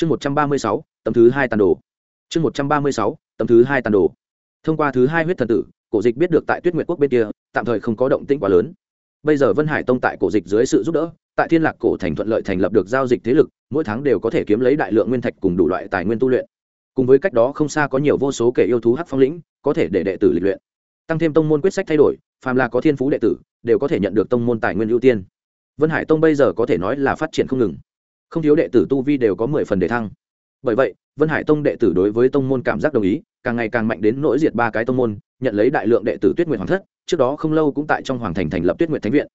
chương một trăm ba mươi sáu, tấm thứ hai tàn đồ. Chương một trăm ba mươi sáu, tấm thứ hai tàn đồ. Thông qua thứ hai huyết thần tử, cổ dịch biết được tại tuyết nguyệt quốc bên kia, tạm thời không có động tĩnh quá lớn. Bây giờ vân hải tông tại cổ dịch dưới sự giúp đỡ, tại thiên lạc cổ thành thuận lợi thành lập được giao dịch thế lực, mỗi tháng đều có thể kiếm lấy đại lượng nguyên thạch cùng đủ loại tài nguyên tu luyện. Cùng với cách đó không xa có nhiều vô số kẻ yêu thú hắc phong lĩnh, có thể để đệ tử lịch luyện. Tăng thêm tông môn quyết sách thay đổi, phàm là có thiên phú đệ tử, đều có thể nhận được tông môn tài nguyên ưu tiên. Vân hải tông bây giờ có thể nói là phát triển không ngừng không thiếu đệ tử tu vi đều có mười phần để thăng. Bởi vậy, vân hải tông đệ tử đối với tông môn cảm giác đồng ý, càng ngày càng mạnh đến nỗi diệt ba cái tông môn, nhận lấy đại lượng đệ tử tuyết nguyện hoàng thất, trước đó không lâu cũng tại trong hoàng thành thành lập tuyết nguyện thánh viện.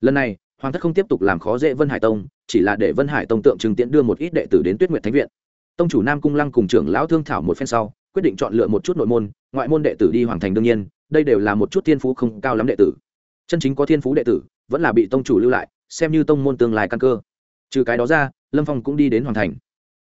Lần này, hoàng thất không tiếp tục làm khó dễ vân hải tông, chỉ là để vân hải tông tượng trưng tiễn đưa một ít đệ tử đến tuyết nguyện thánh viện. Tông chủ nam cung lăng cùng trưởng lão thương thảo một phen sau, quyết định chọn lựa một chút nội môn, ngoại môn đệ tử đi hoàng thành đương nhiên, đây đều là một chút thiên phú không cao lắm đệ tử. Chân chính có thiên phú đệ tử, vẫn là bị tông chủ lưu lại, xem như tông môn tương lai căn cơ. Trừ cái đó ra lâm phong cũng đi đến hoàng thành.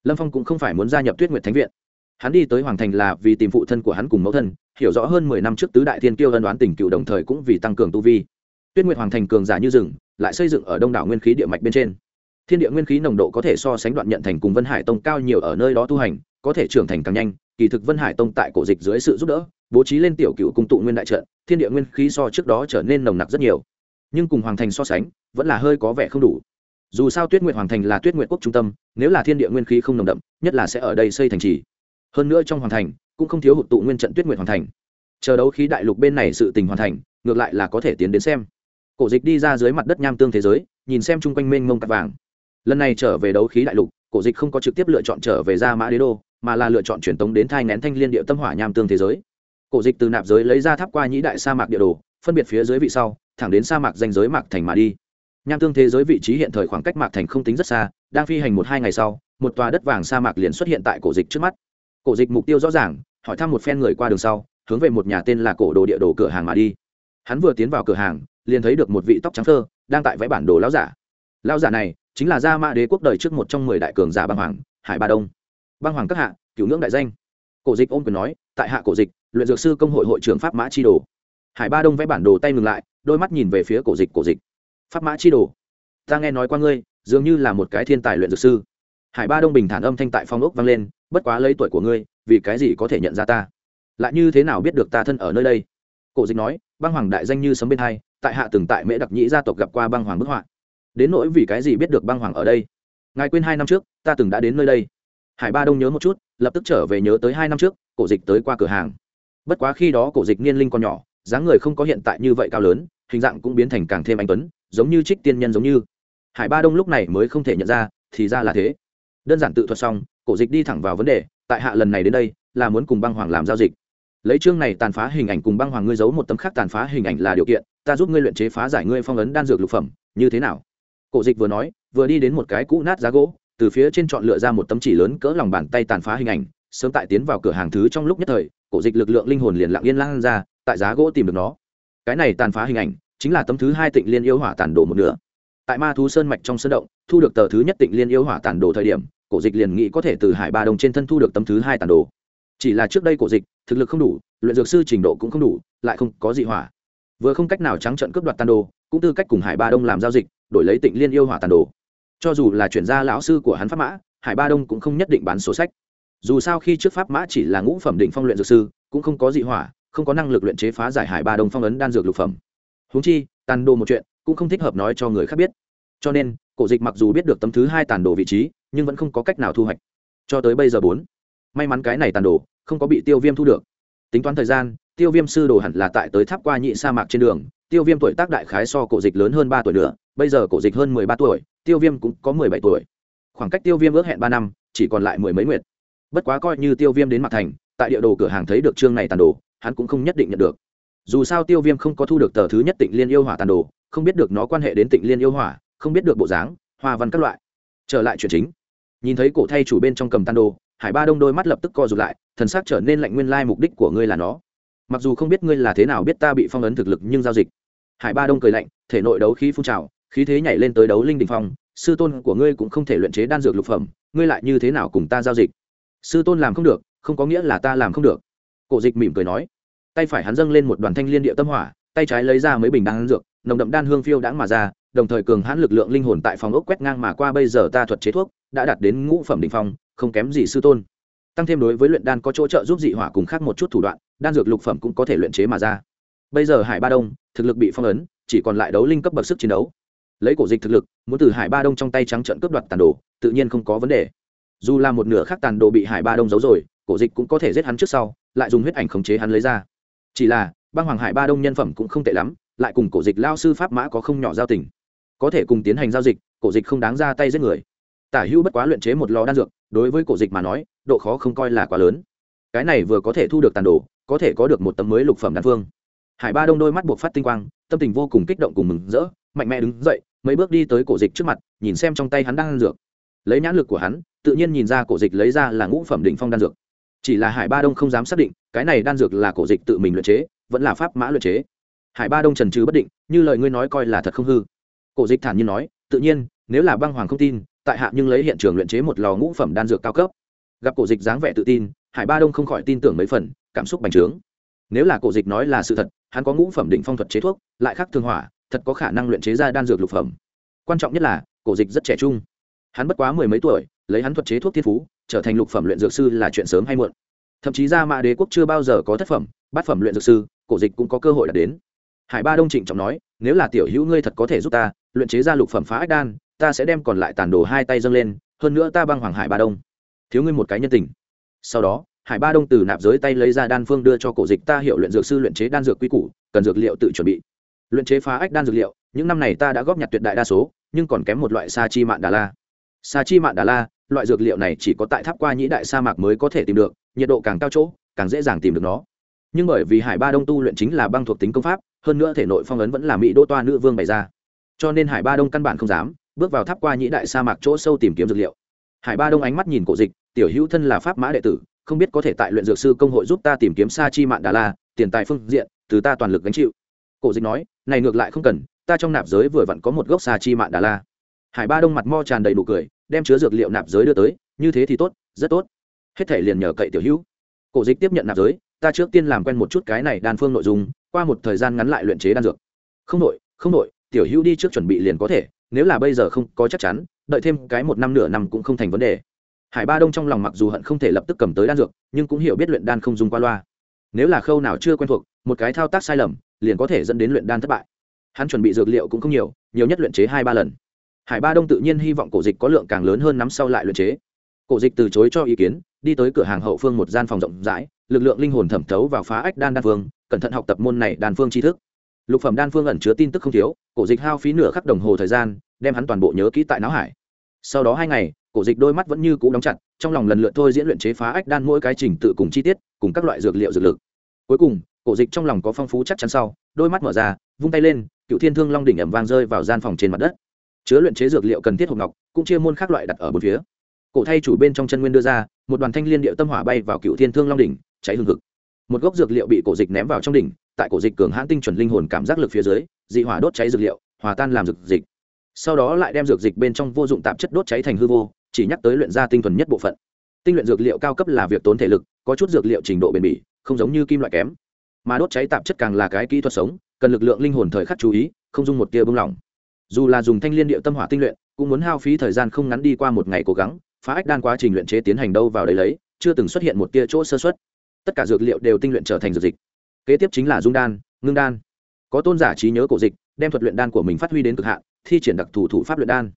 Lâm phong cũng không phải muốn gia nhập tuyết nguyệt thánh viện. Hắn đi tới hoàng thành là vì tìm phụ thân của hắn cùng mẫu thân, hiểu rõ hơn mười năm trước tứ đại thiên kiêu ân đoán tình cựu đồng thời cũng vì tăng cường tu vi. Tuyết nguyệt hoàng thành cường giả như rừng, lại xây dựng ở đông đảo nguyên khí địa mạch bên trên. Thiên địa nguyên khí nồng độ có thể so sánh đoạn nhận thành cùng vân hải tông cao nhiều ở nơi đó tu hành, có thể trưởng thành càng nhanh, kỳ thực vân hải tông tại cổ dịch dưới sự giúp đỡ, bố trí lên tiểu cựu cung tụ nguyên đại trận, thiên địa nguyên khí so trước đó trở nên nồng nặc rất nhiều. Nhưng cùng hoàng thành so sánh, vẫn là hơi có vẻ không đủ dù sao tuyết nguyệt hoàng thành là tuyết nguyệt quốc trung tâm, nếu là thiên địa nguyên khí không nồng đậm, nhất là sẽ ở đây xây thành trì. Hơn nữa trong hoàng thành, cũng không thiếu hụt tụ nguyên trận tuyết nguyệt hoàng thành. Chờ đấu khí đại lục bên này sự tình hoàn thành, ngược lại là có thể tiến đến xem. Cổ dịch đi ra dưới mặt đất nham tương thế giới, nhìn xem chung quanh mênh mông cắt vàng. Lần này trở về đấu khí đại lục, cổ dịch không có trực tiếp lựa chọn trở về ra mã đế đô, mà là lựa chọn truyền tống đến thai ngén thanh liên địa tâm hỏa nham tương thế giới. Cổ dịch từ nạp giới lấy ra tháp qua nhĩ đại sa mạc địa đồ, phân biệt phía dưới vị sau, thẳng đến sa mạc danh giới mạc thành mà đi nham tương thế giới vị trí hiện thời khoảng cách mạc thành không tính rất xa, đang phi hành một hai ngày sau, một tòa đất vàng sa mạc liền xuất hiện tại cổ dịch trước mắt. Cổ dịch mục tiêu rõ ràng, hỏi thăm một phen người qua đường sau, hướng về một nhà tên là cổ đồ địa đồ cửa hàng mà đi. Hắn vừa tiến vào cửa hàng, liền thấy được một vị tóc trắng thơ, đang tại vẽ bản đồ lão giả. Lão giả này, chính là gia mã đế quốc đời trước một trong mười đại cường giả băng hoàng, hải ba đông. Băng hoàng các hạ cựu ngưỡng đại danh. Cổ dịch ôm quyền nói, tại hạ cổ dịch, luyện dược sư công hội hội trưởng pháp mã chi đồ. Hải ba đông vẽ bản đồ tay ngừng lại, đôi mắt nhìn về phía cổ dịch cổ dịch pháp mã chi đồ. Ta nghe nói qua ngươi, dường như là một cái thiên tài luyện dược sư. Hải ba đông bình thản âm thanh tại phong ốc vang lên, bất quá lấy tuổi của ngươi, vì cái gì có thể nhận ra ta? Lại như thế nào biết được ta thân ở nơi đây? Cổ dịch nói, băng hoàng đại danh như sấm bên hai, tại hạ từng tại mễ đặc nhĩ gia tộc gặp qua băng hoàng bức họa. Đến nỗi vì cái gì biết được băng hoàng ở đây? Ngài quên hai năm trước, ta từng đã đến nơi đây. Hải ba đông nhớ một chút, lập tức trở về nhớ tới hai năm trước, cổ dịch tới qua cửa hàng. Bất quá khi đó cổ dịch niên linh còn nhỏ, dáng người không có hiện tại như vậy cao lớn, hình dạng cũng biến thành càng thêm anh tuấn giống như trích tiên nhân giống như. Hải ba đông lúc này mới không thể nhận ra, thì ra là thế. Đơn giản tự thuật xong, cổ dịch đi thẳng vào vấn đề, tại hạ lần này đến đây, là muốn cùng băng hoàng làm giao dịch. Lấy chương này tàn phá hình ảnh cùng băng hoàng ngươi giấu một tấm khác tàn phá hình ảnh là điều kiện, ta giúp ngươi luyện chế phá giải ngươi phong ấn đan dược lục phẩm, như thế nào? Cổ dịch vừa nói, vừa đi đến một cái cũ nát giá gỗ, từ phía trên chọn lựa ra một tấm chỉ lớn cỡ lòng bàn tay tàn phá hình ảnh, sớm tại tiến vào cửa hàng thứ trong lúc nhất thời, cổ dịch lực lượng linh hồn liền lặng yên lan ra, tại giá gỗ tìm được nó. Cái này tàn phá hình ảnh chính là tấm thứ hai tịnh liên yêu hỏa tàn đồ một nửa. Tại ma thú sơn mạch trong sơn động, thu được tờ thứ nhất tịnh liên yêu hỏa tàn đồ thời điểm, cổ dịch liền nghĩ có thể từ hải ba đồng trên thân thu được tấm thứ hai tàn đồ. Chỉ là trước đây cổ dịch, thực lực không đủ, luyện dược sư trình độ cũng không đủ, lại không có dị hỏa. Vừa không cách nào trắng trận cướp đoạt tàn đồ, cũng tư cách cùng hải ba đông làm giao dịch, đổi lấy tịnh liên yêu hỏa tàn đồ. Cho dù là chuyển gia lão sư của hắn pháp mã, hải ba đông cũng không nhất định bán số sách. Dù sao khi trước pháp mã chỉ là ngũ phẩm định phong luyện dược sư, cũng không có dị hỏa, không có năng lực luyện chế phá giải hải ba đông phong ấn đan dược lục phẩm huống chi, tàn đồ một chuyện cũng không thích hợp nói cho người khác biết. Cho nên, cổ dịch mặc dù biết được tấm thứ hai tàn đồ vị trí, nhưng vẫn không có cách nào thu hoạch. Cho tới bây giờ bốn, may mắn cái này tàn đồ không có bị tiêu viêm thu được. Tính toán thời gian, tiêu viêm sư đồ hẳn là tại tới tháp qua nhị sa mạc trên đường. Tiêu viêm tuổi tác đại khái so cổ dịch lớn hơn ba tuổi nữa, bây giờ cổ dịch hơn mười ba tuổi, tiêu viêm cũng có mười bảy tuổi. Khoảng cách tiêu viêm ước hẹn ba năm, chỉ còn lại mười mấy nguyệt. Bất quá coi như tiêu viêm đến mặt thành, tại địa đồ cửa hàng thấy được chương này tàn đồ, hắn cũng không nhất định nhận được dù sao tiêu viêm không có thu được tờ thứ nhất tịnh liên yêu hỏa tàn đồ, không biết được nó quan hệ đến tịnh liên yêu hỏa, không biết được bộ dáng, hoa văn các loại. Trở lại chuyện chính. Nhìn thấy cổ thay chủ bên trong cầm tàn đồ, hải ba đông đôi mắt lập tức co rụt lại, thần sắc trở nên lạnh nguyên lai mục đích của ngươi là nó. Mặc dù không biết ngươi là thế nào biết ta bị phong ấn thực lực nhưng giao dịch. Hải ba đông cười lạnh, thể nội đấu khí phun trào, khí thế nhảy lên tới đấu linh đình phong, sư tôn của ngươi cũng không thể luyện chế đan dược lục phẩm, ngươi lại như thế nào cùng ta giao dịch? Sư tôn làm không được, không có nghĩa là ta làm không được. Cổ dịch mỉm cười nói tay phải hắn dâng lên một đoàn thanh liên địa tâm hỏa, tay trái lấy ra mấy bình đan dược, nồng đậm đan hương phiêu đãng mà ra, đồng thời cường hãn lực lượng linh hồn tại phòng ốc quét ngang mà qua bây giờ ta thuật chế thuốc, đã đạt đến ngũ phẩm đỉnh phong, không kém gì sư tôn. Tăng thêm đối với luyện đan có chỗ trợ giúp dị hỏa cùng khác một chút thủ đoạn, đan dược lục phẩm cũng có thể luyện chế mà ra. Bây giờ hải ba đông, thực lực bị phong ấn, chỉ còn lại đấu linh cấp bậc sức chiến đấu. Lấy cổ dịch thực lực, muốn từ hải ba đông trong tay trắng trận cướp đoạt tàn đồ, tự nhiên không có vấn đề. Dù là một nửa khác tàn đồ bị hải ba đông giấu rồi, cổ dịch cũng có thể giết hắn trước sau, lại dùng huyết ảnh khống chế hắn lấy ra chỉ là, băng hoàng hải ba đông nhân phẩm cũng không tệ lắm, lại cùng cổ dịch lao sư pháp mã có không nhỏ giao tình. Có thể cùng tiến hành giao dịch, cổ dịch không đáng ra tay giết người. Tả hữu bất quá luyện chế một lò đan dược, đối với cổ dịch mà nói, độ khó không coi là quá lớn. Cái này vừa có thể thu được tàn đồ, có thể có được một tấm mới lục phẩm đan phương. Hải ba đông đôi mắt buộc phát tinh quang, tâm tình vô cùng kích động cùng mừng rỡ, mạnh mẽ đứng dậy, mấy bước đi tới cổ dịch trước mặt, nhìn xem trong tay hắn đang ăn dược. Lấy nhãn lực của hắn, tự nhiên nhìn ra cổ dịch lấy ra là ngũ phẩm đỉnh phong đan dược chỉ là hải ba đông không dám xác định, cái này đan dược là cổ dịch tự mình luyện chế, vẫn là pháp mã luyện chế. Hải ba đông trần trừ bất định, như lời ngươi nói coi là thật không hư. Cổ dịch thản nhiên nói, tự nhiên, nếu là băng hoàng không tin, tại hạ nhưng lấy hiện trường luyện chế một lò ngũ phẩm đan dược cao cấp. Gặp cổ dịch dáng vẻ tự tin, hải ba đông không khỏi tin tưởng mấy phần, cảm xúc bành trướng. Nếu là cổ dịch nói là sự thật, hắn có ngũ phẩm định phong thuật chế thuốc, lại khác thường hỏa, thật có khả năng luyện chế ra đan dược lục phẩm. Quan trọng nhất là, cổ dịch rất trẻ trung. Hắn bất quá mười mấy tuổi, lấy hắn thuật chế thuốc thiên phú trở thành lục phẩm luyện dược sư là chuyện sớm hay muộn. Thậm chí ra mã đế quốc chưa bao giờ có thất phẩm, bát phẩm luyện dược sư, cổ dịch cũng có cơ hội đạt đến. Hải ba đông trịnh trọng nói, nếu là tiểu hữu ngươi thật có thể giúp ta luyện chế ra lục phẩm phá ách đan, ta sẽ đem còn lại tàn đồ hai tay dâng lên, hơn nữa ta băng hoàng hải ba đông. Thiếu ngươi một cái nhân tình. Sau đó, hải ba đông từ nạp giới tay lấy ra đan phương đưa cho cổ dịch ta hiệu luyện dược sư luyện chế đan dược quy củ, cần dược liệu tự chuẩn bị. Luyện chế phá ách đan dược liệu, những năm này ta đã góp nhặt tuyệt đại đa số, nhưng còn kém một loại sa chi mạn đà la sa chi mạn đà la, loại dược liệu này chỉ có tại tháp qua nhĩ đại sa mạc mới có thể tìm được, nhiệt độ càng cao chỗ, càng dễ dàng tìm được nó. Nhưng bởi vì hải ba đông tu luyện chính là băng thuộc tính công pháp, hơn nữa thể nội phong ấn vẫn là mỹ đô toa nữ vương bày ra. Cho nên hải ba đông căn bản không dám bước vào tháp qua nhĩ đại sa mạc chỗ sâu tìm kiếm dược liệu. Hải ba đông ánh mắt nhìn cổ dịch, tiểu hữu thân là pháp mã đệ tử, không biết có thể tại luyện dược sư công hội giúp ta tìm kiếm sa chi mạn đà la, tiền tài phương diện, từ ta toàn lực gánh chịu. Cổ dịch nói, này ngược lại không cần, ta trong nạp giới vừa vặn có một gốc sa chi mạn đà la. Hải ba đông mặt mo tràn đầy đủ cười đem chứa dược liệu nạp giới đưa tới, như thế thì tốt, rất tốt. Hết thể liền nhờ cậy tiểu hữu. Cổ dịch tiếp nhận nạp giới, ta trước tiên làm quen một chút cái này đan phương nội dung, qua một thời gian ngắn lại luyện chế đan dược. Không nội không nội tiểu hữu đi trước chuẩn bị liền có thể, nếu là bây giờ không có chắc chắn, đợi thêm cái một năm nửa năm cũng không thành vấn đề. Hải ba đông trong lòng mặc dù hận không thể lập tức cầm tới đan dược, nhưng cũng hiểu biết luyện đan không dùng qua loa. Nếu là khâu nào chưa quen thuộc, một cái thao tác sai lầm, liền có thể dẫn đến luyện đan thất bại. Hắn chuẩn bị dược liệu cũng không nhiều nhiều nhất luyện chế hai ba lần hải ba đông tự nhiên hy vọng cổ dịch có lượng càng lớn hơn nắm sau lại luyện chế. Cổ dịch từ chối cho ý kiến, đi tới cửa hàng hậu phương một gian phòng rộng rãi, lực lượng linh hồn thẩm thấu vào phá ách đan đan phương, cẩn thận học tập môn này đan phương tri thức. Lục phẩm đan phương ẩn chứa tin tức không thiếu, cổ dịch hao phí nửa khắc đồng hồ thời gian, đem hắn toàn bộ nhớ kỹ tại não hải. Sau đó hai ngày, cổ dịch đôi mắt vẫn như cũ đóng chặt, trong lòng lần lượt thôi diễn luyện chế phá ách đan mỗi cái trình tự cùng chi tiết, cùng các loại dược liệu dược lực. Cuối cùng, cổ dịch trong lòng có phong phú chắc chắn sau, đôi mắt mở ra, vung tay lên, cựu thiên thương long đỉnh ẩm vang rơi vào gian phòng trên mặt đất chứa luyện chế dược liệu cần thiết hộp ngọc, cũng chia môn khác loại đặt ở bốn phía. Cổ thay chủ bên trong chân nguyên đưa ra, một đoàn thanh liên điệu tâm hỏa bay vào cựu thiên thương long đỉnh, cháy hương thực một gốc dược liệu bị cổ dịch ném vào trong đỉnh, tại cổ dịch cường hãn tinh chuẩn linh hồn cảm giác lực phía dưới, dị hỏa đốt cháy dược liệu, hòa tan làm dược dịch. Sau đó lại đem dược dịch bên trong vô dụng tạp chất đốt cháy thành hư vô, chỉ nhắc tới luyện ra tinh thuần nhất bộ phận. Tinh luyện dược liệu cao cấp là việc tốn thể lực, có chút dược liệu trình độ bền bỉ, không giống như kim loại kém. Mà đốt cháy tạp chất càng là cái kỹ thuật sống, cần lực lượng linh hồn thời khắc chú ý, không dung một tia bung lỏng dù là dùng thanh liên điệu tâm hỏa tinh luyện cũng muốn hao phí thời gian không ngắn đi qua một ngày cố gắng phá ách đan quá trình luyện chế tiến hành đâu vào đấy lấy chưa từng xuất hiện một tia chỗ sơ xuất tất cả dược liệu đều tinh luyện trở thành dược dịch. Kế tiếp chính là dung đan ngưng đan. Có tôn giả trí nhớ cổ dịch đem thuật luyện đan của mình phát huy đến cực hạn thi triển đặc thủ thủ pháp luyện đan.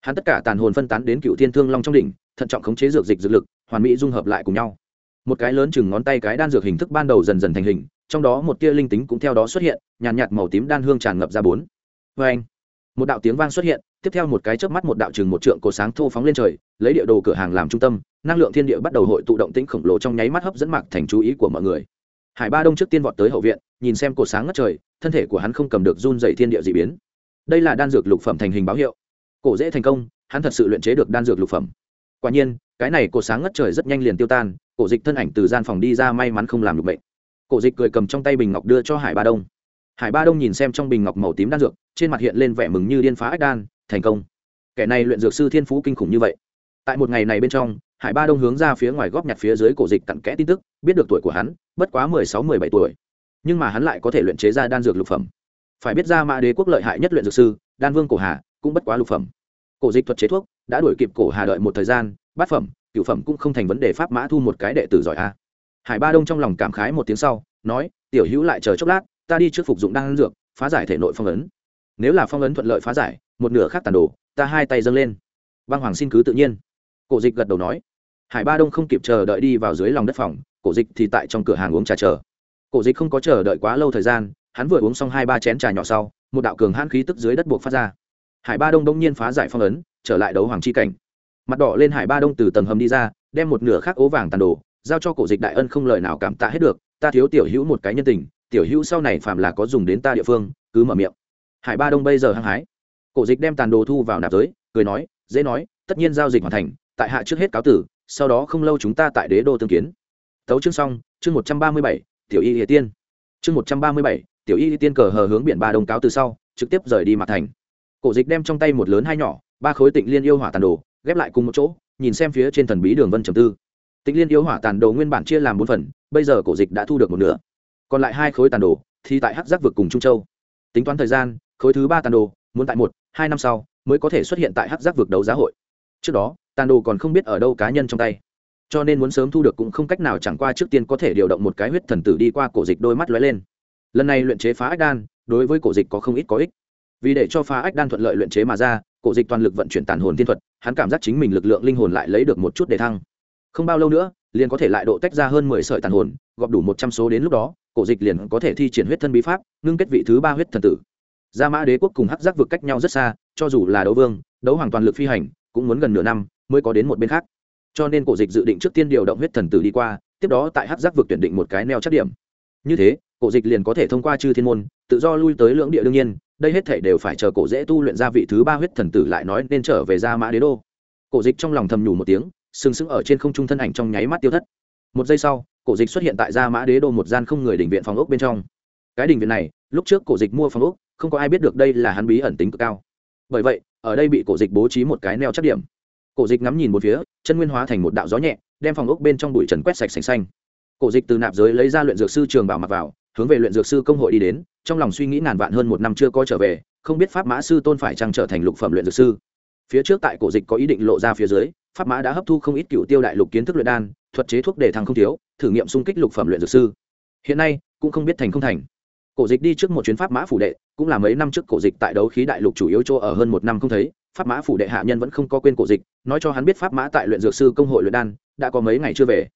Hắn tất cả tàn hồn phân tán đến cựu thiên thương long trong đỉnh thận trọng khống chế dược dịch dược lực hoàn mỹ dung hợp lại cùng nhau. Một cái lớn chừng ngón tay cái đan dược hình thức ban đầu dần dần thành hình trong đó một tia linh tính cũng theo đó xuất hiện nhàn nhạt, nhạt màu tím đan hương tràn ngập ra bốn. Vê anh một đạo tiếng vang xuất hiện, tiếp theo một cái chớp mắt một đạo chừng một trượng cổ sáng thô phóng lên trời, lấy địa đồ cửa hàng làm trung tâm, năng lượng thiên địa bắt đầu hội tụ động tĩnh khổng lồ trong nháy mắt hấp dẫn mạc thành chú ý của mọi người. Hải ba đông trước tiên vọt tới hậu viện, nhìn xem cổ sáng ngất trời, thân thể của hắn không cầm được run dày thiên địa d ị biến. Đây là đan dược lục phẩm thành hình báo hiệu. Cổ dễ thành công, hắn thật sự luyện chế được đan dược lục phẩm. Quả nhiên, cái này cổ sáng ngất trời rất nhanh liền tiêu tan, cổ dịch thân ảnh từ gian phòng đi ra may mắn không làm được bệnh. Cổ dịch cười cầm trong tay bình ngọc đưa cho hải ba đông hải ba đông nhìn xem trong bình ngọc màu tím đan dược, trên mặt hiện lên vẻ mừng như điên phá ách đan, thành công. Kẻ này luyện dược sư thiên phú kinh khủng như vậy. Tại một ngày này bên trong, hải ba đông hướng ra phía ngoài góp nhặt phía dưới cổ dịch cặn kẽ tin tức, biết được tuổi của hắn, bất quá mười sáu, mười bảy tuổi. Nhưng mà hắn lại có thể luyện chế ra đan dược lục phẩm. Phải biết ra mã đế quốc lợi hại nhất luyện dược sư, đan vương cổ hà, cũng bất quá lục phẩm. Cổ dịch thuật chế thuốc, đã đuổi kịp cổ hà đợi một thời gian, bát phẩm cựu phẩm cũng không thành vấn đề pháp mã thu một cái đệ tử giỏi a. Hải ba đông trong lòng cảm khái một tiếng sau, nói, tiểu hữu lại chờ chốc lát ta đi trước phục dụng đan dược, phá giải thể nội phong ấn. Nếu là phong ấn thuận lợi phá giải, một nửa khác tàn đồ, ta hai tay dâng lên. Băng hoàng xin cứ tự nhiên. Cổ dịch gật đầu nói. Hải ba đông không kịp chờ đợi đi vào dưới lòng đất phòng, cổ dịch thì tại trong cửa hàng uống trà chờ. Cổ dịch không có chờ đợi quá lâu thời gian, hắn vừa uống xong hai ba chén trà nhỏ sau, một đạo cường hãn khí tức dưới đất buộc phát ra. Hải ba đông đông nhiên phá giải phong ấn, trở lại đấu hoàng chi cảnh. Mặt đỏ lên hải ba đông từ tầng hầm đi ra, đem một nửa khác ố vàng tàn đồ, giao cho cổ dịch đại ân không lời nào cảm tạ hết được, ta thiếu tiểu hữu một cái nhân tình tiểu hữu sau này phạm là có dùng đến ta địa phương, cứ mở miệng. Hải ba đông bây giờ hăng hái. Cổ dịch đem tàn đồ thu vào nạp giới, cười nói, dễ nói, tất nhiên giao dịch hoàn thành, tại hạ trước hết cáo tử, sau đó không lâu chúng ta tại đế đô tương kiến. Tấu chương xong, chương một trăm ba mươi bảy, tiểu y địa tiên. Chương một trăm ba mươi bảy, tiểu y tiên cờ hờ hướng biển ba đông cáo từ sau, trực tiếp rời đi mặt thành. Cổ dịch đem trong tay một lớn hai nhỏ, ba khối tịnh liên yêu hỏa tàn đồ, ghép lại cùng một chỗ, nhìn xem phía trên thần bí đường vân trầm tư. Tịnh liên yêu hỏa tàn đồ nguyên bản chia làm bốn phần, bây giờ cổ dịch đã thu được một nửa còn lại hai khối tàn đồ thì tại hắc giác vực cùng trung châu. Tính toán thời gian, khối thứ ba tàn đồ muốn tại một, hai năm sau mới có thể xuất hiện tại hắc giác vực đấu giá hội. Trước đó, tàn đồ còn không biết ở đâu cá nhân trong tay. Cho nên muốn sớm thu được cũng không cách nào chẳng qua trước tiên có thể điều động một cái huyết thần tử đi qua cổ dịch đôi mắt lóe lên. Lần này luyện chế phá ách đan, đối với cổ dịch có không ít có ích. Vì để cho phá ách đan thuận lợi luyện chế mà ra, cổ dịch toàn lực vận chuyển tàn hồn tiên thuật, hắn cảm giác chính mình lực lượng linh hồn lại lấy được một chút để thăng. Không bao lâu nữa, liền có thể lại độ tách ra hơn mười sợi tàn hồn, gọp đủ một trăm số đến lúc đó cổ dịch liền có thể thi triển huyết thân bí pháp, ngưng kết vị thứ ba huyết thần tử. Gia mã đế quốc cùng hắc giác vực cách nhau rất xa, cho dù là đấu vương, đấu hoàng toàn lực phi hành, cũng muốn gần nửa năm mới có đến một bên khác. Cho nên cổ dịch dự định trước tiên điều động huyết thần tử đi qua, tiếp đó tại hắc giác vực tuyển định một cái neo chắc điểm. Như thế, cổ dịch liền có thể thông qua chư thiên môn, tự do lui tới lưỡng địa đương nhiên, đây hết thể đều phải chờ cổ dễ tu luyện ra vị thứ ba huyết thần tử lại nói nên trở về gia mã đế đô. Cổ dịch trong lòng thầm nhủ một tiếng, sừng sững ở trên không trung thân ảnh trong nháy mắt tiêu thất. Một giây sau cổ dịch xuất hiện tại gia mã đế đô một gian không người đình viện phòng ốc bên trong. Cái đình viện này, lúc trước cổ dịch mua phòng ốc, không có ai biết được đây là hắn bí ẩn tính cực cao. Bởi vậy, ở đây bị cổ dịch bố trí một cái neo chắc điểm. Cổ dịch ngắm nhìn một phía, chân nguyên hóa thành một đạo gió nhẹ, đem phòng ốc bên trong bụi trần quét sạch sành xanh. Cổ dịch từ nạp giới lấy ra luyện dược sư trường bảo mặc vào, hướng về luyện dược sư công hội đi đến, trong lòng suy nghĩ ngàn vạn hơn một năm chưa có trở về, không biết pháp mã sư tôn phải trăng trở thành lục phẩm luyện dược sư. Phía trước tại cổ dịch có ý định lộ ra phía dưới, pháp mã đã hấp thu không ít cựu tiêu đại lục kiến thức luyện đan, thuật chế thuốc để thăng không thiếu thử nghiệm xung kích lục phẩm luyện dược sư. Hiện nay, cũng không biết thành không thành. Cổ dịch đi trước một chuyến pháp mã phủ đệ, cũng là mấy năm trước cổ dịch tại đấu khí đại lục chủ yếu chỗ ở hơn một năm không thấy, pháp mã phủ đệ hạ nhân vẫn không có quên cổ dịch, nói cho hắn biết pháp mã tại luyện dược sư công hội luyện đan, đã có mấy ngày chưa về.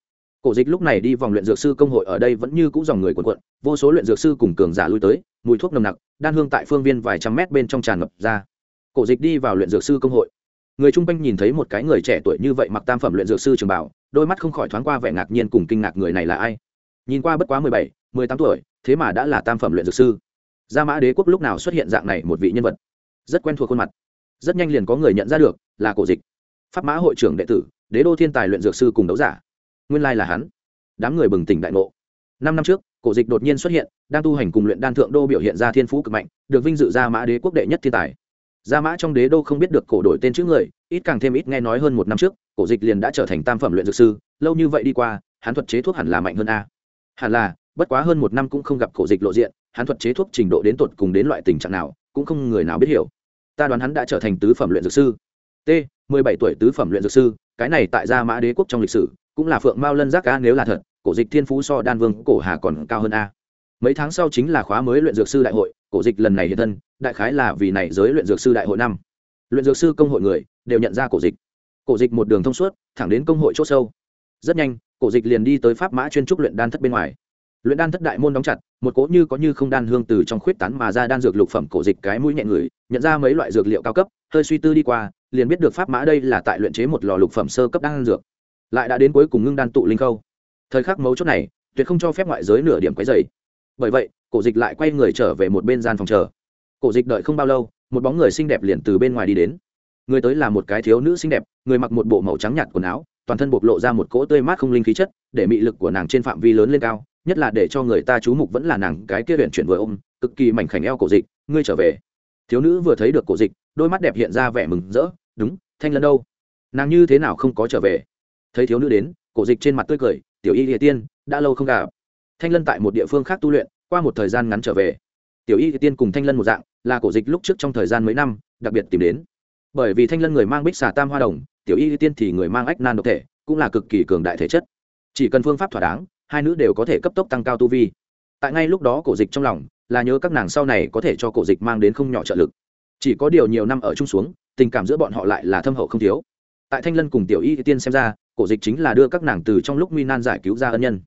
Cổ dịch lúc này đi vòng luyện dược sư công hội ở đây vẫn như cũ dòng người quần quận vô số luyện dược sư cùng cường giả lui tới, mùi thuốc nồng nặc, đan hương tại phương viên vài trăm mét bên trong tràn ngập ra. Cổ dịch đi vào luyện dược sư công hội. Người chung quanh nhìn thấy một cái người trẻ tuổi như vậy mặc tam phẩm luyện dược sư trường bảo đôi mắt không khỏi thoáng qua vẻ ngạc nhiên cùng kinh ngạc người này là ai. Nhìn qua bất quá mười bảy, mười tám tuổi, thế mà đã là tam phẩm luyện dược sư. Gia mã đế quốc lúc nào xuất hiện dạng này một vị nhân vật? Rất quen thuộc khuôn mặt. Rất nhanh liền có người nhận ra được, là cổ dịch. Pháp mã hội trưởng đệ tử, đế đô thiên tài luyện dược sư cùng đấu giả. Nguyên lai là hắn. Đám người bừng tỉnh đại ngộ. Năm năm trước, cổ dịch đột nhiên xuất hiện, đang tu hành cùng luyện đan thượng đô biểu hiện ra thiên phú cực mạnh, được vinh dự gia mã đế quốc đệ nhất thiên tài. Gia mã trong đế đô không biết được cổ đổi tên chữ người, ít càng thêm ít nghe nói hơn một năm trước cổ dịch liền đã trở thành tam phẩm luyện dược sư, lâu như vậy đi qua, hắn thuật chế thuốc hẳn là mạnh hơn a. Hẳn là, bất quá hơn một năm cũng không gặp cổ dịch lộ diện, hắn thuật chế thuốc trình độ đến tột cùng đến loại tình trạng nào, cũng không người nào biết hiểu. Ta đoán hắn đã trở thành tứ phẩm luyện dược sư. T, mười bảy tuổi tứ phẩm luyện dược sư, cái này tại gia mã đế quốc trong lịch sử, cũng là phượng mao lân giác ca nếu là thật, cổ dịch thiên phú so đan vương, cổ hà còn cao hơn a. Mấy tháng sau chính là khóa mới luyện dược sư đại hội, cổ dịch lần này hiện thân, đại khái là vì này giới luyện dược sư đại hội năm. Luyện dược sư công hội người đều nhận ra cổ dịch cổ dịch một đường thông suốt, thẳng đến công hội c h ỗ sâu. Rất nhanh, cổ dịch liền đi tới pháp mã chuyên trúc luyện đan thất bên ngoài. Luyện đan thất đại môn đóng chặt, một cỗ như có như không đan hương từ trong khuyết tán mà ra đan dược lục phẩm cổ dịch cái mũi nhẹ người, nhận ra mấy loại dược liệu cao cấp, hơi suy tư đi qua, liền biết được pháp mã đây là tại luyện chế một lò lục phẩm sơ cấp đan dược. Lại đã đến cuối cùng ngưng đan tụ linh khâu. Thời khắc mấu chốt này, tuyệt không cho phép ngoại giới nửa điểm quấy dày bởi vậy, cổ dịch lại quay người trở về một bên gian phòng chờ. Cổ dịch đợi không bao lâu, một bóng người xinh đẹp liền từ bên ngoài đi đến người tới là một cái thiếu nữ xinh đẹp, người mặc một bộ màu trắng nhạt quần áo, toàn thân bộc lộ ra một cỗ tươi mát không linh khí chất, để mị lực của nàng trên phạm vi lớn lên cao, nhất là để cho người ta chú mục vẫn là nàng cái kia huyện chuyển vừa ôm, cực kỳ mảnh khảnh eo cổ dịch, ngươi trở về. Thiếu nữ vừa thấy được cổ dịch, đôi mắt đẹp hiện ra vẻ mừng rỡ, đúng, thanh lân đâu? Nàng như thế nào không có trở về? Thấy thiếu nữ đến, cổ dịch trên mặt tươi cười, tiểu y địa tiên, đã lâu không gặp. Thanh lân tại một địa phương khác tu luyện, qua một thời gian ngắn trở về. Tiểu y địa tiên cùng thanh lân một dạng, là cổ dịch lúc trước trong thời gian mấy năm, đặc biệt tìm đến bởi vì thanh lân người mang bích xà tam hoa đồng, tiểu y địa tiên thì người mang ách nan độc thể, cũng là cực kỳ cường đại thể chất. Chỉ cần phương pháp thỏa đáng, hai nữ đều có thể cấp tốc tăng cao tu vi. Tại ngay lúc đó cổ dịch trong lòng, là nhớ các nàng sau này có thể cho cổ dịch mang đến không nhỏ trợ lực. Chỉ có điều nhiều năm ở chung xuống, tình cảm giữa bọn họ lại là thâm hậu không thiếu. Tại thanh lân cùng tiểu y tiên xem ra, cổ dịch chính là đưa các nàng từ trong lúc nguy nan giải cứu ra ân nhân.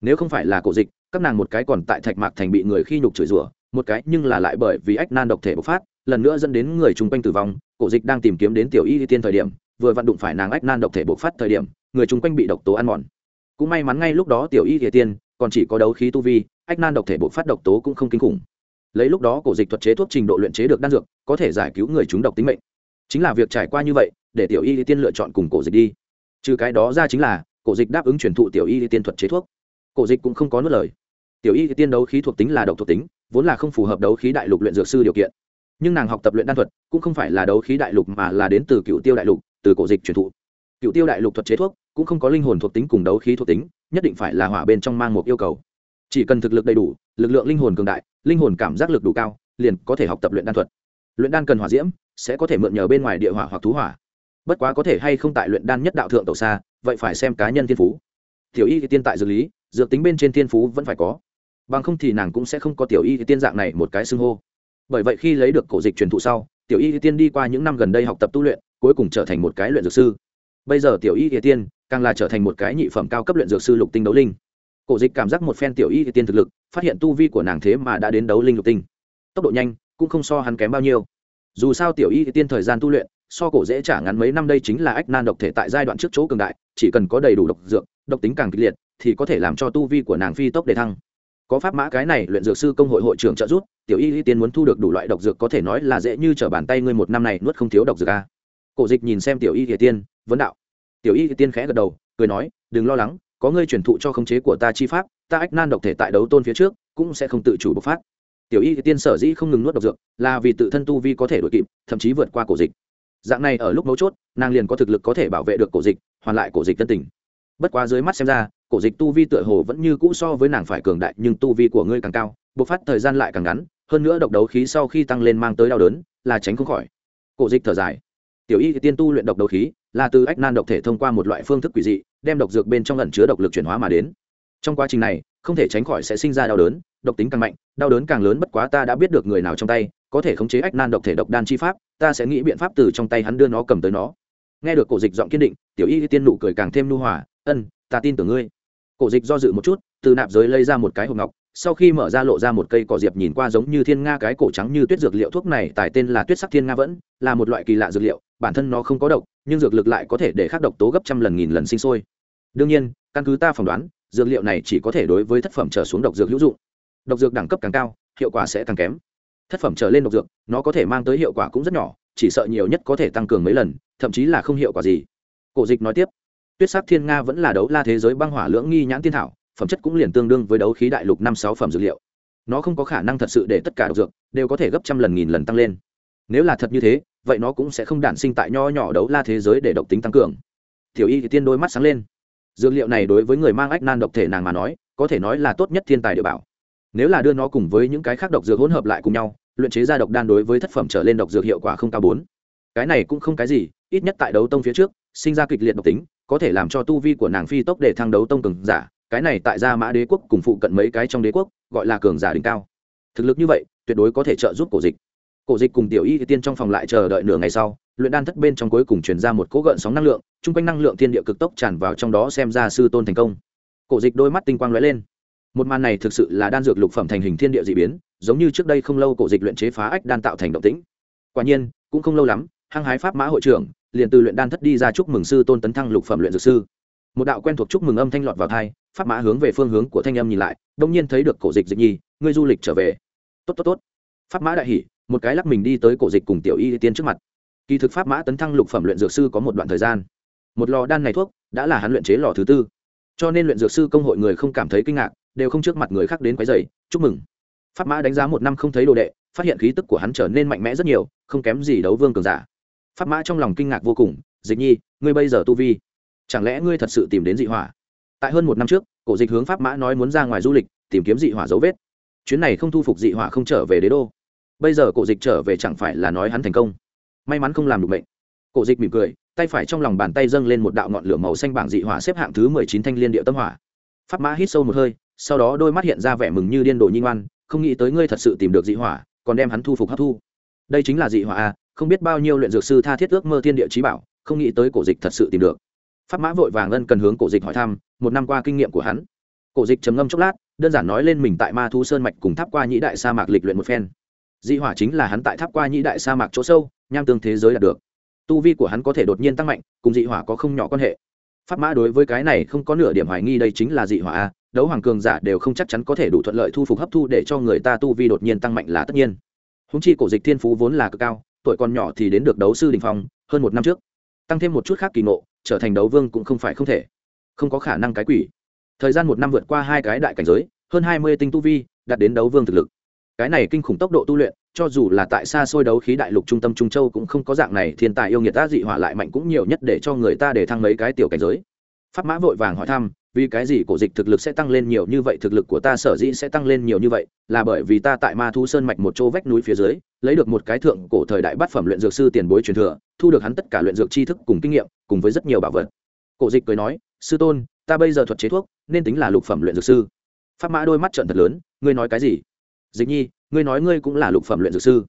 Nếu không phải là cổ dịch, các nàng một cái còn tại thạch mạc thành bị người khi nhục chửi rủa, một cái nhưng là lại bởi vì ách nan độc thể bộc phát lần nữa dẫn đến người chung quanh tử vong, cổ dịch đang tìm kiếm đến tiểu y tiên thời điểm, vừa vặn đụng phải nàng ách nan độc thể bộc phát thời điểm, người chung quanh bị độc tố ăn mòn. Cũng may mắn ngay lúc đó tiểu y tiên, còn chỉ có đấu khí tu vi, ách nan độc thể bộc phát độc tố cũng không kinh khủng. Lấy lúc đó cổ dịch thuật chế thuốc trình độ luyện chế được đan dược, có thể giải cứu người chúng độc tính mệnh. Chính là việc trải qua như vậy, để tiểu y tiên lựa chọn cùng cổ dịch đi. Trừ cái đó ra chính là, cổ dịch đáp ứng truyền thụ tiểu y tiên thuật chế thuốc. Cổ dịch cũng không có nuốt lời. Tiểu y tiên đấu khí thuộc tính là độc thuộc tính, vốn là không phù hợp đấu khí đại lục luyện dược sư điều kiện nhưng nàng học tập luyện đan thuật, cũng không phải là đấu khí đại lục mà là đến từ cựu tiêu đại lục, từ cổ dịch truyền thụ. Cựu tiêu đại lục thuật chế thuốc, cũng không có linh hồn thuộc tính cùng đấu khí thuộc tính, nhất định phải là hỏa bên trong mang một yêu cầu. Chỉ cần thực lực đầy đủ, lực lượng linh hồn cường đại, linh hồn cảm giác lực đủ cao, liền có thể học tập luyện đan thuật. Luyện đan cần hỏa diễm, sẽ có thể mượn nhờ bên ngoài địa hỏa hoặc thú hỏa. Bất quá có thể hay không tại luyện đan nhất đạo thượng tàu xa, vậy phải xem cá nhân thiên phú. Tiểu y thì tiên tại dược lý, dược tính bên trên thiên phú vẫn phải có. Bằng không thì nàng cũng sẽ không có tiểu y thì tiên dạng này một cái xưng hô bởi vậy khi lấy được cổ dịch truyền thụ sau, tiểu y thì tiên đi qua những năm gần đây học tập tu luyện, cuối cùng trở thành một cái luyện dược sư. Bây giờ tiểu y thì tiên càng là trở thành một cái nhị phẩm cao cấp luyện dược sư lục tinh đấu linh. Cổ dịch cảm giác một phen tiểu y thì tiên thực lực, phát hiện tu vi của nàng thế mà đã đến đấu linh lục tinh. Tốc độ nhanh, cũng không so hắn kém bao nhiêu. Dù sao tiểu y thì tiên thời gian tu luyện, so cổ dễ trả ngắn mấy năm đây chính là ách nan độc thể tại giai đoạn trước chỗ cường đại, chỉ cần có đầy đủ độc dược, độc tính càng kịch liệt, thì có thể làm cho tu vi của nàng phi tốc để thăng có pháp mã cái này luyện dược sư công hội hội trưởng trợ giúp, tiểu y y tiên muốn thu được đủ loại độc dược có thể nói là dễ như t r ở bàn tay ngươi một năm này nuốt không thiếu độc dược a. Cổ dịch nhìn xem tiểu y y tiên, vấn đạo. Tiểu y y tiên khẽ gật đầu, cười nói, đừng lo lắng, có ngươi truyền thụ cho khống chế của ta chi pháp, ta ách nan độc thể tại đấu tôn phía trước, cũng sẽ không tự chủ bộc phát. Tiểu y y tiên sở dĩ không ngừng nuốt độc dược, là vì tự thân tu vi có thể đuổi kịp, thậm chí vượt qua cổ dịch. Dạng này ở lúc mấu chốt, nàng liền có thực lực có thể bảo vệ được cổ dịch, hoàn lại cổ dịch tân tình. Bất quá dưới mắt xem ra cổ dịch tu vi tựa hồ vẫn như cũ so với nàng phải cường đại, nhưng tu vi của ngươi càng cao, bộc phát thời gian lại càng ngắn, hơn nữa độc đấu khí sau khi tăng lên mang tới đau đớn, là tránh không khỏi. Cổ dịch thở dài. Tiểu y tiên tu luyện độc đấu khí, là từ ách nan độc thể thông qua một loại phương thức quỷ dị, đem độc dược bên trong lẩn chứa độc lực chuyển hóa mà đến. Trong quá trình này, không thể tránh khỏi sẽ sinh ra đau đớn, độc tính càng mạnh, đau đớn càng lớn bất quá ta đã biết được người nào trong tay, có thể khống chế ách nan độc thể độc đan chi pháp, ta sẽ nghĩ biện pháp từ trong tay hắn đưa nó cầm tới nó. Nghe được cổ dịch giọng kiên định, tiểu y tiên nụ cười càng thêm nu hòa, ân, ta tin tưởng ngươi cổ dịch do dự một chút, từ nạp giới lấy ra một cái hộp ngọc, sau khi mở ra lộ ra một cây cỏ diệp nhìn qua giống như thiên nga cái cổ trắng như tuyết dược liệu thuốc này, tài tên là tuyết sắc thiên nga vẫn, là một loại kỳ lạ dược liệu, bản thân nó không có độc, nhưng dược lực lại có thể để khắc độc tố gấp trăm lần nghìn lần sinh sôi. Đương nhiên, căn cứ ta phỏng đoán, dược liệu này chỉ có thể đối với thất phẩm trở xuống độc dược hữu dụng. Độc dược đẳng cấp càng cao, hiệu quả sẽ càng kém. Thất phẩm trở lên độc dược, nó có thể mang tới hiệu quả cũng rất nhỏ, chỉ sợ nhiều nhất có thể tăng cường mấy lần, thậm chí là không hiệu quả gì. Cổ dịch nói tiếp tuyết sắc thiên nga vẫn là đấu la thế giới băng hỏa lưỡng nghi nhãn tiên thảo, phẩm chất cũng liền tương đương với đấu khí đại lục năm sáu phẩm dược liệu. Nó không có khả năng thật sự để tất cả độc dược đều có thể gấp trăm lần nghìn lần tăng lên. Nếu là thật như thế, vậy nó cũng sẽ không đản sinh tại nho nhỏ đấu la thế giới để độc tính tăng cường. Tiểu y thì tiên đôi mắt sáng lên. Dược liệu này đối với người mang ách nan độc thể nàng mà nói, có thể nói là tốt nhất thiên tài địa bảo. Nếu là đưa nó cùng với những cái khác độc dược hỗn hợp lại cùng nhau, luyện chế ra độc đan đối với thất phẩm trở lên độc dược hiệu quả không cao bốn. Cái này cũng không cái gì, ít nhất tại đấu tông phía trước, sinh ra kịch liệt độc tính có thể làm cho tu vi của nàng phi tốc để thăng đấu tông cường giả, cái này tại gia mã đế quốc cùng phụ cận mấy cái trong đế quốc, gọi là cường giả đỉnh cao. Thực lực như vậy, tuyệt đối có thể trợ giúp cổ dịch. Cổ dịch cùng tiểu y tiên trong phòng lại chờ đợi nửa ngày sau, luyện đan thất bên trong cuối cùng truyền ra một cỗ gợn sóng năng lượng, chung quanh năng lượng thiên địa cực tốc tràn vào trong đó xem ra sư tôn thành công. Cổ dịch đôi mắt tinh quang lóe lên. Một màn này thực sự là đan dược lục phẩm thành hình thiên địa d ị biến, giống như trước đây không lâu cổ dịch luyện chế phá ách đan tạo thành động tĩnh. Quả nhiên, cũng không lâu lắm, hăng hái pháp mã hội trưởng liền từ luyện đan thất đi ra chúc mừng sư tôn tấn thăng lục phẩm luyện dược sư. Một đạo quen thuộc chúc mừng âm thanh lọt vào thai pháp mã hướng về phương hướng của thanh âm nhìn lại, đông nhiên thấy được cổ dịch dịch nhi, ngươi du lịch trở về. Tốt tốt tốt. Pháp mã đại hỷ một cái lắc mình đi tới cổ dịch cùng tiểu y tiên trước mặt. Kỳ thực pháp mã tấn thăng lục phẩm luyện dược sư có một đoạn thời gian. Một lò đan này thuốc đã là hắn luyện chế lò thứ tư. Cho nên luyện dược sư công hội người không cảm thấy kinh ngạc, đều không trước mặt người khác đến quấy dày chúc mừng. Pháp mã đánh giá một năm không thấy đồ đệ, phát hiện khí tức của hắn trở nên mạnh mẽ rất nhiều, không kém gì đấu vương cường giả pháp mã trong lòng kinh ngạc vô cùng, dịch nhi, ngươi bây giờ tu vi, chẳng lẽ ngươi thật sự tìm đến dị hỏa? Tại hơn một năm trước, cổ dịch hướng pháp mã nói muốn ra ngoài du lịch, tìm kiếm dị hỏa dấu vết. Chuyến này không thu phục dị hỏa không trở về đế đô. Bây giờ cổ dịch trở về chẳng phải là nói hắn thành công. May mắn không làm được bệnh cổ dịch mỉm cười, tay phải trong lòng bàn tay dâng lên một đạo ngọn lửa màu xanh bảng dị hỏa xếp hạng thứ mười chín thanh liên địa tâm hỏa. Pháp mã hít sâu một hơi, sau đó đôi mắt hiện ra vẻ mừng như điên đồ nhi ngoan, không nghĩ tới ngươi thật sự tìm được dị hỏa, còn đem hắn thu phục hấp thu. Đây chính là dị hỏa à? Không biết bao nhiêu luyện dược sư tha thiết ước mơ thiên địa trí bảo, không nghĩ tới cổ dịch thật sự tìm được. Pháp mã vội vàng ân cần hướng cổ dịch hỏi thăm, một năm qua kinh nghiệm của hắn. Cổ dịch trầm ngâm chốc lát, đơn giản nói lên mình tại ma thu sơn mạch cùng tháp qua nhĩ đại sa mạc lịch luyện một phen. Dị hỏa chính là hắn tại tháp qua nhĩ đại sa mạc chỗ sâu, nham tương thế giới đạt được. Tu vi của hắn có thể đột nhiên tăng mạnh, cùng dị hỏa có không nhỏ quan hệ. Pháp mã đối với cái này không có nửa điểm hoài nghi đây chính là dị hỏa a, đấu hoàng cường giả đều không chắc chắn có thể đủ thuận lợi thu phục hấp thu để cho người ta tu vi đột nhiên tăng mạnh là tất nhiên. Húng chi cổ dịch thiên phú vốn là cực cao tuổi còn nhỏ thì đến được đấu sư đình phong, hơn một năm trước. Tăng thêm một chút khác kỳ ngộ, trở thành đấu vương cũng không phải không thể. Không có khả năng cái quỷ. Thời gian một năm vượt qua hai cái đại cảnh giới, hơn hai mươi tinh tu vi, đạt đến đấu vương thực lực. Cái này kinh khủng tốc độ tu luyện, cho dù là tại xa xôi đấu khí đại lục trung tâm trung châu cũng không có dạng này thiên tài yêu nghiệt ta dị hỏa lại mạnh cũng nhiều nhất để cho người ta để thăng mấy cái tiểu cảnh giới. Pháp mã vội vàng hỏi thăm vì cái gì cổ dịch thực lực sẽ tăng lên nhiều như vậy, thực lực của ta sở dĩ sẽ tăng lên nhiều như vậy, là bởi vì ta tại ma thu sơn mạch một chỗ vách núi phía dưới, lấy được một cái thượng cổ thời đại bát phẩm luyện dược sư tiền bối truyền thừa, thu được hắn tất cả luyện dược tri thức cùng kinh nghiệm, cùng với rất nhiều bảo vật. Cổ dịch cười nói, sư tôn, ta bây giờ thuật chế thuốc, nên tính là lục phẩm luyện dược sư. Pháp mã đôi mắt trận thật lớn, ngươi nói cái gì? Dịch nhi, ngươi nói ngươi cũng là lục phẩm luyện dược sư.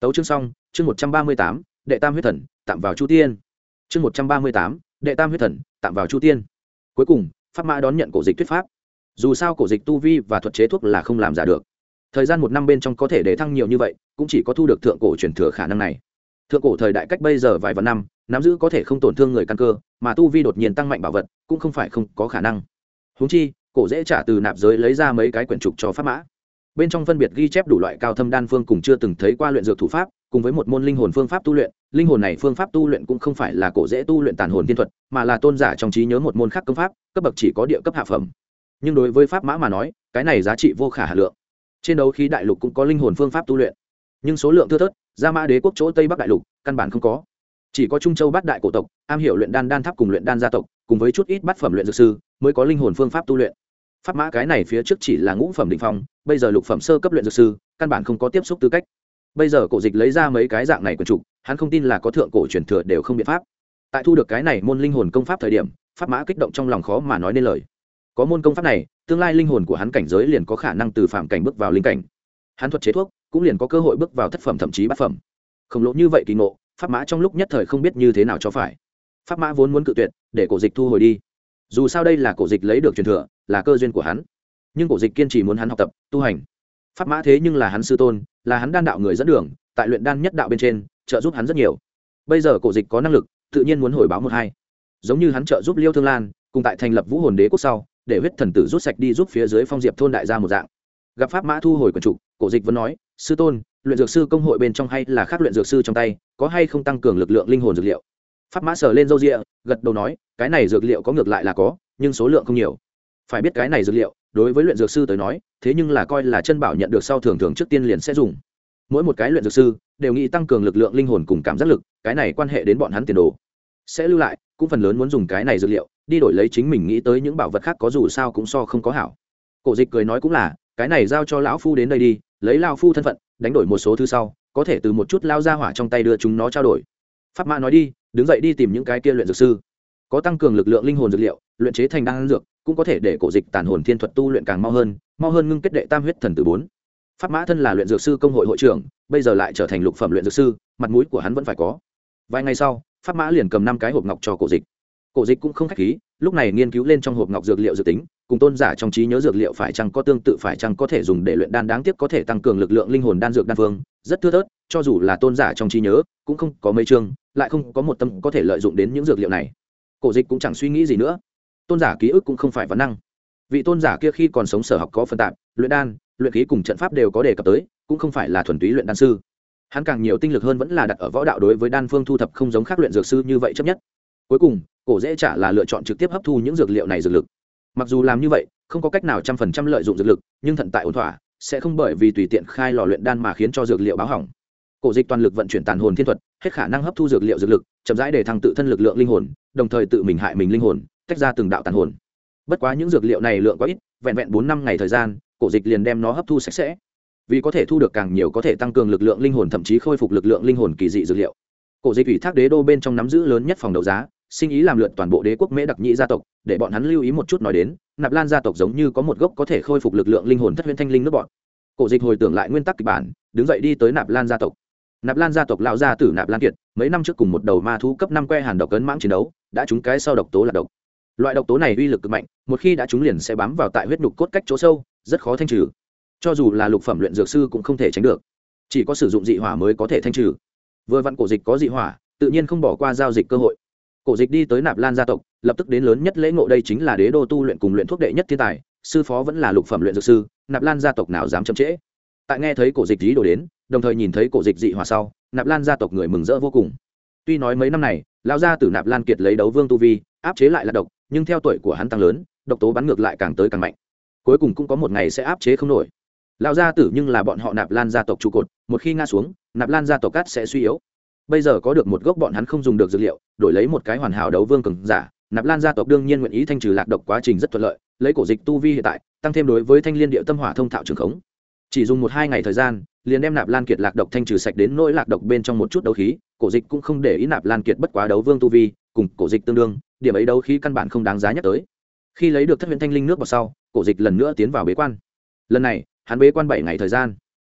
Tấu chương xong, chương một trăm ba mươi tám, đệ tam huyết thần, tạm vào chu tiên. Chương một trăm ba mươi tám, đệ tam huyết thần, tạm vào chu tiên. Cuối cùng pháp mã đón nhận cổ dịch thuyết pháp. Dù sao cổ dịch tu vi và thuật chế thuốc là không làm giả được. Thời gian một năm bên trong có thể để thăng nhiều như vậy, cũng chỉ có thu được thượng cổ truyền thừa khả năng này. Thượng cổ thời đại cách bây giờ vài vạn năm, nắm giữ có thể không tổn thương người căn cơ, mà tu vi đột nhiên tăng mạnh bảo vật, cũng không phải không có khả năng. Húng chi, cổ dễ trả từ nạp giới lấy ra mấy cái quyển trục cho pháp mã. Bên trong phân biệt ghi chép đủ loại cao thâm đan phương cùng chưa từng thấy qua luyện dược thủ pháp, cùng với một môn linh hồn phương pháp tu luyện linh hồn này phương pháp tu luyện cũng không phải là cổ dễ tu luyện tàn hồn tiên thuật, mà là tôn giả trong trí nhớ một môn khác công pháp, cấp bậc chỉ có địa cấp hạ phẩm. Nhưng đối với pháp mã mà nói, cái này giá trị vô khả hà lượng. Trên đấu khí đại lục cũng có linh hồn phương pháp tu luyện. Nhưng số lượng thưa thớt, gia mã đế quốc chỗ tây bắc đại lục, căn bản không có. Chỉ có trung châu bát đại cổ tộc, am hiểu luyện đan đan tháp cùng luyện đan gia tộc, cùng với chút ít bát phẩm luyện dược sư, mới có linh hồn phương pháp tu luyện. Pháp mã cái này phía trước chỉ là ngũ phẩm định phong, bây giờ lục phẩm sơ cấp luyện dược sư, căn bản không có tiếp xúc tư cách bây giờ cổ dịch lấy ra mấy cái dạng này quần trục, hắn không tin là có thượng cổ truyền thừa đều không biện pháp. Tại thu được cái này môn linh hồn công pháp thời điểm, pháp mã kích động trong lòng khó mà nói nên lời. Có môn công pháp này, tương lai linh hồn của hắn cảnh giới liền có khả năng từ phạm cảnh bước vào linh cảnh. Hắn thuật chế thuốc, cũng liền có cơ hội bước vào thất phẩm thậm chí bát phẩm. Khổng lỗ như vậy kỳ ngộ, pháp mã trong lúc nhất thời không biết như thế nào cho phải. Pháp mã vốn muốn cự tuyệt, để cổ dịch thu hồi đi. Dù sao đây là cổ dịch lấy được truyền thừa, là cơ duyên của hắn. Nhưng cổ dịch kiên trì muốn hắn học tập, tu hành pháp mã thế nhưng là hắn sư tôn, là hắn đan đạo người dẫn đường, tại luyện đan nhất đạo bên trên, trợ giúp hắn rất nhiều. Bây giờ cổ dịch có năng lực, tự nhiên muốn hồi báo một hai. Giống như hắn trợ giúp liêu thương lan, cùng tại thành lập vũ hồn đế quốc sau, để huyết thần tử rút sạch đi giúp phía dưới phong diệp thôn đại gia một dạng. Gặp pháp mã thu hồi quần trục cổ dịch vẫn nói, sư tôn, luyện dược sư công hội bên trong hay là khác luyện dược sư trong tay, có hay không tăng cường lực lượng linh hồn dược liệu? Pháp mã sờ lên râu rịa gật đầu nói, cái này dược liệu có ngược lại là có, nhưng số lượng không nhiều phải biết cái này dược liệu, đối với luyện dược sư tới nói, thế nhưng là coi là chân bảo nhận được sau thường thường trước tiên liền sẽ dùng. Mỗi một cái luyện dược sư đều nghĩ tăng cường lực lượng linh hồn cùng cảm giác lực, cái này quan hệ đến bọn hắn tiền đồ. Sẽ lưu lại, cũng phần lớn muốn dùng cái này dược liệu, đi đổi lấy chính mình nghĩ tới những bảo vật khác có dù sao cũng so không có hảo. Cổ dịch cười nói cũng là, cái này giao cho lão phu đến đây đi, lấy lao phu thân phận, đánh đổi một số thứ sau, có thể từ một chút lao ra hỏa trong tay đưa chúng nó trao đổi. Pháp mã nói đi, đứng dậy đi tìm những cái kia luyện dược sư. Có tăng cường lực lượng linh hồn dược liệu, luyện chế thành đan dược cũng có thể để cổ dịch tàn hồn thiên thuật tu luyện càng mau hơn mau hơn ngưng kết đệ tam huyết thần tử bốn. Pháp mã thân là luyện dược sư công hội hội trưởng, bây giờ lại trở thành lục phẩm luyện dược sư, mặt mũi của hắn vẫn phải có. Vài ngày sau, pháp mã liền cầm năm cái hộp ngọc cho cổ dịch. Cổ dịch cũng không khách khí, lúc này nghiên cứu lên trong hộp ngọc dược liệu dự tính, cùng tôn giả trong trí nhớ dược liệu phải chăng có tương tự phải chăng có thể dùng để luyện đan đáng tiếc có thể tăng cường lực lượng linh hồn đan dược đan phương. Rất thưa thớt, cho dù là tôn giả trong trí nhớ, cũng không có mấy chương, lại không có một tâm có thể lợi dụng đến những dược liệu này. Cổ dịch cũng chẳng suy nghĩ gì nữa tôn giả ký ức cũng không phải vấn năng. Vị tôn giả kia khi còn sống sở học có phân tạp, luyện đan, luyện khí cùng trận pháp đều có đề cập tới, cũng không phải là thuần túy luyện đan sư. Hắn càng nhiều tinh lực hơn vẫn là đặt ở võ đạo đối với đan phương thu thập không giống khác luyện dược sư như vậy chấp nhất. Cuối cùng, cổ dễ trả là lựa chọn trực tiếp hấp thu những dược liệu này dược lực. Mặc dù làm như vậy, không có cách nào trăm phần trăm lợi dụng dược lực, nhưng thận tại ổn thỏa, sẽ không bởi vì tùy tiện khai lò luyện đan mà khiến cho dược liệu báo hỏng. Cổ dịch toàn lực vận chuyển tàn hồn thiên thuật, hết khả năng hấp thu dược liệu dược lực, chậm rãi để thăng tự thân lực lượng linh hồn, đồng thời tự mình hại mình linh hồn tách ra từng đạo tàn hồn. Bất quá những dược liệu này lượng quá ít, vẹn vẹn bốn năm ngày thời gian, cổ dịch liền đem nó hấp thu sạch sẽ. Vì có thể thu được càng nhiều có thể tăng cường lực lượng linh hồn thậm chí khôi phục lực lượng linh hồn kỳ dị dược liệu. Cổ dịch ủy thác đế đô bên trong nắm giữ lớn nhất phòng đấu giá, sinh ý làm lượt toàn bộ đế quốc mễ đặc nhĩ gia tộc, để bọn hắn lưu ý một chút nói đến, nạp lan gia tộc giống như có một gốc có thể khôi phục lực lượng linh hồn thất huyễn thanh linh nước bọn. Cổ dịch hồi tưởng lại nguyên tắc kịch bản, đứng dậy đi tới nạp lan gia tộc. Nạp lan gia tộc lão gia tử nạp lan kiệt, mấy năm trước cùng một đầu ma thú cấp năm que hàn độc cấn mãng chiến đấu, đã trúng cái sau độc tố là độc loại độc tố này uy lực cực mạnh, một khi đã trúng liền sẽ bám vào tại huyết nhục cốt cách chỗ sâu, rất khó thanh trừ. Cho dù là lục phẩm luyện dược sư cũng không thể tránh được. Chỉ có sử dụng dị hỏa mới có thể thanh trừ. Vừa vặn cổ dịch có dị hỏa, tự nhiên không bỏ qua giao dịch cơ hội. Cổ dịch đi tới nạp lan gia tộc, lập tức đến lớn nhất lễ ngộ đây chính là đế đô tu luyện cùng luyện thuốc đệ nhất thiên tài, sư phó vẫn là lục phẩm luyện dược sư, nạp lan gia tộc nào dám chậm trễ. Tại nghe thấy cổ dịch dí đồ đến, đồng thời nhìn thấy cổ dịch dị hỏa sau, nạp lan gia tộc người mừng rỡ vô cùng tuy nói mấy năm này, lão gia tử nạp lan kiệt lấy đấu vương tu vi, áp chế lại là độc, nhưng theo tuổi của hắn tăng lớn, độc tố bắn ngược lại càng tới càng mạnh. Cuối cùng cũng có một ngày sẽ áp chế không nổi. Lão gia tử nhưng là bọn họ nạp lan gia tộc trụ cột, một khi ngã xuống, nạp lan gia tộc cát sẽ suy yếu. Bây giờ có được một gốc bọn hắn không dùng được dược liệu, đổi lấy một cái hoàn hảo đấu vương cường giả, nạp lan gia tộc đương nhiên nguyện ý thanh trừ lạc độc quá trình rất thuận lợi, lấy cổ dịch tu vi hiện tại, tăng thêm đối với thanh liên địa tâm hỏa thông thạo trường khống chỉ dùng một hai ngày thời gian, liền đem nạp lan kiệt lạc độc thanh trừ sạch đến nỗi lạc độc bên trong một chút đấu khí, cổ dịch cũng không để ý nạp lan kiệt bất quá đấu vương tu vi, cùng cổ dịch tương đương, điểm ấy đấu khí căn bản không đáng giá nhắc tới. Khi lấy được thất huyện thanh linh nước vào sau, cổ dịch lần nữa tiến vào bế quan. Lần này, hắn bế quan bảy ngày thời gian.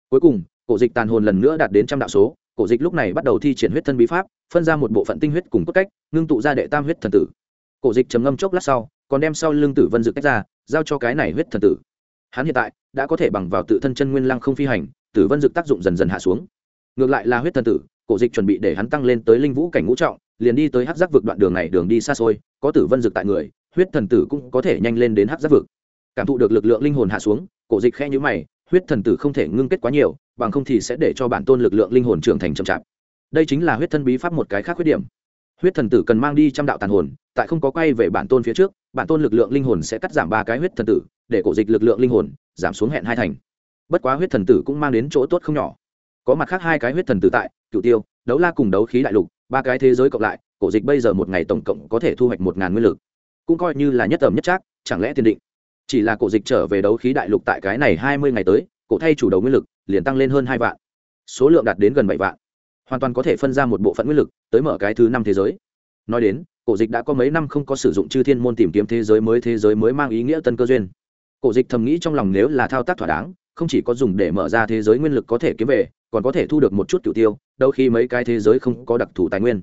Cuối cùng, cổ dịch tàn hồn lần nữa đạt đến trăm đạo số, cổ dịch lúc này bắt đầu thi triển huyết thân bí pháp, phân ra một bộ phận tinh huyết cùng cốt cách, ngưng tụ ra đệ tam huyết thần tử. Cổ dịch trầm ngâm chốc lát sau, còn đem sau lưng tử vân dự cách ra, giao cho cái này huyết thần tử hắn hiện tại đã có thể bằng vào tự thân chân nguyên lăng không phi hành, tử vân dực tác dụng dần dần hạ xuống. Ngược lại là huyết thần tử, cổ dịch chuẩn bị để hắn tăng lên tới linh vũ cảnh ngũ trọng, liền đi tới hát giác vực đoạn đường này, đường đi xa xôi, có tử vân dực tại người, huyết thần tử cũng có thể nhanh lên đến hát giác vực. Cảm thụ được lực lượng linh hồn hạ xuống, cổ dịch khe nhữ mày, huyết thần tử không thể ngưng kết quá nhiều, bằng không thì sẽ để cho bản tôn lực lượng linh hồn trưởng thành chậm chạp. Đây chính là huyết thân bí pháp một cái khác khuyết điểm huyết thần tử cần mang đi trăm đạo tàn hồn, tại không có quay về bản tôn phía trước, bản tôn lực lượng linh hồn sẽ cắt giảm ba cái huyết thần tử, để cổ dịch lực lượng linh hồn giảm xuống hẹn hai thành. Bất quá huyết thần tử cũng mang đến chỗ tốt không nhỏ. Có mặt khác hai cái huyết thần tử tại cựu tiêu, đấu la cùng đấu khí đại lục, ba cái thế giới cộng lại, cổ dịch bây giờ một ngày tổng cộng có thể thu hoạch một ngàn nguyên lực. Cũng coi như là nhất tầm nhất trác, chẳng lẽ tiền định? Chỉ là cổ dịch trở về đấu khí đại lục tại cái này hai mươi ngày tới, cổ thay chủ đầu nguyên lực, liền tăng lên hơn hai vạn. Số lượng đạt đến gần bảy vạn hoàn toàn có thể phân ra một bộ phận nguyên lực tới mở cái thứ năm thế giới. Nói đến, cổ dịch đã có mấy năm không có sử dụng chư thiên môn tìm kiếm thế giới mới thế giới mới mang ý nghĩa tân cơ duyên. Cổ dịch thầm nghĩ trong lòng nếu là thao tác thỏa đáng, không chỉ có dùng để mở ra thế giới nguyên lực có thể kiếm về, còn có thể thu được một chút cựu tiêu Đôi khi mấy cái thế giới không có đặc thù tài nguyên.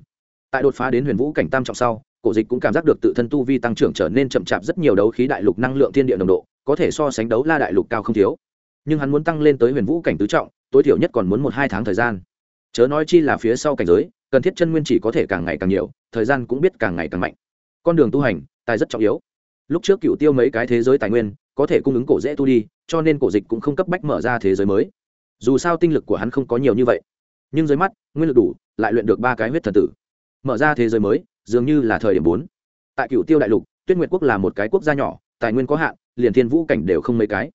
Tại đột phá đến huyền vũ cảnh tam trọng sau, cổ dịch cũng cảm giác được tự thân tu vi tăng trưởng trở nên chậm chạp rất nhiều đấu khí đại lục năng lượng thiên địa nồng độ, có thể so sánh đấu la đại lục cao không thiếu. Nhưng hắn muốn tăng lên tới huyền vũ cảnh tứ trọng, tối thiểu nhất còn muốn một hai tháng thời gian chớ nói chi là phía sau cảnh giới, cần thiết chân nguyên chỉ có thể càng ngày càng nhiều, thời gian cũng biết càng ngày càng mạnh. Con đường tu hành, tài rất trọng yếu. Lúc trước cựu tiêu mấy cái thế giới tài nguyên, có thể cung ứng cổ dễ tu đi, cho nên cổ dịch cũng không cấp bách mở ra thế giới mới. Dù sao tinh lực của hắn không có nhiều như vậy. Nhưng dưới mắt, nguyên lực đủ, lại luyện được ba cái huyết thần tử. Mở ra thế giới mới, dường như là thời điểm bốn. Tại cựu tiêu đại lục, tuyết nguyệt quốc là một cái quốc gia nhỏ, tài nguyên có hạn, liền thiên vũ cảnh đều không mấy cái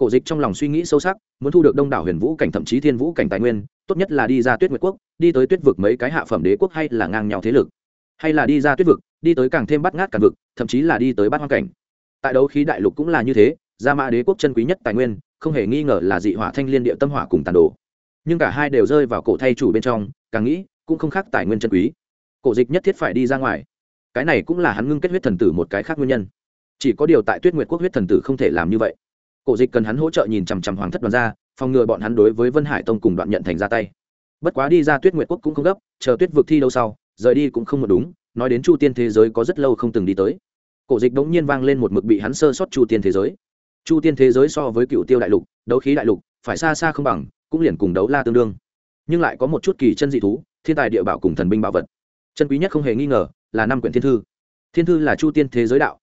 cổ dịch trong lòng suy nghĩ sâu sắc, muốn thu được đông đảo huyền vũ cảnh thậm chí thiên vũ cảnh tài nguyên, tốt nhất là đi ra tuyết nguyệt quốc, đi tới tuyết vực mấy cái hạ phẩm đế quốc hay là ngang nhau thế lực. Hay là đi ra tuyết vực, đi tới càng thêm bắt ngát càng vực, thậm chí là đi tới bát hoang cảnh. Tại đấu khí đại lục cũng là như thế, gia mã đế quốc chân quý nhất tài nguyên, không hề nghi ngờ là dị hỏa thanh liên địa tâm hỏa cùng tàn đồ. Nhưng cả hai đều rơi vào cổ thay chủ bên trong, càng nghĩ, cũng không khác tài nguyên chân quý. Cổ dịch nhất thiết phải đi ra ngoài. Cái này cũng là hắn ngưng kết huyết thần tử một cái khác nguyên nhân. Chỉ có điều tại tuyết nguyệt quốc huyết thần tử không thể làm như vậy cổ dịch cần hắn hỗ trợ nhìn chằm chằm hoàng thất đoàn ra, phòng ngừa bọn hắn đối với vân hải tông cùng đoạn nhận thành ra tay. Bất quá đi ra tuyết nguyệt quốc cũng không gấp, chờ tuyết vực thi đâu sau, rời đi cũng không một đúng, nói đến chu tiên thế giới có rất lâu không từng đi tới. Cổ dịch đống nhiên vang lên một mực bị hắn sơ sót chu tiên thế giới. Chu tiên thế giới so với cựu tiêu đại lục, đấu khí đại lục, phải xa xa không bằng, cũng liền cùng đấu la tương đương. Nhưng lại có một chút kỳ chân dị thú, thiên tài địa bảo cùng thần binh bảo vật. Chân quý nhất không hề nghi ngờ là năm quyển thiên thư. Thiên thư là chu tiên thế giới đạo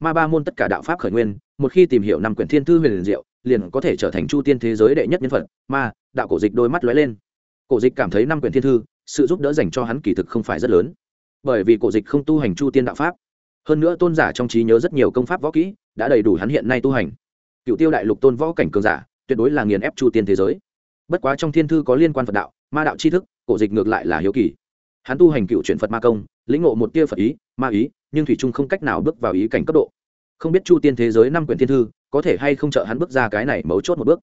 ma ba môn tất cả đạo pháp khởi nguyên, một khi tìm hiểu năm quyển thiên thư huyền liền diệu, liền có thể trở thành chu tiên thế giới đệ nhất nhân vật. ma, đạo cổ dịch đôi mắt lóe lên. Cổ dịch cảm thấy năm quyển thiên thư, sự giúp đỡ dành cho hắn kỳ thực không phải rất lớn. Bởi vì cổ dịch không tu hành chu tiên đạo pháp. Hơn nữa tôn giả trong trí nhớ rất nhiều công pháp võ kỹ, đã đầy đủ hắn hiện nay tu hành. Cựu tiêu đại lục tôn võ cảnh cường giả, tuyệt đối là nghiền ép chu tiên thế giới. Bất quá trong thiên thư có liên quan phật đạo, ma đạo tri thức, cổ dịch ngược lại là hiếu kỳ. Hắn tu hành cựu chuyển phật ma công lĩnh ngộ một tia phật ý, ma ý, nhưng thủy trung không cách nào bước vào ý cảnh cấp độ. Không biết chu tiên thế giới năm quyển thiên thư, có thể hay không trợ hắn bước ra cái này mấu chốt một bước.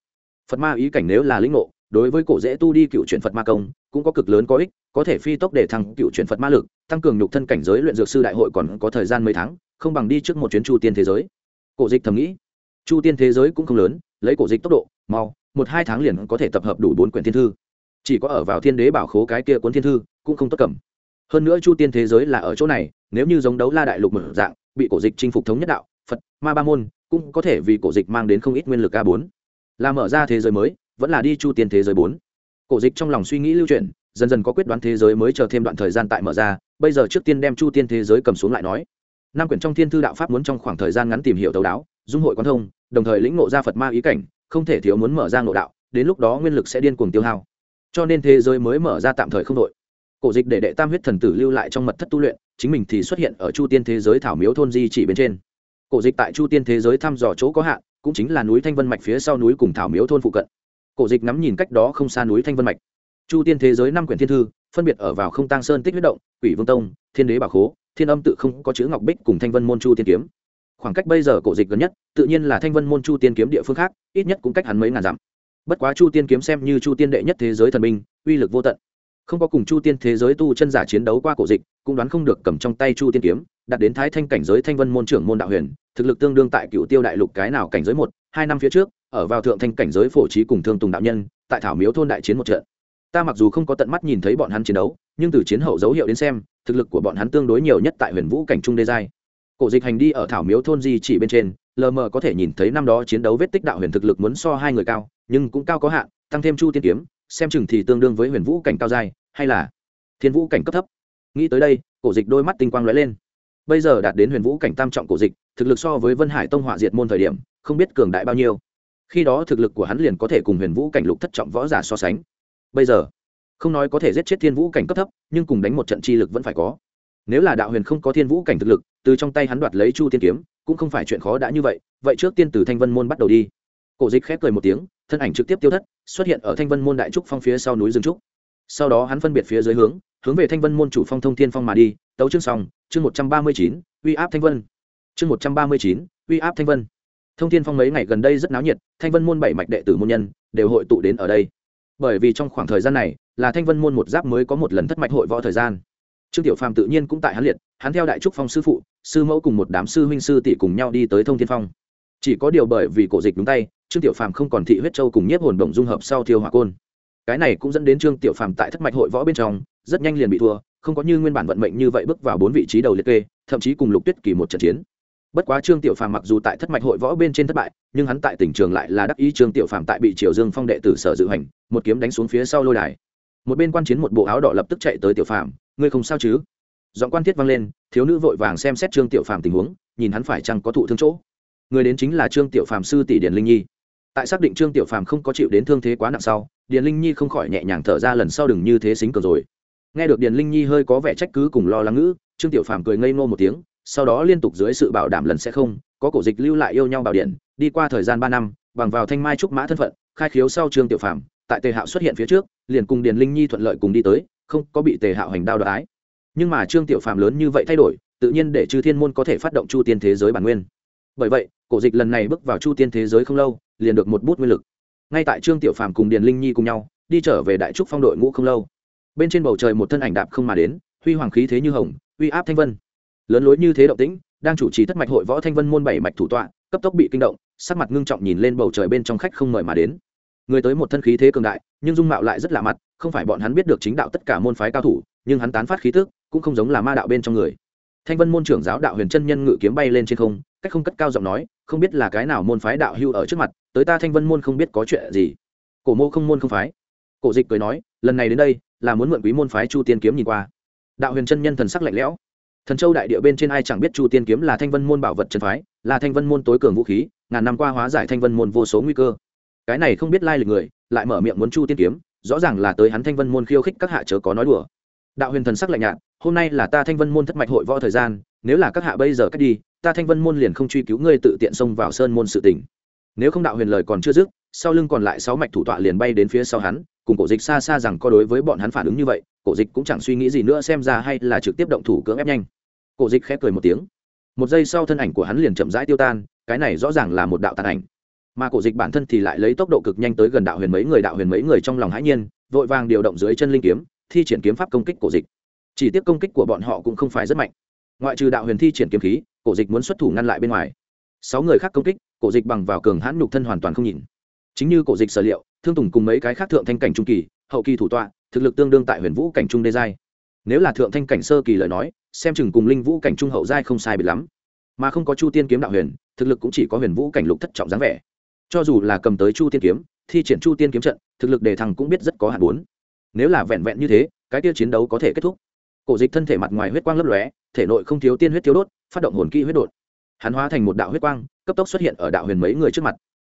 Phật ma ý cảnh nếu là lĩnh ngộ, đối với cổ dễ tu đi cựu chuyển phật ma công, cũng có cực lớn có ích, có thể phi tốc để thăng cựu chuyển phật ma lực, tăng cường nhục thân cảnh giới luyện dược sư đại hội còn có thời gian mấy tháng, không bằng đi trước một chuyến chu tiên thế giới. Cổ dịch thầm nghĩ. Chu tiên thế giới cũng không lớn, lấy cổ dịch tốc độ, mau, một hai tháng liền có thể tập hợp đủ bốn quyển thiên thư. Chỉ có ở vào thiên đế bảo khố cái kia cuốn thiên thư, cũng không tốt cầm hơn nữa chu tiên thế giới là ở chỗ này, nếu như giống đấu la đại lục mở dạng, bị cổ dịch chinh phục thống nhất đạo, phật, ma ba môn, cũng có thể vì cổ dịch mang đến không ít nguyên lực a bốn. Là mở ra thế giới mới, vẫn là đi chu tiên thế giới bốn. Cổ dịch trong lòng suy nghĩ lưu truyền dần dần có quyết đoán thế giới mới chờ thêm đoạn thời gian tại mở ra, bây giờ trước tiên đem chu tiên thế giới cầm xuống lại nói. Năm quyển trong thiên thư đạo pháp muốn trong khoảng thời gian ngắn tìm hiểu tấu đáo, dung hội quan thông, đồng thời lĩnh ngộ ra phật ma ý cảnh, không thể thiếu muốn mở ra ngộ đạo, đến lúc đó nguyên lực sẽ điên cuồng tiêu hao. Cho nên thế giới mới mở ra tạm thời không đội cổ dịch để đệ tam huyết thần tử lưu lại trong mật thất tu luyện chính mình thì xuất hiện ở chu tiên thế giới thảo miếu thôn di chỉ bên trên. Cổ dịch tại chu tiên thế giới thăm dò chỗ có hạn cũng chính là núi thanh vân mạch phía sau núi cùng thảo miếu thôn phụ cận. Cổ dịch ngắm nhìn cách đó không xa núi thanh vân mạch. Chu tiên thế giới năm quyển thiên thư phân biệt ở vào không tăng sơn tích huyết động quỷ vương tông thiên đế bảo khố thiên âm tự không có chữ ngọc bích cùng thanh vân môn chu tiên kiếm. Khoảng cách bây giờ cổ dịch gần nhất tự nhiên là thanh vân môn chu tiên kiếm địa phương khác ít nhất cũng cách hắn mấy ngàn dặm. Bất quá chu tiên kiếm xem như chu tiên đệ nhất thế giới thần minh, uy lực vô tận không có cùng chu tiên thế giới tu chân giả chiến đấu qua cổ dịch, cũng đoán không được cầm trong tay chu tiên kiếm đặt đến thái thanh cảnh giới thanh vân môn trưởng môn đạo huyền, thực lực tương đương tại cựu tiêu đại lục cái nào cảnh giới một, hai năm phía trước, ở vào thượng thanh cảnh giới phổ trí cùng thương tùng đạo nhân, tại thảo miếu thôn đại chiến một trận. Ta mặc dù không có tận mắt nhìn thấy bọn hắn chiến đấu, nhưng từ chiến hậu dấu hiệu đến xem, thực lực của bọn hắn tương đối nhiều nhất tại huyền vũ cảnh trung đê giai. Cổ dịch hành đi ở thảo miếu thôn di chỉ bên trên, lờ mờ có thể nhìn thấy năm đó chiến đấu vết tích đạo huyền thực lực muốn so hai người cao, nhưng cũng cao có hạn, tăng thêm chu tiên kiếm xem chừng thì tương đương với huyền vũ cảnh cao giai, hay là thiên vũ cảnh cấp thấp. Nghĩ tới đây, cổ dịch đôi mắt tinh quang lóe lên. Bây giờ đạt đến huyền vũ cảnh tam trọng cổ dịch, thực lực so với vân hải tông hỏa diệt môn thời điểm, không biết cường đại bao nhiêu. Khi đó thực lực của hắn liền có thể cùng huyền vũ cảnh lục thất trọng võ giả so sánh. Bây giờ, không nói có thể giết chết thiên vũ cảnh cấp thấp, nhưng cùng đánh một trận chi lực vẫn phải có. Nếu là đạo huyền không có thiên vũ cảnh thực lực, từ trong tay hắn đoạt lấy chu tiên kiếm, cũng không phải chuyện khó đã như vậy vậy trước tiên từ thanh vân môn bắt đầu đi. Cổ dịch khép cười một tiếng thân ảnh trực tiếp tiêu thất, xuất hiện ở thanh vân môn đại trúc phong phía sau núi rừng trúc. Sau đó hắn phân biệt phía dưới hướng hướng về thanh vân môn chủ phong thông thiên phong mà đi, tấu chương xong, chương một trăm ba mươi chín, uy áp thanh vân. Chương một trăm ba mươi chín, uy áp thanh vân. Thông thiên phong mấy ngày gần đây rất náo nhiệt, thanh vân môn bảy mạch đệ tử môn nhân đều hội tụ đến ở đây. Bởi vì trong khoảng thời gian này, là thanh vân môn một giáp mới có một lần thất mạch hội võ thời gian. Trương tiểu phàm tự nhiên cũng tại hắn liệt, hắn theo đại trúc phong sư phụ, sư mẫu cùng một đám sư huynh sư tỷ cùng nhau đi tới thông thiên phong chỉ có điều bởi vì cổ dịch đúng tay, trương tiểu phàm không còn thị huyết châu cùng nhiếp hồn động dung hợp sau thiêu hỏa côn. Cái này cũng dẫn đến trương tiểu phàm tại thất mạch hội võ bên trong, rất nhanh liền bị thua, không có như nguyên bản vận mệnh như vậy bước vào bốn vị trí đầu liệt kê, thậm chí cùng lục tuyết kỳ một trận chiến. Bất quá trương tiểu phàm mặc dù tại thất mạch hội võ bên trên thất bại, nhưng hắn tại tỉnh trường lại là đắc ý trương tiểu phàm tại bị triều dương phong đệ tử sở dự hành, một kiếm đánh xuống phía sau lôi đài. Một bên quan chiến một bộ áo đỏ lập tức chạy tới tiểu phàm, ngươi không sao chứ? Giọng quan thiết vang lên, thiếu nữ vội vàng xem xét trương tiểu phàm tình huống, nhìn hắn phải chăng có thụ thương chỗ người đến chính là trương tiểu phàm sư tỷ điền linh nhi. Tại xác định trương tiểu phàm không có chịu đến thương thế quá nặng sau, điền linh nhi không khỏi nhẹ nhàng thở ra lần sau đừng như thế xính cờ rồi. Nghe được điền linh nhi hơi có vẻ trách cứ cùng lo lắng ngữ, trương tiểu phàm cười ngây ngô một tiếng, sau đó liên tục dưới sự bảo đảm lần sẽ không, có cổ dịch lưu lại yêu nhau bảo điện, đi qua thời gian ba năm, bằng vào thanh mai trúc mã thân phận, khai khiếu sau trương tiểu phàm, tại tề hạo xuất hiện phía trước, liền cùng điền linh nhi thuận lợi cùng đi tới, không có bị tề hạo hành đao đoái nhưng mà trương tiểu phàm lớn như vậy thay đổi, tự nhiên để chư thiên môn có thể phát động chu tiên thế giới bản nguyên. Bởi vậy cổ dịch lần này bước vào chu tiên thế giới không lâu, liền được một bút nguyên lực. Ngay tại trương tiểu phàm cùng điền linh nhi cùng nhau, đi trở về đại trúc phong đội ngũ không lâu. Bên trên bầu trời một thân ảnh đạp không mà đến, huy hoàng khí thế như hồng, uy áp thanh vân. Lớn lối như thế động tĩnh, đang chủ trì thất mạch hội võ thanh vân môn bảy mạch thủ tọa, cấp tốc bị kinh động, sắc mặt ngưng trọng nhìn lên bầu trời bên trong khách không mời mà đến. Người tới một thân khí thế cường đại, nhưng dung mạo lại rất lạ mặt, không phải bọn hắn biết được chính đạo tất cả môn phái cao thủ, nhưng hắn tán phát khí tức, cũng không giống là ma đạo bên trong người. Thanh vân môn trưởng giáo đạo huyền chân nhân ngự kiếm bay lên trên không cách không cất cao giọng nói, không biết là cái nào môn phái đạo hưu ở trước mặt, tới ta thanh vân môn không biết có chuyện gì. Cổ mô không môn không phái. Cổ dịch cười nói, lần này đến đây, là muốn mượn quý môn phái chu tiên kiếm nhìn qua. Đạo huyền chân nhân thần sắc lạnh lẽo. Thần châu đại địa bên trên ai chẳng biết chu tiên kiếm là thanh vân môn bảo vật chân phái, là thanh vân môn tối cường vũ khí, ngàn năm qua hóa giải thanh vân môn vô số nguy cơ. Cái này không biết lai lịch người, lại mở miệng muốn chu tiên kiếm, rõ ràng là tới hắn thanh vân môn khiêu khích các hạ chớ có nói đùa. Đạo huyền thần sắc lạnh nhạt, hôm nay là ta thanh vân môn thất mạch hội võ thời gian, nếu là các hạ bây giờ cách đi ta thanh vân môn liền không truy cứu ngươi tự tiện xông vào sơn môn sự tình. Nếu không đạo huyền lời còn chưa dứt, sau lưng còn lại sáu mạch thủ tọa liền bay đến phía sau hắn, cùng cổ dịch xa xa rằng có đối với bọn hắn phản ứng như vậy, cổ dịch cũng chẳng suy nghĩ gì nữa xem ra hay là trực tiếp động thủ cưỡng ép nhanh. Cổ dịch khép cười một tiếng. Một giây sau thân ảnh của hắn liền chậm rãi tiêu tan, cái này rõ ràng là một đạo tàn ảnh. Mà cổ dịch bản thân thì lại lấy tốc độ cực nhanh tới gần đạo huyền mấy người, đạo huyền mấy người trong lòng hãi nhiên, vội vàng điều động dưới chân linh kiếm, thi triển kiếm pháp công kích cổ dịch. Chỉ tiếp công kích của bọn họ cũng không phải rất mạnh. Ngoại trừ đạo huyền thi triển kiếm khí cổ dịch muốn xuất thủ ngăn lại bên ngoài. Sáu người khác công kích, cổ dịch bằng vào cường hãn nhục thân hoàn toàn không nhìn. Chính như cổ dịch sở liệu, thương tùng cùng mấy cái khác thượng thanh cảnh trung kỳ, hậu kỳ thủ tọa, thực lực tương đương tại huyền vũ cảnh trung đê giai. Nếu là thượng thanh cảnh sơ kỳ lời nói, xem chừng cùng linh vũ cảnh trung hậu giai không sai biệt lắm. Mà không có chu tiên kiếm đạo huyền, thực lực cũng chỉ có huyền vũ cảnh lục thất trọng dáng vẻ. Cho dù là cầm tới chu tiên kiếm, thi triển chu tiên kiếm trận, thực lực đề thăng cũng biết rất có hạn bốn. Nếu là vẹn vẹn như thế, cái tiêu chiến đấu có thể kết thúc cổ dịch thân thể mặt ngoài huyết quang lấp lóe, thể nội không thiếu tiên huyết thiếu đốt, phát động hồn kỹ huyết đột hắn hóa thành một đạo huyết quang, cấp tốc xuất hiện ở đạo huyền mấy người trước mặt.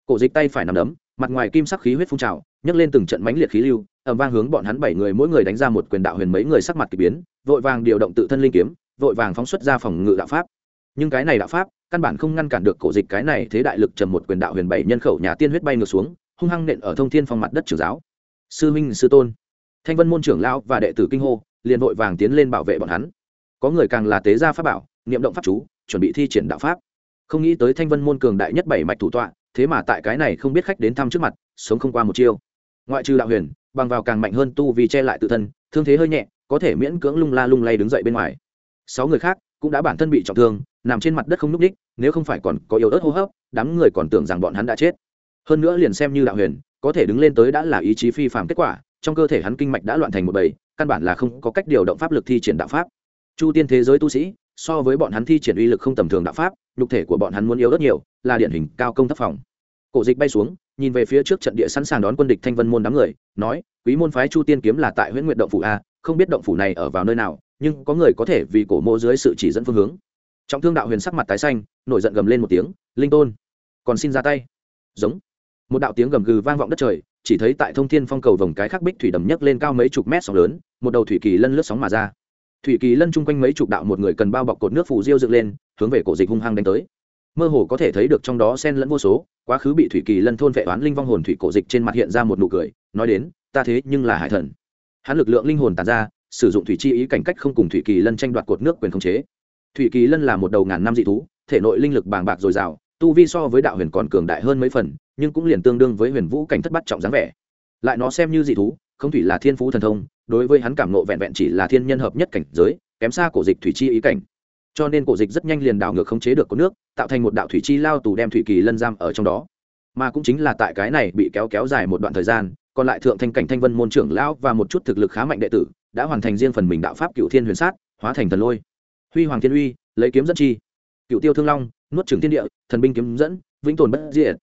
Cổ dịch tay phải nằm đấm, mặt ngoài kim sắc khí huyết phun trào, nhấc lên từng trận mánh liệt khí lưu ẩm vang hướng bọn hắn bảy người mỗi người đánh ra một quyền đạo huyền mấy người sắc mặt k ỳ biến, vội vàng điều động tự thân linh kiếm, vội vàng phóng xuất ra phòng ngự đạo pháp. Nhưng cái này đạo pháp, căn bản không ngăn cản được cổ dịch cái này thế đại lực trầm một quyền đạo huyền bảy nhân khẩu nhà tiên huyết bay ngược xuống, hung hăng nện ở thông thiên phong mặt đất trường giáo. Sư minh sư tôn. Thanh vân môn trưởng lão và đệ tử kinh hô liền vội vàng tiến lên bảo vệ bọn hắn. Có người càng là tế gia pháp bảo, niệm động pháp chú, chuẩn bị thi triển đạo pháp. Không nghĩ tới thanh vân môn cường đại nhất bảy mạch thủ tọa, thế mà tại cái này không biết khách đến thăm trước mặt, sống không qua một chiêu. Ngoại trừ đạo huyền, bằng vào càng mạnh hơn tu vì che lại tự thân, thương thế hơi nhẹ, có thể miễn cưỡng lung la lung lay đứng dậy bên ngoài. Sáu người khác cũng đã bản thân bị trọng thương, nằm trên mặt đất không n ú c đích nếu không phải còn có yếu ớt hô hấp, đám người còn tưởng rằng bọn hắn đã chết. Hơn nữa liền xem như đạo huyền, có thể đứng lên tới đã là ý chí phi phạm kết quả, trong cơ thể hắn kinh mạch đã loạn thành một bầy căn bản là không có cách điều động pháp lực thi triển đạo pháp. Chu tiên thế giới tu sĩ, so với bọn hắn thi triển uy lực không tầm thường đạo pháp, nhục thể của bọn hắn muốn yếu rất nhiều, là điển hình cao công thấp phòng. Cổ dịch bay xuống, nhìn về phía trước trận địa sẵn sàng đón quân địch thanh vân môn đám người, nói, quý môn phái chu tiên kiếm là tại huyện nguyện động phủ a, không biết động phủ này ở vào nơi nào, nhưng có người có thể vì cổ mô dưới sự chỉ dẫn phương hướng. Trọng thương đạo huyền sắc mặt tái xanh, nổi giận gầm lên một tiếng, linh tôn, còn xin ra tay. Giống. Một đạo tiếng gầm gừ vang vọng đất trời chỉ thấy tại thông thiên phong cầu vòng cái khắc bích thủy đầm nhấc lên cao mấy chục mét sóng lớn, một đầu thủy kỳ lân lướt sóng mà ra. Thủy kỳ lân chung quanh mấy chục đạo một người cần bao bọc cột nước phủ diêu dựng lên, hướng về cổ dịch hung hăng đánh tới. Mơ hồ có thể thấy được trong đó sen lẫn vô số, quá khứ bị thủy kỳ lân thôn vệ oán linh vong hồn thủy cổ dịch trên mặt hiện ra một nụ cười, nói đến, ta thế nhưng là hải thần. Hắn lực lượng linh hồn tàn ra, sử dụng thủy chi ý cảnh cách không cùng thủy kỳ lân tranh đoạt cột nước quyền khống chế. Thủy kỳ lân là một đầu ngàn năm dị thú, thể nội linh lực bàng bạc dồi dào, tu vi so với đạo huyền còn cường đại hơn mấy phần nhưng cũng liền tương đương với huyền vũ cảnh thất bắt trọng dáng vẻ. Lại nó xem như dị thú, không thủy là thiên phú thần thông, đối với hắn cảm nộ vẹn vẹn chỉ là thiên nhân hợp nhất cảnh giới, kém xa cổ dịch thủy chi ý cảnh. Cho nên cổ dịch rất nhanh liền đảo ngược khống chế được có nước, tạo thành một đạo thủy chi lao tù đem thủy kỳ lân giam ở trong đó. Mà cũng chính là tại cái này bị kéo kéo dài một đoạn thời gian, còn lại thượng thanh cảnh thanh vân môn trưởng lão và một chút thực lực khá mạnh đệ tử, đã hoàn thành riêng phần mình đạo pháp cựu thiên huyền sát, hóa thành thần lôi. Huy hoàng thiên uy, lấy kiếm dẫn chi. Cựu tiêu thương long, nuốt trưởng thiên địa, thần binh kiếm dẫn, vĩnh tồn bất diệt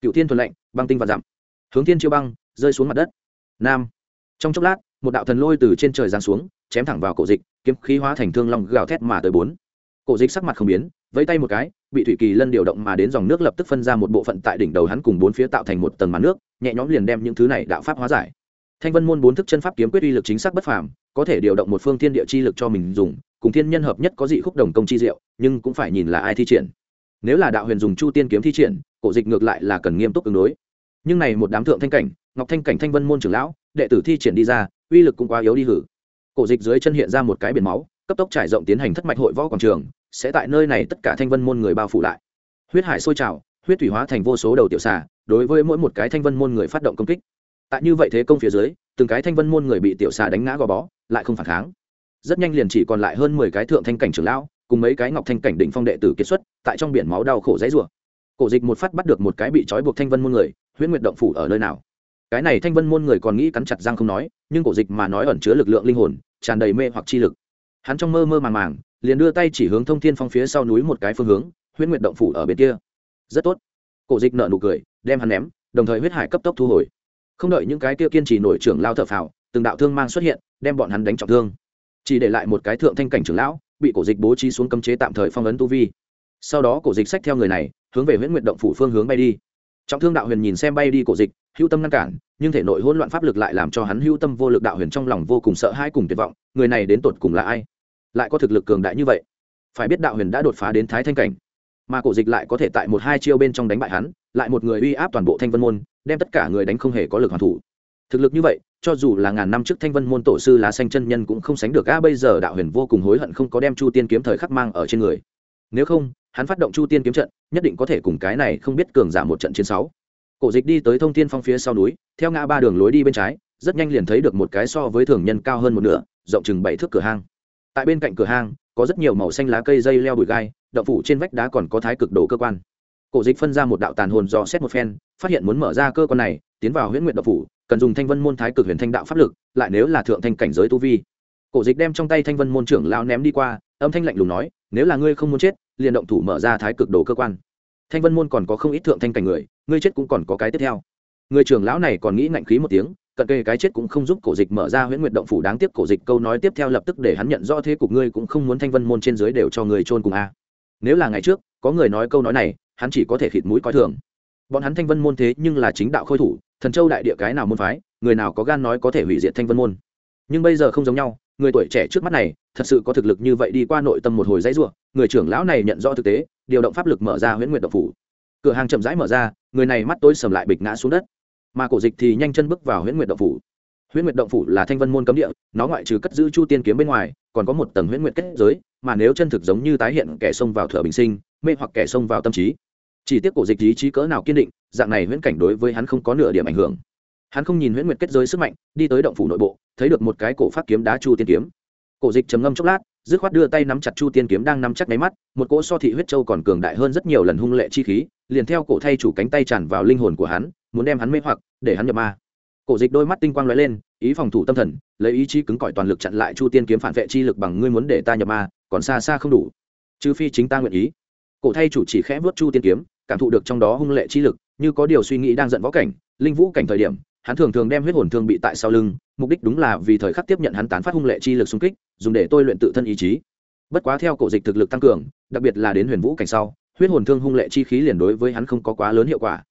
cựu thiên thuần lệnh, băng tinh và dặm. Hướng thiên chiêu băng, rơi xuống mặt đất. Nam. Trong chốc lát, một đạo thần lôi từ trên trời giáng xuống, chém thẳng vào cổ dịch, kiếm khí hóa thành thương long gào thét mà tới bốn. Cổ dịch sắc mặt không biến, vẫy tay một cái, bị thủy kỳ lân điều động mà đến dòng nước lập tức phân ra một bộ phận tại đỉnh đầu hắn cùng bốn phía tạo thành một tầng màn nước, nhẹ nhõm liền đem những thứ này đạo pháp hóa giải. Thanh vân môn bốn thức chân pháp kiếm quyết uy lực chính xác bất phàm, có thể điều động một phương thiên địa chi lực cho mình dùng, cùng thiên nhân hợp nhất có dị khúc đồng công chi diệu, nhưng cũng phải nhìn là ai thi triển. Nếu là đạo huyền dùng chu tiên kiếm thi triển cổ dịch ngược lại là cần nghiêm túc ứng đối. Nhưng này một đám thượng thanh cảnh, ngọc thanh cảnh thanh vân môn trưởng lão, đệ tử thi triển đi ra, uy lực cũng quá yếu đi hử. Cổ dịch dưới chân hiện ra một cái biển máu, cấp tốc trải rộng tiến hành thất mạch hội võ quảng trường, sẽ tại nơi này tất cả thanh vân môn người bao phủ lại. Huyết hải sôi trào, huyết thủy hóa thành vô số đầu tiểu xà, đối với mỗi một cái thanh vân môn người phát động công kích. Tại như vậy thế công phía dưới, từng cái thanh vân môn người bị tiểu xà đánh ngã gò bó, lại không phản kháng. Rất nhanh liền chỉ còn lại hơn mười cái thượng thanh cảnh trưởng lão, cùng mấy cái ngọc thanh cảnh định phong đệ tử kiệt xuất, tại trong biển máu đau khổ dãy rủa cổ dịch một phát bắt được một cái bị trói buộc thanh vân môn người, huyễn nguyệt động phủ ở nơi nào? Cái này thanh vân môn người còn nghĩ cắn chặt răng không nói, nhưng cổ dịch mà nói ẩn chứa lực lượng linh hồn, tràn đầy mê hoặc chi lực. Hắn trong mơ mơ màng màng, liền đưa tay chỉ hướng thông thiên phong phía sau núi một cái phương hướng, huyễn nguyệt động phủ ở bên kia. Rất tốt. Cổ dịch nợ nụ cười, đem hắn ném, đồng thời huyết hải cấp tốc thu hồi. Không đợi những cái kia kiên trì nổi trưởng lao thợ phào, từng đạo thương mang xuất hiện, đem bọn hắn đánh trọng thương. Chỉ để lại một cái thượng thanh cảnh trưởng lão, bị cổ dịch bố trí xuống cấm chế tạm thời phong ấn tu vi sau đó cổ dịch sách theo người này, hướng về huyện nguyệt động phủ phương hướng bay đi. Trọng thương đạo huyền nhìn xem bay đi cổ dịch hữu tâm ngăn cản, nhưng thể nội hỗn loạn pháp lực lại làm cho hắn hữu tâm vô lực đạo huyền trong lòng vô cùng sợ hãi cùng tuyệt vọng, người này đến tột cùng là ai? Lại có thực lực cường đại như vậy, phải biết đạo huyền đã đột phá đến thái thanh cảnh, mà cổ dịch lại có thể tại một hai chiêu bên trong đánh bại hắn, lại một người uy áp toàn bộ thanh vân môn, đem tất cả người đánh không hề có lực hoàn thủ. Thực lực như vậy, cho dù là ngàn năm trước thanh vân môn tổ sư lá xanh chân nhân cũng không sánh được, a, bây giờ đạo huyền vô cùng hối hận không có đem chu tiên kiếm thời khắc mang ở trên người. Nếu không hắn phát động chu tiên kiếm trận, nhất định có thể cùng cái này không biết cường giả một trận chiến sáu. Cổ dịch đi tới thông tiên phong phía sau núi, theo ngã ba đường lối đi bên trái, rất nhanh liền thấy được một cái so với thường nhân cao hơn một nửa, rộng chừng bảy thước cửa hang. Tại bên cạnh cửa hang, có rất nhiều màu xanh lá cây dây leo bụi gai, đậu phủ trên vách đá còn có thái cực đồ cơ quan. Cổ dịch phân ra một đạo tàn hồn dò xét một phen, phát hiện muốn mở ra cơ quan này, tiến vào huyễn nguyện đậu phủ, cần dùng thanh vân môn thái cực huyền thanh đạo pháp lực, lại nếu là thượng thanh cảnh giới tu vi. Cổ dịch đem trong tay thanh vân môn trưởng lao ném đi qua, âm thanh lạnh lùng nói nếu là ngươi không muốn chết, liền động thủ mở ra thái cực đồ cơ quan. Thanh vân môn còn có không ít thượng thanh cảnh người, ngươi chết cũng còn có cái tiếp theo. Người trưởng lão này còn nghĩ ngạnh khí một tiếng, cận kề cái chết cũng không giúp cổ dịch mở ra huyễn nguyện động phủ đáng tiếc cổ dịch câu nói tiếp theo lập tức để hắn nhận rõ thế cục ngươi cũng không muốn thanh vân môn trên dưới đều cho người trôn cùng a. Nếu là ngày trước, có người nói câu nói này, hắn chỉ có thể khịt mũi coi thường. Bọn hắn thanh vân môn thế nhưng là chính đạo khôi thủ, thần châu đại địa cái nào môn phái, người nào có gan nói có thể hủy diệt thanh vân môn. Nhưng bây giờ không giống nhau, người tuổi trẻ trước mắt này thật sự có thực lực như vậy đi qua nội tâm một hồi dãy ruộng người trưởng lão này nhận rõ thực tế, điều động pháp lực mở ra huyễn nguyện động phủ. Cửa hàng chậm rãi mở ra, người này mắt tối sầm lại bịch ngã xuống đất. Mà cổ dịch thì nhanh chân bước vào huyễn nguyện động phủ. Huyễn nguyện động phủ là thanh vân môn cấm địa, nó ngoại trừ cất giữ chu tiên kiếm bên ngoài, còn có một tầng huyễn nguyện kết giới, mà nếu chân thực giống như tái hiện kẻ xông vào thở bình sinh, mê hoặc kẻ xông vào tâm trí. Chỉ tiếc cổ dịch ý chí cỡ nào kiên định, dạng này huyễn cảnh đối với hắn không có nửa điểm ảnh hưởng. Hắn không nhìn huyễn nguyệt kết giới sức mạnh, đi tới động phủ nội bộ, thấy được một cái cổ phát kiếm đá chu tiên kiếm cổ dịch trầm ngâm chốc lát, dứt khoát đưa tay nắm chặt chu tiên kiếm đang nắm chắc máy mắt, một cỗ so thị huyết châu còn cường đại hơn rất nhiều lần hung lệ chi khí, liền theo cổ thay chủ cánh tay tràn vào linh hồn của hắn, muốn đem hắn mê hoặc, để hắn nhập ma. Cổ dịch đôi mắt tinh quang lóe lên, ý phòng thủ tâm thần, lấy ý chí cứng cỏi toàn lực chặn lại chu tiên kiếm phản vệ chi lực bằng ngươi muốn để ta nhập ma, còn xa xa không đủ. Trừ phi chính ta nguyện ý. Cổ thay chủ chỉ khẽ vớt chu tiên kiếm, cảm thụ được trong đó hung lệ chi lực, như có điều suy nghĩ đang giận võ cảnh, linh vũ cảnh thời điểm, hắn thường thường đem huyết hồn thương bị tại sau lưng mục đích đúng là vì thời khắc tiếp nhận hắn tán phát hung lệ chi lực xung kích, dùng để tôi luyện tự thân ý chí. Bất quá theo cổ dịch thực lực tăng cường, đặc biệt là đến huyền vũ cảnh sau, huyết hồn thương hung lệ chi khí liền đối với hắn không có quá lớn hiệu quả.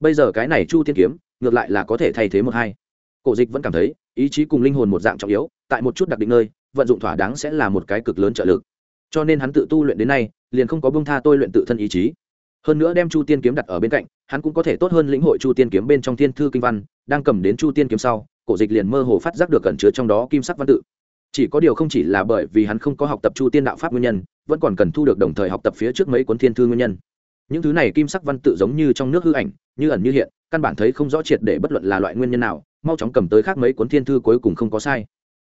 Bây giờ cái này chu tiên kiếm, ngược lại là có thể thay thế một hai. Cổ dịch vẫn cảm thấy, ý chí cùng linh hồn một dạng trọng yếu, tại một chút đặc định nơi, vận dụng thỏa đáng sẽ là một cái cực lớn trợ lực. Cho nên hắn tự tu luyện đến nay, liền không có bông tha tôi luyện tự thân ý chí. Hơn nữa đem chu tiên kiếm đặt ở bên cạnh, hắn cũng có thể tốt hơn lĩnh hội chu tiên kiếm bên trong thiên thư kinh văn, đang cầm đến chu tiên kiếm sau cổ dịch liền mơ hồ phát giác được cẩn chứa trong đó kim sắc văn tự. Chỉ có điều không chỉ là bởi vì hắn không có học tập chu tiên đạo pháp nguyên nhân, vẫn còn cần thu được đồng thời học tập phía trước mấy cuốn thiên thư nguyên nhân. Những thứ này kim sắc văn tự giống như trong nước hư ảnh, như ẩn như hiện, căn bản thấy không rõ triệt để bất luận là loại nguyên nhân nào, mau chóng cầm tới khác mấy cuốn thiên thư cuối cùng không có sai.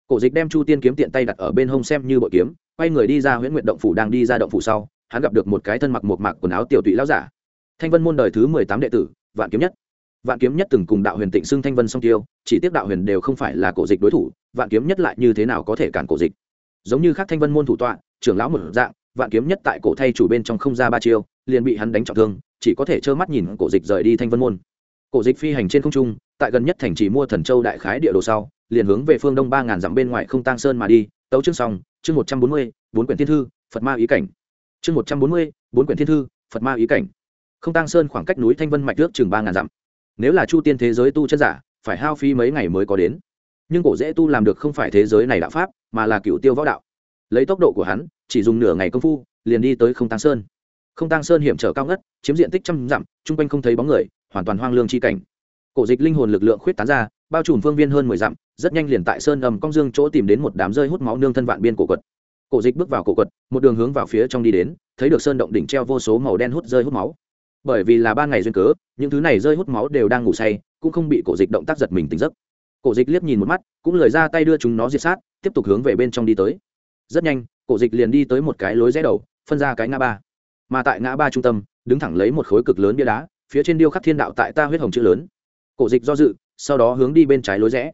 Cổ dịch đem chu tiên kiếm tiện tay đặt ở bên hông xem như bội kiếm, quay người đi ra huyễn nguyện động phủ đang đi ra động phủ sau, hắn gặp được một cái thân mặc một mạc quần áo tiểu tụy lão giả. Thanh vân môn đời thứ mười tám đệ tử, vạn kiếm nhất vạn kiếm nhất từng cùng đạo huyền tịnh xưng thanh vân song tiêu, chỉ tiếc đạo huyền đều không phải là cổ dịch đối thủ, vạn kiếm nhất lại như thế nào có thể cản cổ dịch? Giống như khác thanh vân môn thủ tọa, trưởng lão một dạng, vạn kiếm nhất tại cổ thay chủ bên trong không ra ba chiêu, liền bị hắn đánh trọng thương, chỉ có thể trơ mắt nhìn cổ dịch rời đi thanh vân môn. Cổ dịch phi hành trên không trung, tại gần nhất thành trì mua thần châu đại khái địa đồ sau, liền hướng về phương đông ba ngàn dặm bên ngoài không tăng sơn mà đi, tấu chương xong, chương một trăm bốn mươi, bốn quyển thiên thư, phật ma ý cảnh. Chương một trăm bốn mươi, bốn quyển thiên thư, phật ma ý cảnh. Không tăng sơn khoảng cách núi thanh vân mạch nước chừng ba ngàn dặm nếu là chu tiên thế giới tu chân giả, phải hao phí mấy ngày mới có đến. Nhưng cổ dễ tu làm được không phải thế giới này đạo pháp, mà là cựu tiêu võ đạo. Lấy tốc độ của hắn, chỉ dùng nửa ngày công phu, liền đi tới không tăng sơn. Không tăng sơn hiểm trở cao ngất, chiếm diện tích trăm dặm, chung quanh không thấy bóng người, hoàn toàn hoang lương chi cảnh. Cổ dịch linh hồn lực lượng khuyết tán ra, bao trùm phương viên hơn mười dặm, rất nhanh liền tại sơn ầm cong dương chỗ tìm đến một đám rơi hút máu nương thân vạn biên cổ quật. Cổ dịch bước vào cổ quật, một đường hướng vào phía trong đi đến, thấy được sơn động đỉnh treo vô số màu đen hút rơi hút máu bởi vì là ban ngày duyên cớ, những thứ này rơi hút máu đều đang ngủ say, cũng không bị cổ dịch động tác giật mình tỉnh giấc. Cổ dịch liếc nhìn một mắt, cũng lời ra tay đưa chúng nó diệt sát, tiếp tục hướng về bên trong đi tới. Rất nhanh, cổ dịch liền đi tới một cái lối rẽ đầu, phân ra cái ngã ba. Mà tại ngã ba trung tâm, đứng thẳng lấy một khối cực lớn bia đá, phía trên điêu khắc thiên đạo tại ta huyết hồng chữ lớn. Cổ dịch do dự, sau đó hướng đi bên trái lối rẽ.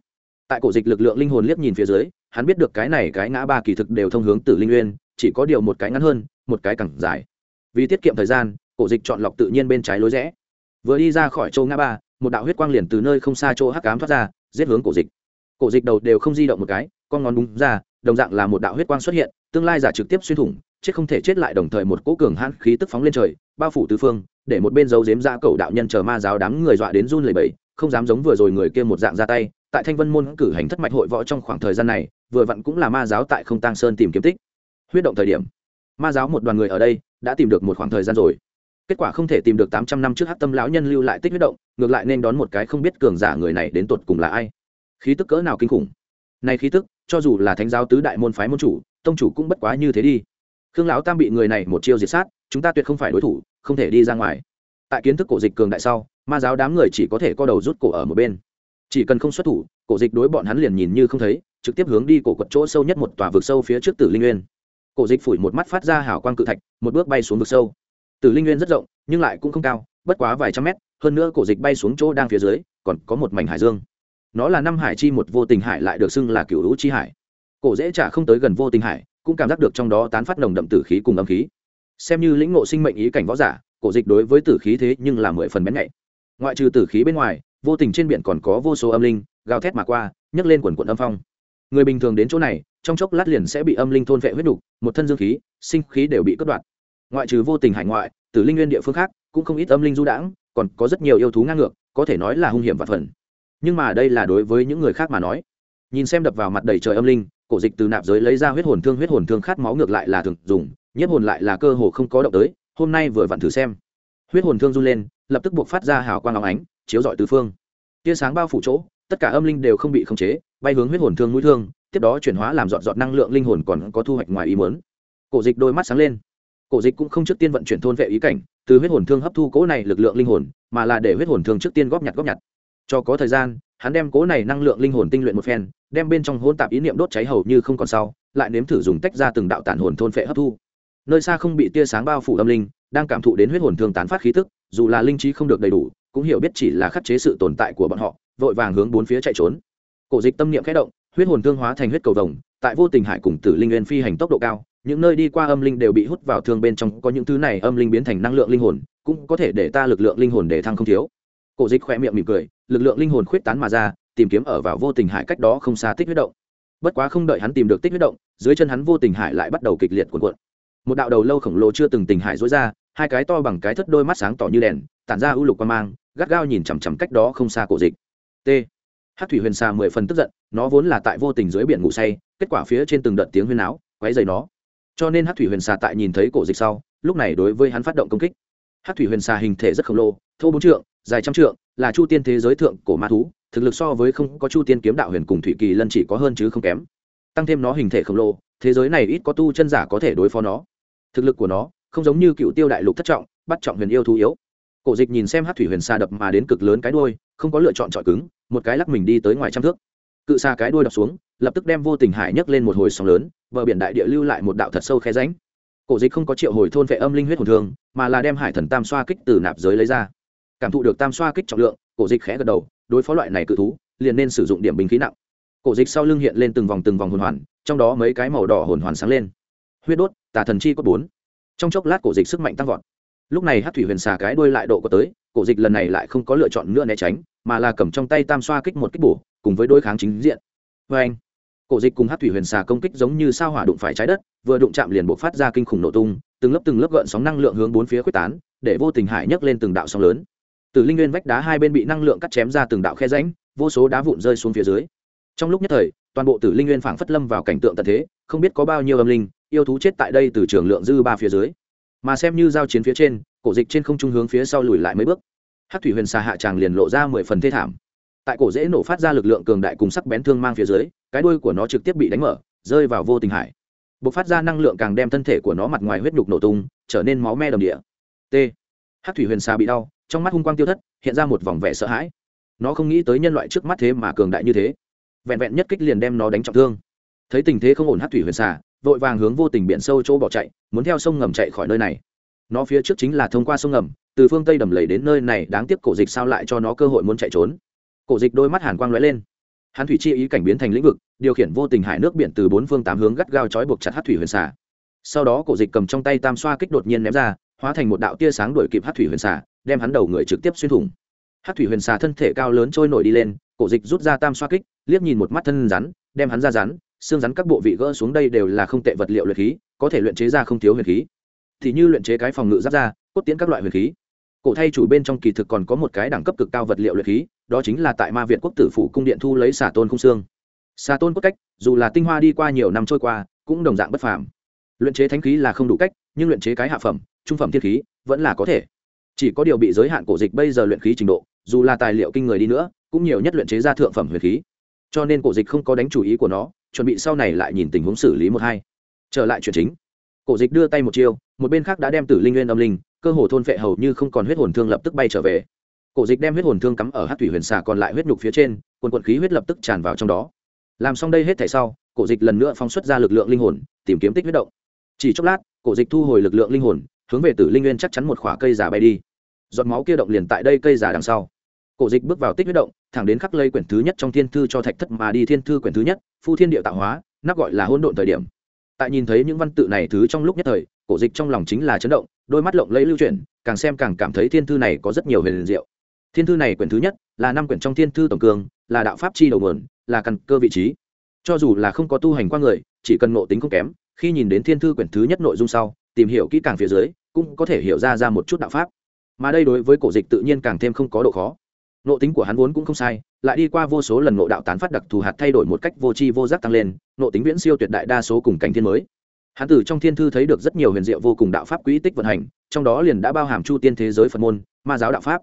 Tại cổ dịch lực lượng linh hồn liếc nhìn phía dưới, hắn biết được cái này cái ngã ba kỳ thực đều thông hướng từ linh uyên, chỉ có điều một cái ngắn hơn, một cái cẳng dài. Vì tiết kiệm thời gian cổ dịch chọn lọc tự nhiên bên trái lối rẽ. Vừa đi ra khỏi châu ngã ba, một đạo huyết quang liền từ nơi không xa chỗ hắc cám thoát ra, giết hướng cổ dịch. Cổ dịch đầu đều không di động một cái, con ngón đúng ra, đồng dạng là một đạo huyết quang xuất hiện, tương lai giả trực tiếp xuyên thủng, chết không thể chết lại đồng thời một cỗ cường hãn khí tức phóng lên trời, bao phủ tứ phương, để một bên dấu dếm ra cầu đạo nhân chờ ma giáo đám người dọa đến run lẩy bẩy, không dám giống vừa rồi người kia một dạng ra tay, tại thanh vân môn cử hành thất mạch hội võ trong khoảng thời gian này, vừa vặn cũng là ma giáo tại không tăng sơn tìm kiếm tích. Huyết động thời điểm, ma giáo một đoàn người ở đây đã tìm được một khoảng thời gian rồi kết quả không thể tìm được tám trăm năm trước hát tâm lão nhân lưu lại tích huyết động, ngược lại nên đón một cái không biết cường giả người này đến tột cùng là ai. Khí tức cỡ nào kinh khủng. Này khí tức, cho dù là thánh giáo tứ đại môn phái môn chủ, tông chủ cũng bất quá như thế đi. Khương lão tam bị người này một chiêu diệt sát, chúng ta tuyệt không phải đối thủ, không thể đi ra ngoài. Tại kiến thức cổ dịch cường đại sau, ma giáo đám người chỉ có thể co đầu rút cổ ở một bên. Chỉ cần không xuất thủ, cổ dịch đối bọn hắn liền nhìn như không thấy, trực tiếp hướng đi cổ quật chỗ sâu nhất một tòa vực sâu phía trước tử linh nguyên. Cổ dịch phủi một mắt phát ra hào quang cự thạch, một bước bay xuống vực sâu tử linh nguyên rất rộng, nhưng lại cũng không cao, bất quá vài trăm mét, hơn nữa cổ dịch bay xuống chỗ đang phía dưới, còn có một mảnh hải dương. Nó là năm hải chi một vô tình hải lại được xưng là cựu hữu chi hải. Cổ dễ trả không tới gần vô tình hải, cũng cảm giác được trong đó tán phát nồng đậm tử khí cùng âm khí. Xem như lĩnh ngộ sinh mệnh ý cảnh võ giả, cổ dịch đối với tử khí thế nhưng là mười phần bén nhạy. Ngoại trừ tử khí bên ngoài, vô tình trên biển còn có vô số âm linh, gào thét mà qua, nhấc lên quần quận âm phong. Người bình thường đến chỗ này, trong chốc lát liền sẽ bị âm linh thôn vệ huyết đục, một thân dương khí, sinh khí đều bị cất đoạt ngoại trừ vô tình hải ngoại, từ linh nguyên địa phương khác, cũng không ít âm linh du đãng, còn có rất nhiều yêu thú ngang ngược, có thể nói là hung hiểm và phần. Nhưng mà đây là đối với những người khác mà nói. Nhìn xem đập vào mặt đầy trời âm linh, cổ dịch từ nạp giới lấy ra huyết hồn thương, huyết hồn thương khát máu ngược lại là thường dùng nhất hồn lại là cơ hồ không có động tới, hôm nay vừa vặn thử xem. Huyết hồn thương run lên, lập tức buộc phát ra hào quang óng ánh, chiếu rọi tứ phương. Tia sáng bao phủ chỗ, tất cả âm linh đều không bị khống chế, bay hướng huyết hồn thương mũi thương, tiếp đó chuyển hóa làm dọn dọn năng lượng linh hồn còn có thu hoạch ngoài ý muốn. Cổ dịch đôi mắt sáng lên cổ dịch cũng không trước tiên vận chuyển thôn vệ ý cảnh, từ huyết hồn thương hấp thu cỗ này lực lượng linh hồn, mà là để huyết hồn thương trước tiên góp nhặt góp nhặt. Cho có thời gian, hắn đem cỗ này năng lượng linh hồn tinh luyện một phen, đem bên trong hôn tạp ý niệm đốt cháy hầu như không còn sau, lại nếm thử dùng tách ra từng đạo tản hồn thôn phệ hấp thu. Nơi xa không bị tia sáng bao phủ âm linh, đang cảm thụ đến huyết hồn thương tán phát khí tức, dù là linh trí không được đầy đủ, cũng hiểu biết chỉ là khắc chế sự tồn tại của bọn họ, vội vàng hướng bốn phía chạy trốn. Cổ dịch tâm niệm khẽ động, huyết hồn thương hóa thành huyết cầu vồng, tại vô tình hải cùng tử linh nguyên phi hành tốc độ cao những nơi đi qua âm linh đều bị hút vào thương bên trong, có những thứ này âm linh biến thành năng lượng linh hồn, cũng có thể để ta lực lượng linh hồn để thăng không thiếu. Cổ dịch khỏe miệng mỉm cười, lực lượng linh hồn khuyết tán mà ra, tìm kiếm ở vào vô tình hải cách đó không xa tích huyết động. Bất quá không đợi hắn tìm được tích huyết động, dưới chân hắn vô tình hải lại bắt đầu kịch liệt cuộn cuộn. Một đạo đầu lâu khổng lồ chưa từng tình hải dối ra, hai cái to bằng cái thất đôi mắt sáng tỏ như đèn, tản ra ưu lục qua mang, gắt gao nhìn chằm chằm cách đó không xa cổ dịch. T. Hát thủy huyền xà mười phần tức giận, nó vốn là tại vô tình dưới biển ngủ say, kết quả phía trên từng đợt tiếng huyên áo quáy dày nó cho nên hát thủy huyền xà tại nhìn thấy cổ dịch sau, lúc này đối với hắn phát động công kích. Hát thủy huyền xà hình thể rất khổng lồ, thô bốn trượng, dài trăm trượng, là chu tiên thế giới thượng cổ ma thú, thực lực so với không có chu tiên kiếm đạo huyền cùng thủy kỳ lân chỉ có hơn chứ không kém. Tăng thêm nó hình thể khổng lồ, thế giới này ít có tu chân giả có thể đối phó nó. Thực lực của nó không giống như cựu tiêu đại lục thất trọng, bắt trọng huyền yêu thú yếu. Cổ dịch nhìn xem hát thủy huyền xa đập mà đến cực lớn cái đuôi, không có lựa chọn trọi cứng, một cái lắc mình đi tới ngoài trăm thước. Cự xa cái đuôi đập xuống lập tức đem vô tình hải nhấc lên một hồi sóng lớn, bờ biển đại địa lưu lại một đạo thật sâu khe ránh cổ dịch không có triệu hồi thôn vệ âm linh huyết hồn thương, mà là đem hải thần tam xoa kích từ nạp giới lấy ra. Cảm thụ được tam xoa kích trọng lượng, cổ dịch khẽ gật đầu, đối phó loại này cự thú, liền nên sử dụng điểm bình khí nặng. Cổ dịch sau lưng hiện lên từng vòng từng vòng hồn hoàn, trong đó mấy cái màu đỏ hồn hoàn sáng lên. Huyết đốt, tà thần chi có bốn. Trong chốc lát cổ dịch sức mạnh tăng vọt. Lúc này hát thủy huyền xà cái đuôi lại độ có tới, cổ dịch lần này lại không có lựa chọn nữa né tránh, mà là cầm trong tay tam xoa kích một kích bổ, cùng với đối kháng chính diện. Vê anh cổ dịch cùng hát thủy huyền xà công kích giống như sao hỏa đụng phải trái đất, vừa đụng chạm liền buộc phát ra kinh khủng nổ tung, từng lớp từng lớp gợn sóng năng lượng hướng bốn phía quyết tán, để vô tình hải nhấc lên từng đạo sóng lớn. Từ linh nguyên vách đá hai bên bị năng lượng cắt chém ra từng đạo khe rãnh, vô số đá vụn rơi xuống phía dưới. Trong lúc nhất thời, toàn bộ tử linh nguyên phảng phất lâm vào cảnh tượng tận thế, không biết có bao nhiêu âm linh, yêu thú chết tại đây từ trường lượng dư ba phía dưới. Mà xem như giao chiến phía trên, cổ dịch trên không trung hướng phía sau lùi lại mấy bước. Hát thủy huyền xà hạ tràng liền lộ ra mười phần thê thảm tại cổ dễ nổ phát ra lực lượng cường đại cùng sắc bén thương mang phía dưới, cái đuôi của nó trực tiếp bị đánh mở, rơi vào vô tình hải. B ộ c phát ra năng lượng càng đem thân thể của nó mặt ngoài huyết nhục nổ tung, trở nên máu me đầm địa. T. Hát thủy huyền xà bị đau, trong mắt hung quang tiêu thất, hiện ra một vòng vẻ sợ hãi. Nó không nghĩ tới nhân loại trước mắt thế mà cường đại như thế. Vẹn vẹn nhất kích liền đem nó đánh trọng thương. Thấy tình thế không ổn hát thủy huyền xà, vội vàng hướng vô tình biển sâu chỗ bỏ chạy, muốn theo sông ngầm chạy khỏi nơi này. Nó phía trước chính là thông qua sông ngầm, từ phương tây đầm lầy đến nơi này, đáng tiếc cổ dịch sao lại cho nó cơ hội muốn chạy trốn cổ dịch đôi mắt hàn quang lóe lên. Hắn thủy chi ý cảnh biến thành lĩnh vực, điều khiển vô tình hải nước biển từ bốn phương tám hướng gắt gao trói buộc chặt hát thủy huyền xả sau đó cổ dịch cầm trong tay tam xoa kích đột nhiên ném ra, hóa thành một đạo tia sáng đuổi kịp hát thủy huyền xả đem hắn đầu người trực tiếp xuyên thủng. Hát thủy huyền xà thân thể cao lớn trôi nổi đi lên, cổ dịch rút ra tam xoa kích, liếc nhìn một mắt thân rắn, đem hắn ra rắn, xương rắn các bộ vị gỡ xuống đây đều là không tệ vật liệu luyện khí, có thể luyện chế ra không thiếu huyền khí. Thì như luyện chế cái phòng ngự giáp ra cốt tiến các loại huyền khí. Cổ thay chủ bên trong kỳ thực còn có một cái đẳng cấp cực cao vật liệu luyện khí đó chính là tại ma viện quốc tử phủ cung điện thu lấy xà tôn khung xương. Xà tôn cốt cách, dù là tinh hoa đi qua nhiều năm trôi qua, cũng đồng dạng bất phàm. Luyện chế thánh khí là không đủ cách, nhưng luyện chế cái hạ phẩm, trung phẩm thiên khí, vẫn là có thể. Chỉ có điều bị giới hạn cổ dịch bây giờ luyện khí trình độ, dù là tài liệu kinh người đi nữa, cũng nhiều nhất luyện chế ra thượng phẩm huyền khí. Cho nên cổ dịch không có đánh chủ ý của nó, chuẩn bị sau này lại nhìn tình huống xử lý một hai. Trở lại chuyện chính. Cổ dịch đưa tay một chiêu, một bên khác đã đem tử linh nguyên âm linh, cơ hồ thôn phệ hầu như không còn huyết hồn thương lập tức bay trở về cổ dịch đem huyết hồn thương cắm ở hát thủy huyền xà còn lại huyết nhục phía trên quần quận khí huyết lập tức tràn vào trong đó. Làm xong đây hết thảy sau, cổ dịch lần nữa phóng xuất ra lực lượng linh hồn, tìm kiếm tích huyết động. Chỉ chốc lát, cổ dịch thu hồi lực lượng linh hồn, hướng về tử linh nguyên chắc chắn một khỏa cây giả bay đi. Giọt máu kia động liền tại đây cây giả đằng sau. Cổ dịch bước vào tích huyết động, thẳng đến khắc lây quyển thứ nhất trong thiên thư cho thạch thất mà đi thiên thư quyển thứ nhất, phu thiên địa tạo hóa, nắp gọi là hôn độn thời điểm. Tại nhìn thấy những văn tự này thứ trong lúc nhất thời, cổ dịch trong lòng chính là chấn động, đôi mắt lộng lẫy lưu chuyển, càng xem càng cảm thấy thiên thư này có rất nhiều huyền diệu thiên thư này quyển thứ nhất là năm quyển trong thiên thư tổng cường, là đạo pháp chi đầu nguồn, là căn cơ vị trí. Cho dù là không có tu hành qua người, chỉ cần ngộ tính không kém, khi nhìn đến thiên thư quyển thứ nhất nội dung sau, tìm hiểu kỹ càng phía dưới, cũng có thể hiểu ra ra một chút đạo pháp. Mà đây đối với cổ dịch tự nhiên càng thêm không có độ khó. Nộ tính của hắn vốn cũng không sai, lại đi qua vô số lần nộ đạo tán phát đặc thù hạt thay đổi một cách vô tri vô giác tăng lên nộ tính viễn siêu tuyệt đại đa số cùng cảnh thiên mới. Hắn từ trong thiên thư thấy được rất nhiều huyền diệu vô cùng đạo pháp quỹ tích vận hành, trong đó liền đã bao hàm chu tiên thế giới phật môn, ma giáo đạo pháp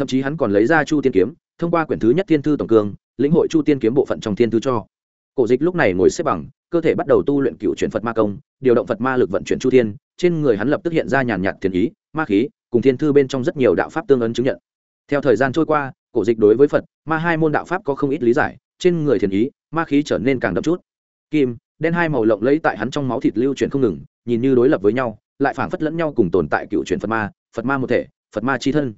thậm chí hắn còn lấy ra chu tiên kiếm, thông qua quyển thứ nhất thiên thư tổng cương, lĩnh hội chu tiên kiếm bộ phận trong thiên thư cho. Cổ dịch lúc này ngồi xếp bằng, cơ thể bắt đầu tu luyện cựu chuyển phật ma công, điều động phật ma lực vận chuyển chu thiên trên người hắn lập tức hiện ra nhàn nhạt thiền ý, ma khí, cùng thiên thư bên trong rất nhiều đạo pháp tương ấn chứng nhận. Theo thời gian trôi qua, cổ dịch đối với phật, ma hai môn đạo pháp có không ít lý giải, trên người thiền ý, ma khí trở nên càng đậm chút. Kim, đen hai màu lộng lấy tại hắn trong máu thịt lưu chuyển không ngừng, nhìn như đối lập với nhau, lại phảng phất lẫn nhau cùng tồn tại cựu chuyển phật ma phật ma một thể, phật ma chi thân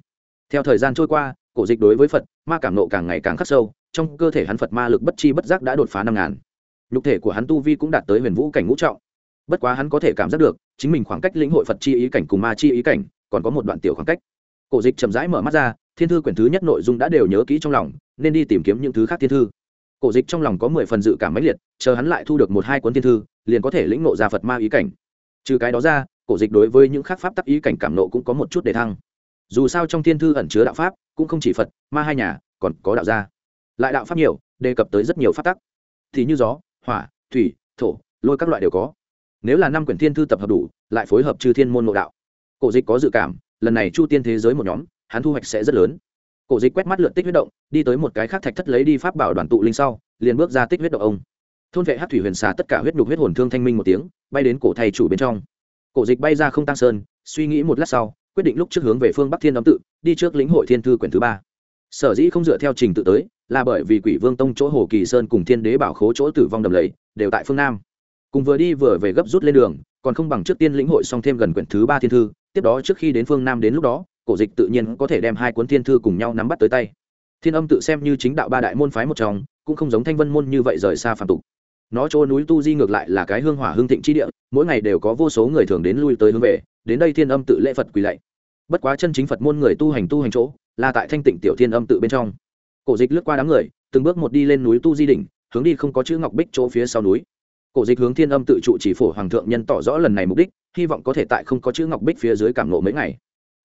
theo thời gian trôi qua, cổ dịch đối với phật, ma cảm nộ càng ngày càng khắc sâu, trong cơ thể hắn phật ma lực bất chi bất giác đã đột phá năm ngàn. Nhục thể của hắn tu vi cũng đạt tới huyền vũ cảnh ngũ trọng. Bất quá hắn có thể cảm giác được, chính mình khoảng cách lĩnh hội phật chi ý cảnh cùng ma chi ý cảnh, còn có một đoạn tiểu khoảng cách. Cổ dịch chậm rãi mở mắt ra, thiên thư quyển thứ nhất nội dung đã đều nhớ kỹ trong lòng, nên đi tìm kiếm những thứ khác thiên thư. Cổ dịch trong lòng có mười phần dự cảm mãnh liệt, chờ hắn lại thu được một hai cuốn thiên thư, liền có thể lĩnh nộ ra phật ma ý cảnh. Trừ cái đó ra, cổ dịch đối với những khác pháp tắc ý cảnh cảm nộ cũng có một chút để thăng dù sao trong thiên thư ẩn chứa đạo pháp cũng không chỉ phật ma hai nhà còn có đạo gia lại đạo pháp nhiều đề cập tới rất nhiều pháp tắc thì như gió hỏa thủy thổ lôi các loại đều có nếu là năm quyển thiên thư tập hợp đủ lại phối hợp chư thiên môn nội đạo cổ dịch có dự cảm lần này chu tiên thế giới một nhóm hắn thu hoạch sẽ rất lớn cổ dịch quét mắt lượn tích huyết động đi tới một cái khác thạch thất lấy đi pháp bảo đoàn tụ linh sau liền bước ra tích huyết động ông thôn vệ hát thủy huyền xà tất cả huyết nhục huyết hồn thương thanh minh một tiếng bay đến cổ thầy chủ bên trong cổ dịch bay ra không tăng sơn suy nghĩ một lát sau quyết định lúc trước hướng về phương bắc thiên âm tự, đi trước lĩnh hội thiên thư quyển thứ ba. Sở dĩ không dựa theo trình tự tới, là bởi vì quỷ vương tông chỗ hồ kỳ sơn cùng thiên đế bảo khố chỗ tử vong đầm lầy, đều tại phương nam. Cùng vừa đi vừa về gấp rút lên đường, còn không bằng trước tiên lĩnh hội xong thêm gần quyển thứ ba thiên thư, tiếp đó trước khi đến phương nam đến lúc đó, cổ dịch tự nhiên có thể đem hai cuốn thiên thư cùng nhau nắm bắt tới tay. Thiên âm tự xem như chính đạo ba đại môn phái một trong, cũng không giống thanh vân môn như vậy rời xa phàm tục nó chỗ núi tu di ngược lại là cái hương hỏa hương thịnh chi địa, mỗi ngày đều có vô số người thường đến lui tới hướng về, đến đây thiên âm tự lễ phật quỳ lạy. Bất quá chân chính phật môn người tu hành tu hành chỗ, là tại thanh tịnh tiểu thiên âm tự bên trong. Cổ dịch lướt qua đám người, từng bước một đi lên núi tu di đỉnh, hướng đi không có chữ ngọc bích chỗ phía sau núi. Cổ dịch hướng thiên âm tự trụ chỉ phổ hoàng thượng nhân tỏ rõ lần này mục đích, hy vọng có thể tại không có chữ ngọc bích phía dưới cảm nộ mấy ngày.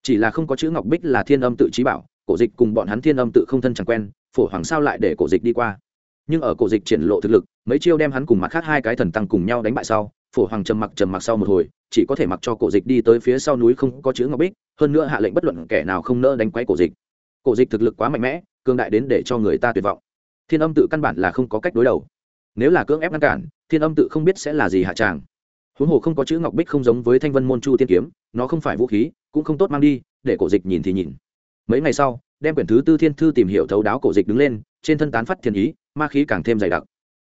Chỉ là không có chữ ngọc bích là thiên âm tự trí bảo, cổ dịch cùng bọn hắn thiên âm tự không thân chẳng quen, phổ hoàng sao lại để cổ dịch đi qua? Nhưng ở cổ dịch triển lộ thực lực, mấy chiêu đem hắn cùng mặt khác hai cái thần tăng cùng nhau đánh bại sau, phổ hoàng trầm mặc trầm mặc sau một hồi, chỉ có thể mặc cho cổ dịch đi tới phía sau núi không có chữ ngọc bích, hơn nữa hạ lệnh bất luận kẻ nào không nỡ đánh quấy cổ dịch. Cổ dịch thực lực quá mạnh mẽ cương đại đến để cho người ta tuyệt vọng. Thiên âm tự căn bản là không có cách đối đầu. Nếu là cưỡng ép ngăn cản, thiên âm tự không biết sẽ là gì hạ tràng. Huống hồ không có chữ ngọc bích không giống với thanh vân môn chu tiên kiếm, nó không phải vũ khí, cũng không tốt mang đi, để cổ dịch nhìn thì nhìn. Mấy ngày sau đem quyển thứ tư thiên thư tìm hiểu thấu đáo cổ dịch đứng lên, trên thân tán phát thiên ý, ma khí càng thêm dày đặc.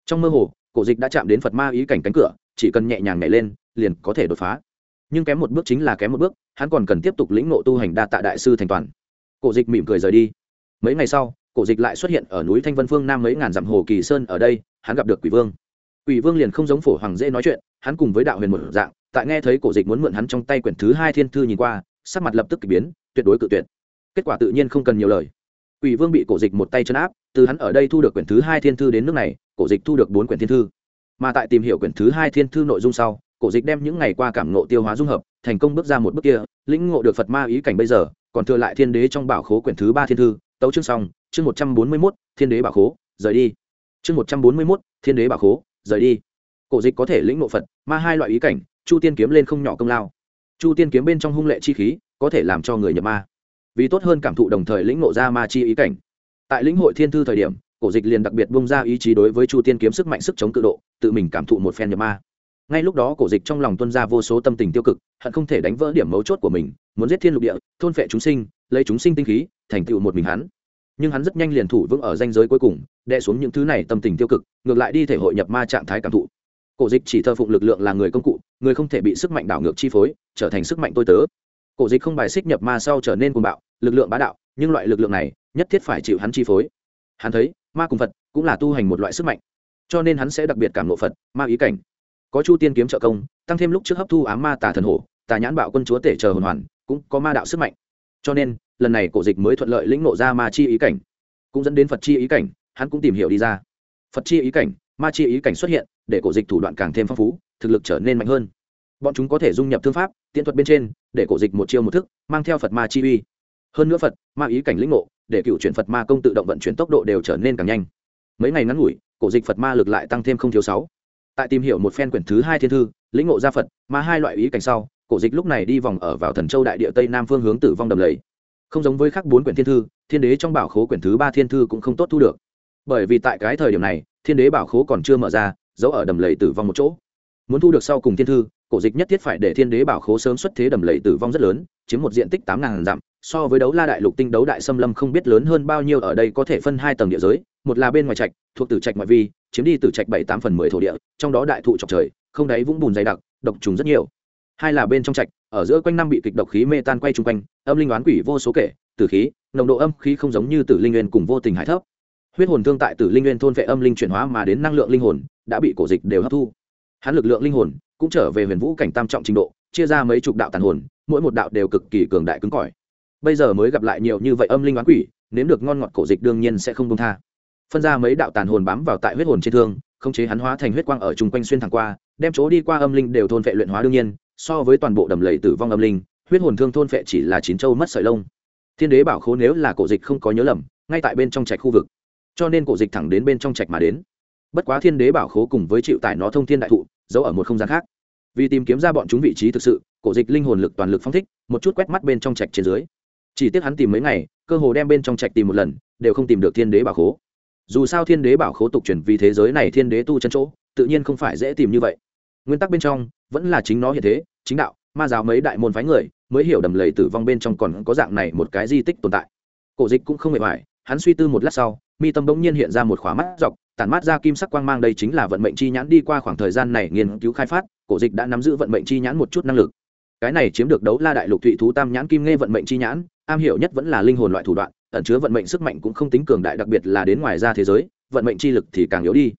Trong mơ hồ, cổ dịch đã chạm đến phật ma ý cảnh cánh cửa, chỉ cần nhẹ nhàng nhảy lên, liền có thể đột phá. Nhưng kém một bước chính là kém một bước, hắn còn cần tiếp tục lĩnh ngộ tu hành đa tạ đại sư thành toàn. Cổ dịch mỉm cười rời đi. Mấy ngày sau, cổ dịch lại xuất hiện ở núi thanh vân phương nam mấy ngàn dặm hồ kỳ sơn ở đây, hắn gặp được quỷ vương. Quỷ vương liền không giống phổ hoàng dễ nói chuyện, hắn cùng với đạo huyền một dạng, tại nghe thấy cổ dịch muốn mượn hắn trong tay quyển thứ hai thiên thư nhìn qua, sắc mặt lập tức k ỳ biến, tuyệt đối cự tuyệt kết quả tự nhiên không cần nhiều lời. Quỷ vương bị cổ dịch một tay chân áp, từ hắn ở đây thu được quyển thứ hai thiên thư đến nước này, cổ dịch thu được bốn quyển thiên thư. Mà tại tìm hiểu quyển thứ hai thiên thư nội dung sau, cổ dịch đem những ngày qua cảm ngộ tiêu hóa dung hợp, thành công bước ra một bước kia, lĩnh ngộ được phật ma ý cảnh bây giờ, còn thừa lại thiên đế trong bảo khố quyển thứ ba thiên thư, tấu chương xong, chương một trăm bốn mươi mốt, thiên đế bảo khố, rời đi. Chương một trăm bốn mươi mốt, thiên đế bảo khố, rời đi. Cổ dịch có thể lĩnh ngộ phật, ma hai loại ý cảnh, chu tiên kiếm lên không nhỏ công lao. Chu tiên kiếm bên trong hung lệ chi khí, có thể làm cho người nhập ma vì tốt hơn cảm thụ đồng thời lĩnh ngộ ra ma chi ý cảnh. Tại lĩnh hội thiên thư thời điểm, cổ dịch liền đặc biệt bung ra ý chí đối với chu tiên kiếm sức mạnh sức chống cự độ, tự mình cảm thụ một phen nhập ma. Ngay lúc đó cổ dịch trong lòng tuân ra vô số tâm tình tiêu cực, hận không thể đánh vỡ điểm mấu chốt của mình, muốn giết thiên lục địa, thôn phệ chúng sinh, lấy chúng sinh tinh khí, thành tựu một mình hắn. Nhưng hắn rất nhanh liền thủ vững ở danh giới cuối cùng đe xuống những thứ này tâm tình tiêu cực, ngược lại đi thể hội nhập ma trạng thái cảm thụ. Cổ dịch chỉ thờ phụng lực lượng là người công cụ, người không thể bị sức mạnh đảo ngược chi phối, trở thành sức mạnh tôi tớ cổ dịch không bài xích nhập ma sau trở nên cuồng bạo, lực lượng bá đạo, nhưng loại lực lượng này, nhất thiết phải chịu hắn chi phối. Hắn thấy, ma cùng phật cũng là tu hành một loại sức mạnh, cho nên hắn sẽ đặc biệt cảm lộ phật, ma ý cảnh. Có chu tiên kiếm trợ công, tăng thêm lúc trước hấp thu ám ma tà thần hổ, tà nhãn bạo quân chúa tể chờ hồn hoàn, cũng có ma đạo sức mạnh. Cho nên, lần này cổ dịch mới thuận lợi lĩnh nộ ra ma chi ý cảnh, cũng dẫn đến phật chi ý cảnh, hắn cũng tìm hiểu đi ra. Phật chi ý cảnh, ma chi ý cảnh xuất hiện, để cổ dịch thủ đoạn càng thêm phong phú, thực lực trở nên mạnh hơn. Bọn chúng có thể dung nhập thương pháp tiện thuật bên trên, để cổ dịch một chiêu một thức, mang theo phật ma chi uy. Hơn nữa phật ma ý cảnh lĩnh ngộ, để cựu chuyển phật ma công tự động vận chuyển tốc độ đều trở nên càng nhanh. Mấy ngày ngắn ngủi, cổ dịch phật ma lực lại tăng thêm không thiếu sáu. Tại tìm hiểu một phen quyển thứ hai thiên thư, lĩnh ngộ gia phật ma hai loại ý cảnh sau, cổ dịch lúc này đi vòng ở vào thần châu đại địa tây nam phương hướng tử vong đầm lầy. Không giống với các bốn quyển thiên thư, thiên đế trong bảo khố quyển thứ ba thiên thư cũng không tốt thu được. Bởi vì tại cái thời điểm này, thiên đế bảo khố còn chưa mở ra giấu ở đầm lầy tử vong một chỗ. Muốn thu được sau cùng thiên thư cổ dịch nhất thiết phải để thiên đế bảo khố sớm xuất thế đầm lầy tử vong rất lớn, chiếm một diện tích tám ngàn dặm, so với đấu la đại lục tinh đấu đại xâm lâm không biết lớn hơn bao nhiêu ở đây có thể phân hai tầng địa giới, một là bên ngoài trạch, thuộc tử trạch ngoại vi, chiếm đi tử trạch bảy tám phần mười thổ địa, trong đó đại thụ trọc trời, không đáy vũng bùn dày đặc, độc trùng rất nhiều. Hai là bên trong trạch, ở giữa quanh năm bị kịch độc khí mê tan quay chung quanh, âm linh oán quỷ vô số kể, tử khí, nồng độ âm khí không giống như tử linh nguyên cùng vô tình hải thấp. Huyết hồn thương tại tử linh nguyên thôn vệ âm linh chuyển hóa mà đến năng lượng linh hồn, đã bị cổ dịch đều hấp thu. Hắn lực lượng linh hồn cũng trở về huyền vũ cảnh tam trọng trình độ, chia ra mấy chục đạo tàn hồn, mỗi một đạo đều cực kỳ cường đại cứng cỏi. Bây giờ mới gặp lại nhiều như vậy âm linh oán quỷ, nếm được ngon ngọt cổ dịch đương nhiên sẽ không công tha. Phân ra mấy đạo tàn hồn bám vào tại huyết hồn trên thương, khống chế hắn hóa thành huyết quang ở chung quanh xuyên thẳng qua, đem chỗ đi qua âm linh đều thôn vệ luyện hóa đương nhiên, so với toàn bộ đầm lầy tử vong âm linh, huyết hồn thương thôn vệ chỉ là chín châu mất sợi lông. Thiên đế bảo khố nếu là cổ dịch không có nhớ lầm, ngay tại bên trong trạch khu vực. Cho nên cổ dịch thẳng đến bên trong trạch mà đến. Bất quá thiên đế bảo khố cùng với chịu tải nó thông thiên đại thụ, giấu ở một không gian khác vì tìm kiếm ra bọn chúng vị trí thực sự, cổ dịch linh hồn lực toàn lực phong thích, một chút quét mắt bên trong trạch trên dưới. Chỉ tiếc hắn tìm mấy ngày, cơ hồ đem bên trong trạch tìm một lần, đều không tìm được thiên đế bảo khố. Dù sao thiên đế bảo khố tục chuyển vì thế giới này thiên đế tu chân chỗ, tự nhiên không phải dễ tìm như vậy. Nguyên tắc bên trong, vẫn là chính nó hiện thế, chính đạo, ma giáo mấy đại môn phái người, mới hiểu đầm lầy tử vong bên trong còn có dạng này một cái di tích tồn tại. Cổ dịch cũng không hề hoài, hắn suy tư một lát sau, mi tâm bỗng nhiên hiện ra một khóa mắt dọc, tản mát ra kim sắc quang mang đây chính là vận mệnh chi nhãn đi qua khoảng thời gian này nghiên cứu khai phát cổ dịch đã nắm giữ vận mệnh chi nhãn một chút năng lực. Cái này chiếm được đấu la đại lục thụy thú tam nhãn kim nghe vận mệnh chi nhãn, am hiểu nhất vẫn là linh hồn loại thủ đoạn, ẩn chứa vận mệnh sức mạnh cũng không tính cường đại, đặc biệt là đến ngoài ra thế giới, vận mệnh chi lực thì càng yếu đi.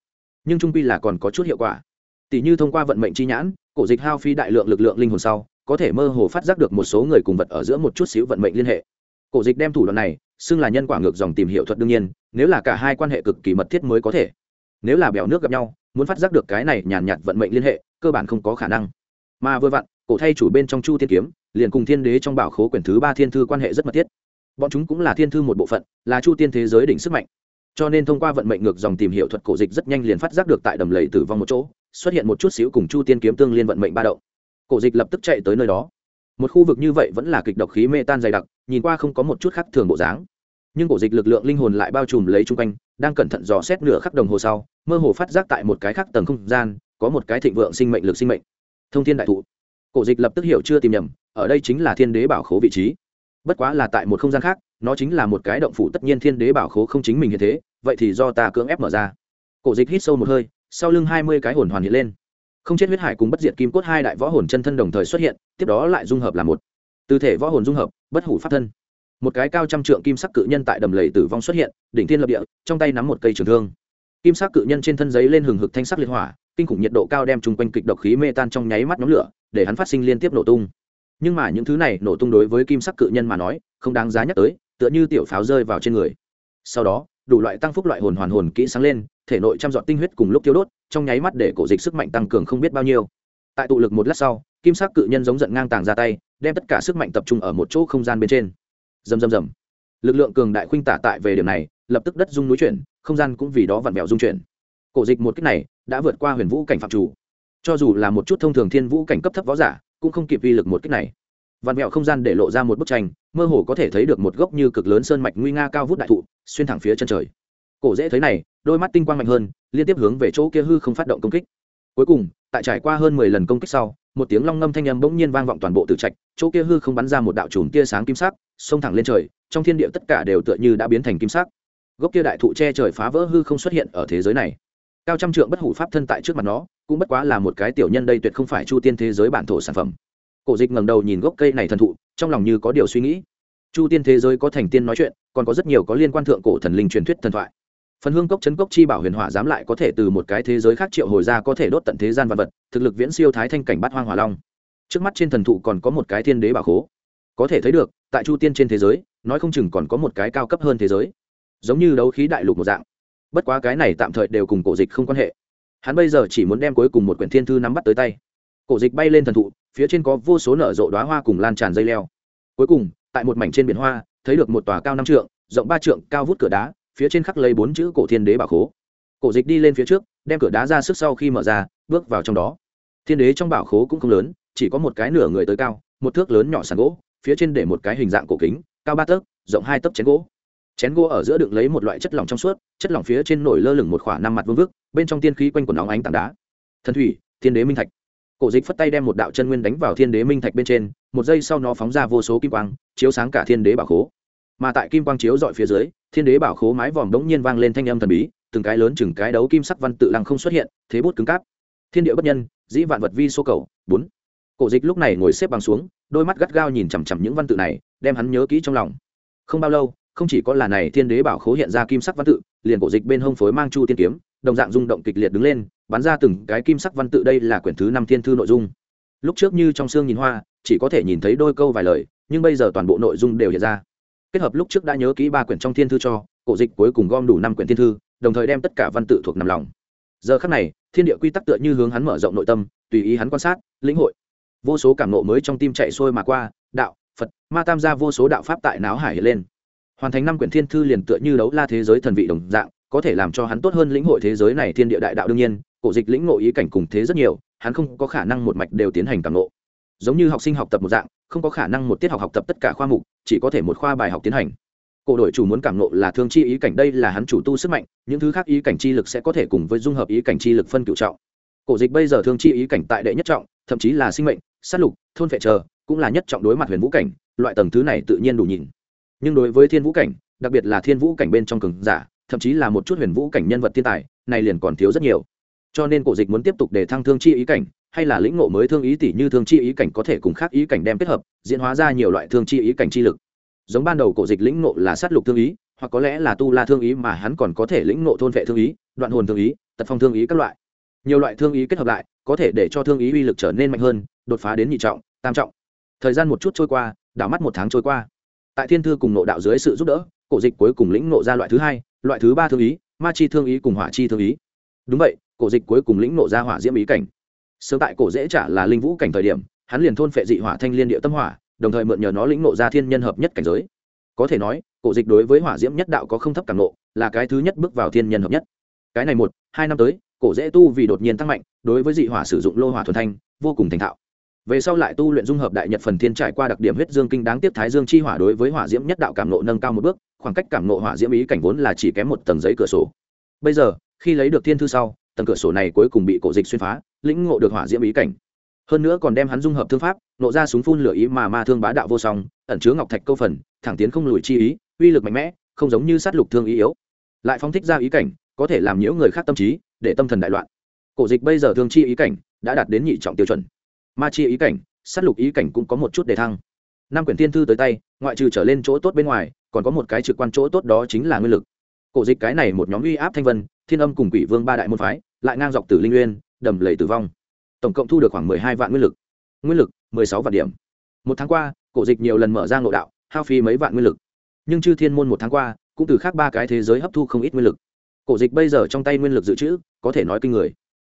Nhưng trung pi là còn có chút hiệu quả. Tỷ như thông qua vận mệnh chi nhãn, cổ dịch hao phi đại lượng lực lượng linh hồn sau, có thể mơ hồ phát giác được một số người cùng vật ở giữa một chút xíu vận mệnh liên hệ. Cổ dịch đem thủ đoạn này xưng là nhân quả ngược dòng tìm hiểu thuật đương nhiên, nếu là cả hai quan hệ cực kỳ mật thiết mới có thể. Nếu là bèo nước gặp nhau, muốn phát giác được cái này nhàn nhạt vận mệnh liên hệ cơ bản không có khả năng. Mà vừa vặn, cổ thay chủ bên trong chu thiên kiếm, liền cùng thiên đế trong bảo khố quyển thứ ba thiên thư quan hệ rất mật thiết. Bọn chúng cũng là thiên thư một bộ phận, là chu tiên thế giới đỉnh sức mạnh. Cho nên thông qua vận mệnh ngược dòng tìm hiểu thuật cổ dịch rất nhanh liền phát giác được tại đầm lầy tử vong một chỗ, xuất hiện một chút xíu cùng chu tiên kiếm tương liên vận mệnh ba động. Cổ dịch lập tức chạy tới nơi đó. Một khu vực như vậy vẫn là kịch độc khí mê tan dày đặc, nhìn qua không có một chút khác thường bộ dáng. Nhưng cổ dịch lực lượng linh hồn lại bao trùm lấy chung quanh, đang cẩn thận dò xét nửa khắc đồng hồ sau, mơ hồ phát giác tại một cái khác tầng không gian có một cái thịnh vượng sinh mệnh lực sinh mệnh. Thông thiên đại thụ. Cổ dịch lập tức hiểu chưa tìm nhầm, ở đây chính là thiên đế bảo khố vị trí. Bất quá là tại một không gian khác, nó chính là một cái động phủ tất nhiên thiên đế bảo khố không chính mình như thế, vậy thì do ta cưỡng ép mở ra. Cổ dịch hít sâu một hơi, sau lưng hai mươi cái hồn hoàn hiện lên. Không chết huyết hải cùng bất diệt kim cốt hai đại võ hồn chân thân đồng thời xuất hiện, tiếp đó lại dung hợp là một. Từ thể võ hồn dung hợp, bất hủ pháp thân. Một cái cao trăm trượng kim sắc cự nhân tại đầm lầy tử vong xuất hiện, đỉnh thiên lập địa, trong tay nắm một cây trường thương. Kim sắc cự nhân trên thân giấy lên hừng hực thanh sắc liệt hỏa kinh khủng nhiệt độ cao đem chung quanh kịch độc khí mê tan trong nháy mắt nhóm lửa, để hắn phát sinh liên tiếp nổ tung. Nhưng mà những thứ này nổ tung đối với kim sắc cự nhân mà nói, không đáng giá nhắc tới, tựa như tiểu pháo rơi vào trên người. Sau đó, đủ loại tăng phúc loại hồn hoàn hồn kỹ sáng lên, thể nội chăm dọn tinh huyết cùng lúc tiêu đốt, trong nháy mắt để cổ dịch sức mạnh tăng cường không biết bao nhiêu. Tại tụ lực một lát sau, kim sắc cự nhân giống giận ngang tàng ra tay, đem tất cả sức mạnh tập trung ở một chỗ không gian bên trên. Rầm rầm rầm. Lực lượng cường đại khuynh tả tại về điểm này, lập tức đất dung núi chuyển, không gian cũng vì đó vặn vẹo dung chuyển cổ dịch một cách này đã vượt qua huyền vũ cảnh phạm chủ. Cho dù là một chút thông thường thiên vũ cảnh cấp thấp võ giả, cũng không kịp vi lực một cách này. Vạn mẹo không gian để lộ ra một bức tranh, mơ hồ có thể thấy được một gốc như cực lớn sơn mạch nguy nga cao vút đại thụ, xuyên thẳng phía chân trời. Cổ dễ thấy này, đôi mắt tinh quang mạnh hơn, liên tiếp hướng về chỗ kia hư không phát động công kích. Cuối cùng, tại trải qua hơn mười lần công kích sau, một tiếng long ngâm thanh âm bỗng nhiên vang vọng toàn bộ tử trạch, chỗ kia hư không bắn ra một đạo chùm tia sáng kim sắc, xông thẳng lên trời, trong thiên địa tất cả đều tựa như đã biến thành kim sắc. Gốc kia đại thụ che trời phá vỡ hư không xuất hiện ở thế giới này cao trăm trượng bất hủ pháp thân tại trước mặt nó, cũng bất quá là một cái tiểu nhân đây tuyệt không phải chu tiên thế giới bản thổ sản phẩm. Cổ dịch ngẩng đầu nhìn gốc cây này thần thụ, trong lòng như có điều suy nghĩ. Chu tiên thế giới có thành tiên nói chuyện, còn có rất nhiều có liên quan thượng cổ thần linh truyền thuyết thần thoại. Phần hương cốc chấn cốc chi bảo huyền hỏa dám lại có thể từ một cái thế giới khác triệu hồi ra có thể đốt tận thế gian vật vật, thực lực viễn siêu thái thanh cảnh bát hoang hỏa long. Trước mắt trên thần thụ còn có một cái thiên đế bảo khố. Có thể thấy được, tại chu tiên trên thế giới, nói không chừng còn có một cái cao cấp hơn thế giới. Giống như đấu khí đại lục một dạng bất quá cái này tạm thời đều cùng cổ dịch không quan hệ. Hắn bây giờ chỉ muốn đem cuối cùng một quyển thiên thư nắm bắt tới tay. Cổ dịch bay lên thần thụ, phía trên có vô số nở rộ đoá hoa cùng lan tràn dây leo. Cuối cùng, tại một mảnh trên biển hoa, thấy được một tòa cao năm trượng, rộng ba trượng, cao vút cửa đá, phía trên khắc lấy bốn chữ cổ thiên đế bảo khố. Cổ dịch đi lên phía trước, đem cửa đá ra sức sau khi mở ra, bước vào trong đó. Thiên đế trong bảo khố cũng không lớn, chỉ có một cái nửa người tới cao, một thước lớn nhỏ sàn gỗ, phía trên để một cái hình dạng cổ kính, cao ba tấc, rộng hai tấc chén gỗ chén gỗ ở giữa đựng lấy một loại chất lỏng trong suốt, chất lỏng phía trên nổi lơ lửng một khoảng năm mặt vương vức, bên trong tiên khí quanh quần óng ánh tảng đá. Thần thủy, thiên đế minh thạch. Cổ dịch phất tay đem một đạo chân nguyên đánh vào thiên đế minh thạch bên trên, một giây sau nó phóng ra vô số kim quang, chiếu sáng cả thiên đế bảo khố. Mà tại kim quang chiếu dọi phía dưới, thiên đế bảo khố mái vòm đống nhiên vang lên thanh âm thần bí, từng cái lớn chừng cái đấu kim sắc văn tự lăng không xuất hiện, thế bút cứng cáp. Thiên địa bất nhân, dĩ vạn vật vi số cầu, bốn. Cổ dịch lúc này ngồi xếp bằng xuống, đôi mắt gắt gao nhìn chằm chằm những văn tự này, đem hắn nhớ kỹ trong lòng. Không bao lâu không chỉ có là này thiên đế bảo khố hiện ra kim sắc văn tự, liền cổ dịch bên hông phối mang chu tiên kiếm, đồng dạng rung động kịch liệt đứng lên, bắn ra từng cái kim sắc văn tự đây là quyển thứ năm thiên thư nội dung. Lúc trước như trong xương nhìn hoa, chỉ có thể nhìn thấy đôi câu vài lời, nhưng bây giờ toàn bộ nội dung đều hiện ra. Kết hợp lúc trước đã nhớ kỹ ba quyển trong thiên thư cho, cổ dịch cuối cùng gom đủ năm quyển thiên thư, đồng thời đem tất cả văn tự thuộc nằm lòng. Giờ khắc này, thiên địa quy tắc tựa như hướng hắn mở rộng nội tâm, tùy ý hắn quan sát, lĩnh hội. Vô số cảm nộ mới trong tim chạy xuôi mà qua, đạo, phật, ma tam gia vô số đạo pháp tại náo hải hiện lên hoàn thành năm quyển thiên thư liền tựa như đấu la thế giới thần vị đồng dạng, có thể làm cho hắn tốt hơn lĩnh hội thế giới này thiên địa đại đạo đương nhiên, cổ dịch lĩnh ngộ ý cảnh cùng thế rất nhiều, hắn không có khả năng một mạch đều tiến hành cảm ngộ. Giống như học sinh học tập một dạng, không có khả năng một tiết học học tập tất cả khoa mục, chỉ có thể một khoa bài học tiến hành. Cổ đội chủ muốn cảm ngộ là thương chi ý cảnh, đây là hắn chủ tu sức mạnh, những thứ khác ý cảnh chi lực sẽ có thể cùng với dung hợp ý cảnh chi lực phân cựu trọng. Cổ dịch bây giờ thương chi ý cảnh tại đệ nhất trọng, thậm chí là sinh mệnh, sát lục, thôn phệ chờ, cũng là nhất trọng đối mặt huyền vũ cảnh, loại tầng thứ này tự nhiên đủ nhìn nhưng đối với thiên vũ cảnh, đặc biệt là thiên vũ cảnh bên trong cường giả, thậm chí là một chút huyền vũ cảnh nhân vật thiên tài, này liền còn thiếu rất nhiều. Cho nên cổ dịch muốn tiếp tục để thăng thương chi ý cảnh, hay là lĩnh ngộ mới thương ý tỷ như thương chi ý cảnh có thể cùng khác ý cảnh đem kết hợp, diễn hóa ra nhiều loại thương chi ý cảnh chi lực. Giống ban đầu cổ dịch lĩnh ngộ là sát lục thương ý, hoặc có lẽ là tu la thương ý mà hắn còn có thể lĩnh ngộ thôn vệ thương ý, đoạn hồn thương ý, tật phong thương ý các loại. Nhiều loại thương ý kết hợp lại, có thể để cho thương ý uy lực trở nên mạnh hơn, đột phá đến nhị trọng, tam trọng. Thời gian một chút trôi qua, đảo mắt một tháng trôi qua tại thiên thư cùng nộ đạo dưới sự giúp đỡ, cổ dịch cuối cùng lĩnh nộ ra loại thứ hai, loại thứ ba thương ý, ma chi thương ý cùng hỏa chi thương ý. Đúng vậy, cổ dịch cuối cùng lĩnh nộ ra hỏa diễm ý cảnh. Sớm tại cổ dễ trả là linh vũ cảnh thời điểm, hắn liền thôn phệ dị hỏa thanh liên địa tâm hỏa, đồng thời mượn nhờ nó lĩnh nộ ra thiên nhân hợp nhất cảnh giới. Có thể nói, cổ dịch đối với hỏa diễm nhất đạo có không thấp cảm nộ, là cái thứ nhất bước vào thiên nhân hợp nhất. Cái này một, hai năm tới, cổ dễ tu vì đột nhiên tăng mạnh, đối với dị hỏa sử dụng lô hỏa thuần thanh, vô cùng thành thạo về sau lại tu luyện dung hợp đại nhật phần thiên trải qua đặc điểm huyết dương kinh đáng tiếp thái dương chi hỏa đối với hỏa diễm nhất đạo cảm nộ nâng cao một bước, khoảng cách cảm nộ hỏa diễm ý cảnh vốn là chỉ kém một tầng giấy cửa sổ. Bây giờ, khi lấy được thiên thư sau, tầng cửa sổ này cuối cùng bị cổ dịch xuyên phá, lĩnh ngộ được hỏa diễm ý cảnh. Hơn nữa còn đem hắn dung hợp thương pháp, nộ ra súng phun lửa ý mà ma thương bá đạo vô song, ẩn chứa ngọc thạch câu phần, thẳng tiến không lùi chi ý, uy lực mạnh mẽ, không giống như sát lục thương ý yếu. Lại phóng thích ra ý cảnh, có thể làm nhiễu người khác tâm trí, để tâm thần đại loạn. Cổ dịch bây giờ thương chi ý cảnh đã đạt đến nhị trọng tiêu chuẩn ma chi ý cảnh, sát lục ý cảnh cũng có một chút đề thăng. Năm quyển thiên thư tới tay, ngoại trừ trở lên chỗ tốt bên ngoài, còn có một cái trực quan chỗ tốt đó chính là nguyên lực. Cổ dịch cái này một nhóm uy áp thanh vân, thiên âm cùng quỷ vương ba đại môn phái, lại ngang dọc từ linh nguyên, đầm lầy tử vong. Tổng cộng thu được khoảng mười hai vạn nguyên lực. Nguyên lực, mười sáu vạn điểm. Một tháng qua, cổ dịch nhiều lần mở ra ngộ đạo, hao phí mấy vạn nguyên lực. Nhưng chư thiên môn một tháng qua, cũng từ khác ba cái thế giới hấp thu không ít nguyên lực. Cổ dịch bây giờ trong tay nguyên lực dự trữ, có thể nói kinh người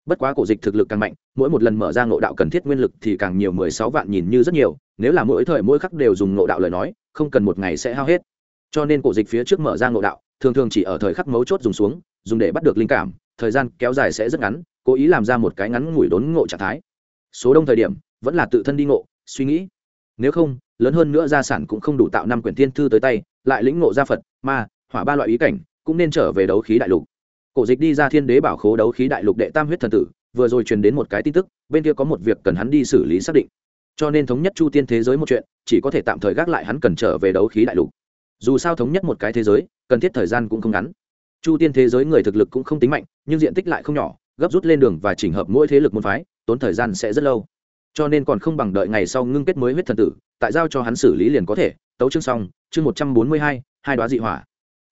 bất quá cổ dịch thực lực càng mạnh, mỗi một lần mở ra ngộ đạo cần thiết nguyên lực thì càng nhiều mười sáu vạn nhìn như rất nhiều, nếu là mỗi thời mỗi khắc đều dùng ngộ đạo lời nói, không cần một ngày sẽ hao hết. Cho nên cổ dịch phía trước mở ra ngộ đạo, thường thường chỉ ở thời khắc mấu chốt dùng xuống, dùng để bắt được linh cảm, thời gian kéo dài sẽ rất ngắn, cố ý làm ra một cái ngắn ngủi đốn ngộ trạng thái. Số đông thời điểm, vẫn là tự thân đi ngộ, suy nghĩ. Nếu không, lớn hơn nữa gia sản cũng không đủ tạo năm quyển thiên thư tới tay, lại lĩnh ngộ gia phật, ma, hỏa ba loại ý cảnh, cũng nên trở về đấu khí đại lục cổ dịch đi ra thiên đế bảo khố đấu khí đại lục đệ tam huyết thần tử, vừa rồi truyền đến một cái tin tức, bên kia có một việc cần hắn đi xử lý xác định. Cho nên thống nhất chu tiên thế giới một chuyện, chỉ có thể tạm thời gác lại hắn cần trở về đấu khí đại lục. Dù sao thống nhất một cái thế giới, cần thiết thời gian cũng không ngắn. Chu tiên thế giới người thực lực cũng không tính mạnh, nhưng diện tích lại không nhỏ, gấp rút lên đường và chỉnh hợp mỗi thế lực môn phái, tốn thời gian sẽ rất lâu. Cho nên còn không bằng đợi ngày sau ngưng kết mới huyết thần tử, tại giao cho hắn xử lý liền có thể. Tấu chương xong, chương một trăm bốn mươi hai hai đoá dị hỏa.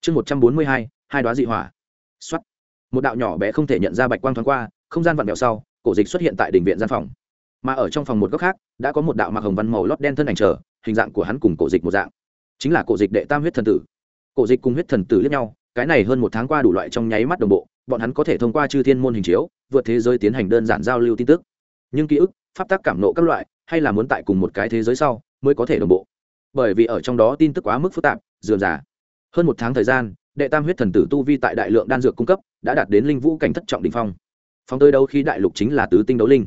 Chương một trăm bốn mươi hai hai đoá dị hỏa. Xuất một đạo nhỏ bé không thể nhận ra bạch quang thoáng qua, không gian vặn vẹo sau, cổ dịch xuất hiện tại đình viện gian phòng. Mà ở trong phòng một góc khác, đã có một đạo mặc hồng văn màu lót đen thân ảnh trở hình dạng của hắn cùng cổ dịch một dạng. Chính là cổ dịch đệ tam huyết thần tử. Cổ dịch cùng huyết thần tử lẫn nhau, cái này hơn một tháng qua đủ loại trong nháy mắt đồng bộ, bọn hắn có thể thông qua chư thiên môn hình chiếu, vượt thế giới tiến hành đơn giản giao lưu tin tức. Nhưng ký ức, pháp tác cảm nộ các loại, hay là muốn tại cùng một cái thế giới sau, mới có thể đồng bộ. Bởi vì ở trong đó tin tức quá mức phức tạp, dườm giả hơn một tháng thời gian đệ tam huyết thần tử tu vi tại đại lượng đan dược cung cấp, đã đạt đến linh vũ cảnh thất trọng đ ỉ n h phong. Phong tới đâu khi đại lục chính là tứ tinh đấu linh.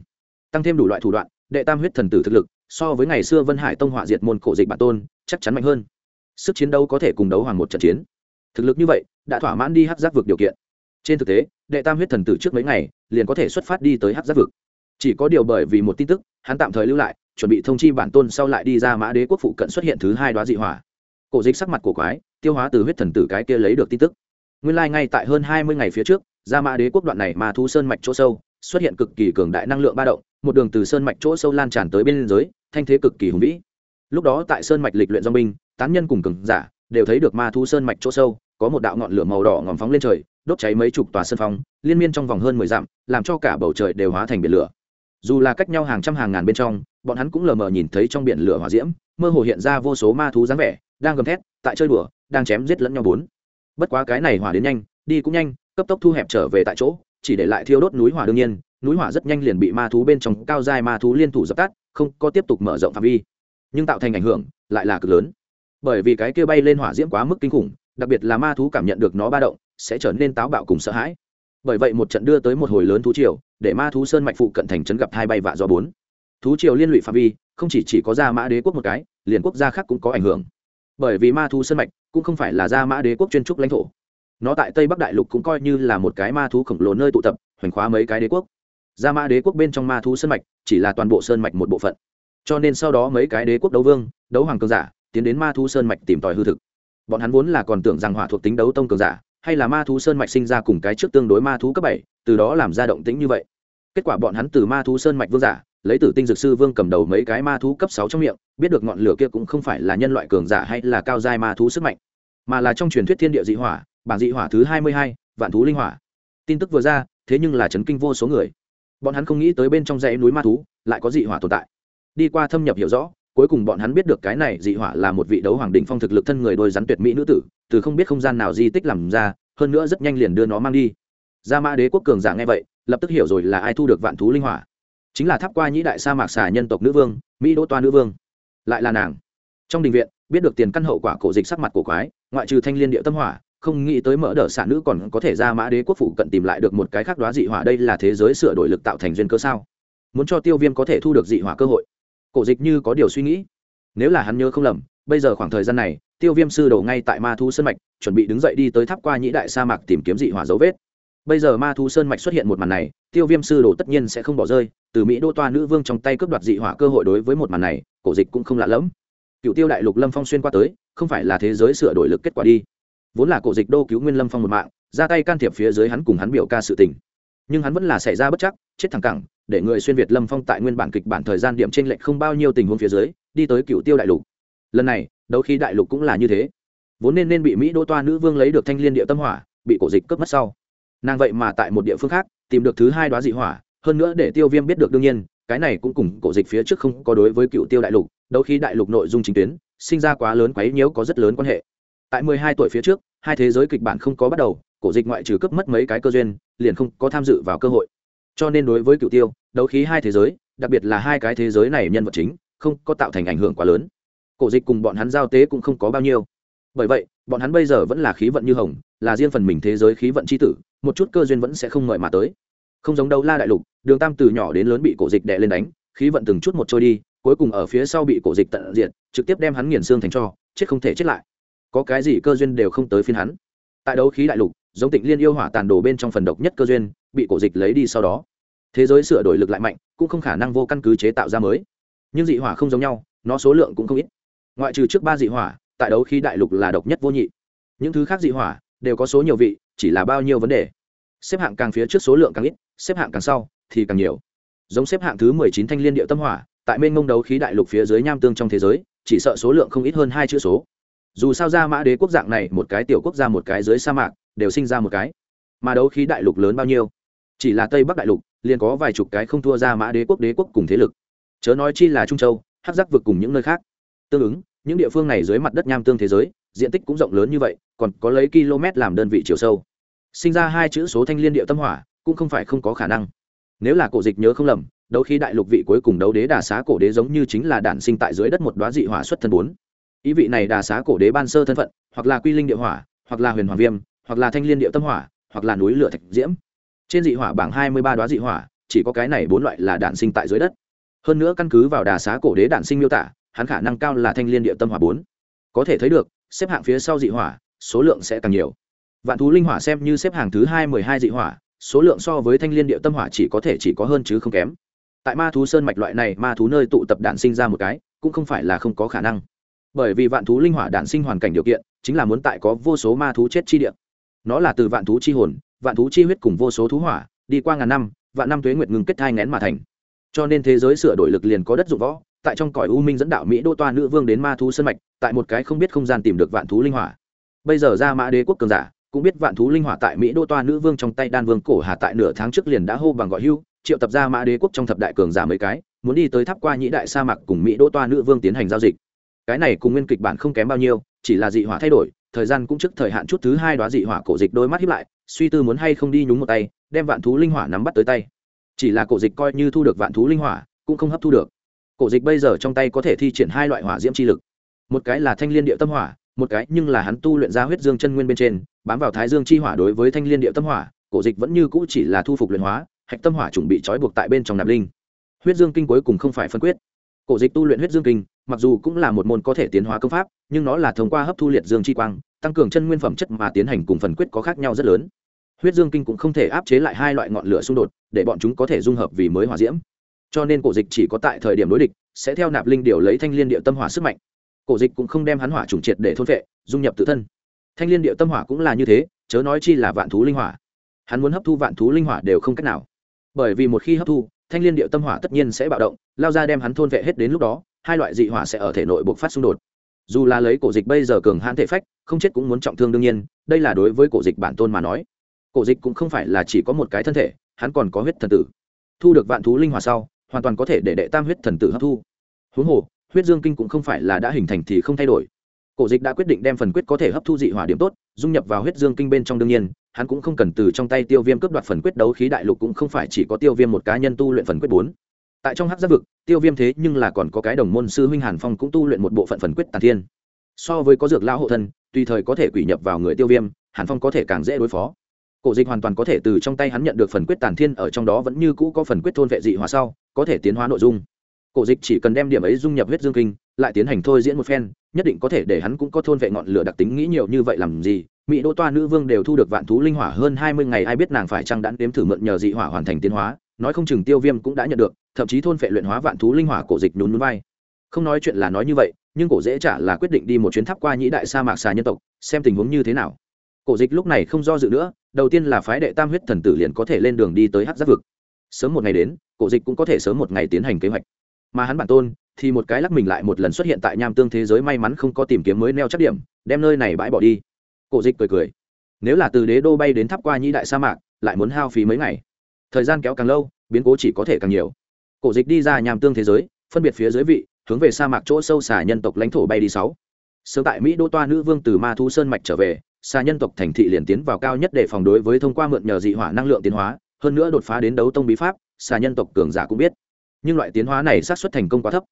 Tăng thêm đủ loại thủ đoạn, đệ tam huyết thần tử thực lực, so với ngày xưa vân hải tông họa diệt môn cổ dịch bản tôn, chắc chắn mạnh hơn. Sức chiến đấu có thể cùng đấu hoàng một trận chiến. Thực lực như vậy, đã thỏa mãn đi hát giác vực điều kiện. Trên thực tế, đệ tam huyết thần tử trước mấy ngày, liền có thể xuất phát đi tới hát giác vực. Chỉ có điều bởi vì một tin tức, hắn tạm thời lưu lại, chuẩn bị thông chi bản tôn sau lại đi ra mã đế quốc phụ cận xuất hiện thứ hai đoá dị hỏa. Cổ dịch sắc mặt cổ quái tiêu hóa từ huyết thần tử cái kia lấy được tin tức. Nguyên lai、like、ngay tại hơn hai mươi ngày phía trước, gia mã đế quốc đoạn này mà thu sơn mạch chỗ sâu, xuất hiện cực kỳ cường đại năng lượng ba động, một đường từ sơn mạch chỗ sâu lan tràn tới bên giới, thanh thế cực kỳ hùng vĩ. Lúc đó tại sơn mạch lịch luyện do binh, tán nhân cùng cường giả đều thấy được ma thu sơn mạch chỗ sâu, có một đạo ngọn lửa màu đỏ ngòm phóng lên trời, đốt cháy mấy chục tòa sân phong, liên miên trong vòng hơn mười dặm, làm cho cả bầu trời đều hóa thành biển lửa. Dù là cách nhau hàng trăm hàng ngàn bên trong, bọn hắn cũng lờ mờ nhìn thấy trong biển lửa hỏa diễm, mơ hồ hiện ra vô số ma thú dáng vẻ đang gầm thét, tại chơi đùa, đang chém giết lẫn nhau bốn. Bất quá cái này hỏa đến nhanh, đi cũng nhanh, cấp tốc thu hẹp trở về tại chỗ, chỉ để lại thiêu đốt núi hỏa đương nhiên, núi hỏa rất nhanh liền bị ma thú bên trong cao dài ma thú liên thủ dập tắt, không có tiếp tục mở rộng phạm vi. Nhưng tạo thành ảnh hưởng lại là cực lớn. Bởi vì cái kia bay lên hỏa diễm quá mức kinh khủng, đặc biệt là ma thú cảm nhận được nó ba động, sẽ trở nên táo bạo cùng sợ hãi. Bởi vậy một trận đưa tới một hồi lớn thú triều, để ma thú sơn mạch phụ cận thành trấn gặp hai bay vạ do bốn. Thú triều liên lụy phạm vi, không chỉ chỉ có ra mã đế quốc một cái, liền quốc gia khác cũng có ảnh hưởng bởi vì ma thú sơn mạch cũng không phải là gia mã đế quốc chuyên trúc lãnh thổ. Nó tại tây bắc đại lục cũng coi như là một cái ma thú khổng lồ nơi tụ tập, hoành khóa mấy cái đế quốc. Gia mã đế quốc bên trong ma thú sơn mạch chỉ là toàn bộ sơn mạch một bộ phận. Cho nên sau đó mấy cái đế quốc đấu vương, đấu hoàng cường giả tiến đến ma thú sơn mạch tìm tòi hư thực. Bọn hắn vốn là còn tưởng rằng hỏa thuộc tính đấu tông cường giả, hay là ma thú sơn mạch sinh ra cùng cái trước tương đối ma thú cấp bảy, từ đó làm ra động tĩnh như vậy. Kết quả bọn hắn từ ma thú sơn mạch vương giả lấy tử tinh dược sư vương cầm đầu mấy cái ma thú cấp sáu trong miệng, biết được ngọn lửa kia cũng không phải là nhân loại cường giả hay là cao giai ma thú sức mạnh, mà là trong truyền thuyết thiên địa dị hỏa, bản dị hỏa thứ hai mươi hai, vạn thú linh hỏa. Tin tức vừa ra, thế nhưng là chấn kinh vô số người. Bọn hắn không nghĩ tới bên trong dãy núi ma thú lại có dị hỏa tồn tại. Đi qua thâm nhập hiểu rõ, cuối cùng bọn hắn biết được cái này dị hỏa là một vị đấu hoàng đỉnh phong thực lực thân người đôi rắn tuyệt mỹ nữ tử, từ không biết không gian nào di tích làm ra, hơn nữa rất nhanh liền đưa nó mang đi. Gia mã đế quốc cường giả nghe vậy, lập tức hiểu rồi là ai thu được vạn thú linh hỏa chính là tháp qua nhĩ đại sa mạc xà nhân tộc nữ vương, mỹ đỗ toa nữ vương. Lại là nàng. Trong đình viện, biết được tiền căn hậu quả cổ dịch sắc mặt cổ quái, ngoại trừ thanh liên địa tâm hỏa, không nghĩ tới mỡ đỡ xả nữ còn có thể ra mã đế quốc phủ cận tìm lại được một cái khác đoá dị hỏa đây là thế giới sửa đổi lực tạo thành duyên cơ sao? Muốn cho tiêu viêm có thể thu được dị hỏa cơ hội. Cổ dịch như có điều suy nghĩ. Nếu là hắn nhớ không lầm, bây giờ khoảng thời gian này, tiêu viêm sư đổ ngay tại ma thu sơn mạch, chuẩn bị đứng dậy đi tới tháp qua nhĩ đại sa mạc tìm kiếm dị hỏa dấu vết bây giờ ma thu sơn mạch xuất hiện một màn này, tiêu viêm sư đồ tất nhiên sẽ không bỏ rơi, từ mỹ đô toa nữ vương trong tay cướp đoạt dị hỏa cơ hội đối với một màn này, cổ dịch cũng không lạ lẫm. Cựu tiêu đại lục lâm phong xuyên qua tới, không phải là thế giới sửa đổi lực kết quả đi. Vốn là cổ dịch đô cứu nguyên lâm phong một mạng, ra tay can thiệp phía dưới hắn cùng hắn biểu ca sự tình. Nhưng hắn vẫn là xảy ra bất chắc, chết thẳng cẳng, để người xuyên việt lâm phong tại nguyên bản kịch bản thời gian điểm trên lệch không bao nhiêu tình huống phía dưới, đi tới cựu tiêu đại lục. Lần này đôi khi đại lục cũng là như thế. Vốn nên nên bị mỹ đô toa nữ vương lấy được thanh liên địa tâm hỏa, bị cổ dịch cướp mất sau nàng vậy mà tại một địa phương khác, tìm được thứ hai đoá dị hỏa, hơn nữa để tiêu viêm biết được đương nhiên, cái này cũng cùng cổ dịch phía trước không có đối với cựu tiêu đại lục, đấu khi đại lục nội dung chính tuyến, sinh ra quá lớn quấy nhiễu có rất lớn quan hệ. Tại mười hai tuổi phía trước, hai thế giới kịch bản không có bắt đầu, cổ dịch ngoại trừ cướp mất mấy cái cơ duyên, liền không có tham dự vào cơ hội. Cho nên đối với cựu tiêu, đấu khí hai thế giới, đặc biệt là hai cái thế giới này nhân vật chính, không có tạo thành ảnh hưởng quá lớn. Cổ dịch cùng bọn hắn giao tế cũng không có bao nhiêu. Bởi vậy, bọn hắn bây giờ vẫn là khí vận như hồng là riêng phần mình thế giới khí vận c h i tử, một chút cơ duyên vẫn sẽ không ngợi mà tới. Không giống đâu la đại lục, đường tam từ nhỏ đến lớn bị cổ dịch đè lên đánh, khí vận từng chút một trôi đi, cuối cùng ở phía sau bị cổ dịch tận diện trực tiếp đem hắn nghiền xương thành cho, chết không thể chết lại. Có cái gì cơ duyên đều không tới phiên hắn. Tại đấu khí đại lục, giống tịnh liên yêu hỏa tàn đồ bên trong phần độc nhất cơ duyên, bị cổ dịch lấy đi sau đó. Thế giới sửa đổi lực lại mạnh, cũng không khả năng vô căn cứ chế tạo ra mới. Nhưng dị hỏa không giống nhau, nó số lượng cũng không ít. Ngoại trừ trước ba dị hỏa, tại đấu khí đại lục là độc nhất vô nhị. Những thứ khác dị hỏa đều có số nhiều vị, chỉ là bao nhiêu vấn đề. Xếp hạng càng phía trước số lượng càng ít, xếp hạng càng sau thì càng nhiều. Giống xếp hạng thứ mười chín thanh liên điệu tâm hỏa, tại mênh mông đấu khí đại lục phía dưới nham tương trong thế giới, chỉ sợ số lượng không ít hơn hai chữ số. Dù sao ra mã đế quốc dạng này, một cái tiểu quốc gia một cái dưới sa mạc, đều sinh ra một cái. Mà đấu khí đại lục lớn bao nhiêu? Chỉ là tây bắc đại lục, liền có vài chục cái không thua ra mã đế quốc đế quốc cùng thế lực. Chớ nói chi là trung châu, hắc giác vực cùng những nơi khác. Tương ứng những địa phương này dưới mặt đất nham tương thế giới, diện tích cũng rộng lớn như vậy, còn có lấy km làm đơn vị chiều sâu. Sinh ra hai chữ số thanh liên địa tâm hỏa, cũng không phải không có khả năng. Nếu là cổ dịch nhớ không lầm, đấu khí đại lục vị cuối cùng đấu đế đà xá cổ đế giống như chính là đản sinh tại dưới đất một đoá dị hỏa xuất thân bốn. Ý vị này đà xá cổ đế ban sơ thân phận, hoặc là quy linh địa hỏa, hoặc là huyền hoàng viêm, hoặc là thanh liên địa tâm hỏa, hoặc là núi lửa thạch diễm. Trên dị hỏa bảng hai mươi ba đoá dị hỏa, chỉ có cái này bốn loại là đản sinh tại dưới đất. Hơn nữa căn cứ vào đà xá cổ đế đản sinh miêu tả hắn khả năng cao là thanh liên địa tâm hỏa bốn. Có thể thấy được, xếp hạng phía sau dị hỏa, số lượng sẽ càng nhiều. Vạn thú linh hỏa xem như xếp hàng thứ hai mười hai dị hỏa, số lượng so với thanh liên địa tâm hỏa chỉ có thể chỉ có hơn chứ không kém. Tại ma thú sơn mạch loại này, ma thú nơi tụ tập đạn sinh ra một cái, cũng không phải là không có khả năng. Bởi vì vạn thú linh hỏa đạn sinh hoàn cảnh điều kiện, chính là muốn tại có vô số ma thú chết chi địa. Nó là từ vạn thú chi hồn, vạn thú chi huyết cùng vô số thú hỏa, đi qua ngàn năm, vạn năm tuế nguyệt ngừng kết thai ngén mà thành. Cho nên thế giới sửa đổi lực liền có đất dụng võ tại trong cõi u minh dẫn đạo mỹ đô toa nữ vương đến ma thú sơn mạch, tại một cái không biết không gian tìm được vạn thú linh hỏa. Bây giờ ra mã đế quốc cường giả, cũng biết vạn thú linh hỏa tại mỹ đô toa nữ vương trong tay đan vương cổ hà tại nửa tháng trước liền đã hô bằng gọi hưu, triệu tập ra mã đế quốc trong thập đại cường giả mấy cái, muốn đi tới tháp qua nhĩ đại sa mạc cùng mỹ đô toa nữ vương tiến hành giao dịch. Cái này cùng nguyên kịch bản không kém bao nhiêu, chỉ là dị hỏa thay đổi, thời gian cũng trước thời hạn chút thứ hai đoá dị hỏa cổ dịch đôi mắt hiếp lại, suy tư muốn hay không đi nhúng một tay, đem vạn thú linh hỏa nắm bắt tới tay. Chỉ là cổ dịch coi như thu được vạn thú linh hỏa, cũng không hấp thu được cổ dịch bây giờ trong tay có thể thi triển hai loại hỏa diễm chi lực. Một cái là thanh liên địa tâm hỏa, một cái nhưng là hắn tu luyện ra huyết dương chân nguyên bên trên, bám vào thái dương chi hỏa đối với thanh liên địa tâm hỏa, cổ dịch vẫn như cũ chỉ là thu phục luyện hóa, hạch tâm hỏa chuẩn bị trói buộc tại bên trong nạp linh. Huyết dương kinh cuối cùng không phải phân quyết. Cổ dịch tu luyện huyết dương kinh, mặc dù cũng là một môn có thể tiến hóa công pháp, nhưng nó là thông qua hấp thu liệt dương chi quang, tăng cường chân nguyên phẩm chất mà tiến hành cùng phần quyết có khác nhau rất lớn. Huyết dương kinh cũng không thể áp chế lại hai loại ngọn lửa xung đột, để bọn chúng có thể dung hợp vì mới hỏa diễm cho nên cổ dịch chỉ có tại thời điểm đối địch, sẽ theo nạp linh điều lấy thanh liên địa tâm hỏa sức mạnh. Cổ dịch cũng không đem hắn hỏa trùng triệt để thôn vệ, dung nhập tự thân. Thanh liên địa tâm hỏa cũng là như thế, chớ nói chi là vạn thú linh hỏa. Hắn muốn hấp thu vạn thú linh hỏa đều không cách nào. Bởi vì một khi hấp thu, thanh liên địa tâm hỏa tất nhiên sẽ bạo động, lao ra đem hắn thôn vệ hết đến lúc đó, hai loại dị hỏa sẽ ở thể nội buộc phát xung đột. Dù là lấy cổ dịch bây giờ cường hãn thể phách, không chết cũng muốn trọng thương đương nhiên, đây là đối với cổ dịch bản tôn mà nói. Cổ dịch cũng không phải là chỉ có một cái thân thể, hắn còn có huyết thần tử. Thu được vạn thú linh hỏa sau hoàn toàn có thể để đệ tam huyết thần tử hấp thu. Huống hồ, huyết dương kinh cũng không phải là đã hình thành thì không thay đổi. Cổ dịch đã quyết định đem phần quyết có thể hấp thu dị hỏa điểm tốt, dung nhập vào huyết dương kinh bên trong đương nhiên, hắn cũng không cần từ trong tay tiêu viêm cướp đoạt phần quyết đấu khí đại lục cũng không phải chỉ có tiêu viêm một cá nhân tu luyện phần quyết bốn. Tại trong hát giáp vực, tiêu viêm thế nhưng là còn có cái đồng môn sư huynh hàn phong cũng tu luyện một bộ phận phần quyết tàn thiên. So với có dược lao hộ thân, tùy thời có thể quỷ nhập vào người tiêu viêm, hàn phong có thể càng dễ đối phó. Cổ dịch hoàn toàn có thể từ trong tay hắn nhận được phần quyết tàn thiên ở trong đó vẫn như cũ có phần quyết thôn vệ dị hòa sau có thể tiến hóa nội dung. Cổ dịch chỉ cần đem điểm ấy dung nhập huyết dương kinh, lại tiến hành thôi diễn một phen, nhất định có thể để hắn cũng có thôn vệ ngọn lửa đặc tính nghĩ nhiều như vậy làm gì. Mỹ đỗ toa nữ vương đều thu được vạn thú linh hỏa hơn hai mươi ngày, ai biết nàng phải chăng đã đếm thử mượn nhờ dị hỏa hoàn thành tiến hóa, nói không chừng tiêu viêm cũng đã nhận được, thậm chí thôn vệ luyện hóa vạn thú linh hỏa cổ dịch nhún núi vai. Không nói chuyện là nói như vậy, nhưng cổ dễ trả là quyết định đi một chuyến tháp qua nhĩ đại sa mạc xà nhân tộc, xem tình huống như thế nào. Cổ dịch lúc này không do dự nữa, đầu tiên là phái đệ tam huyết thần tử liền có thể lên đường đi tới hát giáp vực sớm một ngày đến, cổ dịch cũng có thể sớm một ngày tiến hành kế hoạch. Mà hắn bản tôn thì một cái lắc mình lại một lần xuất hiện tại nham tương thế giới may mắn không có tìm kiếm mới neo chắc điểm, đem nơi này bãi bỏ đi. Cổ dịch cười cười. Nếu là từ đế đô bay đến tháp qua nhĩ đại sa mạc, lại muốn hao phí mấy ngày. Thời gian kéo càng lâu, biến cố chỉ có thể càng nhiều. Cổ dịch đi ra nham tương thế giới, phân biệt phía dưới vị, hướng về sa mạc chỗ sâu xả nhân tộc lãnh thổ bay đi sáu. Sớm tại mỹ đô toa nữ vương từ ma thu sơn mạch trở về xa nhân tộc thành thị liền tiến vào cao nhất để phòng đối với thông qua mượn nhờ dị hỏa năng lượng tiến hóa hơn nữa đột phá đến đấu tông bí pháp xa nhân tộc cường giả cũng biết. Nhưng loại tiến hóa này xác suất thành công quá thấp.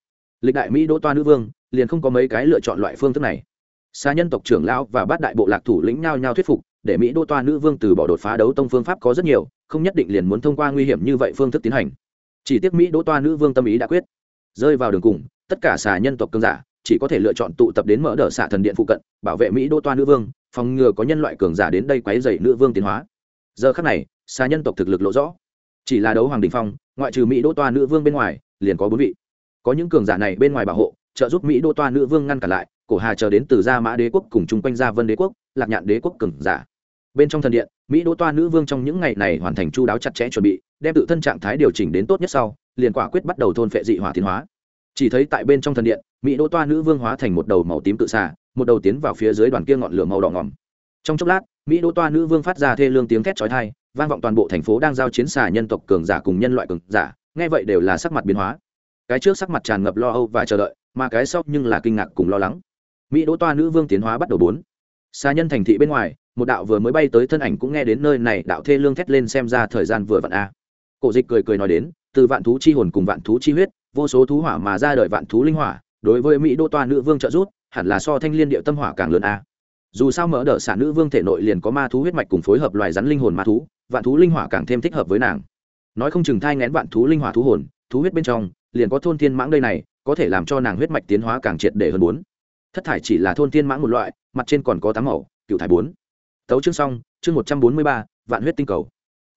Lịch đại mỹ đỗ toa nữ vương liền không có mấy cái lựa chọn loại phương thức này. Xa nhân tộc trưởng lão và bát đại bộ lạc thủ lĩnh nhau nhau thuyết phục, để mỹ đỗ toa nữ vương từ bỏ đột phá đấu tông phương pháp có rất nhiều, không nhất định liền muốn thông qua nguy hiểm như vậy phương thức tiến hành. Chỉ tiếc mỹ đỗ toa nữ vương tâm ý đã quyết. Rơi vào đường cùng, tất cả xà nhân tộc cường giả chỉ có thể lựa chọn tụ tập đến mở đờ xạ thần điện phụ cận, bảo vệ mỹ đỗ toa nữ vương, phòng ngừa có nhân loại cường giả đến đây quấy dày nữ vương tiến hóa. Giờ khắc này xa nhân tộc thực lực lộ rõ. Chỉ là đấu hoàng đình phong, ngoại trừ mỹ đỗ toa nữ vương bên ngoài, liền có bốn vị. Có những cường giả này bên ngoài bảo hộ, trợ giúp mỹ đỗ toa nữ vương ngăn cản lại, cổ hà chờ đến từ gia mã đế quốc cùng chung quanh gia vân đế quốc, lạc nhạn đế quốc cường giả. Bên trong thần điện, mỹ đỗ toa nữ vương trong những ngày này hoàn thành chu đáo chặt chẽ chuẩn bị, đem tự thân trạng thái điều chỉnh đến tốt nhất sau, liền quả quyết bắt đầu thôn phệ dị hỏa tiến hóa. Chỉ thấy tại bên trong thần điện, mỹ đỗ toa nữ vương hóa thành một đầu màu tím tự xà, một đầu tiến vào phía dưới đoàn kia ngọn lửa màu đỏ ngỏm trong chốc lát, mỹ đỗ toa nữ vương phát ra thê lương tiếng thét chói tai vang vọng toàn bộ thành phố đang giao chiến xà nhân tộc cường giả cùng nhân loại cường giả, nghe vậy đều là sắc mặt biến hóa. Cái trước sắc mặt tràn ngập lo âu và chờ đợi, mà cái sau nhưng là kinh ngạc cùng lo lắng. Mỹ đỗ toa nữ vương tiến hóa bắt đầu bốn. Xa nhân thành thị bên ngoài, một đạo vừa mới bay tới thân ảnh cũng nghe đến nơi này, đạo thê lương thét lên xem ra thời gian vừa vặn a. Cổ dịch cười cười nói đến, từ vạn thú chi hồn cùng vạn thú chi huyết, vô số thú hỏa mà ra đời vạn thú linh hỏa, đối với mỹ đỗ toa nữ vương trợ rút hẳn là so thanh liên địa tâm hỏa càng lớn a. Dù sao mở đỡ xả nữ vương thể nội liền có ma thú huyết mạch cùng phối hợp loài rắn linh hồn ma thú vạn thú linh hỏa càng thêm thích hợp với nàng. Nói không chừng thai ngén vạn thú linh hỏa thú hồn, thú huyết bên trong, liền có thôn thiên mãng đây này, có thể làm cho nàng huyết mạch tiến hóa càng triệt để hơn bốn. Thất thải chỉ là thôn thiên mãng một loại, mặt trên còn có tám màu, cựu thải bốn. Tấu chương xong, chương một trăm bốn mươi ba, vạn huyết tinh cầu.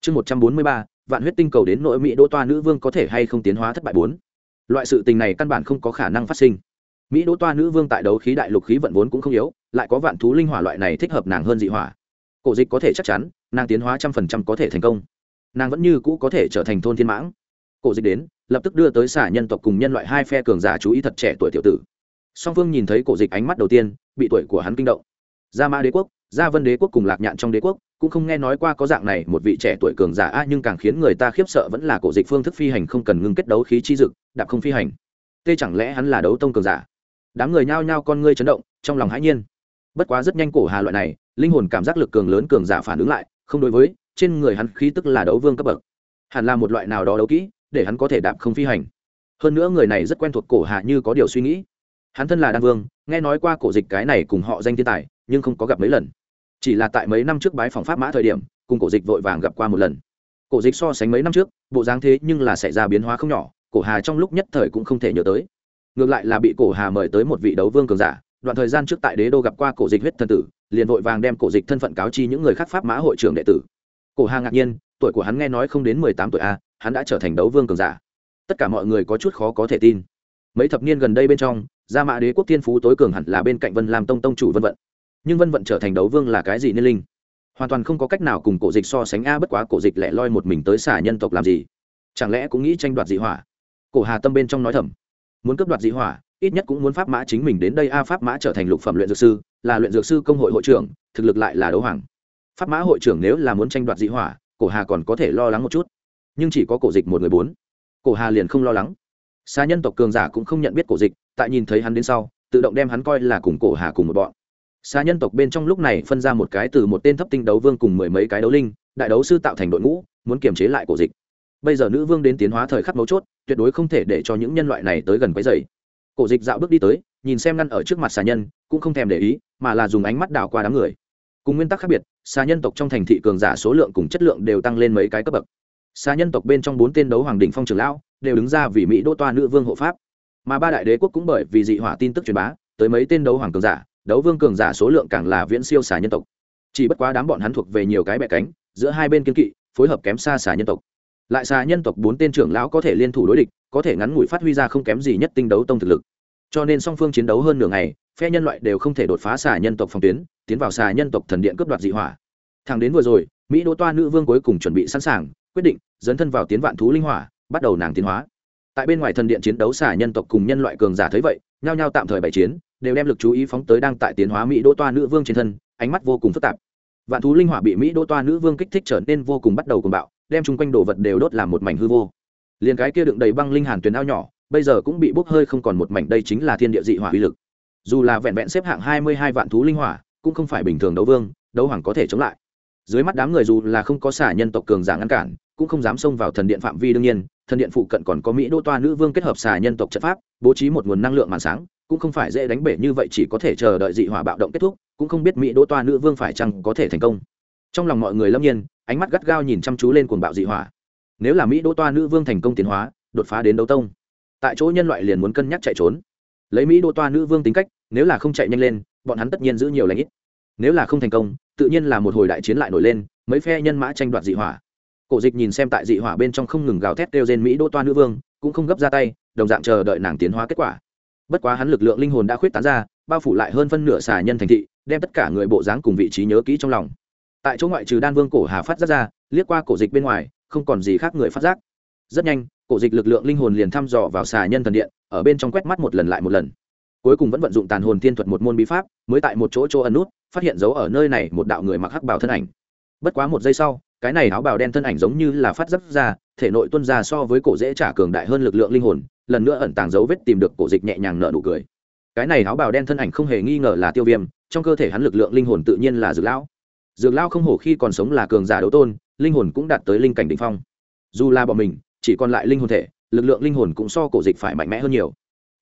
Chương một trăm bốn mươi ba, vạn huyết tinh cầu đến nội mỹ đỗ toa nữ vương có thể hay không tiến hóa thất bại bốn. Loại sự tình này căn bản không có khả năng phát sinh. Mỹ đỗ toa nữ vương tại đấu khí đại lục khí vận vốn cũng không yếu, lại có vạn thú linh hỏa loại này thích hợp nàng hơn dị hỏa. Cổ dịch có thể chắc chắn nàng tiến hóa trăm phần trăm có thể thành công. Nàng vẫn như cũ có thể trở thành thôn thiên mãng. Cổ dịch đến, lập tức đưa tới xả nhân tộc cùng nhân loại hai phe cường giả chú ý thật trẻ tuổi tiểu tử. Song phương nhìn thấy cổ dịch ánh mắt đầu tiên, bị tuổi của hắn kinh động. Gia mã đế quốc, gia vân đế quốc cùng lạc nhạn trong đế quốc, cũng không nghe nói qua có dạng này một vị trẻ tuổi cường giả, a, nhưng càng khiến người ta khiếp sợ vẫn là cổ dịch phương thức phi hành không cần ngưng kết đấu khí chi dực, đạp không phi hành. Tê chẳng lẽ hắn là đấu tông cường giả? Đám người nhao nhao con ngươi chấn động, trong lòng hãi nhiên. Bất quá rất nhanh cổ hà loại này, linh hồn cảm giác lực cường lớn cường giả phản ứng lại không đối với, trên người hắn khí tức là đấu vương cấp bậc. Hẳn là một loại nào đó đấu kỹ, để hắn có thể đạp không phi hành. Hơn nữa người này rất quen thuộc cổ hà như có điều suy nghĩ. Hắn thân là đan vương, nghe nói qua cổ dịch cái này cùng họ danh thiên tài, nhưng không có gặp mấy lần. Chỉ là tại mấy năm trước bái phòng pháp mã thời điểm, cùng cổ dịch vội vàng gặp qua một lần. Cổ dịch so sánh mấy năm trước, bộ dáng thế nhưng là xảy ra biến hóa không nhỏ, cổ hà trong lúc nhất thời cũng không thể nhớ tới. Ngược lại là bị cổ hà mời tới một vị đấu vương cường giả đoạn thời gian trước tại đế đô gặp qua cổ dịch huyết thân tử, liền vội vàng đem cổ dịch thân phận cáo chi những người khác pháp mã hội trưởng đệ tử. Cổ hà ngạc nhiên, tuổi của hắn nghe nói không đến mười tám tuổi a, hắn đã trở thành đấu vương cường giả. Tất cả mọi người có chút khó có thể tin. Mấy thập niên gần đây bên trong, gia mã đế quốc thiên phú tối cường hẳn là bên cạnh vân làm tông tông chủ vân vận. Nhưng vân vận trở thành đấu vương là cái gì niên linh? Hoàn toàn không có cách nào cùng cổ dịch so sánh a, bất quá cổ dịch lẻ loi một mình tới xả nhân tộc làm gì? Chẳng lẽ cũng nghĩ tranh đoạt dị hỏa? Cổ hà tâm bên trong nói thầm. Muốn cướp đoạt dị hỏa ít nhất cũng muốn pháp mã chính mình đến đây. A, pháp mã trở thành lục phẩm luyện dược sư, là luyện dược sư công hội hội trưởng, thực lực lại là đấu hoàng. Pháp mã hội trưởng nếu là muốn tranh đoạt dị hỏa, cổ hà còn có thể lo lắng một chút. Nhưng chỉ có cổ dịch một người bốn. Cổ hà liền không lo lắng. Xa nhân tộc cường giả cũng không nhận biết cổ dịch, tại nhìn thấy hắn đến sau, tự động đem hắn coi là cùng cổ hà cùng một bọn. Xa nhân tộc bên trong lúc này phân ra một cái từ một tên thấp tinh đấu vương cùng mười mấy cái đấu linh, đại đấu sư tạo thành đội ngũ, muốn kiềm chế lại cổ dịch. Bây giờ nữ vương đến tiến hóa thời khắc mấu chốt, tuyệt đối không thể để cho những nhân loại này tới gần quấy dày cổ dịch dạo bước đi tới, nhìn xem ngăn ở trước mặt xà nhân, cũng không thèm để ý, mà là dùng ánh mắt đảo qua đám người. Cùng nguyên tắc khác biệt, xà nhân tộc trong thành thị cường giả số lượng cùng chất lượng đều tăng lên mấy cái cấp bậc. Xà nhân tộc bên trong bốn tên đấu hoàng đình phong trường lão, đều đứng ra vì mỹ đô toa nữ vương hộ pháp. Mà ba đại đế quốc cũng bởi vì dị hỏa tin tức truyền bá, tới mấy tên đấu hoàng cường giả, đấu vương cường giả số lượng càng là viễn siêu xà nhân tộc. Chỉ bất quá đám bọn hắn thuộc về nhiều cái bẹ cánh, giữa hai bên kiên kỵ, phối hợp kém xa xà nhân tộc lại xà nhân tộc bốn tên trưởng lão có thể liên thủ đối địch, có thể ngắn ngủi phát huy ra không kém gì nhất tinh đấu tông thực lực. Cho nên song phương chiến đấu hơn nửa ngày, phe nhân loại đều không thể đột phá xà nhân tộc phòng tuyến, tiến vào xà nhân tộc thần điện cướp đoạt dị hỏa. Thằng đến vừa rồi, mỹ đỗ toa nữ vương cuối cùng chuẩn bị sẵn sàng, quyết định dấn thân vào tiến vạn thú linh hỏa, bắt đầu nàng tiến hóa. Tại bên ngoài thần điện chiến đấu xà nhân tộc cùng nhân loại cường giả thấy vậy, nhao nhao tạm thời bày chiến, đều đem lực chú ý phóng tới đang tại tiến hóa mỹ đỗ toa nữ vương trên thân, ánh mắt vô cùng phức tạp. Vạn thú linh hỏa bị mỹ đỗ toa nữ vương kích thích trở nên vô cùng bắt đầu cùng bạo đem chung quanh đồ vật đều đốt làm một mảnh hư vô. Liền cái kia đựng đầy băng linh hàn tuyến ao nhỏ, bây giờ cũng bị bốc hơi không còn một mảnh, đây chính là thiên địa dị hỏa uy lực. Dù là vẹn vẹn xếp hạng hai mươi hai vạn thú linh hỏa, cũng không phải bình thường đấu vương, đấu hoàng có thể chống lại. Dưới mắt đám người dù là không có xả nhân tộc cường giả ngăn cản, cũng không dám xông vào thần điện phạm vi đương nhiên, thần điện phụ cận còn có mỹ đô toa nữ vương kết hợp xả nhân tộc trận pháp, bố trí một nguồn năng lượng màn sáng, cũng không phải dễ đánh bể như vậy chỉ có thể chờ đợi dị hỏa bạo động kết thúc, cũng không biết mỹ đô toa nữ vương phải chăng có thể thành công. Trong lòng mọi người lâm nhiên ánh mắt gắt gao nhìn chăm chú lên cuồng bạo dị hỏa. Nếu là mỹ đô toa nữ vương thành công tiến hóa, đột phá đến đấu tông, tại chỗ nhân loại liền muốn cân nhắc chạy trốn. Lấy mỹ đô toa nữ vương tính cách, nếu là không chạy nhanh lên, bọn hắn tất nhiên giữ nhiều lãnh ít. Nếu là không thành công, tự nhiên là một hồi đại chiến lại nổi lên, mấy phe nhân mã tranh đoạt dị hỏa. Cổ dịch nhìn xem tại dị hỏa bên trong không ngừng gào thét kêu trên mỹ đô toa nữ vương, cũng không gấp ra tay, đồng dạng chờ đợi nàng tiến hóa kết quả. Bất quá hắn lực lượng linh hồn đã khuyết tán ra, bao phủ lại hơn phân nửa xà nhân thành thị, đem tất cả người bộ dáng cùng vị trí nhớ kỹ trong lòng tại chỗ ngoại trừ đan vương cổ hà phát giác ra, liếc qua cổ dịch bên ngoài, không còn gì khác người phát giác. Rất nhanh, cổ dịch lực lượng linh hồn liền thăm dò vào xà nhân thần điện, ở bên trong quét mắt một lần lại một lần. Cuối cùng vẫn vận dụng tàn hồn tiên thuật một môn bí pháp, mới tại một chỗ chỗ ẩn nút, phát hiện dấu ở nơi này một đạo người mặc hắc bào thân ảnh. Bất quá một giây sau, cái này áo bào đen thân ảnh giống như là phát giác ra, thể nội tuân ra so với cổ dễ trả cường đại hơn lực lượng linh hồn, lần nữa ẩn tàng dấu vết tìm được cổ dịch nhẹ nhàng nở nụ cười. Cái này áo bào đen thân ảnh không hề nghi ngờ là tiêu viêm, trong cơ thể hắn lực lượng linh hồn tự nhiên là dược lão dược lão không hổ khi còn sống là cường giả đấu tôn, linh hồn cũng đạt tới linh cảnh đ ỉ n h phong. Dù là bọn mình, chỉ còn lại linh hồn thể, lực lượng linh hồn cũng so cổ dịch phải mạnh mẽ hơn nhiều.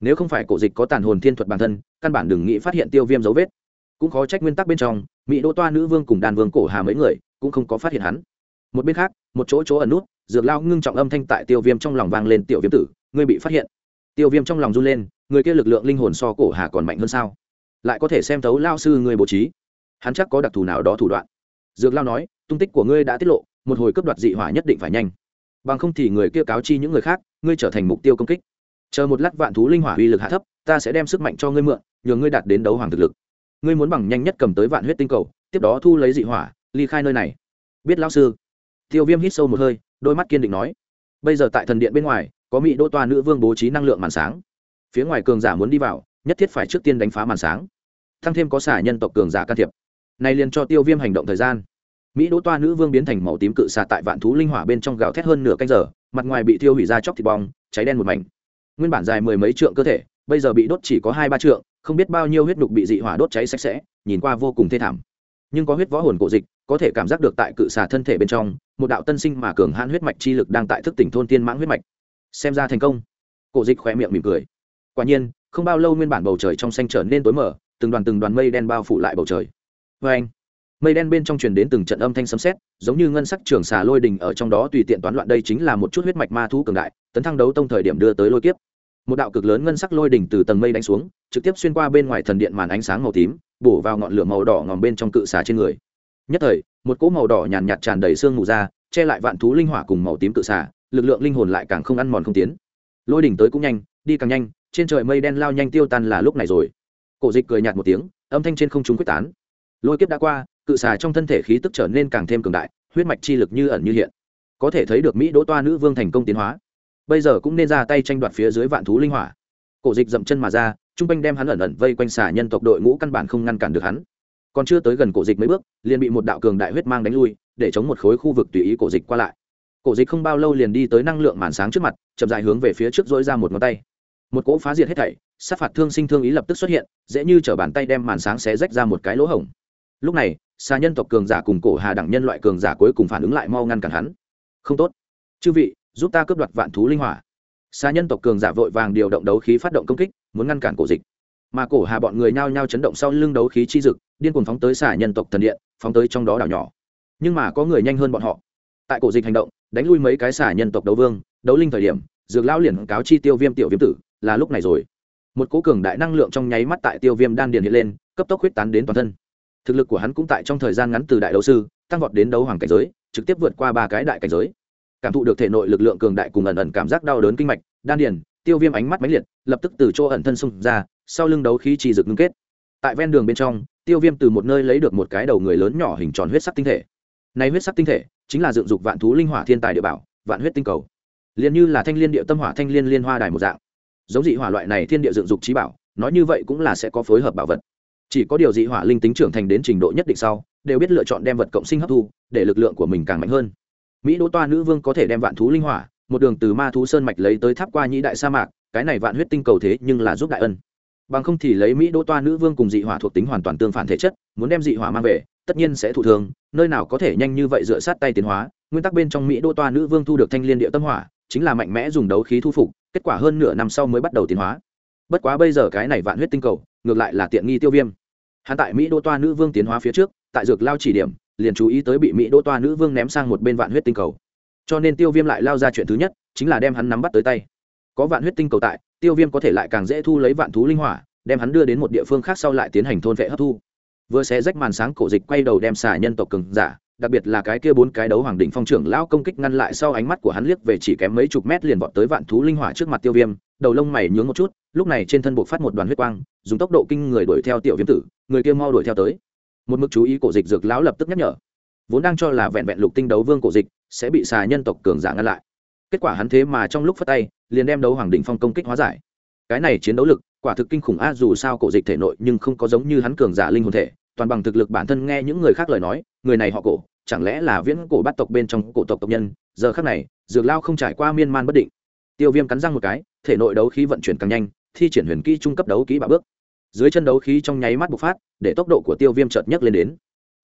Nếu không phải cổ dịch có tàn hồn thiên thuật bản thân, căn bản đừng nghĩ phát hiện tiêu viêm dấu vết. Cũng khó trách nguyên tắc bên trong, mỹ đỗ toa nữ vương cùng đàn vương cổ hà mấy người, cũng không có phát hiện hắn. Một bên khác, một chỗ chỗ ẩn nút, dược lao ngưng trọng âm thanh tại tiêu viêm trong lòng vang lên, tiểu viêm tử, ngươi bị phát hiện. Tiêu viêm trong lòng run lên, người kia lực lượng linh hồn so cổ hà còn mạnh hơn sao? Lại có thể xem thấu lao sư người bố trí hắn chắc có đặc thù nào đó thủ đoạn. Dược lao nói, tung tích của ngươi đã tiết lộ, một hồi cướp đoạt dị hỏa nhất định phải nhanh. Bằng không thì người kia cáo chi những người khác, ngươi trở thành mục tiêu công kích. Chờ một lát vạn thú linh hỏa uy lực hạ thấp, ta sẽ đem sức mạnh cho ngươi mượn nhờ ngươi đạt đến đấu hoàng thực lực. Ngươi muốn bằng nhanh nhất cầm tới vạn huyết tinh cầu, tiếp đó thu lấy dị hỏa, ly khai nơi này. Biết lao sư. Tiêu viêm hít sâu một hơi, đôi mắt kiên định nói. Bây giờ tại thần điện bên ngoài, có mỹ Đỗ toa nữ vương bố trí năng lượng màn sáng. Phía ngoài cường giả muốn đi vào, nhất thiết phải trước tiên đánh phá màn sáng. Thăng thêm có xả nhân tộc cường giả can thiệp nay liền cho tiêu viêm hành động thời gian. Mỹ đỗ toa nữ vương biến thành màu tím cự xà tại vạn thú linh hỏa bên trong gào thét hơn nửa canh giờ, mặt ngoài bị thiêu hủy ra chóc thịt bong, cháy đen một mảnh. Nguyên bản dài mười mấy trượng cơ thể, bây giờ bị đốt chỉ có hai ba trượng, không biết bao nhiêu huyết đục bị dị hỏa đốt cháy sạch sẽ, nhìn qua vô cùng thê thảm. Nhưng có huyết võ hồn cổ dịch, có thể cảm giác được tại cự xà thân thể bên trong, một đạo tân sinh mà cường hãn huyết mạch chi lực đang tại thức tỉnh thôn tiên mãng huyết mạch. Xem ra thành công. Cổ dịch khỏe miệng mỉm cười. Quả nhiên, không bao lâu nguyên bản bầu trời trong xanh trở nên tối mở từng đoàn từng đoàn mây đen bao phủ lại bầu trời vê anh, mây đen bên trong truyền đến từng trận âm thanh sấm sét, giống như ngân sắc trường xà lôi đình ở trong đó tùy tiện toán loạn đây chính là một chút huyết mạch ma thú cường đại, tấn thăng đấu tông thời điểm đưa tới lôi kiếp. Một đạo cực lớn ngân sắc lôi đỉnh từ tầng mây đánh xuống, trực tiếp xuyên qua bên ngoài thần điện màn ánh sáng màu tím, bổ vào ngọn lửa màu đỏ ngòm bên trong cự xà trên người. Nhất thời, một cỗ màu đỏ nhàn nhạt tràn đầy xương mù ra, che lại vạn thú linh hỏa cùng màu tím cự xà, lực lượng linh hồn lại càng không ăn mòn không tiến. Lôi đỉnh tới cũng nhanh, đi càng nhanh, trên trời mây đen lao nhanh tiêu tan là lúc này rồi. Cổ dịch cười nhạt một tiếng, âm thanh trên không trung quyết tán lôi kiếp đã qua, cự xà trong thân thể khí tức trở nên càng thêm cường đại, huyết mạch chi lực như ẩn như hiện. Có thể thấy được mỹ đỗ toa nữ vương thành công tiến hóa. Bây giờ cũng nên ra tay tranh đoạt phía dưới vạn thú linh hỏa. Cổ dịch dậm chân mà ra, trung quanh đem hắn ẩn ẩn vây quanh xà nhân tộc đội ngũ căn bản không ngăn cản được hắn. Còn chưa tới gần cổ dịch mấy bước, liền bị một đạo cường đại huyết mang đánh lui, để chống một khối khu vực tùy ý cổ dịch qua lại. Cổ dịch không bao lâu liền đi tới năng lượng màn sáng trước mặt, chậm dài hướng về phía trước dỗi ra một ngón tay. Một cỗ phá diệt hết thảy, sát phạt thương sinh thương ý lập tức xuất hiện, dễ như t bàn tay đem màn sáng xé rách ra một cái lỗ hổng lúc này xa nhân tộc cường giả cùng cổ hà đẳng nhân loại cường giả cuối cùng phản ứng lại mau ngăn cản hắn. Không tốt. Chư vị, giúp ta cướp đoạt vạn thú linh hỏa. Xa nhân tộc cường giả vội vàng điều động đấu khí phát động công kích, muốn ngăn cản cổ dịch. Mà cổ hà bọn người nhao nhao chấn động sau lưng đấu khí chi dực, điên cuồng phóng tới xả nhân tộc thần điện, phóng tới trong đó đảo nhỏ. Nhưng mà có người nhanh hơn bọn họ. Tại cổ dịch hành động, đánh lui mấy cái xả nhân tộc đấu vương, đấu linh thời điểm, dược lão liền cáo chi tiêu viêm tiểu viêm tử, là lúc này rồi. Một cố cường đại năng lượng trong nháy mắt tại tiêu viêm đan điền hiện lên, cấp tốc huyết tán đến toàn thân thực lực của hắn cũng tại trong thời gian ngắn từ đại đấu sư, tăng vọt đến đấu hoàng cảnh giới, trực tiếp vượt qua ba cái đại cảnh giới. Cảm thụ được thể nội lực lượng cường đại cùng ẩn ẩn cảm giác đau đớn kinh mạch, đan điền, tiêu viêm ánh mắt máy liệt, lập tức từ chỗ ẩn thân xung ra, sau lưng đấu khí trì rực ngưng kết. Tại ven đường bên trong, tiêu viêm từ một nơi lấy được một cái đầu người lớn nhỏ hình tròn huyết sắc tinh thể. Này huyết sắc tinh thể chính là dựng dục vạn thú linh hỏa thiên tài địa bảo, vạn huyết tinh cầu. Liền như là thanh liên địa tâm hỏa thanh liên liên hoa đài một dạng. Giống dị hỏa loại này thiên địa dựng dục trí bảo, nói như vậy cũng là sẽ có phối hợp bảo vật chỉ có điều dị hỏa linh tính trưởng thành đến trình độ nhất định sau, đều biết lựa chọn đem vật cộng sinh hấp thu, để lực lượng của mình càng mạnh hơn. Mỹ đỗ toa nữ vương có thể đem vạn thú linh hỏa, một đường từ ma thú sơn mạch lấy tới tháp qua nhĩ đại sa mạc, cái này vạn huyết tinh cầu thế nhưng là giúp đại ân. Bằng không thì lấy mỹ đỗ toa nữ vương cùng dị hỏa thuộc tính hoàn toàn tương phản thể chất, muốn đem dị hỏa mang về, tất nhiên sẽ thụ thường nơi nào có thể nhanh như vậy dựa sát tay tiến hóa. Nguyên tắc bên trong mỹ đỗ toa nữ vương thu được thanh liên địa tâm hỏa, chính là mạnh mẽ dùng đấu khí thu phục, kết quả hơn nửa năm sau mới bắt đầu tiến hóa. Bất quá bây giờ cái này vạn huyết tinh cầu, ngược lại là tiện nghi tiêu viêm hắn tại mỹ đỗ toa nữ vương tiến hóa phía trước, tại dược lao chỉ điểm, liền chú ý tới bị mỹ đỗ toa nữ vương ném sang một bên vạn huyết tinh cầu. Cho nên tiêu viêm lại lao ra chuyện thứ nhất, chính là đem hắn nắm bắt tới tay. Có vạn huyết tinh cầu tại, tiêu viêm có thể lại càng dễ thu lấy vạn thú linh hỏa, đem hắn đưa đến một địa phương khác sau lại tiến hành thôn vệ hấp thu. Vừa xé rách màn sáng, cổ dịch quay đầu đem xả nhân tộc cường giả đặc biệt là cái kia bốn cái đấu hoàng đỉnh phong trưởng lão công kích ngăn lại sau ánh mắt của hắn liếc về chỉ kém mấy chục mét liền vọt tới vạn thú linh hỏa trước mặt tiêu viêm, đầu lông mày nhướng một chút, lúc này trên thân buộc phát một đoàn huyết quang, dùng tốc độ kinh người đuổi theo tiểu viêm tử, người kia mau đuổi theo tới. Một mực chú ý cổ dịch dược lão lập tức nhắc nhở. Vốn đang cho là vẹn vẹn lục tinh đấu vương cổ dịch sẽ bị xà nhân tộc cường giả ngăn lại. Kết quả hắn thế mà trong lúc phát tay, liền đem đấu hoàng đỉnh phong công kích hóa giải. Cái này chiến đấu lực, quả thực kinh khủng a, dù sao cổ dịch thể nội nhưng không có giống như hắn cường giả linh hồn thể toàn bằng thực lực bản thân nghe những người khác lời nói, người này họ cổ, chẳng lẽ là viễn cổ bắt tộc bên trong cổ tộc tộc nhân? Giờ khác này, dược lao không trải qua miên man bất định. Tiêu viêm cắn răng một cái, thể nội đấu khí vận chuyển càng nhanh, thi triển huyền kỹ trung cấp đấu kỹ bạo bước. Dưới chân đấu khí trong nháy mắt bộc phát, để tốc độ của tiêu viêm chợt nhấc lên đến.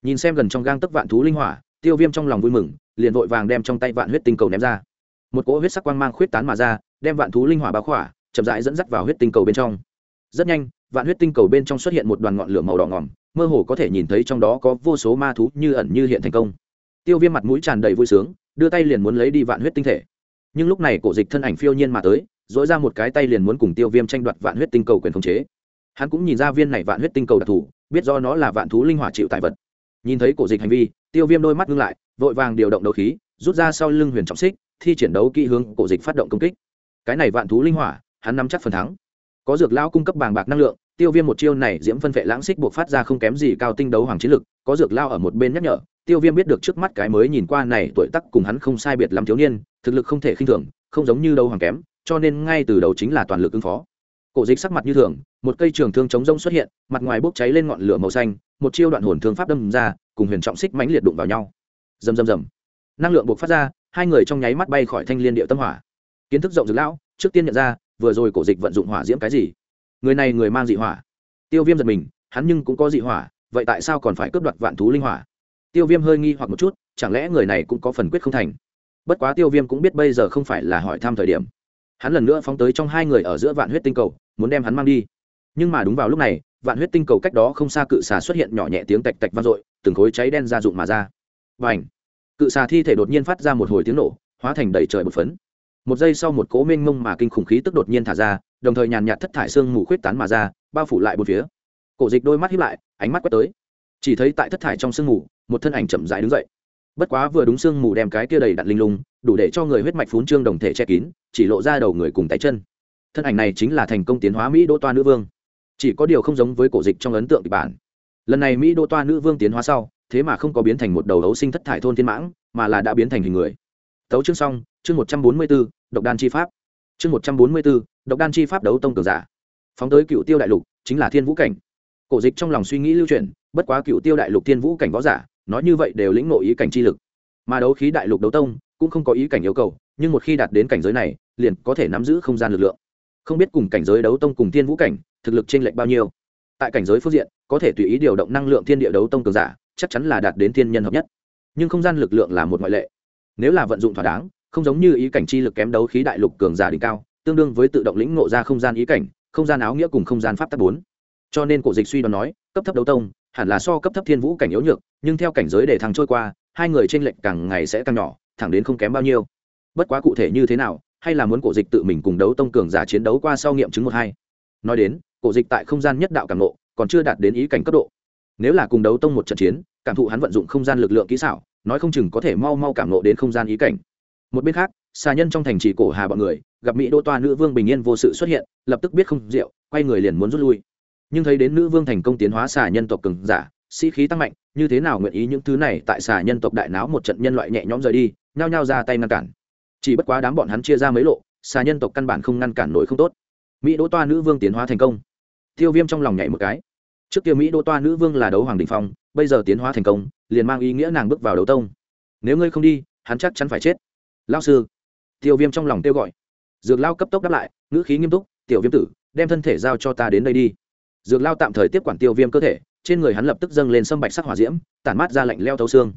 Nhìn xem gần trong gang tấc vạn thú linh hỏa, tiêu viêm trong lòng vui mừng, liền vội vàng đem trong tay vạn huyết tinh cầu ném ra. Một cỗ huyết sắc quang mang khuyết tán mà ra, đem vạn thú linh hỏa báo khỏa, chậm rãi dẫn dắt vào huyết tinh cầu bên trong. Rất nhanh, vạn huyết tinh cầu bên trong xuất hiện một đoàn ngọn lửa màu đỏ ngỏm mơ hồ có thể nhìn thấy trong đó có vô số ma thú như ẩn như hiện thành công. Tiêu viêm mặt mũi tràn đầy vui sướng, đưa tay liền muốn lấy đi vạn huyết tinh thể. Nhưng lúc này cổ dịch thân ảnh phiêu nhiên mà tới dỗi ra một cái tay liền muốn cùng tiêu viêm tranh đoạt vạn huyết tinh cầu quyền khống chế. Hắn cũng nhìn ra viên này vạn huyết tinh cầu đặc thù, biết do nó là vạn thú linh hỏa chịu tại vật. Nhìn thấy cổ dịch hành vi, tiêu viêm đôi mắt ngưng lại, vội vàng điều động đấu khí, rút ra sau lưng huyền trọng xích, thi triển đấu kỹ hướng cổ dịch phát động công kích. Cái này vạn thú linh hỏa, hắn nắm chắc phần thắng. Có dược lão cung cấp bàng bạc năng lượng tiêu viêm một chiêu này diễm phân vệ lãng xích buộc phát ra không kém gì cao tinh đấu hoàng chiến lực, có dược lao ở một bên nhắc nhở, tiêu viêm biết được trước mắt cái mới nhìn qua này tuổi tắc cùng hắn không sai biệt lắm thiếu niên, thực lực không thể khinh thường, không giống như đấu hoàng kém, cho nên ngay từ đầu chính là toàn lực ứng phó. Cổ dịch sắc mặt như thường, một cây trường thương chống rông xuất hiện, mặt ngoài bốc cháy lên ngọn lửa màu xanh, một chiêu đoạn hồn thương pháp đâm ra, cùng huyền trọng xích mãnh liệt đụng vào nhau. Rầm rầm rầm. Năng lượng buộc phát ra, hai người trong nháy mắt bay khỏi thanh liên điệu tâm hỏa. Kiến thức rộng dược lão, trước tiên nhận ra, vừa rồi cổ dịch vận dụng hỏa diễm cái gì? Người này người mang dị hỏa. Tiêu viêm giật mình, hắn nhưng cũng có dị hỏa, vậy tại sao còn phải cướp đoạt vạn thú linh hỏa? Tiêu viêm hơi nghi hoặc một chút, chẳng lẽ người này cũng có phần quyết không thành? Bất quá tiêu viêm cũng biết bây giờ không phải là hỏi thăm thời điểm. Hắn lần nữa phóng tới trong hai người ở giữa vạn huyết tinh cầu, muốn đem hắn mang đi. Nhưng mà đúng vào lúc này, vạn huyết tinh cầu cách đó không xa cự xà xuất hiện nhỏ nhẹ tiếng tạch tạch vang dội, từng khối cháy đen ra rụng mà ra. Và ảnh cự xà thi thể đột nhiên phát ra một hồi tiếng nổ, hóa thành đầy trời một phấn. Một giây sau một cố mênh mông mà kinh khủng khí tức đột nhiên thả ra đồng thời nhàn nhạt thất thải xương mù khuyết tán mà ra, bao phủ lại một phía. Cổ dịch đôi mắt hiếp lại, ánh mắt quét tới. Chỉ thấy tại thất thải trong sương mù, một thân ảnh chậm rãi đứng dậy. Bất quá vừa đúng sương mù đem cái kia đầy đặn linh lung, đủ để cho người huyết mạch phún trương đồng thể che kín, chỉ lộ ra đầu người cùng tay chân. Thân ảnh này chính là thành công tiến hóa mỹ đô toa nữ vương. Chỉ có điều không giống với cổ dịch trong ấn tượng kịch bản. Lần này mỹ đô toa nữ vương tiến hóa sau, thế mà không có biến thành một đầu đấu sinh thất thải thôn thiên mãng, mà là đã biến thành hình người. Tấu chương xong, chương một trăm bốn mươi b ố độc đan chi pháp. Chương một trăm bốn mươi b ố độc đan chi pháp đấu tông cường giả. Phóng tới cựu tiêu đại lục, chính là thiên vũ cảnh. Cổ dịch trong lòng suy nghĩ lưu truyền bất quá cựu tiêu đại lục thiên vũ cảnh võ giả, nói như vậy đều lĩnh ngộ ý cảnh chi lực. Mà đấu khí đại lục đấu tông, cũng không có ý cảnh yêu cầu, nhưng một khi đạt đến cảnh giới này, liền có thể nắm giữ không gian lực lượng. Không biết cùng cảnh giới đấu tông cùng thiên vũ cảnh, thực lực t r ê n lệch bao nhiêu. Tại cảnh giới phương diện, có thể tùy ý điều động năng lượng thiên địa đấu tông cường giả, chắc chắn là đạt đến thiên nhân hợp nhất. Nhưng không gian lực lượng là một ngoại lệ. Nếu là vận dụng thỏa đáng, không giống như ý cảnh chi lực kém đấu khí đại lục cường giả đỉnh cao tương đương với tự động lĩnh ngộ ra không gian ý cảnh, không gian áo nghĩa cùng không gian pháp tắc bốn. Cho nên cổ dịch suy đoán nói, cấp thấp đấu tông, hẳn là so cấp thấp thiên vũ cảnh yếu nhược, nhưng theo cảnh giới để thằng trôi qua, hai người t r ê n lệch càng ngày sẽ càng nhỏ, thẳng đến không kém bao nhiêu. Bất quá cụ thể như thế nào, hay là muốn cổ dịch tự mình cùng đấu tông cường giả chiến đấu qua sau nghiệm chứng một hai. Nói đến, cổ dịch tại không gian nhất đạo cảm ngộ, còn chưa đạt đến ý cảnh cấp độ. Nếu là cùng đấu tông một trận chiến, cảm thụ hắn vận dụng không gian lực lượng kỹ xảo, nói không chừng có thể mau mau cảm ngộ đến không gian ý cảnh. Một bên khác, xà nhân trong thành trì cổ hà bọn người gặp mỹ đô toa nữ vương bình yên vô sự xuất hiện, lập tức biết không rượu, quay người liền muốn rút lui. Nhưng thấy đến nữ vương thành công tiến hóa xà nhân tộc cường giả, sĩ khí tăng mạnh, như thế nào nguyện ý những thứ này tại xà nhân tộc đại náo một trận nhân loại nhẹ nhõm rời đi, nhao nhao ra tay ngăn cản. Chỉ bất quá đám bọn hắn chia ra mấy lộ, xà nhân tộc căn bản không ngăn cản nổi không tốt. Mỹ đỗ toa nữ vương tiến hóa thành công. Tiêu viêm trong lòng nhảy một cái. Trước kia mỹ đỗ toa nữ vương là đấu hoàng đình phong, bây giờ tiến hóa thành công, liền mang ý nghĩa nàng bước vào đấu tông. Nếu ngươi không đi, hắn chắc chắn phải chết. Lao sư. Tiêu viêm trong lòng kêu gọi dược lao cấp tốc đáp lại, ngữ khí nghiêm túc, tiểu viêm tử, đem thân thể giao cho ta đến đây đi. Dược lao tạm thời tiếp quản tiêu viêm cơ thể, trên người hắn lập tức dâng lên sâm bạch sắc hỏa diễm, tản mát ra lạnh leo thấu xương.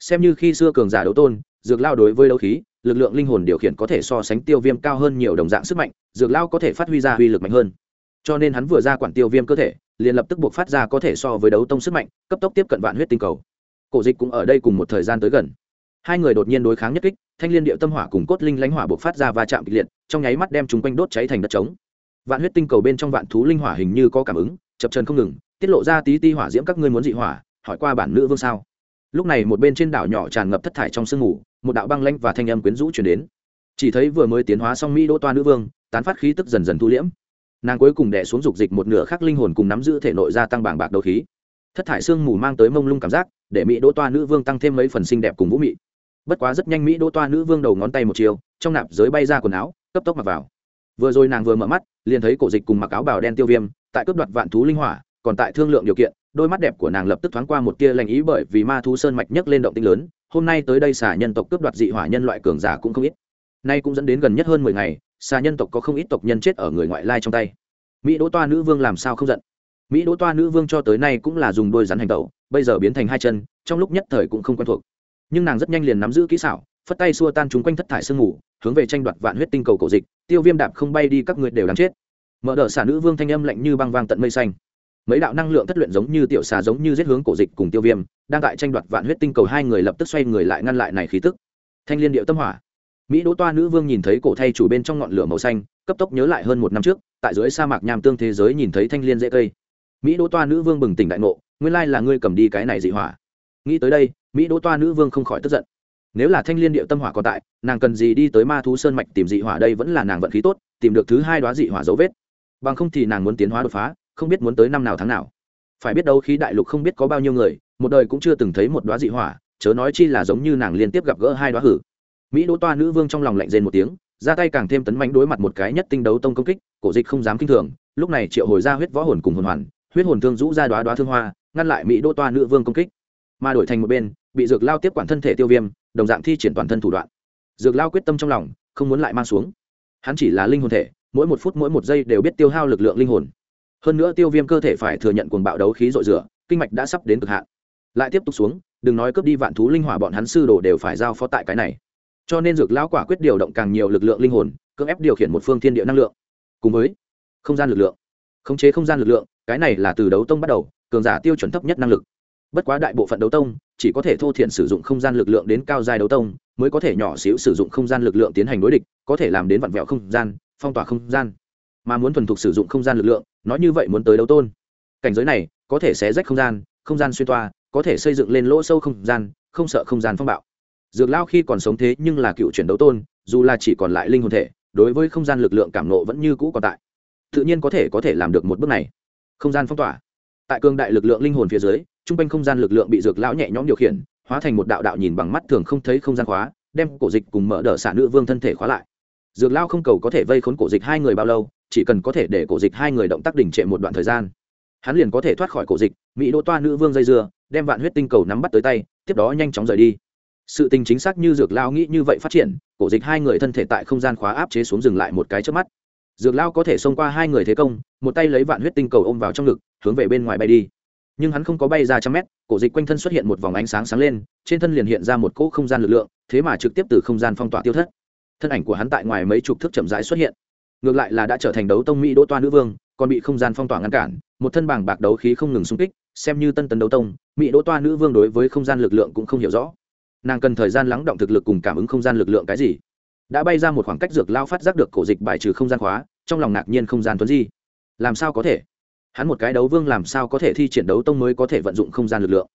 Xem như khi xưa cường giả đấu tôn, dược lao đối với đấu khí, lực lượng linh hồn điều khiển có thể so sánh tiêu viêm cao hơn nhiều đồng dạng sức mạnh, dược lao có thể phát huy ra uy lực mạnh hơn. Cho nên hắn vừa ra quản tiêu viêm cơ thể, liền lập tức buộc phát ra có thể so với đấu tông sức mạnh, cấp tốc tiếp cận vạn huyết tinh cầu. Cổ dịch cũng ở đây cùng một thời gian tới gần hai người đột nhiên đối kháng nhất kích, thanh liên điệu tâm hỏa cùng cốt linh lãnh hỏa buộc phát ra va chạm kịch liệt, trong nháy mắt đem chúng quanh đốt cháy thành đất trống. Vạn huyết tinh cầu bên trong vạn thú linh hỏa hình như có cảm ứng, chập trần không ngừng, tiết lộ ra tí ti hỏa diễm các ngươi muốn dị hỏa, hỏi qua bản nữ vương sao? Lúc này một bên trên đảo nhỏ tràn ngập thất thải trong sương mù, một đạo băng lanh và thanh âm quyến rũ chuyển đến. Chỉ thấy vừa mới tiến hóa xong mỹ đỗ toa nữ vương, tán phát khí tức dần dần thu liễm. Nàng cuối cùng đẻ xuống dục dịch một nửa khắc linh hồn cùng nắm giữ thể nội gia tăng bảng bạc đầu khí. Thất thải sương mù mang tới mông lung cảm giác, để mỹ đỗ toa nữ vương tăng thêm mấy phần xinh đẹp cùng vũ mị bất quá rất nhanh mỹ đỗ toa nữ vương đầu ngón tay một chiều, trong nạp giới bay ra quần áo, cấp tốc mặc vào. Vừa rồi nàng vừa mở mắt, liền thấy cổ dịch cùng mặc áo bào đen tiêu viêm, tại cướp đoạt vạn thú linh hỏa, còn tại thương lượng điều kiện, đôi mắt đẹp của nàng lập tức thoáng qua một tia lành ý bởi vì ma thú sơn mạch nhấc lên động tinh lớn, hôm nay tới đây xà nhân tộc cướp đoạt dị hỏa nhân loại cường giả cũng không ít. Nay cũng dẫn đến gần nhất hơn mười ngày, xà nhân tộc có không ít tộc nhân chết ở người ngoại lai trong tay. Mỹ đỗ toa nữ vương làm sao không giận? Mỹ đỗ toa nữ vương cho tới nay cũng là dùng đôi rắn hành tẩu, bây giờ biến thành hai chân, trong lúc nhất thời cũng không quen thuộc nhưng nàng rất nhanh liền nắm giữ kỹ xảo, phất tay xua tan chúng quanh thất thải sương mù, hướng về tranh đoạt vạn huyết tinh cầu cổ dịch, tiêu viêm đạp không bay đi các người đều đáng chết. Mở đợt xả nữ vương thanh âm lạnh như băng vang tận mây xanh. Mấy đạo năng lượng thất luyện giống như tiểu xà giống như giết hướng cổ dịch cùng tiêu viêm, đang tại tranh đoạt vạn huyết tinh cầu hai người lập tức xoay người lại ngăn lại này khí tức. Thanh liên điệu tâm hỏa. Mỹ đỗ toa nữ vương nhìn thấy cổ thay chủ bên trong ngọn lửa màu xanh, cấp tốc nhớ lại hơn một năm trước, tại dưới sa mạc nham tương thế giới nhìn thấy thanh liên dễ cây. Mỹ đỗ toa nữ vương bừng tỉnh đại ngộ, nguyên lai là ngươi cầm đi cái này dị hỏa. Nghĩ tới đây mỹ đỗ toa nữ vương không khỏi tức giận. Nếu là thanh liên điệu tâm hỏa còn tại, nàng cần gì đi tới ma thú sơn mạch tìm dị hỏa đây vẫn là nàng vận khí tốt, tìm được thứ hai đoá dị hỏa dấu vết. Bằng không thì nàng muốn tiến hóa đột phá, không biết muốn tới năm nào tháng nào. Phải biết đâu khí đại lục không biết có bao nhiêu người, một đời cũng chưa từng thấy một đoá dị hỏa, chớ nói chi là giống như nàng liên tiếp gặp gỡ hai đoá hử. Mỹ đỗ toa nữ vương trong lòng lạnh rên một tiếng, ra tay càng thêm tấn mánh đối mặt một cái nhất tinh đấu tông công kích, cổ dịch không dám kinh thường, lúc này triệu hồi ra huyết võ hồn cùng hồn hoàn, huyết hồn thương rũ ra đoá đoá thương hoa, ngăn lại mỹ đỗ toa nữ vương công kích mà đổi thành một bên, bị dược lao tiếp quản thân thể tiêu viêm, đồng dạng thi triển toàn thân thủ đoạn. Dược lao quyết tâm trong lòng, không muốn lại mang xuống. Hắn chỉ là linh hồn thể, mỗi một phút mỗi một giây đều biết tiêu hao lực lượng linh hồn. Hơn nữa tiêu viêm cơ thể phải thừa nhận cuồng bạo đấu khí dội rửa, kinh mạch đã sắp đến cực hạn. Lại tiếp tục xuống, đừng nói cướp đi vạn thú linh hỏa bọn hắn sư đồ đều phải giao phó tại cái này. Cho nên dược lão quả quyết điều động càng nhiều lực lượng linh hồn, cưỡng ép điều khiển một phương thiên địa năng lượng. Cùng với không gian lực lượng. Khống chế không gian lực lượng, cái này là từ đấu tông bắt đầu, cường giả tiêu chuẩn thấp nhất năng lực bất quá đại bộ phận đấu tông chỉ có thể thô thiện sử dụng không gian lực lượng đến cao giai đấu tông, mới có thể nhỏ xíu sử dụng không gian lực lượng tiến hành đối địch, có thể làm đến vặn vẹo không gian, phong tỏa không gian. Mà muốn thuần thục sử dụng không gian lực lượng, nói như vậy muốn tới đấu tôn. Cảnh giới này có thể xé rách không gian không gian xuyên toa, có thể xây dựng lên lỗ sâu không gian, không sợ không gian phong bạo. Dược lao khi còn sống thế nhưng là cựu chuyển đấu tôn, dù là chỉ còn lại linh hồn thể, đối với không gian lực lượng cảm nộ vẫn như cũ còn tại. Tự nhiên có thể có thể làm được một bước này. Không gian phong tỏa. Tại cương đại lực lượng linh hồn phía dưới Trung quanh không gian lực lượng bị dược lão nhẹ nhõm điều khiển, hóa thành một đạo đạo nhìn bằng mắt thường không thấy không gian khóa, đem cổ dịch cùng mở đỡ xả nữ vương thân thể khóa lại. Dược lao không cầu có thể vây khốn cổ dịch hai người bao lâu, chỉ cần có thể để cổ dịch hai người động tác đình trệ một đoạn thời gian, hắn liền có thể thoát khỏi cổ dịch, mỹ đỗ toa nữ vương dây dưa, đem vạn huyết tinh cầu nắm bắt tới tay, tiếp đó nhanh chóng rời đi. Sự tình chính xác như dược lao nghĩ như vậy phát triển, cổ dịch hai người thân thể tại không gian khóa áp chế xuống dừng lại một cái trước mắt. Dược lao có thể xông qua hai người thế công, một tay lấy vạn huyết tinh cầu ôm vào trong ngực, hướng về bên ngoài bay đi nhưng hắn không có bay ra trăm mét, cổ dịch quanh thân xuất hiện một vòng ánh sáng sáng lên, trên thân liền hiện ra một cỗ không gian lực lượng, thế mà trực tiếp từ không gian phong tỏa tiêu thất. Thân ảnh của hắn tại ngoài mấy chục thước chậm rãi xuất hiện. Ngược lại là đã trở thành đấu tông mỹ đỗ toa nữ vương, còn bị không gian phong tỏa ngăn cản, một thân bảng bạc đấu khí không ngừng xung kích, xem như tân tấn đấu tông, mỹ đỗ toa nữ vương đối với không gian lực lượng cũng không hiểu rõ. Nàng cần thời gian lắng động thực lực cùng cảm ứng không gian lực lượng cái gì. Đã bay ra một khoảng cách dược lao phát giác được cổ dịch bài trừ không gian khóa, trong lòng ngạc nhiên không gian tuấn di. Làm sao có thể? Hắn một cái đấu vương làm sao có thể thi triển đấu tông mới có thể vận dụng không gian lực lượng?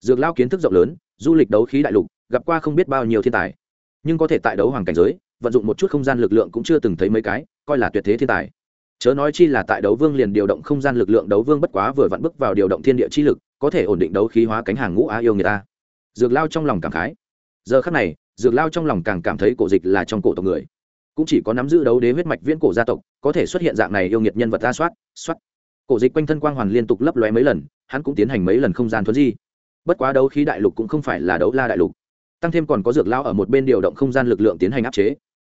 Dược lao kiến thức rộng lớn, du lịch đấu khí đại lục, gặp qua không biết bao nhiêu thiên tài. Nhưng có thể tại đấu hoàng cảnh giới, vận dụng một chút không gian lực lượng cũng chưa từng thấy mấy cái, coi là tuyệt thế thiên tài. Chớ nói chi là tại đấu vương liền điều động không gian lực lượng đấu vương bất quá vừa vặn bước vào điều động thiên địa chi lực, có thể ổn định đấu khí hóa cánh hàng ngũ á yêu người ta. Dược lao trong lòng cảm khái. Giờ khắc này, dược lao trong lòng càng cảm thấy cổ dịch là trong cổ tộc người. Cũng chỉ có nắm giữ đấu đế huyết mạch viễn cổ gia tộc, có thể xuất hiện dạng này yêu nghiệt nhân vật ra soát soát cổ dịch quanh thân quang hoàn liên tục lấp lóe mấy lần, hắn cũng tiến hành mấy lần không gian thuấn di. Bất quá đấu khí đại lục cũng không phải là đấu la đại lục, tăng thêm còn có dược lao ở một bên điều động không gian lực lượng tiến hành áp chế.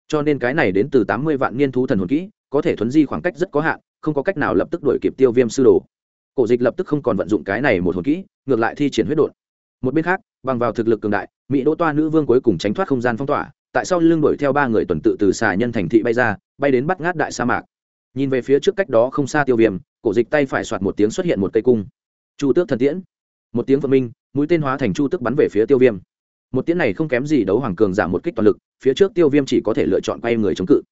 Cho nên cái này đến từ tám mươi vạn niên thú thần hồn kỹ, có thể thuấn di khoảng cách rất có hạn, không có cách nào lập tức đuổi kịp tiêu viêm sư đồ. Cổ dịch lập tức không còn vận dụng cái này một hồn kỹ, ngược lại thi triển huyết đột một bên khác, bằng vào thực lực cường đại, mỹ đỗ toa nữ vương cuối cùng tránh thoát không gian phong tỏa, tại sao lưng đuổi theo ba người tuần tự từ xà nhân thành thị bay ra, bay đến bắt ngát đại sa mạc. Nhìn về phía trước cách đó không xa tiêu viêm cổ dịch tay phải soạt một tiếng xuất hiện một cây cung. Chu tước thần tiễn. Một tiếng vợ minh, mũi tên hóa thành chu tước bắn về phía tiêu viêm. Một tiễn này không kém gì đấu hoàng cường giảm một kích toàn lực, phía trước tiêu viêm chỉ có thể lựa chọn quay người chống cự.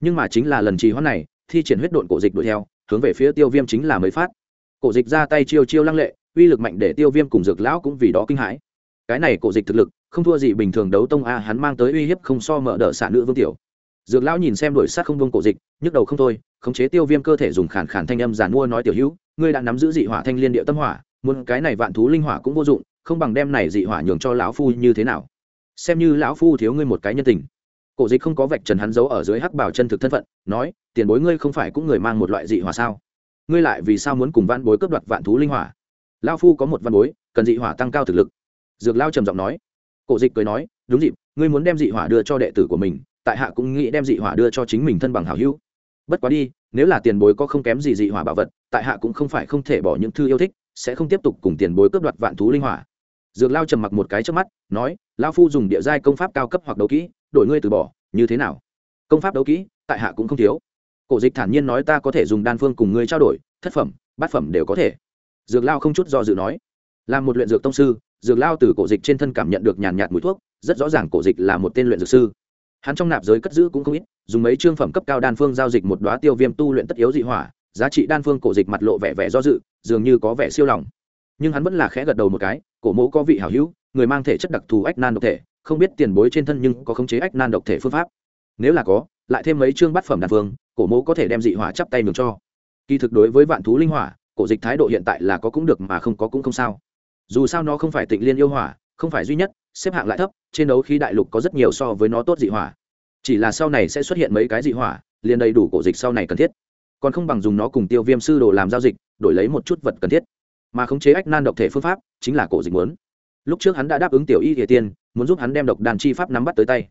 Nhưng mà chính là lần trì hoãn này, thi triển huyết độn cổ dịch đuổi theo, hướng về phía tiêu viêm chính là mới phát. Cổ dịch ra tay chiêu chiêu lăng lệ, uy lực mạnh để tiêu viêm cùng dược lão cũng vì đó kinh hãi. Cái này cổ dịch thực lực, không thua gì bình thường đấu tông a, hắn mang tới uy hiếp không so mở đỡ xả nữ vương tiểu dược lão nhìn xem đổi sát không vương cổ dịch, nhức đầu không thôi, khống chế tiêu viêm cơ thể dùng khản khản thanh âm giàn mua nói tiểu hữu, ngươi đã nắm giữ dị hỏa thanh liên địa tâm hỏa, muốn cái này vạn thú linh hỏa cũng vô dụng, không bằng đem này dị hỏa nhường cho lão phu như thế nào. Xem như lão phu thiếu ngươi một cái nhân tình. Cổ dịch không có vạch trần hắn giấu ở dưới hắc bảo chân thực thân phận, nói, tiền bối ngươi không phải cũng người mang một loại dị hỏa sao? Ngươi lại vì sao muốn cùng văn bối cướp đoạt vạn thú linh hỏa? Lão phu có một văn bối, cần dị hỏa tăng cao thực lực. Dược lao trầm giọng nói. Cổ dịch cười nói, đúng dịp, ngươi muốn đem dị hỏa đưa cho đệ tử của mình tại hạ cũng nghĩ đem dị hỏa đưa cho chính mình thân bằng hảo hữu. Bất quá đi, nếu là tiền bối có không kém gì dị hỏa bảo vật, tại hạ cũng không phải không thể bỏ những thư yêu thích, sẽ không tiếp tục cùng tiền bối cướp đoạt vạn thú linh hỏa. Dược lao trầm mặc một cái trước mắt, nói lao phu dùng địa giai công pháp cao cấp hoặc đấu kỹ, đổi ngươi từ bỏ, như thế nào? Công pháp đấu kỹ, tại hạ cũng không thiếu. Cổ dịch thản nhiên nói, ta có thể dùng đan phương cùng ngươi trao đổi, thất phẩm, bát phẩm đều có thể. Dược lao không chút do dự nói. Là một luyện dược tông sư, dược lao từ cổ dịch trên thân cảm nhận được nhàn nhạt mùi thuốc, rất rõ ràng cổ dịch là một tên luyện dược sư hắn trong nạp giới cất giữ cũng không ít, dùng mấy chương phẩm cấp cao đan phương giao dịch một đoá tiêu viêm tu luyện tất yếu dị hỏa, giá trị đan phương cổ dịch mặt lộ vẻ vẻ do dự, dường như có vẻ siêu lòng. Nhưng hắn vẫn là khẽ gật đầu một cái, cổ mẫu có vị hảo hữu, người mang thể chất đặc thù ách nan độc thể, không biết tiền bối trên thân nhưng có khống chế ách nan độc thể phương pháp. Nếu là có, lại thêm mấy chương bát phẩm đan phương, cổ mẫu có thể đem dị hỏa chắp tay mường cho. Kỳ thực đối với vạn thú linh hỏa, cổ dịch thái độ hiện tại là có cũng được mà không có cũng không sao. Dù sao nó không phải tịnh liên yêu hỏa, không phải duy nhất xếp hạng lại thấp, trên đấu khí đại lục có rất nhiều so với nó tốt dị hỏa. Chỉ là sau này sẽ xuất hiện mấy cái dị hỏa, liền đầy đủ cổ dịch sau này cần thiết. Còn không bằng dùng nó cùng tiêu viêm sư đồ làm giao dịch, đổi lấy một chút vật cần thiết. Mà khống chế ách nan độc thể phương pháp, chính là cổ dịch muốn. Lúc trước hắn đã đáp ứng tiểu y địa tiên, muốn giúp hắn đem độc đàn chi pháp nắm bắt tới tay.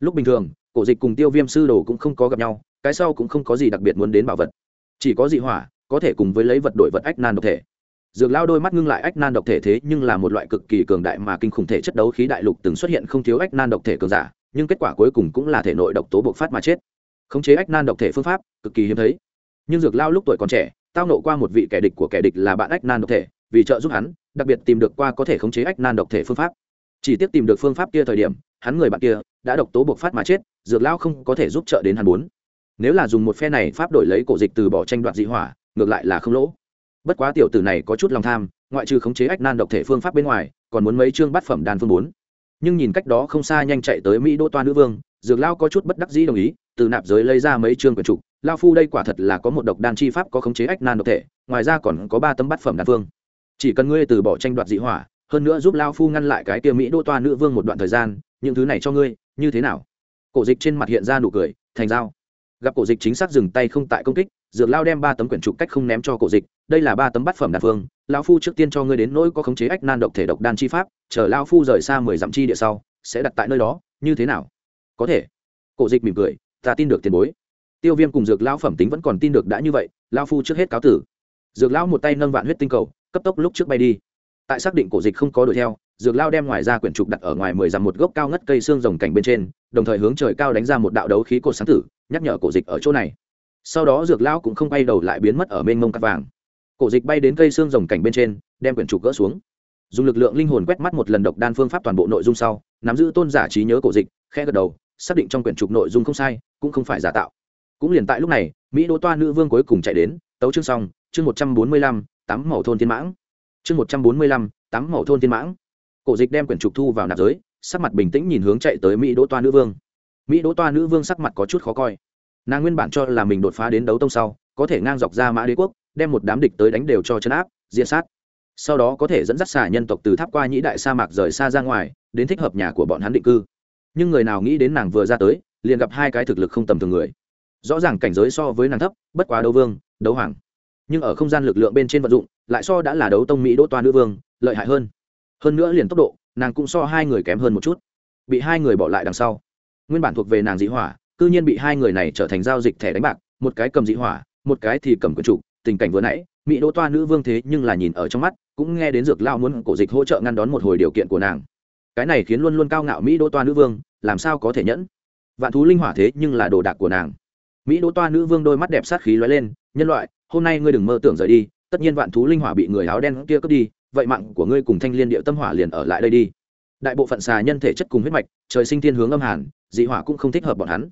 Lúc bình thường, cổ dịch cùng tiêu viêm sư đồ cũng không có gặp nhau, cái sau cũng không có gì đặc biệt muốn đến bảo vật. Chỉ có dị hỏa, có thể cùng với lấy vật đổi vật ách nan độc thể dược lao đôi mắt ngưng lại ách nan độc thể thế nhưng là một loại cực kỳ cường đại mà kinh khủng thể chất đấu khí đại lục từng xuất hiện không thiếu ách nan độc thể cường giả, nhưng kết quả cuối cùng cũng là thể nội độc tố bộc phát mà chết. Khống chế ách nan độc thể phương pháp, cực kỳ hiếm thấy. Nhưng dược lao lúc tuổi còn trẻ, tao nộ qua một vị kẻ địch của kẻ địch là bạn ách nan độc thể, vì trợ giúp hắn, đặc biệt tìm được qua có thể khống chế ách nan độc thể phương pháp. Chỉ tiếp tìm được phương pháp kia thời điểm, hắn người bạn kia đã độc tố bộc phát mà chết, dược lao không có thể giúp trợ đến hắn bốn nếu là dùng một phe này pháp đổi lấy cổ dịch từ bỏ tranh đoạt dị hỏa, ngược lại là không lỗ bất quá tiểu tử này có chút lòng tham, ngoại trừ khống chế ách nan độc thể phương pháp bên ngoài, còn muốn mấy chương bát phẩm đan phương bốn. Nhưng nhìn cách đó không xa nhanh chạy tới mỹ đô toa nữ vương, dược lao có chút bất đắc dĩ đồng ý, từ nạp giới lấy ra mấy chương quyển trục, lao phu đây quả thật là có một độc đan chi pháp có khống chế ách nan độc thể, ngoài ra còn có ba tấm bát phẩm đan phương. Chỉ cần ngươi từ bỏ tranh đoạt dị hỏa, hơn nữa giúp lao phu ngăn lại cái kia mỹ đô toa nữ vương một đoạn thời gian, những thứ này cho ngươi, như thế nào? Cổ dịch trên mặt hiện ra nụ cười, thành dao gặp cổ dịch chính xác dừng tay không tại công kích dược lao đem ba tấm quyển trục cách không ném cho cổ dịch, đây là ba tấm bát phẩm đan phương lao phu trước tiên cho ngươi đến nỗi có khống chế ách nan độc thể độc đan chi pháp, chờ lao phu rời xa mười dặm chi địa sau, sẽ đặt tại nơi đó, như thế nào? Có thể. Cổ dịch mỉm cười, ta tin được tiền bối. Tiêu viêm cùng dược lao phẩm tính vẫn còn tin được đã như vậy lao phu trước hết cáo tử. Dược lao một tay nâng vạn huyết tinh cầu, cấp tốc lúc trước bay đi. Tại xác định cổ dịch không có đuổi theo, dược lao đem ngoài ra quyển trục đặt ở ngoài mười dặm một gốc cao ngất cây xương rồng cảnh bên trên, đồng thời hướng trời cao đánh ra một đạo đấu khí cột sáng tử, nhắc nhở cổ dịch ở chỗ này sau đó dược lão cũng không bay đầu lại biến mất ở mênh mông cắt vàng. Cổ dịch bay đến cây xương rồng cảnh bên trên, đem quyển trục gỡ xuống. Dùng lực lượng linh hồn quét mắt một lần độc đan phương pháp toàn bộ nội dung sau, nắm giữ tôn giả trí nhớ cổ dịch khe gật đầu, xác định trong quyển trục nội dung không sai, cũng không phải giả tạo. Cũng liền tại lúc này, mỹ đỗ toa nữ vương cuối cùng chạy đến, tấu chương xong, chương một trăm bốn mươi lăm, tám mẫu thôn thiên mãng. Chương một trăm bốn mươi lăm, tám mẫu thôn thiên mãng. Cổ dịch đem quyển trục thu vào nạp giới, sắc mặt bình tĩnh nhìn hướng chạy tới mỹ đỗ toa nữ vương. Mỹ đỗ toa nữ vương sắc mặt có chút khó coi nàng nguyên bản cho là mình đột phá đến đấu tông sau, có thể ngang dọc ra mã đế quốc, đem một đám địch tới đánh đều cho chấn áp, diệt sát. Sau đó có thể dẫn dắt xả nhân tộc từ tháp qua nhĩ đại sa mạc rời xa ra ngoài, đến thích hợp nhà của bọn hắn định cư. Nhưng người nào nghĩ đến nàng vừa ra tới, liền gặp hai cái thực lực không tầm thường người. Rõ ràng cảnh giới so với nàng thấp, bất quá đấu vương, đấu hoàng. Nhưng ở không gian lực lượng bên trên vận dụng, lại so đã là đấu tông mỹ đỗ toa nữ vương, lợi hại hơn. Hơn nữa liền tốc độ, nàng cũng so hai người kém hơn một chút. Bị hai người bỏ lại đằng sau. Nguyên bản thuộc về nàng dị hỏa cư nhiên bị hai người này trở thành giao dịch thẻ đánh bạc, một cái cầm dị hỏa, một cái thì cầm quyền chủ, tình cảnh vừa nãy, mỹ đỗ toa nữ vương thế nhưng là nhìn ở trong mắt, cũng nghe đến dược lao muốn cổ dịch hỗ trợ ngăn đón một hồi điều kiện của nàng. Cái này khiến luôn luôn cao ngạo mỹ đỗ toa nữ vương, làm sao có thể nhẫn? Vạn thú linh hỏa thế nhưng là đồ đạc của nàng. Mỹ đỗ toa nữ vương đôi mắt đẹp sát khí lóe lên, nhân loại, hôm nay ngươi đừng mơ tưởng rời đi, tất nhiên vạn thú linh hỏa bị người áo đen kia cướp đi, vậy mạng của ngươi cùng thanh liên địa tâm hỏa liền ở lại đây đi. Đại bộ phận xà nhân thể chất cùng huyết mạch, trời sinh thiên hướng âm hàn, dị hỏa cũng không thích hợp bọn hắn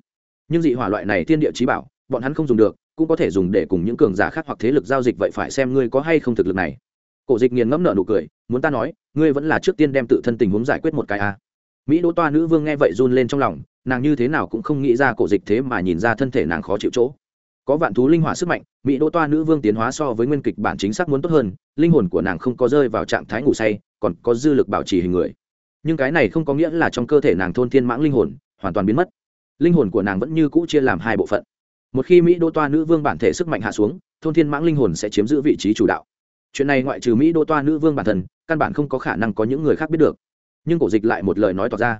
nhưng dị hỏa loại này thiên địa trí bảo, bọn hắn không dùng được, cũng có thể dùng để cùng những cường giả khác hoặc thế lực giao dịch vậy phải xem ngươi có hay không thực lực này. Cổ dịch nghiền ngẫm nợ nụ cười, muốn ta nói, ngươi vẫn là trước tiên đem tự thân tình huống giải quyết một cái a. Mỹ đỗ toa nữ vương nghe vậy run lên trong lòng, nàng như thế nào cũng không nghĩ ra cổ dịch thế mà nhìn ra thân thể nàng khó chịu chỗ. Có vạn thú linh hỏa sức mạnh, mỹ đỗ toa nữ vương tiến hóa so với nguyên kịch bản chính xác muốn tốt hơn, linh hồn của nàng không có rơi vào trạng thái ngủ say, còn có dư lực bảo trì hình người. Nhưng cái này không có nghĩa là trong cơ thể nàng thôn thiên mãng linh hồn hoàn toàn biến mất linh hồn của nàng vẫn như cũ chia làm hai bộ phận. Một khi mỹ đô toa nữ vương bản thể sức mạnh hạ xuống, thôn thiên mãng linh hồn sẽ chiếm giữ vị trí chủ đạo. Chuyện này ngoại trừ mỹ đô toa nữ vương bản thân, căn bản không có khả năng có những người khác biết được. Nhưng cổ dịch lại một lời nói tỏ ra.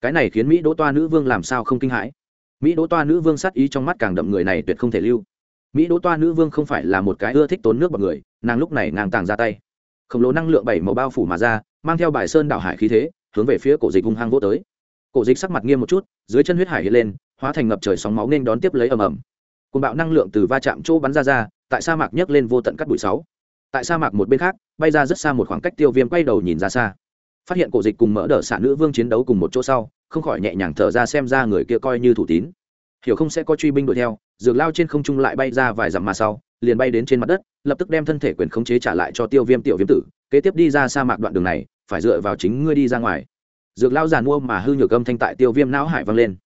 Cái này khiến mỹ đô toa nữ vương làm sao không kinh hãi? Mỹ đô toa nữ vương sát ý trong mắt càng đậm người này tuyệt không thể lưu. Mỹ đỗ toa nữ vương không phải là một cái ưa thích tốn nước bằng người, nàng lúc này nàng tàng ra tay. Khổng lồ năng lượng bảy màu bao phủ mà ra, mang theo bài sơn đảo hải khí thế, hướng về phía cổ dịch hung hăng vô tới cổ dịch sắc mặt nghiêm một chút, dưới chân huyết hải hiện lên, hóa thành ngập trời sóng máu nên đón tiếp lấy ầm ầm. Côn bạo năng lượng từ va chạm chỗ bắn ra ra, tại sa mạc nhấc lên vô tận cắt bụi sáu. Tại sa mạc một bên khác, bay ra rất xa một khoảng cách tiêu viêm quay đầu nhìn ra xa. Phát hiện cổ dịch cùng mỡ đỡ xạ nữ vương chiến đấu cùng một chỗ sau, không khỏi nhẹ nhàng thở ra xem ra người kia coi như thủ tín. Hiểu không sẽ có truy binh đuổi theo, dược lao trên không trung lại bay ra vài dặm mà sau, liền bay đến trên mặt đất, lập tức đem thân thể quyền khống chế trả lại cho tiêu viêm tiểu viêm tử, kế tiếp đi ra sa mạc đoạn đường này, phải dựa vào chính ngươi đi ra ngoài dược lao giàn mua mà hư nhược âm thanh tại tiêu viêm não hải vang lên.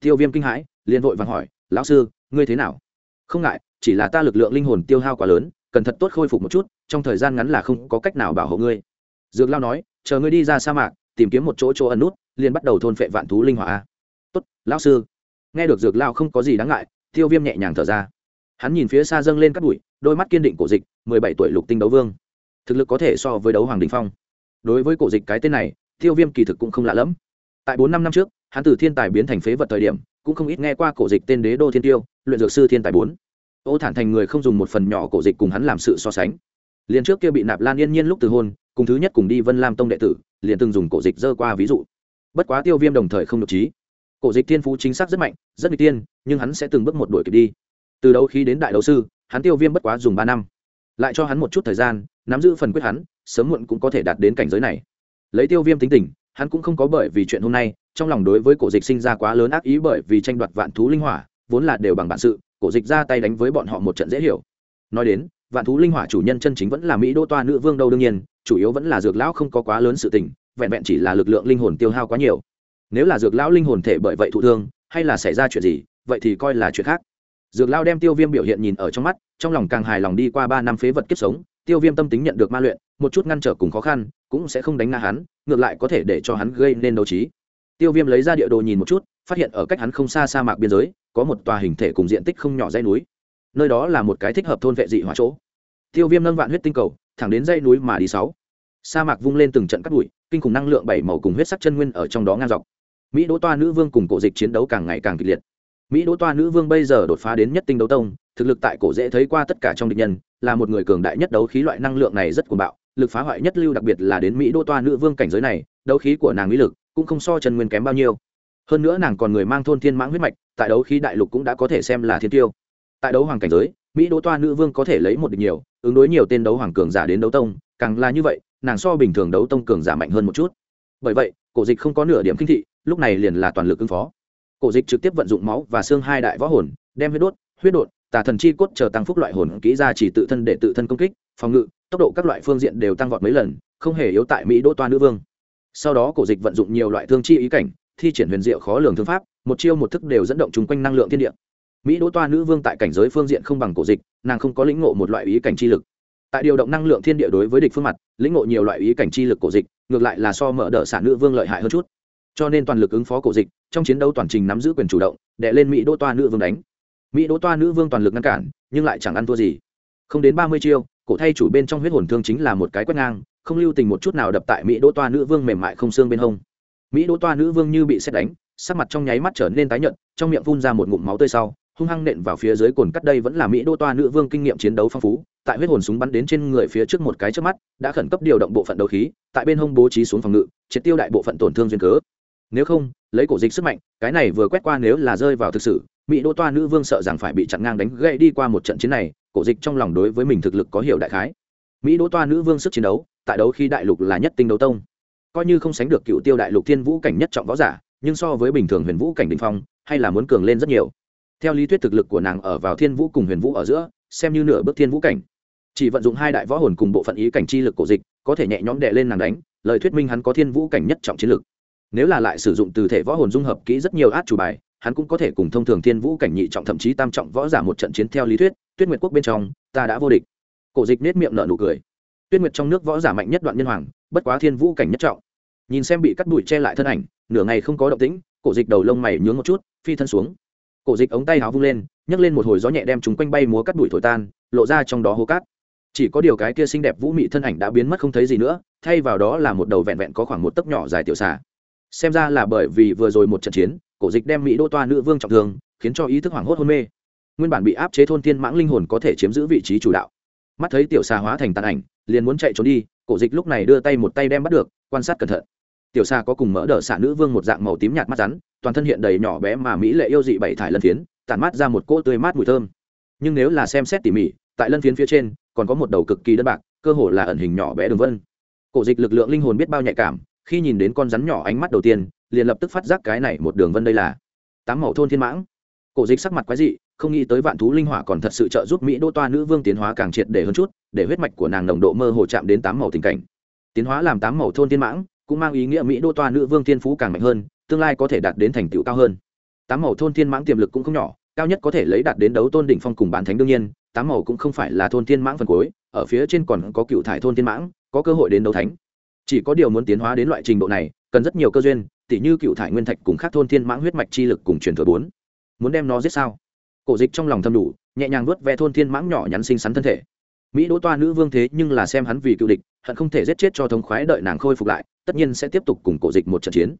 Tiêu viêm kinh hãi, liền vội vàng hỏi, lão sư, ngươi thế nào? Không ngại, chỉ là ta lực lượng linh hồn tiêu hao quá lớn, cần thật tốt khôi phục một chút, trong thời gian ngắn là không có cách nào bảo hộ ngươi. Dược lao nói, chờ ngươi đi ra sa mạc, tìm kiếm một chỗ chỗ ẩn nút, liền bắt đầu thôn phệ vạn thú linh hỏa tốt, lão sư. Nghe được dược lao không có gì đáng ngại, tiêu viêm nhẹ nhàng thở ra. Hắn nhìn phía xa dâng lên các bụi, đôi mắt kiên định cổ dịch, mười bảy tuổi lục tinh đấu vương. Thực lực có thể so với đấu hoàng đình phong. Đối với cổ dịch cái tên này tiêu viêm kỳ thực cũng không lạ lẫm. Tại bốn năm năm trước, hắn từ thiên tài biến thành phế vật thời điểm, cũng không ít nghe qua cổ dịch tên đế đô thiên tiêu, luyện dược sư thiên tài bốn. Ô thản thành người không dùng một phần nhỏ cổ dịch cùng hắn làm sự so sánh. Liền trước kia bị nạp lan yên nhiên lúc từ hôn, cùng thứ nhất cùng đi vân lam tông đệ tử, liền từng dùng cổ dịch dơ qua ví dụ. Bất quá tiêu viêm đồng thời không được trí. Cổ dịch thiên phú chính xác rất mạnh, rất n tiên, nhưng hắn sẽ từng bước một đuổi kịp đi. Từ đấu khí đến đại đấu sư, hắn tiêu viêm bất quá dùng ba năm. Lại cho hắn một chút thời gian, nắm giữ phần quyết hắn, sớm muộn cũng có thể đạt đến cảnh giới này lấy tiêu viêm tính tình, hắn cũng không có bởi vì chuyện hôm nay, trong lòng đối với cổ dịch sinh ra quá lớn ác ý bởi vì tranh đoạt vạn thú linh hỏa, vốn là đều bằng bản sự, cổ dịch ra tay đánh với bọn họ một trận dễ hiểu. Nói đến, vạn thú linh hỏa chủ nhân chân chính vẫn là mỹ đô toa nữ vương đâu đương nhiên, chủ yếu vẫn là dược lão không có quá lớn sự tình, vẹn vẹn chỉ là lực lượng linh hồn tiêu hao quá nhiều. Nếu là dược lão linh hồn thể bởi vậy thụ thương, hay là xảy ra chuyện gì, vậy thì coi là chuyện khác. Dược lão đem tiêu viêm biểu hiện nhìn ở trong mắt, trong lòng càng hài lòng đi qua ba năm phế vật kiếp sống, tiêu viêm tâm tính nhận được ma luyện một chút ngăn trở cùng khó khăn, cũng sẽ không đánh ngã hắn, ngược lại có thể để cho hắn gây nên đấu trí. Tiêu viêm lấy ra địa đồ nhìn một chút, phát hiện ở cách hắn không xa sa mạc biên giới, có một tòa hình thể cùng diện tích không nhỏ dây núi. Nơi đó là một cái thích hợp thôn vệ dị hỏa chỗ. Tiêu viêm nâng vạn huyết tinh cầu, thẳng đến dây núi mà đi sáu. Sa mạc vung lên từng trận cắt bụi, kinh khủng năng lượng bảy màu cùng huyết sắc chân nguyên ở trong đó ngang dọc. Mỹ đỗ toa nữ vương cùng cổ dịch chiến đấu càng ngày càng kịch liệt. Mỹ đỗ toa nữ vương bây giờ đột phá đến nhất tinh đấu tông, thực lực tại cổ dễ thấy qua tất cả trong địch nhân, là một người cường đại nhất đấu khí loại năng lượng này rất cuồng bạo lực phá hoại nhất lưu đặc biệt là đến mỹ đô toa nữ vương cảnh giới này, đấu khí của nàng mỹ lực cũng không so trần nguyên kém bao nhiêu. Hơn nữa nàng còn người mang thôn thiên mãng huyết mạch, tại đấu khí đại lục cũng đã có thể xem là thiên tiêu. Tại đấu hoàng cảnh giới, mỹ đô toa nữ vương có thể lấy một địch nhiều, ứng đối nhiều tên đấu hoàng cường giả đến đấu tông, càng là như vậy, nàng so bình thường đấu tông cường giả mạnh hơn một chút. Bởi vậy, cổ dịch không có nửa điểm kinh thị, lúc này liền là toàn lực ứng phó. Cổ dịch trực tiếp vận dụng máu và xương hai đại võ hồn, đem huyết đốt, huyết đột, tà thần chi cốt chờ tăng phúc loại hồn kỹ ra chỉ tự thân để tự thân công kích, phòng ngự tốc độ các loại phương diện đều tăng vọt mấy lần, không hề yếu tại mỹ đỗ toa nữ vương. Sau đó cổ dịch vận dụng nhiều loại thương chi ý cảnh, thi triển huyền diệu khó lường thương pháp, một chiêu một thức đều dẫn động chung quanh năng lượng thiên địa. Mỹ đỗ toa nữ vương tại cảnh giới phương diện không bằng cổ dịch, nàng không có lĩnh ngộ một loại ý cảnh chi lực. Tại điều động năng lượng thiên địa đối với địch phương mặt, lĩnh ngộ nhiều loại ý cảnh chi lực cổ dịch, ngược lại là so mở đỡ sản nữ vương lợi hại hơn chút. Cho nên toàn lực ứng phó cổ dịch, trong chiến đấu toàn trình nắm giữ quyền chủ động đệ lên mỹ đỗ toa nữ vương đánh. Mỹ đỗ toa nữ vương toàn lực ngăn cản, nhưng lại chẳng ăn thua gì. Không đến ba mươi chiêu cổ thay chủ bên trong huyết hồn thương chính là một cái quét ngang, không lưu tình một chút nào đập tại mỹ đỗ toa nữ vương mềm mại không xương bên hông. Mỹ đỗ toa nữ vương như bị xét đánh, sắc mặt trong nháy mắt trở nên tái nhợt, trong miệng phun ra một ngụm máu tươi sau, hung hăng nện vào phía dưới cồn cắt đây vẫn là mỹ đỗ toa nữ vương kinh nghiệm chiến đấu phong phú, tại huyết hồn súng bắn đến trên người phía trước một cái trước mắt, đã khẩn cấp điều động bộ phận đấu khí, tại bên hông bố trí xuống phòng ngự, triệt tiêu đại bộ phận tổn thương duyên cớ. Nếu không, lấy cổ dịch sức mạnh, cái này vừa quét qua nếu là rơi vào thực sự mỹ đỗ toa nữ vương sợ rằng phải bị chặn ngang đánh gãy đi qua một trận chiến này, cổ dịch trong lòng đối với mình thực lực có hiểu đại khái. Mỹ đỗ toa nữ vương sức chiến đấu, tại đấu khi đại lục là nhất tinh đấu tông. Coi như không sánh được cựu tiêu đại lục thiên vũ cảnh nhất trọng võ giả, nhưng so với bình thường huyền vũ cảnh đình phong, hay là muốn cường lên rất nhiều. Theo lý thuyết thực lực của nàng ở vào thiên vũ cùng huyền vũ ở giữa, xem như nửa bước thiên vũ cảnh. Chỉ vận dụng hai đại võ hồn cùng bộ phận ý cảnh chi lực cổ dịch, có thể nhẹ nhõm đệ lên nàng đánh, lời thuyết minh hắn có thiên vũ cảnh nhất trọng chiến lực. Nếu là lại sử dụng từ thể võ hồn dung hợp kỹ rất nhiều át chủ bài hắn cũng có thể cùng thông thường thiên vũ cảnh nhị trọng thậm chí tam trọng võ giả một trận chiến theo lý thuyết, tuyết nguyệt quốc bên trong, ta đã vô địch. Cổ dịch nết miệng nở nụ cười. Tuyết nguyệt trong nước võ giả mạnh nhất đoạn nhân hoàng, bất quá thiên vũ cảnh nhất trọng. Nhìn xem bị cắt đùi che lại thân ảnh, nửa ngày không có động tĩnh, cổ dịch đầu lông mày nhướng một chút, phi thân xuống. Cổ dịch ống tay áo vung lên, nhấc lên một hồi gió nhẹ đem chúng quanh bay múa cắt đùi thổi tan, lộ ra trong đó hố cát. Chỉ có điều cái kia xinh đẹp vũ mị thân ảnh đã biến mất không thấy gì nữa, thay vào đó là một đầu vẹn vẹn có khoảng một tấc nhỏ dài tiểu xà. Xem ra là bởi vì vừa rồi một trận chiến cổ dịch đem mỹ đô toa nữ vương trọng thương, khiến cho ý thức hoảng hốt hôn mê. Nguyên bản bị áp chế thôn thiên mãng linh hồn có thể chiếm giữ vị trí chủ đạo. Mắt thấy tiểu xà hóa thành tàn ảnh, liền muốn chạy trốn đi, cổ dịch lúc này đưa tay một tay đem bắt được, quan sát cẩn thận. Tiểu xà có cùng mỡ đỡ xả nữ vương một dạng màu tím nhạt mắt rắn, toàn thân hiện đầy nhỏ bé mà mỹ lệ yêu dị bảy thải lân phiến, tản mát ra một cỗ tươi mát mùi thơm. Nhưng nếu là xem xét tỉ mỉ, tại lân phiến phía trên, còn có một đầu cực kỳ đơn bạc, cơ hồ là ẩn hình nhỏ bé đường vân. Cổ dịch lực lượng linh hồn biết bao nhạy cảm, khi nhìn đến con rắn nhỏ ánh mắt đầu tiên liền lập tức phát giác cái này một đường vân đây là tám màu thôn thiên mãng. Cổ dịch sắc mặt quái dị, không nghĩ tới vạn thú linh hỏa còn thật sự trợ giúp mỹ đô toa nữ vương tiến hóa càng triệt để hơn chút, để huyết mạch của nàng nồng độ mơ hồ chạm đến tám màu tình cảnh. Tiến hóa làm tám màu thôn thiên mãng, cũng mang ý nghĩa mỹ đô toa nữ vương thiên phú càng mạnh hơn, tương lai có thể đạt đến thành tựu cao hơn. Tám màu thôn thiên mãng tiềm lực cũng không nhỏ, cao nhất có thể lấy đạt đến đấu tôn đỉnh phong cùng bán thánh đương nhiên, tám màu cũng không phải là thôn thiên mãng phần cuối, ở phía trên còn có cựu thải thôn thiên mãng, có cơ hội đến đấu thánh. Chỉ có điều muốn tiến hóa đến loại trình độ này, cần rất nhiều cơ duyên tỉ như cựu thải nguyên thạch cùng các thôn thiên mãng huyết mạch chi lực cùng truyền thừa bốn. Muốn đem nó giết sao? Cổ dịch trong lòng thầm đủ, nhẹ nhàng vuốt ve thôn thiên mãng nhỏ nhắn xinh xắn thân thể. Mỹ đỗ toa nữ vương thế nhưng là xem hắn vì cựu địch, hận không thể giết chết cho thống khoái đợi nàng khôi phục lại, tất nhiên sẽ tiếp tục cùng cổ dịch một trận chiến.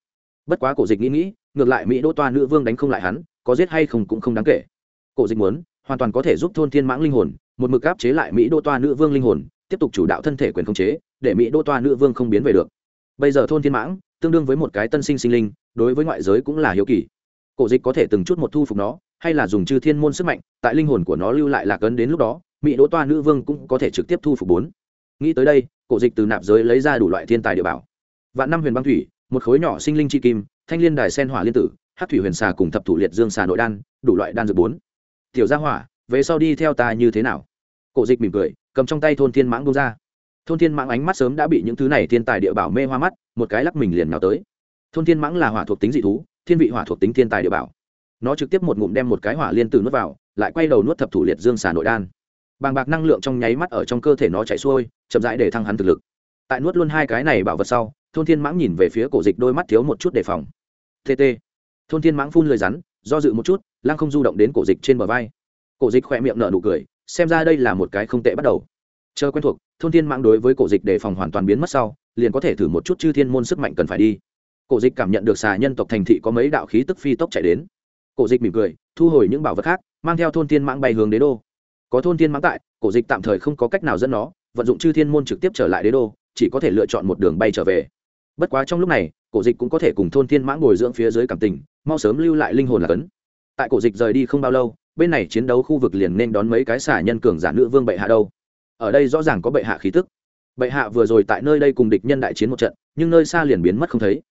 Bất quá cổ dịch nghĩ nghĩ, ngược lại mỹ đỗ toa nữ vương đánh không lại hắn, có giết hay không cũng không đáng kể. Cổ dịch muốn, hoàn toàn có thể giúp thôn thiên mãng linh hồn, một mực áp chế lại mỹ đỗ toa nữ vương linh hồn, tiếp tục chủ đạo thân thể quyền khống chế, để mỹ đỗ toa nữ vương không biến về được. Bây giờ thôn thiên mãng tương đương với một cái tân sinh sinh linh, đối với ngoại giới cũng là hiếu kỳ. Cổ dịch có thể từng chút một thu phục nó, hay là dùng chư thiên môn sức mạnh, tại linh hồn của nó lưu lại lạc ấn đến lúc đó mỹ đỗ toa nữ vương cũng có thể trực tiếp thu phục bốn. Nghĩ tới đây, cổ dịch từ nạp giới lấy ra đủ loại thiên tài địa bảo. Vạn năm huyền băng thủy, một khối nhỏ sinh linh chi kim, thanh liên đài sen hỏa liên tử, hát thủy huyền xà cùng thập thủ liệt dương xà nội đan, đủ loại đan dược bốn. Tiểu gia hỏa, về sau đi theo ta như thế nào? Cổ dịch mỉm cười, cầm trong tay thôn thiên mãng bông ra thôn thiên mãng ánh mắt sớm đã bị những thứ này thiên tài địa bảo mê hoa mắt, một cái lắc mình liền nào tới. Thôn thiên mãng là hỏa thuộc tính dị thú, thiên vị hỏa thuộc tính thiên tài địa bảo. Nó trực tiếp một ngụm đem một cái hỏa liên tử nuốt vào, lại quay đầu nuốt thập thủ liệt dương xà nội đan. Bàng bạc năng lượng trong nháy mắt ở trong cơ thể nó chạy xuôi, chậm rãi để thăng hắn thực lực. Tại nuốt luôn hai cái này bảo vật sau, thôn thiên mãng nhìn về phía cổ dịch đôi mắt thiếu một chút đề phòng. Tt thôn thiên mãng phun lời rắn, do dự một chút lang không du động đến cổ dịch trên bờ vai. Cổ dịch khỏe miệng nở nụ cười, xem ra đây là một cái không tệ bắt đầu chờ quen thuộc, thôn thiên mạng đối với cổ dịch đề phòng hoàn toàn biến mất sau, liền có thể thử một chút chư thiên môn sức mạnh cần phải đi. Cổ dịch cảm nhận được xà nhân tộc thành thị có mấy đạo khí tức phi tốc chạy đến. Cổ dịch mỉm cười, thu hồi những bảo vật khác, mang theo thôn thiên mãng bay hướng đế đô. Có thôn thiên mãng tại, cổ dịch tạm thời không có cách nào dẫn nó, vận dụng chư thiên môn trực tiếp trở lại đế đô, chỉ có thể lựa chọn một đường bay trở về. Bất quá trong lúc này, cổ dịch cũng có thể cùng thôn thiên mãng ngồi dưỡng phía dưới cảm tình, mau sớm lưu lại linh hồn là cấn. Tại cổ dịch rời đi không bao lâu, bên này chiến đấu khu vực liền nên đón mấy cái xả nhân cường giả nữ vương bệ hạ đâu ở đây rõ ràng có bệ hạ khí tức. Bệ hạ vừa rồi tại nơi đây cùng địch nhân đại chiến một trận, nhưng nơi xa liền biến mất không thấy.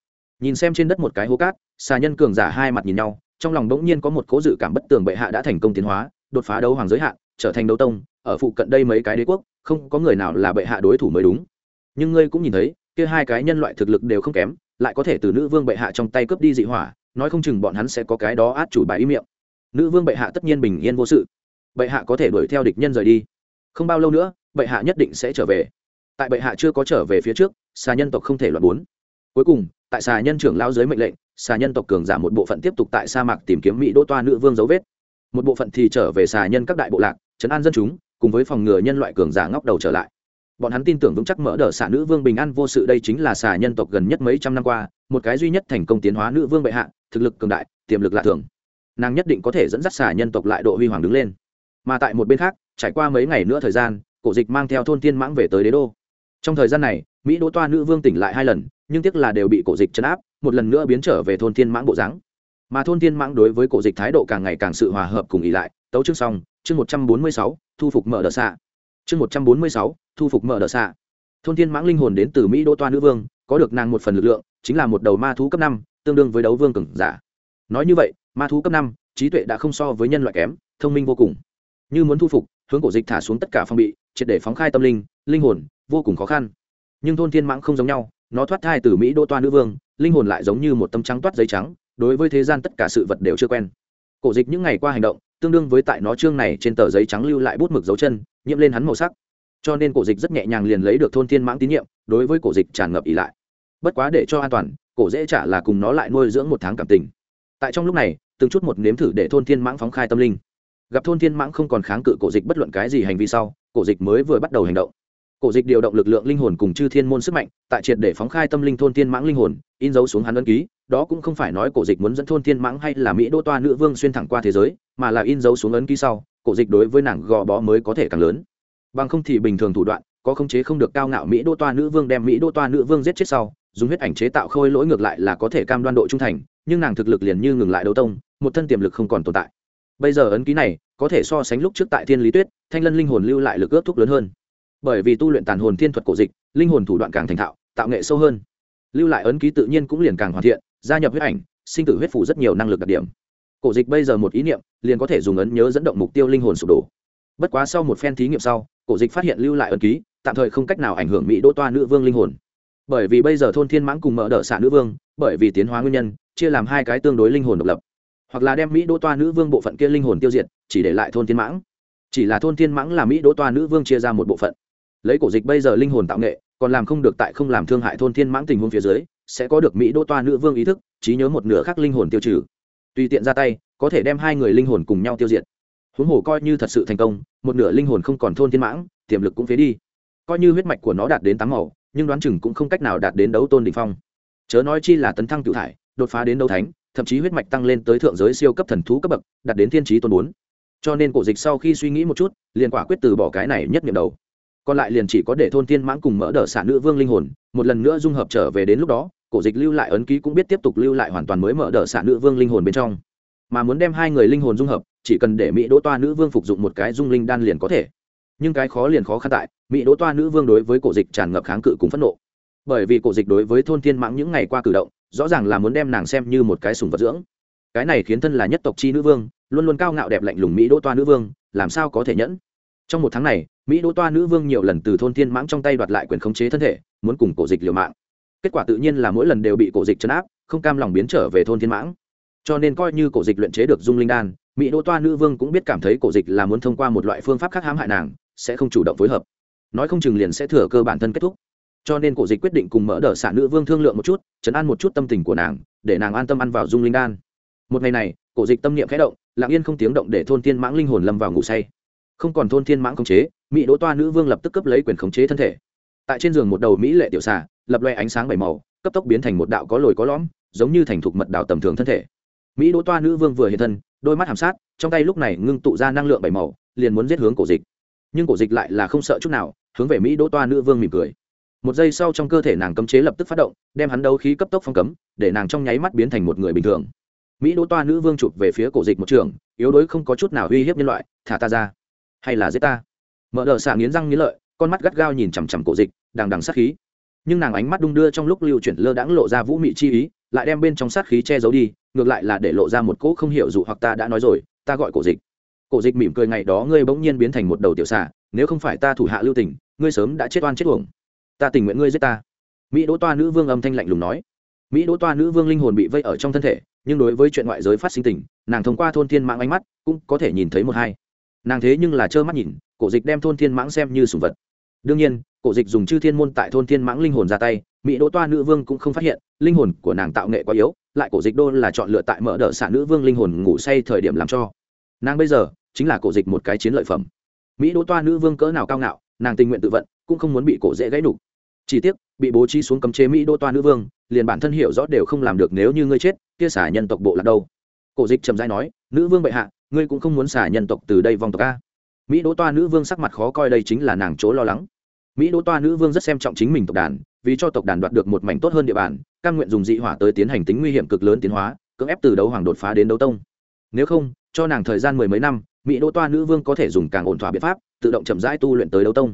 Nhìn xem trên đất một cái hố cát, xà nhân cường giả hai mặt nhìn nhau, trong lòng bỗng nhiên có một cố dự cảm bất tường bệ hạ đã thành công tiến hóa, đột phá đấu hoàng giới hạn, trở thành đấu tông, ở phụ cận đây mấy cái đế quốc, không có người nào là bệ hạ đối thủ mới đúng. Nhưng ngươi cũng nhìn thấy, kia hai cái nhân loại thực lực đều không kém, lại có thể từ nữ vương bệ hạ trong tay cướp đi dị hỏa, nói không chừng bọn hắn sẽ có cái đó át chủ bài ý miệng. Nữ vương bệ hạ tất nhiên bình yên vô sự. Bệ hạ có thể đuổi theo địch nhân rời đi không bao lâu nữa, bệ hạ nhất định sẽ trở về. Tại bệ hạ chưa có trở về phía trước, xà nhân tộc không thể loạn bốn. Cuối cùng, tại xà nhân trưởng lao dưới mệnh lệnh, xà nhân tộc cường giả một bộ phận tiếp tục tại sa mạc tìm kiếm mỹ đỗ toa nữ vương dấu vết. Một bộ phận thì trở về xà nhân các đại bộ lạc chấn an dân chúng, cùng với phòng ngừa nhân loại cường giả ngóc đầu trở lại. Bọn hắn tin tưởng vững chắc mở đ ợ nữ vương bình an vô sự đây chính là xà nhân tộc gần nhất mấy trăm năm qua, một cái duy nhất thành công tiến hóa nữ vương bệ hạ, thực lực cường đại, tiềm lực lạ thường. Nàng nhất định có thể dẫn dắt xà nhân tộc lại độ huy hoàng đứng lên. Mà tại một bên khác trải qua mấy ngày nữa thời gian, cổ dịch mang theo thôn tiên mãng về tới đế đô. Trong thời gian này, mỹ đỗ toa nữ vương tỉnh lại hai lần, nhưng tiếc là đều bị cổ dịch chấn áp, một lần nữa biến trở về thôn tiên mãng bộ dáng. Mà thôn tiên mãng đối với cổ dịch thái độ càng ngày càng sự hòa hợp cùng ý lại, tấu chương xong, chương một trăm bốn mươi sáu, thu phục mở đờ xạ. Chương một trăm bốn mươi sáu, thu phục mở đờ xạ. Thôn tiên mãng linh hồn đến từ mỹ đỗ toa nữ vương, có được nàng một phần lực lượng, chính là một đầu ma thú cấp năm, tương đương với đấu vương cường giả. Nói như vậy, ma thú cấp năm, trí tuệ đã không so với nhân loại kém, thông minh vô cùng. Như muốn thu phục hướng cổ dịch thả xuống tất cả phong bị, triệt để phóng khai tâm linh linh hồn, vô cùng khó khăn. Nhưng thôn thiên mãng không giống nhau, nó thoát thai từ mỹ đô toa nữ vương, linh hồn lại giống như một tâm trắng toát giấy trắng, đối với thế gian tất cả sự vật đều chưa quen. Cổ dịch những ngày qua hành động, tương đương với tại nó chương này trên tờ giấy trắng lưu lại bút mực dấu chân, nhiễm lên hắn màu sắc. Cho nên cổ dịch rất nhẹ nhàng liền lấy được thôn thiên mãng tín nhiệm, đối với cổ dịch tràn ngập ỉ lại. Bất quá để cho an toàn, cổ dễ trả là cùng nó lại nuôi dưỡng một tháng cảm tình. Tại trong lúc này, từng chút một nếm thử để thôn thiên mãng phóng khai tâm linh gặp thôn thiên mãng không còn kháng cự cổ dịch bất luận cái gì hành vi sau, cổ dịch mới vừa bắt đầu hành động. Cổ dịch điều động lực lượng linh hồn cùng chư thiên môn sức mạnh, tại triệt để phóng khai tâm linh thôn thiên mãng linh hồn, in dấu xuống hắn ân ký, đó cũng không phải nói cổ dịch muốn dẫn thôn thiên mãng hay là mỹ đô toa nữ vương xuyên thẳng qua thế giới, mà là in dấu xuống ấn ký sau, cổ dịch đối với nàng gò bó mới có thể càng lớn. Bằng không thì bình thường thủ đoạn, có khống chế không được cao ngạo mỹ đô toa nữ vương đem mỹ đô toa nữ vương giết chết sau, dùng huyết ảnh chế tạo khôi lỗi ngược lại là có thể cam đoan độ trung thành, nhưng nàng thực lực liền như ngừng lại đấu tông, một thân tiềm lực không còn tồn tại bây giờ ấn ký này có thể so sánh lúc trước tại thiên lý tuyết, thanh lân linh hồn lưu lại lực ước thúc lớn hơn. Bởi vì tu luyện tàn hồn thiên thuật cổ dịch, linh hồn thủ đoạn càng thành thạo, tạo nghệ sâu hơn. Lưu lại ấn ký tự nhiên cũng liền càng hoàn thiện, gia nhập huyết ảnh, sinh tử huyết phủ rất nhiều năng lực đặc điểm. Cổ dịch bây giờ một ý niệm, liền có thể dùng ấn nhớ dẫn động mục tiêu linh hồn sụp đổ. Bất quá sau một phen thí nghiệm sau, cổ dịch phát hiện lưu lại ấn ký, tạm thời không cách nào ảnh hưởng mỹ đỗ toa nữ vương linh hồn. Bởi vì bây giờ thôn thiên mãng cùng mở đỡ xạ nữ vương, bởi vì tiến hóa nguyên nhân, chia làm hai cái tương đối linh hồn độc lập hoặc là đem mỹ đỗ toa nữ vương bộ phận kia linh hồn tiêu diệt, chỉ để lại thôn thiên mãng. Chỉ là thôn thiên mãng là mỹ đỗ toa nữ vương chia ra một bộ phận. Lấy cổ dịch bây giờ linh hồn tạo nghệ, còn làm không được tại không làm thương hại thôn thiên mãng tình huống phía dưới, sẽ có được mỹ đỗ toa nữ vương ý thức, trí nhớ một nửa khác linh hồn tiêu trừ. Tùy tiện ra tay, có thể đem hai người linh hồn cùng nhau tiêu diệt. Huống hồ coi như thật sự thành công, một nửa linh hồn không còn thôn thiên mãng, tiềm lực cũng phế đi. Coi như huyết mạch của nó đạt đến tám màu, nhưng đoán chừng cũng không cách nào đạt đến đấu tôn đ ỉ n h phong. Chớ nói chi là tấn thăng cựu thải, đột phá đến đấu thánh thậm chí huyết mạch tăng lên tới thượng giới siêu cấp thần thú cấp bậc, đạt đến thiên trí tôn bốn. Cho nên cổ dịch sau khi suy nghĩ một chút, liền quả quyết từ bỏ cái này nhất nghiệm đầu. Còn lại liền chỉ có để thôn thiên mãng cùng mỡ đỡ xả nữ vương linh hồn, một lần nữa dung hợp trở về đến lúc đó, cổ dịch lưu lại ấn ký cũng biết tiếp tục lưu lại hoàn toàn mới mở đỡ xả nữ vương linh hồn bên trong. Mà muốn đem hai người linh hồn dung hợp, chỉ cần để mỹ đỗ toa nữ vương phục dụng một cái dung linh đan liền có thể. Nhưng cái khó liền khó khăn tại, mỹ đỗ toa nữ vương đối với cổ dịch tràn ngập kháng cự cùng phẫn nộ. Bởi vì cổ dịch đối với thôn thiên mãng những ngày qua cử động rõ ràng là muốn đem nàng xem như một cái sùng vật dưỡng. Cái này khiến thân là nhất tộc chi nữ vương, luôn luôn cao ngạo đẹp lạnh lùng mỹ đỗ toa nữ vương, làm sao có thể nhẫn? Trong một tháng này, mỹ đỗ toa nữ vương nhiều lần từ thôn thiên mãng trong tay đoạt lại quyền khống chế thân thể, muốn cùng cổ dịch liều mạng. Kết quả tự nhiên là mỗi lần đều bị cổ dịch chấn áp, không cam lòng biến trở về thôn thiên mãng. Cho nên coi như cổ dịch luyện chế được dung linh đan, mỹ đỗ toa nữ vương cũng biết cảm thấy cổ dịch là muốn thông qua một loại phương pháp khác hãm hại nàng, sẽ không chủ động phối hợp. Nói không chừng liền sẽ thừa cơ bản thân kết thúc cho nên cổ dịch quyết định cùng mở đờ xả nữ vương thương lượng một chút, chấn an một chút tâm tình của nàng, để nàng an tâm ăn vào dung linh đan. Một ngày này, cổ dịch tâm niệm khẽ động, lặng yên không tiếng động để thôn thiên mãng linh hồn lâm vào ngủ say. Không còn thôn thiên mãng khống chế, mỹ đỗ toa nữ vương lập tức cấp lấy quyền khống chế thân thể. Tại trên giường một đầu mỹ lệ tiểu xà, lập loe ánh sáng bảy màu, cấp tốc biến thành một đạo có lồi có lõm, giống như thành thục mật đạo tầm thường thân thể. Mỹ đỗ toa nữ vương vừa hiện thân, đôi mắt hàm sát, trong tay lúc này ngưng tụ ra năng lượng bảy màu, liền muốn giết hướng cổ dịch. Nhưng cổ dịch lại là không sợ chút nào, hướng về mỹ đỗ toa nữ vương mỉm cười một giây sau trong cơ thể nàng cấm chế lập tức phát động, đem hắn đấu khí cấp tốc phong cấm, để nàng trong nháy mắt biến thành một người bình thường. Mỹ đỗ toa nữ vương chụp về phía cổ dịch một trường, yếu đuối không có chút nào uy hiếp nhân loại, thả ta ra, hay là giết ta? Mở đ ợ xạ nghiến răng nghiến lợi, con mắt gắt gao nhìn chằm chằm cổ dịch, đằng đằng sát khí. Nhưng nàng ánh mắt đung đưa trong lúc lưu chuyển lơ đãng lộ ra vũ mị chi ý, lại đem bên trong sát khí che giấu đi, ngược lại là để lộ ra một cỗ không hiểu dụ hoặc ta đã nói rồi, ta gọi cổ dịch. Cổ dịch mỉm cười ngày đó ngươi bỗng nhiên biến thành một đầu tiểu xà, nếu không phải ta thủ hạ lưu tình, ngươi sớm đã chết oan chết uổng ta tình nguyện ngươi giết ta. Mỹ đỗ toa nữ vương âm thanh lạnh lùng nói. Mỹ đỗ toa nữ vương linh hồn bị vây ở trong thân thể, nhưng đối với chuyện ngoại giới phát sinh tình, nàng thông qua thôn thiên mãng ánh mắt cũng có thể nhìn thấy một hai. Nàng thế nhưng là trơ mắt nhìn, cổ dịch đem thôn thiên mãng xem như sùng vật. Đương nhiên, cổ dịch dùng chư thiên môn tại thôn thiên mãng linh hồn ra tay, mỹ đỗ toa nữ vương cũng không phát hiện, linh hồn của nàng tạo nghệ quá yếu, lại cổ dịch đô là chọn lựa tại mở đ ợ xạ nữ vương linh hồn ngủ say thời điểm làm cho. Nàng bây giờ chính là cổ dịch một cái chiến lợi phẩm. Mỹ đỗ toa nữ vương cỡ nào cao ngạo, nàng tình nguyện tự vận, cũng không muốn bị cổ dễ gãy đục chỉ tiếc, bị bố trí xuống cấm chế mỹ đô toa nữ vương, liền bản thân hiểu rõ đều không làm được nếu như ngươi chết, kia xả nhân tộc bộ là đâu. Cổ dịch trầm dai nói, nữ vương bệ hạ, ngươi cũng không muốn xả nhân tộc từ đây vòng tộc a. Mỹ đỗ toa nữ vương sắc mặt khó coi đây chính là nàng chỗ lo lắng. Mỹ đỗ toa nữ vương rất xem trọng chính mình tộc đàn, vì cho tộc đàn đoạt được một mảnh tốt hơn địa bàn căn nguyện dùng dị hỏa tới tiến hành tính nguy hiểm cực lớn tiến hóa, cưỡng ép từ đấu hoàng đột phá đến đấu tông. Nếu không, cho nàng thời gian mười mấy năm, mỹ đỗ toa nữ vương có thể dùng càng ổn thỏa biện pháp, tự động chậm rãi tu luyện tới đấu tông.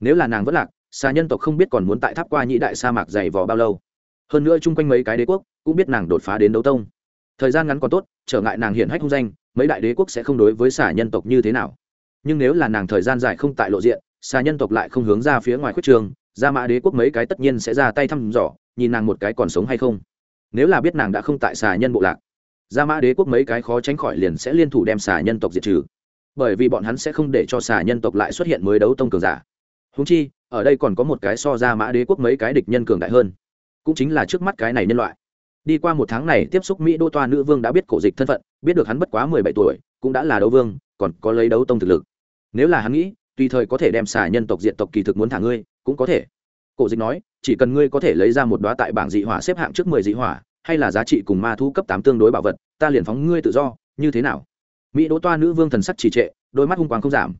Nếu là nàng vẫn lạc xa nhân tộc không biết còn muốn tại tháp qua nhĩ đại sa mạc dày vò bao lâu. Hơn nữa chung quanh mấy cái đế quốc cũng biết nàng đột phá đến đấu tông. Thời gian ngắn còn tốt, trở ngại nàng hiện hách hung danh, mấy đại đế quốc sẽ không đối với xả nhân tộc như thế nào. Nhưng nếu là nàng thời gian dài không tại lộ diện, xà nhân tộc lại không hướng ra phía ngoài khuất trường gia mã đế quốc mấy cái tất nhiên sẽ ra tay thăm dò, nhìn nàng một cái còn sống hay không. Nếu là biết nàng đã không tại xà nhân bộ lạc gia mã đế quốc mấy cái khó tránh khỏi liền sẽ liên thủ đem xà nhân tộc diệt trừ. Bởi vì bọn hắn sẽ không để cho xà nhân tộc lại xuất hiện mới đấu tông cường giả húng chi, ở đây còn có một cái so ra mã đế quốc mấy cái địch nhân cường đại hơn. Cũng chính là trước mắt cái này nhân loại. Đi qua một tháng này tiếp xúc mỹ đô toa nữ vương đã biết cổ dịch thân phận, biết được hắn bất quá mười bảy tuổi, cũng đã là đấu vương, còn có lấy đấu tông thực lực. Nếu là hắn nghĩ, tùy thời có thể đem xả nhân tộc diện tộc kỳ thực muốn thả ngươi, cũng có thể. Cổ dịch nói, chỉ cần ngươi có thể lấy ra một đoá tại bảng dị hỏa xếp hạng trước mười dị hỏa, hay là giá trị cùng ma thu cấp tám tương đối bảo vật, ta liền phóng ngươi tự do, như thế nào? Mỹ đỗ toa nữ vương thần sắc trì trệ, đôi mắt hung quang không giảm.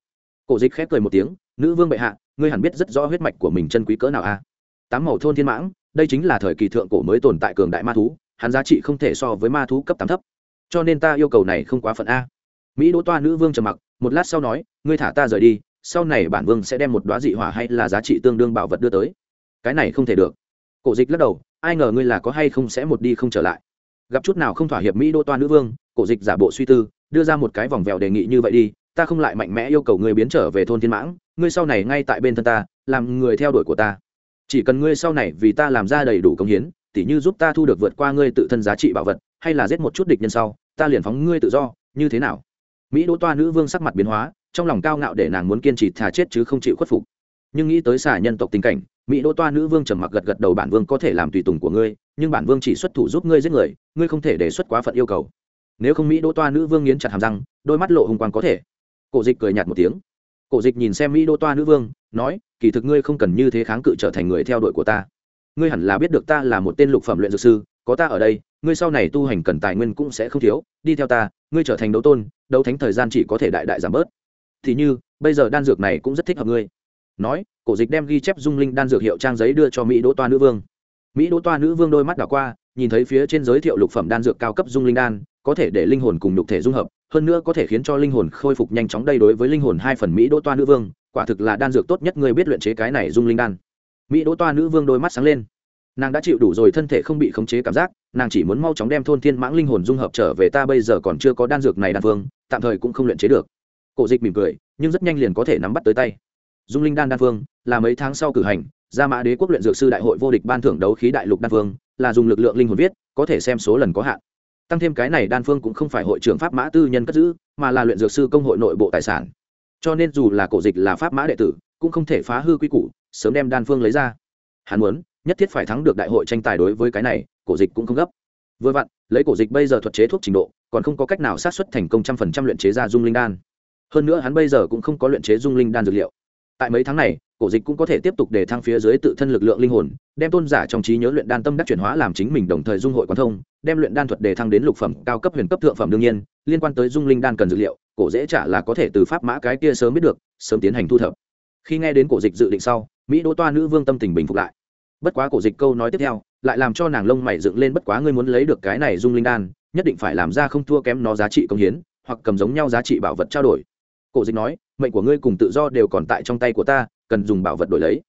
Cổ dịch khép cười một tiếng, nữ vương bệ hạ ngươi hẳn biết rất rõ huyết mạch của mình chân quý cỡ nào a. Tám màu thôn thiên mãng, đây chính là thời kỳ thượng cổ mới tồn tại cường đại ma thú, hắn giá trị không thể so với ma thú cấp tám thấp. Cho nên ta yêu cầu này không quá phận a. Mỹ đỗ toa nữ vương trầm mặc, một lát sau nói, ngươi thả ta rời đi, sau này bản vương sẽ đem một đoá dị hỏa hay là giá trị tương đương bảo vật đưa tới. Cái này không thể được. Cổ dịch lắc đầu, ai ngờ ngươi là có hay không sẽ một đi không trở lại. Gặp chút nào không thỏa hiệp mỹ đỗ toa nữ vương, cổ dịch giả bộ suy tư, đưa ra một cái vòng vèo đề nghị như vậy đi, ta không lại mạnh mẽ yêu cầu ngươi biến trở về thôn thiên mãng ngươi sau này ngay tại bên thân ta, làm người theo đuổi của ta. Chỉ cần ngươi sau này vì ta làm ra đầy đủ công hiến, tỉ như giúp ta thu được vượt qua ngươi tự thân giá trị bảo vật, hay là giết một chút địch nhân sau, ta liền phóng ngươi tự do, như thế nào? Mỹ đỗ toa nữ vương sắc mặt biến hóa, trong lòng cao ngạo để nàng muốn kiên trì thà chết chứ không chịu khuất phục. Nhưng nghĩ tới xả nhân tộc tình cảnh, mỹ đỗ toa nữ vương trầm mặc gật gật đầu bản vương có thể làm tùy tùng của ngươi, nhưng bản vương chỉ xuất thủ giúp ngươi giết người, ngươi không thể đề xuất quá phận yêu cầu. Nếu không mỹ đỗ toa nữ vương nghiến chặt hàm răng, đôi mắt lộ hùng quan có thể. Cổ dịch cười nhạt một tiếng cổ dịch nhìn xem mỹ đỗ toa nữ vương, nói, kỳ thực ngươi không cần như thế kháng cự trở thành người theo đuổi của ta. Ngươi hẳn là biết được ta là một tên lục phẩm luyện dược sư, có ta ở đây, ngươi sau này tu hành cần tài nguyên cũng sẽ không thiếu. Đi theo ta, ngươi trở thành đấu tôn, đấu thánh thời gian chỉ có thể đại đại giảm bớt. Thì như, bây giờ đan dược này cũng rất thích hợp ngươi. Nói, cổ dịch đem ghi chép dung linh đan dược hiệu trang giấy đưa cho mỹ đỗ toa nữ vương. Mỹ đỗ toa nữ vương đôi mắt đảo qua, nhìn thấy phía trên giới thiệu lục phẩm đan dược cao cấp dung linh đan, có thể để linh hồn cùng lục thể dung hợp hơn nữa có thể khiến cho linh hồn khôi phục nhanh chóng đây đối với linh hồn hai phần mỹ đỗ toa nữ vương, quả thực là đan dược tốt nhất người biết luyện chế cái này dung linh đan. Mỹ đỗ toa nữ vương đôi mắt sáng lên. Nàng đã chịu đủ rồi thân thể không bị khống chế cảm giác, nàng chỉ muốn mau chóng đem thôn thiên mãng linh hồn dung hợp trở về ta bây giờ còn chưa có đan dược này đan phương tạm thời cũng không luyện chế được. Cổ dịch mỉm cười, nhưng rất nhanh liền có thể nắm bắt tới tay. Dung linh đan đan phương là mấy tháng sau cử hành, gia mã đế quốc luyện dược sư đại hội vô địch ban thưởng đấu khí đại lục đan phương là dùng lực lượng linh hồn viết, có thể xem số lần có hạn tăng thêm cái này đan phương cũng không phải hội trưởng pháp mã tư nhân cất giữ, mà là luyện dược sư công hội nội bộ tài sản. Cho nên dù là cổ dịch là pháp mã đệ tử, cũng không thể phá hư quy củ, sớm đem đan phương lấy ra. Hắn muốn, nhất thiết phải thắng được đại hội tranh tài đối với cái này, cổ dịch cũng không gấp. Vừa vặn, lấy cổ dịch bây giờ thuật chế thuốc trình độ, còn không có cách nào sát xuất thành công trăm phần trăm luyện chế ra dung linh đan. Hơn nữa hắn bây giờ cũng không có luyện chế dung linh đan dược liệu. Tại mấy tháng này cổ dịch cũng có thể tiếp tục để thăng phía dưới tự thân lực lượng linh hồn, đem tôn giả trong trí nhớ luyện đan tâm đắc chuyển hóa làm chính mình đồng thời dung hội quán thông, đem luyện đan thuật để thăng đến lục phẩm, cao cấp huyền cấp thượng phẩm đương nhiên, liên quan tới dung linh đan cần dữ liệu, cổ dễ trả là có thể từ pháp mã cái kia sớm biết được, sớm tiến hành thu thập. Khi nghe đến cổ dịch dự định sau, mỹ đỗ toa nữ vương tâm tình bình phục lại. Bất quá cổ dịch câu nói tiếp theo, lại làm cho nàng lông mày dựng lên bất quá ngươi muốn lấy được cái này dung linh đan, nhất định phải làm ra không thua kém nó giá trị công hiến, hoặc cầm giống nhau giá trị bảo vật trao đổi. Cổ dịch nói, mệnh của ngươi cùng tự do đều còn tại trong tay của ta cần dùng bảo vật đổi lấy.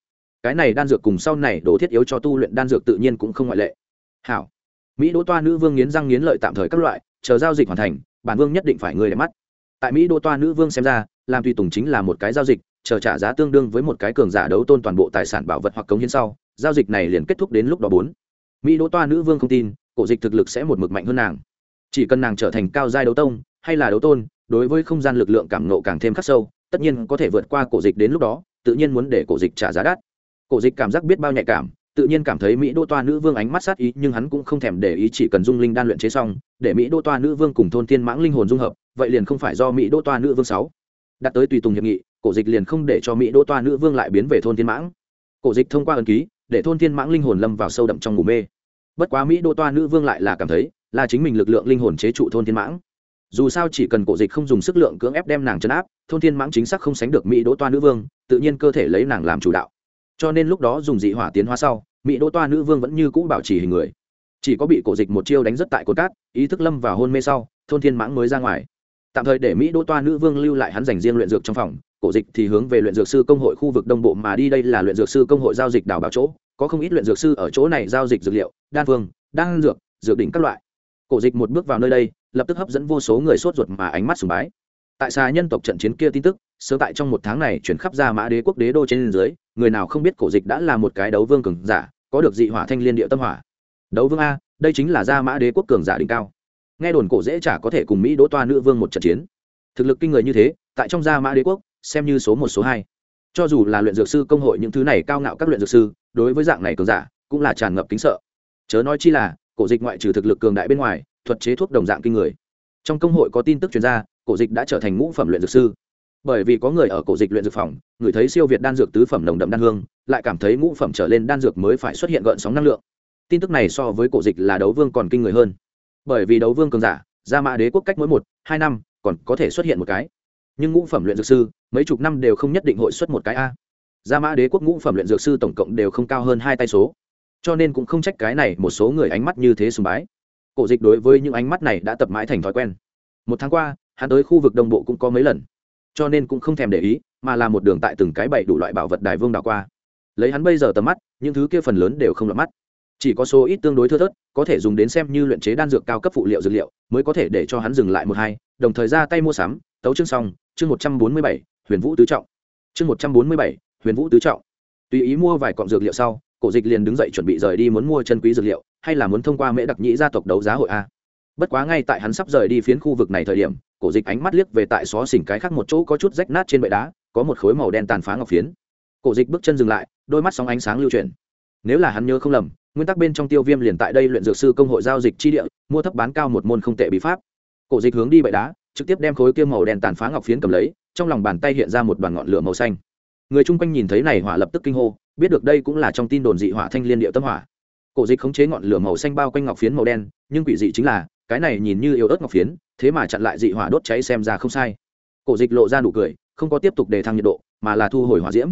Cái này đan dược cùng sau này đổ thiết yếu cho tu luyện đan dược tự nhiên cũng không ngoại lệ. Hảo. Mỹ đỗ toa nữ vương nghiến răng nghiến lợi tạm thời các loại, chờ giao dịch hoàn thành, bản vương nhất định phải người đẹp mắt. Tại mỹ đỗ toa nữ vương xem ra, làm tùy tùng chính là một cái giao dịch, chờ trả giá tương đương với một cái cường giả đấu tôn toàn bộ tài sản bảo vật hoặc cống hiến sau, giao dịch này liền kết thúc đến lúc đó bốn. Mỹ đỗ toa nữ vương không tin, cổ dịch thực lực sẽ một mực mạnh hơn nàng. Chỉ cần nàng trở thành cao giai đấu tông, hay là đấu tôn, đối với không gian lực lượng cảm nộ càng thêm khắc sâu, tất nhiên có thể vượt qua cổ dịch đến lúc đó tự nhiên muốn để cổ dịch trả giá đắt. Cổ dịch cảm giác biết bao nhạy cảm, tự nhiên cảm thấy mỹ đô toa nữ vương ánh mắt sát ý, nhưng hắn cũng không thèm để ý chỉ cần dung linh đan luyện chế xong, để mỹ đô toa nữ vương cùng thôn thiên mãng linh hồn dung hợp, vậy liền không phải do mỹ đô toa nữ vương sáu. Đặt tới tùy tùng hiệp nghị, cổ dịch liền không để cho mỹ đô toa nữ vương lại biến về thôn thiên mãng. Cổ dịch thông qua ấn ký, để thôn thiên mãng linh hồn lâm vào sâu đậm trong ngủ mê. Bất quá mỹ đô toa nữ vương lại là cảm thấy, là chính mình lực lượng linh hồn chế trụ thôn thiên mãng dù sao chỉ cần cổ dịch không dùng sức lượng cưỡng ép đem nàng chấn áp, thôn thiên mãng chính xác không sánh được mỹ đỗ toa nữ vương, tự nhiên cơ thể lấy nàng làm chủ đạo. Cho nên lúc đó dùng dị hỏa tiến hóa sau, mỹ đỗ toa nữ vương vẫn như cũ bảo trì hình người. Chỉ có bị cổ dịch một chiêu đánh rất tại cột cát, ý thức lâm vào hôn mê sau, thôn thiên mãng mới ra ngoài. Tạm thời để mỹ đỗ toa nữ vương lưu lại hắn dành riêng luyện dược trong phòng, cổ dịch thì hướng về luyện dược sư công hội khu vực đông bộ mà đi, đây là luyện dược sư công hội giao dịch đảo bảo chỗ, có không ít luyện dược sư ở chỗ này giao dịch dược liệu, đan phương, đan dược dược đỉnh các loại. Cổ dịch một bước vào nơi đây lập tức hấp dẫn vô số người sốt ruột mà ánh mắt sùng bái. Tại xa nhân tộc trận chiến kia tin tức, sớm tại trong một tháng này chuyển khắp ra mã đế quốc đế đô trên dưới, người nào không biết cổ dịch đã là một cái đấu vương cường giả, có được dị hỏa thanh liên địa tâm hỏa. Đấu vương a, đây chính là gia mã đế quốc cường giả đỉnh cao. Nghe đồn cổ dễ chả có thể cùng mỹ đỗ toa nữ vương một trận chiến. Thực lực kinh người như thế, tại trong gia mã đế quốc, xem như số một, số hai. Cho dù là luyện dược sư công hội những thứ này cao ngạo các luyện dược sư, đối với dạng này cường giả, cũng là tràn ngập kính sợ. Chớ nói chi là, cổ dịch ngoại trừ thực lực cường đại bên ngoài thuật chế thuốc đồng dạng kinh người. Trong công hội có tin tức chuyên gia cổ dịch đã trở thành ngũ phẩm luyện dược sư. Bởi vì có người ở cổ dịch luyện dược phòng, người thấy siêu việt đan dược tứ phẩm nồng đậm đan hương, lại cảm thấy ngũ phẩm trở lên đan dược mới phải xuất hiện gợn sóng năng lượng. Tin tức này so với cổ dịch là đấu vương còn kinh người hơn. Bởi vì đấu vương cường giả, gia mã đế quốc cách mỗi một, hai năm, còn có thể xuất hiện một cái. Nhưng ngũ phẩm luyện dược sư, mấy chục năm đều không nhất định hội xuất một cái a. Gia mã đế quốc ngũ phẩm luyện dược sư tổng cộng đều không cao hơn hai tay số. Cho nên cũng không trách cái này một số người ánh mắt như thế sùng bái cổ dịch đối với những ánh mắt này đã tập mãi thành thói quen. Một tháng qua, hắn tới khu vực đồng bộ cũng có mấy lần. Cho nên cũng không thèm để ý, mà là một đường tại từng cái bậy đủ loại bảo vật đài vương đảo qua. Lấy hắn bây giờ tầm mắt, những thứ kia phần lớn đều không lọt mắt. Chỉ có số ít tương đối thưa thớt, có thể dùng đến xem như luyện chế đan dược cao cấp phụ liệu dược liệu, mới có thể để cho hắn dừng lại một hai, đồng thời ra tay mua sắm, tấu chương xong, chương một trăm bốn mươi bảy, huyền vũ tứ trọng. Chương một trăm bốn mươi bảy, huyền vũ tứ trọng. Tùy ý mua vài cọng dược liệu sau, cổ dịch liền đứng dậy chuẩn bị rời đi muốn mua chân quý dược liệu hay là muốn thông qua mễ đặc nhĩ gia tộc đấu giá hội a? Bất quá ngay tại hắn sắp rời đi phiến khu vực này thời điểm, cổ dịch ánh mắt liếc về tại xó xỉnh cái khác một chỗ có chút rách nát trên bệ đá, có một khối màu đen tàn phá ngọc phiến. Cổ dịch bước chân dừng lại, đôi mắt sóng ánh sáng lưu chuyển. Nếu là hắn nhớ không lầm, nguyên tắc bên trong tiêu viêm liền tại đây luyện dược sư công hội giao dịch chi địa, mua thấp bán cao một môn không tệ bí pháp. Cổ dịch hướng đi bệ đá, trực tiếp đem khối kia màu đen tàn phá ngọc phiến cầm lấy, trong lòng bàn tay hiện ra một đoàn ngọn lửa màu xanh. Người chung quanh nhìn thấy này hỏa lập tức kinh hô, biết được đây cũng là trong tin đồn dị hỏa thanh liên địa tâm hỏa cổ dịch khống chế ngọn lửa màu xanh bao quanh ngọc phiến màu đen, nhưng quỷ dị chính là, cái này nhìn như yếu ớt ngọc phiến, thế mà chặn lại dị hỏa đốt cháy xem ra không sai. Cổ dịch lộ ra nụ cười, không có tiếp tục đề thăng nhiệt độ, mà là thu hồi hỏa diễm.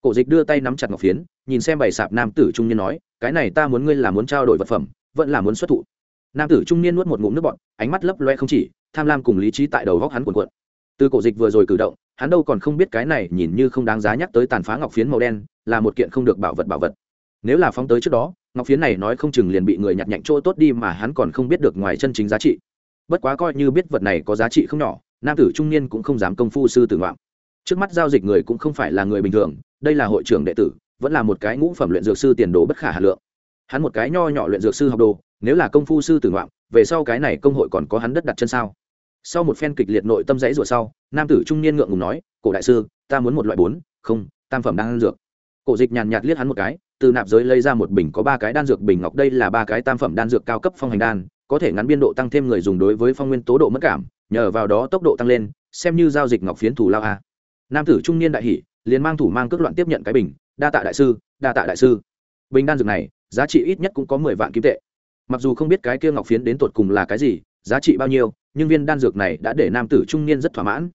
Cổ dịch đưa tay nắm chặt ngọc phiến, nhìn xem bảy sạp nam tử trung niên nói, cái này ta muốn ngươi là muốn trao đổi vật phẩm, vẫn là muốn xuất thụ nam tử trung niên nuốt một ngụm nước bọt, ánh mắt lấp loe không chỉ, tham lam cùng lý trí tại đầu góc hắn cuộn cuộn. Từ cổ dịch vừa rồi cử động, hắn đâu còn không biết cái này nhìn như không đáng giá nhắc tới tàn phá ngọc phiến màu đen, là một kiện không được bảo vật bảo vật. Nếu là phóng tới trước đó ngọc phiến này nói không chừng liền bị người nhặt nhạnh chỗ tốt đi mà hắn còn không biết được ngoài chân chính giá trị. Bất quá coi như biết vật này có giá trị không nhỏ, nam tử trung niên cũng không dám công phu sư tử ngoạm. Trước mắt giao dịch người cũng không phải là người bình thường, đây là hội trưởng đệ tử, vẫn là một cái ngũ phẩm luyện dược sư tiền đồ bất khả hà lượng. Hắn một cái nho nhỏ luyện dược sư học đồ, nếu là công phu sư tử ngoạm, về sau cái này công hội còn có hắn đất đặt chân sao? Sau một phen kịch liệt nội tâm dãy rủa sau, nam tử trung niên ngượng ngùng nói, cổ đại sư, ta muốn một loại bốn, không, tam phẩm đan dược. Cổ dịch nhàn nhạt liếc hắn một cái từ nạp giới lấy ra một bình có ba cái đan dược bình ngọc, đây là ba cái tam phẩm đan dược cao cấp phong hành đan, có thể ngắn biên độ tăng thêm người dùng đối với phong nguyên tố độ mất cảm, nhờ vào đó tốc độ tăng lên, xem như giao dịch ngọc phiến thủ lao a. Nam tử trung niên đại hỷ liền mang thủ mang cước loạn tiếp nhận cái bình, đa tạ đại sư, đa tạ đại sư. Bình đan dược này, giá trị ít nhất cũng có mười vạn kim tệ. Mặc dù không biết cái kia ngọc phiến đến tột cùng là cái gì, giá trị bao nhiêu, nhưng viên đan dược này đã để nam tử trung niên rất thỏa mãn.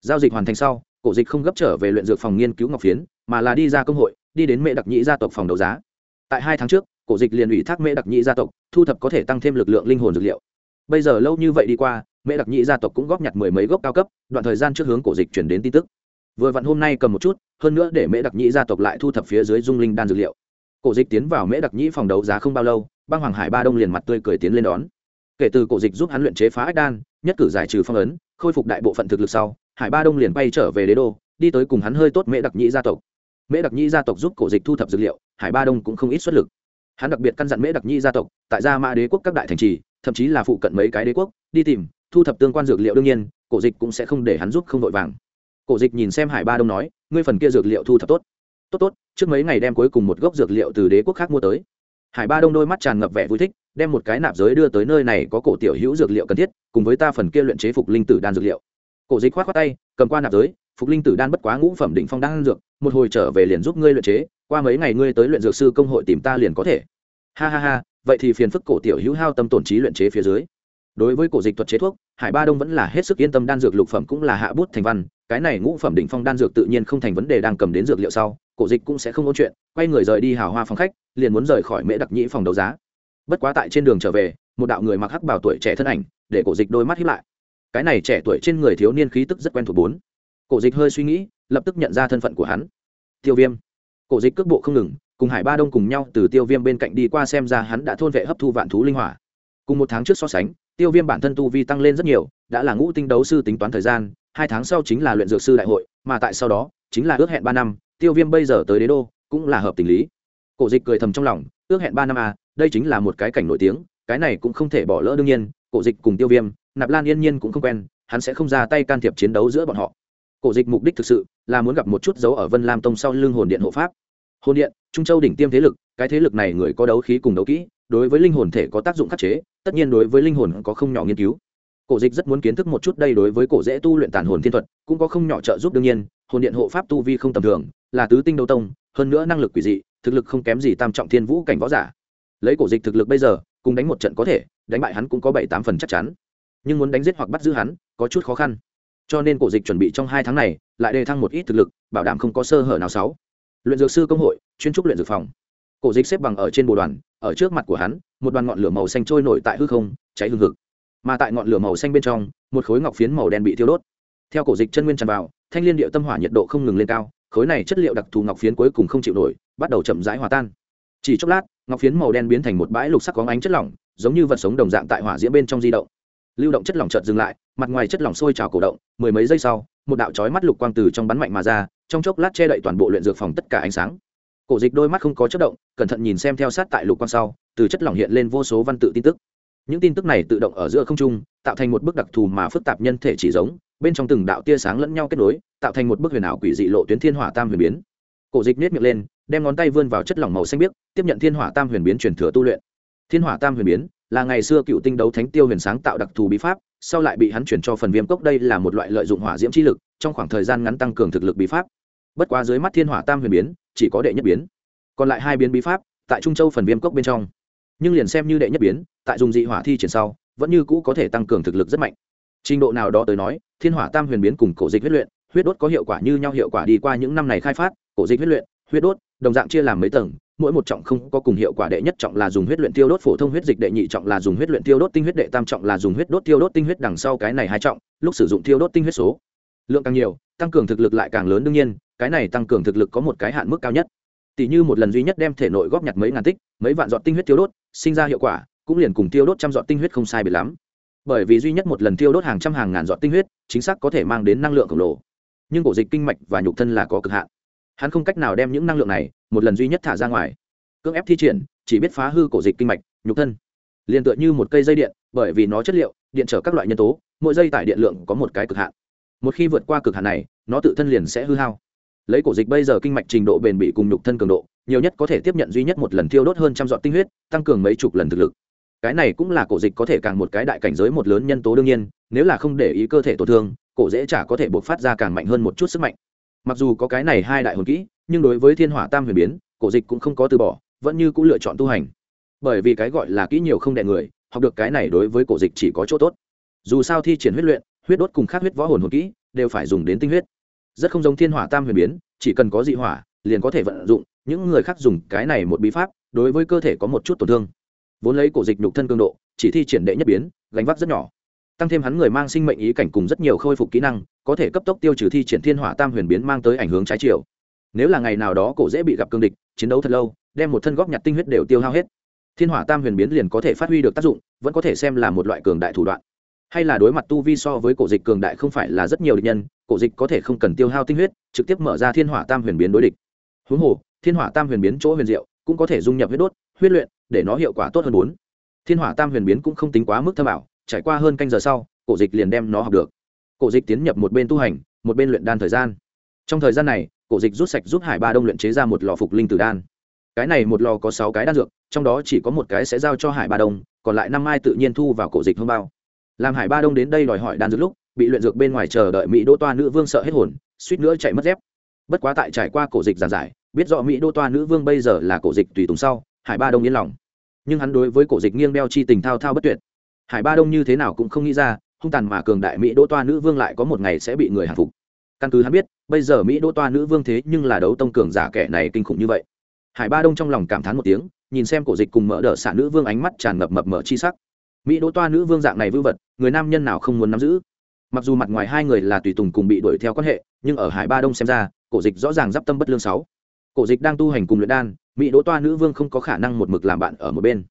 Giao dịch hoàn thành sau, cổ dịch không gấp trở về luyện dược phòng nghiên cứu ngọc phiến mà là đi ra công hội, đi đến mẹ đặc nhĩ gia tộc phòng đấu giá. Tại hai tháng trước, cổ dịch liền ủy thác mẹ đặc nhĩ gia tộc, thu thập có thể tăng thêm lực lượng linh hồn dược liệu. Bây giờ lâu như vậy đi qua, mẹ đặc nhĩ gia tộc cũng góp nhặt mười mấy gốc cao cấp, đoạn thời gian trước hướng cổ dịch chuyển đến tin tức. Vừa vặn hôm nay cầm một chút, hơn nữa để mẹ đặc nhĩ gia tộc lại thu thập phía dưới dung linh đan dược liệu. Cổ dịch tiến vào mẹ đặc nhĩ phòng đấu giá không bao lâu, băng hoàng hải ba đông liền mặt tươi cười tiến lên đón. Kể từ cổ dịch giúp hắn luyện chế phá ách đan, nhất cử giải trừ phong ấn, khôi phục đại bộ phận thực lực sau, hải ba đông liền bay trở về đế đô, đi tới cùng hắn hơi tốt mễ đặc nhĩ gia tộc mễ đặc Nhi gia tộc giúp cổ dịch thu thập dược liệu, hải ba đông cũng không ít xuất lực. Hắn đặc biệt căn dặn mễ đặc Nhi gia tộc, tại gia mã đế quốc các đại thành trì, thậm chí là phụ cận mấy cái đế quốc, đi tìm, thu thập tương quan dược liệu đương nhiên, cổ dịch cũng sẽ không để hắn giúp không vội vàng. Cổ dịch nhìn xem hải ba đông nói, ngươi phần kia dược liệu thu thập tốt. Tốt tốt, trước mấy ngày đem cuối cùng một gốc dược liệu từ đế quốc khác mua tới. Hải ba đông đôi mắt tràn ngập vẻ vui thích, đem một cái nạp giới đưa tới nơi này có cổ tiểu hữu dược liệu cần thiết, cùng với ta phần kia luyện chế phục linh tử đan dược liệu. Cổ dịch khoát khoát tay, cầm qua nạp giới phục linh tử đan bất quá ngũ phẩm định phong đan dược, một hồi trở về liền giúp ngươi luyện chế, qua mấy ngày ngươi tới luyện dược sư công hội tìm ta liền có thể. Ha ha ha, vậy thì phiền phức cổ tiểu hữu hao tâm tổn trí luyện chế phía dưới. Đối với cổ dịch thuật chế thuốc, hải ba đông vẫn là hết sức yên tâm đan dược lục phẩm cũng là hạ bút thành văn, cái này ngũ phẩm đỉnh phong đan dược tự nhiên không thành vấn đề đang cầm đến dược liệu sau, cổ dịch cũng sẽ không ôn chuyện, quay người rời đi hào hoa phòng khách, liền muốn rời khỏi mễ đặc nhĩ phòng đấu giá. Bất quá tại trên đường trở về, một đạo người mặc hắc bảo tuổi trẻ thân ảnh, để cổ dịch đôi mắt hiếp lại. Cái này trẻ tuổi trên người thiếu niên khí tức rất quen thuộc bốn cổ dịch hơi suy nghĩ, lập tức nhận ra thân phận của hắn. Tiêu viêm. Cổ dịch cước bộ không ngừng, cùng hải ba đông cùng nhau từ tiêu viêm bên cạnh đi qua xem ra hắn đã thôn vệ hấp thu vạn thú linh hỏa. Cùng một tháng trước so sánh, tiêu viêm bản thân tu vi tăng lên rất nhiều, đã là ngũ tinh đấu sư tính toán thời gian, hai tháng sau chính là luyện dược sư đại hội, mà tại sau đó, chính là ước hẹn ba năm, tiêu viêm bây giờ tới đế đô, cũng là hợp tình lý. Cổ dịch cười thầm trong lòng, ước hẹn ba năm à đây chính là một cái cảnh nổi tiếng, cái này cũng không thể bỏ lỡ đương nhiên, cổ dịch cùng tiêu viêm, nạp lan yên nhiên cũng không quen, hắn sẽ không ra tay can thiệp chiến đấu giữa bọn họ cổ dịch mục đích thực sự là muốn gặp một chút dấu ở vân lam tông sau lưng hồn điện hộ pháp. Hồn điện, trung châu đỉnh tiêm thế lực, cái thế lực này người có đấu khí cùng đấu kỹ, đối với linh hồn thể có tác dụng khắc chế, tất nhiên đối với linh hồn có không nhỏ nghiên cứu. Cổ dịch rất muốn kiến thức một chút đây đối với cổ dễ tu luyện tàn hồn thiên thuật, cũng có không nhỏ trợ giúp đương nhiên, hồn điện hộ pháp tu vi không tầm thường, là tứ tinh đấu tông, hơn nữa năng lực quỷ dị, thực lực không kém gì tam trọng thiên vũ cảnh võ giả. Lấy cổ dịch thực lực bây giờ, cùng đánh một trận có thể, đánh bại hắn cũng có bảy tám phần chắc chắn. Nhưng muốn đánh giết hoặc bắt giữ hắn, có chút khó khăn cho nên cổ dịch chuẩn bị trong hai tháng này, lại đề thăng một ít thực lực, bảo đảm không có sơ hở nào sáu. Luyện dược sư công hội, chuyên trúc luyện dược phòng. Cổ dịch xếp bằng ở trên bồ đoàn, ở trước mặt của hắn, một đoàn ngọn lửa màu xanh trôi nổi tại hư không, cháy hương hực. Mà tại ngọn lửa màu xanh bên trong, một khối ngọc phiến màu đen bị thiêu đốt. Theo cổ dịch chân nguyên tràn vào, thanh liên điệu tâm hỏa nhiệt độ không ngừng lên cao, khối này chất liệu đặc thù ngọc phiến cuối cùng không chịu nổi, bắt đầu chậm rãi hòa tan. Chỉ chốc lát, ngọc phiến màu đen biến thành một bãi lục sắc có ánh chất lỏng, giống như vật sống đồng dạng tại hỏa diễm bên trong di động lưu động chất lỏng chợt dừng lại, mặt ngoài chất lỏng sôi trào cổ động, mười mấy giây sau, một đạo chói mắt lục quang từ trong bắn mạnh mà ra, trong chốc lát che đậy toàn bộ luyện dược phòng tất cả ánh sáng. Cổ dịch đôi mắt không có chất động, cẩn thận nhìn xem theo sát tại lục quang sau, từ chất lỏng hiện lên vô số văn tự tin tức. Những tin tức này tự động ở giữa không trung, tạo thành một bức đặc thù mà phức tạp nhân thể chỉ giống, bên trong từng đạo tia sáng lẫn nhau kết nối, tạo thành một bức huyền ảo quỷ dị lộ tuyến thiên hỏa tam huyền biến. Cổ dịch nếp miệng lên, đem ngón tay vươn vào chất lỏng màu xanh biếc, tiếp nhận thiên hỏa tam huyền biến truyền thừa tu luyện. Thiên hỏa tam huyền biến là ngày xưa cựu tinh đấu thánh tiêu huyền sáng tạo đặc thù bí pháp, sau lại bị hắn chuyển cho phần viêm cốc đây là một loại lợi dụng hỏa diễm chi lực, trong khoảng thời gian ngắn tăng cường thực lực bí pháp. Bất quá dưới mắt thiên hỏa tam huyền biến, chỉ có đệ nhất biến. Còn lại hai biến bí pháp, tại trung châu phần viêm cốc bên trong. Nhưng liền xem như đệ nhất biến, tại dùng dị hỏa thi triển sau, vẫn như cũ có thể tăng cường thực lực rất mạnh. Trình độ nào đó tới nói, thiên hỏa tam huyền biến cùng cổ dịch huyết luyện, huyết đốt có hiệu quả như nhau hiệu quả đi qua những năm này khai phát, cổ dịch huyết luyện, huyết đốt, đồng dạng chia làm mấy tầng mỗi một trọng không có cùng hiệu quả đệ nhất trọng là dùng huyết luyện tiêu đốt phổ thông huyết dịch đệ nhị trọng là dùng huyết luyện tiêu đốt tinh huyết đệ tam trọng là dùng huyết đốt tiêu đốt tinh huyết đằng sau cái này hai trọng, lúc sử dụng tiêu đốt tinh huyết số. Lượng càng nhiều, tăng cường thực lực lại càng lớn đương nhiên, cái này tăng cường thực lực có một cái hạn mức cao nhất. Tỷ như một lần duy nhất đem thể nội góp nhặt mấy ngàn tích, mấy vạn giọt tinh huyết tiêu đốt, sinh ra hiệu quả, cũng liền cùng tiêu đốt trăm giọt tinh huyết không sai biệt lắm. Bởi vì duy nhất một lần tiêu đốt hàng trăm hàng ngàn giọt tinh huyết, chính xác có thể mang đến năng lượng khổng lồ. Nhưng cổ dịch kinh mạch và nhục thân là có cực hạn. Hắn không cách nào đem những năng lượng này một lần duy nhất thả ra ngoài. Cưỡng ép thi triển, chỉ biết phá hư cổ dịch kinh mạch, nhục thân. Liền tựa như một cây dây điện, bởi vì nó chất liệu, điện trở các loại nhân tố, mỗi dây tải điện lượng có một cái cực hạn. Một khi vượt qua cực hạn này, nó tự thân liền sẽ hư hao. Lấy cổ dịch bây giờ kinh mạch trình độ bền bỉ cùng nhục thân cường độ, nhiều nhất có thể tiếp nhận duy nhất một lần thiêu đốt hơn trăm dọn tinh huyết, tăng cường mấy chục lần thực lực. Cái này cũng là cổ dịch có thể càng một cái đại cảnh giới một lớn nhân tố đương nhiên, nếu là không để ý cơ thể tổn thương, cổ dễ chả có thể buộc phát ra càng mạnh hơn một chút sức mạnh. Mặc dù có cái này hai đại hồn kỹ nhưng đối với thiên hỏa tam huyền biến, cổ dịch cũng không có từ bỏ, vẫn như cũng lựa chọn tu hành. Bởi vì cái gọi là kỹ nhiều không đẹ người, học được cái này đối với cổ dịch chỉ có chỗ tốt. Dù sao thi triển huyết luyện, huyết đốt cùng khác huyết võ hồn hồn kỹ đều phải dùng đến tinh huyết. Rất không giống thiên hỏa tam huyền biến, chỉ cần có dị hỏa, liền có thể vận dụng, những người khác dùng cái này một bí pháp, đối với cơ thể có một chút tổn thương. Vốn lấy cổ dịch nhục thân cường độ, chỉ thi triển đệ nhất biến, gánh vác rất nhỏ. Tăng thêm hắn người mang sinh mệnh ý cảnh cùng rất nhiều khôi phục kỹ năng, có thể cấp tốc tiêu trừ thi triển thiên hỏa tam huyền biến mang tới ảnh hướng trái chiều nếu là ngày nào đó cổ dễ bị gặp cương địch, chiến đấu thật lâu, đem một thân góp nhặt tinh huyết đều tiêu hao hết. Thiên hỏa tam huyền biến liền có thể phát huy được tác dụng, vẫn có thể xem là một loại cường đại thủ đoạn. Hay là đối mặt tu vi so với cổ dịch cường đại không phải là rất nhiều địch nhân, cổ dịch có thể không cần tiêu hao tinh huyết, trực tiếp mở ra thiên hỏa tam huyền biến đối địch. Huống hồ, thiên hỏa tam huyền biến chỗ huyền diệu, cũng có thể dung nhập huyết đốt, huyết luyện, để nó hiệu quả tốt hơn bốn. Thiên hỏa tam huyền biến cũng không tính quá mức thâm ảo, trải qua hơn canh giờ sau, cổ dịch liền đem nó học được. Cổ dịch tiến nhập một bên tu hành, một bên luyện đan thời gian. Trong thời gian này cổ dịch rút sạch giúp hải ba đông luyện chế ra một lò phục linh tử đan. Cái này một lò có sáu cái đan dược, trong đó chỉ có một cái sẽ giao cho hải ba đông, còn lại năm mai tự nhiên thu vào cổ dịch hương bao. Làm hải ba đông đến đây đòi hỏi đan dược lúc, bị luyện dược bên ngoài chờ đợi mỹ đô toa nữ vương sợ hết hồn, suýt nữa chạy mất dép. Bất quá tại trải qua cổ dịch giàn giải, biết rõ mỹ đô toa nữ vương bây giờ là cổ dịch tùy tùng sau, hải ba đông yên lòng. Nhưng hắn đối với cổ dịch nghiêng đeo chi tình thao thao bất tuyệt. Hải ba đông như thế nào cũng không nghĩ ra, hung tàn mà cường đại mỹ đô toa nữ vương lại có một ngày sẽ bị người hàng phục căn cứ hắn biết, bây giờ mỹ đỗ toa nữ vương thế nhưng là đấu tông cường giả kẻ này kinh khủng như vậy. Hải ba đông trong lòng cảm thán một tiếng, nhìn xem cổ dịch cùng mở đỡ xạ nữ vương ánh mắt tràn ngập mập mở chi sắc. Mỹ đỗ toa nữ vương dạng này vư vật, người nam nhân nào không muốn nắm giữ? Mặc dù mặt ngoài hai người là tùy tùng cùng bị đuổi theo quan hệ, nhưng ở hải ba đông xem ra, cổ dịch rõ ràng d i p tâm bất lương sáu. Cổ dịch đang tu hành cùng luyện đan, mỹ đỗ toa nữ vương không có khả năng một mực làm bạn ở một bên.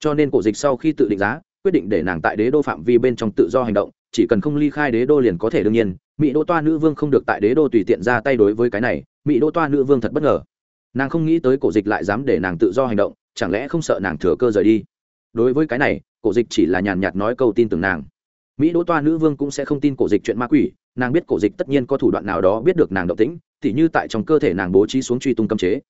Cho nên cổ dịch sau khi tự định giá, quyết định để nàng tại đế đô phạm vi bên trong tự do hành động, chỉ cần không ly khai đế đô liền có thể đương nhiên mỹ đô toa nữ vương không được tại đế đô tùy tiện ra tay đối với cái này, mỹ đô toa nữ vương thật bất ngờ. Nàng không nghĩ tới cổ dịch lại dám để nàng tự do hành động, chẳng lẽ không sợ nàng thừa cơ rời đi? Đối với cái này, cổ dịch chỉ là nhàn nhạt nói câu tin tưởng nàng. Mỹ đỗ toa nữ vương cũng sẽ không tin cổ dịch chuyện ma quỷ, nàng biết cổ dịch tất nhiên có thủ đoạn nào đó biết được nàng động tĩnh thì như tại trong cơ thể nàng bố trí xuống truy tung cấm chế.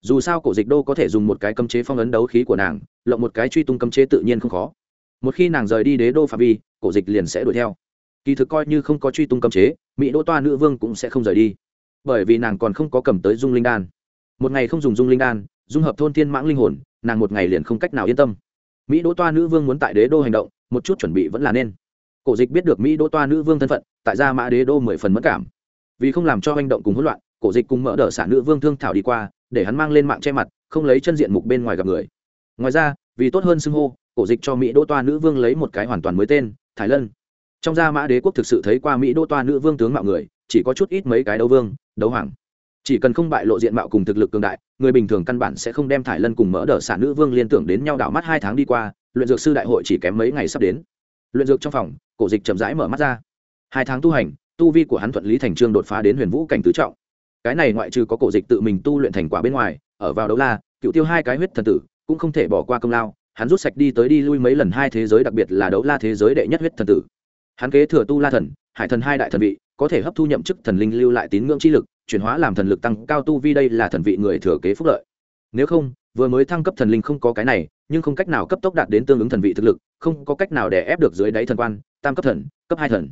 Dù sao cổ dịch đô có thể dùng một cái cấm chế phong ấn đấu khí của nàng, lộng một cái truy tung cấm chế tự nhiên không khó. Một khi nàng rời đi đế đô phạm vi, cổ dịch liền sẽ đuổi theo. Kỳ thực coi như không có truy tung cấm chế mỹ đỗ toa nữ vương cũng sẽ không rời đi. Bởi vì nàng còn không có cầm tới dung linh đan. Một ngày không dùng dung linh đan, dung hợp thôn thiên mãng linh hồn, nàng một ngày liền không cách nào yên tâm. Mỹ đỗ toa nữ vương muốn tại đế đô hành động, một chút chuẩn bị vẫn là nên. Cổ dịch biết được mỹ đỗ toa nữ vương thân phận, tại gia mã đế đô mười phần mất cảm. Vì không làm cho hành động cùng hỗn loạn, cổ dịch cùng mở đ ợ xả nữ vương thương thảo đi qua, để hắn mang lên mạng che mặt, không lấy chân diện mục bên ngoài gặp người. Ngoài ra, vì tốt hơn xưng hô, cổ dịch cho mỹ đỗ toa nữ vương lấy một cái hoàn toàn mới tên thái lân trong gia mã đế quốc thực sự thấy qua mỹ đô toa nữ vương tướng mạo người, chỉ có chút ít mấy cái đấu vương, đấu hoàng. Chỉ cần không bại lộ diện mạo cùng thực lực cường đại, người bình thường căn bản sẽ không đem thải lân cùng mỡ đỡ xả nữ vương liên tưởng đến nhau đảo mắt hai tháng đi qua, luyện dược sư đại hội chỉ kém mấy ngày sắp đến. Luyện dược trong phòng, cổ dịch chậm rãi mở mắt ra. Hai tháng tu hành, tu vi của hắn thuận lý thành trương đột phá đến huyền vũ cảnh tứ trọng. Cái này ngoại trừ có cổ dịch tự mình tu luyện thành quả bên ngoài, ở vào đấu la, cựu tiêu hai cái huyết thần tử, cũng không thể bỏ qua công lao. Hắn rút sạch đi tới đi lui mấy lần hai thế giới, đặc biệt là đấu la thế giới đệ nhất huyết thần tử hắn kế thừa tu la thần, hải thần hai đại thần vị, có thể hấp thu nhậm chức thần linh lưu lại tín ngưỡng chi lực, chuyển hóa làm thần lực tăng cao tu vi đây là thần vị người thừa kế phúc lợi. Nếu không, vừa mới thăng cấp thần linh không có cái này, nhưng không cách nào cấp tốc đạt đến tương ứng thần vị thực lực, không có cách nào để ép được dưới đáy thần quan, tam cấp thần, cấp hai thần.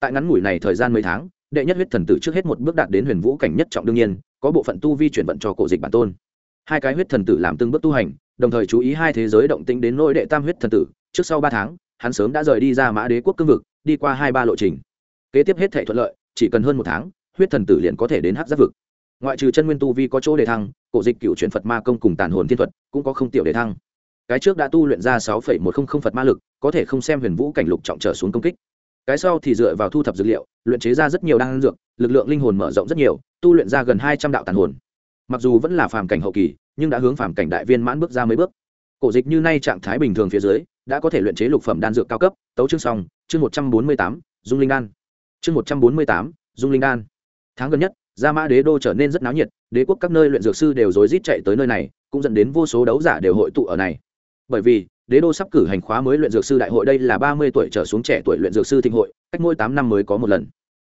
Tại ngắn ngủi này thời gian mấy tháng, đệ nhất huyết thần tử trước hết một bước đạt đến huyền vũ cảnh nhất trọng đương nhiên, có bộ phận tu vi chuyển vận cho cổ dịch bản tôn. Hai cái huyết thần tử làm từng bước tu hành, đồng thời chú ý hai thế giới động tĩnh đến nỗi đệ tam huyết thần tử, trước sau ba tháng, hắn sớm đã rời đi ra mã đế quốc cương vực đi qua hai ba lộ trình. Kế tiếp hết thể thuận lợi, chỉ cần hơn một tháng, huyết thần tử liền có thể đến hát giáp vực. Ngoại trừ chân nguyên tu vi có chỗ đề thăng, cổ dịch cựu chuyển phật ma công cùng tàn hồn thiên thuật cũng có không tiểu đề thăng. Cái trước đã tu luyện ra sáu một trăm linh phật ma lực, có thể không xem huyền vũ cảnh lục trọng trở xuống công kích. Cái sau thì dựa vào thu thập dược liệu, luyện chế ra rất nhiều đan dược, lực lượng linh hồn mở rộng rất nhiều, tu luyện ra gần hai trăm đạo tàn hồn. Mặc dù vẫn là phàm cảnh hậu kỳ, nhưng đã hướng phàm cảnh đại viên mãn bước ra mấy bước. Cổ dịch như nay trạng thái bình thường phía dưới đã có thể luyện chế lục phẩm đan dược cao cấp, tấu chương xong, chương một trăm bốn mươi tám, dung linh đan. Chương một trăm bốn mươi tám, dung linh đan. Tháng gần nhất, gia mã đế đô trở nên rất náo nhiệt, đế quốc các nơi luyện dược sư đều rối rít chạy tới nơi này, cũng dẫn đến vô số đấu giả đều hội tụ ở này. Bởi vì, đế đô sắp cử hành khóa mới luyện dược sư đại hội đây là ba mươi tuổi trở xuống trẻ tuổi luyện dược sư thịnh hội, cách mỗi tám năm mới có một lần.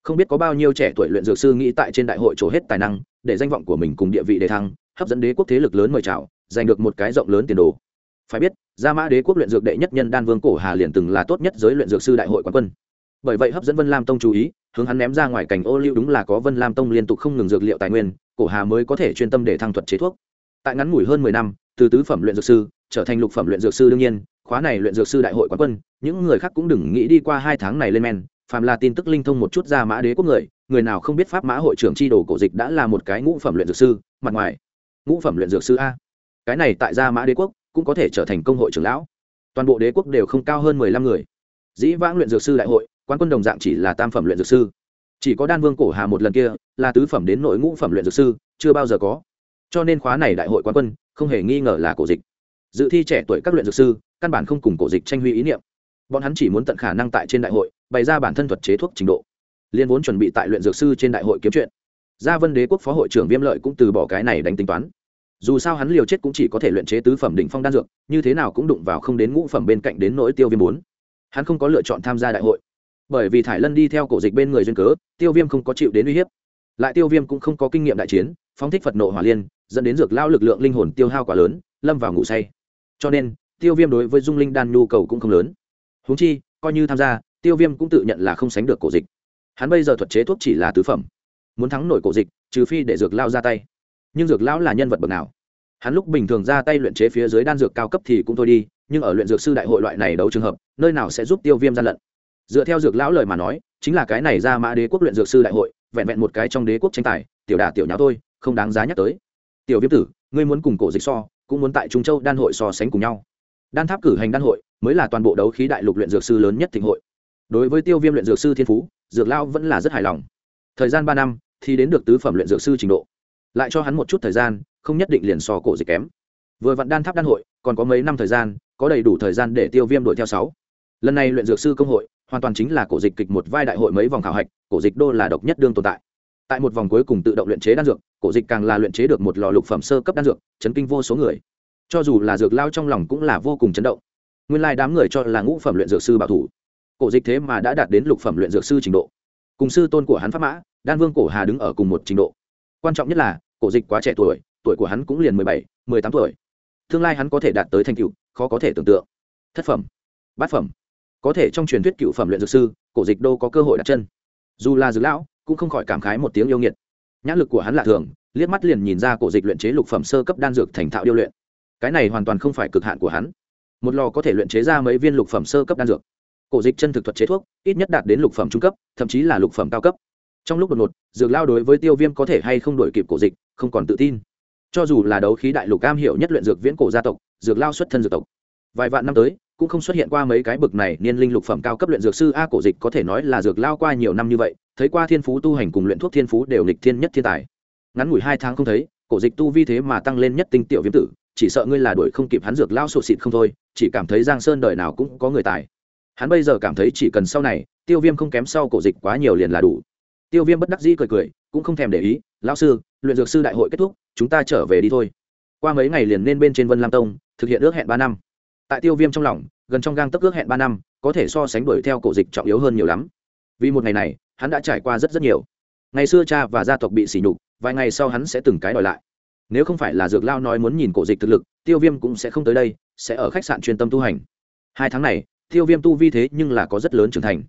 Không biết có bao nhiêu trẻ tuổi luyện dược sư nghĩ tại trên đại hội trổ hết tài năng, để danh vọng của mình cùng địa vị đề thăng, hấp dẫn đế quốc thế lực lớn mời chào, giành được một cái rộng lớn tiền đồ phải biết, gia mã đế quốc luyện dược đệ nhất nhân đan vương cổ hà liền từng là tốt nhất giới luyện dược sư đại hội quán quân. Bởi vậy hấp dẫn vân lam tông chú ý, hướng hắn ném ra ngoài cảnh ô liu đúng là có vân lam tông liên tục không ngừng dược liệu tài nguyên, cổ hà mới có thể chuyên tâm để thăng thuật chế thuốc. Tại ngắn ngủi hơn mười năm, từ tứ phẩm luyện dược sư, trở thành lục phẩm luyện dược sư đương nhiên, khóa này luyện dược sư đại hội quán quân, những người khác cũng đừng nghĩ đi qua hai tháng này lên men. Phàm là tin tức linh thông một chút ra mã đế quốc người người nào không biết pháp mã hội trưởng tri đồ cổ dịch đã là một cái ngũ phẩm luyện dược sư, mặt ngoài. Ngũ phẩm luyện dược sư a. Cái này tại gia mã đế quốc cũng có thể trở thành công hội trưởng lão. Toàn bộ đế quốc đều không cao hơn mười lăm người. Dĩ vãng luyện dược sư đại hội quan quân đồng dạng chỉ là tam phẩm luyện dược sư. Chỉ có đan vương cổ hà một lần kia, là tứ phẩm đến nội ngũ phẩm luyện dược sư, chưa bao giờ có. Cho nên khóa này đại hội quán quân, không hề nghi ngờ là cổ dịch. Dự thi trẻ tuổi các luyện dược sư, căn bản không cùng cổ dịch tranh huy ý niệm. Bọn hắn chỉ muốn tận khả năng tại trên đại hội, bày ra bản thân thuật chế thuốc trình độ. Liên vốn chuẩn bị tại luyện dược sư trên đại hội kiếm chuyện. Gia vân đế quốc phó hội trưởng viêm lợi cũng từ bỏ cái này đánh tính toán dù sao hắn liều chết cũng chỉ có thể luyện chế tứ phẩm đỉnh phong đan dược, như thế nào cũng đụng vào không đến ngũ phẩm bên cạnh đến nỗi tiêu viêm bốn. Hắn không có lựa chọn tham gia đại hội. Bởi vì thải lân đi theo cổ dịch bên người duyên cớ, tiêu viêm không có chịu đến uy hiếp. Lại tiêu viêm cũng không có kinh nghiệm đại chiến, phóng thích phật nộ hỏa liên, dẫn đến dược lao lực lượng linh hồn tiêu hao quá lớn, lâm vào ngủ say. Cho nên, tiêu viêm đối với dung linh đan nhu cầu cũng không lớn. Húng chi, coi như tham gia, tiêu viêm cũng tự nhận là không sánh được cổ dịch. Hắn bây giờ thuật chế thuốc chỉ là tứ phẩm. Muốn thắng nổi cổ dịch, trừ phi để dược lao ra tay nhưng dược lão là nhân vật bậc nào? Hắn lúc bình thường ra tay luyện chế phía dưới đan dược cao cấp thì cũng thôi đi, nhưng ở luyện dược sư đại hội loại này đấu trường hợp, nơi nào sẽ giúp tiêu viêm gian lận? Dựa theo dược lão lời mà nói, chính là cái này ra mã đế quốc luyện dược sư đại hội, vẹn vẹn một cái trong đế quốc tranh tài, tiểu đà tiểu nháo thôi, không đáng giá nhắc tới. Tiểu viêm tử, ngươi muốn cùng cổ dịch so, cũng muốn tại trung châu đan hội so sánh cùng nhau. Đan tháp cử hành đan hội, mới là toàn bộ đấu khí đại lục luyện dược sư lớn nhất thịnh hội. Đối với tiêu viêm luyện dược sư thiên phú, dược lao vẫn là rất hài lòng. Thời gian ba năm, thì đến được tứ phẩm luyện dược sư trình độ lại cho hắn một chút thời gian, không nhất định liền so cổ dịch kém. Vừa vặn đan tháp đan hội, còn có mấy năm thời gian, có đầy đủ thời gian để tiêu viêm đuổi theo sáu. Lần này luyện dược sư công hội, hoàn toàn chính là cổ dịch kịch một vai đại hội mấy vòng khảo hạch, cổ dịch đô là độc nhất đương tồn tại. Tại một vòng cuối cùng tự động luyện chế đan dược, cổ dịch càng là luyện chế được một lò lục phẩm sơ cấp đan dược, chấn kinh vô số người. Cho dù là dược lao trong lòng cũng là vô cùng chấn động. Nguyên lai đám người cho là ngũ phẩm luyện dược sư bảo thủ. Cổ dịch thế mà đã đạt đến lục phẩm luyện dược sư trình độ. Cùng sư tôn của hắn pháp mã, đan vương cổ hà đứng ở cùng một trình độ quan trọng nhất là, cổ dịch quá trẻ tuổi tuổi của hắn cũng liền mười bảy, mười tám tuổi. Tương lai hắn có thể đạt tới thành cựu khó có thể tưởng tượng. Thất phẩm, bát phẩm. Có thể trong truyền thuyết cựu phẩm luyện dược sư, cổ dịch đô có cơ hội đặt chân. Dù là dược lão, cũng không khỏi cảm khái một tiếng yêu nghiệt. Nhãn lực của hắn lạ thường, liếc mắt liền nhìn ra cổ dịch luyện chế lục phẩm sơ cấp đan dược thành thạo điêu luyện. Cái này hoàn toàn không phải cực hạn của hắn. Một lò có thể luyện chế ra mấy viên lục phẩm sơ cấp đan dược. Cổ dịch chân thực thuật chế thuốc, ít nhất đạt đến lục phẩm trung cấp, thậm chí là lục phẩm cao cấp trong lúc đột ngột, dược lao đối với tiêu viêm có thể hay không đổi kịp cổ dịch, không còn tự tin. Cho dù là đấu khí đại lục cam hiệu nhất luyện dược viễn cổ gia tộc, dược lao xuất thân dược tộc. Vài vạn năm tới, cũng không xuất hiện qua mấy cái bực này niên linh lục phẩm cao cấp luyện dược sư a cổ dịch có thể nói là dược lao qua nhiều năm như vậy, thấy qua thiên phú tu hành cùng luyện thuốc thiên phú đều nghịch thiên nhất thiên tài. Ngắn ngủi hai tháng không thấy, cổ dịch tu vi thế mà tăng lên nhất tinh tiểu viêm tử, chỉ sợ ngươi là đuổi không kịp hắn dược lao sụt xịt không thôi, chỉ cảm thấy giang sơn đời nào cũng có người tài. Hắn bây giờ cảm thấy chỉ cần sau này, tiêu viêm không kém sau cổ dịch quá nhiều liền là đủ tiêu viêm bất đắc dĩ cười cười, cũng không thèm để ý, lão sư, luyện dược sư đại hội kết thúc, chúng ta trở về đi thôi. Qua mấy ngày liền nên bên trên vân lam tông, thực hiện ước hẹn ba năm. Tại tiêu viêm trong lòng, gần trong gang tấc ước hẹn ba năm, có thể so sánh đuổi theo cổ dịch trọng yếu hơn nhiều lắm. Vì một ngày này, hắn đã trải qua rất rất nhiều. Ngày xưa cha và gia tộc bị sỉ nhục, vài ngày sau hắn sẽ từng cái đòi lại. Nếu không phải là dược lao nói muốn nhìn cổ dịch thực lực, tiêu viêm cũng sẽ không tới đây, sẽ ở khách sạn chuyên tâm tu hành. Hai tháng này, tiêu viêm tu vi thế nhưng là có rất lớn trưởng thành.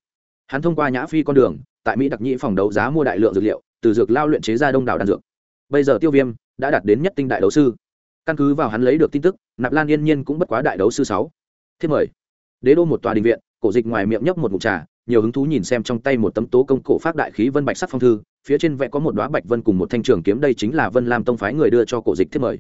Hắn thông qua nhã phi con đường tại mỹ đặc nhĩ phòng đấu giá mua đại lượng dược liệu, từ dược lao luyện chế ra đông đảo đan dược. Bây giờ tiêu viêm đã đạt đến nhất tinh đại đấu sư. Căn cứ vào hắn lấy được tin tức, nạp lan yên nhiên cũng bất quá đại đấu sư sáu. Thiết mời. Đế đô một tòa đình viện, cổ dịch ngoài miệng nhấp một mục trà, nhiều hứng thú nhìn xem trong tay một tấm tố công cổ phát đại khí vân bạch sắc phong thư, phía trên vẽ có một đoá bạch vân cùng một thanh trường kiếm, đây chính là vân lam tông phái người đưa cho cổ dịch thiết mời.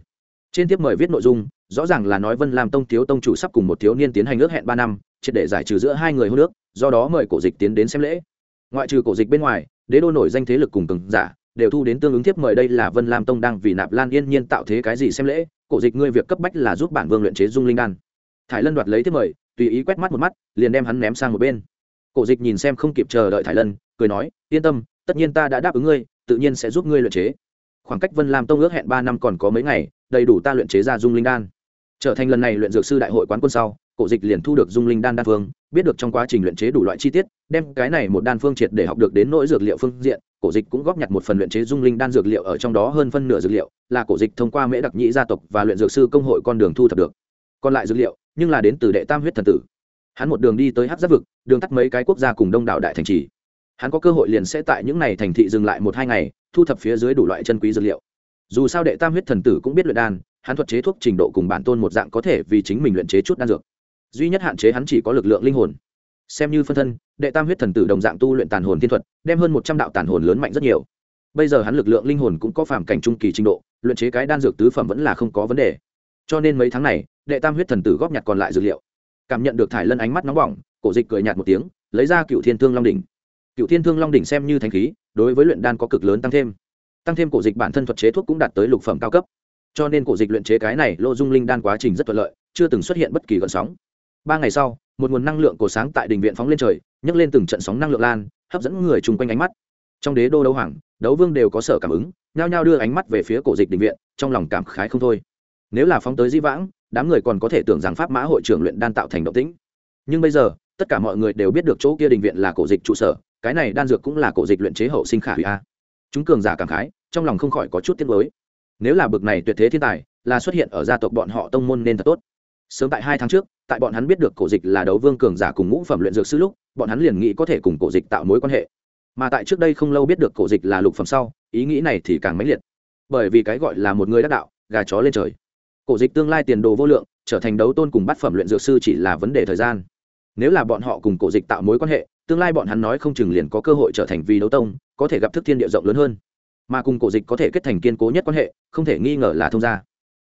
Trên tiếp mời viết nội dung, rõ ràng là nói vân lam tông thiếu tông chủ sắp cùng một thiếu niên tiến hành ước hẹn ba năm, triệt để giải trừ giữa hai người hô nước do đó mời cổ dịch tiến đến xem lễ ngoại trừ cổ dịch bên ngoài, đế đô nổi danh thế lực cùng cường giả, đều thu đến tương ứng tiếp mời đây là vân lam tông đang vì nạp lan yên nhiên tạo thế cái gì xem lễ, cổ dịch ngươi việc cấp bách là giúp bản vương luyện chế dung linh đan. Thải lân đoạt lấy tiếp mời, tùy ý quét mắt một mắt, liền đem hắn ném sang một bên. Cổ dịch nhìn xem không kịp chờ đợi thải lân, cười nói, yên tâm, tất nhiên ta đã đáp ứng ngươi, tự nhiên sẽ giúp ngươi luyện chế. Khoảng cách vân lam tông ước hẹn ba năm còn có mấy ngày, đầy đủ ta luyện chế ra dung linh đan. Trở thành lần này luyện dược sư đại hội quán quân sau, cổ dịch liền thu được dung linh đan đan phương biết được trong quá trình luyện chế đủ loại chi tiết, đem cái này một đan phương triệt để học được đến nỗi dược liệu phương diện, cổ dịch cũng góp nhặt một phần luyện chế dung linh đan dược liệu ở trong đó hơn phân nửa dược liệu là cổ dịch thông qua mễ đặc nhĩ gia tộc và luyện dược sư công hội con đường thu thập được. Còn lại dược liệu, nhưng là đến từ đệ tam huyết thần tử. Hắn một đường đi tới hát giáp vực, đường tắt mấy cái quốc gia cùng đông đảo đại thành trì. Hắn có cơ hội liền sẽ tại những n à y thành thị dừng lại một hai ngày, thu thập phía dưới đủ loại chân quý dược liệu. Dù sao đệ tam huyết thần tử cũng biết luyện đan, hắn thuật chế thuốc trình độ cùng bản tôn một dạng có thể vì chính mình luyện chế chút đan dược duy nhất hạn chế hắn chỉ có lực lượng linh hồn. Xem như phân thân, đệ tam huyết thần tử đồng dạng tu luyện tàn hồn thiên thuật, đem hơn một trăm đạo tàn hồn lớn mạnh rất nhiều. Bây giờ hắn lực lượng linh hồn cũng có phàm cảnh trung kỳ trình độ, luyện chế cái đan dược tứ phẩm vẫn là không có vấn đề. Cho nên mấy tháng này, đệ tam huyết thần tử góp nhặt còn lại dược liệu. Cảm nhận được thải lân ánh mắt nóng bỏng, cổ dịch cười nhạt một tiếng, lấy ra cựu thiên thương long đỉnh. Cựu thiên thương long đỉnh xem như thanh khí, đối với luyện đan có cực lớn tăng thêm. Tăng thêm cổ dịch bản thân thuật chế thuốc cũng đạt tới lục phẩm cao cấp. Cho nên cổ dịch luyện chế cái này lô dung linh đan quá trình rất thuận lợi, chưa từng xuất hiện bất kỳ gợn sóng ba ngày sau, một nguồn năng lượng cổ sáng tại đình viện phóng lên trời, nhấc lên từng trận sóng năng lượng lan, hấp dẫn người chung quanh ánh mắt. Trong đế đô đấu hoàng, đấu vương đều có sở cảm ứng, nhao nhao đưa ánh mắt về phía cổ dịch đình viện, trong lòng cảm khái không thôi. Nếu là phóng tới di vãng, đám người còn có thể tưởng rằng pháp mã hội trưởng luyện đan tạo thành động tĩnh. Nhưng bây giờ, tất cả mọi người đều biết được chỗ kia đình viện là cổ dịch trụ sở, cái này đan dược cũng là cổ dịch luyện chế hậu sinh khả hủy a. Chúng cường giả cảm khái, trong lòng không khỏi có chút tiếc lối nếu là bực này tuyệt thế thiên tài, là xuất hiện ở gia tộc bọn họ tông môn nên thật tốt sớm tại hai tháng trước, tại bọn hắn biết được cổ dịch là đấu vương cường giả cùng ngũ phẩm luyện dược sư lúc, bọn hắn liền nghĩ có thể cùng cổ dịch tạo mối quan hệ. Mà tại trước đây không lâu biết được cổ dịch là lục phẩm sau, ý nghĩ này thì càng mãnh liệt. Bởi vì cái gọi là một người đắc đạo, gà chó lên trời. Cổ dịch tương lai tiền đồ vô lượng, trở thành đấu tôn cùng bát phẩm luyện dược sư chỉ là vấn đề thời gian. Nếu là bọn họ cùng cổ dịch tạo mối quan hệ, tương lai bọn hắn nói không chừng liền có cơ hội trở thành vì đấu tông, có thể gặp thức thiên địa rộng lớn hơn. Mà cùng cổ dịch có thể kết thành kiên cố nhất quan hệ, không thể nghi ngờ là thông gia.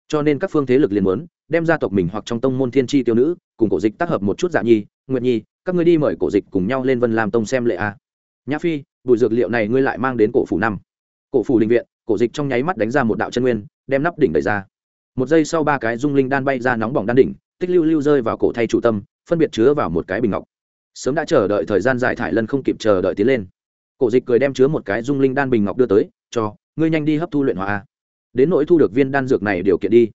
Cho nên các phương thế lực liền muốn đem gia tộc mình hoặc trong tông môn thiên tri tiêu nữ, cùng cổ dịch tác hợp một chút dạ nhi, nguyệt nhi, các ngươi đi mời cổ dịch cùng nhau lên vân làm tông xem lệ a. Nhã phi, bùi dược liệu này ngươi lại mang đến cổ phủ năm. Cổ phủ đình viện, cổ dịch trong nháy mắt đánh ra một đạo chân nguyên, đem nắp đỉnh đẩy ra. Một giây sau ba cái dung linh đan bay ra nóng bỏng đan đỉnh, tích lưu lưu rơi vào cổ thay chủ tâm, phân biệt chứa vào một cái bình ngọc. Sớm đã chờ đợi thời gian dài thải lân không kịp chờ đợi tiến lên. Cổ dịch cười đem chứa một cái dung linh đan bình ngọc đưa tới, cho, ngươi nhanh đi hấp thu luyện hóa đến nỗi thu được viên đan dược này điều kiện đi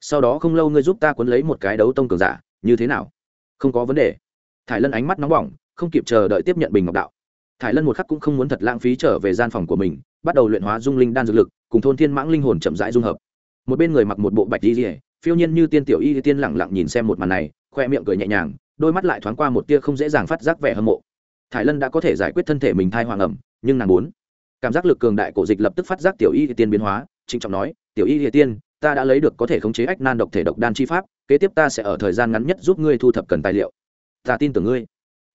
sau đó không lâu ngươi giúp ta cuốn lấy một cái đấu tông cường giả, như thế nào? Không có vấn đề. Thải lân ánh mắt nóng bỏng, không kịp chờ đợi tiếp nhận bình ngọc đạo. Thải lân một khắc cũng không muốn thật lãng phí trở về gian phòng của mình, bắt đầu luyện hóa dung linh đan dược lực, cùng thôn thiên mãng linh hồn chậm rãi dung hợp. Một bên người mặc một bộ bạch y rỉa phiêu nhiên như tiên tiểu y tiên lẳng lặng nhìn xem một màn này, khoe miệng cười nhẹ nhàng, đôi mắt lại thoáng qua một tia không dễ dàng phát giác vẻ hâm mộ. Thải lân đã có thể giải quyết thân thể mình thai hoàng ẩm, nhưng nàng muốn. Cảm giác lực cường đại cổ dịch lập tức phát giác tiểu y tiên biến hóa, trịnh trọng nói, tiểu y tiên ta đã lấy được có thể khống chế ách nan độc thể độc đan chi pháp, kế tiếp ta sẽ ở thời gian ngắn nhất giúp ngươi thu thập cần tài liệu. Ta tin tưởng ngươi.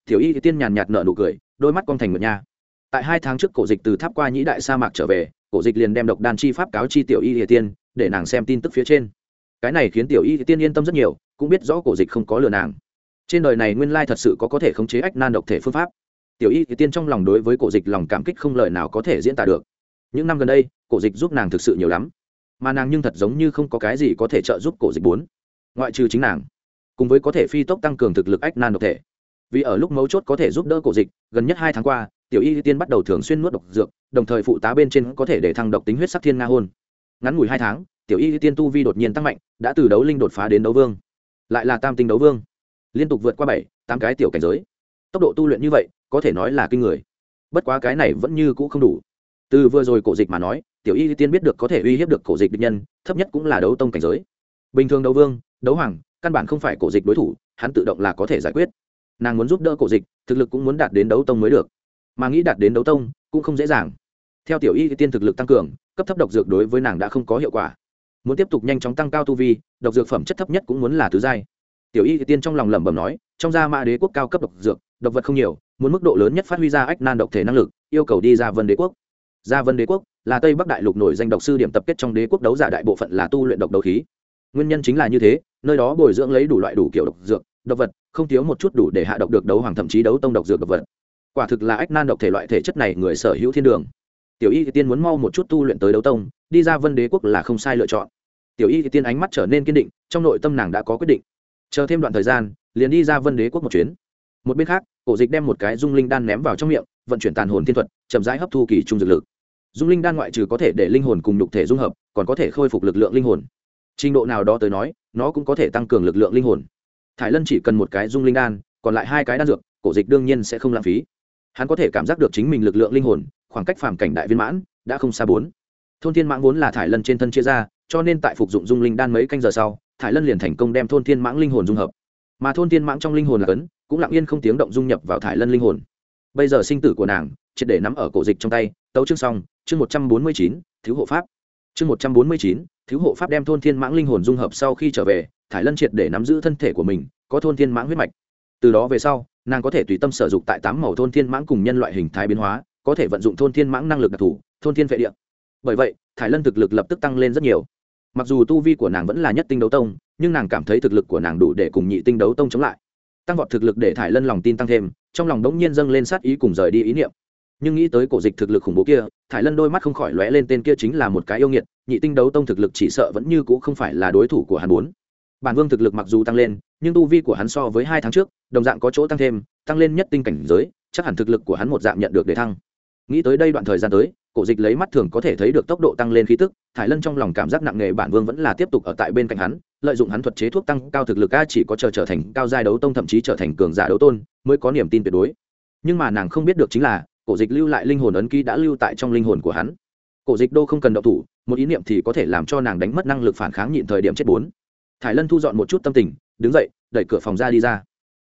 Tiểu y tiên nhàn nhạt nở nụ cười, đôi mắt con thành ngựa nha. Tại hai tháng trước cổ dịch từ tháp qua nhĩ đại sa mạc trở về, cổ dịch liền đem độc đan chi pháp cáo chi tiểu y địa tiên, để nàng xem tin tức phía trên. Cái này khiến tiểu y tiên yên tâm rất nhiều, cũng biết rõ cổ dịch không có lừa nàng. Trên đời này nguyên lai thật sự có có thể khống chế ách nan độc thể phương pháp. Tiểu y tiên trong lòng đối với cổ dịch lòng cảm kích không lời nào có thể diễn tả được. Những năm gần đây, cổ dịch giúp nàng thực sự nhiều lắm mà nàng nhưng thật giống như không có cái gì có thể trợ giúp cổ dịch bốn. Ngoại trừ chính nàng, cùng với có thể phi tốc tăng cường thực lực ách nan độc thể. Vì ở lúc mấu chốt có thể giúp đỡ cổ dịch, gần nhất hai tháng qua, tiểu y tiên bắt đầu thường xuyên nuốt độc dược, đồng thời phụ tá bên trên có thể để thăng độc tính huyết sắc thiên nga hôn. Ngắn ngủi hai tháng, tiểu y tiên tu vi đột nhiên tăng mạnh, đã từ đấu linh đột phá đến đấu vương. Lại là tam tinh đấu vương. Liên tục vượt qua bảy, tám cái tiểu cảnh giới. Tốc độ tu luyện như vậy, có thể nói là kinh người. Bất quá cái này vẫn như cũ không đủ. Từ vừa rồi cổ dịch mà nói tiểu y tiên biết được có thể uy hiếp được cổ dịch địch nhân, thấp nhất cũng là đấu tông cảnh giới. Bình thường đấu vương, đấu hoàng, căn bản không phải cổ dịch đối thủ, hắn tự động là có thể giải quyết. Nàng muốn giúp đỡ cổ dịch, thực lực cũng muốn đạt đến đấu tông mới được. Mà nghĩ đạt đến đấu tông, cũng không dễ dàng. Theo tiểu y tiên thực lực tăng cường, cấp thấp độc dược đối với nàng đã không có hiệu quả. Muốn tiếp tục nhanh chóng tăng cao tu vi, độc dược phẩm chất thấp nhất cũng muốn là thứ giai. Tiểu y tiên trong lòng lẩm bẩm nói, trong gia mã đế quốc cao cấp độc dược, độc vật không nhiều, muốn mức độ lớn nhất phát huy ra ách nan độc thể năng lực, yêu cầu đi ra vân đế quốc. Gia vân đế quốc là tây bắc đại lục nổi danh độc sư điểm tập kết trong đế quốc đấu giả đại bộ phận là tu luyện độc đấu khí. Nguyên nhân chính là như thế, nơi đó bồi dưỡng lấy đủ loại đủ kiểu độc dược, độc vật, không thiếu một chút đủ để hạ độc được đấu hoàng thậm chí đấu tông độc dược độc vật. Quả thực là ách nan độc thể loại thể chất này người sở hữu thiên đường. Tiểu y thì tiên muốn mau một chút tu luyện tới đấu tông, đi ra vân đế quốc là không sai lựa chọn. Tiểu y thì tiên ánh mắt trở nên kiên định, trong nội tâm nàng đã có quyết định. Chờ thêm đoạn thời gian, liền đi ra vân đế quốc một chuyến. Một bên khác, cổ dịch đem một cái dung linh đan ném vào trong miệng, vận chuyển tàn hồn thiên thuật, chậm rãi hấp thu kỳ trung dược lực dung linh đan ngoại trừ có thể để linh hồn cùng nhục thể dung hợp, còn có thể khôi phục lực lượng linh hồn. Trình độ nào đó tới nói, nó cũng có thể tăng cường lực lượng linh hồn. Thải lân chỉ cần một cái dung linh đan, còn lại hai cái đan dược, cổ dịch đương nhiên sẽ không lãng phí. Hắn có thể cảm giác được chính mình lực lượng linh hồn, khoảng cách phàm cảnh đại viên mãn, đã không xa bốn. Thôn thiên mãng vốn là thải lân trên thân chia ra, cho nên tại phục dụng dung linh đan mấy canh giờ sau, thải lân liền thành công đem thôn thiên mãng linh hồn dung hợp. Mà thôn thiên mãng trong linh hồn là cấn cũng lặng yên không tiếng động dung nhập vào thải lân linh hồn. Bây giờ sinh tử của nàng, triệt để nắm ở cổ dịch trong tay, tấu chương xong chương một trăm bốn mươi chín, thiếu hộ pháp. Chương một trăm bốn mươi chín, thiếu hộ pháp đem thôn thiên mãng linh hồn dung hợp sau khi trở về, thải lân triệt để nắm giữ thân thể của mình, có thôn thiên mãng huyết mạch. Từ đó về sau, nàng có thể tùy tâm sử dụng tại tám màu thôn thiên mãng cùng nhân loại hình thái biến hóa, có thể vận dụng thôn thiên mãng năng lực đặc thù, thôn thiên vệ địa. Bởi vậy, thải lân thực lực lập tức tăng lên rất nhiều. Mặc dù tu vi của nàng vẫn là nhất tinh đấu tông, nhưng nàng cảm thấy thực lực của nàng đủ để cùng nhị tinh đấu tông chống lại. Tăng vọt thực lực để thải lân lòng tin tăng thêm, trong lòng đống nhiên dâng lên sát ý cùng rời đi ý niệm nhưng nghĩ tới cổ dịch thực lực khủng bố kia, thải lân đôi mắt không khỏi lóe lên tên kia chính là một cái yêu nghiệt, nhị tinh đấu tông thực lực chỉ sợ vẫn như c ũ không phải là đối thủ của hắn bốn bản vương thực lực mặc dù tăng lên, nhưng tu vi của hắn so với hai tháng trước, đồng dạng có chỗ tăng thêm, tăng lên nhất tinh cảnh giới, chắc hẳn thực lực của hắn một dạng nhận được để thăng. Nghĩ tới đây đoạn thời gian tới, cổ dịch lấy mắt thường có thể thấy được tốc độ tăng lên khí tức, thải lân trong lòng cảm giác nặng nề bản vương vẫn là tiếp tục ở tại bên cạnh hắn, lợi dụng hắn thuật chế thuốc tăng cao thực lực a chỉ có chờ trở thành cao giai đấu tông thậm chí trở thành cường giả đấu tôn, mới có niềm tin tuyệt đối. Nhưng mà nàng không biết được chính là cổ dịch lưu lại linh hồn ấn ký đã lưu tại trong linh hồn của hắn. Cổ dịch đô không cần động thủ, một ý niệm thì có thể làm cho nàng đánh mất năng lực phản kháng nhịn thời điểm chết bốn. Thải lân thu dọn một chút tâm tình, đứng dậy, đẩy cửa phòng ra đi ra.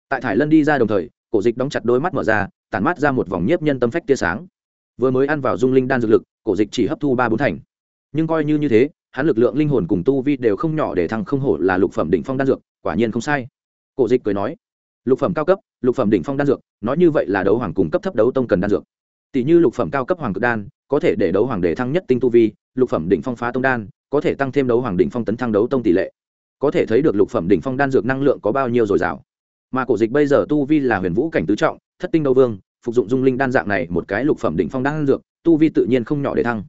Tại thải lân đi ra đồng thời, cổ dịch đóng chặt đôi mắt mở ra, tản mắt ra một vòng nhiếp nhân tâm phách tia sáng. Vừa mới ăn vào dung linh đan dược lực, cổ dịch chỉ hấp thu ba bốn thành. Nhưng coi như như thế, hắn lực lượng linh hồn cùng tu vi đều không nhỏ để thăng không hổ là lục phẩm đỉnh phong đan dược, quả nhiên không sai. Cổ dịch cười nói lục phẩm cao cấp, lục phẩm đỉnh phong đan dược, nói như vậy là đấu hoàng cùng cấp thấp đấu tông cần đan dược. Tỷ như lục phẩm cao cấp hoàng cực đan, có thể để đấu hoàng để thăng nhất tinh tu vi, lục phẩm đỉnh phong phá tông đan, có thể tăng thêm đấu hoàng đỉnh phong tấn thăng đấu tông tỷ lệ. Có thể thấy được lục phẩm đỉnh phong đan dược năng lượng có bao nhiêu dồi dào. Mà cổ dịch bây giờ tu vi là huyền vũ cảnh tứ trọng, thất tinh đấu vương, phục dụng dung linh đan dạng này một cái lục phẩm đỉnh phong đan dược, tu vi tự nhiên không nhỏ để thăng.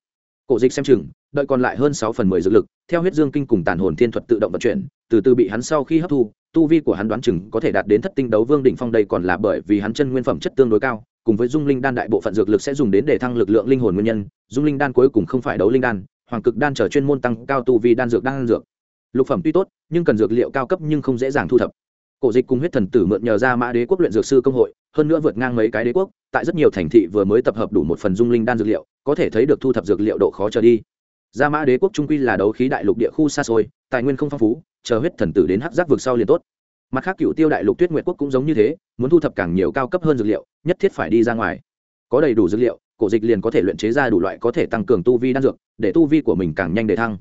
Cổ dịch xem chừng đợi còn lại hơn sáu phần mười dược lực, theo huyết dương kinh cùng tàn hồn thiên thuật tự động vận chuyển, từ từ bị hắn sau khi hấp thu, tu vi của hắn đoán chừng có thể đạt đến thất tinh đấu vương đỉnh phong đây còn là bởi vì hắn chân nguyên phẩm chất tương đối cao, cùng với dung linh đan đại bộ phận dược lực sẽ dùng đến để thăng lực lượng linh hồn nguyên nhân, dung linh đan cuối cùng không phải đấu linh đan, hoàng cực đan trở chuyên môn tăng cao tu vi đan dược đan dược. Lục phẩm tuy tốt, nhưng cần dược liệu cao cấp nhưng không dễ dàng thu thập. Cổ dịch cùng huyết thần tử mượn nhờ ra mã đế quốc luyện dược sư công hội, hơn nữa vượt ngang mấy cái đế quốc, tại rất nhiều thành thị vừa mới tập hợp đủ một phần dung linh đan dược liệu, có thể thấy được thu thập dược liệu độ khó trở đi gia mã đế quốc trung quy là đấu khí đại lục địa khu xa xôi, tài nguyên không phong phú, chờ huyết thần tử đến hắc giác vực sau liền tốt. Mặt khác cựu tiêu đại lục tuyết nguyệt quốc cũng giống như thế, muốn thu thập càng nhiều cao cấp hơn dược liệu, nhất thiết phải đi ra ngoài. Có đầy đủ dược liệu, cổ dịch liền có thể luyện chế ra đủ loại có thể tăng cường tu vi đan dược, để tu vi của mình càng nhanh để thăng.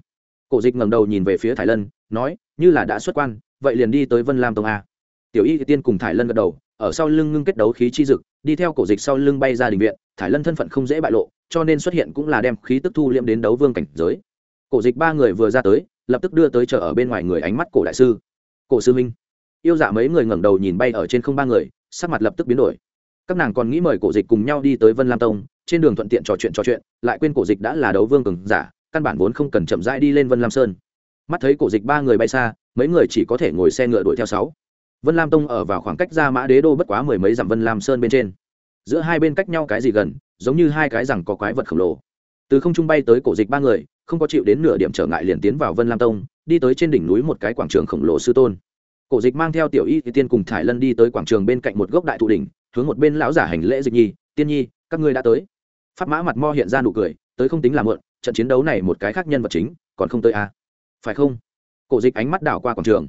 Cổ dịch ngẩng đầu nhìn về phía Thái lân, nói, như là đã xuất quan, vậy liền đi tới vân lam tông a. Tiểu y tiên cùng Thái lân gật đầu, ở sau lưng ngưng kết đấu khí chi dực, đi theo cổ dịch sau lưng bay ra đình viện, thải lân thân phận không dễ bại lộ cho nên xuất hiện cũng là đem khí tức thu liễm đến đấu vương cảnh giới. Cổ dịch ba người vừa ra tới, lập tức đưa tới chợ ở bên ngoài người ánh mắt cổ đại sư. Cổ sư minh yêu dạ mấy người ngẩng đầu nhìn bay ở trên không ba người, sắc mặt lập tức biến đổi. Các nàng còn nghĩ mời cổ dịch cùng nhau đi tới vân lam tông, trên đường thuận tiện trò chuyện trò chuyện, lại quên cổ dịch đã là đấu vương cường giả, căn bản vốn không cần chậm rãi đi lên vân lam sơn. Mắt thấy cổ dịch ba người bay xa, mấy người chỉ có thể ngồi xe ngựa đuổi theo sáu. Vân lam tông ở vào khoảng cách ra mã đế đô bất quá mười mấy dặm vân lam sơn bên trên. Giữa hai bên cách nhau cái gì gần giống như hai cái rằng có quái vật khổng lồ. Từ không trung bay tới cổ dịch ba người, không có chịu đến nửa điểm trở ngại liền tiến vào vân lam tông, đi tới trên đỉnh núi một cái quảng trường khổng lồ sư tôn. Cổ dịch mang theo tiểu y tiên cùng thải lân đi tới quảng trường bên cạnh một gốc đại thụ đỉnh, hướng một bên lão giả hành lễ dịch nhi, tiên nhi, các ngươi đã tới. Pháp mã mặt mo hiện ra nụ cười, tới không tính là mượn trận chiến đấu này một cái khác nhân vật chính, còn không tới à. phải không? Cổ dịch ánh mắt đảo qua quảng trường.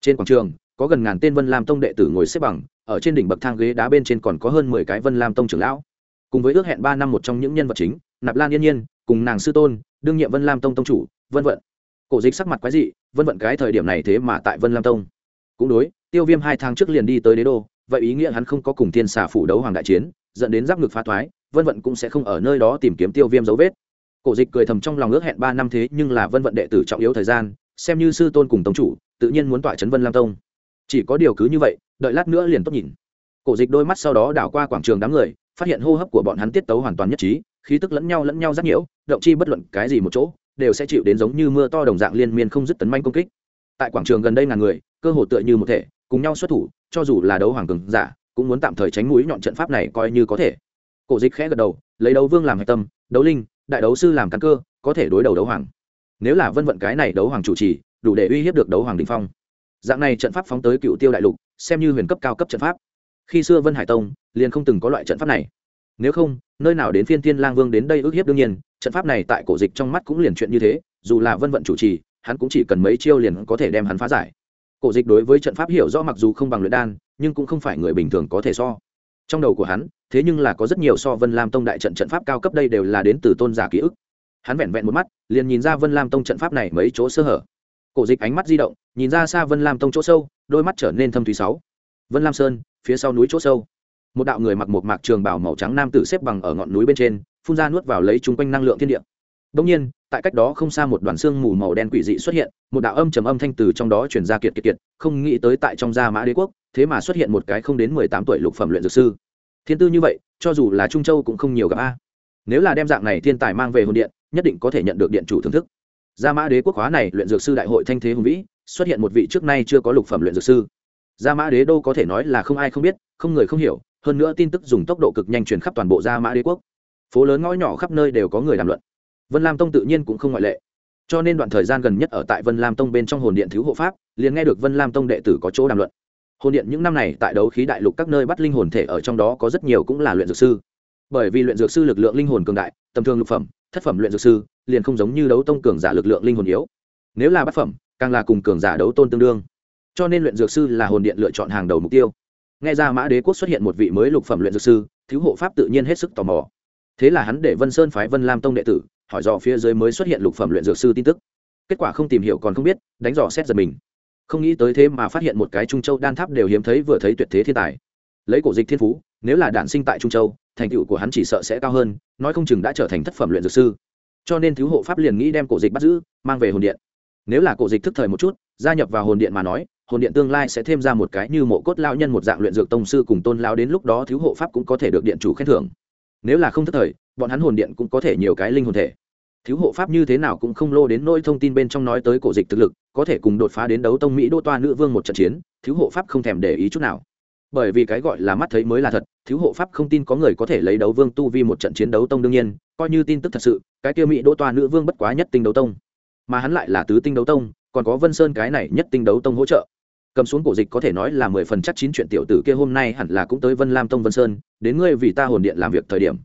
Trên quảng trường, có gần ngàn tên vân lam tông đệ tử ngồi xếp bằng, ở trên đỉnh bậc thang ghế đá bên trên còn có hơn mười cái vân lam tông trưởng lão cùng với ước hẹn ba năm một trong những nhân vật chính, nạp lan yên nhiên, cùng nàng sư tôn, đương nhiệm vân lam tông tông chủ, vân vận cổ dịch sắc mặt quái dị, vân vận cái thời điểm này thế mà tại vân lam tông. Cũng đối, tiêu viêm hai tháng trước liền đi tới đế đô, vậy ý nghĩa hắn không có cùng thiên xà phủ đấu hoàng đại chiến, dẫn đến giáp ngực phá thoái, vân vận cũng sẽ không ở nơi đó tìm kiếm tiêu viêm dấu vết. Cổ dịch cười thầm trong lòng ước hẹn ba năm thế nhưng là vân vận đệ tử trọng yếu thời gian, xem như sư tôn cùng tông chủ, tự nhiên muốn tỏa chấn vân lam tông. Chỉ có điều cứ như vậy, đợi lát nữa liền tốt nhìn. Cổ dịch đôi mắt sau đó đảo qua quảng trường đám người phát hiện hô hấp của bọn hắn tiết tấu hoàn toàn nhất trí, khí tức lẫn nhau lẫn nhau rất nhiễu, động chi bất luận cái gì một chỗ, đều sẽ chịu đến giống như mưa to đồng dạng liên miên không dứt tấn manh công kích. Tại quảng trường gần đây ngàn người, cơ hồ tựa như một thể, cùng nhau xuất thủ, cho dù là đấu hoàng cường giả, cũng muốn tạm thời tránh mũi nhọn trận pháp này coi như có thể. Cổ dịch khẽ gật đầu, lấy đấu vương làm hạch tâm, đấu linh, đại đấu sư làm căn cơ, có thể đối đầu đấu hoàng. Nếu là vân vận cái này đấu hoàng chủ trì, đủ để uy hiếp được đấu hoàng đình phong. Dạng này trận pháp phóng tới cựu tiêu đại lục, xem như huyền cấp cao cấp trận pháp khi xưa vân hải tông liền không từng có loại trận pháp này. Nếu không, nơi nào đến phiên tiên lang vương đến đây ước hiếp đương nhiên, trận pháp này tại cổ dịch trong mắt cũng liền chuyện như thế, dù là vân vận chủ trì, hắn cũng chỉ cần mấy chiêu liền có thể đem hắn phá giải. Cổ dịch đối với trận pháp hiểu rõ mặc dù không bằng luyện đan, nhưng cũng không phải người bình thường có thể so. Trong đầu của hắn, thế nhưng là có rất nhiều so vân lam tông đại trận trận pháp cao cấp đây đều là đến từ tôn giả ký ức. Hắn vẹn vẹn một mắt, liền nhìn ra vân lam tông trận pháp này mấy chỗ sơ hở. Cổ dịch ánh mắt di động, nhìn ra xa vân lam tông chỗ sâu, đôi mắt trở nên thâm thúy sáu. Vân lam sơn phía sau núi chỗ sâu. Một đạo người mặc một mạc trường bảo màu trắng nam tử xếp bằng ở ngọn núi bên trên, phun ra nuốt vào lấy chung quanh năng lượng thiên địa. Đông nhiên, tại cách đó không xa một đoàn xương mù màu đen quỷ dị xuất hiện, một đạo âm trầm âm thanh từ trong đó chuyển ra kiệt kiệt kiệt, không nghĩ tới tại trong gia mã đế quốc, thế mà xuất hiện một cái không đến mười tám tuổi lục phẩm luyện dược sư. Thiên tư như vậy, cho dù là trung châu cũng không nhiều gặp a. Nếu là đem dạng này thiên tài mang về hồn điện, nhất định có thể nhận được điện chủ thưởng thức. Gia mã đế quốc hóa này luyện dược sư đại hội thanh thế hùng vĩ, xuất hiện một vị trước nay chưa có lục phẩm luyện dược sư gia mã đế đô có thể nói là không ai không biết, không người không hiểu, hơn nữa tin tức dùng tốc độ cực nhanh truyền khắp toàn bộ gia mã đế quốc. Phố lớn ngõ nhỏ khắp nơi đều có người đàm luận. Vân lam tông tự nhiên cũng không ngoại lệ. Cho nên đoạn thời gian gần nhất ở tại vân lam tông bên trong hồn điện thiếu hộ pháp, liền nghe được vân lam tông đệ tử có chỗ đàm luận. Hồn điện những năm này tại đấu khí đại lục các nơi bắt linh hồn thể ở trong đó có rất nhiều cũng là luyện dược sư. Bởi vì luyện dược sư lực lượng linh hồn cường đại, tầm thường lục phẩm, thất phẩm luyện dược sư, liền không giống như đấu tông cường giả lực lượng linh hồn yếu. Nếu là bát phẩm, càng là cùng cường giả đấu tôn tương đương cho nên luyện dược sư là hồn điện lựa chọn hàng đầu mục tiêu. Nghe ra mã đế quốc xuất hiện một vị mới lục phẩm luyện dược sư, thiếu hộ pháp tự nhiên hết sức tò mò. Thế là hắn để vân sơn phái vân lam tông đệ tử, hỏi dò phía dưới mới xuất hiện lục phẩm luyện dược sư tin tức. Kết quả không tìm hiểu còn không biết, đánh dò xét giật mình. Không nghĩ tới thế mà phát hiện một cái trung châu đan tháp đều hiếm thấy vừa thấy tuyệt thế thiên tài. Lấy cổ dịch thiên phú, nếu là đản sinh tại trung châu, thành tựu của hắn chỉ sợ sẽ cao hơn, nói không chừng đã trở thành thất phẩm luyện dược sư. Cho nên thiếu hộ pháp liền nghĩ đem cổ dịch bắt giữ, mang về hồn điện. Nếu là cổ dịch thức thời một chút, gia nhập vào hồn điện mà nói hồn điện tương lai sẽ thêm ra một cái như mộ cốt lao nhân một dạng luyện dược tông sư cùng tôn lao đến lúc đó thiếu hộ pháp cũng có thể được điện chủ khen thưởng. Nếu là không thất thời, bọn hắn hồn điện cũng có thể nhiều cái linh hồn thể. Thiếu hộ pháp như thế nào cũng không lô đến nỗi thông tin bên trong nói tới cổ dịch thực lực, có thể cùng đột phá đến đấu tông mỹ đô toa nữ vương một trận chiến, thiếu hộ pháp không thèm để ý chút nào. Bởi vì cái gọi là mắt thấy mới là thật, thiếu hộ pháp không tin có người có thể lấy đấu vương tu vi một trận chiến đấu tông đương nhiên, coi như tin tức thật sự, cái kia mỹ đô toa nữ vương bất quá nhất tinh đấu tông. Mà hắn lại là tứ tinh đấu tông, còn có vân sơn cái này nhất tinh đấu tông hỗ trợ cầm xuống cổ dịch có thể nói là mười phần chắc chín chuyện tiểu tử kia hôm nay hẳn là cũng tới vân lam tông vân sơn, đến ngươi vì ta hồn điện làm việc thời điểm.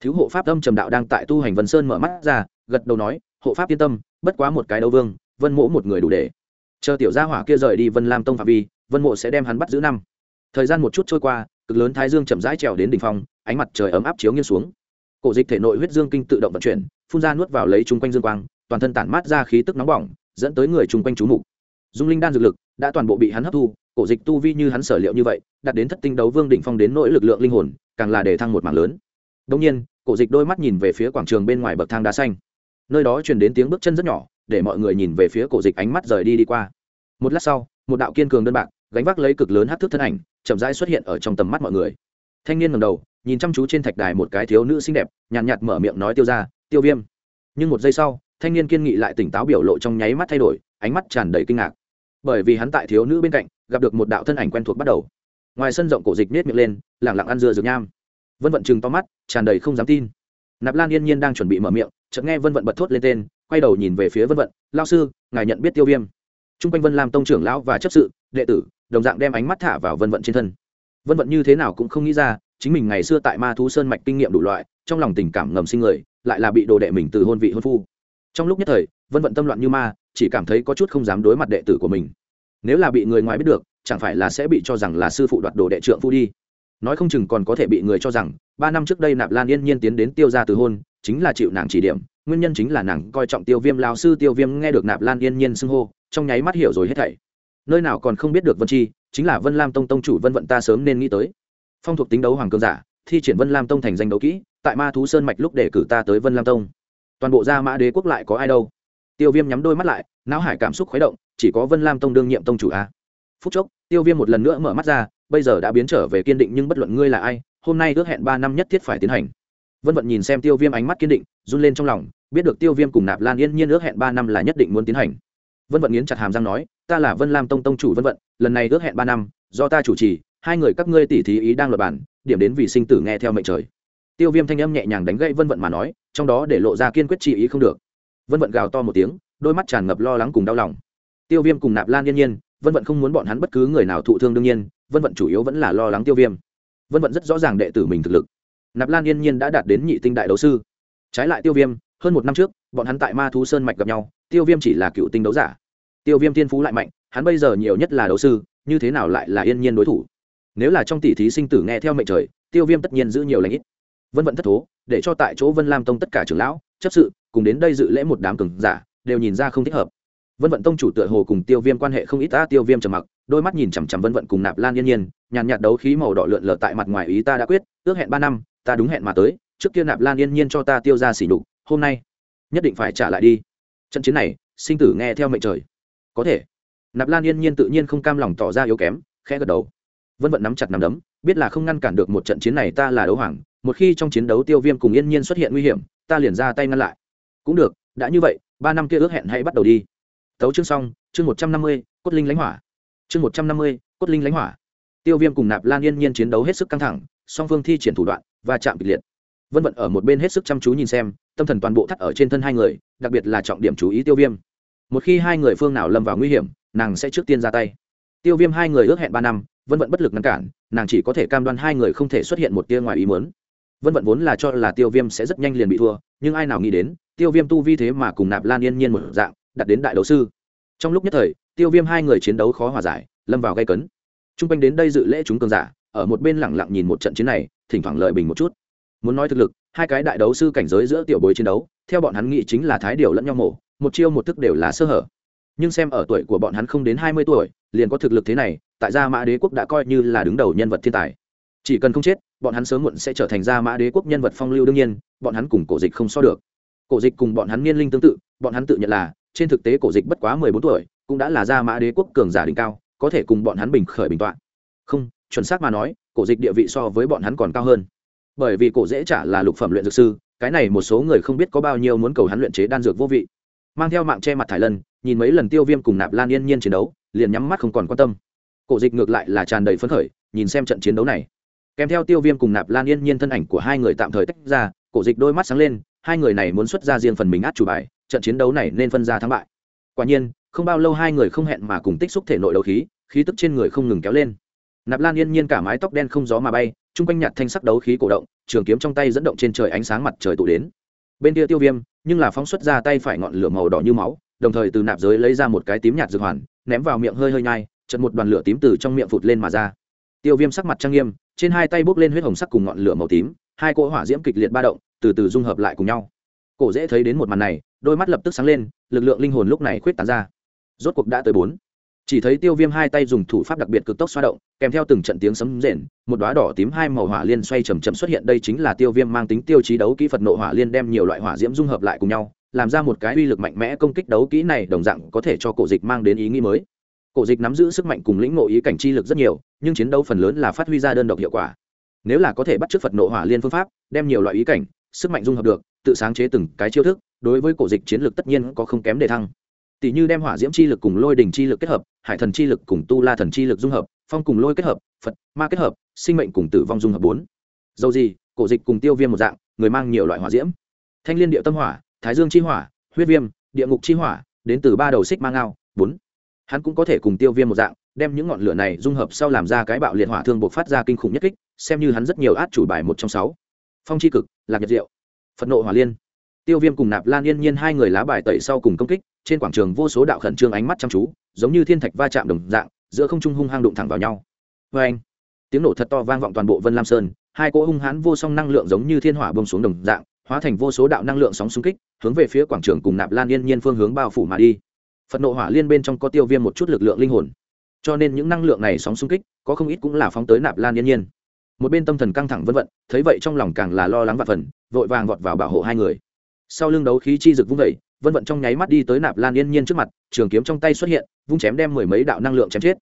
Thiếu hộ pháp âm trầm đạo đang tại tu hành vân sơn mở mắt ra, gật đầu nói, hộ pháp yên tâm, bất quá một cái đấu vương, vân mỗ một người đủ để. Chờ tiểu gia hỏa kia rời đi vân lam tông phạm vi, vân mộ sẽ đem hắn bắt giữ năm. Thời gian một chút trôi qua, cực lớn thái dương chậm rãi trèo đến đỉnh phong, ánh mặt trời ấm áp chiếu nghiêng xuống. Cổ dịch thể nội huyết dương kinh tự động vận chuyển, phun ra nuốt vào lấy chung quanh dương quang, toàn thân tản mát ra khí tức nóng bỏng, dẫn tới người chung quanh chú mục dung linh đan dược lực đã toàn bộ bị hắn hấp thu cổ dịch tu vi như hắn sở liệu như vậy đặt đến thất tinh đấu vương đỉnh phong đến nỗi lực lượng linh hồn càng là để thăng một mảng lớn. Đông nhiên cổ dịch đôi mắt nhìn về phía quảng trường bên ngoài bậc thang đá xanh. Nơi đó truyền đến tiếng bước chân rất nhỏ để mọi người nhìn về phía cổ dịch ánh mắt rời đi đi qua. Một lát sau một đạo kiên cường đơn bạc gánh vác lấy cực lớn hát thức thân ảnh chậm rãi xuất hiện ở trong tầm mắt mọi người. Thanh niên ngầm đầu nhìn chăm chú trên thạch đài một cái thiếu nữ xinh đẹp nhàn nhạt, nhạt mở miệng nói tiêu ra tiêu viêm. Nhưng một giây sau thanh niên kiên nghị lại tỉnh táo biểu lộ trong nháy mắt thay đổi ánh mắt tràn đầy kinh ngạc bởi vì hắn tại thiếu nữ bên cạnh gặp được một đạo thân ảnh quen thuộc bắt đầu. Ngoài sân rộng cổ dịch nết miệng lên, lẳng lặng ăn dưa dược nham. Vân vận chừng to mắt, tràn đầy không dám tin. Nạp lan yên nhiên đang chuẩn bị mở miệng, chợt nghe vân vận bật thốt lên tên, quay đầu nhìn về phía vân vận lao sư, ngài nhận biết tiêu viêm. T r u n g quanh vân làm tông trưởng lão và chấp sự, đệ tử, đồng dạng đem ánh mắt thả vào vân vận trên thân. Vân vận như thế nào cũng không nghĩ ra, chính mình ngày xưa tại ma thú sơn mạch kinh nghiệm đủ loại, trong lòng tình cảm ngầm sinh người, lại là bị đồ đệ mình từ hôn vị hôn phu. Trong lúc nhất thời vân vận tâm loạn như ma, chỉ cảm thấy có chút không dám đối mặt đệ tử của mình. Nếu là bị người ngoài biết được, chẳng phải là sẽ bị cho rằng là sư phụ đoạt đồ đệ trượng phu đi. Nói không chừng còn có thể bị người cho rằng, ba năm trước đây nạp lan yên nhiên tiến đến tiêu ra từ hôn, chính là chịu nàng chỉ điểm, nguyên nhân chính là nàng coi trọng tiêu viêm lao sư, tiêu viêm nghe được nạp lan yên nhiên xưng hô, trong nháy mắt hiểu rồi hết thảy. Nơi nào còn không biết được vân chi, chính là vân lam tông tông chủ vân vận ta sớm nên nghĩ tới. Phong thuộc tính đấu hoàng cương giả, thi triển vân lam tông thành danh đấu kỹ, tại ma thú sơn mạch lúc để cử ta tới vân lam tông. Toàn bộ gia mã đế quốc lại có ai đâu? Tiêu viêm nhắm đôi mắt lại, não hải cảm xúc khuấy động, chỉ có vân lam tông đương nhiệm tông chủ a. Phút chốc, tiêu viêm một lần nữa mở mắt ra, bây giờ đã biến trở về kiên định nhưng bất luận ngươi là ai, hôm nay ước hẹn ba năm nhất thiết phải tiến hành. Vân vận nhìn xem tiêu viêm ánh mắt kiên định, run lên trong lòng, biết được tiêu viêm cùng nạp lan yên nhiên ước hẹn ba năm là nhất định muốn tiến hành. Vân vận nghiến chặt hàm răng nói, ta là vân lam tông tông chủ vân vận, lần này ước hẹn ba năm, do ta chủ trì, hai người các ngươi tỉ thí ý đang luật bản điểm đến vì sinh tử nghe theo mệnh trời. Tiêu viêm thanh âm nhẹ nhàng đánh gậy vân vận mà nói, trong đó để lộ ra kiên quyết chi ý không được vân vận gào to một tiếng, đôi mắt tràn ngập lo lắng cùng đau lòng. Tiêu viêm cùng nạp lan yên nhiên, vân vận không muốn bọn hắn bất cứ người nào thụ thương đương nhiên, vân vận chủ yếu vẫn là lo lắng tiêu viêm. Vân vận rất rõ ràng đệ tử mình thực lực. Nạp lan yên nhiên đã đạt đến nhị tinh đại đấu sư. Trái lại tiêu viêm, hơn một năm trước, bọn hắn tại ma thú sơn mạch gặp nhau, tiêu viêm chỉ là cựu tinh đấu giả. Tiêu viêm thiên phú lại mạnh, hắn bây giờ nhiều nhất là đấu sư, như thế nào lại là yên nhiên đối thủ? Nếu là trong tỷ thí sinh tử nghe theo mệnh trời, tiêu viêm tất nhiên giữ nhiều lãnh ít. Vân vận thất thố, để cho tại chỗ vân lam tông tất cả trưởng lão, chấp sự cùng đến đây dự lễ một đám cường giả, đều nhìn ra không thích hợp. Vân vận tông chủ tựa hồ cùng tiêu viêm quan hệ không ít ta tiêu viêm trầm mặc, đôi mắt nhìn chằm chằm vân vận cùng nạp lan yên nhiên, nhàn nhạt đấu khí màu đỏ lượn lờ tại mặt ngoài ý ta đã quyết, ước hẹn ba năm, ta đúng hẹn mà tới, trước kia nạp lan yên nhiên cho ta tiêu ra xỉ đục hôm nay nhất định phải trả lại đi. Trận chiến này, sinh tử nghe theo mệnh trời. Có thể. Nạp lan yên nhiên tự nhiên không cam lòng tỏ ra yếu kém, khẽ gật đầu. Vân vận nắm chặt nắm đấm, biết là không ngăn cản được một trận chiến này ta là đấu hoàng, một khi trong chiến đấu tiêu viêm cùng yên nhiên xuất hiện nguy hiểm, ta liền ra tay ngăn lại cũng được, đã như vậy, ba năm kia ước hẹn hãy bắt đầu đi. Tấu chương xong, chương một trăm năm mươi, cốt linh lãnh hỏa. Chương một trăm năm mươi, cốt linh lãnh hỏa. Tiêu viêm cùng nạp lan yên nhiên chiến đấu hết sức căng thẳng, song phương thi triển thủ đoạn và chạm kịch liệt. Vân vận ở một bên hết sức chăm chú nhìn xem, tâm thần toàn bộ thắt ở trên thân hai người, đặc biệt là trọng điểm chú ý tiêu viêm. Một khi hai người phương nào lâm vào nguy hiểm, nàng sẽ trước tiên ra tay. Tiêu viêm hai người ước hẹn ba năm, vân vận bất lực ngăn cản, nàng chỉ có thể cam đoan hai người không thể xuất hiện một tia ngoài ý mớn vân vận vốn là cho là tiêu viêm sẽ rất nhanh liền bị thua, nhưng ai nào nghĩ đến tiêu viêm tu vi thế mà cùng nạp lan yên nhiên một dạng đặt đến đại đấu sư. Trong lúc nhất thời, tiêu viêm hai người chiến đấu khó hòa giải, lâm vào gây cấn. T r u n g quanh đến đây dự lễ chúng cường giả, ở một bên lẳng lặng nhìn một trận chiến này, thỉnh thoảng lợi bình một chút. Muốn nói thực lực, hai cái đại đấu sư cảnh giới giữa tiểu bối chiến đấu, theo bọn hắn nghĩ chính là thái điều lẫn nhau mổ, một chiêu một thức đều là sơ hở. Nhưng xem ở tuổi của bọn hắn không đến hai mươi tuổi, liền có thực lực thế này, tại gia mã đế quốc đã coi như là đứng đầu nhân vật thiên tài. Chỉ cần không chết, bọn hắn sớm muộn sẽ trở thành gia mã đế quốc nhân vật phong lưu đương nhiên, bọn hắn cùng cổ dịch không so được cổ dịch cùng bọn hắn niên linh tương tự, bọn hắn tự nhận là, trên thực tế cổ dịch bất quá mười bốn tuổi, cũng đã là gia mã đế quốc cường giả đỉnh cao, có thể cùng bọn hắn bình khởi bình t không, chuẩn xác mà nói, cổ dịch địa vị so với bọn hắn còn cao hơn. Bởi vì cổ dễ trả là lục phẩm luyện dược sư, cái này một số người không biết có bao nhiêu muốn cầu hắn luyện chế đan dược vô vị. Mang theo mạng che mặt thải lân nhìn mấy lần tiêu viêm cùng nạp lan yên nhiên chiến đấu, liền nhắm mắt không còn quan tâm. Cổ dịch ngược lại là tràn đầy phấn khởi, nhìn xem trận chiến đấu này. Kèm theo tiêu viêm cùng nạp lan yên nhiên thân ảnh của hai người tạm thời tách ra, cổ dịch đôi mắt sáng lên hai người này muốn xuất ra riêng phần mình át chủ bài, trận chiến đấu này nên phân ra thắng bại. Quả nhiên, không bao lâu hai người không hẹn mà cùng tích xúc thể nội đấu khí khí tức trên người không ngừng kéo lên. Nạp lan yên nhiên cả mái tóc đen không gió mà bay, chung quanh nhặt thanh sắc đấu khí cổ động, trường kiếm trong tay dẫn động trên trời ánh sáng mặt trời tụ đến. Bên kia tiêu viêm, nhưng là phóng xuất ra tay phải ngọn lửa màu đỏ như máu, đồng thời từ nạp giới lấy ra một cái tím nhạt dược hoàn, ném vào miệng hơi hơi nhai chật một đoàn lửa tím từ trong miệng phụt lên mà ra. Tiêu viêm sắc mặt trang nghiêm, trên hai tay bốc lên huyết hồng sắc cùng ngọn lửa màu tím, hai cỗ hỏa diễm kịch liệt ba động từ từ dung hợp lại cùng nhau. Cổ dễ thấy đến một màn này, đôi mắt lập tức sáng lên, lực lượng linh hồn lúc này khuyết tán ra. Rốt cuộc đã tới bốn. Chỉ thấy tiêu viêm hai tay dùng thủ pháp đặc biệt cực tốc xoa động, kèm theo từng trận tiếng sấm rền, một đoá đỏ tím hai màu hỏa liên xoay chầm chậm xuất hiện, đây chính là tiêu viêm mang tính tiêu chí đấu kỹ phật nộ hỏa liên đem nhiều loại hỏa diễm dung hợp lại cùng nhau, làm ra một cái uy lực mạnh mẽ công kích đấu kỹ này đồng dạng có thể cho cổ dịch mang đến ý nghĩ mới. Cổ dịch nắm giữ sức mạnh cùng lĩnh ngộ ý cảnh chi lực rất nhiều, nhưng chiến đấu phần lớn là phát huy ra đơn độc hiệu quả. Nếu là có thể bắt t phật nộ hỏa liên phương pháp, đem nhiều loại ý cảnh sức mạnh dung hợp được, tự sáng chế từng cái chiêu thức, đối với cổ dịch chiến lược tất nhiên có không kém đề thăng. Tỷ như đem hỏa diễm chi lực cùng lôi đình chi lực kết hợp, hải thần chi lực cùng tu la thần chi lực dung hợp, phong cùng lôi kết hợp, phật, ma kết hợp, sinh mệnh cùng tử vong dung hợp bốn. Dầu gì, cổ dịch cùng tiêu viêm một dạng, người mang nhiều loại hỏa diễm. Thanh liên địa tâm hỏa, thái dương chi hỏa, huyết viêm, địa ngục chi hỏa, đến từ ba đầu xích mang ngao, bốn. Hắn cũng có thể cùng tiêu viêm một dạng, đem những ngọn lửa này dung hợp sau làm ra cái bạo liệt hỏa thương buộc phát ra kinh khủng nhất kích, xem như hắn rất nhiều át chủ bài một trong sáu phong chi cực, lạc nhật diệu, phật nộ hỏa liên. Tiêu viêm cùng nạp lan yên nhiên hai người lá bài tẩy sau cùng công kích, trên quảng trường vô số đạo khẩn trương ánh mắt chăm chú, giống như thiên thạch va chạm đồng dạng, giữa không trung hung hăng đụng thẳng vào nhau. Vê anh, tiếng nổ thật to vang vọng toàn bộ vân lam sơn, hai cỗ hung hãn vô song năng lượng giống như thiên hỏa bông xuống đồng dạng, hóa thành vô số đạo năng lượng sóng xung kích, hướng về phía quảng trường cùng nạp lan yên nhiên phương hướng bao phủ mà đi. Phật nộ hỏa liên bên trong có tiêu viêm một chút lực lượng linh hồn. Cho nên những năng lượng này sóng xung kích, có không ít cũng là phóng tới nạp lan yên nhiên một bên tâm thần căng thẳng vân vận, thấy vậy trong lòng càng là lo lắng và phần, vội vàng vọt vào bảo hộ hai người. Sau lưng đấu khí chi rực vung vẩy vân vận trong nháy mắt đi tới nạp lan yên nhiên trước mặt, trường kiếm trong tay xuất hiện, vung chém đem mười mấy đạo năng lượng chém chết.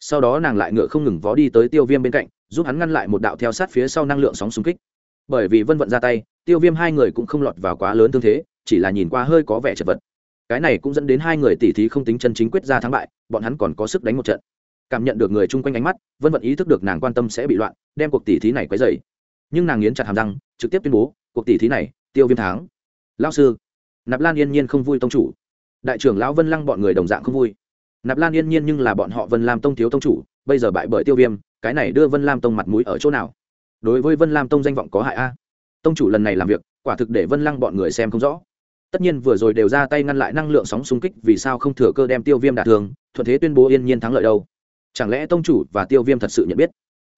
Sau đó nàng lại ngựa không ngừng vó đi tới tiêu viêm bên cạnh, giúp hắn ngăn lại một đạo theo sát phía sau năng lượng sóng xung kích. Bởi vì vân vận ra tay, tiêu viêm hai người cũng không lọt vào quá lớn thương thế, chỉ là nhìn qua hơi có vẻ chật vật. Cái này cũng dẫn đến hai người tỉ thí không tính chân chính quyết ra thắng bại, bọn hắn còn có sức đánh một trận cảm nhận được người chung quanh ánh mắt, vân vận ý thức được nàng quan tâm sẽ bị loạn, đem cuộc tỉ thí này quấy dày nhưng nàng nghiến chặt hàm răng, trực tiếp tuyên bố, cuộc tỉ thí này, tiêu viêm thắng lao sư, nạp lan yên nhiên không vui tông chủ. Đại trưởng lão vân lăng bọn người đồng dạng không vui. Nạp lan yên nhiên nhưng là bọn họ vân lam tông thiếu tông chủ, bây giờ bại bởi tiêu viêm, cái này đưa vân lam tông mặt mũi ở chỗ nào? Đối với vân lam tông danh vọng có hại a? Tông chủ lần này làm việc, quả thực để vân lăng bọn người xem không rõ. Tất nhiên vừa rồi đều ra tay ngăn lại năng lượng sóng xung kích, vì sao không thừa cơ đem tiêu viêm đả thường thuận thế tuyên bố yên nhiên thắng lợi đâu? Chẳng lẽ tông chủ và tiêu viêm thật sự nhận biết?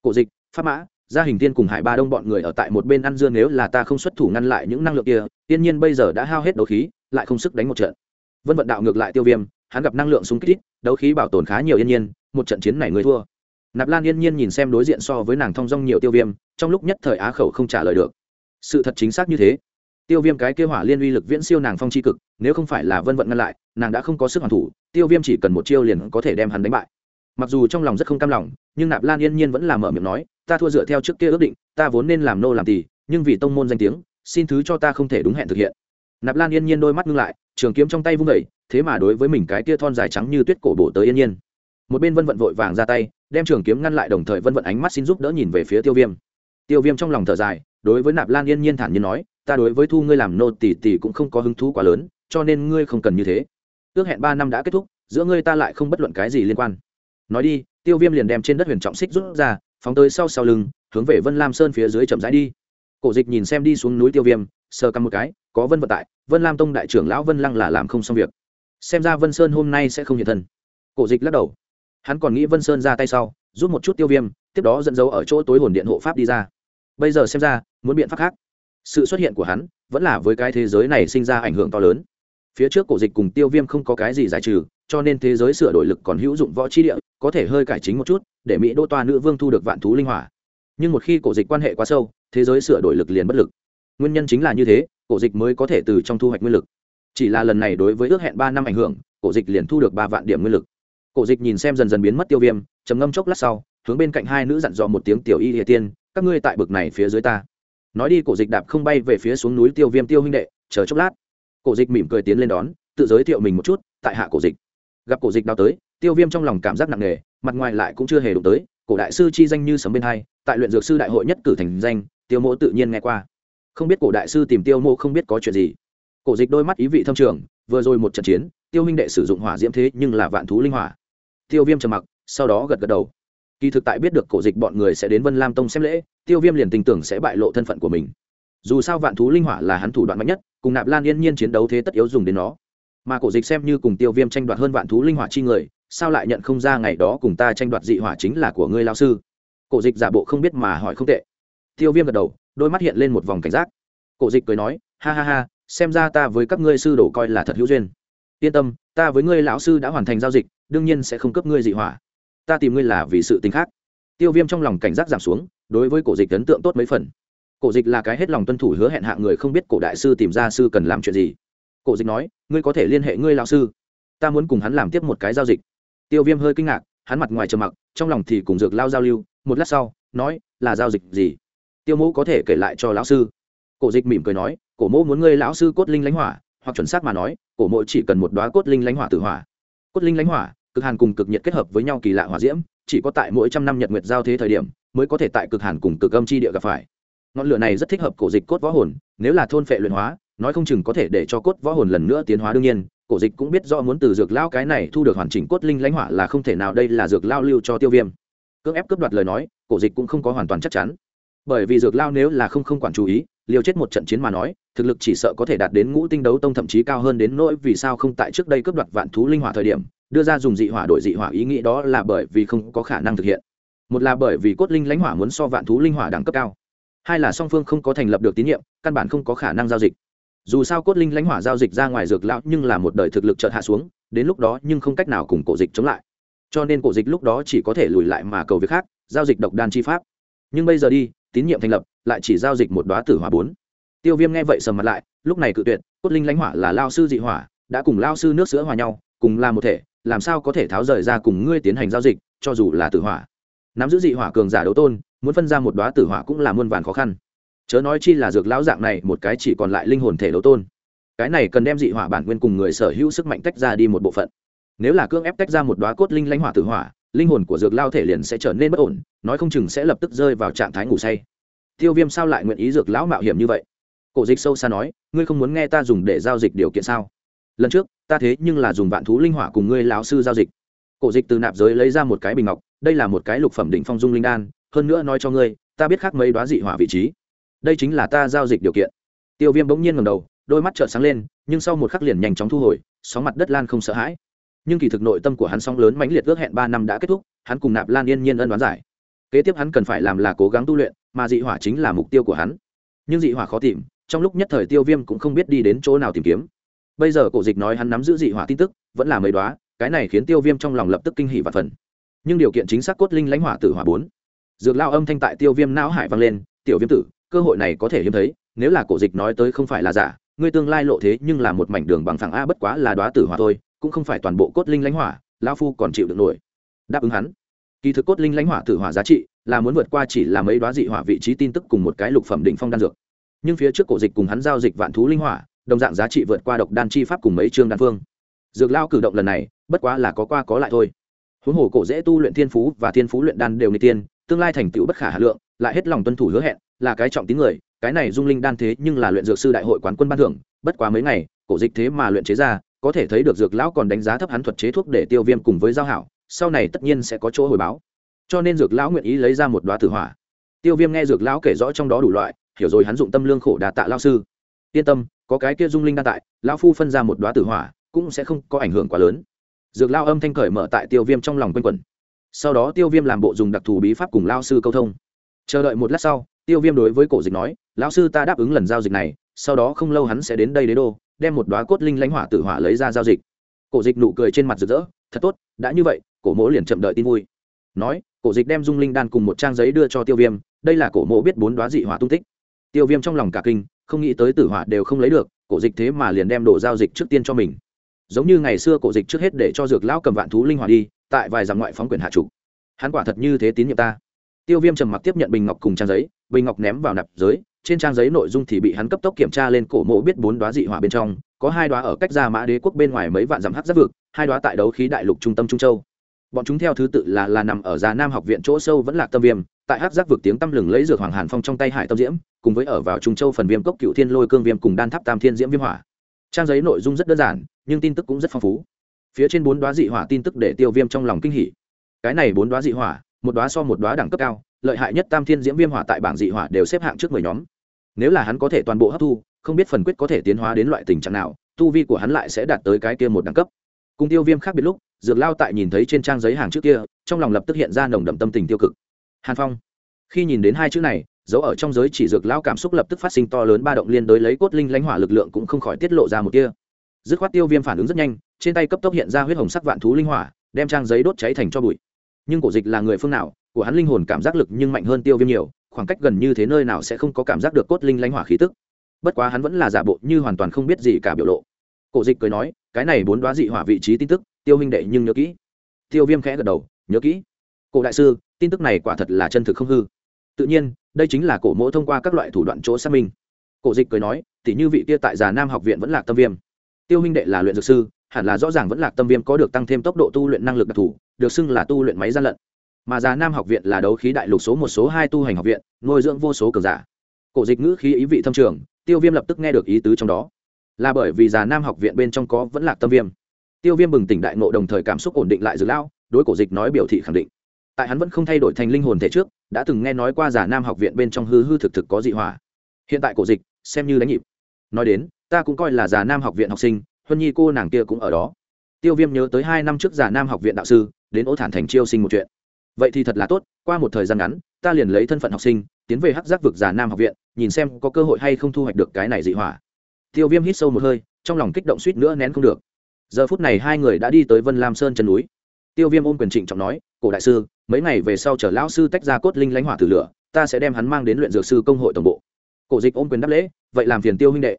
Cổ dịch, pháp mã, gia hình tiên cùng hải ba đông bọn người ở tại một bên ăn dưa nếu là ta không xuất thủ ngăn lại những năng lượng kia, tiên nhiên bây giờ đã hao hết đấu khí, lại không sức đánh một trận. Vân vận đạo ngược lại tiêu viêm, hắn gặp năng lượng súng kích, đấu khí bảo tồn khá nhiều yên nhiên, một trận chiến này người thua. Nạp lan yên nhiên nhìn xem đối diện so với nàng thong dong nhiều tiêu viêm, trong lúc nhất thời á khẩu không trả lời được. Sự thật chính xác như thế. Tiêu viêm cái kêu hỏa liên uy lực viễn siêu nàng phong c h i cực, nếu không phải là vân vận ngăn lại, nàng đã không có sức hoàn thủ, tiêu viêm chỉ cần một chiêu liền có thể đem hắn đánh bại mặc dù trong lòng rất không cam lòng, nhưng nạp lan yên nhiên vẫn là mở miệng nói, ta thua dựa theo trước kia ước định, ta vốn nên làm nô làm tỳ, nhưng vì tông môn danh tiếng, xin thứ cho ta không thể đúng hẹn thực hiện. Nạp lan yên nhiên đôi mắt ngưng lại, trường kiếm trong tay vung vẩy thế mà đối với mình cái kia thon dài trắng như tuyết cổ bổ tới yên nhiên. Một bên vân vận vội vàng ra tay, đem trường kiếm ngăn lại đồng thời vân vận ánh mắt xin giúp đỡ nhìn về phía tiêu viêm. Tiêu viêm trong lòng thở dài, đối với nạp lan yên nhiên thản nhiên nói, ta đối với thu ngươi làm nô tỷ tỷ cũng không có hứng thú quá lớn, cho nên ngươi không cần như thế. Ước hẹn ba năm đã kết thúc, giữa ngươi ta lại không bất luận cái gì liên quan nói đi, tiêu viêm liền đem trên đất huyền trọng xích rút ra, phóng tới sau sau lưng, hướng về vân lam sơn phía dưới chậm rãi đi. Cổ dịch nhìn xem đi xuống núi tiêu viêm sơ căm một cái, có vân vận tại, vân lam tông đại trưởng lão vân lăng là làm không xong việc. Xem ra vân sơn hôm nay sẽ không hiện thân. Cổ dịch lắc đầu. Hắn còn nghĩ vân sơn ra tay sau, rút một chút tiêu viêm, tiếp đó dẫn dấu ở chỗ tối hồn điện hộ pháp đi ra. Bây giờ xem ra, muốn biện pháp khác. Sự xuất hiện của hắn, vẫn là với cái thế giới này sinh ra ảnh hưởng to lớn. Phía trước cổ dịch cùng tiêu viêm không có cái gì giải trừ cho nên thế giới sửa đổi lực còn hữu dụng võ chi địa, có thể hơi cải chính một chút, để mỹ đô toa nữ vương thu được vạn thú linh hỏa. Nhưng một khi cổ dịch quan hệ quá sâu, thế giới sửa đổi lực liền bất lực. Nguyên nhân chính là như thế, cổ dịch mới có thể từ trong thu hoạch nguyên lực. Chỉ là lần này đối với ước hẹn ba năm ảnh hưởng, cổ dịch liền thu được ba vạn điểm nguyên lực. Cổ dịch nhìn xem dần dần biến mất tiêu viêm, trầm ngâm chốc lát sau, hướng bên cạnh hai nữ dặn dò một tiếng, tiểu y địa tiên, các ngươi tại bực này phía dưới ta. Nói đi, cổ dịch đạp không bay về phía xuống núi tiêu viêm tiêu huynh đệ, chờ chốc lát. Cổ dịch mỉm cười tiến lên đón, tự giới thiệu mình một chút, tại hạ cổ dịch gặp cổ dịch đào tới, tiêu viêm trong lòng cảm giác nặng nề, mặt ngoài lại cũng chưa hề đụng tới, cổ đại sư chi danh như sấm bên hai, tại luyện dược sư đại hội nhất cử thành danh, tiêu mỗ tự nhiên nghe qua. Không biết cổ đại sư tìm tiêu mô không biết có chuyện gì. Cổ dịch đôi mắt ý vị thâm trường, vừa rồi một trận chiến, tiêu minh đệ sử dụng hỏa diễm thế nhưng là vạn thú linh hỏa. Tiêu viêm trầm mặc, sau đó gật gật đầu. Kỳ thực tại biết được cổ dịch bọn người sẽ đến vân lam tông xem lễ, tiêu viêm liền tình tưởng sẽ bại lộ thân phận của mình. Dù sao vạn thú linh hỏa là hắn thủ đoạn mạnh nhất, cùng nạp lan yên nhiên chiến đấu thế tất yếu dùng đến nó mà cổ dịch xem như cùng tiêu viêm tranh đoạt hơn vạn thú linh hỏa chi người, sao lại nhận không ra ngày đó cùng ta tranh đoạt dị hỏa chính là của ngươi lao sư? Cổ dịch giả bộ không biết mà hỏi không tệ. Tiêu viêm gật đầu, đôi mắt hiện lên một vòng cảnh giác. Cổ dịch cười nói, ha ha ha, xem ra ta với các ngươi sư đồ coi là thật hữu duyên. Yên tâm, ta với ngươi lão sư đã hoàn thành giao dịch, đương nhiên sẽ không cấp ngươi dị hỏa. Ta tìm ngươi là vì sự tính khác. Tiêu viêm trong lòng cảnh giác giảm xuống, đối với cổ dịch ấn tượng tốt mấy phần. Cổ dịch là cái hết lòng tuân thủ hứa hẹn hạ người không biết cổ đại sư tìm ra sư cần làm chuyện gì cổ dịch nói, ngươi có thể liên hệ ngươi lão sư. Ta muốn cùng hắn làm tiếp một cái giao dịch. Tiêu viêm hơi kinh ngạc, hắn mặt ngoài trầm mặc, trong lòng thì cùng dược lao giao lưu, một lát sau, nói, là giao dịch gì? Tiêu mẫu có thể kể lại cho lão sư. Cổ dịch mỉm cười nói, cổ mẫu muốn ngươi lão sư cốt linh lãnh hỏa, hoặc chuẩn xác mà nói, cổ mẫu chỉ cần một đoá cốt linh lãnh hỏa tử hỏa. Cốt linh lãnh hỏa, cực hàn cùng cực nhiệt kết hợp với nhau kỳ lạ hỏa diễm, chỉ có tại mỗi trăm năm nhật nguyệt giao thế thời điểm, mới có thể tại cực hàn cùng cực âm chi địa gặp phải. Ngọn lửa này rất thích hợp cổ dịch cốt võ hồn, nếu là thôn phệ luyện hóa nói không chừng có thể để cho cốt võ hồn lần nữa tiến hóa đương nhiên, cổ dịch cũng biết do muốn từ dược lao cái này thu được hoàn chỉnh cốt linh lãnh hỏa là không thể nào, đây là dược lao lưu cho tiêu viêm. Cưỡng ép cướp đoạt lời nói, cổ dịch cũng không có hoàn toàn chắc chắn. Bởi vì dược lao nếu là không không quản chú ý, liều chết một trận chiến mà nói, thực lực chỉ sợ có thể đạt đến ngũ tinh đấu tông thậm chí cao hơn đến nỗi vì sao không tại trước đây cướp đoạt vạn thú linh hỏa thời điểm, đưa ra dùng dị hỏa đổi dị hỏa ý nghĩ đó là bởi vì không có khả năng thực hiện. Một là bởi vì cốt linh lãnh hỏa muốn so vạn thú linh hỏa đẳng cấp cao. Hai là song phương không có thành lập được tín nhiệm, căn bản không có khả năng giao dịch dù sao cốt linh lãnh hỏa giao dịch ra ngoài dược lão nhưng là một đời thực lực chợt hạ xuống, đến lúc đó nhưng không cách nào cùng cổ dịch chống lại. Cho nên cổ dịch lúc đó chỉ có thể lùi lại mà cầu việc khác, giao dịch độc đan chi pháp. Nhưng bây giờ đi, tín nhiệm thành lập, lại chỉ giao dịch một đoá tử hỏa bốn. Tiêu viêm nghe vậy sầm mặt lại, lúc này cự tuyệt, cốt linh lãnh hỏa là lao sư dị hỏa, đã cùng lao sư nước sữa hòa nhau, cùng là một thể, làm sao có thể tháo rời ra cùng ngươi tiến hành giao dịch, cho dù là tử hỏa. Nắm giữ dị hỏa cường giả đấu tôn, muốn phân ra một đoá tử hỏa cũng là muôn vàn khó khăn chớ nói chi là dược lão dạng này, một cái chỉ còn lại linh hồn thể đấu tôn. Cái này cần đem dị hỏa bản nguyên cùng người sở hữu sức mạnh tách ra đi một bộ phận. Nếu là cưỡng ép tách ra một đoá cốt linh lãnh hỏa tử hỏa, linh hồn của dược lao thể liền sẽ trở nên bất ổn, nói không chừng sẽ lập tức rơi vào trạng thái ngủ say. Tiêu viêm sao lại nguyện ý dược lão mạo hiểm như vậy? Cổ dịch sâu xa nói, ngươi không muốn nghe ta dùng để giao dịch điều kiện sao? Lần trước, ta thế nhưng là dùng vạn thú linh hỏa cùng ngươi lão sư giao dịch. Cổ dịch từ nạp giới lấy ra một cái bình ngọc, đây là một cái lục phẩm đỉnh phong dung linh đan, hơn nữa nói cho ngươi, ta biết khác mấy đoá dị hỏa vị trí đây chính là ta giao dịch điều kiện. Tiêu viêm bỗng nhiên ngầm đầu, đôi mắt trợn sáng lên, nhưng sau một khắc liền nhanh chóng thu hồi, sóng mặt đất lan không sợ hãi. Nhưng kỳ thực nội tâm của hắn sóng lớn mãnh liệt ước hẹn ba năm đã kết thúc, hắn cùng nạp lan yên nhiên ân đoán giải. Kế tiếp hắn cần phải làm là cố gắng tu luyện, mà dị hỏa chính là mục tiêu của hắn. Nhưng dị hỏa khó tìm, trong lúc nhất thời tiêu viêm cũng không biết đi đến chỗ nào tìm kiếm. Bây giờ cổ dịch nói hắn nắm giữ dị hỏa tin tức, vẫn là mấy đoá, cái này khiến tiêu viêm trong lòng lập tức kinh hỉ và phần. Nhưng điều kiện chính xác cốt linh lãnh hỏa tử hỏa bốn. Dược lao âm thanh tại tiêu viêm não hải vang lên, tiểu viêm tử cơ hội này có thể hiếm thấy, nếu là cổ dịch nói tới không phải là giả, ngươi tương lai lộ thế nhưng là một mảnh đường bằng thẳng a bất quá là đoá tử hỏa thôi, cũng không phải toàn bộ cốt linh lãnh hỏa lao phu còn chịu được nổi. Đáp ứng hắn. Kỳ thực cốt linh lãnh hỏa tử hỏa giá trị là muốn vượt qua chỉ là mấy đoá dị hỏa vị trí tin tức cùng một cái lục phẩm đỉnh phong đan dược. Nhưng phía trước cổ dịch cùng hắn giao dịch vạn thú linh hỏa, đồng dạng giá trị vượt qua độc đan chi pháp cùng mấy chương đan phương. Dược lao cử động lần này, bất quá là có qua có lại thôi. Huống hồ cổ dễ tu luyện thiên phú và thiên phú luyện đan đều n tiên, tương lai thành tựu bất khả hà lượng lại hết lòng tuân thủ hứa hẹn, là cái trọng tín người, cái này dung linh đan thế nhưng là luyện dược sư đại hội quán quân ban thưởng, bất quá mấy ngày, cổ dịch thế mà luyện chế ra, có thể thấy được dược lão còn đánh giá thấp hắn thuật chế thuốc để tiêu viêm cùng với giao hảo, sau này tất nhiên sẽ có chỗ hồi báo. Cho nên dược lão nguyện ý lấy ra một đoá tử hỏa. Tiêu viêm nghe dược lão kể rõ trong đó đủ loại, hiểu rồi hắn dụng tâm lương khổ đà tạ lao sư. Yên tâm, có cái kia dung linh đan tại, lão phu phân ra một đoá tử hỏa, cũng sẽ không có ảnh hưởng quá lớn. Dược lao âm thanh cởi mở tại tiêu viêm trong lòng quanh quẩn. Sau đó tiêu viêm làm bộ dùng đặc thù bí pháp cùng lao sư câu thông chờ đợi một lát sau, tiêu viêm đối với cổ dịch nói, lão sư ta đáp ứng lần giao dịch này, sau đó không lâu hắn sẽ đến đây đế đô, đem một đoá cốt linh lãnh hỏa tử hỏa lấy ra giao dịch. Cổ dịch nụ cười trên mặt rực rỡ, thật tốt, đã như vậy, cổ mỗ liền chậm đợi tin vui. Nói, cổ dịch đem dung linh đan cùng một trang giấy đưa cho tiêu viêm, đây là cổ mộ biết bốn đoá dị hỏa tung tích. Tiêu viêm trong lòng cả kinh, không nghĩ tới tử hỏa đều không lấy được, cổ dịch thế mà liền đem đồ giao dịch trước tiên cho mình. Giống như ngày xưa cổ dịch trước hết để cho dược lão cầm vạn thú linh hỏa đi, tại vài dặm ngoại phóng quyền hạ trục hắn quả thật như thế tín nhiệm ta tiêu viêm trầm mặc tiếp nhận bình ngọc cùng trang giấy, bình ngọc ném vào nạp giới, trên trang giấy nội dung thì bị hắn cấp tốc kiểm tra lên cổ mộ biết bốn đoá dị hỏa bên trong, có hai đoá ở cách ra mã đế quốc bên ngoài mấy vạn dặm hắc giáp vực, hai đoá tại đấu khí đại lục trung tâm trung châu. Bọn chúng theo thứ tự là là nằm ở già nam học viện chỗ sâu vẫn là tâm viêm, tại hắc giác vực tiếng tăm lừng lấy dược hoàng hàn phong trong tay hải tâm diễm, cùng với ở vào trung châu phần viêm cốc cựu thiên lôi cương viêm cùng đan tháp tam thiên diễm viêm hỏa. Trang giấy nội dung rất đơn giản, nhưng tin tức cũng rất phong phú. Phía trên bốn đoá dị hỏa tin tức để tiêu viêm trong lòng kinh hỉ. Cái này bốn đoá dị hỏa một đoá so một đoá đẳng cấp cao, lợi hại nhất tam thiên diễm viêm hỏa tại bảng dị hỏa đều xếp hạng trước mười nhóm. Nếu là hắn có thể toàn bộ hấp thu, không biết phần quyết có thể tiến hóa đến loại tình trạng nào, tu vi của hắn lại sẽ đạt tới cái kia một đẳng cấp. Cùng tiêu viêm khác biệt lúc, dược lao tại nhìn thấy trên trang giấy hàng trước kia, trong lòng lập tức hiện ra nồng đậm tâm tình tiêu cực. Hàn phong, khi nhìn đến hai chữ này, dấu ở trong giới chỉ dược lao cảm xúc lập tức phát sinh to lớn ba động liên đối lấy cốt linh lãnh hỏa lực lượng cũng không khỏi tiết lộ ra một kia. Dứt khoát tiêu viêm phản ứng rất nhanh, trên tay cấp tốc hiện ra huyết hồng sắc vạn thú linh hỏa, đem trang giấy đốt cháy thành cho bụi nhưng cổ dịch là người phương nào, của hắn linh hồn cảm giác lực nhưng mạnh hơn tiêu viêm nhiều, khoảng cách gần như thế nơi nào sẽ không có cảm giác được cốt linh lãnh hỏa khí tức. Bất quá hắn vẫn là giả bộ như hoàn toàn không biết gì cả biểu lộ. Cổ dịch cười nói, cái này bốn đoá dị hỏa vị trí tin tức, tiêu huynh đệ nhưng nhớ kỹ. Tiêu viêm khẽ gật đầu, nhớ kỹ. Cổ đại sư, tin tức này quả thật là chân thực không hư. Tự nhiên, đây chính là cổ mỗ thông qua các loại thủ đoạn chỗ xác minh. Cổ dịch cười nói, tỉ như vị kia tại già nam học viện vẫn là tâm viêm. Tiêu huynh đệ là luyện dược sư, hẳn là rõ ràng vẫn là tâm viêm có được tăng thêm tốc độ tu luyện năng lực đặc thù được xưng là tu luyện máy gian lận. Mà già nam học viện là đấu khí đại lục số một số hai tu hành học viện, nuôi dưỡng vô số cường giả. Cổ dịch ngữ khí ý vị thâm trường, tiêu viêm lập tức nghe được ý tứ trong đó. Là bởi vì già nam học viện bên trong có vẫn là tâm viêm. Tiêu viêm bừng tỉnh đại ngộ đồng thời cảm xúc ổn định lại dược lão, đối cổ dịch nói biểu thị khẳng định. Tại hắn vẫn không thay đổi thành linh hồn thể trước, đã từng nghe nói qua giả nam học viện bên trong hư hư thực thực có dị hỏa. Hiện tại cổ dịch, xem như đánh nhịp. Nói đến, ta cũng coi là giả nam học viện học sinh, huân nhi cô nàng kia cũng ở đó. Tiêu viêm nhớ tới hai năm trước giả nam học viện đạo sư đến Ô thản thành chiêu sinh một chuyện. Vậy thì thật là tốt, qua một thời gian ngắn, ta liền lấy thân phận học sinh, tiến về hắc giác vực Già nam học viện, nhìn xem có cơ hội hay không thu hoạch được cái này dị hỏa. Tiêu viêm hít sâu một hơi, trong lòng kích động suýt nữa nén không được. Giờ phút này hai người đã đi tới vân lam sơn chân núi. Tiêu viêm ôm quyền trịnh trọng nói, cổ đại sư, mấy ngày về sau chở lão sư tách ra cốt linh lãnh hỏa tử lửa, ta sẽ đem hắn mang đến luyện dược sư công hội tổng bộ. Cổ dịch ôm quyền đáp lễ, vậy làm phiền tiêu huynh đệ.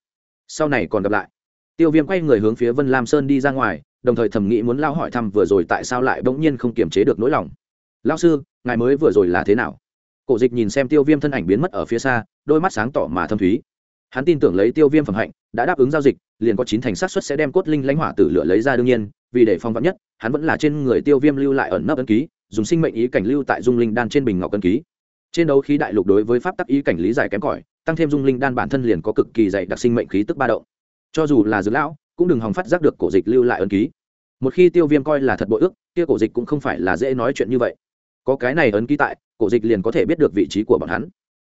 Sau này còn gặp lại. Tiêu viêm quay người hướng phía vân lam sơn đi ra ngoài đồng thời thầm nghĩ muốn lao hỏi thăm vừa rồi tại sao lại bỗng nhiên không kiềm chế được nỗi lòng. Lao sư, ngài mới vừa rồi là thế nào? Cổ dịch nhìn xem tiêu viêm thân ảnh biến mất ở phía xa, đôi mắt sáng tỏ mà thâm thúy. Hắn tin tưởng lấy tiêu viêm phẩm hạnh, đã đáp ứng giao dịch, liền có chín thành sát xuất sẽ đem cốt linh lãnh hỏa tử lửa lấy ra đương nhiên, vì để phong vắn nhất, hắn vẫn là trên người tiêu viêm lưu lại ẩn nấp ấn ký, dùng sinh mệnh ý cảnh lưu tại dung linh đan trên bình ngọc ấn ký. Trên đấu khí đại lục đối với pháp tắc ý cảnh lý giải kém cỏi, tăng thêm dung linh đan bản thân liền có cực kỳ dày đặc sinh mệnh khí tức ba động. Cho dù là dược lão cũng đừng hòng phát giác được cổ dịch lưu lại ấn ký. Một khi tiêu viêm coi là thật bội ước, kia cổ dịch cũng không phải là dễ nói chuyện như vậy. Có cái này ấn ký tại, cổ dịch liền có thể biết được vị trí của bọn hắn.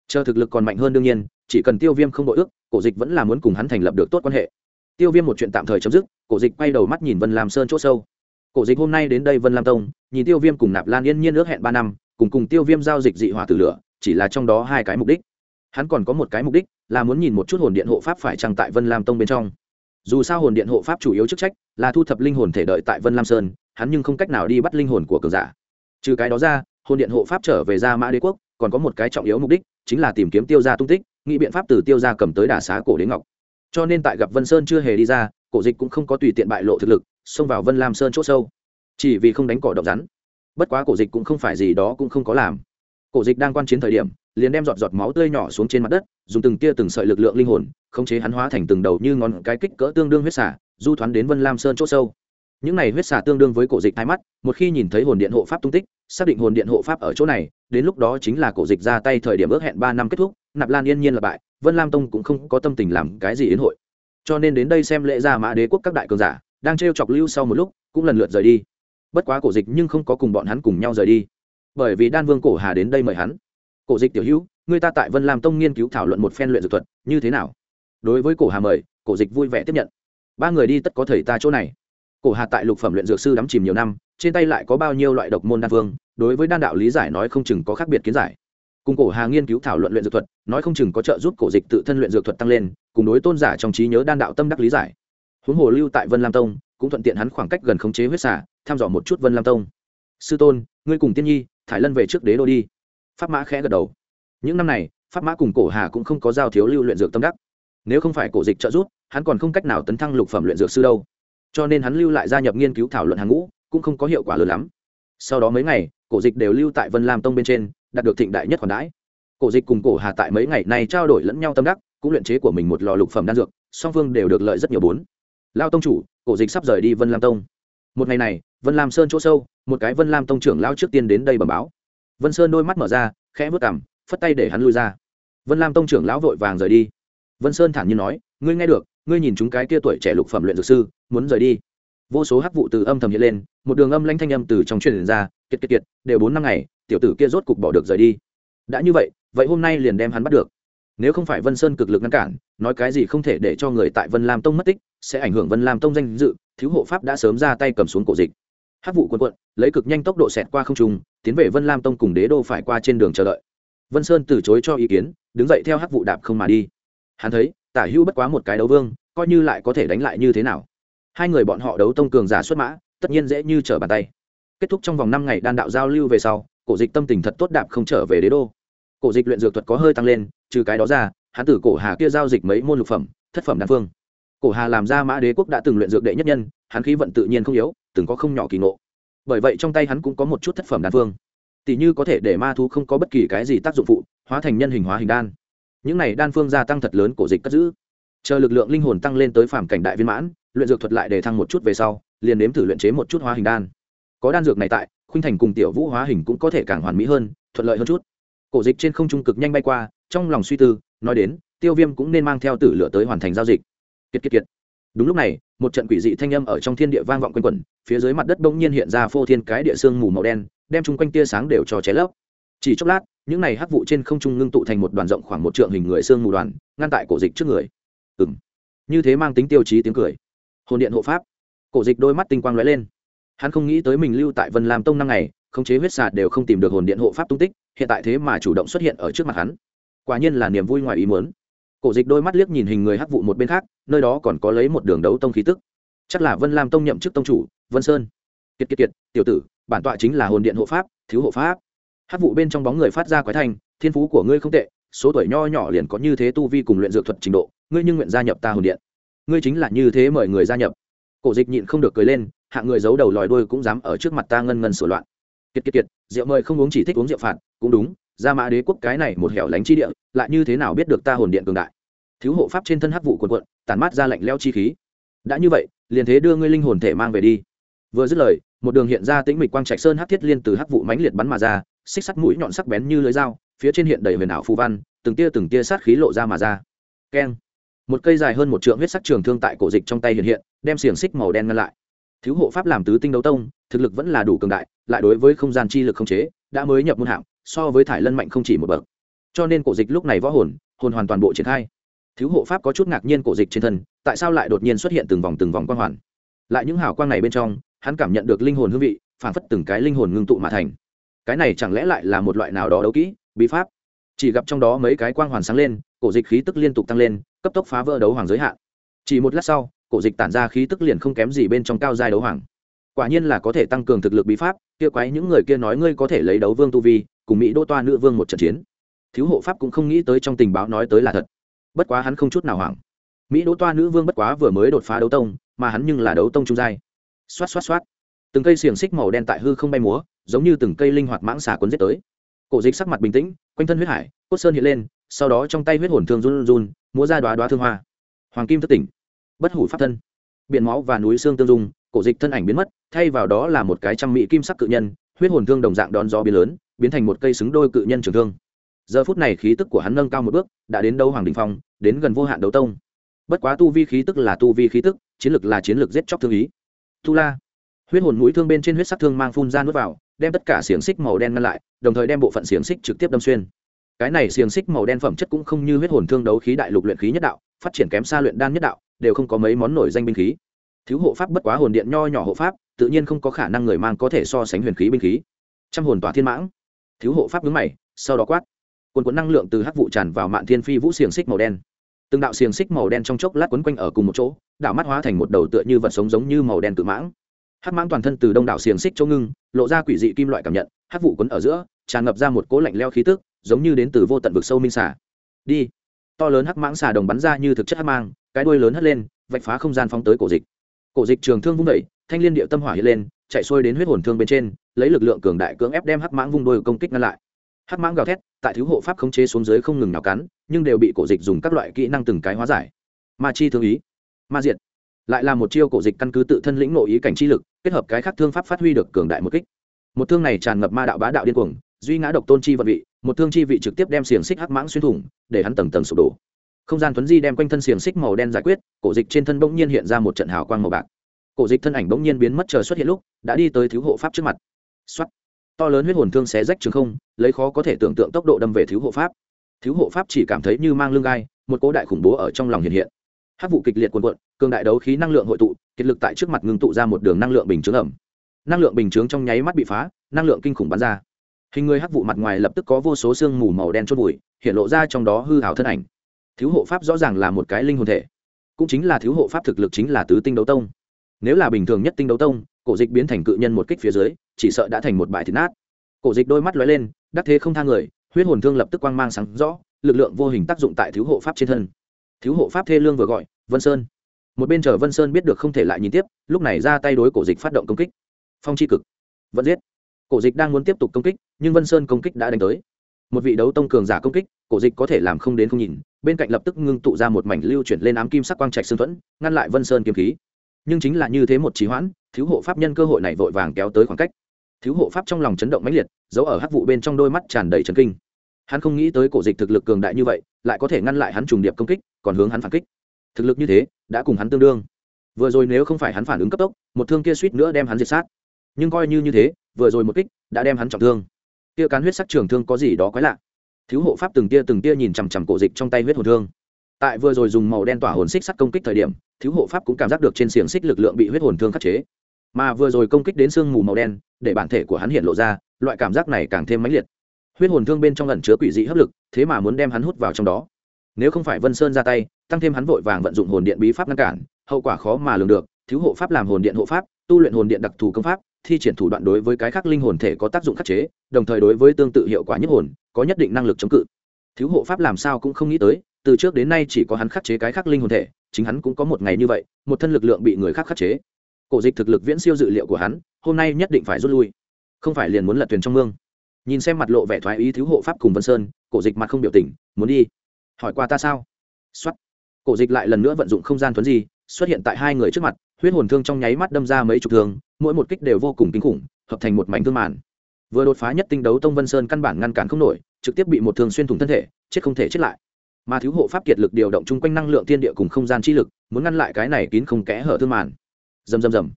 Chờ thực lực còn mạnh hơn đương nhiên, chỉ cần tiêu viêm không bội ước, cổ dịch vẫn là muốn cùng hắn thành lập được tốt quan hệ. Tiêu viêm một chuyện tạm thời chấm dứt, cổ dịch quay đầu mắt nhìn vân lam sơn c h ỗ sâu. Cổ dịch hôm nay đến đây vân lam tông, nhìn tiêu viêm cùng nạp lan yên nhiên ước hẹn ba năm, cùng cùng tiêu viêm giao dịch dị hỏa tử lửa, chỉ là trong đó hai cái mục đích. Hắn còn có một cái mục đích, là muốn nhìn một chút hồn điện hộ pháp phải trăng tại vân lam tông bên trong dù sao hồn điện hộ pháp chủ yếu chức trách là thu thập linh hồn thể đợi tại vân lam sơn, hắn nhưng không cách nào đi bắt linh hồn của cường giả. Trừ cái đó ra, hồn điện hộ pháp trở về ra mã đế quốc, còn có một cái trọng yếu mục đích, chính là tìm kiếm tiêu g i a tung tích, nghĩ biện pháp từ tiêu g i a cầm tới đà xá cổ đế ngọc. Cho nên tại gặp vân sơn chưa hề đi ra, cổ dịch cũng không có tùy tiện bại lộ thực lực, xông vào vân lam sơn c h ỗ sâu. Chỉ vì không đánh cỏ động rắn. Bất quá cổ dịch cũng không phải gì đó cũng không có làm cổ dịch đang quan chiến thời điểm, liền đem giọt giọt máu tươi nhỏ xuống trên mặt đất, dùng từng tia từng sợi lực lượng linh hồn, khống chế hắn hóa thành từng đầu như ngón cái kích cỡ tương đương huyết xả du thoán đến vân lam sơn c h ỗ sâu. Những này huyết xả tương đương với cổ dịch hai mắt, một khi nhìn thấy hồn điện hộ pháp tung tích, xác định hồn điện hộ pháp ở chỗ này, đến lúc đó chính là cổ dịch ra tay thời điểm ước hẹn ba năm kết thúc, nạp lan yên nhiên là bại, vân lam tông cũng không có tâm tình làm cái gì yến hội. Cho nên đến đây xem lễ ra mã đế quốc các đại cường giả, đang t r e o chọc lưu sau một lúc, cũng lần lượt rời đi. Bất quá cổ dịch nhưng không có cùng bọn hắn cùng nhau rời đi bởi vì đan vương cổ hà đến đây mời hắn. Cổ dịch tiểu hữu, người ta tại vân lam tông nghiên cứu thảo luận một phen luyện dược thuật, như thế nào? Đối với cổ hà mời, cổ dịch vui vẻ tiếp nhận. Ba người đi tất có thầy ta chỗ này. Cổ hà tại lục phẩm luyện dược sư đắm chìm nhiều năm, trên tay lại có bao nhiêu loại độc môn đan vương, đối với đan đạo lý giải nói không chừng có khác biệt kiến giải. Cùng cổ hà nghiên cứu thảo luận luyện dược thuật, nói không chừng có trợ giúp cổ dịch tự thân luyện dược thuật tăng lên, cùng đối tôn giả trong trí nhớ đan đạo tâm đắc lý giải. Huống hồ lưu tại vân lam tông, cũng thuận tiện hắn khoảng cách gần khống chế huyết xả thăm dò một chút vân lam tông. Sư tôn, ngươi cùng tiên nhi thải lân về trước đế đô đi. Pháp mã khẽ gật đầu. Những năm này, pháp mã cùng cổ hà cũng không có giao thiếu lưu luyện dược tâm đắc. Nếu không phải cổ dịch trợ giúp, hắn còn không cách nào tấn thăng lục phẩm luyện dược sư đâu. Cho nên hắn lưu lại gia nhập nghiên cứu thảo luận hàng ngũ, cũng không có hiệu quả lớn lắm. Sau đó mấy ngày, cổ dịch đều lưu tại vân lam tông bên trên, đạt được thịnh đại nhất khoản đãi. Cổ dịch cùng cổ hà tại mấy ngày này trao đổi lẫn nhau tâm đắc, cũng luyện chế của mình một lò lục phẩm đan dược, song phương đều được lợi rất nhiều bốn. Lao tông chủ, cổ dịch sắp rời đi vân lam tông một ngày này, vân lam sơn chỗ sâu, một cái vân lam tông trưởng lao trước tiên đến đây bẩm báo. Vân sơn đôi mắt mở ra, khẽ vớt cảm phất tay để hắn lui ra. Vân lam tông trưởng lão vội vàng rời đi. Vân sơn thản nhiên nói, ngươi nghe được, ngươi nhìn chúng cái kia tuổi trẻ lục phẩm luyện dược sư, muốn rời đi. Vô số hắc vụ từ âm thầm hiện lên, một đường âm lanh thanh âm từ trong truyền ra, kiệt kiệt kiệt, đều bốn năm ngày, tiểu tử kia rốt cục bỏ được rời đi. Đã như vậy vậy hôm nay liền đem hắn bắt được nếu không phải vân sơn cực lực ngăn cản, nói cái gì không thể để cho người tại vân lam tông mất tích, sẽ ảnh hưởng vân lam tông danh dự, thiếu hộ pháp đã sớm ra tay cầm xuống cổ dịch. Hát vụ quân quận, lấy cực nhanh tốc độ xẹt qua không trung, tiến về vân lam tông cùng đế đô phải qua trên đường chờ đợi. Vân sơn từ chối cho ý kiến, đứng dậy theo hát vụ đạp không mà đi. Hắn thấy, tả hữu bất quá một cái đấu vương, coi như lại có thể đánh lại như thế nào. Hai người bọn họ đấu tông cường giả xuất mã, tất nhiên dễ như trở bàn tay. Kết thúc trong vòng năm ngày đan đạo giao lưu về sau, cổ dịch tâm tình thật tốt đạp không trở về đế đô. Cổ dịch luyện dược thuật có hơi tăng lên trừ cái đó ra, hắn tử cổ hà kia giao dịch mấy môn lục phẩm, thất phẩm đan phương. Cổ hà làm ra mã đế quốc đã từng luyện dược đệ nhất nhân, hắn khí vận tự nhiên không yếu, từng có không nhỏ kỳ ngộ. Bởi vậy trong tay hắn cũng có một chút thất phẩm đan phương. Tỷ như có thể để ma thú không có bất kỳ cái gì tác dụng phụ, hóa thành nhân hình hóa hình đan. Những này đan phương gia tăng thật lớn, cổ dịch cất giữ. Chờ lực lượng linh hồn tăng lên tới phàm cảnh đại viên mãn, luyện dược thuật lại để thăng một chút về sau, liền nếm thử luyện chế một chút hóa hình đan. Có đan dược này tại, khuynh thành cùng tiểu vũ hóa hình cũng có thể càng hoàn mỹ hơn, thuận lợi hơn chút. Cổ dịch trên không trung cực nhanh bay qua trong lòng suy tư, nói đến, tiêu viêm cũng nên mang theo tử lửa tới hoàn thành giao dịch. Kiệt kiệt kiệt. Đúng lúc này, một trận quỷ dị thanh âm ở trong thiên địa vang vọng quanh quẩn, phía dưới mặt đất bỗng nhiên hiện ra phô thiên cái địa xương mù màu đen, đem chung quanh tia sáng đều cho cháy lấp. Chỉ chốc lát, những này hắc vụ trên không trung ngưng tụ thành một đoàn rộng khoảng một trượng hình người xương mù đoàn, ngăn tại cổ dịch trước người. Ừ m như thế mang tính tiêu chí tiếng cười. Hồn điện hộ pháp. Cổ dịch đôi mắt tinh quang lóe lên. Hắn không nghĩ tới mình lưu tại vân lam tông năm ngày, khống chế huyết sạt đều không tìm được hồn điện hộ pháp tung tích, hiện tại thế mà chủ động xuất hiện ở trước mặt hắn quả nhiên là niềm vui ngoài ý muốn. Cổ dịch đôi mắt liếc nhìn hình người hắc vụ một bên khác, nơi đó còn có lấy một đường đấu tông khí tức. Chắc là vân lam tông nhậm chức tông chủ, vân sơn. Kiệt kiệt kiệt, tiểu tử, bản tọa chính là hồn điện hộ pháp, thiếu hộ pháp. Hắc vụ bên trong bóng người phát ra quái thành thiên phú của ngươi không tệ, số tuổi nho nhỏ liền có như thế tu vi cùng luyện dược thuật trình độ, ngươi nhưng nguyện gia nhập ta hồn điện. Ngươi chính là như thế mời người gia nhập. Cổ dịch nhịn không được cười lên hạng người giấu đầu lòi đuôi cũng dám ở trước mặt ta ngân ngân sửa loạn. Kiệt kiệt kiệt, rượu mời không uống chỉ thích uống rượu phạt, cũng đúng ra mã đế quốc cái này một hẻo lánh chi địa, lại như thế nào biết được ta hồn điện cường đại? Thiếu hộ pháp trên thân hắc vụ quần quận tàn mát ra lạnh leo chi khí. Đã như vậy, liền thế đưa ngươi linh hồn thể mang về đi. Vừa dứt lời, một đường hiện ra tĩnh mịch quang trạch sơn hắc thiết liên từ hắc vụ mãnh liệt bắn mà ra, xích sắt mũi nhọn sắc bén như lưới dao, phía trên hiện đầy huyền ảo phù văn, từng tia từng tia sát khí lộ ra mà ra. Keng. Một cây dài hơn một trượng huyết sắc trường thương tại cổ dịch trong tay hiện hiện, đem xiềng xích màu đen ngăn lại. Thiếu hộ pháp làm tứ tinh đấu tông, thực lực vẫn là đủ cường đại, lại đối với không gian chi lực không chế, đã mới nhập môn hạng so với thải lân mạnh không chỉ một bậc. Cho nên cổ dịch lúc này võ hồn hồn hoàn toàn bộ triển khai. Thiếu hộ pháp có chút ngạc nhiên cổ dịch trên thân, tại sao lại đột nhiên xuất hiện từng vòng từng vòng quang hoàn? Lại những hào quang này bên trong, hắn cảm nhận được linh hồn hương vị phản phất từng cái linh hồn ngưng tụ mà thành. Cái này chẳng lẽ lại là một loại nào đó đấu kỹ, bí pháp? Chỉ gặp trong đó mấy cái quang hoàn sáng lên, cổ dịch khí tức liên tục tăng lên, cấp tốc phá vỡ đấu hoàng giới hạn. Chỉ một lát sau, cổ dịch tản ra khí tức liền không kém gì bên trong cao giai đấu hoàng quả nhiên là có thể tăng cường thực lực bí pháp, kia quái những người kia nói ngươi có thể lấy đấu vương tu vi, cùng mỹ đô toa nữ vương một trận chiến. Thiếu hộ pháp cũng không nghĩ tới trong tình báo nói tới là thật. Bất quá hắn không chút nào hoảng. Mỹ đỗ toa nữ vương bất quá vừa mới đột phá đấu tông, mà hắn nhưng là đấu tông trung giai. Xoát xoát xoát. Từng cây xiềng xích màu đen tại hư không bay múa, giống như từng cây linh hoạt mãng xà cuốn giết tới. Cổ dịch sắc mặt bình tĩnh, quanh thân huyết hải, cốt sơn hiện lên, sau đó trong tay huyết hồn thương run run, múa ra đoá đoá thương hoa. Hoàng kim thất tỉnh. Bất hủ pháp thân. Biển máu và núi xương tương dung cổ dịch thân ảnh biến mất, thay vào đó là một cái trăm mỹ kim sắc cự nhân, huyết hồn thương đồng dạng đón gió biến lớn, biến thành một cây xứng đôi cự nhân trường thương. Giờ phút này khí tức của hắn nâng cao một bước, đã đến đâu hoàng đình phong, đến gần vô hạn đấu tông. Bất quá tu vi khí tức là tu vi khí tức, chiến lược là chiến lược giết chóc thương ý. Tu la. Huyết hồn mũi thương bên trên huyết sắc thương mang phun ra nuốt vào, đem tất cả xiềng xích màu đen ngăn lại, đồng thời đem bộ phận xiềng xích trực tiếp đâm xuyên. Cái này xiềng xích màu đen phẩm chất cũng không như huyết hồn thương đấu khí đại lục luyện khí nhất đạo, phát triển kém xa luyện đan nhất đạo, đều không có mấy món nổi danh binh khí thiếu hộ pháp bất quá hồn điện nho nhỏ hộ pháp, tự nhiên không có khả năng người mang có thể so sánh huyền khí binh khí. Trăm hồn tỏa thiên mãng. Thiếu hộ pháp nhướng mày, sau đó quát. Quần quần năng lượng từ hắc vụ tràn vào mạn thiên phi vũ xiềng xích màu đen. Từng đạo xiềng xích màu đen trong chốc lát quấn quanh ở cùng một chỗ, đạo mắt hóa thành một đầu tựa như vật sống giống như màu đen tự mãng. Hắc mãng toàn thân từ đông đảo xiềng xích chỗ ngưng, lộ ra quỷ dị kim loại cảm nhận, hắc vụ quấn ở giữa, tràn ngập ra một cỗ lạnh leo khí tức, giống như đến từ vô tận vực sâu minh xả đi. To lớn hắc mãng xà đồng bắn ra như thực chất hắc mang, cái đuôi lớn hất lên, vạch phá không gian phóng tới cổ dịch cổ dịch trường thương vung đẩy thanh liên điệu tâm hỏa hiện lên, chạy xuôi đến huyết hồn thương bên trên, lấy lực lượng cường đại cưỡng ép đem hắc mãng vung đôi công kích ngăn lại. Hắc mãng gào thét, tại thiếu hộ pháp khống chế xuống dưới không ngừng nào cắn, nhưng đều bị cổ dịch dùng các loại kỹ năng từng cái hóa giải. Ma chi thương ý, ma diệt. Lại là một chiêu cổ dịch căn cứ tự thân lĩnh nội ý cảnh chi lực, kết hợp cái khác thương pháp phát huy được cường đại một kích. Một thương này tràn ngập ma đạo bá đạo điên cuồng, duy ngã độc tôn chi vật vị, một thương chi vị trực tiếp đem xiềng xích hắc mãng xuyên thủng, để hắn tầng tầng sụp đổ không gian tuấn di đem quanh thân xiềng xích màu đen giải quyết, cổ dịch trên thân bỗng nhiên hiện ra một trận hào quang màu bạc. Cổ dịch thân ảnh bỗng nhiên biến mất chờ xuất hiện lúc, đã đi tới thiếu hộ pháp trước mặt. Xuất to lớn huyết hồn thương xé rách trường không, lấy khó có thể tưởng tượng tốc độ đâm về thiếu hộ pháp. Thiếu hộ pháp chỉ cảm thấy như mang lưng gai, một cố đại khủng bố ở trong lòng hiện hiện. Hát vụ kịch liệt quần quận cường đại đấu khí năng lượng hội tụ, kiệt lực tại trước mặt ngưng tụ ra một đường năng lượng bình chướng ẩm. Năng lượng bình chướng trong nháy mắt bị phá, năng lượng kinh khủng bắn ra. Hình người hắc vụ mặt ngoài lập tức có vô số sương mù màu đen chốt bụi hiện lộ ra trong đó hư hảo thân ảnh thiếu hộ pháp rõ ràng là một cái linh hồn thể, cũng chính là thiếu hộ pháp thực lực chính là tứ tinh đấu tông. Nếu là bình thường nhất tinh đấu tông, cổ dịch biến thành cự nhân một kích phía dưới, chỉ sợ đã thành một bãi thịt nát. Cổ dịch đôi mắt lóe lên, đắc thế không thang người, huyết hồn thương lập tức quang mang sáng rõ, lực lượng vô hình tác dụng tại thiếu hộ pháp trên thân. Thiếu hộ pháp thê lương vừa gọi, vân sơn. Một bên chờ vân sơn biết được không thể lại nhìn tiếp, lúc này ra tay đối cổ dịch phát động công kích. Phong c cực. Vẫn giết. Cổ dịch đang muốn tiếp tục công kích, nhưng vân sơn công kích đã đánh tới. Một vị đấu tông cường giả công kích, cổ dịch có thể làm không đến không nhìn bên cạnh lập tức ngưng tụ ra một mảnh lưu chuyển lên ám kim sắc quang trạch xương thuẫn, ngăn lại vân sơn kiếm khí. Nhưng chính là như thế một trí hoãn, thiếu hộ pháp nhân cơ hội này vội vàng kéo tới khoảng cách. Thiếu hộ pháp trong lòng chấn động mãnh liệt, giấu ở hắc vụ bên trong đôi mắt tràn đầy trần kinh. Hắn không nghĩ tới cổ dịch thực lực cường đại như vậy, lại có thể ngăn lại hắn trùng điệp công kích, còn hướng hắn phản kích. Thực lực như thế, đã cùng hắn tương đương. Vừa rồi nếu không phải hắn phản ứng cấp tốc, một thương kia suýt nữa đem hắn diệt sát. Nhưng coi như như thế, vừa rồi một kích, đã đem hắn trọng thương. Kia cán huyết sắc trường thương có gì đó quái lạ thiếu hộ pháp từng tia từng tia nhìn chằm chằm cổ dịch trong tay huyết hồn thương. Tại vừa rồi dùng màu đen tỏa hồn xích sắt công kích thời điểm, thiếu hộ pháp cũng cảm giác được trên xiềng xích lực lượng bị huyết hồn thương khắc chế. Mà vừa rồi công kích đến sương mù màu đen, để bản thể của hắn hiện lộ ra, loại cảm giác này càng thêm mãnh liệt. Huyết hồn thương bên trong lần chứa quỷ dị hấp lực, thế mà muốn đem hắn hút vào trong đó. Nếu không phải vân sơn ra tay, tăng thêm hắn vội vàng vận dụng hồn điện bí pháp ngăn cản, hậu quả khó mà lường được. Thiếu hộ pháp làm hồn điện hộ pháp, tu luyện hồn điện đặc thù công pháp, thi triển thủ đoạn đối với cái khác linh hồn thể có tác dụng khắc chế, đồng thời đối với tương tự hiệu quả nhất hồn có nhất định năng lực chống cự. Thiếu hộ pháp làm sao cũng không nghĩ tới, từ trước đến nay chỉ có hắn khắc chế cái khác linh hồn thể, chính hắn cũng có một ngày như vậy, một thân lực lượng bị người khác khắc chế. Cổ dịch thực lực viễn siêu dự liệu của hắn, hôm nay nhất định phải rút lui. Không phải liền muốn lật thuyền trong mương. Nhìn xem mặt lộ vẻ thoái ý thiếu hộ pháp cùng vân sơn, cổ dịch mặt không biểu tình, muốn đi? Hỏi qua ta sao? Xuất cổ dịch lại lần nữa vận dụng không gian thuấn di, xuất hiện tại hai người trước mặt, huyết hồn thương trong nháy mắt đâm ra mấy chục thương, mỗi một kích đều vô cùng kinh khủng, hợp thành một mảnh thương màn vừa đột phá nhất tinh đấu tông vân sơn căn bản ngăn cản không nổi, trực tiếp bị một thương xuyên thủng thân thể, chết không thể chết lại. Mà thiếu hộ pháp kiệt lực điều động chung quanh năng lượng thiên địa cùng không gian chi lực, muốn ngăn lại cái này kín không kẽ hở thương màn. Rầm rầm rầm.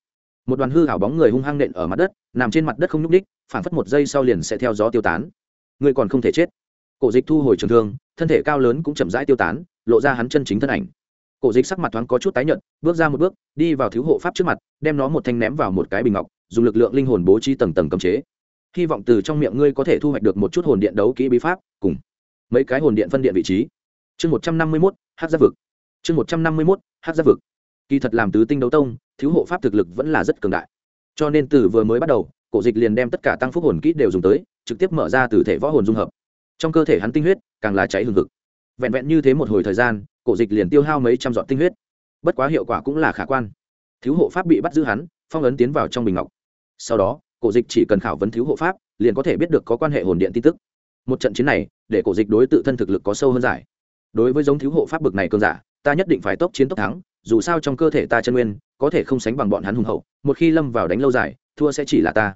Một đoàn hư hảo bóng người hung hăng nện ở mặt đất, nằm trên mặt đất không nhúc ních phản phất một giây sau liền sẽ theo gió tiêu tán. Người còn không thể chết. Cổ dịch thu hồi trường thương, thân thể cao lớn cũng chậm rãi tiêu tán, lộ ra hắn chân chính thân ảnh. Cổ dịch sắc mặt thoáng có chút tái nhợt, bước ra một bước, đi vào thiếu hộ pháp trước mặt, đem nó một thanh ném vào một cái bình ngọc, dùng lực lượng linh hồn bố trí tầng tầng cấm chế hy vọng từ trong miệng ngươi có thể thu hoạch được một chút hồn điện đấu kỹ bí pháp, cùng mấy cái hồn điện phân điện vị trí. Chương một trăm năm mươi mốt hát giáp vực. Chương một trăm năm mươi mốt hát giáp vực. Kỳ thật làm tứ tinh đấu tông, thiếu hộ pháp thực lực vẫn là rất cường đại. Cho nên từ vừa mới bắt đầu, cổ dịch liền đem tất cả tăng phúc hồn kỹ đều dùng tới, trực tiếp mở ra từ thể võ hồn dung hợp. Trong cơ thể hắn tinh huyết, càng là cháy hừng hực. Vẹn vẹn như thế một hồi thời gian, cổ dịch liền tiêu hao mấy trăm dọn tinh huyết. Bất quá hiệu quả cũng là khả quan. Thiếu hộ pháp bị bắt giữ hắn, phong ấn tiến vào trong bình ngọc. Sau đó cổ dịch chỉ cần khảo vấn thiếu hộ pháp, liền có thể biết được có quan hệ hồn điện tin tức. Một trận chiến này, để cổ dịch đối tự thân thực lực có sâu hơn giải. Đối với giống thiếu hộ pháp bực này cơn giả, ta nhất định phải tốc chiến tốc thắng, dù sao trong cơ thể ta chân nguyên, có thể không sánh bằng bọn hắn hùng hậu, một khi lâm vào đánh lâu dài, thua sẽ chỉ là ta.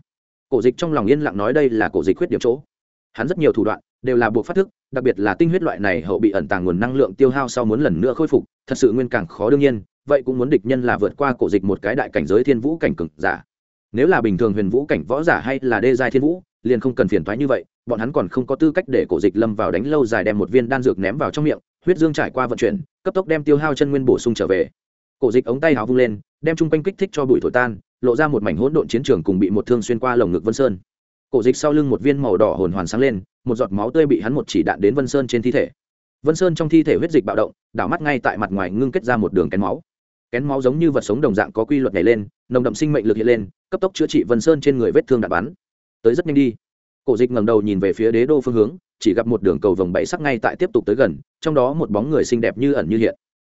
Cổ dịch trong lòng yên lặng nói đây là cổ dịch khuyết điểm chỗ. Hắn rất nhiều thủ đoạn, đều là buộc phát thức, đặc biệt là tinh huyết loại này hậu bị ẩn tàng nguồn năng lượng tiêu hao sau muốn lần nữa khôi phục, thật sự nguyên càng khó đương nhiên, vậy cũng muốn địch nhân là vượt qua cổ dịch một cái đại cảnh giới thiên vũ cảnh cực giả nếu là bình thường huyền vũ cảnh võ giả hay là đê giai thiên vũ, liền không cần phiền thoái như vậy, bọn hắn còn không có tư cách để cổ dịch lâm vào đánh lâu dài đem một viên đan dược ném vào trong miệng, huyết dương trải qua vận chuyển, cấp tốc đem tiêu hao chân nguyên bổ sung trở về. Cổ dịch ống tay hào vung lên, đem chung quanh kích thích cho bụi thổi tan, lộ ra một mảnh hỗn độn chiến trường cùng bị một thương xuyên qua lồng ngực vân sơn. Cổ dịch sau lưng một viên màu đỏ hồn hoàn sáng lên, một giọt máu tươi bị hắn một chỉ đạn đến vân sơn trên thi thể. Vân sơn trong thi thể huyết dịch bạo động, đảo mắt ngay tại mặt ngoài ngưng kết ra một đường kén máu kén máu giống như vật sống đồng dạng có quy luật nhảy lên, nồng đậm sinh mệnh lực hiện lên, cấp tốc chữa trị vân sơn trên người vết thương đạn bắn. Tới rất nhanh đi. Cổ dịch ngẩng đầu nhìn về phía đế đô phương hướng, chỉ gặp một đường cầu vồng bảy sắc ngay tại tiếp tục tới gần, trong đó một bóng người xinh đẹp như ẩn như hiện.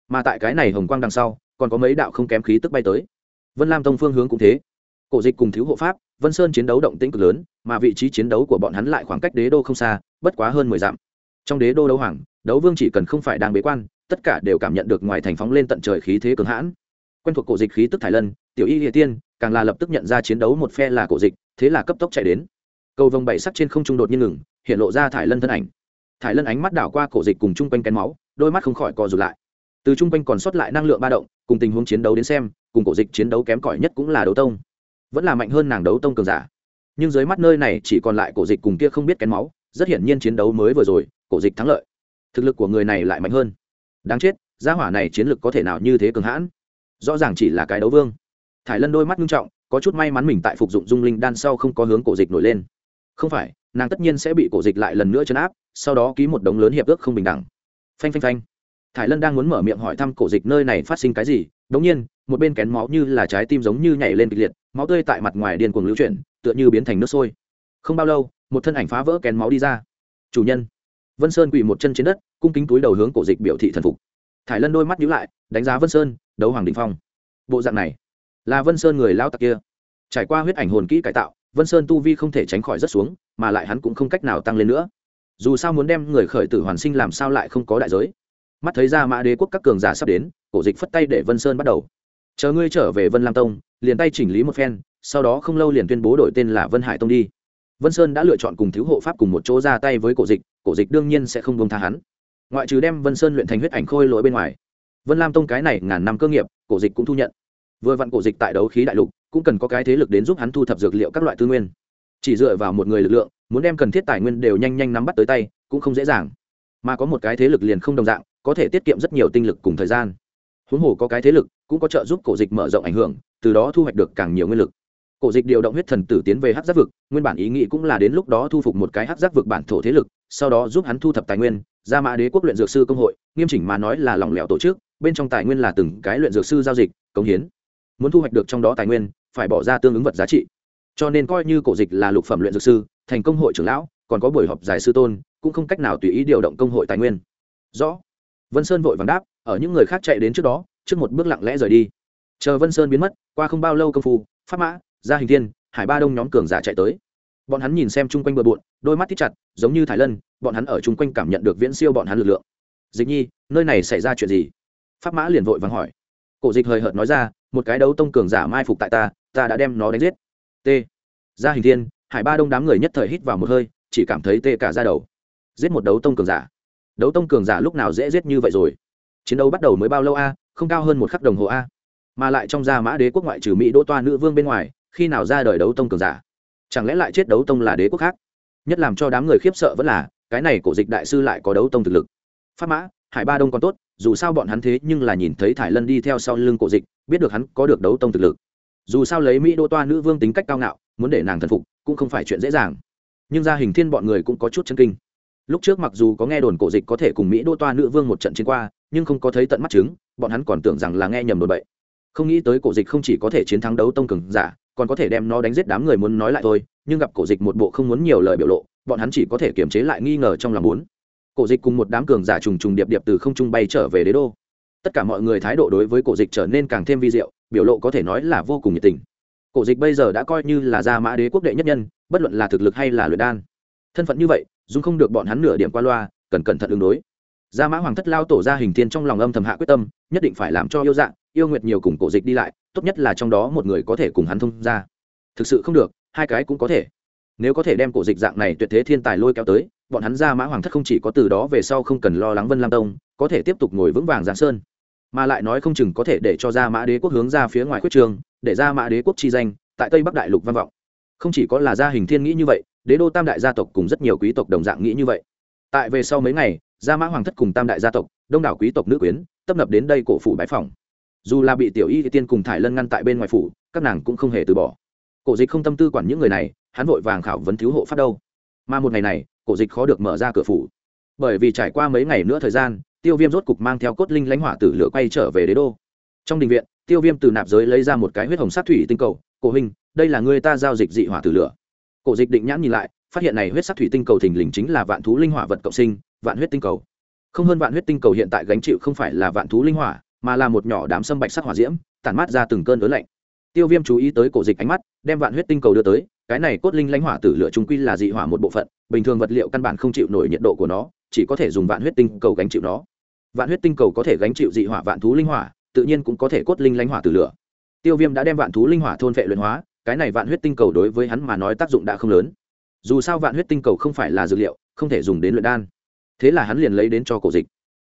Mà tại cái này hồng quang đằng sau, còn có mấy đạo không kém khí tức bay tới. Vân lam tông phương hướng cũng thế. Cổ dịch cùng thiếu hộ pháp, vân sơn chiến đấu động tĩnh cực lớn, mà vị trí chiến đấu của bọn hắn lại khoảng cách đế đô không xa, bất quá hơn mười dặm. Trong đế đô đấu hoàng, đấu vương chỉ cần không phải đang bế quan tất cả đều cảm nhận được ngoài thành phóng lên tận trời khí thế cường hãn. Quen thuộc cổ dịch khí tức thải lân, tiểu y địa tiên, càng là lập tức nhận ra chiến đấu một phe là cổ dịch, thế là cấp tốc chạy đến. Cầu vồng bảy sắc trên không trung đột nhiên ngừng, hiện lộ ra thải lân thân ảnh. Thải lân ánh mắt đảo qua cổ dịch cùng chung quanh kén máu, đôi mắt không khỏi co rụt lại. Từ chung quanh còn sót lại năng lượng ba động, cùng tình huống chiến đấu đến xem, cùng cổ dịch chiến đấu kém cỏi nhất cũng là đấu tông. Vẫn là mạnh hơn nàng đấu tông cường giả. Nhưng dưới mắt nơi này chỉ còn lại cổ dịch cùng kia không biết kén máu, rất hiển nhiên chiến đấu mới vừa rồi, cổ dịch thắng lợi. Thực lực của người này lại mạnh hơn đáng chết, gia hỏa này chiến lược có thể nào như thế cường hãn? Rõ ràng chỉ là cái đấu vương. Thải lân đôi mắt nghiêm trọng, có chút may mắn mình tại phục dụng dung linh đan sau không có hướng cổ dịch nổi lên. Không phải, nàng tất nhiên sẽ bị cổ dịch lại lần nữa chấn áp, sau đó ký một đống lớn hiệp ước không bình đẳng. Phanh phanh phanh. Thải lân đang muốn mở miệng hỏi thăm cổ dịch nơi này phát sinh cái gì đống nhiên, một bên kén máu như là trái tim giống như nhảy lên kịch liệt, máu tươi tại mặt ngoài điên cuồng lưu chuyển, tựa như biến thành nước sôi. Không bao lâu, một thân ảnh phá vỡ kén máu đi ra. Chủ nhân vân sơn quỳ một chân trên đất, cung kính túi đầu hướng cổ dịch biểu thị thần phục. Thải lân đôi mắt nhíu lại, đánh giá vân sơn, đấu hoàng đình phong. Bộ dạng này, là vân sơn người lao tặc kia. Trải qua huyết ảnh hồn kỹ cải tạo, vân sơn tu vi không thể tránh khỏi rất xuống, mà lại hắn cũng không cách nào tăng lên nữa. Dù sao muốn đem người khởi tử hoàn sinh làm sao lại không có đại giới. Mắt thấy ra mã đế quốc các cường giả sắp đến, cổ dịch phất tay để vân sơn bắt đầu. Chờ ngươi trở về vân lam tông, liền tay chỉnh lý một phen, sau đó không lâu liền tuyên bố đổi tên là vân hải tông đi vân sơn đã lựa chọn cùng thiếu hộ pháp cùng một chỗ ra tay với cổ dịch cổ dịch đương nhiên sẽ không bông tha hắn. Ngoại trừ đem vân sơn luyện thành huyết ảnh khôi lỗi bên ngoài, vân lam tông cái này ngàn năm cơ nghiệp, cổ dịch cũng thu nhận. Vừa vặn cổ dịch tại đấu khí đại lục, cũng cần có cái thế lực đến giúp hắn thu thập dược liệu các loại tư nguyên. Chỉ dựa vào một người lực lượng, muốn đem cần thiết tài nguyên đều nhanh nhanh nắm bắt tới tay, cũng không dễ dàng. Mà có một cái thế lực liền không đồng dạng, có thể tiết kiệm rất nhiều tinh lực cùng thời gian. Huống hồ có cái thế lực, cũng có trợ giúp cổ dịch mở rộng ảnh hưởng, từ đó thu hoạch được càng nhiều nguyên lực cổ dịch điều động huyết thần tử tiến về hát giác vực, nguyên bản ý nghĩ cũng là đến lúc đó thu phục một cái hát giác vực bản thổ thế lực, sau đó giúp hắn thu thập tài nguyên ra mã đế quốc luyện dược sư công hội, nghiêm chỉnh mà nói là lỏng lẻo tổ chức, bên trong tài nguyên là từng cái luyện dược sư giao dịch công hiến. Muốn thu hoạch được trong đó tài nguyên, phải bỏ ra tương ứng vật giá trị. Cho nên coi như cổ dịch là lục phẩm luyện dược sư, thành công hội trưởng lão, còn có buổi họp giải sư tôn, cũng không cách nào tùy ý điều động công hội tài nguyên. Rõ. Vân sơn vội vàng đáp, ở những người khác chạy đến trước đó, trước một bước lặng lẽ rời đi. Chờ vân sơn biến mất, qua không bao lâu công phu, pháp mã gia hình thiên, hải ba đông nhóm cường giả chạy tới. Bọn hắn nhìn xem chung quanh bừa bộn, đôi mắt thích chặt, giống như thái lân, bọn hắn ở chung quanh cảm nhận được viễn siêu bọn hắn lực lượng. Dịch nhi, nơi này xảy ra chuyện gì? Pháp mã liền vội vàng hỏi. Cổ dịch hời hợt nói ra, một cái đấu tông cường giả mai phục tại ta ta đã đem nó đánh giết. T. Gia hình thiên, hải ba đông đám người nhất thời hít vào một hơi, chỉ cảm thấy tê cả ra đầu. Giết một đấu tông cường giả. Đấu tông cường giả lúc nào dễ giết như vậy rồi? Chiến đấu bắt đầu mới bao lâu a? Không cao hơn một khắc đồng hồ a. Mà lại trong gia mã đế quốc ngoại trừ mỹ đỗ toa nữ vương bên ngoài khi nào ra đời đấu tông cường giả? Chẳng lẽ lại chết đấu tông là đế quốc khác? Nhất làm cho đám người khiếp sợ vẫn là, cái này cổ dịch đại sư lại có đấu tông thực lực. Pháp mã, hải ba đông còn tốt, dù sao bọn hắn thế nhưng là nhìn thấy thải lân đi theo sau lưng cổ dịch, biết được hắn có được đấu tông thực lực. Dù sao lấy mỹ đô toa nữ vương tính cách cao ngạo, muốn để nàng thần phục, cũng không phải chuyện dễ dàng. Nhưng gia hình thiên bọn người cũng có chút chân kinh. Lúc trước mặc dù có nghe đồn cổ dịch có thể cùng mỹ đô toa nữ vương một trận chiến qua, nhưng không có thấy tận mắt chứng, bọn hắn còn tưởng rằng là nghe nhầm đồn bậy. Không nghĩ tới cổ dịch không chỉ có thể chiến thắng đấu tông cường giả còn có thể đem nó đánh giết đám người muốn nói lại thôi, nhưng gặp cổ dịch một bộ không muốn nhiều lời biểu lộ, bọn hắn chỉ có thể kiềm chế lại nghi ngờ trong lòng muốn. Cổ dịch cùng một đám cường giả trùng trùng điệp điệp từ không trung bay trở về đế đô. Tất cả mọi người thái độ đối với cổ dịch trở nên càng thêm vi diệu, biểu lộ có thể nói là vô cùng nhiệt tình. Cổ dịch bây giờ đã coi như là gia mã đế quốc đệ nhất nhân, bất luận là thực lực hay là luyện đan. Thân phận như vậy dung không được bọn hắn nửa điểm qua loa, cần cẩn thận ứng đối. Gia mã hoàng thất lao tổ ra hình thiên trong lòng âm thầm hạ quyết tâm, nhất định phải làm cho yêu dạng, yêu nguyệt nhiều cùng cổ dịch đi lại tốt nhất là trong đó một người có thể cùng hắn thông ra. Thực sự không được, hai cái cũng có thể. Nếu có thể đem cổ dịch dạng này tuyệt thế thiên tài lôi kéo tới, bọn hắn ra mã hoàng thất không chỉ có từ đó về sau không cần lo lắng vân lam tông, có thể tiếp tục ngồi vững vàng giang sơn. Mà lại nói không chừng có thể để cho ra mã đế quốc hướng ra phía ngoài quyết trường, để ra mã đế quốc chi danh, tại tây bắc đại lục văn vọng. Không chỉ có là gia hình thiên nghĩ như vậy, đế đô tam đại gia tộc cùng rất nhiều quý tộc đồng dạng nghĩ như vậy. Tại về sau mấy ngày gia mã hoàng thất cùng tam đại gia tộc, đông đảo quý tộc nữ quyến, tấp nập đến đây cổ phủ bái phòng dù là bị tiểu y thì tiên cùng thải lân ngăn tại bên ngoài phủ, các nàng cũng không hề từ bỏ. Cổ dịch không tâm tư quản những người này, hắn vội vàng khảo vấn thiếu hộ pháp đâu. Mà một ngày này, cổ dịch khó được mở ra cửa phủ. Bởi vì trải qua mấy ngày nữa thời gian, tiêu viêm rốt cục mang theo cốt linh lãnh hỏa tử lửa quay trở về đế đô. Trong đình viện, tiêu viêm từ nạp giới lấy ra một cái huyết hồng sát thủy tinh cầu, cổ hình đây là người ta giao dịch dị hỏa tử lửa. Cổ dịch định nhãn nhìn lại, phát hiện này huyết sát thủy tinh cầu thình lình chính là vạn thú linh hỏa vật cộng sinh, vạn huyết tinh cầu. Không hơn vạn huyết tinh cầu hiện tại gánh chịu không phải là vạn thú linh hỏa mà là một nhỏ đám sâm bạch sắc hỏa diễm, tản mát ra từng cơn ớn lạnh. Tiêu viêm chú ý tới cổ dịch ánh mắt, đem vạn huyết tinh cầu đưa tới, cái này cốt linh lãnh hỏa tử lửa trung quy là dị hỏa một bộ phận, bình thường vật liệu căn bản không chịu nổi nhiệt độ của nó, chỉ có thể dùng vạn huyết tinh cầu gánh chịu nó. Vạn huyết tinh cầu có thể gánh chịu dị hỏa vạn thú linh hỏa, tự nhiên cũng có thể cốt linh lãnh hỏa tử lửa. Tiêu viêm đã đem vạn thú linh hỏa thôn vệ luyện hóa, cái này vạn huyết tinh cầu đối với hắn mà nói tác dụng đã không lớn. Dù sao vạn huyết tinh cầu không phải là dược liệu, không thể dùng đến luyện đan. Thế là hắn liền lấy đến cho cổ dịch.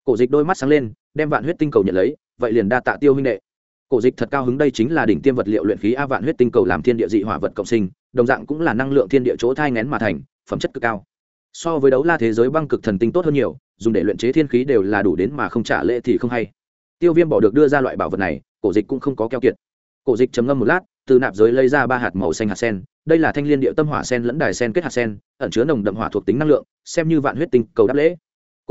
Cổ dịch đôi mắt sáng lên đem vạn huyết tinh cầu nhận lấy, vậy liền đa tạ tiêu huynh đệ. Cổ dịch thật cao hứng đây chính là đỉnh tiêm vật liệu luyện khí a vạn huyết tinh cầu làm thiên địa dị hỏa vật cộng sinh, đồng dạng cũng là năng lượng thiên địa chỗ thai ngén mà thành, phẩm chất cực cao. So với đấu la thế giới băng cực thần tinh tốt hơn nhiều, dùng để luyện chế thiên khí đều là đủ đến mà không trả lễ thì không hay. Tiêu viêm bỏ được đưa ra loại bảo vật này, cổ dịch cũng không có keo kiệt. Cổ dịch chấm ngâm một lát, từ nạp giới lấy ra ba hạt màu xanh hạt sen, đây là thanh liên địa tâm hỏa sen lẫn đài sen kết hạt sen, ẩn chứa nồng đậm hỏa thuộc tính năng lượng, xem như vạn huyết tinh cầu đáp lễ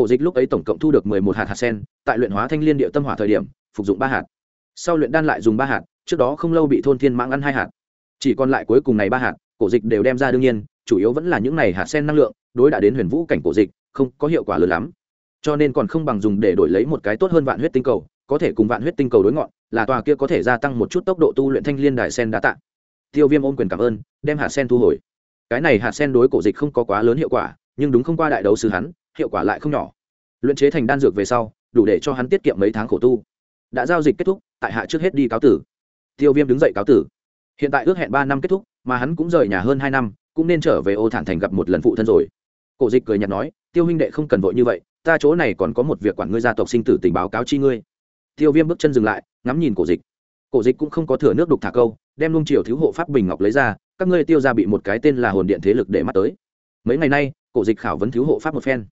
cổ dịch lúc ấy tổng cộng thu được mười một hạt hạt sen, tại luyện hóa thanh liên địa tâm hỏa thời điểm, phục dụng ba hạt. Sau luyện đan lại dùng ba hạt, trước đó không lâu bị thôn thiên mãng ăn hai hạt. Chỉ còn lại cuối cùng này ba hạt, cổ dịch đều đem ra đương nhiên, chủ yếu vẫn là những này hạt sen năng lượng, đối đã đến huyền vũ cảnh cổ dịch, không có hiệu quả lớn lắm. Cho nên còn không bằng dùng để đổi lấy một cái tốt hơn vạn huyết tinh cầu, có thể cùng vạn huyết tinh cầu đối ngọn, là tòa kia có thể gia tăng một chút tốc độ tu luyện thanh liên đài sen đã tạ. Tiêu viêm ôm quyền cảm ơn, đem hạt sen thu hồi. Cái này hạt sen đối cổ dịch không có quá lớn hiệu quả, nhưng đúng không qua đại đấu sư hắn hiệu quả lại không nhỏ. Luyện chế thành đan dược về sau, đủ để cho hắn tiết kiệm mấy tháng khổ tu. Đã giao dịch kết thúc, tại hạ trước hết đi cáo tử. Tiêu viêm đứng dậy cáo tử. Hiện tại ước hẹn ba năm kết thúc, mà hắn cũng rời nhà hơn hai năm, cũng nên trở về ô thản thành gặp một lần phụ thân rồi. Cổ dịch cười nhạt nói, tiêu huynh đệ không cần vội như vậy, ta chỗ này còn có một việc quản ngươi gia tộc sinh tử tình báo cáo chi ngươi. Tiêu viêm bước chân dừng lại, ngắm nhìn cổ dịch. Cổ dịch cũng không có thừa nước đục thả câu, đem lung triều thiếu hộ pháp bình ngọc lấy ra, các ngươi tiêu ra bị một cái tên là hồn điện thế lực để mắt tới. Mấy ngày nay, cổ dịch khảo vấn thiếu hộ pháp một phen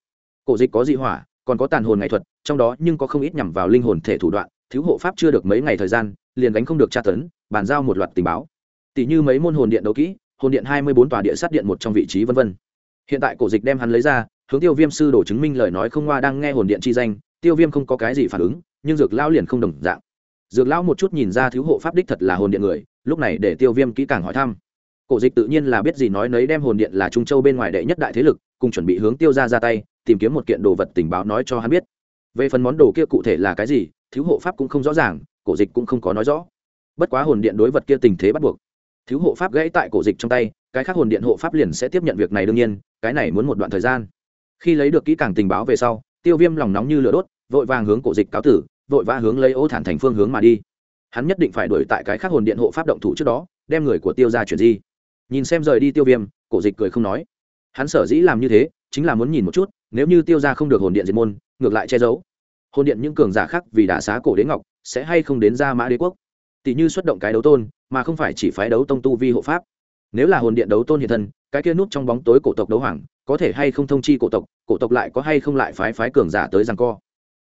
cổ dịch có dị hỏa, còn có tàn hồn nghệ thuật, trong đó nhưng có không ít nhằm vào linh hồn thể thủ đoạn, thiếu hộ pháp chưa được mấy ngày thời gian, liền đánh không được tra tấn, bàn giao một loạt tình báo. Tỷ như mấy môn hồn điện đấu kỹ, hồn điện hai mươi bốn tòa địa sát điện một trong vị trí v v hiện tại cổ dịch đem hắn lấy ra, hướng tiêu viêm sư đổ chứng minh lời nói không hoa đang nghe hồn điện chi danh, tiêu viêm không có cái gì phản ứng, nhưng dược lão liền không đồng dạng. Dược lão một chút nhìn ra thiếu hộ pháp đích thật là hồn điện người, lúc này để tiêu viêm kỹ càng hỏi thăm. Cổ dịch tự nhiên là biết gì nói nấy đem hồn điện là trung châu bên ngoài đệ nhất đại thế lực, cùng chuẩn bị hướng tiêu ra ra tay tìm kiếm một kiện đồ vật tình báo nói cho hắn biết. Về phần món đồ kia cụ thể là cái gì, thiếu hộ pháp cũng không rõ ràng, cổ dịch cũng không có nói rõ. Bất quá hồn điện đối vật kia tình thế bắt buộc. Thiếu hộ pháp gãy tại cổ dịch trong tay, cái khác hồn điện hộ pháp liền sẽ tiếp nhận việc này đương nhiên, cái này muốn một đoạn thời gian. Khi lấy được kỹ càng tình báo về sau, tiêu viêm lòng nóng như lửa đốt, vội vàng hướng cổ dịch cáo tử, vội vã hướng lấy ô thản thành phương hướng mà đi. Hắn nhất định phải đuổi tại cái khác hồn điện hộ pháp động thủ trước đó, đem người của tiêu ra chuyển di. Nhìn xem rời đi tiêu viêm, cổ dịch cười không nói. Hắn sở dĩ làm như thế, chính là muốn nhìn một chút nếu như tiêu ra không được hồn điện diệt môn, ngược lại che giấu. Hồn điện những cường giả khác vì đả xá cổ đế ngọc, sẽ hay không đến ra mã đế quốc? Tỷ như xuất động cái đấu tôn, mà không phải chỉ phái đấu tông tu vi hộ pháp. Nếu là hồn điện đấu tôn hiện thân, cái kia nút trong bóng tối cổ tộc đấu hoàng, có thể hay không thông chi cổ tộc cổ tộc lại có hay không lại phái phái cường giả tới rằng co?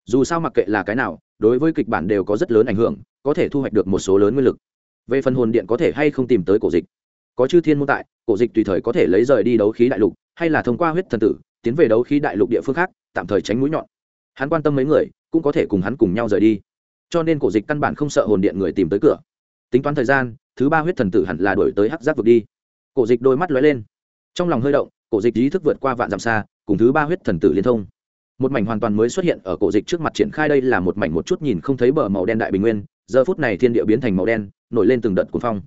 Dù sao mặc kệ là cái nào, đối với kịch bản đều có rất lớn ảnh hưởng, có thể thu hoạch được một số lớn nguyên lực. Về phần hồn điện có thể hay không tìm tới cổ dịch? Có chư thiên môn tại, cổ dịch tùy thời có thể lấy rời đi đấu khí đại lục, hay là thông qua huyết thần tử tiến về đấu khí đại lục địa phương khác, tạm thời tránh mũi nhọn. Hắn quan tâm mấy người, cũng có thể cùng hắn cùng nhau rời đi. Cho nên cổ dịch căn bản không sợ hồn điện người tìm tới cửa. Tính toán thời gian, thứ ba huyết thần tử hẳn là đổi tới hắc giáp vực đi. Cổ dịch đôi mắt lóe lên. Trong lòng hơi động, cổ dịch ý thức vượt qua vạn dặm xa, cùng thứ ba huyết thần tử liên thông. Một mảnh hoàn toàn mới xuất hiện ở cổ dịch trước mặt triển khai đây là một mảnh một chút nhìn không thấy bờ màu đen đại bình nguyên, giờ phút này thiên địa biến thành màu đen, nổi lên từng đợt cuồng phong.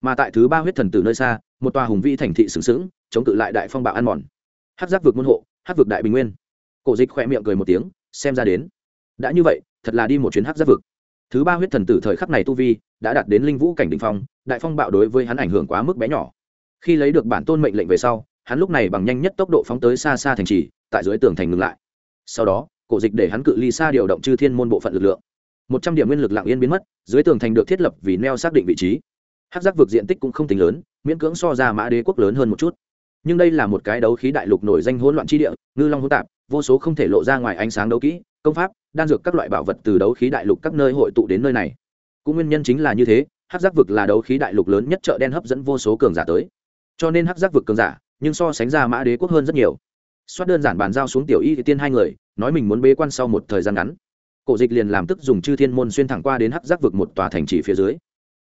Mà tại thứ ba huyết thần tử nơi xa, một tòa hùng vĩ thành thị sừng sững, chống cự lại đại phong bạo ăn mòn hát giác vực môn hộ, hát vực đại bình nguyên. Cổ dịch khỏe miệng cười một tiếng, xem ra đến. Đã như vậy, thật là đi một chuyến hát giác vực. Thứ ba huyết thần tử thời khắc này tu vi đã đạt đến linh vũ cảnh đ ỉ n h phong, đại phong bạo đối với hắn ảnh hưởng quá mức bé nhỏ. Khi lấy được bản tôn mệnh lệnh về sau, hắn lúc này bằng nhanh nhất tốc độ phóng tới xa xa thành trì, tại dưới tường thành ngừng lại. Sau đó, cổ dịch để hắn cự ly xa điều động chư thiên môn bộ phận lực lượng. Một trăm điểm nguyên lực lạng yên biến mất, dưới tường thành được thiết lập vì neo xác định vị trí. Hát giác vực diện tích cũng không tính lớn, miễn cưỡng so ra mã đế quốc lớn hơn một chút nhưng đây là một cái đấu khí đại lục nổi danh hỗn loạn chi địa, ngư long hỗn tạp, vô số không thể lộ ra ngoài ánh sáng đấu kỹ, công pháp, đan dược các loại bảo vật từ đấu khí đại lục các nơi hội tụ đến nơi này. Cũng nguyên nhân chính là như thế hát giác vực là đấu khí đại lục lớn nhất chợ đen hấp dẫn vô số cường giả tới. Cho nên hát giác vực cường giả, nhưng so sánh ra mã đế quốc hơn rất nhiều. Soát đơn giản bàn giao xuống tiểu y thì tiên hai người, nói mình muốn bế quan sau một thời gian ngắn. Cổ dịch liền làm tức dùng chư thiên môn xuyên thẳng qua đến hắc giác vực một tòa thành trì phía dưới.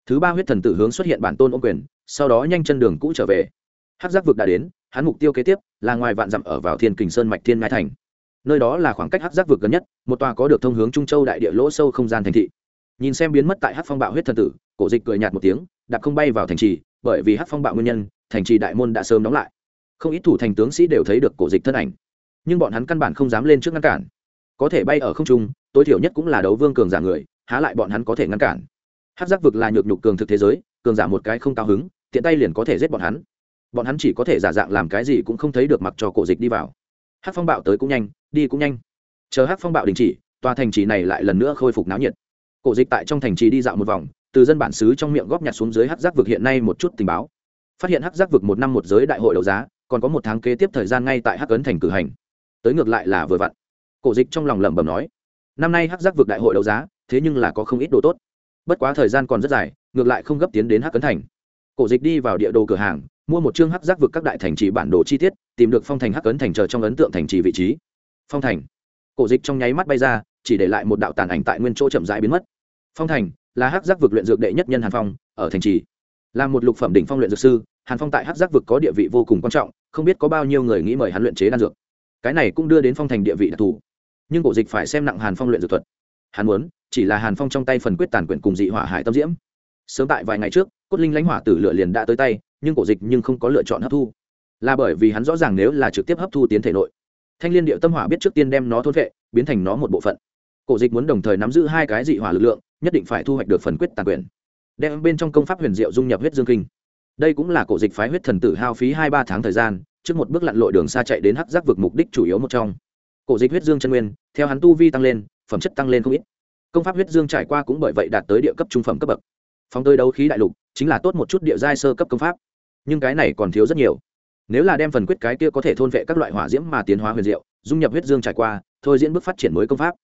Thứ ba huyết thần tử hướng xuất hiện bản tôn ô quyền, sau đó nhanh chân đường cũ trở về hắc giác vực đã đến, hắn mục tiêu kế tiếp là ngoài vạn dặm ở vào thiên kình sơn mạch thiên ngai thành. Nơi đó là khoảng cách hắc giác vực gần nhất, một tòa có được thông hướng trung châu đại địa lỗ sâu không gian thành thị. Nhìn xem biến mất tại hắc phong bạo huyết thần tử, cổ dịch cười nhạt một tiếng, đạp không bay vào thành trì, bởi vì hát phong bạo nguyên nhân, thành trì đại môn đã sớm đóng lại. Không ít thủ thành tướng sĩ đều thấy được cổ dịch thân ảnh, nhưng bọn hắn căn bản không dám lên trước ngăn cản. Có thể bay ở không trung, tối thiểu nhất cũng là đấu vương cường giả người, há lại bọn hắn có thể ngăn cản. Hát giác vực là nhược nhục cường thực thế giới, cường giả một cái không cao hứng, tiện tay liền có thể giết bọn hắn bọn hắn chỉ có thể giả dạng làm cái gì cũng không thấy được mặc cho cổ dịch đi vào. Hát phong bạo tới cũng nhanh, đi cũng nhanh. Chờ hát phong bạo đình chỉ, tòa thành trì này lại lần nữa khôi phục náo nhiệt. Cổ dịch tại trong thành trì đi dạo một vòng, từ dân bản xứ trong miệng góp nhặt xuống dưới hát giác vực hiện nay một chút tình báo. Phát hiện hát giác vực một năm một giới đại hội đấu giá, còn có một tháng kế tiếp thời gian ngay tại hắc ấn thành cử hành. Tới ngược lại là vừa vặn. Cổ dịch trong lòng lẩm bẩm nói, năm nay hắc giác vực đại hội đấu giá, thế nhưng là có không ít đồ tốt. Bất quá thời gian còn rất dài, ngược lại không gấp tiến đến hắc ấn thành. Cổ dịch đi vào địa đồ cửa hàng mua một chương hắc giác vực các đại thành trì bản đồ chi tiết, tìm được phong thành hắc ấn thành chờ trong ấn tượng thành trì vị trí. Phong thành. Cổ dịch trong nháy mắt bay ra, chỉ để lại một đạo tàn ảnh tại nguyên chỗ chậm rãi biến mất. Phong thành là hắc giác vực luyện dược đệ nhất nhân hàn phong, ở thành trì. Là một lục phẩm đỉnh phong luyện dược sư, hàn phong tại hắc giác vực có địa vị vô cùng quan trọng, không biết có bao nhiêu người nghĩ mời hắn luyện chế đan dược. Cái này cũng đưa đến phong thành địa vị đặc thù. Nhưng cổ dịch phải xem nặng hàn phong luyện dược thuật. Hắn muốn, chỉ là hàn phong trong tay phần quyết tàn quyển cùng dị hỏa hải tâm diễm. Sớm tại vài ngày trước, cốt linh lãnh hỏa tử lựa liền đã tới tay nhưng cổ dịch nhưng không có lựa chọn hấp thu. Là bởi vì hắn rõ ràng nếu là trực tiếp hấp thu tiến thể nội, thanh liên điệu tâm hỏa biết trước tiên đem nó thôn vệ biến thành nó một bộ phận. Cổ dịch muốn đồng thời nắm giữ hai cái dị hỏa lực lượng, nhất định phải thu hoạch được phần quyết tàn quyền, đem bên trong công pháp huyền diệu dung nhập huyết dương kinh. Đây cũng là cổ dịch phái huyết thần tử hao phí hai ba tháng thời gian, trước một bước lặn lội đường xa chạy đến hắc giác vực mục đích chủ yếu một trong. Cổ dịch huyết dương chân nguyên, theo hắn tu vi tăng lên, phẩm chất tăng lên không ít. Công pháp huyết dương trải qua cũng bởi vậy đạt tới địa cấp trung phẩm cấp bậc. Phóng tới đấu khí đại lục, chính là tốt một chút địa giai sơ cấp công pháp nhưng cái này còn thiếu rất nhiều. Nếu là đem phần quyết cái kia có thể thôn vệ các loại hỏa diễm mà tiến hóa huyền diệu, dung nhập huyết dương trải qua, thôi diễn bước phát triển mới công pháp.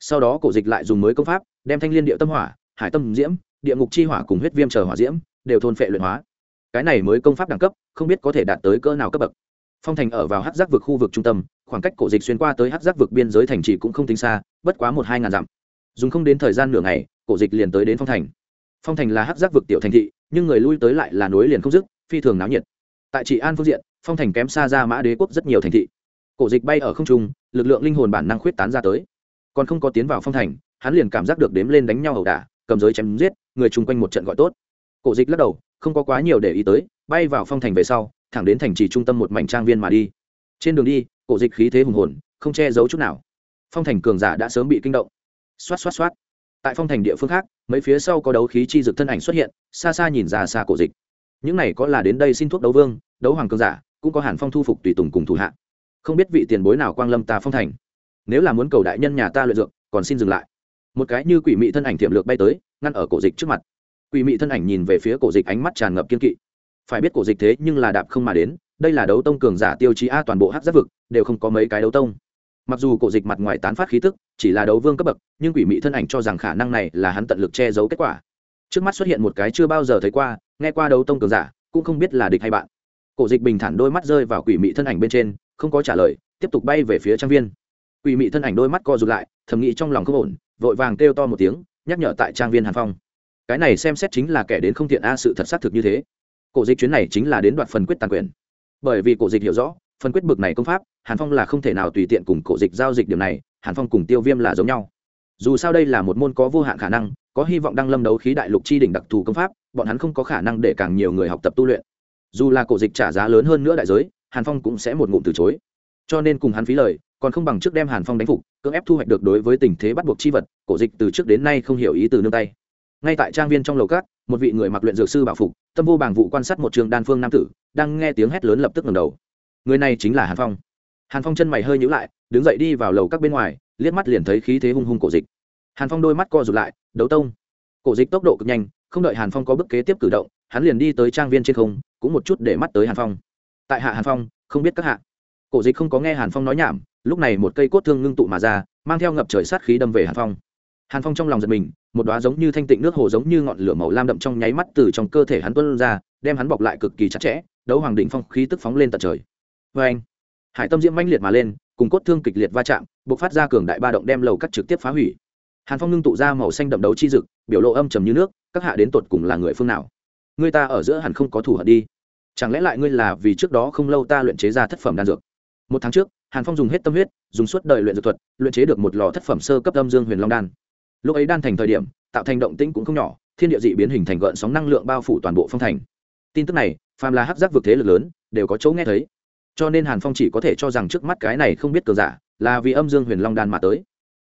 Sau đó cổ dịch lại dùng mới công pháp, đem thanh liên địa tâm hỏa, hải tâm diễm, địa ngục chi hỏa cùng huyết viêm chờ hỏa diễm đều thôn phệ luyện hóa. Cái này mới công pháp đẳng cấp, không biết có thể đạt tới cỡ nào cấp bậc. Phong thành ở vào hát giác vực khu vực trung tâm, khoảng cách cổ dịch xuyên qua tới hát giác vực biên giới thành trì cũng không tính xa, bất quá một hai ngàn dặm. Dùng không đến thời gian nửa ngày, cổ dịch liền tới đến phong thành. Phong thành là hát giác vực tiểu thành thị, nhưng người lui tới lại là nối liền không dứt phi thường náo nhiệt. Tại trị an phương diện, phong thành kém xa ra mã đế quốc rất nhiều thành thị. Cổ dịch bay ở không trung, lực lượng linh hồn bản năng khuyết tán ra tới. Còn không có tiến vào phong thành, hắn liền cảm giác được đếm lên đánh nhau ẩu đả, cầm giới chém giết, người chung quanh một trận gọi tốt. Cổ dịch lắc đầu, không có quá nhiều để ý tới, bay vào phong thành về sau, thẳng đến thành trì trung tâm một mảnh trang viên mà đi. Trên đường đi, cổ dịch khí thế hùng hồn, không che giấu chút nào. Phong thành cường giả đã sớm bị kinh động. Xoát xoát xoát. Tại phong thành địa phương khác, mấy phía sau có đấu khí chi dực thân ảnh xuất hiện, xa xa nhìn ra xa cổ dịch những này có là đến đây xin thuốc đấu vương, đấu hoàng cường giả, cũng có hàn phong thu phục tùy tùng cùng thủ hạ. Không biết vị tiền bối nào quang lâm ta phong thành. Nếu là muốn cầu đại nhân nhà ta luyện dược, còn xin dừng lại. Một cái như quỷ mị thân ảnh tiệm lược bay tới, ngăn ở cổ dịch trước mặt. Quỷ mị thân ảnh nhìn về phía cổ dịch ánh mắt tràn ngập kiên kỵ. Phải biết cổ dịch thế nhưng là đạp không mà đến, đây là đấu tông cường giả tiêu chí a toàn bộ hát giáp vực, đều không có mấy cái đấu tông. Mặc dù cổ dịch mặt ngoài tán phát khí tức, chỉ là đấu vương cấp bậc, nhưng quỷ mị thân ảnh cho rằng khả năng này là hắn tận lực che giấu kết quả trước mắt xuất hiện một cái chưa bao giờ thấy qua, nghe qua đấu tông cường giả, cũng không biết là địch hay bạn. Cổ dịch bình thản đôi mắt rơi vào quỷ mị thân ảnh bên trên, không có trả lời, tiếp tục bay về phía trang viên. Quỷ mị thân ảnh đôi mắt co rụt lại, thầm nghĩ trong lòng không ổn, vội vàng kêu to một tiếng, nhắc nhở tại trang viên hàn phong. Cái này xem xét chính là kẻ đến không thiện a, sự thật xác thực như thế. Cổ dịch chuyến này chính là đến đoạt phần quyết tàn quyền. Bởi vì cổ dịch hiểu rõ, phần quyết bực này công pháp, hàn phong là không thể nào tùy tiện cùng cổ dịch giao dịch điểm này, hàn phong cùng tiêu viêm là giống nhau. Dù sao đây là một môn có vô hạn khả năng có hy vọng đăng lâm đấu khí đại lục chi đỉnh đặc thù công pháp, bọn hắn không có khả năng để càng nhiều người học tập tu luyện. Dù là cổ dịch trả giá lớn hơn nữa đại giới, hàn phong cũng sẽ một ngụm từ chối. Cho nên cùng hắn phí lời, còn không bằng trước đem hàn phong đánh phục, cưỡng ép thu hoạch được đối với tình thế bắt buộc chi vật, cổ dịch từ trước đến nay không hiểu ý từ nương tay. Ngay tại trang viên trong lầu cát, một vị người mặc luyện dược sư bảo phục, tâm vô bảng vụ quan sát một trường đan phương nam tử, đang nghe tiếng hét lớn lập tức ngẩng đầu. Người này chính là hàn phong. Hàn phong chân mày hơi nhíu lại, đứng dậy đi vào lầu các bên ngoài, liếc mắt liền thấy khí thế hung hung cổ dịch hàn phong đôi mắt co rụt lại, đấu tông. Cổ dịch tốc độ cực nhanh, không đợi hàn phong có bước kế tiếp cử động, hắn liền đi tới trang viên trên không, cũng một chút để mắt tới hàn phong. Tại hạ hàn phong, không biết các hạ. Cổ dịch không có nghe hàn phong nói nhảm, lúc này một cây cốt thương ngưng tụ mà ra, mang theo ngập trời sát khí đâm về hàn phong. Hàn phong trong lòng giật mình, một đoá giống như thanh tịnh nước hồ giống như ngọn lửa màu lam đậm trong nháy mắt từ trong cơ thể hắn tuân ra, đem hắn bọc lại cực kỳ chặt chẽ, đấu hoàng định phong khí tức phóng lên tận trời. Vê anh, hải tâm diễm manh liệt mà lên, cùng cốt thương kịch liệt va chạm, bộc phát ra cường đại ba động đem lầu cắt trực tiếp phá hủy hàn phong ngưng tụ ra màu xanh đậm đấu chi dực, biểu lộ âm trầm như nước, các hạ đến tột cùng là người phương nào? Người ta ở giữa hẳn không có thủ hận đi. Chẳng lẽ lại ngươi là vì trước đó không lâu ta luyện chế ra thất phẩm đan dược? Một tháng trước, hàn phong dùng hết tâm huyết, dùng suốt đời luyện dược thuật, luyện chế được một lò thất phẩm sơ cấp âm dương huyền long đan. Lúc ấy đan thành thời điểm, tạo thành động tĩnh cũng không nhỏ, thiên địa dị biến hình thành gợn sóng năng lượng bao phủ toàn bộ phong thành. Tin tức này, phàm là hắc giác vực thế lực lớn, đều có chỗ nghe thấy. Cho nên hàn phong chỉ có thể cho rằng trước mắt cái này không biết cờ giả, là vì âm dương huyền long đan mà tới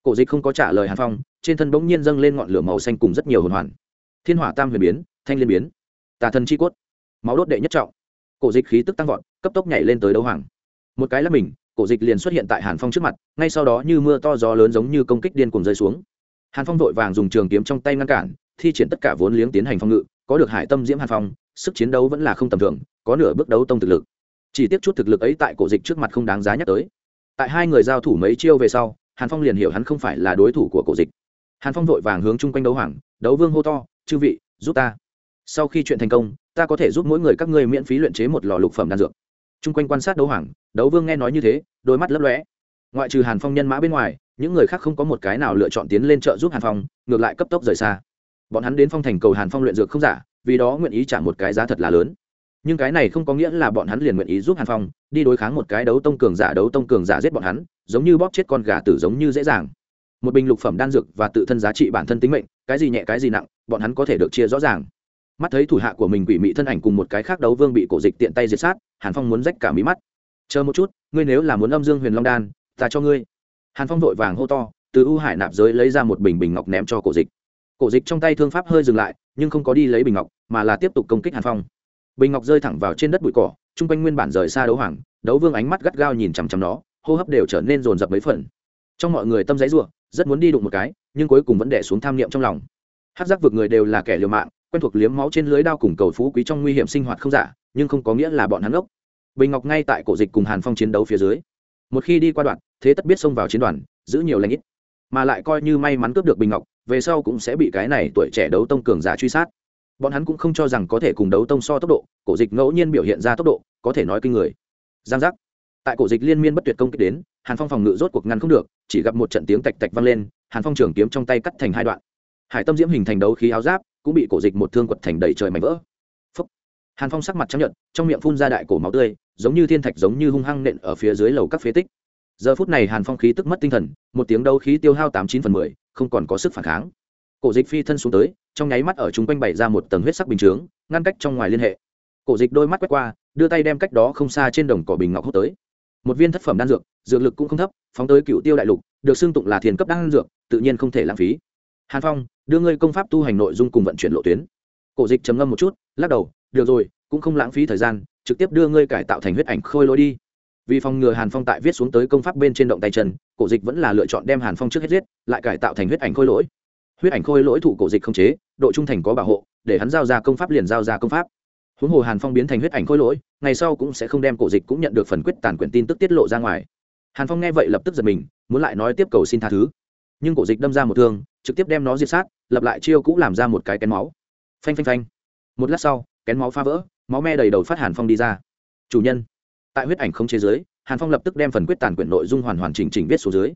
cổ dịch không có trả lời hàn phong, trên thân bỗng nhiên dâng lên ngọn lửa màu xanh cùng rất nhiều hồn hoàn. Thiên hỏa tam huyền biến, thanh liên biến. Tà thần chi cốt, máu đốt đệ nhất trọng. Cổ dịch khí tức tăng vọt, cấp tốc nhảy lên tới đấu hoàng. Một cái là mình, cổ dịch liền xuất hiện tại hàn phong trước mặt, ngay sau đó như mưa to gió lớn giống như công kích điên cuồng rơi xuống. Hàn phong vội vàng dùng trường kiếm trong tay ngăn cản, thi triển tất cả vốn liếng tiến hành phong ngự, có được hải tâm diễm hàn phong, sức chiến đấu vẫn là không tầm thường, có nửa bước đấu tông thực lực. Chỉ tiếc chút thực lực ấy tại cổ dịch trước mặt không đáng giá nhắc tới. Tại hai người giao thủ mấy chiêu về sau hàn phong liền hiểu hắn không phải là đối thủ của cổ dịch. Hàn phong vội vàng hướng chung quanh đấu hoàng, đấu vương hô to, chư vị, giúp ta. Sau khi chuyện thành công, ta có thể giúp mỗi người các ngươi miễn phí luyện chế một lò lục phẩm đan dược. Chung quanh quan sát đấu hoàng, đấu vương nghe nói như thế, đôi mắt lấp lóe. Ngoại trừ hàn phong nhân mã bên ngoài, những người khác không có một cái nào lựa chọn tiến lên trợ giúp hàn phong, ngược lại cấp tốc rời xa. Bọn hắn đến phong thành cầu hàn phong luyện dược không giả, vì đó nguyện ý trả một cái giá thật là lớn nhưng cái này không có nghĩa là bọn hắn liền nguyện ý giúp hàn phong, đi đối kháng một cái đấu tông cường giả, đấu tông cường giả giết bọn hắn, giống như bóp chết con gà tử giống như dễ dàng. Một bình lục phẩm đan dược và tự thân giá trị bản thân tính mệnh, cái gì nhẹ, cái gì nặng, bọn hắn có thể được chia rõ ràng. Mắt thấy thủ hạ của mình quỷ mị thân ảnh cùng một cái khác đấu vương bị cổ dịch tiện tay diệt sát, hàn phong muốn rách cả mí mắt. Chờ một chút, ngươi nếu là muốn âm dương huyền long đan, ta cho ngươi. Hàn phong vội vàng hô to, từ u hải nạp giới lấy ra một bình bình ngọc ném cho cổ dịch. Cổ dịch trong tay thương pháp hơi dừng lại, nhưng không có đi lấy bình ngọc, mà là tiếp tục công kích hàn phong bình ngọc rơi thẳng vào trên đất bụi cỏ, chung quanh nguyên bản rời xa đấu hoàng, đấu vương ánh mắt gắt gao nhìn chằm chằm nó, hô hấp đều trở nên rồn rập mấy phần. Trong mọi người tâm giấy ruộng rất muốn đi đụng một cái, nhưng cuối cùng vẫn đẻ xuống tham niệm trong lòng. Hát giác vực người đều là kẻ liều mạng, quen thuộc liếm máu trên lưới đao cùng cầu phú quý trong nguy hiểm sinh hoạt không giả, nhưng không có nghĩa là bọn hắn ốc bình ngọc ngay tại cổ dịch cùng hàn phong chiến đấu phía dưới. Một khi đi qua đoạn, thế tất biết xông vào chiến đoàn, giữ nhiều lãnh ít. Mà lại coi như may mắn cướp được bình ngọc, về sau cũng sẽ bị cái này tuổi trẻ đấu tông cường giả truy sát bọn hắn cũng không cho rằng có thể cùng đấu tông so tốc độ, cổ dịch ngẫu nhiên biểu hiện ra tốc độ, có thể nói kinh người. Giang giác. Tại cổ dịch liên miên bất tuyệt công kích đến, hàn phong phòng ngự rốt cuộc ngăn không được, chỉ gặp một trận tiếng tạch tạch vang lên, hàn phong trường kiếm trong tay cắt thành hai đoạn. Hải tâm diễm hình thành đấu khí áo giáp, cũng bị cổ dịch một thương quật thành đầy trời mảnh vỡ. Phúc. hàn phong sắc mặt chấp nhận trong miệng phun ra đại cổ máu tươi, giống như thiên thạch giống như hung hăng nện ở phía dưới lầu các phế tích. Giờ phút này hàn phong khí tức mất tinh thần, một tiếng đấu khí tiêu hao tám chín phần mười, không còn có sức phản kháng cổ dịch phi thân xuống tới, trong nháy mắt ở chung quanh bày ra một tầng huyết sắc bình chướng, ngăn cách trong ngoài liên hệ. Cổ dịch đôi mắt quét qua, đưa tay đem cách đó không xa trên đồng cỏ bình ngọc hút tới. Một viên thất phẩm đan dược dược lực cũng không thấp, phóng tới cựu tiêu đại lục, được xưng tụng là thiền cấp đan dược, tự nhiên không thể lãng phí. Hàn phong, đưa ngươi công pháp tu hành nội dung cùng vận chuyển lộ tuyến. Cổ dịch trầm ngâm một chút, lắc đầu, được rồi, cũng không lãng phí thời gian, trực tiếp đưa ngươi cải tạo thành huyết ảnh khôi lỗi đi. Vì phòng ngừa hàn phong tại viết xuống tới công pháp bên trên động tay chân, cổ dịch vẫn là lựa chọn đem hàn phong trước hết giết, lại cải tạo thành huyết ảnh khôi lỗi huyết ảnh khôi lỗi thủ cổ dịch không chế, độ trung thành có bảo hộ, để hắn giao ra công pháp liền giao ra công pháp. Huống hồ hàn phong biến thành huyết ảnh khôi lỗi, ngày sau cũng sẽ không đem cổ dịch cũng nhận được phần quyết tàn quyển tin tức tiết lộ ra ngoài. Hàn phong nghe vậy lập tức giật mình, muốn lại nói tiếp cầu xin tha thứ. Nhưng cổ dịch đâm ra một thương, trực tiếp đem nó diệt sát, lập lại chiêu cũng làm ra một cái kén máu. Phanh phanh phanh. Một lát sau, kén máu phá vỡ, máu me đầy đầu phát hàn phong đi ra. Chủ nhân. Tại huyết ảnh không chế giới hàn phong lập tức đem phần quyết tàn quyển nội dung hoàn hoàn chỉnh chỉnh viết xuống dưới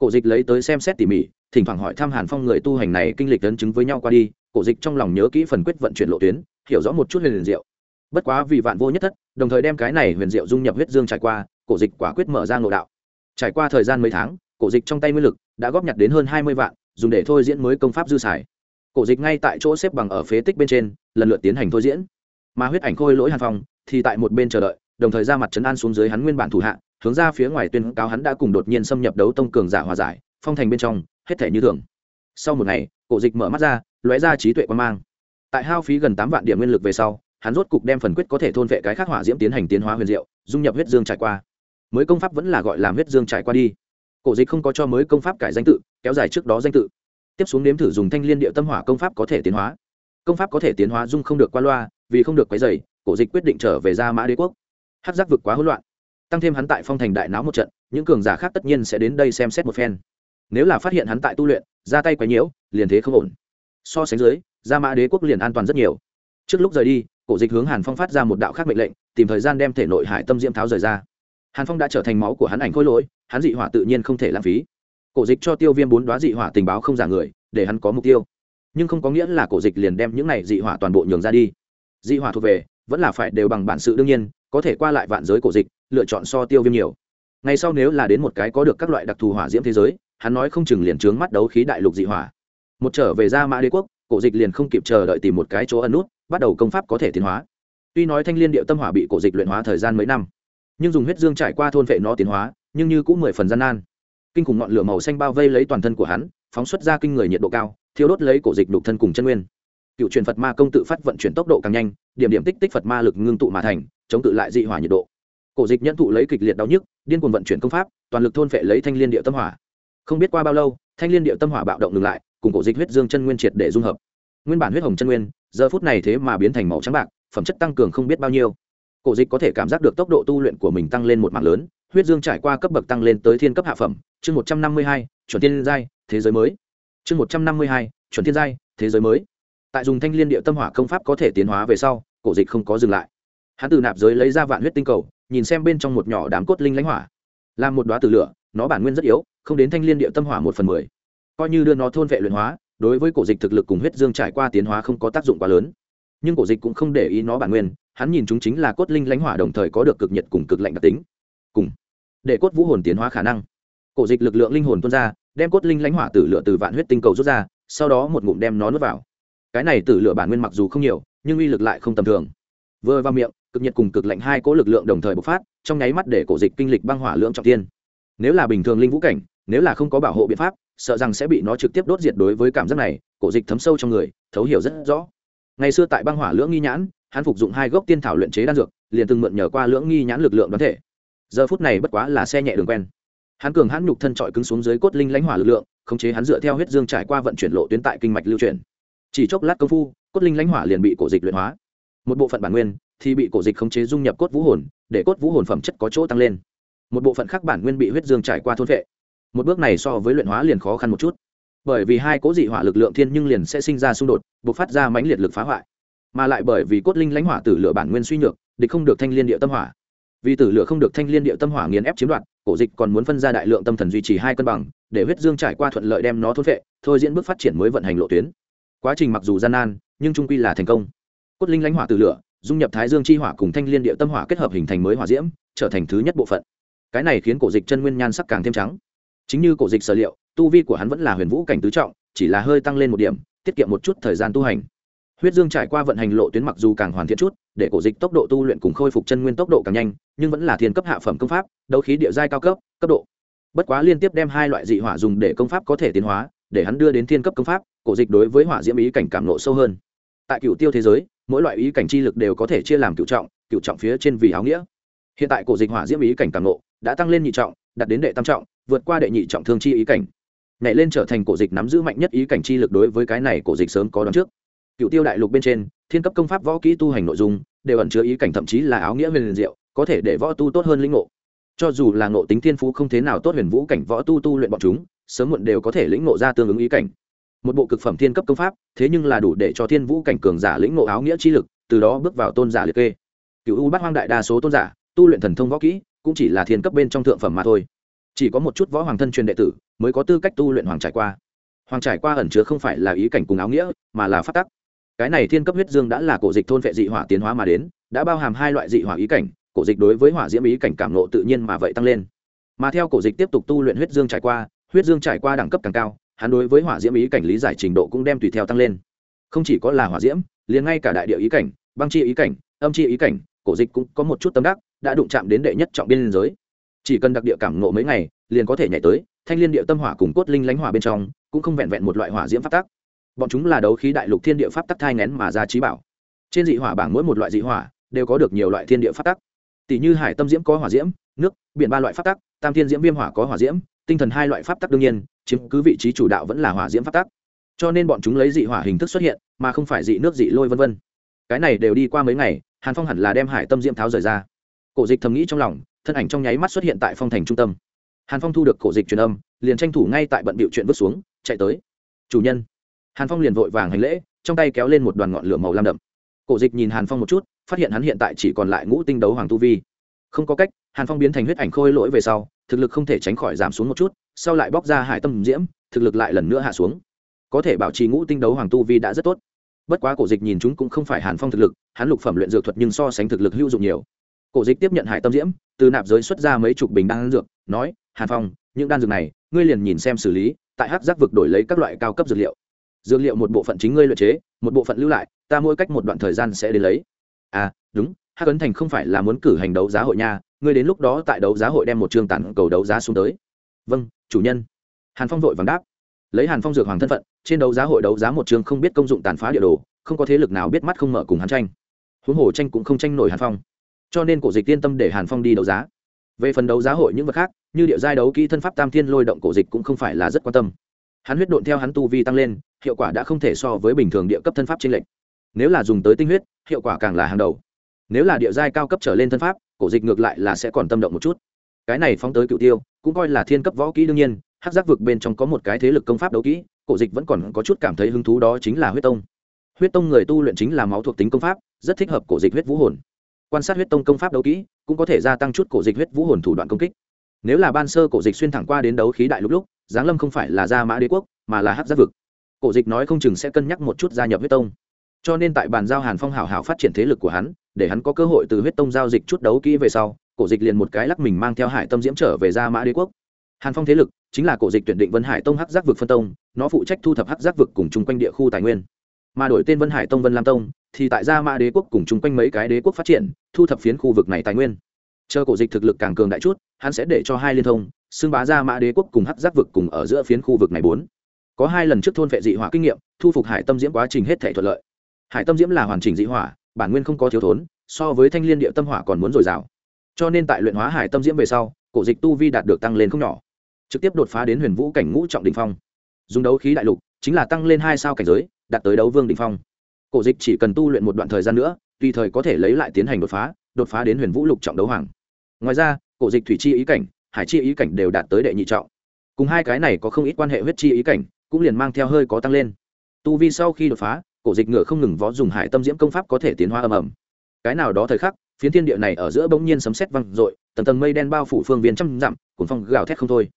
cổ dịch lấy tới xem xét tỉ mỉ, thỉnh thoảng hỏi thăm hàn phong người tu hành này kinh lịch ấn chứng với nhau qua đi. Cổ dịch trong lòng nhớ kỹ phần quyết vận chuyển lộ tuyến, hiểu rõ một chút huyền diệu. Bất quá vì vạn vô nhất thất, đồng thời đem cái này huyền diệu dung nhập huyết dương trải qua, cổ dịch quả quyết mở ra ngộ đạo. Trải qua thời gian mấy tháng, cổ dịch trong tay nguyên lực đã góp nhặt đến hơn hai mươi vạn, dùng để thôi diễn mới công pháp dư xài. Cổ dịch ngay tại chỗ xếp bằng ở phế tích bên trên, lần lượt tiến hành thôi diễn. Mà huyết ảnh khôi lỗi hàn phong thì tại một bên chờ đợi, đồng thời ra mặt trấn an xuống dưới hắn nguyên bản thủ hạ hướng ra phía ngoài tuyên cáo hắn đã cùng đột nhiên xâm nhập đấu tông cường giả hòa giải, phong thành bên trong, hết thể như thường. Sau một ngày, cổ dịch mở mắt ra, lóe ra trí tuệ quan mang. Tại hao phí gần tám vạn điểm nguyên lực về sau, hắn rốt cục đem phần quyết có thể thôn vệ cái khác hỏa diễm tiến hành tiến hóa huyền diệu, dung nhập huyết dương trải qua. Mới công pháp vẫn là gọi làm huyết dương trải qua đi. Cổ dịch không có cho mới công pháp cải danh tự, kéo dài trước đó danh tự. Tiếp xuống nếm thử dùng thanh liên địa tâm hỏa công pháp có thể tiến hóa. Công pháp có thể tiến hóa dung không được qua loa, vì không được quấy dày cổ dịch quyết định trở về ra mã đế quốc. Hát giác vực quá hỗn loạn tăng thêm hắn tại phong thành đại náo một trận, những cường giả khác tất nhiên sẽ đến đây xem xét một phen. Nếu là phát hiện hắn tại tu luyện, ra tay quấy nhiễu, liền thế không ổn. So sánh dưới, gia mã đế quốc liền an toàn rất nhiều. Trước lúc rời đi, cổ dịch hướng hàn phong phát ra một đạo khác mệnh lệnh, tìm thời gian đem thể nội hải tâm diễm tháo rời ra. Hàn phong đã trở thành máu của hắn ảnh khôi lỗi, hắn dị hỏa tự nhiên không thể lãng phí. Cổ dịch cho tiêu viêm bốn đoá dị hỏa tình báo không giả người, để hắn có mục tiêu. Nhưng không có nghĩa là cổ dịch liền đem những này dị hỏa toàn bộ nhường ra đi. Dị hỏa thuộc về, vẫn là phải đều bằng bản sự đương nhiên, có thể qua lại vạn giới cổ dịch lựa chọn so tiêu viêm nhiều. Ngày sau nếu là đến một cái có được các loại đặc thù hỏa diễm thế giới, hắn nói không chừng liền trướng mắt đấu khí đại lục dị hỏa. Một trở về ra mã đế quốc, cổ dịch liền không kịp chờ đợi tìm một cái chỗ ẩn nút, bắt đầu công pháp có thể tiến hóa. Tuy nói thanh liên điệu tâm hỏa bị cổ dịch luyện hóa thời gian mấy năm, nhưng dùng huyết dương trải qua thôn vệ nó tiến hóa, nhưng như cũng mười phần gian nan. Kinh khủng ngọn lửa màu xanh bao vây lấy toàn thân của hắn, phóng xuất ra kinh người nhiệt độ cao, thiêu đốt lấy cổ dịch đục thân cùng chân nguyên. Cựu truyền phật ma công tự phát vận chuyển tốc độ càng nhanh, điểm điểm tích tích phật ma lực ngưng tụ mà thành, chống tự lại dị hỏa nhiệt độ cổ dịch nhân thụ lấy kịch liệt đau nhức, điên cuồng vận chuyển công pháp, toàn lực thôn phệ lấy thanh liên địa tâm hỏa. Không biết qua bao lâu, thanh liên địa tâm hỏa bạo động ngừng lại, cùng cổ dịch huyết dương chân nguyên triệt để dung hợp. Nguyên bản huyết hồng chân nguyên, giờ phút này thế mà biến thành màu trắng bạc, phẩm chất tăng cường không biết bao nhiêu. Cổ dịch có thể cảm giác được tốc độ tu luyện của mình tăng lên một mạng lớn, huyết dương trải qua cấp bậc tăng lên tới thiên cấp hạ phẩm, chương một trăm năm mươi hai, chuẩn tiên giai, thế giới mới. Chương một trăm năm mươi hai, chuẩn thiên giai, thế giới mới. Tại dùng thanh liên địa tâm hỏa công pháp có thể tiến hóa về sau, cổ dịch không có dừng lại. Hắn từ nạp giới lấy ra vạn huyết tinh cầu nhìn xem bên trong một nhỏ đám cốt linh lãnh hỏa. Làm một đoá tử lửa, nó bản nguyên rất yếu, không đến thanh liên địa tâm hỏa một phần mười. Coi như đưa nó thôn vệ luyện hóa, đối với cổ dịch thực lực cùng huyết dương trải qua tiến hóa không có tác dụng quá lớn. Nhưng cổ dịch cũng không để ý nó bản nguyên, hắn nhìn chúng chính là cốt linh lãnh hỏa đồng thời có được cực nhiệt cùng cực lạnh đặc tính. Cùng để cốt vũ hồn tiến hóa khả năng. Cổ dịch lực lượng linh hồn tuôn ra, đem cốt linh lãnh hỏa tử lửa từ vạn huyết tinh cầu rút ra, sau đó một ngụm đem nó nuốt vào. Cái này tử lửa bản nguyên mặc dù không nhiều, nhưng uy lực lại không tầm thường. Vừa vào miệng cực nhiệt cùng cực lạnh hai cỗ lực lượng đồng thời bộc phát, trong nháy mắt để cổ dịch kinh lịch băng hỏa lượng trọng tiên nếu là bình thường linh vũ cảnh, nếu là không có bảo hộ biện pháp, sợ rằng sẽ bị nó trực tiếp đốt diệt đối với cảm giác này, cổ dịch thấm sâu trong người, thấu hiểu rất rõ. Ngày xưa tại băng hỏa lưỡng nghi nhãn, hắn phục dụng hai gốc tiên thảo luyện chế đan dược, liền từng mượn nhờ qua lưỡng nghi nhãn lực lượng đoán thể. Giờ phút này bất quá là xe nhẹ đường quen. Hắn cường hắn nhục thân trọi cứng xuống dưới cốt linh lãnh hỏa lực lượng, khống chế hắn dựa theo huyết dương trải qua vận chuyển lộ tuyến tại kinh mạch lưu chuyển. Chỉ chốc lát công phu, cốt linh lãnh hỏa liền bị cổ dịch luyện hóa. Một bộ phận bản nguyên thì bị cổ dịch khống chế dung nhập cốt vũ hồn, để cốt vũ hồn phẩm chất có chỗ tăng lên. Một bộ phận khác bản nguyên bị huyết dương trải qua thôn vệ. Một bước này so với luyện hóa liền khó khăn một chút. Bởi vì hai cố dị hỏa lực lượng thiên nhưng liền sẽ sinh ra xung đột buộc phát ra mãnh liệt lực phá hoại. Mà lại bởi vì cốt linh lãnh hỏa tử lửa bản nguyên suy nhược, địch không được thanh liên địa tâm hỏa. Vì tử lửa không được thanh liên địa tâm hỏa nghiền ép chiếm đoạt, cổ dịch còn muốn phân ra đại lượng tâm thần duy trì hai cân bằng, để huyết dương trải qua thuận lợi đem nó thôn vệ, thôi diễn bước phát triển mới vận hành lộ tuyến. Quá trình mặc dù gian nan, nhưng trung quy là thành công. Cốt linh lãnh hỏa tử lửa dung nhập thái dương chi hỏa cùng thanh liên địa tâm hỏa kết hợp hình thành mới hỏa diễm, trở thành thứ nhất bộ phận. Cái này khiến cổ dịch chân nguyên nhan sắc càng thêm trắng. Chính như cổ dịch sở liệu, tu vi của hắn vẫn là huyền vũ cảnh tứ trọng, chỉ là hơi tăng lên một điểm, tiết kiệm một chút thời gian tu hành. Huyết dương trải qua vận hành lộ tuyến mặc dù càng hoàn thiện chút, để cổ dịch tốc độ tu luyện cùng khôi phục chân nguyên tốc độ càng nhanh, nhưng vẫn là thiên cấp hạ phẩm công pháp, đấu khí địa giai cao cấp cấp độ. Bất quá liên tiếp đem hai loại dị hỏa dùng để công pháp có thể tiến hóa, để hắn đưa đến thiên cấp công pháp, cổ dịch đối với hỏa diễm ý cảnh cảm lộ sâu hơn. Tại cựu tiêu thế giới mỗi loại ý cảnh chi lực đều có thể chia làm cựu trọng cựu trọng phía trên vì áo nghĩa. Hiện tại cổ dịch hỏa diễm ý cảnh càng nộ đã tăng lên nhị trọng, đạt đến đệ tam trọng, vượt qua đệ nhị trọng thương chi ý cảnh. Nhảy lên trở thành cổ dịch nắm giữ mạnh nhất ý cảnh chi lực đối với cái này cổ dịch sớm có đón trước. Cựu tiêu đại lục bên trên, thiên cấp công pháp võ kỹ tu hành nội dung, đều ẩn chứa ý cảnh thậm chí là áo nghĩa huyền diệu, có thể để võ tu tốt hơn lĩnh ngộ. Cho dù là ngộ tính thiên phú không thế nào tốt huyền vũ cảnh võ tu tu luyện bọn chúng, sớm muộn đều có thể lĩnh ngộ ra tương ứng ý cảnh một bộ cực phẩm thiên cấp công pháp, thế nhưng là đủ để cho thiên vũ cảnh cường giả lĩnh ngộ áo nghĩa chi lực, từ đó bước vào tôn giả liệt kê. Cựu u bắt hoang đại đa số tôn giả, tu luyện thần thông võ kỹ, cũng chỉ là thiên cấp bên trong thượng phẩm mà thôi. Chỉ có một chút võ hoàng thân truyền đệ tử, mới có tư cách tu luyện hoàng trải qua. Hoàng trải qua ẩn chứa không phải là ý cảnh cùng áo nghĩa, mà là phát tắc. Cái này thiên cấp huyết dương đã là cổ dịch thôn vệ dị hỏa tiến hóa mà đến, đã bao hàm hai loại dị hỏa ý cảnh, cổ dịch đối với hỏa diễm ý cảnh cảm nộ tự nhiên mà vậy tăng lên. Mà theo cổ dịch tiếp tục tu luyện huyết dương trải qua, huyết dương trải qua đẳng cấp càng cao hắn đối với hỏa diễm ý cảnh lý giải trình độ cũng đem tùy theo tăng lên. Không chỉ có là hỏa diễm, liền ngay cả đại địa ý cảnh, băng chi ý cảnh, âm chi ý cảnh, cổ dịch cũng có một chút tâm đắc, đã đụng chạm đến đệ nhất trọng biên giới. Chỉ cần đặc địa cảm ngộ mấy ngày, liền có thể nhảy tới, thanh liên địa tâm hỏa cùng cốt linh lánh hỏa bên trong, cũng không vẹn vẹn một loại hỏa diễm pháp tắc. Bọn chúng là đấu khí đại lục thiên địa pháp tắc thai ngén mà ra trí bảo. Trên dị hỏa bảng mỗi một loại dị hỏa, đều có được nhiều loại thiên địa pháp tắc. Tỷ như hải tâm diễm có hỏa diễm, nước, biển ba loại pháp tắc, tam thiên diễm viêm hỏa có hỏa diễm tinh thần hai loại pháp tắc đương nhiên, chiếm cứ vị trí chủ đạo vẫn là hỏa diễm pháp tắc. Cho nên bọn chúng lấy dị hỏa hình thức xuất hiện, mà không phải dị nước dị lôi vân vân. Cái này đều đi qua mấy ngày, hàn phong hẳn là đem hải tâm diễm tháo rời ra. Cổ dịch thầm nghĩ trong lòng, thân ảnh trong nháy mắt xuất hiện tại phong thành trung tâm. Hàn phong thu được cổ dịch truyền âm, liền tranh thủ ngay tại bận bịu chuyện vứt xuống, chạy tới. Chủ nhân. Hàn phong liền vội vàng hành lễ, trong tay kéo lên một đoàn ngọn lửa màu lam đậm. Cổ dịch nhìn hàn phong một chút, phát hiện hắn hiện tại chỉ còn lại ngũ tinh đấu hoàng tu vi. Không có cách, hàn phong biến thành huyết ảnh khôi lỗi về sau thực lực không thể tránh khỏi giảm xuống một chút, sau lại bóc ra hải tâm diễm, thực lực lại lần nữa hạ xuống. Có thể bảo trì ngũ tinh đấu hoàng tu vi đã rất tốt. Bất quá cổ dịch nhìn chúng cũng không phải hàn phong thực lực, hắn lục phẩm luyện dược thuật nhưng so sánh thực lực hữu dụng nhiều. Cổ dịch tiếp nhận hải tâm diễm, từ nạp giới xuất ra mấy chục bình đan dược, nói, hàn phong, những đan dược này, ngươi liền nhìn xem xử lý, tại hát giác vực đổi lấy các loại cao cấp dược liệu. Dược liệu một bộ phận chính ngươi luyện chế, một bộ phận lưu lại, ta mỗi cách một đoạn thời gian sẽ đến lấy. À đúng, hắc ấn thành không phải là muốn cử hành đấu giá hội nha ngươi đến lúc đó tại đấu giá hội đem một trường tản cầu đấu giá xuống tới. Vâng chủ nhân. Hàn phong vội vàng đáp. Lấy hàn phong dược hoàng thân phận, trên đấu giá hội đấu giá một trường không biết công dụng tàn phá địa đồ, không có thế lực nào biết mắt không mở cùng hắn tranh. Huống hồ tranh cũng không tranh nổi hàn phong. Cho nên cổ dịch tiên tâm để hàn phong đi đấu giá. Về phần đấu giá hội những vật khác, như địa giai đấu kỹ thân pháp tam thiên lôi động cổ dịch cũng không phải là rất quan tâm. Hắn huyết độn theo hắn tu vi tăng lên, hiệu quả đã không thể so với bình thường địa cấp thân pháp trên lệnh nếu là dùng tới tinh huyết, hiệu quả càng là hàng đầu nếu là địa giai cao cấp trở lên thân pháp, cổ dịch ngược lại là sẽ còn tâm động một chút. Cái này phóng tới cựu tiêu, cũng coi là thiên cấp võ kỹ đương nhiên hát giác vực bên trong có một cái thế lực công pháp đấu kỹ, cổ dịch vẫn còn có chút cảm thấy hứng thú đó chính là huyết tông. Huyết tông người tu luyện chính là máu thuộc tính công pháp, rất thích hợp cổ dịch huyết vũ hồn. Quan sát huyết tông công pháp đấu kỹ, cũng có thể gia tăng chút cổ dịch huyết vũ hồn thủ đoạn công kích. Nếu là ban sơ cổ dịch xuyên thẳng qua đến đấu khí đại lúc lúc, giáng lâm không phải là gia mã đế quốc, mà là hát giác vực. Cổ dịch nói không chừng sẽ cân nhắc một chút gia nhập huyết tông. Cho nên tại bàn giao hàn phong hảo hảo phát triển thế lực của hắn để hắn có cơ hội từ huyết tông giao dịch chút đấu kỹ về sau, cổ dịch liền một cái lắc mình mang theo hải tâm diễm trở về gia mã đế quốc. Hàn phong thế lực chính là cổ dịch tuyển định vân hải tông hắc giác vực phân tông, nó phụ trách thu thập hắc giác vực cùng chung quanh địa khu tài nguyên. Mà đổi tên vân hải tông vân lam tông, thì tại gia mã đế quốc cùng chung quanh mấy cái đế quốc phát triển, thu thập phiến khu vực này tài nguyên. Chờ cổ dịch thực lực càng cường đại chút, hắn sẽ để cho hai liên thông, xưng bá gia mã đế quốc cùng hắc giác vực cùng ở giữa phiến khu vực này bốn. Có hai lần trước thôn vệ dị hỏa kinh nghiệm, thu phục hải tâm diễm quá trình hết thể thuận lợi. Hải tâm diễm là hoàn chỉnh dị hỏa bản nguyên không có thiếu thốn, so với thanh liên địa tâm hỏa còn muốn dồi dào. Cho nên tại luyện hóa hải tâm diễm về sau, cổ dịch tu vi đạt được tăng lên không nhỏ. Trực tiếp đột phá đến huyền vũ cảnh ngũ trọng đình phong. Dùng đấu khí đại lục, chính là tăng lên hai sao cảnh giới, đạt tới đấu vương đình phong. Cổ dịch chỉ cần tu luyện một đoạn thời gian nữa, tùy thời có thể lấy lại tiến hành đột phá đột phá đến huyền vũ lục trọng đấu hoàng. Ngoài ra, cổ dịch thủy chi ý cảnh, hải chi ý cảnh đều đạt tới đệ nhị trọng. Cùng hai cái này có không ít quan hệ huyết chi ý cảnh, cũng liền mang theo hơi có tăng lên. Tu vi sau khi đột phá cổ dịch ngựa không ngừng vó dùng hải tâm diễm công pháp có thể tiến hóa ầm ầm. Cái nào đó thời khắc, phiến thiên địa này ở giữa bỗng nhiên sấm sét văng r ộ i tầng tầng mây đen bao phủ phương viên trăm dặm cuốn phong gào thét không thôi.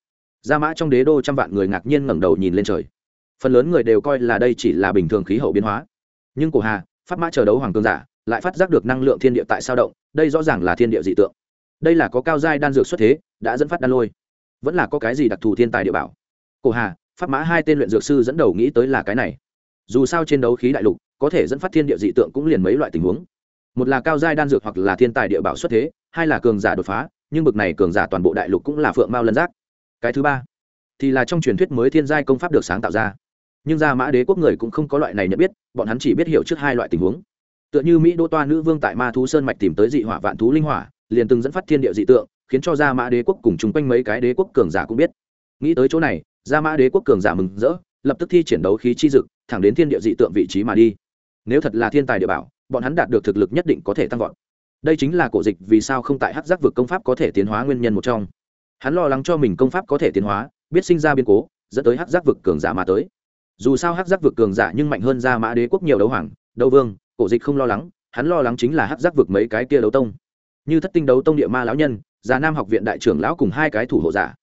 Gia mã trong đế đô trăm vạn người ngạc nhiên ngẩng đầu nhìn lên trời. Phần lớn người đều coi là đây chỉ là bình thường khí hậu biến hóa. Nhưng cổ hà phát mã chờ đấu hoàng cương giả, lại phát giác được năng lượng thiên địa tại sao động, đây rõ ràng là thiên địa dị tượng. Đây là có cao giai đan dược xuất thế, đã dẫn phát đan lôi. Vẫn là có cái gì đặc thù thiên tài địa bảo. Cổ hà phát mã hai tên luyện dược sư dẫn đầu nghĩ tới là cái này dù sao trên đấu khí đại lục, có thể dẫn phát thiên địa dị tượng cũng liền mấy loại tình huống. Một là cao giai đan dược hoặc là thiên tài địa bảo xuất thế, hai là cường giả đột phá, nhưng bực này cường giả toàn bộ đại lục cũng là phượng mao lân giác. Cái thứ ba, thì là trong truyền thuyết mới thiên giai công pháp được sáng tạo ra. Nhưng gia mã đế quốc người cũng không có loại này nhận biết, bọn hắn chỉ biết hiểu trước hai loại tình huống. Tựa như mỹ đô toa nữ vương tại ma thú sơn mạch tìm tới dị hỏa vạn thú linh hỏa, liền từng dẫn phát thiên địa dị tượng, khiến cho gia mã đế quốc cùng chung quanh mấy cái đế quốc cường giả cũng biết. Nghĩ tới chỗ này, gia mã đế quốc cường giả mừng rỡ lập tức thi triển đấu khí chi dực, thẳng đến thiên địa dị tượng vị trí mà đi. Nếu thật là thiên tài địa bảo, bọn hắn đạt được thực lực nhất định có thể tăng vọt. Đây chính là cổ dịch vì sao không tại hát giác vực công pháp có thể tiến hóa nguyên nhân một trong. Hắn lo lắng cho mình công pháp có thể tiến hóa, biết sinh ra biến cố, dẫn tới hát giác vực cường giả mà tới. Dù sao hát giác vực cường giả nhưng mạnh hơn ra mã đế quốc nhiều đấu hoàng, đấu vương, cổ dịch không lo lắng, hắn lo lắng chính là hát giác vực mấy cái kia đấu tông. Như thất tinh đấu tông địa ma lão nhân, già nam học viện đại trưởng lão cùng hai cái thủ hộ giả.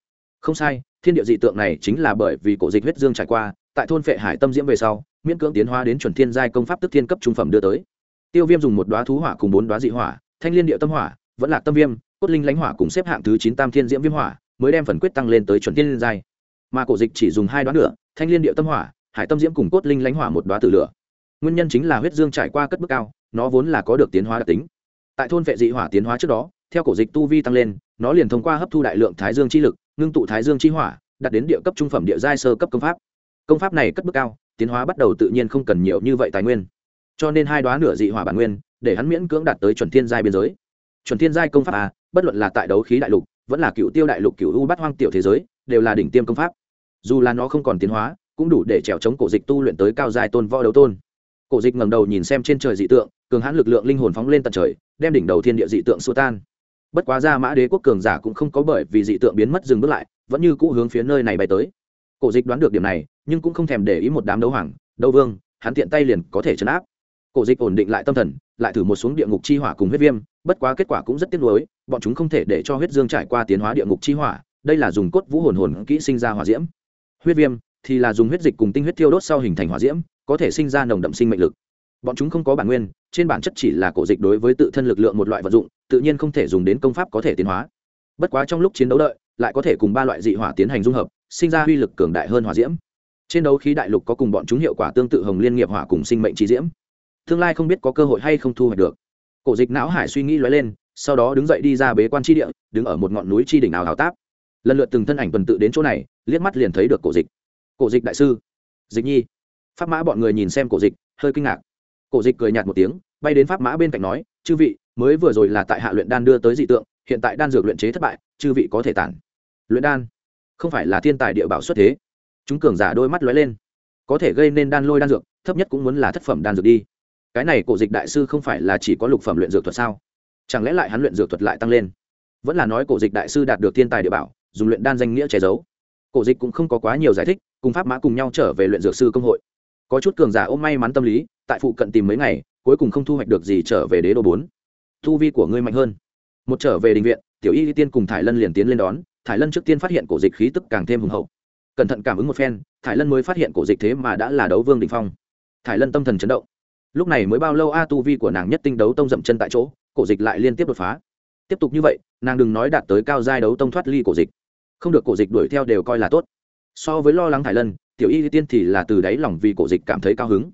Không sai thiên địa dị tượng này chính là bởi vì cổ dịch huyết dương trải qua, tại thôn phệ hải tâm diễm về sau, miễn cưỡng tiến hóa đến chuẩn thiên giai công pháp tức thiên cấp trung phẩm đưa tới. Tiêu viêm dùng một đoá thú hỏa cùng bốn đoá dị hỏa, thanh liên địa tâm hỏa, vẫn là tâm viêm, cốt linh lãnh hỏa cùng xếp hạng thứ chín tam thiên diễm viêm hỏa, mới đem phần quyết tăng lên tới chuẩn thiên giai. Mà cổ dịch chỉ dùng hai đoá nữa thanh liên địa tâm hỏa, hải tâm diễm cùng cốt linh lãnh hỏa một đoá tử lửa. Nguyên nhân chính là huyết dương trải qua cất bước cao, nó vốn là có được tiến hóa đặc tính tại thôn vệ dị hỏa tiến hóa trước đó, theo cổ dịch tu vi tăng lên, nó liền thông qua hấp thu đại lượng thái dương chi lực, ngưng tụ thái dương chi hỏa đặt đến địa cấp trung phẩm địa giai sơ cấp công pháp. Công pháp này cất bước cao, tiến hóa bắt đầu tự nhiên không cần nhiều như vậy tài nguyên. Cho nên hai đoá nửa dị hỏa bản nguyên, để hắn miễn cưỡng đạt tới chuẩn thiên giai biên giới. Chuẩn thiên giai công pháp a bất luận là tại đấu khí đại lục, vẫn là cựu tiêu đại lục, cựu u bát hoang tiểu thế giới, đều là đỉnh tiêm công pháp. Dù là nó không còn tiến hóa, cũng đủ để trèo chống cổ dịch tu luyện tới cao giai tôn võ đấu tôn. Cổ dịch ngẩng đầu nhìn xem trên trời dị tượng cường hãn lực lượng linh hồn phóng lên tận trời, đem đỉnh đầu thiên địa dị tượng xua tan. Bất quá ra mã đế quốc cường giả cũng không có bởi vì dị tượng biến mất dừng bước lại, vẫn như cũ hướng phía nơi này bay tới. Cổ dịch đoán được điểm này, nhưng cũng không thèm để ý một đám đấu hoàng, đấu vương, hắn tiện tay liền có thể chấn áp. Cổ dịch ổn định lại tâm thần, lại thử một xuống địa ngục chi hỏa cùng huyết viêm, bất quá kết quả cũng rất tiếc nuối, bọn chúng không thể để cho huyết dương trải qua tiến hóa địa ngục chi hỏa, đây là dùng cốt vũ hồn hồn kỹ sinh ra hỏa diễm. Huyết viêm thì là dùng huyết dịch cùng tinh huyết tiêu đốt sau hình thành hỏa diễm, có thể sinh ra nồng đậm sinh mệnh lực bọn chúng không có bản nguyên, trên bản chất chỉ là cổ dịch đối với tự thân lực lượng một loại vật dụng, tự nhiên không thể dùng đến công pháp có thể tiến hóa. Bất quá trong lúc chiến đấu đợi, lại có thể cùng ba loại dị hỏa tiến hành dung hợp, sinh ra uy lực cường đại hơn hỏa diễm. Trên đấu khí đại lục có cùng bọn chúng hiệu quả tương tự hồng liên nghiệp hỏa cùng sinh mệnh trí diễm. Tương lai không biết có cơ hội hay không thu hoạch được. Cổ dịch não hải suy nghĩ lóe lên, sau đó đứng dậy đi ra bế quan tri địa, đứng ở một ngọn núi tri đỉnh ảo hào táp. Lần lượt từng thân ảnh tuần tự đến chỗ này, liếc mắt liền thấy được cổ dịch. Cổ dịch đại sư. Dịch nhi. Pháp mã bọn người nhìn xem cổ dịch, hơi kinh ngạc cổ dịch cười nhạt một tiếng, bay đến pháp mã bên cạnh nói, chư vị, mới vừa rồi là tại hạ luyện đan đưa tới dị tượng, hiện tại đan dược luyện chế thất bại, chư vị có thể tản. Luyện đan? Không phải là thiên tài địa bảo xuất thế. Chúng cường giả đôi mắt lóe lên. Có thể gây nên đan lôi đan dược, thấp nhất cũng muốn là thất phẩm đan dược đi. Cái này cổ dịch đại sư không phải là chỉ có lục phẩm luyện dược thuật sao? Chẳng lẽ lại hắn luyện dược thuật lại tăng lên? Vẫn là nói cổ dịch đại sư đạt được thiên tài địa bảo, dùng luyện đan danh nghĩa che giấu. Cổ dịch cũng không có quá nhiều giải thích, cùng pháp mã cùng nhau trở về luyện dược sư công hội. Có chút cường giả ôm may mắn tâm lý tại phụ cận tìm mấy ngày, cuối cùng không thu hoạch được gì trở về đế đô bốn. Thu vi của ngươi mạnh hơn. Một trở về đình viện, tiểu y tiên cùng thải lân liền tiến lên đón, thải lân trước tiên phát hiện cổ dịch khí tức càng thêm hùng hậu. Cẩn thận cảm ứng một phen, thải lân mới phát hiện cổ dịch thế mà đã là đấu vương đình phong. Thải lân tâm thần chấn động. Lúc này mới bao lâu a, tu vi của nàng nhất tinh đấu tông dậm chân tại chỗ, cổ dịch lại liên tiếp đột phá. Tiếp tục như vậy, nàng đừng nói đạt tới cao giai đấu tông thoát ly cổ dịch. Không được cổ dịch đuổi theo đều coi là tốt. So với lo lắng thải lân, tiểu y tiên thì là từ đáy lòng vì cổ dịch cảm thấy cao hứng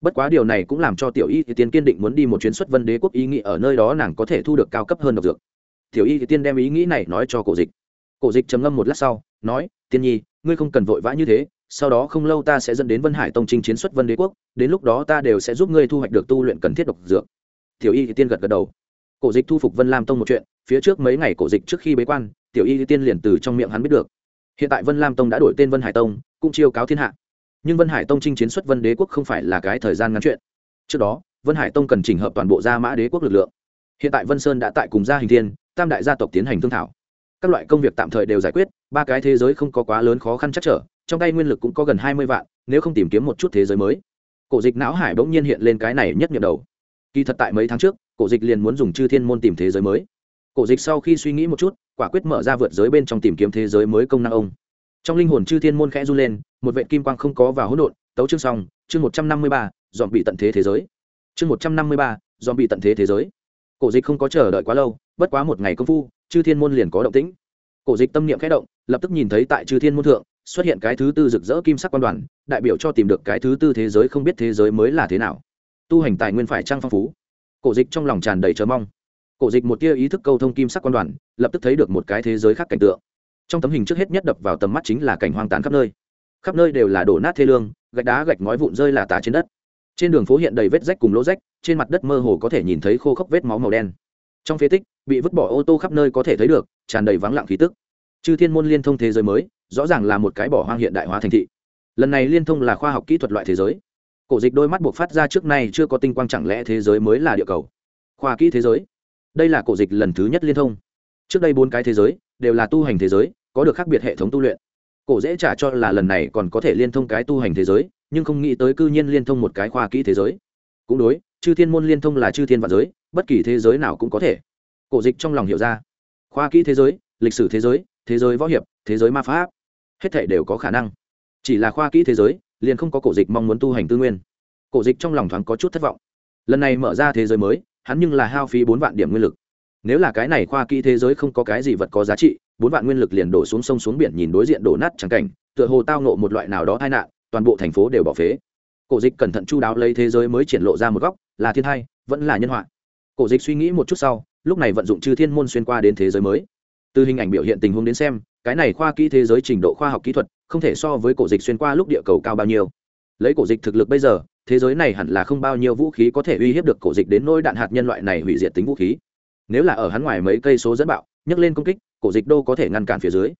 bất quá điều này cũng làm cho tiểu y tiên kiên định muốn đi một chuyến xuất vân đế quốc ý nghĩ ở nơi đó nàng có thể thu được cao cấp hơn độc dược. Tiểu y tiên đem ý nghĩ này nói cho cổ dịch. Cổ dịch trầm ngâm một lát sau, nói, tiên nhi, ngươi không cần vội vã như thế, sau đó không lâu ta sẽ dẫn đến vân hải tông trinh chiến xuất vân đế quốc, đến lúc đó ta đều sẽ giúp ngươi thu hoạch được tu luyện cần thiết độc dược. Tiểu y tiên gật gật đầu. Cổ dịch thu phục vân lam tông một chuyện, phía trước mấy ngày cổ dịch trước khi bế quan, tiểu y tiên liền từ trong miệng hắn biết được. Hiện tại vân lam tông đã đổi tên vân hải tông, cũng chiêu cáo thiên hạ nhưng vân hải tông chinh chiến xuất vân đế quốc không phải là cái thời gian ngắn chuyện. Trước đó, vân hải tông cần chỉnh hợp toàn bộ gia mã đế quốc lực lượng. Hiện tại vân sơn đã tại cùng gia hình thiên, tam đại gia tộc tiến hành thương thảo. Các loại công việc tạm thời đều giải quyết, ba cái thế giới không có quá lớn khó khăn chắc trở, trong tay nguyên lực cũng có gần hai mươi vạn, nếu không tìm kiếm một chút thế giới mới. Cổ dịch não hải bỗng nhiên hiện lên cái này nhất nhiệm đầu. Kỳ thật tại mấy tháng trước, cổ dịch liền muốn dùng chư thiên môn tìm thế giới mới. Cổ dịch sau khi suy nghĩ một chút, quả quyết mở ra vượt giới bên trong tìm kiếm thế giới mới công năng ông trong linh hồn chư thiên môn khẽ run lên, một vệ kim quang không có và hỗn độn, tấu chương xong, chương một trăm năm mươi ba, dọn bị tận thế thế giới. Chương một trăm năm mươi ba, dọn bị tận thế thế giới. Cổ dịch không có chờ đợi quá lâu, bất quá một ngày công phu, chư thiên môn liền có động tĩnh. Cổ dịch tâm niệm khẽ động, lập tức nhìn thấy tại chư thiên môn thượng, xuất hiện cái thứ tư rực rỡ kim sắc quan đoàn, đại biểu cho tìm được cái thứ tư thế giới không biết thế giới mới là thế nào. Tu hành tài nguyên phải trang phong phú. Cổ dịch trong lòng tràn đầy chờ mong. Cổ dịch một tia ý thức câu thông kim sắc quan đoàn, lập tức thấy được một cái thế giới khác cảnh tượng trong tấm hình trước hết nhất đập vào tầm mắt chính là cảnh hoang tàn khắp nơi. Khắp nơi đều là đổ nát thê lương, gạch đá gạch ngói vụn rơi là tả trên đất. Trên đường phố hiện đầy vết rách cùng lỗ rách, trên mặt đất mơ hồ có thể nhìn thấy khô khốc vết máu màu đen. Trong phế tích, bị vứt bỏ ô tô khắp nơi có thể thấy được, tràn đầy vắng lặng khí tức. Chư thiên môn liên thông thế giới mới, rõ ràng là một cái bỏ hoang hiện đại hóa thành thị. Lần này liên thông là khoa học kỹ thuật loại thế giới. Cổ dịch đôi mắt buộc phát ra trước nay chưa có tinh quang chẳng lẽ thế giới mới là địa cầu? Khoa kỹ thế giới. Đây là cổ dịch lần thứ nhất liên thông. Trước đây bốn cái thế giới đều là tu hành thế giới có được khác biệt hệ thống tu luyện. Cổ dễ trả cho là lần này còn có thể liên thông cái tu hành thế giới, nhưng không nghĩ tới cư nhiên liên thông một cái khoa kỹ thế giới. Cũng đối, chư thiên môn liên thông là chư thiên vạn giới, bất kỳ thế giới nào cũng có thể. Cổ dịch trong lòng hiểu ra. Khoa kỹ thế giới, lịch sử thế giới thế giới võ hiệp, thế giới ma pháp. Hết thể đều có khả năng. Chỉ là khoa kỹ thế giới, liền không có cổ dịch mong muốn tu hành tư nguyên. Cổ dịch trong lòng thoáng có chút thất vọng. Lần này mở ra thế giới mới, hắn nhưng là hao phí bốn vạn điểm nguyên lực nếu là cái này khoa kỹ thế giới không có cái gì vật có giá trị, bốn vạn nguyên lực liền đổ xuống sông xuống biển nhìn đối diện đổ nát chẳng cảnh, tựa hồ tao nộ một loại nào đó tai nạn, toàn bộ thành phố đều bỏ phế. Cổ dịch cẩn thận chu đáo lấy thế giới mới triển lộ ra một góc, là thiên thai, vẫn là nhân họa. Cổ dịch suy nghĩ một chút sau, lúc này vận dụng chư thiên môn xuyên qua đến thế giới mới. Từ hình ảnh biểu hiện tình huống đến xem, cái này khoa kỹ thế giới trình độ khoa học kỹ thuật, không thể so với cổ dịch xuyên qua lúc địa cầu cao bao nhiêu. Lấy cổ dịch thực lực bây giờ, thế giới này hẳn là không bao nhiêu vũ khí có thể uy hiếp được cổ dịch đến nôi đạn hạt nhân loại này hủy diệt tính vũ khí nếu là ở hắn ngoài mấy cây số dẫn bạo, nhấc lên công kích, cổ dịch đô có thể ngăn cản phía dưới.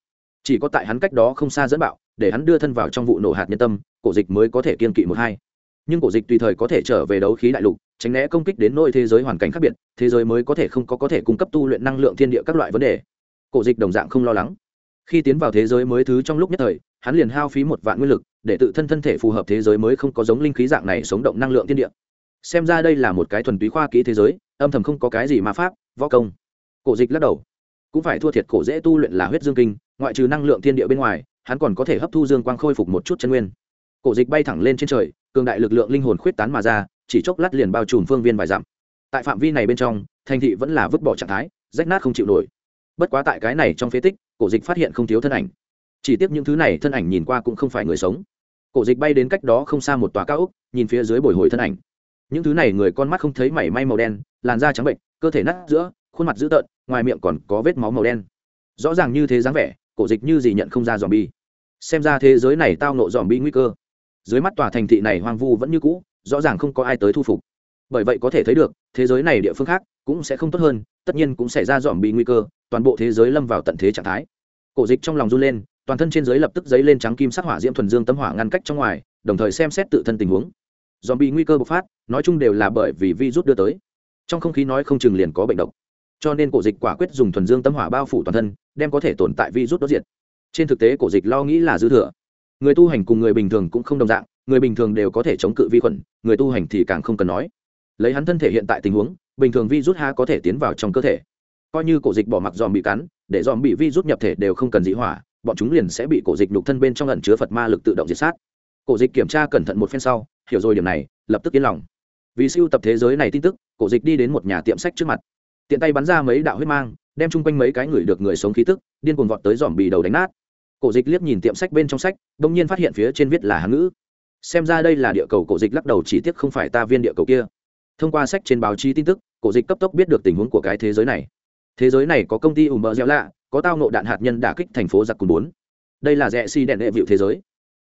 Chỉ có tại hắn cách đó không xa dẫn bạo, để hắn đưa thân vào trong vụ nổ hạt nhân tâm, cổ dịch mới có thể kiên kỵ một hai. Nhưng cổ dịch tùy thời có thể trở về đấu khí đại lục, tránh né công kích đến nôi thế giới hoàn cảnh khác biệt, thế giới mới có thể không có có thể cung cấp tu luyện năng lượng thiên địa các loại vấn đề. Cổ dịch đồng dạng không lo lắng. Khi tiến vào thế giới mới thứ trong lúc nhất thời, hắn liền hao phí một vạn nguyên lực, để tự thân thân thể phù hợp thế giới mới không có giống linh khí dạng này sống động năng lượng thiên địa. Xem ra đây là một cái thuần túy khoa kỹ thế giới, âm thầm không có cái gì ma pháp võ công. Cổ dịch lắc đầu. Cũng phải thua thiệt cổ dễ tu luyện là huyết dương kinh, ngoại trừ năng lượng thiên địa bên ngoài, hắn còn có thể hấp thu dương quang khôi phục một chút chân nguyên. Cổ dịch bay thẳng lên trên trời, cường đại lực lượng linh hồn khuyết tán mà ra, chỉ chốc lát liền bao trùm phương viên vài dặm. Tại phạm vi này bên trong, thành thị vẫn là vứt bỏ trạng thái, rách nát không chịu nổi. Bất quá tại cái này trong phế tích, cổ dịch phát hiện không thiếu thân ảnh. Chỉ tiếc những thứ này thân ảnh nhìn qua cũng không phải người sống. Cổ dịch bay đến cách đó không xa một tòa cao ốc, nhìn phía dưới bồi hồi thân ảnh. Những thứ này người con mắt không thấy mảy may màu đen, làn da trắng bệnh cơ thể nát giữa, khuôn mặt dữ tợn, ngoài miệng còn có vết máu màu đen. Rõ ràng như thế dáng vẻ, cổ dịch như gì nhận không ra dòm bi xem ra thế giới này tao nộ dòm bi nguy cơ. Dưới mắt tòa thành thị này hoang vu vẫn như cũ, rõ ràng không có ai tới thu phục. Bởi vậy có thể thấy được, thế giới này địa phương khác cũng sẽ không tốt hơn, tất nhiên cũng xảy ra dòm bi nguy cơ, toàn bộ thế giới lâm vào tận thế trạng thái. Cổ dịch trong lòng run lên, toàn thân trên giới lập tức dấy lên trắng kim sắc hỏa diễm thuần dương tấm hỏa ngăn cách trong ngoài, đồng thời xem xét tự thân tình huống. Dòm bi nguy cơ bộc phát, nói chung đều là bởi vì virus đưa tới trong không khí nói không chừng liền có bệnh độc. Cho nên cổ dịch quả quyết dùng thuần dương tâm hỏa bao phủ toàn thân, đem có thể tồn tại virus đốt diệt. Trên thực tế, cổ dịch lo nghĩ là dư thừa. Người tu hành cùng người bình thường cũng không đồng dạng, người bình thường đều có thể chống cự vi khuẩn, người tu hành thì càng không cần nói. Lấy hắn thân thể hiện tại tình huống, bình thường virus ha có thể tiến vào trong cơ thể. Coi như cổ dịch bỏ mặc dòm bị cắn, để dòm bị virus nhập thể đều không cần dị hỏa, bọn chúng liền sẽ bị cổ dịch nhục thân bên trong lần chứa phật ma lực tự động diệt sát. Cổ dịch kiểm tra cẩn thận một phen sau, hiểu rồi điểm này, lập tức yên lòng vì siêu tập thế giới này tin tức, cổ dịch đi đến một nhà tiệm sách trước mặt. Tiện tay bắn ra mấy đạo huyết mang, đem chung quanh mấy cái người được người sống khí tức, điên cuồng vọt tới dòm bì đầu đánh nát. Cổ dịch liếc nhìn tiệm sách bên trong sách đ ỗ n g nhiên phát hiện phía trên viết là hán ngữ. Xem ra đây là địa cầu, cổ dịch lắc đầu chỉ tiếc không phải ta viên địa cầu kia. Thông qua sách trên báo chí tin tức, cổ dịch cấp tốc biết được tình huống của cái thế giới này. Thế giới này có công ty ùm bờ gieo lạ, có tao nộ đạn hạt nhân đả kích thành phố giặc cùn bốn. Đây là rẽ si đèn đệ vịu thế giới.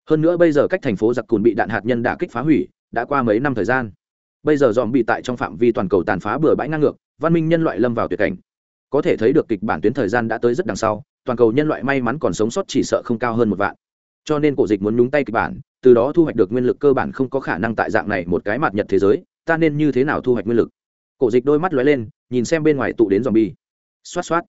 Hơn nữa bây giờ cách thành phố giặc cùn bị đạn hạt nhân đả kích phá hủy, đã qua mấy năm thời gian bây giờ dòm bị tại trong phạm vi toàn cầu tàn phá bừa bãi ngang ngược, văn minh nhân loại lâm vào tuyệt cảnh. Có thể thấy được kịch bản tuyến thời gian đã tới rất đằng sau, toàn cầu nhân loại may mắn còn sống sót chỉ sợ không cao hơn một vạn. Cho nên cổ dịch muốn nhúng tay kịch bản, từ đó thu hoạch được nguyên lực cơ bản không có khả năng tại dạng này một cái mặt nhật thế giới, ta nên như thế nào thu hoạch nguyên lực? Cổ dịch đôi mắt lóe lên, nhìn xem bên ngoài tụ đến dòm bi xoát xoát.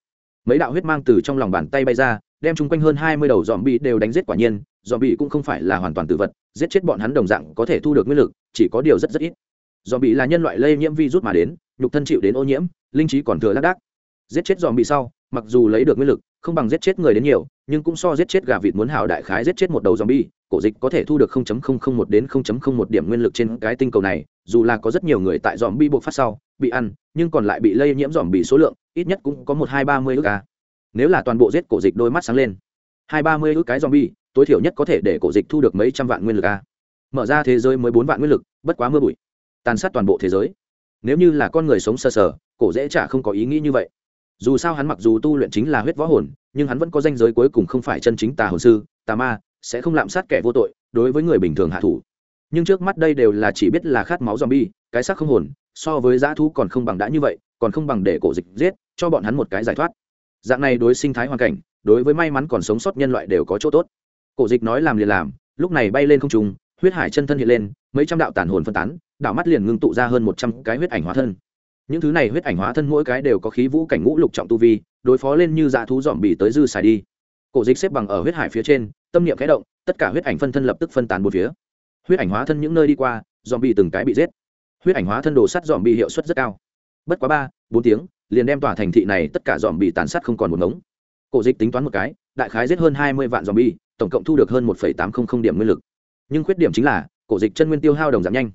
Mấy đạo huyết mang từ trong lòng bàn tay bay ra, đem chung quanh hơn hai mươi đầu dòm bi đều đánh giết quả nhiên, dòm bi cũng không phải là hoàn toàn tự vật, giết chết bọn hắn đồng dạng có thể thu được nguyên lực, chỉ có điều rất rất ít dòm bị là nhân loại lây nhiễm virus mà đến nhục thân chịu đến ô nhiễm linh trí còn thừa lác đác giết chết dòm bị sau mặc dù lấy được nguyên lực không bằng giết chết người đến nhiều nhưng cũng so giết chết gà vịt muốn hào đại khái giết chết một đầu zombie, cổ dịch có thể thu được 0.001 đến 0.01 điểm nguyên lực trên cái tinh cầu này, dù là có rất nhiều người tại zombie buộc phát sau, bị ăn, nhưng còn lại bị lây nhiễm zombie số lượng, ít nhất cũng có một hai ba mươi ước ca Nếu là toàn bộ giết cổ dịch đôi mắt sáng lên. Hai ba mươi ước cái zombie, tối thiểu nhất có thể để cổ dịch thu được mấy trăm vạn nguyên lực ca Mở ra thế giới mới bốn vạn nguyên lực, bất quá mưa bụi. Tàn sát toàn bộ thế giới. Nếu như là con người sống sơ sờ, cổ dễ chả không có ý nghĩ như vậy. Dù sao hắn mặc dù tu luyện chính là huyết võ hồn nhưng hắn vẫn có danh giới cuối cùng không phải chân chính tà hồn sư tà ma sẽ không lạm sát kẻ vô tội đối với người bình thường hạ thủ. Nhưng trước mắt đây đều là chỉ biết là khát máu zombie cái xác không hồn so với dã thú còn không bằng đã như vậy còn không bằng để cổ dịch giết cho bọn hắn một cái giải thoát. Dạng này đối sinh thái hoàn cảnh đối với may mắn còn sống sót nhân loại đều có chỗ tốt. Cổ dịch nói làm liền làm lúc này bay lên không trùng huyết hải chân thân hiện lên mấy trăm đạo tản hồn phân tán đạo mắt liền ngưng tụ ra hơn một trăm cái huyết ảnh hóa thân. Những thứ này huyết ảnh hóa thân mỗi cái đều có khí vũ cảnh ngũ lục trọng tu vi, đối phó lên như dạ thú dòm bì tới dư xài đi. Cổ dịch xếp bằng ở huyết hải phía trên, tâm niệm khẽ động, tất cả huyết ảnh phân thân lập tức phân tán một phía. Huyết ảnh hóa thân những nơi đi qua dòm bì từng cái bị giết. Huyết ảnh hóa thân đồ sắt dòm bì hiệu suất rất cao. Bất quá ba, bốn tiếng, liền đem tỏa thành thị này tất cả dòm bì tàn sát không còn một ngống. Cổ dịch tính toán một cái, đại khái giết hơn hai mươi vạn dòm bì tổng cộng thu được hơn một tám trăm linh điểm nguyên lực. Nhưng khuyết điểm chính là, cổ dịch chân nguyên tiêu hao đồng giảm nhanh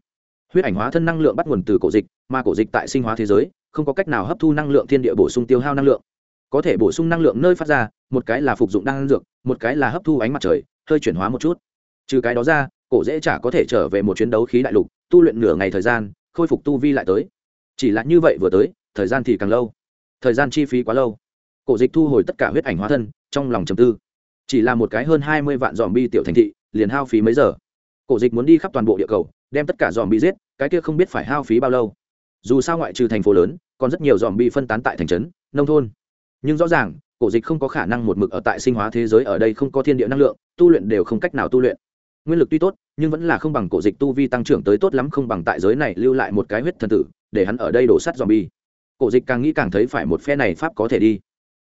huyết ảnh hóa thân năng lượng bắt nguồn từ cổ dịch mà cổ dịch tại sinh hóa thế giới không có cách nào hấp thu năng lượng thiên địa bổ sung tiêu hao năng lượng. Có thể bổ sung năng lượng nơi phát ra một cái là phục dụng năng lượng, một cái là hấp thu ánh mặt trời hơi chuyển hóa một chút. Trừ cái đó ra cổ dễ chả có thể trở về một chiến đấu khí đại lục tu luyện nửa ngày thời gian khôi phục tu vi lại tới. Chỉ là như vậy vừa tới thời gian thì càng lâu. Thời gian chi phí quá lâu. Cổ dịch thu hồi tất cả huyết ảnh hóa thân trong lòng trầm tư. Chỉ là một cái hơn hai mươi vạn dòm bi tiểu thành thị liền hao phí mấy giờ. Cổ dịch muốn đi khắp toàn bộ địa cầu đem tất cả dòm bị giết, cái kia không biết phải hao phí bao lâu. Dù sao ngoại trừ thành phố lớn, còn rất nhiều dòm bị phân tán tại thành trấn, nông thôn. Nhưng rõ ràng, cổ dịch không có khả năng một mực ở tại sinh hóa thế giới ở đây không có thiên địa năng lượng, tu luyện đều không cách nào tu luyện. Nguyên lực tuy tốt, nhưng vẫn là không bằng cổ dịch tu vi tăng trưởng tới tốt lắm không bằng tại giới này lưu lại một cái huyết thần tử, để hắn ở đây đổ sắt dòm bi cổ dịch càng nghĩ càng thấy phải một phe này pháp có thể đi.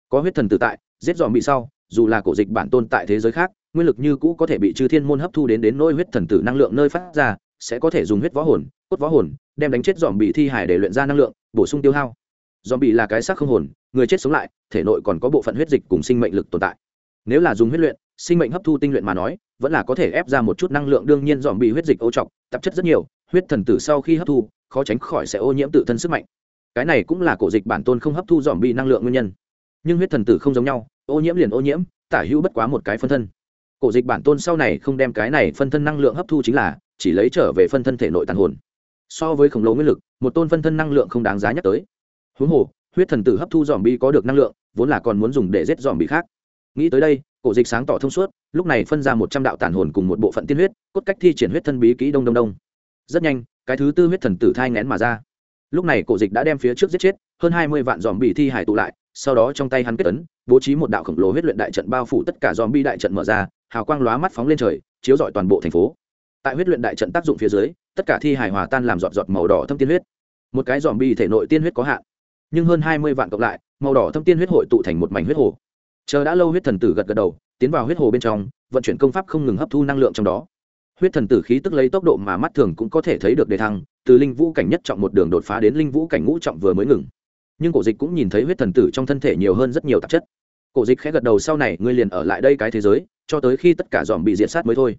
Có huyết thần tử tại, giết dòm bị sau, dù là cổ dịch bản tôn tại thế giới khác, nguyên lực như cũ có thể bị chư thiên môn hấp thu đến đến nỗi huyết thần tử năng lượng nơi phát ra sẽ có thể dùng huyết võ hồn, cốt võ hồn, đem đánh chết dòm bị thi hải để luyện ra năng lượng, bổ sung tiêu hao. Dòm bị là cái xác không hồn, người chết sống lại, thể nội còn có bộ phận huyết dịch cùng sinh mệnh lực tồn tại. Nếu là dùng huyết luyện, sinh mệnh hấp thu tinh luyện mà nói, vẫn là có thể ép ra một chút năng lượng đương nhiên dòm bị huyết dịch ô trọc, tạp chất rất nhiều, huyết thần tử sau khi hấp thu, khó tránh khỏi sẽ ô nhiễm tự thân sức mạnh. Cái này cũng là cổ dịch bản tôn không hấp thu dòm bị năng lượng nguyên nhân. Nhưng huyết thần tử không giống nhau, ô nhiễm liền ô nhiễm, tả hữu bất quá một cái phân thân. Cổ dịch bản tôn sau này không đem cái này phân thân năng lượng hấp thu chính là chỉ lấy trở về phân thân thể nội tàn hồn. So với khổng lồ nguyên lực, một tôn phân thân năng lượng không đáng giá nhắc tới. Huống hồ, huyết thần tử hấp thu dòm bi có được năng lượng, vốn là còn muốn dùng để giết dòm bi khác. Nghĩ tới đây, cổ dịch sáng tỏ thông suốt, lúc này phân ra một trăm đạo tàn hồn cùng một bộ phận tiên huyết, cốt cách thi triển huyết thân bí kỹ đông đông đông. Rất nhanh, cái thứ tư huyết thần tử thai ngén mà ra. Lúc này cổ dịch đã đem phía trước giết chết, hơn hai mươi vạn dòm bị thi hải tụ lại, sau đó trong tay hắn kết ấn, bố trí một đạo khổng lồ huyết luyện đại trận bao phủ tất cả dòm bi đại trận mở ra, hào quang lóa mắt phóng lên trời, chiếu rọi toàn bộ thành phố tại huyết luyện đại trận tác dụng phía dưới, tất cả thi hải hòa tan làm giọt giọt màu đỏ thâm tiên huyết. Một cái dòm bi thể nội tiên huyết có hạn, nhưng hơn hai mươi vạn cộng lại, màu đỏ thâm tiên huyết hội tụ thành một mảnh huyết hồ. Chờ đã lâu huyết thần tử gật gật đầu, tiến vào huyết hồ bên trong, vận chuyển công pháp không ngừng hấp thu năng lượng trong đó. Huyết thần tử khí tức lấy tốc độ mà mắt thường cũng có thể thấy được đề thăng, từ linh vũ cảnh nhất trọng một đường đột phá đến linh vũ cảnh ngũ trọng vừa mới ngừng. Nhưng cổ dịch cũng nhìn thấy huyết thần tử trong thân thể nhiều hơn rất nhiều tạp chất. Cổ dịch khẽ gật đầu, sau này ngươi liền ở lại đây cái thế giới, cho tới khi tất cả dòm bị diện sát mới thôi.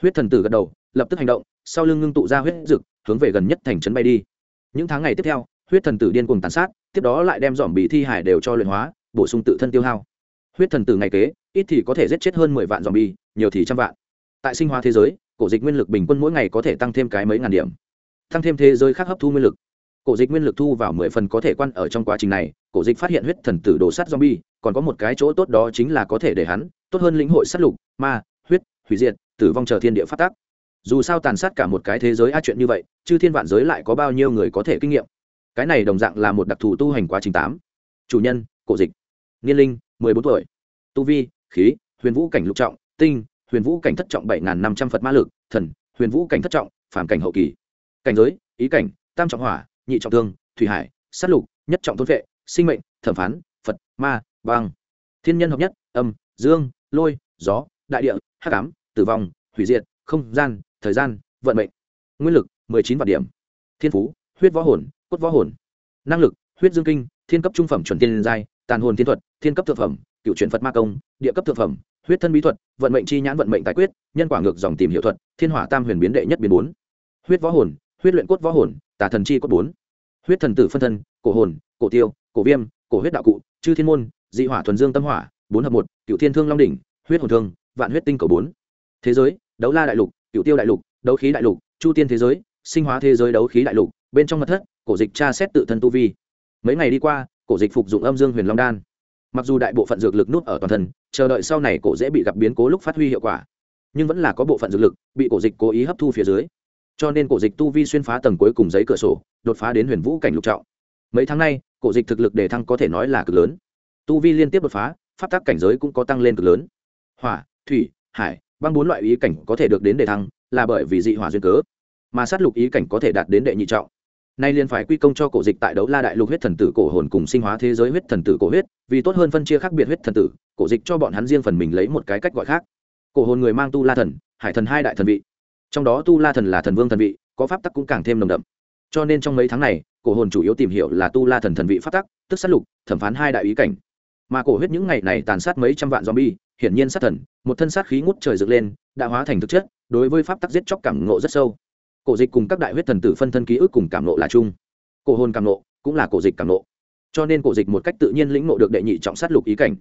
Huyết thần tử gật đầu lập tức hành động, sau lưng ngưng tụ ra huyết rực hướng về gần nhất thành trấn bay đi. Những tháng ngày tiếp theo, huyết thần tử điên cuồng tàn sát, tiếp đó lại đem dòm bị thi hải đều cho luyện hóa, bổ sung tự thân tiêu hao. Huyết thần tử ngày kế, ít thì có thể giết chết hơn mười vạn dòm bi nhiều thì trăm vạn. Tại sinh hóa thế giới, cổ dịch nguyên lực bình quân mỗi ngày có thể tăng thêm cái mấy ngàn điểm. Tăng thêm thế giới khác hấp thu nguyên lực. Cổ dịch nguyên lực thu vào mười phần có thể quan ở trong quá trình này, cổ dịch phát hiện huyết thần tử đồ sắt zombie, còn có một cái chỗ tốt đó chính là có thể để hắn tốt hơn lĩnh hội sát lục, ma, huyết, hủy diệt, tử vong chờ thiên địa phát tác dù sao tàn sát cả một cái thế giới a chuyện như vậy chứ thiên vạn giới lại có bao nhiêu người có thể kinh nghiệm? Cái này đồng dạng là một đặc thù tu hành quá trình tám. Chủ nhân, cổ dịch. Niên linh, mười bốn tuổi. Tu vi, khí, huyền vũ cảnh lục trọng, tinh, huyền vũ cảnh thất trọng bảy n năm trăm phật ma lực, thần, huyền vũ cảnh thất trọng phản cảnh hậu kỳ. Cảnh giới, ý cảnh, tam trọng hỏa, nhị trọng thương, thủy hải, sát lục, nhất trọng thôn vệ, sinh mệnh, thẩm phán, phật, ma băng thiên nhân hợp nhất, âm, dương, lôi, gió, đại địa, hắc ám, tử vong, hủy diệt, không gian thời gian, vận mệnh. Nguyên lực, mười chín vạn điểm. Thiên phú, huyết võ hồn, cốt võ hồn. Năng lực, huyết dương kinh, thiên cấp trung phẩm chuẩn tiên giai, tàn hồn thiên thuật, thiên cấp thượng phẩm, cựu chuyển phật ma công, địa cấp thượng phẩm, huyết thân bí thuật, vận mệnh chi nhãn, vận mệnh tài quyết, nhân quả ngược dòng tìm hiệu thuật, thiên hỏa tam huyền biến đệ nhất biến bốn. Huyết võ hồn, huyết luyện cốt võ hồn, tà thần chi cốt bốn. Huyết thần tử phân thân, cổ hồn, cổ tiêu, cổ viêm, cổ huyết đạo cụ, chư thiên môn, dị hỏa thuần dương tâm hỏa, bốn hợp một, cựu thiên thương long đỉnh, huyết hồn thương, vạn huyết tinh cầu bốn. Thế giới, đấu la đại lục cựu tiêu đại lục, đấu khí đại lục, chu tiên thế giới, sinh hóa thế giới, đấu khí đại lục, bên trong mật thất, cổ dịch tra xét tự thân tu vi. Mấy ngày đi qua, cổ dịch phục dụng âm dương huyền long đan. Mặc dù đại bộ phận dược lực nút ở toàn thân, chờ đợi sau này cổ dễ bị gặp biến cố lúc phát huy hiệu quả. Nhưng vẫn là có bộ phận dược lực bị cổ dịch cố ý hấp thu phía dưới. Cho nên cổ dịch tu vi xuyên phá tầng cuối cùng giấy cửa sổ, đột phá đến huyền vũ cảnh lục trọng. Mấy tháng nay, cổ dịch thực lực đề thăng có thể nói là cực lớn. Tu vi liên tiếp đột phá, pháp tác cảnh giới cũng có tăng lên cực lớn. Hỏa, thủy, hải băng bốn loại ý cảnh có thể được đến đề thăng, là bởi vì dị hỏa duyên cớ. Mà sát lục ý cảnh có thể đạt đến đệ nhị trọng. Nay liền phải quy công cho cổ dịch tại đấu la đại lục huyết thần tử cổ hồn cùng sinh hóa thế giới huyết thần tử cổ huyết, vì tốt hơn phân chia khác biệt huyết thần tử, cổ dịch cho bọn hắn riêng phần mình lấy một cái cách gọi khác. Cổ hồn người mang tu la thần, hải thần hai đại thần vị. Trong đó tu la thần là thần vương thần vị, có pháp tắc cũng càng thêm nồng đậm. Cho nên trong mấy tháng này, cổ hồn chủ yếu tìm hiểu là tu la thần thần vị pháp tắc, tức sát lục, thẩm phán hai đại ý cảnh. Mà cổ huyết những ngày này tàn sát mấy trăm vạn zombie hiển nhiên sát thần, một thân sát khí ngút trời dựng lên, đã hóa thành thực chất, đối với pháp tắc giết chóc cảm ngộ rất sâu. Cổ dịch cùng các đại huyết thần tử phân thân ký ức cùng cảm ngộ là chung. Cổ hồn cảm ngộ cũng là cổ dịch cảm ngộ. Cho nên cổ dịch một cách tự nhiên lĩnh ngộ được đệ nhị trọng sát lục ý cảnh.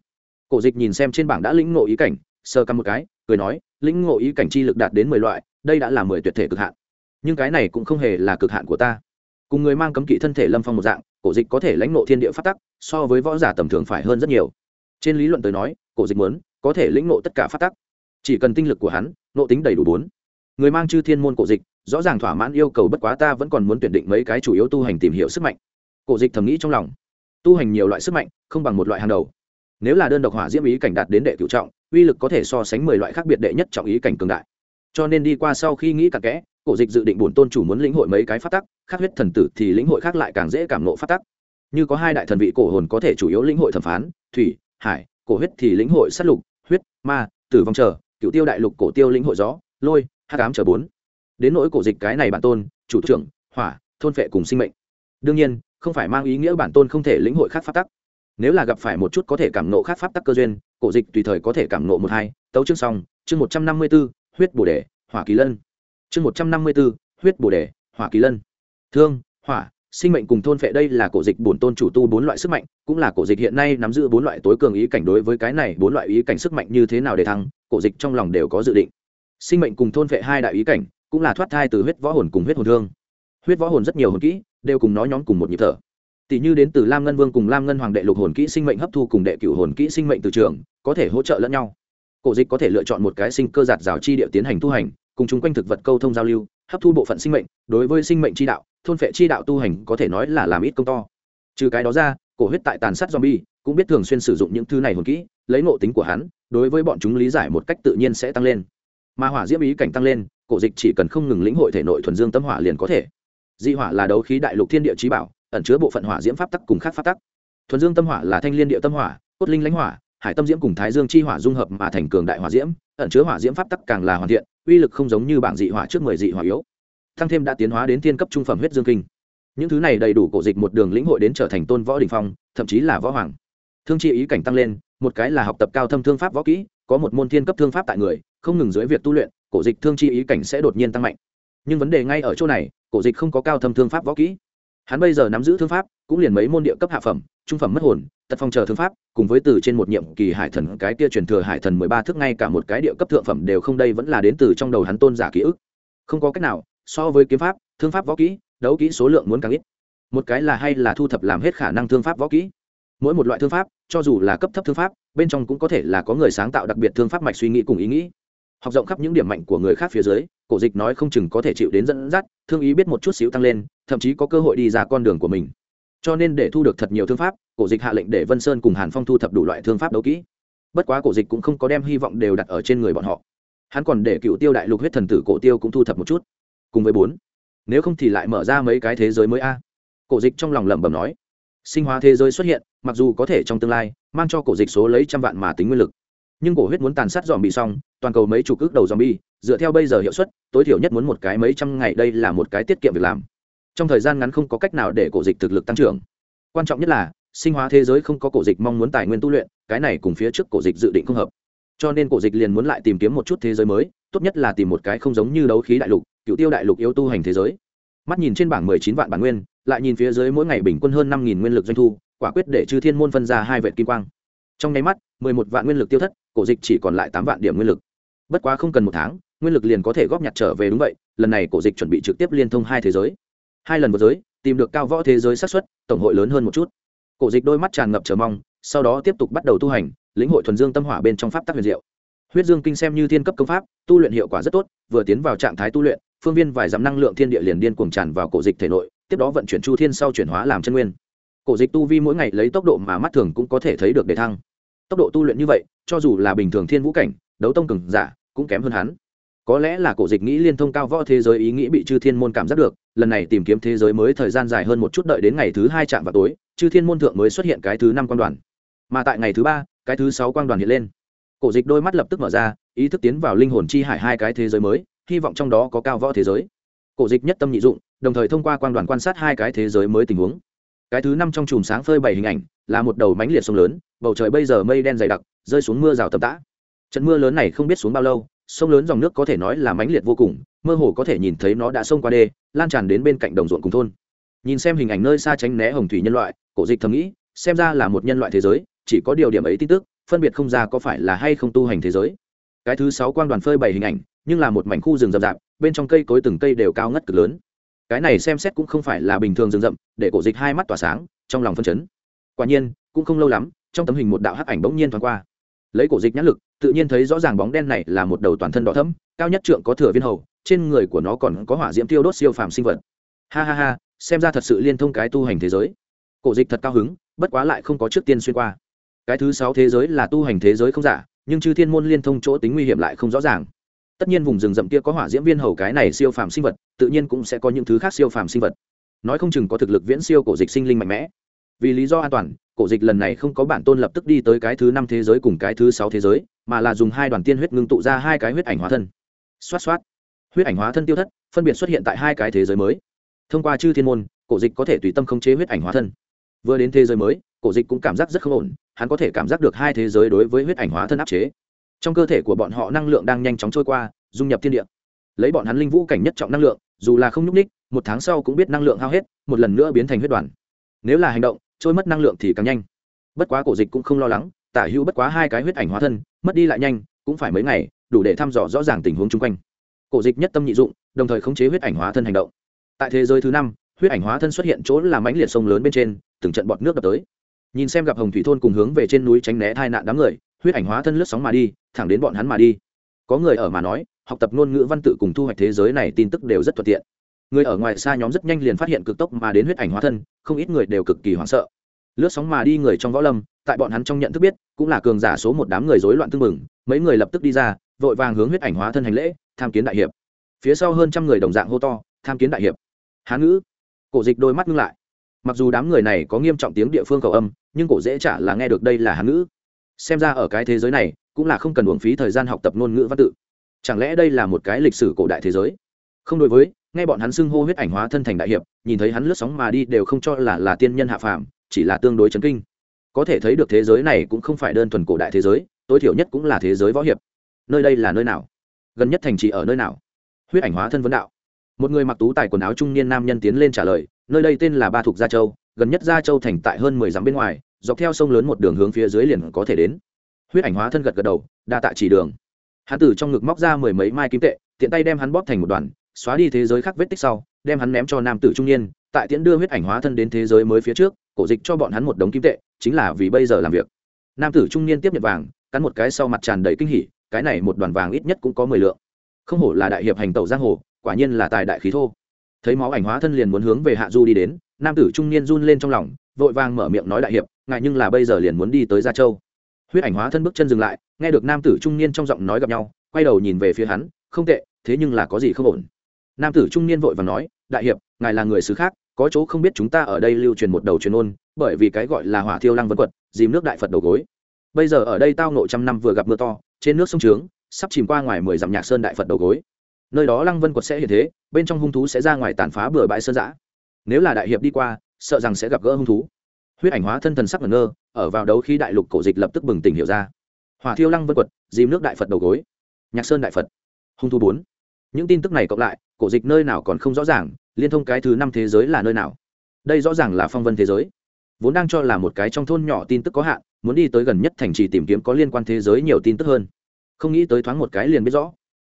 Cổ dịch nhìn xem trên bảng đã lĩnh ngộ ý cảnh sơ căm một cái, cười nói, lĩnh ngộ ý cảnh chi lực đạt đến mười loại, đây đã là mười tuyệt thể cực hạn. Nhưng cái này cũng không hề là cực hạn của ta. Cùng người mang cấm kỵ thân thể lâm phong một dạng, cổ dịch có thể lãnh nộ thiên địa phát tắc, so với võ giả tầm thường phải hơn rất nhiều. Trên lý luận tới nói cổ dịch muốn, có thể lĩnh ngộ tất cả phát tắc. Chỉ cần tinh lực của hắn nộ tính đầy đủ bốn. Người mang chư thiên môn cổ dịch, rõ ràng thỏa mãn yêu cầu bất quá ta vẫn còn muốn tuyển định mấy cái chủ yếu tu hành tìm hiểu sức mạnh. Cổ dịch thầm nghĩ trong lòng. Tu hành nhiều loại sức mạnh, không bằng một loại hàng đầu. Nếu là đơn độc hỏa diễm ý cảnh đạt đến đệ cựu trọng, uy lực có thể so sánh mười loại khác biệt đệ nhất trọng ý cảnh cường đại. Cho nên đi qua sau khi nghĩ cặn kẽ, cổ dịch dự định bổn tôn chủ muốn lĩnh hội mấy cái phát tắc, khác huyết thần tử thì lĩnh hội khác lại càng dễ cảm nộ phát tắc. Như có hai đại thần vị cổ hồn có thể chủ yếu lĩnh hội thẩm phán, thủy, hải cổ huyết thì lĩnh hội sát lục, huyết, ma, tử vong chờ cựu tiêu đại lục cổ tiêu lĩnh hội gió, lôi hát cám chờ bốn. Đến nỗi cổ dịch cái này bản tôn, chủ trưởng, hỏa, thôn phệ cùng sinh mệnh. Đương nhiên, không phải mang ý nghĩa bản tôn không thể lĩnh hội khác pháp tắc. Nếu là gặp phải một chút có thể cảm nộ khác pháp tắc cơ duyên, cổ dịch tùy thời có thể cảm nộ một hai. Tấu chương xong, chương một trăm năm mươi b ố huyết bồ đề, hỏa kỳ lân. Chương một trăm năm mươi b ố huyết bồ đề, hỏa kỳ lân. Thương, hỏa sinh mệnh cùng thôn phệ đây là cổ dịch bổn tôn chủ tu bốn loại sức mạnh, cũng là cổ dịch hiện nay nắm giữ bốn loại tối cường ý cảnh đối với cái này bốn loại ý cảnh sức mạnh như thế nào để thăng, cổ dịch trong lòng đều có dự định. Sinh mệnh cùng thôn phệ hai đại ý cảnh, cũng là thoát thai từ huyết võ hồn cùng huyết hồn thương. Huyết võ hồn rất nhiều hồn kỹ, đều cùng nói nhóm cùng một nhịp thở. Tỷ như đến từ lam ngân vương cùng lam ngân hoàng đệ lục hồn kỹ sinh mệnh hấp thu cùng đệ cửu hồn kỹ sinh mệnh từ trường, có thể hỗ trợ lẫn nhau. Cổ dịch có thể lựa chọn một cái sinh cơ giạt rào chi địa tiến hành tu hành, cùng chung quanh thực vật câu thông giao lưu, hấp thu bộ phận sinh mệnh, đối với sinh mệnh chi đạo thôn phệ chi đạo tu hành có thể nói là làm ít công to. Trừ cái đó ra, cổ huyết tại tàn sát zombie, cũng biết thường xuyên sử dụng những thứ này hồn kỹ, lấy ngộ tính của hắn, đối với bọn chúng lý giải một cách tự nhiên sẽ tăng lên. Mà hỏa diễm ý cảnh tăng lên, cổ dịch chỉ cần không ngừng lĩnh hội thể nội thuần dương tâm hỏa liền có thể. Di hỏa là đấu khí đại lục thiên địa trí bảo, ẩn chứa bộ phận hỏa diễm pháp tắc cùng khác pháp tắc. Thuần dương tâm hỏa là thanh liên địa tâm hỏa, cốt linh lãnh hỏa, hải tâm diễm cùng thái dương chi hỏa dung hợp mà thành cường đại hỏa diễm, ẩn chứa hỏa diễm pháp tắc càng là hoàn thiện, uy lực không giống như bảng dị hỏa trước mười dị hỏa yếu thăng thêm đã tiến hóa đến thiên cấp trung phẩm huyết dương kinh. Những thứ này đầy đủ cổ dịch một đường lĩnh hội đến trở thành tôn võ đình phong, thậm chí là võ hoàng. Thương chi ý cảnh tăng lên, một cái là học tập cao thâm thương pháp võ kỹ, có một môn thiên cấp thương pháp tại người, không ngừng dưới việc tu luyện, cổ dịch thương chi ý cảnh sẽ đột nhiên tăng mạnh. Nhưng vấn đề ngay ở chỗ này, cổ dịch không có cao thâm thương pháp võ kỹ. Hắn bây giờ nắm giữ thương pháp, cũng liền mấy môn địa cấp hạ phẩm, trung phẩm mất hồn, tật phong chờ thương pháp, cùng với từ trên một nhiệm kỳ hải thần, cái kia truyền thừa hải thần mười ba thước ngay cả một cái địa cấp thượng phẩm đều không, đây vẫn là đến từ trong đầu hắn tôn giả ký ức. Không có cách nào so với kiếm pháp, thương pháp võ kỹ, đấu kỹ số lượng muốn càng ít. Một cái là hay là thu thập làm hết khả năng thương pháp võ kỹ. Mỗi một loại thương pháp, cho dù là cấp thấp thương pháp, bên trong cũng có thể là có người sáng tạo đặc biệt thương pháp mạch suy nghĩ cùng ý nghĩ. Học rộng khắp những điểm mạnh của người khác phía dưới, cổ dịch nói không chừng có thể chịu đến dẫn dắt, thương ý biết một chút xíu tăng lên, thậm chí có cơ hội đi ra con đường của mình. Cho nên để thu được thật nhiều thương pháp, cổ dịch hạ lệnh để vân sơn cùng hàn phong thu thập đủ loại thương pháp đấu kỹ. Bất quá cổ dịch cũng không có đem hy vọng đều đặt ở trên người bọn họ. Hắn còn để cựu tiêu đại lục huyết thần tử cổ tiêu cũng thu thập một chút cùng với bốn. Nếu không thì lại mở ra mấy cái thế giới mới a. Cổ dịch trong lòng lẩm bẩm nói. Sinh hóa thế giới xuất hiện, mặc dù có thể trong tương lai, mang cho cổ dịch số lấy trăm vạn mà tính nguyên lực. Nhưng cổ huyết muốn tàn sát dòm bị xong, toàn cầu mấy chục ước đầu dòm bi dựa theo bây giờ hiệu suất, tối thiểu nhất muốn một cái mấy trăm ngày đây là một cái tiết kiệm việc làm. Trong thời gian ngắn không có cách nào để cổ dịch thực lực tăng trưởng. Quan trọng nhất là, sinh hóa thế giới không có cổ dịch mong muốn tài nguyên tu luyện, cái này cùng phía trước cổ dịch dự định không hợp. Cho nên cổ dịch liền muốn lại tìm kiếm một chút thế giới mới, tốt nhất là tìm một cái không giống như đấu khí đại lục cựu tiêu đại lục yếu tu hành thế giới. Mắt nhìn trên bảng mười chín vạn bản nguyên, lại nhìn phía dưới mỗi ngày bình quân hơn năm nghìn nguyên lực doanh thu, quả quyết để chư thiên môn phân ra hai vệ kim quang. Trong nháy mắt, mười một vạn nguyên lực tiêu thất, cổ dịch chỉ còn lại tám vạn điểm nguyên lực. Bất quá không cần một tháng, nguyên lực liền có thể góp nhặt trở về đúng vậy, lần này cổ dịch chuẩn bị trực tiếp liên thông hai thế giới. Hai lần một giới, tìm được cao võ thế giới xác suất, tổng hội lớn hơn một chút. Cổ dịch đôi mắt tràn ngập chờ mong, sau đó tiếp tục bắt đầu tu hành, lĩnh hội thuần dương tâm hỏa bên trong pháp tắc huyền diệu. Huyết dương kinh xem như thiên cấp công pháp, tu luyện hiệu quả rất tốt, vừa tiến vào trạng thái tu luyện phương viên vài dặm năng lượng thiên địa liền điên cuồng tràn vào cổ dịch thể nội, tiếp đó vận chuyển chu thiên sau chuyển hóa làm chân nguyên. Cổ dịch tu vi mỗi ngày lấy tốc độ mà mắt thường cũng có thể thấy được để thăng. Tốc độ tu luyện như vậy, cho dù là bình thường thiên vũ cảnh, đấu tông cường giả, cũng kém hơn hắn. Có lẽ là cổ dịch nghĩ liên thông cao võ thế giới ý nghĩ bị chư thiên môn cảm giác được, lần này tìm kiếm thế giới mới thời gian dài hơn một chút đợi đến ngày thứ hai chạm vào tối, chư thiên môn thượng mới xuất hiện cái thứ năm quan đoàn. Mà tại ngày thứ ba, cái thứ sáu quang đoàn hiện lên. Cổ dịch đôi mắt lập tức mở ra, ý thức tiến vào linh hồn chi hải hai cái thế giới mới hy vọng trong đó có cao võ thế giới. Cổ dịch nhất tâm nhị dụng, đồng thời thông qua quang đoàn quan sát hai cái thế giới mới tình huống. Cái thứ năm trong chùm sáng phơi bảy hình ảnh, là một đầu mánh liệt sông lớn, bầu trời bây giờ mây đen dày đặc, rơi xuống mưa rào tầm tã. Trận mưa lớn này không biết xuống bao lâu, sông lớn dòng nước có thể nói là mãnh liệt vô cùng, mơ hồ có thể nhìn thấy nó đã xông qua đê, lan tràn đến bên cạnh đồng ruộng cùng thôn. Nhìn xem hình ảnh nơi xa tránh né hồng thủy nhân loại, cổ dịch thầm nghĩ, xem ra là một nhân loại thế giới, chỉ có điều điểm ấy tin tức, phân biệt không ra có phải là hay không tu hành thế giới. Cái thứ sáu quang đoàn phơi bày hình ảnh nhưng là một mảnh khu rừng rậm rạp, bên trong cây cối từng cây đều cao ngất cực lớn. Cái này xem xét cũng không phải là bình thường rừng rậm, để cổ dịch hai mắt tỏa sáng, trong lòng phân chấn. Quả nhiên, cũng không lâu lắm, trong tấm hình một đạo hắc ảnh bỗng nhiên thoáng qua. Lấy cổ dịch nhãn lực, tự nhiên thấy rõ ràng bóng đen này là một đầu toàn thân đỏ thẫm, cao nhất trượng có thừa viên hầu, trên người của nó còn có hỏa diễm tiêu đốt siêu phàm sinh vật. Ha ha ha, xem ra thật sự liên thông cái tu hành thế giới. Cổ dịch thật cao hứng, bất quá lại không có trước tiên xuyên qua. Cái thứ sáu thế giới là tu hành thế giới không giả, nhưng chư thiên môn liên thông chỗ tính nguy hiểm lại không rõ ràng tất nhiên vùng rừng rậm kia có hỏa diễm viên hầu cái này siêu phàm sinh vật, tự nhiên cũng sẽ có những thứ khác siêu phàm sinh vật. Nói không chừng có thực lực viễn siêu cổ dịch sinh linh mạnh mẽ. Vì lý do an toàn, cổ dịch lần này không có bản tôn lập tức đi tới cái thứ năm thế giới cùng cái thứ sáu thế giới, mà là dùng hai đoàn tiên huyết ngưng tụ ra hai cái huyết ảnh hóa thân. Xoát xoát. Huyết ảnh hóa thân tiêu thất, phân biệt xuất hiện tại hai cái thế giới mới. Thông qua chư thiên môn, cổ dịch có thể tùy tâm khống chế huyết ảnh hóa thân. Vừa đến thế giới mới, cổ dịch cũng cảm giác rất không ổn, hắn có thể cảm giác được hai thế giới đối với huyết ảnh hóa thân áp chế trong cơ thể của bọn họ năng lượng đang nhanh chóng trôi qua, dung nhập thiên địa. Lấy bọn hắn linh vũ cảnh nhất trọng năng lượng, dù là không nhúc ních một tháng sau cũng biết năng lượng hao hết, một lần nữa biến thành huyết đoàn. Nếu là hành động, trôi mất năng lượng thì càng nhanh. Bất quá cổ dịch cũng không lo lắng, tả hữu bất quá hai cái huyết ảnh hóa thân, mất đi lại nhanh, cũng phải mấy ngày, đủ để thăm dò rõ ràng tình huống chung quanh. Cổ dịch nhất tâm nhị dụng, đồng thời khống chế huyết ảnh hóa thân hành động. Tại thế giới thứ năm, huyết ảnh hóa thân xuất hiện chỗ làm mãnh liệt sông lớn bên trên, từng trận bọt nước đập tới. Nhìn xem gặp hồng thủy thôn cùng hướng về trên núi tránh né tai nạn đám người, huyết ảnh hóa thân lướt sóng mà đi thẳng đến bọn hắn mà đi. Có người ở mà nói, học tập ngôn ngữ văn tự cùng thu hoạch thế giới này tin tức đều rất thuận tiện. Người ở ngoài xa nhóm rất nhanh liền phát hiện cực tốc mà đến huyết ảnh hóa thân, không ít người đều cực kỳ hoảng sợ. Lướt sóng mà đi người trong võ lâm, tại bọn hắn trong nhận thức biết, cũng là cường giả số một đám người rối loạn tương mừng mấy người lập tức đi ra, vội vàng hướng huyết ảnh hóa thân hành lễ, tham kiến đại hiệp. Phía sau hơn trăm người đồng dạng hô to, tham kiến đại hiệp. Hán ngữ. Cổ dịch đôi mắt ngưng lại. Mặc dù đám người này có nghiêm trọng tiếng địa phương cầu âm, nhưng cổ dễ trả là nghe được đây là hán ngữ. Xem ra ở cái thế giới này cũng là không cần uổng phí thời gian học tập ngôn ngữ văn tự. Chẳng lẽ đây là một cái lịch sử cổ đại thế giới? Không đối với, nghe bọn hắn xưng hô huyết ảnh hóa thân thành đại hiệp, nhìn thấy hắn lướt sóng mà đi đều không cho là là tiên nhân hạ phàm, chỉ là tương đối chấn kinh. Có thể thấy được thế giới này cũng không phải đơn thuần cổ đại thế giới, tối thiểu nhất cũng là thế giới võ hiệp. Nơi đây là nơi nào? Gần nhất thành trì ở nơi nào? Huyết ảnh hóa thân vấn đạo. Một người mặc tú tài quần áo trung niên nam nhân tiến lên trả lời, nơi đây tên là ba thục gia châu, gần nhất gia châu thành tại hơn mười dặm bên ngoài, dọc theo sông lớn một đường hướng phía dưới liền có thể đến huyết ảnh hóa thân gật gật đầu, đa tạ chỉ đường. Hắn từ trong ngực móc ra mười mấy mai kim tệ, tiện tay đem hắn bóp thành một đoàn, xóa đi thế giới khác vết tích sau, đem hắn ném cho nam tử trung niên, tại tiễn đưa huyết ảnh hóa thân đến thế giới mới phía trước, cổ dịch cho bọn hắn một đống kim tệ, chính là vì bây giờ làm việc. Nam tử trung niên tiếp nhận vàng, cắn một cái sau mặt tràn đầy kinh hỉ, cái này một đoàn vàng ít nhất cũng có mười lượng. Không hổ là đại hiệp hành tẩu giang hồ, quả nhiên là tài đại khí thô. Thấy máu ảnh hóa thân liền muốn hướng về hạ du đi đến, nam tử trung niên run lên trong lòng, vội vàng mở miệng nói đại hiệp ngại nhưng là bây giờ liền muốn đi tới gia châu huyết ảnh hóa thân bước chân dừng lại, nghe được nam tử trung niên trong giọng nói gặp nhau, quay đầu nhìn về phía hắn, không tệ, thế nhưng là có gì không ổn? Nam tử trung niên vội vàng nói, đại hiệp, ngài là người xứ khác, có chỗ không biết chúng ta ở đây lưu truyền một đầu truyền ôn, bởi vì cái gọi là hỏa thiêu lăng vân quật, dìm nước đại phật đầu gối. Bây giờ ở đây tao nộ trăm năm vừa gặp mưa to, trên nước sông trướng, sắp chìm qua ngoài mười dặm nhạc sơn đại phật đầu gối. Nơi đó lăng vân quật sẽ hiện thế, bên trong hung thú sẽ ra ngoài tàn phá bừa bãi sơn giã nếu là đại hiệp đi qua, sợ rằng sẽ gặp gỡ hung thú huyết ảnh hóa thân thần sắc ngẩn ngơ, ở vào đấu khi đại lục cổ dịch lập tức bừng tỉnh hiểu ra. Hỏa thiêu lăng vân quật, dìm nước đại phật đầu gối. Nhạc sơn đại phật. Hung thú bốn. Những tin tức này cộng lại, cổ dịch nơi nào còn không rõ ràng, liên thông cái thứ năm thế giới là nơi nào? Đây rõ ràng là phong vân thế giới. Vốn đang cho là một cái trong thôn nhỏ tin tức có hạn, muốn đi tới gần nhất thành trì tìm kiếm có liên quan thế giới nhiều tin tức hơn. Không nghĩ tới thoáng một cái liền biết rõ.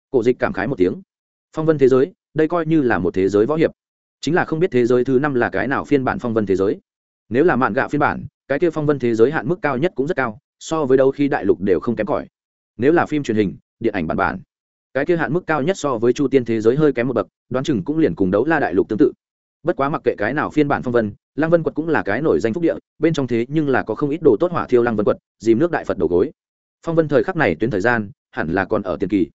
Cổ dịch cảm khái một tiếng. Phong vân thế giới, đây coi như là một thế giới võ hiệp. Chính là không biết thế giới thứ năm là cái nào phiên bản phong vân thế giới nếu là mạn gạ phiên bản, cái kia phong vân thế giới hạn mức cao nhất cũng rất cao, so với đâu khi đại lục đều không kém cỏi. Nếu là phim truyền hình, điện ảnh bản bản, cái kia hạn mức cao nhất so với chu tiên thế giới hơi kém một bậc, đoán chừng cũng liền cùng đấu la đại lục tương tự. Bất quá mặc kệ cái nào phiên bản phong vân, lăng vân quật cũng là cái nổi danh phúc địa, bên trong thế nhưng là có không ít đồ tốt hỏa thiêu lăng vân quật, dìm nước đại phật đầu gối. Phong vân thời khắc này tuyến thời gian, hẳn là còn ở tiền kỳ.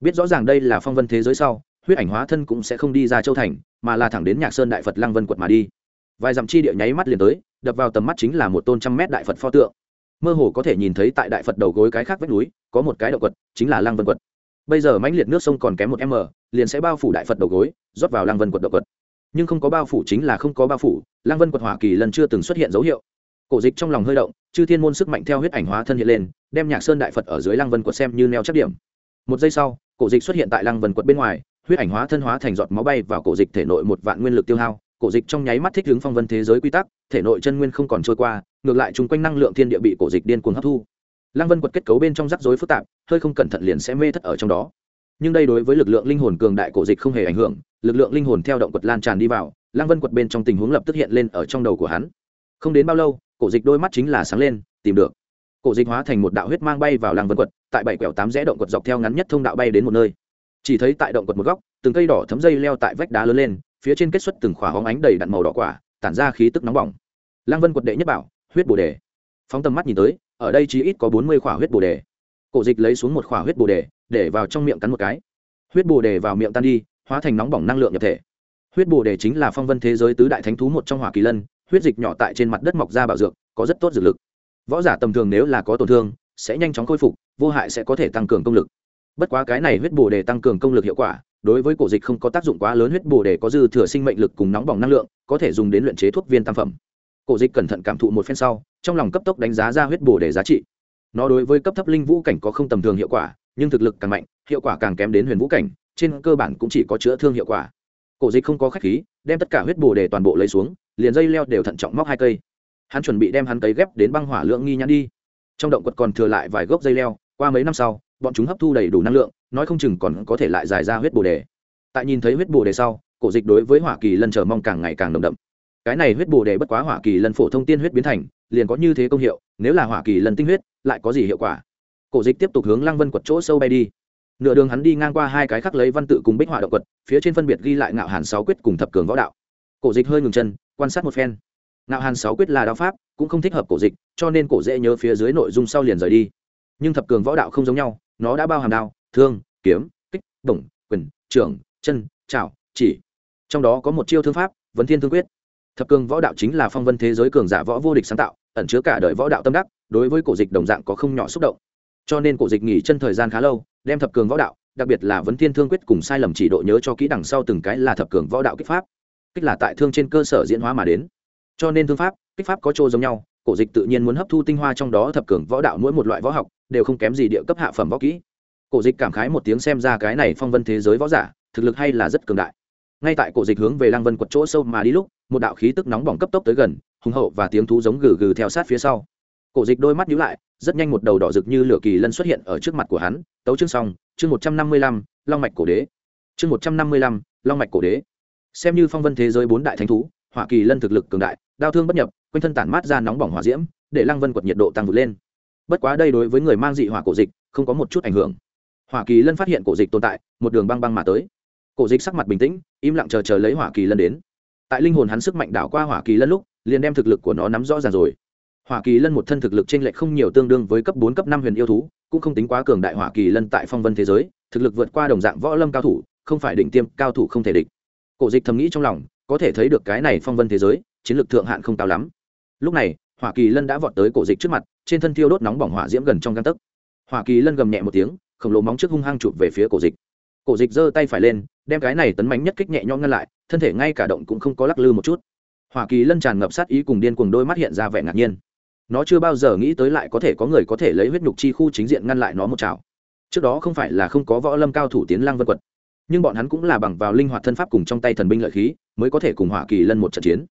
Biết rõ ràng đây là phong vân thế giới sau, huyết ảnh hóa thân cũng sẽ không đi ra châu thành, mà là thẳng đến nhạc sơn đại phật lăng vân quật mà đi vài dặm chi địa nháy mắt liền tới, đập vào tầm mắt chính là một tôn trăm mét đại phật pho tượng. Mơ hồ có thể nhìn thấy tại đại phật đầu gối cái khác vách núi, có một cái động quật, chính là lăng vân quật. Bây giờ mãnh liệt nước sông còn kém một m, liền sẽ bao phủ đại phật đầu gối, rót vào lăng vân quật động quật. Nhưng không có bao phủ chính là không có bao phủ, lăng vân quật hoa kỳ lần chưa từng xuất hiện dấu hiệu. Cổ dịch trong lòng hơi động, chư thiên môn sức mạnh theo huyết ảnh hóa thân hiện lên, đem nhạc sơn đại phật ở dưới lăng vân quật xem như neo chắc điểm. Một giây sau, cổ dịch xuất hiện tại lăng vân quật bên ngoài, huyết ảnh hóa thân hóa thành giọt máu bay vào cổ dịch thể nội một vạn nguyên lực tiêu hao cổ dịch trong nháy mắt thích ứng phong vân thế giới quy tắc, thể nội chân nguyên không còn trôi qua, ngược lại chung quanh năng lượng thiên địa bị cổ dịch điên cuồng hấp thu. Lăng vân quật kết cấu bên trong rắc rối phức tạp, hơi không cẩn thận liền sẽ mê thất ở trong đó. Nhưng đây đối với lực lượng linh hồn cường đại cổ dịch không hề ảnh hưởng, lực lượng linh hồn theo động quật lan tràn đi vào, lăng vân quật bên trong tình huống lập tức hiện lên ở trong đầu của hắn. Không đến bao lâu, cổ dịch đôi mắt chính là sáng lên, tìm được. Cổ dịch hóa thành một đạo huyết mang bay vào lăng vân quật, tại bảy quẹo tám rẽ động quật dọc theo ngắn nhất thông đạo bay đến một nơi. Chỉ thấy tại động quật một góc, từng cây đỏ thấm dây leo tại vách đá lớn lên phía trên kết xuất từng khỏa hóng ánh đầy đặn màu đỏ quả, tản ra khí tức nóng bỏng. Lăng vân quật đệ nhất bảo, huyết bồ đề. Phóng tầm mắt nhìn tới, ở đây chỉ ít có bốn mươi khỏa huyết bồ đề. Cổ dịch lấy xuống một khỏa huyết bồ đề, để vào trong miệng cắn một cái. Huyết bồ đề vào miệng tan đi, hóa thành nóng bỏng năng lượng nhập thể. Huyết bồ đề chính là phong vân thế giới tứ đại thánh thú một trong hỏa kỳ lân, huyết dịch nhỏ tại trên mặt đất mọc ra bảo dược, có rất tốt dược lực. Võ giả tầm thường nếu là có tổn thương, sẽ nhanh chóng khôi phục, vô hại sẽ có thể tăng cường công lực. Bất quá cái này huyết bồ đề tăng cường công lực hiệu quả đối với cổ dịch không có tác dụng quá lớn, huyết bồ đề có dư thừa sinh mệnh lực cùng nóng bỏng năng lượng, có thể dùng đến luyện chế thuốc viên tam phẩm. Cổ dịch cẩn thận cảm thụ một phen sau, trong lòng cấp tốc đánh giá ra huyết bồ đề giá trị. Nó đối với cấp thấp linh vũ cảnh có không tầm thường hiệu quả, nhưng thực lực càng mạnh, hiệu quả càng kém đến huyền vũ cảnh, trên cơ bản cũng chỉ có chữa thương hiệu quả. Cổ dịch không có khách khí, đem tất cả huyết bồ đề toàn bộ lấy xuống, liền dây leo đều thận trọng móc hai cây. Hắn chuẩn bị đem hắn cấy ghép đến băng hỏa lượng nghi nhãn đi. Trong động quật còn thừa lại vài gốc dây leo, qua mấy năm sau bọn chúng hấp thu đầy đủ năng lượng, nói không chừng còn có thể lại giải ra huyết bồ đề. Tại nhìn thấy huyết bồ đề sau, cổ dịch đối với hỏa kỳ lân chờ mong càng ngày càng nồng đậm. Cái này huyết bồ đề bất quá hỏa kỳ lân phổ thông tiên huyết biến thành, liền có như thế công hiệu, nếu là hỏa kỳ lân tinh huyết, lại có gì hiệu quả? Cổ dịch tiếp tục hướng lăng vân quật chỗ sâu bay đi. Nửa đường hắn đi ngang qua hai cái khắc lấy văn tự cùng bích họa động quật, phía trên phân biệt ghi lại ngạo hàn sáu quyết cùng thập cường võ đạo. Cổ dịch hơi ngừng chân, quan sát một phen. Ngạo hàn sáu quyết là đạo pháp, cũng không thích hợp cổ dịch, cho nên cổ dễ nhớ phía dưới nội dung sau liền rời đi. Nhưng thập cường võ đạo không giống nhau nó đã bao hàm đao, thương, kiếm, kích, bổng, quyền, trưởng, chân trảo chỉ. Trong đó có một chiêu thương pháp, vấn thiên thương quyết. Thập cường võ đạo chính là phong vân thế giới cường giả võ vô địch sáng tạo, ẩn chứa cả đời võ đạo tâm đắc, đối với cổ dịch đồng dạng có không nhỏ xúc động. Cho nên cổ dịch nghỉ chân thời gian khá lâu, đem thập cường võ đạo, đặc biệt là vấn thiên thương quyết cùng sai lầm chỉ độ nhớ cho kỹ đằng sau từng cái là thập cường võ đạo kích pháp, kích là tại thương trên cơ sở diễn hóa mà đến. Cho nên thương pháp, kích pháp có chỗ giống nhau cổ dịch tự nhiên muốn hấp thu tinh hoa trong đó thập cường võ đạo mỗi một loại võ học, đều không kém gì địa cấp hạ phẩm võ kỹ. Cổ dịch cảm khái một tiếng xem ra cái này phong vân thế giới võ giả, thực lực hay là rất cường đại. Ngay tại cổ dịch hướng về lăng vân quật chỗ sâu mà đi lúc, một đạo khí tức nóng bỏng cấp tốc tới gần, hùng hậu và tiếng thú giống gừ gừ theo sát phía sau. Cổ dịch đôi mắt nhíu lại, rất nhanh một đầu đỏ rực như lửa kỳ lân xuất hiện ở trước mặt của hắn, tấu chương xong, chương một trăm năm mươi lăm, long mạch cổ đế. Chương một trăm năm mươi lăm, long mạch cổ đế. Xem như phong vân thế giới bốn đại thánh thú, hỏa kỳ lân thực lực cường đại, đao thương bất nhập quanh thân tản mát ra nóng bỏng hỏa diễm, để lăng vân quật nhiệt độ tăng vượt lên. Bất quá đây đối với người mang dị hỏa cổ dịch, không có một chút ảnh hưởng. Hỏa kỳ lân phát hiện cổ dịch tồn tại, một đường băng băng mà tới. Cổ dịch sắc mặt bình tĩnh, im lặng chờ chờ lấy hỏa kỳ lân đến. Tại linh hồn hắn sức mạnh đảo qua hỏa kỳ lân lúc, liền đem thực lực của nó nắm rõ ràng rồi. Hỏa kỳ lân một thân thực lực t r ê n lệch không nhiều tương đương với cấp bốn, cấp năm huyền yêu thú, cũng không tính quá cường đại hỏa kỳ lân tại phong vân thế giới, thực lực vượt qua đồng dạng võ lâm cao thủ, không phải đỉnh tiêm, cao thủ không thể địch. Cổ dịch thầm nghĩ trong lòng, có thể thấy được cái này phong vân thế giới, chiến lược thượng hạn không cao lắm lúc này, hỏa kỳ lân đã vọt tới cổ dịch trước mặt, trên thân thiêu đốt nóng bỏng hỏa diễm gần trong găng tấc. Hỏa kỳ lân gầm nhẹ một tiếng, khổng lồ móng trước hung hăng chụp về phía cổ dịch. Cổ dịch giơ tay phải lên, đem cái này tấn mánh nhất kích nhẹ nhõm ngăn lại, thân thể ngay cả động cũng không có lắc lư một chút. Hỏa kỳ lân tràn ngập sát ý cùng điên cùng đôi mắt hiện ra vẻ ngạc nhiên. Nó chưa bao giờ nghĩ tới lại có thể có người có thể lấy huyết nhục chi khu chính diện ngăn lại nó một chảo trước đó không phải là không có võ lâm cao thủ tiến lăng vân quật, nhưng bọn hắn cũng là bằng vào linh hoạt thân pháp cùng trong tay thần binh lợi khí, mới có thể cùng hỏa kỳ lân một trận chiến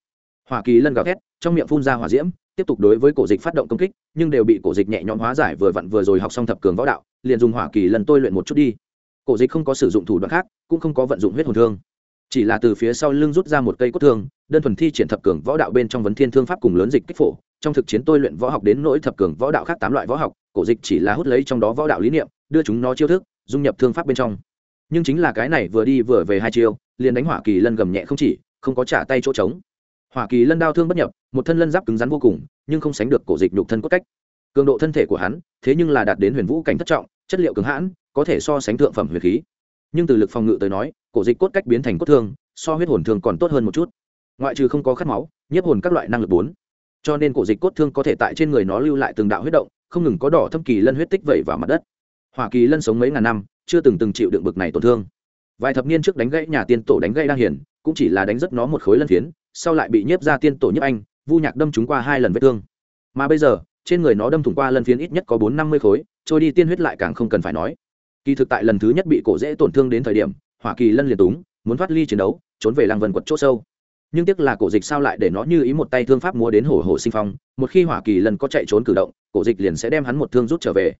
hoa kỳ lân gào thét, trong miệng phun ra hỏa diễm, tiếp tục đối với cổ dịch phát động công kích, nhưng đều bị cổ dịch nhẹ nhõm hóa giải vừa vặn vừa rồi học xong thập cường võ đạo, liền dùng hỏa kỳ lần tôi luyện một chút đi. Cổ dịch không có sử dụng thủ đoạn khác, cũng không có vận dụng huyết hồn thương. Chỉ là từ phía sau lưng rút ra một cây cốt thương, đơn thuần thi triển thập cường võ đạo bên trong vấn thiên thương pháp cùng lớn dịch kích phổ. Trong thực chiến tôi luyện võ học đến nỗi thập cường võ đạo khác tám loại võ học, cổ dịch chỉ là hút lấy trong đó võ đạo lý niệm, đưa chúng nó chiêu thức, dung nhập thương pháp bên trong. Nhưng chính là cái này vừa đi vừa về hai chiêu, liền đánh hỏa kỳ lân gầm nhẹ không chỉ, không có trả tay chỗ trống hỏa kỳ lân đao thương bất nhập, một thân lân giáp cứng rắn vô cùng, nhưng không sánh được cổ dịch nhục thân cốt cách. Cường độ thân thể của hắn, thế nhưng là đạt đến huyền vũ cảnh thất trọng, chất liệu cứng hãn, có thể so sánh thượng phẩm huyền khí. Nhưng từ lực phòng ngự tới nói, cổ dịch cốt cách biến thành cốt thương, so huyết hồn thương còn tốt hơn một chút. Ngoại trừ không có khát máu, nhiếp hồn các loại năng lực bốn. Cho nên cổ dịch cốt thương có thể tại trên người nó lưu lại từng đạo huyết động, không ngừng có đỏ thâm kỳ lân huyết tích vẩy vào mặt đất. Hoa kỳ lân sống mấy ngàn năm, chưa từng từng chịu đựng bực này tổn thương. Vài thập niên trước đánh gãy nhà tiên tổ đánh gãy đang hiển cũng chỉ là đánh rất nó một khối lân phiến sau lại bị nhiếp ra tiên tổ nhiếp anh, vu nhạc đâm chúng qua hai lần vết thương. Mà bây giờ, trên người nó đâm thủng qua lân phiến ít nhất có bốn năm mươi khối, trôi đi tiên huyết lại càng không cần phải nói. Kỳ thực tại lần thứ nhất bị cổ dễ tổn thương đến thời điểm, hỏa kỳ lân liền túng, muốn thoát ly chiến đấu, trốn về làng vần quật c h ỗ sâu. Nhưng tiếc là cổ dịch sao lại để nó như ý một tay thương pháp múa đến hổ hổ sinh phong, một khi hỏa kỳ lân có chạy trốn cử động, cổ dịch liền sẽ đem hắn một thương rút trở về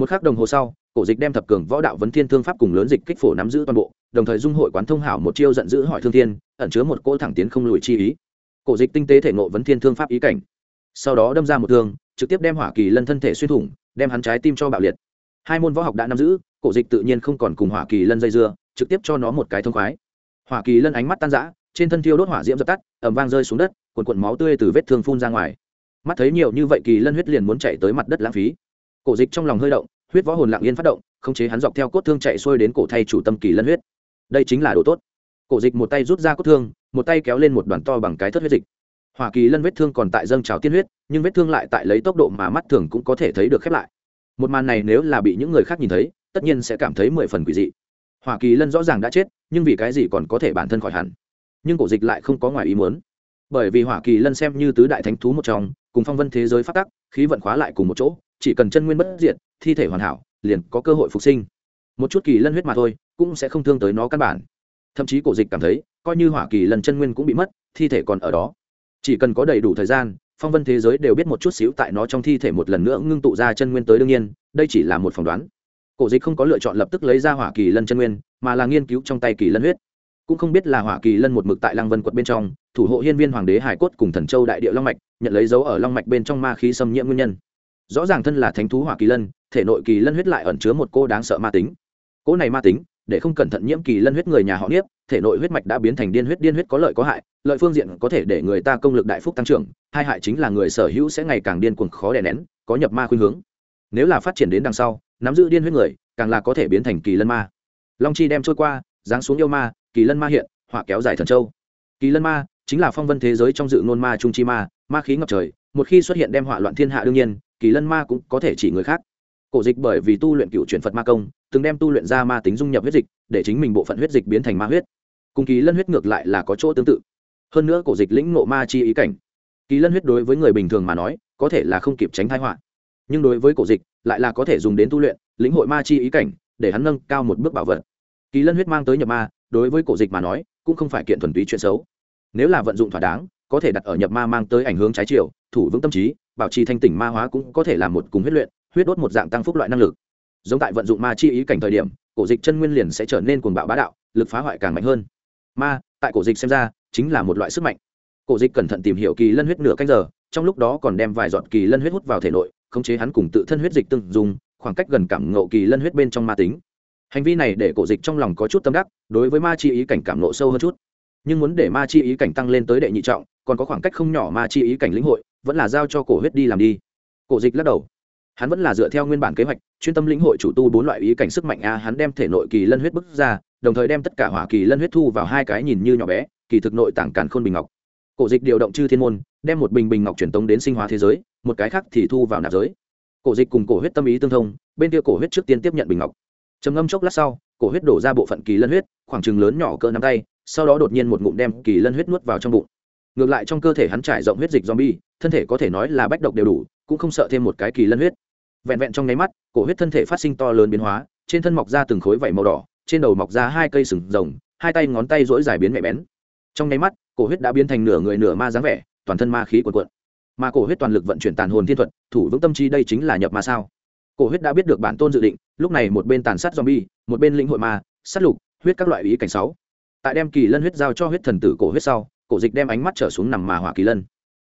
một k h ắ c đồng hồ sau, cổ dịch đem thập cường võ đạo vấn thiên thương pháp cùng lớn dịch kích phổ nắm giữ toàn bộ, đồng thời dung hội quán thông hảo một chiêu giận dữ hỏi thương thiên, ẩn chứa một cỗ thẳng tiến không lùi chi ý. Cổ dịch tinh tế thể nộ vấn thiên thương pháp ý cảnh. Sau đó đâm ra một thương, trực tiếp đem hỏa kỳ lân thân thể xuyên thủng, đem hắn trái tim cho bạo liệt. Hai môn võ học đã nắm giữ, cổ dịch tự nhiên không còn cùng hỏa kỳ lân dây dưa, trực tiếp cho nó một cái thông khoái. Hỏa kỳ lân ánh mắt tan rã, trên thân thiêu đốt hỏa diễm dập tắt ẩm vang rơi xuống đất quần cuộn máu tươi từ vết thương phun ra ngoài. Mắt thấy nhiều như vậy kỳ lân huyết liền muốn chạy tới mặt đất lãng phí cổ dịch trong lòng hơi động, huyết võ hồn lặng yên phát động, khống chế hắn dọc theo cốt thương chạy xuôi đến cổ thay chủ tâm kỳ lân huyết. Đây chính là đồ tốt. Cổ dịch một tay rút ra cốt thương, một tay kéo lên một đoàn to bằng cái thất huyết dịch. Hoa kỳ lân vết thương còn tại dâng trào tiên huyết, nhưng vết thương lại tại lấy tốc độ mà mắt thường cũng có thể thấy được khép lại. Một màn này nếu là bị những người khác nhìn thấy, tất nhiên sẽ cảm thấy mười phần quỷ dị. Hoa kỳ lân rõ ràng đã chết, nhưng vì cái gì còn có thể bản thân khỏi hẳn? Nhưng cổ dịch lại không có ngoài ý muốn. Bởi vì hoa kỳ lân xem như tứ đại thánh thú một trong, cùng phong vân thế giới phát tắc, khí vận khóa lại cùng một chỗ chỉ cần chân nguyên bất diệt, thi thể hoàn hảo, liền có cơ hội phục sinh. Một chút kỳ lân huyết mà thôi, cũng sẽ không thương tới nó căn bản. Thậm chí cổ dịch cảm thấy, coi như hỏa kỳ lần chân nguyên cũng bị mất, thi thể còn ở đó. Chỉ cần có đầy đủ thời gian, phong vân thế giới đều biết một chút xíu tại nó trong thi thể một lần nữa ngưng tụ ra chân nguyên tới đương nhiên, đây chỉ là một phỏng đoán. Cổ dịch không có lựa chọn lập tức lấy ra hỏa kỳ lân chân nguyên, mà là nghiên cứu trong tay kỳ lân huyết. Cũng không biết là hỏa kỳ lân một mực tại lăng vân quật bên trong, thủ hộ hiên viên hoàng đế hải cốt cùng thần châu đại địa long mạch, nhận lấy dấu ở long mạch bên trong ma khí xâm nhiễm nguyên nhân rõ ràng thân là thánh thú hỏa kỳ lân, thể nội kỳ lân huyết lại ẩn chứa một cô đáng sợ ma tính. Cỗ này ma tính, để không cẩn thận nhiễm kỳ lân huyết người nhà họ niếp, thể nội huyết mạch đã biến thành điên huyết điên huyết có lợi có hại, lợi phương diện có thể để người ta công lực đại phúc tăng trưởng, hai hại chính là người sở hữu sẽ ngày càng điên cuồng khó đè nén, có nhập ma khuynh hướng. Nếu là phát triển đến đằng sau, nắm giữ điên huyết người, càng là có thể biến thành kỳ lân ma. Long chi đem trôi qua, giáng xuống yêu ma, kỳ lân ma hiện họa kéo dài thần châu. Kỳ lân ma chính là phong vân thế giới trong dự ngôn ma trung chi ma ma khí ngập trời, một khi xuất hiện đem họa loạn thiên hạ đương nhiên kỳ lân ma cũng có thể chỉ người khác. Cổ dịch bởi vì tu luyện cựu chuyển phật ma công, từng đem tu luyện ra ma tính dung nhập huyết dịch, để chính mình bộ phận huyết dịch biến thành ma huyết. Cùng kỳ lân huyết ngược lại là có chỗ tương tự. Hơn nữa cổ dịch lĩnh ngộ ma chi ý cảnh. Kỳ lân huyết đối với người bình thường mà nói, có thể là không kịp tránh thái họa. Nhưng đối với cổ dịch, lại là có thể dùng đến tu luyện, lĩnh hội ma chi ý cảnh, để hắn nâng cao một bước bảo vật. Kỳ lân huyết mang tới nhập ma, đối với cổ dịch mà nói, cũng không phải kiện thuần túy chuyện xấu. Nếu là vận dụng thỏa đáng, có thể đặt ở nhập ma mang tới ảnh hướng trái chiều, thủ vững tâm trí bảo trì thanh tỉnh ma hóa cũng có thể là một cùng huyết luyện, huyết đốt một dạng tăng phúc loại năng lực. Giống tại vận dụng ma chi ý cảnh thời điểm, cổ dịch chân nguyên liền sẽ trở nên cuồng bạo bá đạo, lực phá hoại càng mạnh hơn. Ma, tại cổ dịch xem ra, chính là một loại sức mạnh. Cổ dịch cẩn thận tìm hiểu kỳ lân huyết nửa canh giờ, trong lúc đó còn đem vài giọt kỳ lân huyết hút vào thể nội, khống chế hắn cùng tự thân huyết dịch từng dùng khoảng cách gần cảm ngộ kỳ lân huyết bên trong ma tính. Hành vi này để cổ dịch trong lòng có chút tâm đắc, đối với ma chi ý cảnh cảm nộ sâu hơn chút. Nhưng muốn để ma chi ý cảnh tăng lên tới đệ nhị trọng, còn có khoảng cách không nhỏ ma chi ý cảnh lĩnh hội vẫn là giao cho cổ huyết đi làm đi. Cổ dịch lắc đầu. Hắn vẫn là dựa theo nguyên bản kế hoạch, chuyên tâm lĩnh hội chủ tu bốn loại ý cảnh sức mạnh a, hắn đem thể nội kỳ lân huyết bức ra, đồng thời đem tất cả hỏa kỳ lân huyết thu vào hai cái nhìn như nhỏ bé, kỳ thực nội tảng càn khôn bình ngọc. Cổ dịch điều động chư thiên môn, đem một bình bình ngọc truyền tống đến sinh hóa thế giới, một cái khác thì thu vào nạp giới. Cổ dịch cùng cổ huyết tâm ý tương thông, bên kia cổ huyết trước tiên tiếp nhận bình ngọc. Trầm ngâm chốc lát sau, cổ huyết đổ ra bộ phận kỳ lân huyết, khoảng chừng lớn nhỏ cỡ nắm tay, sau đó đột nhiên một ngụm đem kỳ lân huyết nuốt vào trong bụng ngược lại trong cơ thể hắn trải rộng huyết dịch zombie, thân thể có thể nói là bách độc đều đủ, cũng không sợ thêm một cái kỳ lân huyết. Vẹn vẹn trong nháy mắt, cổ huyết thân thể phát sinh to lớn biến hóa, trên thân mọc ra từng khối vảy màu đỏ, trên đầu mọc ra hai cây sừng rồng, hai tay ngón tay rỗi dài biến mẹ bén. Trong nháy mắt, cổ huyết đã biến thành nửa người nửa ma dáng vẻ, toàn thân ma khí cuồn cuộn. Mà cổ huyết toàn lực vận chuyển tàn hồn thiên thuật, thủ vững tâm trí đây chính là nhập ma sao. Cổ huyết đã biết được bản tôn dự định, lúc này một bên tàn sát zombie, một bên linh hội ma, sát lục, huyết các loại ý cảnh sáu. Tại đem kỳ lân huyết giao cho huyết thần tử cổ huyết sau cổ dịch đem ánh mắt trở xuống nằm mà hỏa kỳ lân.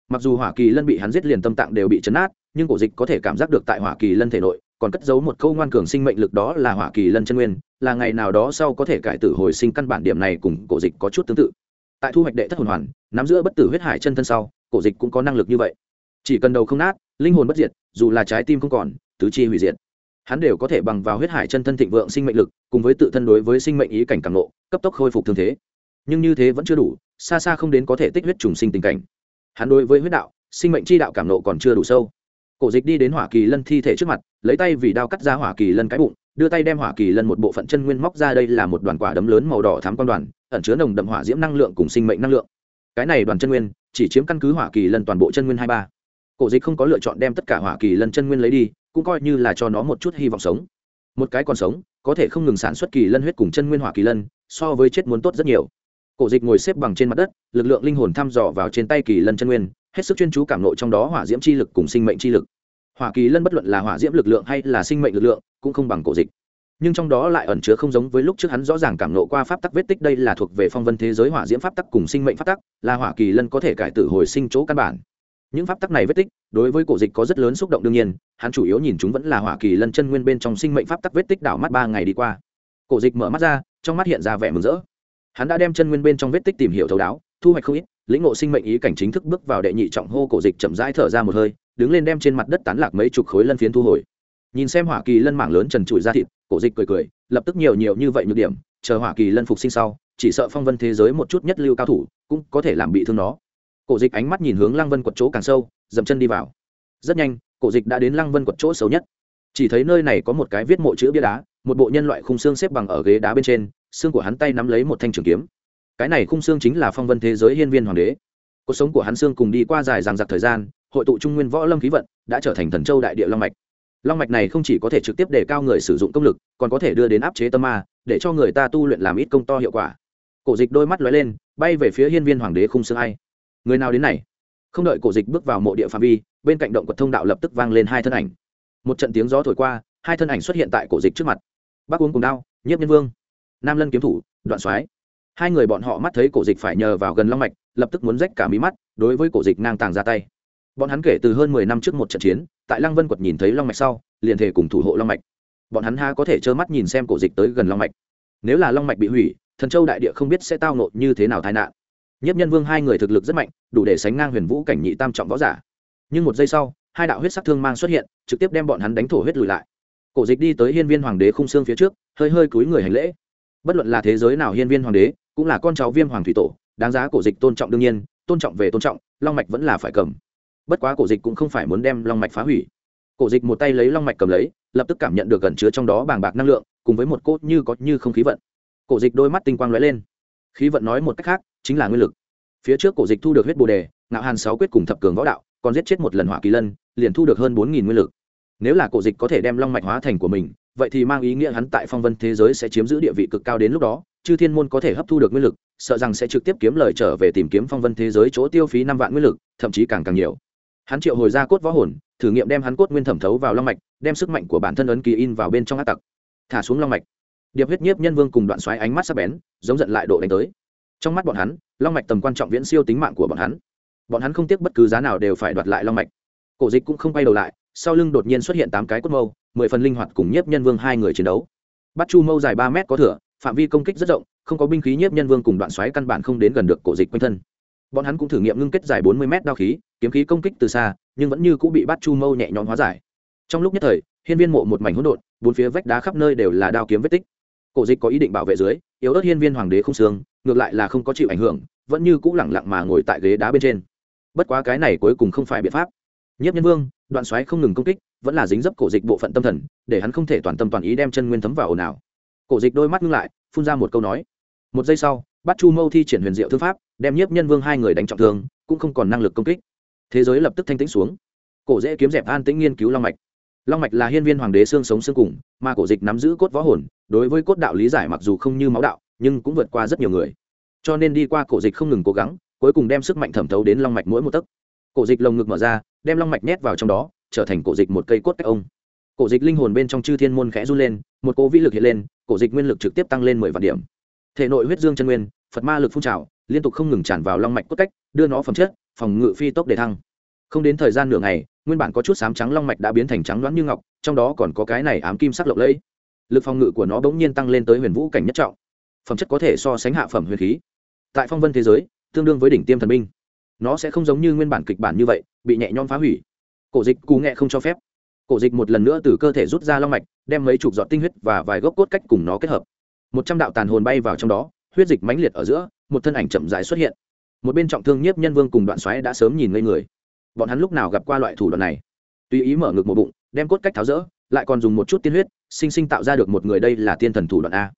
Mặc dù hỏa kỳ lân bị hắn giết liền tâm tạng đều bị chấn át, nhưng cổ dịch có thể cảm giác được tại hỏa kỳ lân thể nội, còn cất giấu một câu ngoan cường sinh mệnh lực đó là hỏa kỳ lân chân nguyên, là ngày nào đó sau có thể cải tử hồi sinh căn bản điểm này cùng cổ dịch có chút tương tự. Tại thu hoạch đệ thất hồn hoàn, nắm giữa bất tử huyết hải chân thân sau, cổ dịch cũng có năng lực như vậy. Chỉ cần đầu không nát, linh hồn bất diệt, dù là trái tim không còn, tứ chi hủy diệt. Hắn đều có thể bằng vào huyết hải chân thân thịnh vượng sinh mệnh lực, cùng với tự thân đối với sinh mệnh ý cảnh càng nộ cấp tốc khôi phục thương thế. Nhưng như thế vẫn chưa đủ xa xa không đến có thể tích huyết trùng sinh tình cảnh. Hắn đối với huyết đạo, sinh mệnh chi đạo cảm nộ còn chưa đủ sâu. Cổ dịch đi đến hỏa kỳ lân thi thể trước mặt, lấy tay vì đao cắt ra hỏa kỳ lân cái bụng, đưa tay đem hỏa kỳ lân một bộ phận chân nguyên móc ra đây là một đoàn quả đấm lớn màu đỏ thám quan đoàn, ẩn chứa nồng đậm hỏa diễm năng lượng cùng sinh mệnh năng lượng. Cái này đoàn chân nguyên, chỉ chiếm căn cứ hỏa kỳ lân toàn bộ chân nguyên hai ba. Cổ dịch không có lựa chọn đem tất cả hỏa kỳ lân chân nguyên lấy đi, cũng coi như là cho nó một chút hy vọng sống. Một cái còn sống, có thể không ngừng sản xuất kỳ lân huyết cùng chân nguyên hỏa kỳ lân, so với chết muốn tốt rất nhiều cổ dịch ngồi xếp bằng trên mặt đất, lực lượng linh hồn thăm dò vào trên tay kỳ lân chân nguyên, hết sức chuyên chú cảm nộ trong đó hỏa diễm chi lực cùng sinh mệnh chi lực. Hỏa kỳ lân bất luận là hỏa diễm lực lượng hay là sinh mệnh lực lượng, cũng không bằng cổ dịch. Nhưng trong đó lại ẩn chứa không giống với lúc trước hắn rõ ràng cảm nộ qua pháp tắc vết tích đây là thuộc về phong vân thế giới hỏa diễm pháp tắc cùng sinh mệnh pháp tắc, là hỏa kỳ lân có thể cải tử hồi sinh chỗ căn bản. Những pháp tắc này vết tích, đối với cổ dịch có rất lớn xúc động đương nhiên, hắn chủ yếu nhìn chúng vẫn là hỏa kỳ lân chân nguyên bên trong sinh mệnh pháp tắc vết tích đảo mắt ba ngày đi qua. Cổ dịch mở mắt ra, trong mắt hiện ra vẻ mừng rỡ hắn đã đem chân nguyên bên trong vết tích tìm hiểu thấu đáo, thu hoạch không ít, lĩnh ngộ sinh mệnh ý cảnh chính thức bước vào đệ nhị trọng hô cổ dịch chậm rãi thở ra một hơi, đứng lên đem trên mặt đất tán lạc mấy chục khối lân phiến thu hồi. Nhìn xem hỏa kỳ lân mảng lớn trần trụi ra thịt, cổ dịch cười cười, lập tức nhiều nhiều như vậy nhược điểm, chờ hỏa kỳ lân phục sinh sau, chỉ sợ phong vân thế giới một chút nhất lưu cao thủ, cũng có thể làm bị thương nó. Cổ dịch ánh mắt nhìn hướng lăng vân quật chỗ càng sâu, dậm chân đi vào. Rất nhanh, cổ dịch đã đến lăng vân quật chỗ xấu nhất. Chỉ thấy nơi này có một cái viết mộ chữ bia đá, một bộ nhân loại khung xương xếp bằng ở ghế đá bên trên xương của hắn tay nắm lấy một thanh trường kiếm. Cái này khung xương chính là phong vân thế giới hiên viên hoàng đế. Cuộc sống của hắn xương cùng đi qua dài ràng giặc thời gian, hội tụ trung nguyên võ lâm khí vận, đã trở thành thần châu đại địa long mạch. Long mạch này không chỉ có thể trực tiếp đề cao người sử dụng công lực, còn có thể đưa đến áp chế tâm ma, để cho người ta tu luyện làm ít công to hiệu quả. Cổ dịch đôi mắt lóe lên, bay về phía hiên viên hoàng đế khung xương ai. Người nào đến này? Không đợi cổ dịch bước vào mộ địa phạm vi, bên cạnh động quật thông đạo lập tức vang lên hai thân ảnh. Một trận tiếng gió thổi qua, hai thân ảnh xuất hiện tại cổ dịch trước mặt. Bác uống cùng đao nhiếp nhân vương nam lân kiếm thủ, đoạn soái. Hai người bọn họ mắt thấy cổ dịch phải nhờ vào gần long mạch, lập tức muốn rách cả mí mắt, đối với cổ dịch ngang tàng ra tay. Bọn hắn kể từ hơn mười năm trước một trận chiến, tại lăng vân quật nhìn thấy long mạch sau, liền thể cùng thủ hộ long mạch. Bọn hắn ha có thể trơ mắt nhìn xem cổ dịch tới gần long mạch. Nếu là long mạch bị hủy, thần châu đại địa không biết sẽ tao nộ như thế nào tai nạn. Nhất nhân vương hai người thực lực rất mạnh, đủ để sánh ngang huyền vũ cảnh nhị tam trọng võ giả. Nhưng một giây sau, hai đạo huyết sắc thương mang xuất hiện, trực tiếp đem bọn hắn đánh thổ huyết lùi lại. Cổ dịch đi tới hiên viên hoàng đế khung xương phía trước, hơi hơi cúi người hành lễ bất luận là thế giới nào hiên viên hoàng đế, cũng là con cháu viêm hoàng thủy tổ, đáng giá cổ dịch tôn trọng đương nhiên, tôn trọng về tôn trọng, long mạch vẫn là phải cầm. Bất quá cổ dịch cũng không phải muốn đem long mạch phá hủy. Cổ dịch một tay lấy long mạch cầm lấy, lập tức cảm nhận được gần chứa trong đó bàng bạc năng lượng, cùng với một cốt như có như không khí vận. Cổ dịch đôi mắt tinh quang lóe lên. Khí vận nói một cách khác, chính là nguyên lực. Phía trước cổ dịch thu được huyết bồ đề, ngạo hàn sáu quyết cùng thập cường võ đạo, còn giết chết một lần hỏa kỳ lân, liền thu được hơn bốn nghìn nguyên lực. Nếu là cổ dịch có thể đem long mạch hóa thành của mình vậy thì mang ý nghĩa hắn tại phong vân thế giới sẽ chiếm giữ địa vị cực cao đến lúc đó, chư thiên môn có thể hấp thu được nguyên lực, sợ rằng sẽ trực tiếp kiếm lời trở về tìm kiếm phong vân thế giới chỗ tiêu phí năm vạn nguyên lực, thậm chí càng càng nhiều. Hắn triệu hồi ra cốt võ hồn, thử nghiệm đem hắn cốt nguyên thẩm thấu vào long mạch, đem sức mạnh của bản thân ấn kỳ in vào bên trong ác tặc, thả xuống long mạch. Điệp huyết nhiếp nhân vương cùng đoạn xoáy ánh mắt sắc bén, giống giận lại độ đánh tới. Trong mắt bọn hắn, long mạch tầm quan trọng viễn siêu tính mạng của bọn hắn. Bọn hắn không tiếc bất cứ giá nào đều phải đoạt lại long mạch. Cổ dịch cũng không quay đầu lại sau lưng đột nhiên xuất hiện tám cái cốt mâu, mười phần linh hoạt cùng nhiếp nhân vương hai người chiến đấu. Bắt chu mâu dài ba mét có thửa, phạm vi công kích rất rộng, không có binh khí nhiếp nhân vương cùng đoạn xoáy căn bản không đến gần được cổ dịch quanh thân. Bọn hắn cũng thử nghiệm ngưng kết dài bốn mươi mét đao khí, kiếm khí công kích từ xa, nhưng vẫn như cũng bị bắt chu mâu nhẹ nhõm hóa giải. Trong lúc nhất thời, hiên viên mộ một mảnh hỗn độn, bốn phía vách đá khắp nơi đều là đao kiếm vết tích. Cổ dịch có ý định bảo vệ dưới, yếu ớt hiên viên hoàng đế không xương, ngược lại là không có chịu ảnh hưởng, vẫn như cũng lẳng lặng mà ngồi tại ghế đá bên trên. Bất quá cái này cuối cùng không phải biện pháp nhiếp nhân vương, đoạn xoáy không ngừng công kích, vẫn là dính dấp cổ dịch bộ phận tâm thần, để hắn không thể toàn tâm toàn ý đem chân nguyên thấm vào ồn ào. Cổ dịch đôi mắt ngưng lại, phun ra một câu nói. Một giây sau bắt chu mâu thi triển huyền diệu thư pháp, đem nhiếp nhân vương hai người đánh trọng thương, cũng không còn năng lực công kích. Thế giới lập tức thanh tĩnh xuống. Cổ dễ kiếm dẹp an tĩnh nghiên cứu long mạch. Long mạch là hiên viên hoàng đế xương sống xương cùng, mà cổ dịch nắm giữ cốt võ hồn, đối với cốt đạo lý giải mặc dù không như máu đạo, nhưng cũng vượt qua rất nhiều người. Cho nên đi qua cổ dịch không ngừng cố gắng, cuối cùng đem sức mạnh thẩm thấu đến long mạch mỗi một tấc cổ dịch lồng ngực mở ra, đem long mạch nhét vào trong đó, trở thành cổ dịch một cây cốt cách ông. Cổ dịch linh hồn bên trong chư thiên môn khẽ run lên, một cỗ vĩ lực hiện lên, cổ dịch nguyên lực trực tiếp tăng lên mười vạn điểm. Thể nội huyết dương chân nguyên, phật ma lực phun trào, liên tục không ngừng tràn vào long mạch cốt cách, đưa nó phẩm chất, phòng ngự phi tốc để thăng. Không đến thời gian nửa ngày, nguyên bản có chút sám trắng long mạch đã biến thành trắng loãng như ngọc, trong đó còn có cái này ám kim sắc lộng lẫy. Lực phòng ngự của nó bỗng nhiên tăng lên tới huyền vũ cảnh nhất trọng. Phẩm chất có thể so sánh hạ phẩm huyền khí. Tại phong vân thế giới, tương đương với đỉnh tiêm thần minh nó sẽ không giống như nguyên bản kịch bản như vậy, bị nhẹ nhõm phá hủy. Cổ dịch cú nghệ không cho phép. Cổ dịch một lần nữa từ cơ thể rút ra long mạch, đem mấy chục giọt tinh huyết và vài gốc cốt cách cùng nó kết hợp. Một trăm đạo tàn hồn bay vào trong đó, huyết dịch mãnh liệt ở giữa, một thân ảnh chậm rãi xuất hiện. Một bên trọng thương nhiếp nhân vương cùng đoạn xoáy đã sớm nhìn ngây người. Bọn hắn lúc nào gặp qua loại thủ đoạn này? Tùy ý mở ngực một bụng, đem cốt cách tháo rỡ, lại còn dùng một chút tiên huyết, sinh sinh tạo ra được một người đây là tiên thần thủ đoạn a.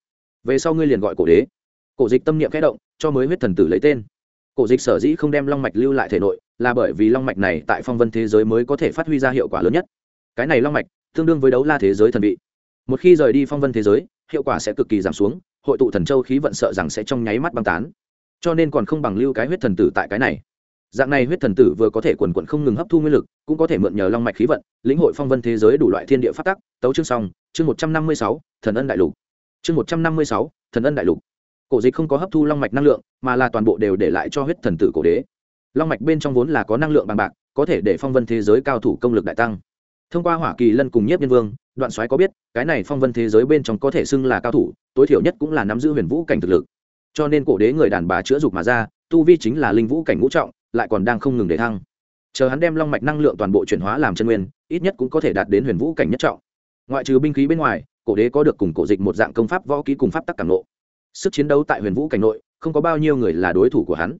Về sau ngươi liền gọi cổ đế. Cổ dịch tâm niệm khẽ động, cho mới huyết thần tử lấy tên cổ dịch sở dĩ không đem long mạch lưu lại thể nội là bởi vì long mạch này tại phong vân thế giới mới có thể phát huy ra hiệu quả lớn nhất. Cái này long mạch tương đương với đấu la thế giới thần vị. Một khi rời đi phong vân thế giới hiệu quả sẽ cực kỳ giảm xuống hội tụ thần châu khí vận sợ rằng sẽ trong nháy mắt băng tán. Cho nên còn không bằng lưu cái huyết thần tử tại cái này. Dạng này huyết thần tử vừa có thể quần quận không ngừng hấp thu nguyên lực cũng có thể mượn nhờ long mạch khí vận lĩnh hội phong vân thế giới đủ loại thiên địa phát tắc. Tấu chương song, chương một trăm năm mươi sáu thần ân đại lục. Chương một trăm năm mươi sáu thần ân đại lục cổ dịch không có hấp thu long mạch năng lượng, mà là toàn bộ đều để lại cho huyết thần tử cổ đế. Long mạch bên trong vốn là có năng lượng bằng bạc, có thể để phong vân thế giới cao thủ công lực đại tăng. Thông qua hỏa kỳ lân cùng nhiếp nhân vương, đoạn soái có biết, cái này phong vân thế giới bên trong có thể xưng là cao thủ, tối thiểu nhất cũng là nắm giữ huyền vũ cảnh thực lực. Cho nên cổ đế người đàn bà chữa dục mà ra, tu vi chính là linh vũ cảnh ngũ trọng, lại còn đang không ngừng để thăng. Chờ hắn đem long mạch năng lượng toàn bộ chuyển hóa làm chân nguyên, ít nhất cũng có thể đạt đến huyền vũ cảnh nhất trọng. Ngoại trừ binh khí bên ngoài, cổ đế có được cùng cổ dịch một dạng công pháp võ ký cùng pháp tắc cảm lộ sức chiến đấu tại huyền vũ cảnh nội, không có bao nhiêu người là đối thủ của hắn.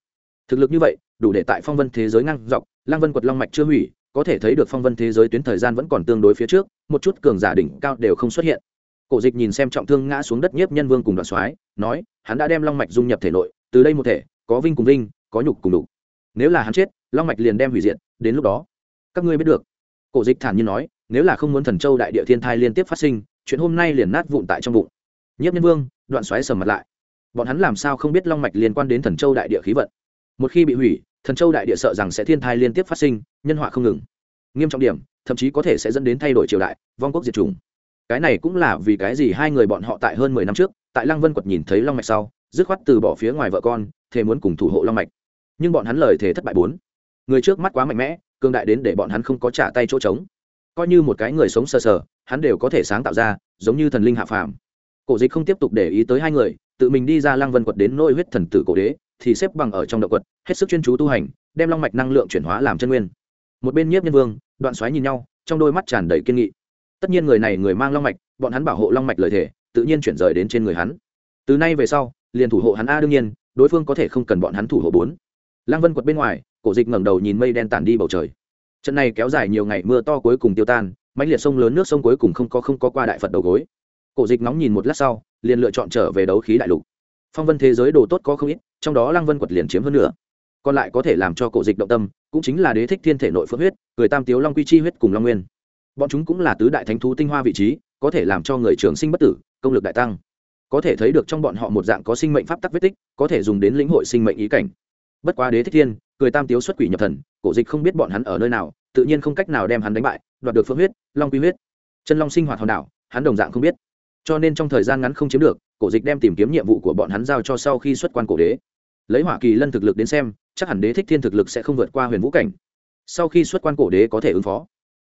Thực lực như vậy, đủ để tại phong vân thế giới ngang dọc lang vân quật long mạch chưa hủy, có thể thấy được phong vân thế giới tuyến thời gian vẫn còn tương đối phía trước, một chút cường giả đỉnh cao đều không xuất hiện. Cổ dịch nhìn xem trọng thương ngã xuống đất nhiếp nhân vương cùng đoạn soái, nói, hắn đã đem long mạch dung nhập thể nội, từ đây một thể, có vinh cùng vinh, có nhục cùng đục nếu là hắn chết, long mạch liền đem hủy diệt, đến lúc đó, các ngươi biết được. Cổ dịch thản nhiên nói, nếu là không muốn thần châu đại địa thiên thai liên tiếp phát sinh, chuyện hôm nay liền nát vụn tại trong bụng nhiếp nhân vương, đoạn xoáy sầm mặt lại. Bọn hắn làm sao không biết long mạch liên quan đến thần châu đại địa khí vận? Một khi bị hủy, thần châu đại địa sợ rằng sẽ thiên thai liên tiếp phát sinh, nhân họa không ngừng. Nghiêm trọng điểm, thậm chí có thể sẽ dẫn đến thay đổi triều đại, vong quốc diệt chủng. Cái này cũng là vì cái gì hai người bọn họ tại hơn mười năm trước, tại lăng vân quật nhìn thấy long mạch sau, dứt khoát từ bỏ phía ngoài vợ con, thề muốn cùng thủ hộ long mạch. Nhưng bọn hắn lời thề thất bại bốn. Người trước mắt quá mạnh mẽ cương đại đến để bọn hắn không có trả tay chỗ trống. Coi như một cái người sống sờ sờ, hắn đều có thể sáng tạo ra, giống như thần linh hạ phàm cổ dịch không tiếp tục để ý tới hai người, tự mình đi ra lăng vân quật đến nỗi huyết thần tử cổ đế, thì xếp bằng ở trong động quật, hết sức chuyên chú tu hành, đem long mạch năng lượng chuyển hóa làm chân nguyên. Một bên nhiếp nhân vương, đoạn xoáy nhìn nhau, trong đôi mắt tràn đầy kiên nghị. Tất nhiên người này người mang long mạch, bọn hắn bảo hộ long mạch lời thể tự nhiên chuyển rời đến trên người hắn. Từ nay về sau, liền thủ hộ hắn a đương nhiên, đối phương có thể không cần bọn hắn thủ hộ bốn. Lăng vân quật bên ngoài, cổ dịch ngẩng đầu nhìn mây đen tản đi bầu trời. Trận này kéo dài nhiều ngày mưa to cuối cùng tiêu tan, mãnh liệt sông lớn nước sông cuối cùng không có không có qua đại phật đầu gối cổ dịch nóng nhìn một lát sau, liền lựa chọn trở về đấu khí đại lục. Phong vân thế giới đồ tốt có không ít, trong đó lăng vân quật liền chiếm hơn nữa còn lại có thể làm cho cổ dịch động tâm, cũng chính là đế thích thiên thể nội phượng huyết, người tam tiếu long quy chi huyết cùng long nguyên. Bọn chúng cũng là tứ đại thánh thú tinh hoa vị trí, có thể làm cho người trường sinh bất tử, công lực đại tăng. Có thể thấy được trong bọn họ một dạng có sinh mệnh pháp tắc vết tích, có thể dùng đến lĩnh hội sinh mệnh ý cảnh. Bất quá đế thích thiên cười tam tiếu xuất quỷ nhập thần, cổ dịch không biết bọn hắn ở nơi nào, tự nhiên không cách nào đem hắn đánh bại, đoạt được phượng huyết, long quy huyết. Chân long sinh hoạt hòn đảo, hắn đồng dạng không biết cho nên trong thời gian ngắn không chiếm được, cổ dịch đem tìm kiếm nhiệm vụ của bọn hắn giao cho sau khi xuất quan cổ đế. Lấy hỏa kỳ lân thực lực đến xem, chắc hẳn đế thích thiên thực lực sẽ không vượt qua huyền vũ cảnh. Sau khi xuất quan cổ đế có thể ứng phó.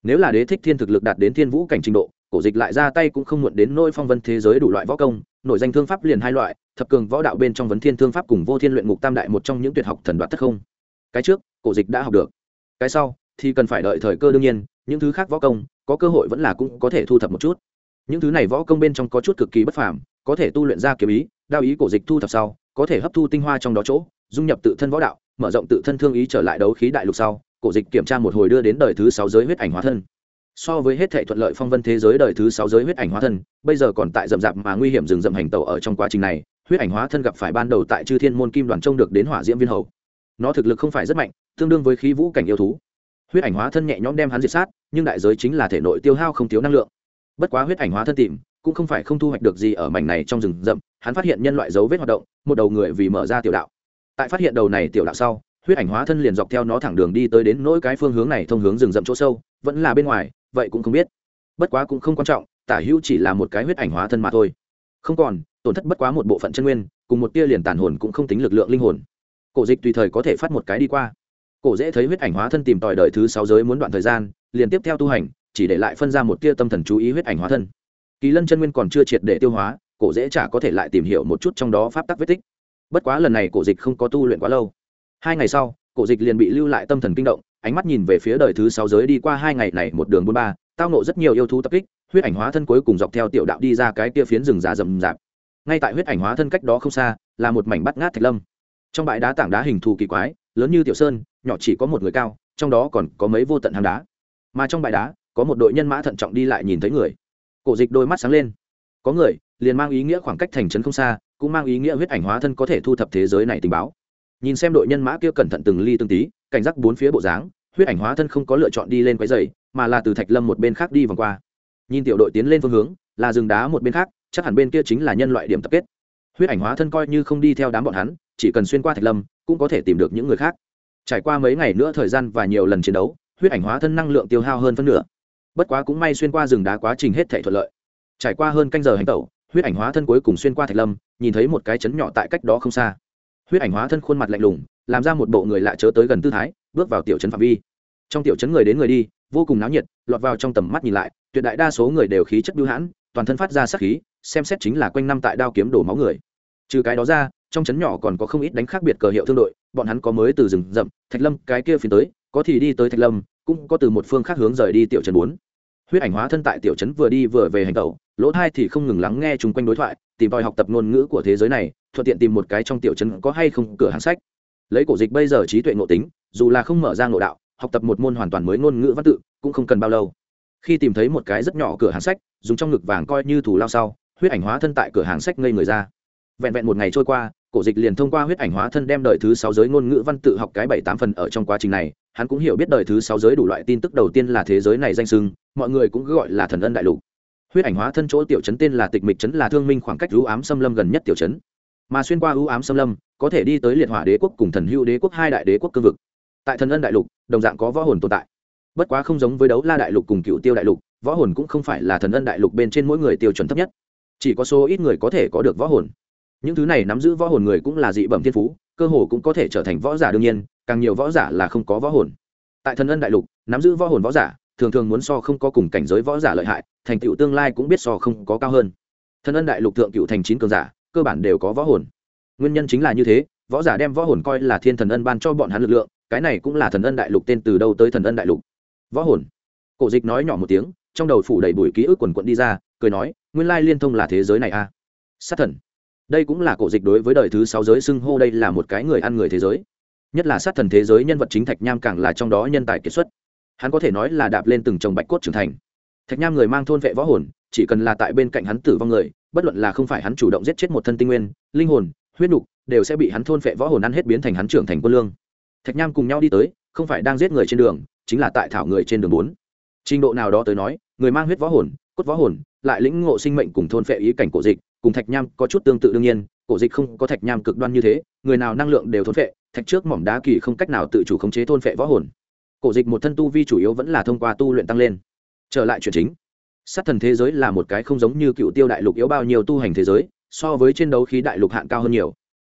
Nếu là đế thích thiên thực lực đạt đến thiên vũ cảnh trình độ, cổ dịch lại ra tay cũng không muộn đến nỗi phong vân thế giới đủ loại võ công, nội danh thương pháp liền hai loại, thập cường võ đạo bên trong vấn thiên thương pháp cùng vô thiên luyện ngục tam đại một trong những tuyệt học thần đoạt thất không. Cái trước, cổ dịch đã học được. Cái sau, thì cần phải đợi thời cơ đương nhiên, những thứ khác võ công, có cơ hội vẫn là cũng có thể thu thập một chút những thứ này võ công bên trong có chút cực kỳ bất phàm, có thể tu luyện ra kiếm ý, đao ý cổ dịch thu thập sau, có thể hấp thu tinh hoa trong đó chỗ, dung nhập tự thân võ đạo, mở rộng tự thân thương ý trở lại đấu khí đại lục sau, cổ dịch kiểm tra một hồi đưa đến đời thứ sáu giới huyết ảnh hóa thân. So với hết thệ thuận lợi phong vân thế giới đời thứ sáu giới huyết ảnh hóa thân, bây giờ còn tại rậm rạp mà nguy hiểm rừng rậm hành tàu ở trong quá trình này, huyết ảnh hóa thân gặp phải ban đầu tại chư thiên môn kim đoàn trông được đến hỏa diễm viên hầu. Nó thực lực không phải rất mạnh, tương đương với khí vũ cảnh yêu thú. Huyết ảnh hóa thân nhẹ nhõm đem hắn diệt sát, nhưng đại giới chính là thể nội tiêu hao không thiếu năng lượng bất quá huyết ảnh hóa thân tìm, cũng không phải không thu hoạch được gì ở mảnh này trong rừng rậm, hắn phát hiện nhân loại dấu vết hoạt động, một đầu người vì mở ra tiểu đạo. Tại phát hiện đầu này tiểu đạo sau, huyết ảnh hóa thân liền dọc theo nó thẳng đường đi tới đến nỗi cái phương hướng này thông hướng rừng rậm chỗ sâu, vẫn là bên ngoài, vậy cũng không biết. Bất quá cũng không quan trọng, tả hữu chỉ là một cái huyết ảnh hóa thân mà thôi. Không còn, tổn thất bất quá một bộ phận chân nguyên, cùng một tia liền tàn hồn cũng không tính lực lượng linh hồn. Cổ dịch tùy thời có thể phát một cái đi qua. Cổ dễ thấy huyết ảnh hóa thân tìm tòi đời thứ sáu giới muốn đoạn thời gian, liền tiếp theo tu hành chỉ để lại phân ra một tia tâm thần chú ý huyết ảnh hóa thân. Kỳ lân chân nguyên còn chưa triệt để tiêu hóa, cổ dễ chả có thể lại tìm hiểu một chút trong đó pháp tắc vết tích. Bất quá lần này cổ dịch không có tu luyện quá lâu. Hai ngày sau, cổ dịch liền bị lưu lại tâm thần kinh động, ánh mắt nhìn về phía đời thứ sáu giới đi qua hai ngày này một đường buôn ba, tao nộ rất nhiều yêu thú tập kích, huyết ảnh hóa thân cuối cùng dọc theo tiểu đạo đi ra cái kia phiến rừng già rậm rạp. Ngay tại huyết ảnh hóa thân cách đó không xa, là một mảnh bắt ngát thạch lâm. Trong bãi đá tảng đá hình thù kỳ quái, lớn như tiểu sơn, nhỏ chỉ có một người cao, trong đó còn có mấy vô tận hang đá. Mà trong bãi đá có một đội nhân mã thận trọng đi lại nhìn thấy người. Cổ dịch đôi mắt sáng lên. Có người, liền mang ý nghĩa khoảng cách thành trấn không xa, cũng mang ý nghĩa huyết ảnh hóa thân có thể thu thập thế giới này tình báo. Nhìn xem đội nhân mã kia cẩn thận từng ly từng tí, cảnh giác bốn phía bộ dáng, huyết ảnh hóa thân không có lựa chọn đi lên quái dày mà là từ thạch lâm một bên khác đi vòng qua. Nhìn tiểu đội tiến lên phương hướng, là rừng đá một bên khác, chắc hẳn bên kia chính là nhân loại điểm tập kết. Huyết ảnh hóa thân coi như không đi theo đám bọn hắn, chỉ cần xuyên qua thạch lâm, cũng có thể tìm được những người khác. Trải qua mấy ngày nữa thời gian và nhiều lần chiến đấu, huyết ảnh hóa thân năng lượng tiêu hao hơn phân nửa bất quá cũng may xuyên qua rừng đá quá trình hết thể thuận lợi. Trải qua hơn canh giờ hành tẩu, huyết ảnh hóa thân cuối cùng xuyên qua thạch lâm, nhìn thấy một cái chấn nhỏ tại cách đó không xa. Huyết ảnh hóa thân khuôn mặt lạnh lùng, làm ra một bộ người lạ chớ tới gần tư thái, bước vào tiểu trấn phạm vi. Trong tiểu trấn người đến người đi, vô cùng náo nhiệt, lọt vào trong tầm mắt nhìn lại, tuyệt đại đa số người đều khí chất bưu hãn, toàn thân phát ra sắc khí, xem xét chính là quanh năm tại đao kiếm đổ máu người. Trừ cái đó ra, trong trấn nhỏ còn có không ít đánh khác biệt cờ hiệu thương đội, bọn hắn có mới từ rừng rậm, thạch lâm, cái kia phiến tới, có thì đi tới thạch lâm cũng có từ một phương khác hướng rời đi tiểu trấn bốn. Huyết ảnh hóa thân tại tiểu trấn vừa đi vừa về hành tẩu, lỗ thai thì không ngừng lắng nghe chung quanh đối thoại, tìm tòi học tập ngôn ngữ của thế giới này, thuận tiện tìm một cái trong tiểu trấn có hay không cửa hàng sách. Lấy cổ dịch bây giờ trí tuệ ngộ tính, dù là không mở ra ngộ đạo, học tập một môn hoàn toàn mới ngôn ngữ văn tự, cũng không cần bao lâu. Khi tìm thấy một cái rất nhỏ cửa hàng sách, dùng trong ngực vàng coi như thủ lao sau, huyết ảnh hóa thân tại cửa hàng sách ngây người ra. Vẹn vẹn một ngày trôi qua cổ dịch liền thông qua huyết ảnh hóa thân đem đời thứ sáu giới ngôn ngữ văn tự học cái bảy tám phần ở trong quá trình này, hắn cũng hiểu biết đời thứ sáu giới đủ loại tin tức đầu tiên là thế giới này danh sưng, mọi người cũng gọi là thần ân đại lục. Huyết ảnh hóa thân chỗ tiểu trấn tên là tịch mịch trấn là thương minh khoảng cách ưu ám xâm lâm gần nhất tiểu trấn mà xuyên qua ưu ám xâm lâm, có thể đi tới liệt hỏa đế quốc cùng thần hữu đế quốc hai đại đế quốc cương vực. Tại thần ân đại lục, đồng dạng có võ hồn tồn tại. Bất quá không giống với đấu la đại lục cùng cựu tiêu đại lục, võ hồn cũng không phải là thần ân đại lục bên trên mỗi người tiêu chuẩn thấp nhất. Chỉ có số ít người có thể có được võ hồn những thứ này nắm giữ võ hồn người cũng là dị bẩm thiên phú, cơ hồ cũng có thể trở thành võ giả đương nhiên, càng nhiều võ giả là không có võ hồn. Tại thần ân đại lục, nắm giữ võ hồn võ giả, thường thường muốn so không có cùng cảnh giới võ giả lợi hại, thành tựu tương lai cũng biết so không có cao hơn. Thần ân đại lục thượng cựu thành chín cường giả, cơ bản đều có võ hồn. Nguyên nhân chính là như thế, võ giả đem võ hồn coi là thiên thần ân ban cho bọn hắn lực lượng, cái này cũng là thần ân đại lục tên từ đâu tới thần ân đại lục. Võ hồn. Cổ dịch nói nhỏ một tiếng, trong đầu phủ đầy bụi ký ức quần quận đi ra, cười nói, nguyên lai liên thông là thế giới này a à? sát thần đây cũng là cổ dịch đối với đời thứ sáu giới xưng hô đây là một cái người ăn người thế giới. Nhất là sát thần thế giới nhân vật chính thạch nham càng là trong đó nhân tài kiệt xuất. Hắn có thể nói là đạp lên từng chồng bạch cốt trưởng thành. Thạch nham người mang thôn vệ võ hồn, chỉ cần là tại bên cạnh hắn tử vong người, bất luận là không phải hắn chủ động giết chết một thân tinh nguyên, linh hồn, huyết nục, đều sẽ bị hắn thôn vệ võ hồn ăn hết biến thành hắn trưởng thành quân lương. Thạch nham cùng nhau đi tới, không phải đang giết người trên đường, chính là tại thảo người trên đường bốn. Trình độ nào đó tới nói, người mang huyết võ hồn, cốt võ hồn, lại lĩnh ngộ sinh mệnh cùng thôn phệ ý cảnh cổ dịch cùng thạch nham có chút tương tự đương nhiên, cổ dịch không có thạch nham cực đoan như thế, người nào năng lượng đều thôn phệ, thạch trước mỏm đá kỳ không cách nào tự chủ khống chế thôn phệ võ hồn. Cổ dịch một thân tu vi chủ yếu vẫn là thông qua tu luyện tăng lên. Trở lại chuyện chính. Sát thần thế giới là một cái không giống như cựu tiêu đại lục yếu bao nhiêu tu hành thế giới, so với chiến đấu khí đại lục hạn cao hơn nhiều.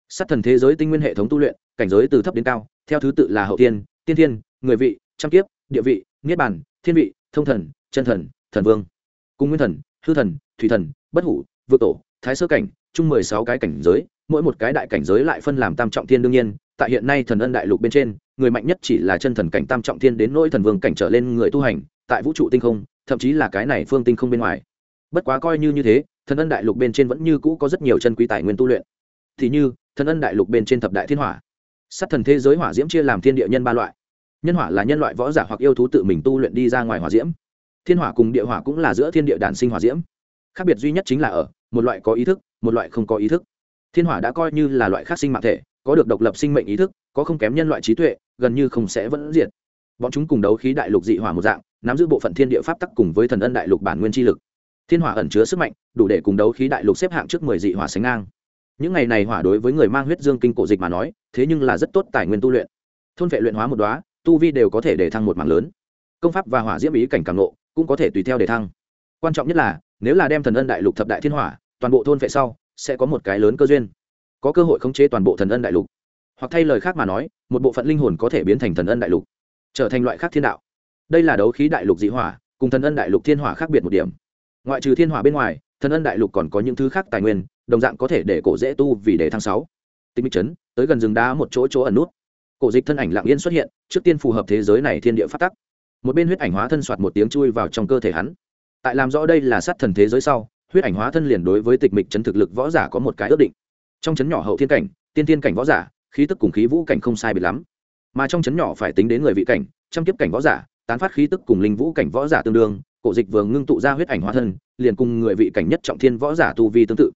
Sát thần thế giới tinh nguyên hệ thống tu luyện, cảnh giới từ thấp đến cao, theo thứ tự là hậu tiên tiên thiên, người vị, trăm kiếp, địa vị, niết bàn, thiên vị, thông thần, chân thần thần vương. Cung nguyên thần, hư thần, thủy thần, bất hủ, vượt tổ thái sơ cảnh, chung mười sáu cái cảnh giới, mỗi một cái đại cảnh giới lại phân làm tam trọng thiên đương nhiên. Tại hiện nay thần ân đại lục bên trên, người mạnh nhất chỉ là chân thần cảnh tam trọng thiên đến nỗi thần vương cảnh trở lên người tu hành, tại vũ trụ tinh không, thậm chí là cái này phương tinh không bên ngoài. Bất quá coi như như thế, thần ân đại lục bên trên vẫn như cũ có rất nhiều chân quý tài nguyên tu luyện. Thì như, thần ân đại lục bên trên thập đại thiên hỏa. Sát thần thế giới hỏa diễm chia làm thiên địa nhân ba loại. Nhân hỏa là nhân loại võ giả hoặc yêu thú tự mình tu luyện đi ra ngoài hỏa diễm. Thiên hỏa cùng địa hỏa cũng là giữa thiên địa đản sinh hỏa diễm. Khác biệt duy nhất chính là ở một loại có ý thức, một loại không có ý thức. Thiên hỏa đã coi như là loại khác sinh mạng thể, có được độc lập sinh mệnh ý thức, có không kém nhân loại trí tuệ, gần như không sẽ vẫn diệt. Bọn chúng cùng đấu khí đại lục dị hỏa một dạng, nắm giữ bộ phận thiên địa pháp tắc cùng với thần ân đại lục bản nguyên chi lực. Thiên hỏa ẩn chứa sức mạnh, đủ để cùng đấu khí đại lục xếp hạng trước mười dị hỏa sánh ngang. Những ngày này hỏa đối với người mang huyết dương kinh cổ dịch mà nói, thế nhưng là rất tốt tài nguyên tu luyện. Thôn vệ luyện hóa một đoá tu vi đều có thể để thăng một mảng lớn. Công pháp và hỏa diễm ý cảnh càng nộ cũng có thể tùy theo để thăng. Quan trọng nhất là nếu là đem thần ân đại lục thập đại thiên hỏa, toàn bộ thôn vệ sau, sẽ có một cái lớn cơ duyên. Có cơ hội khống chế toàn bộ thần ân đại lục. Hoặc thay lời khác mà nói, một bộ phận linh hồn có thể biến thành thần ân đại lục, trở thành loại khác thiên đạo. Đây là đấu khí đại lục dị hỏa, cùng thần ân đại lục thiên hỏa khác biệt một điểm. Ngoại trừ thiên hỏa bên ngoài, thần ân đại lục còn có những thứ khác tài nguyên, đồng dạng có thể để cổ dễ tu vì để tháng sáu. Tinh bích Trấn tới gần rừng đá một chỗ chỗ ẩn nút. Cổ dịch thân ảnh lặng yên xuất hiện, trước tiên phù hợp thế giới này thiên địa phát tắc. Một bên huyết ảnh hóa thân soạt một tiếng chui vào trong cơ thể hắn tại làm rõ đây là sát thần thế giới sau, huyết ảnh hóa thân liền đối với tịch mịch chấn thực lực võ giả có một cái ước định. Trong chấn nhỏ hậu thiên cảnh, tiên tiên cảnh võ giả, khí tức cùng khí vũ cảnh không sai biệt lắm. Mà trong chấn nhỏ phải tính đến người vị cảnh, trăm kiếp cảnh võ giả, tán phát khí tức cùng linh vũ cảnh võ giả tương đương, cổ dịch vừa ngưng tụ ra huyết ảnh hóa thân, liền cùng người vị cảnh nhất trọng thiên võ giả tu vi tương tự.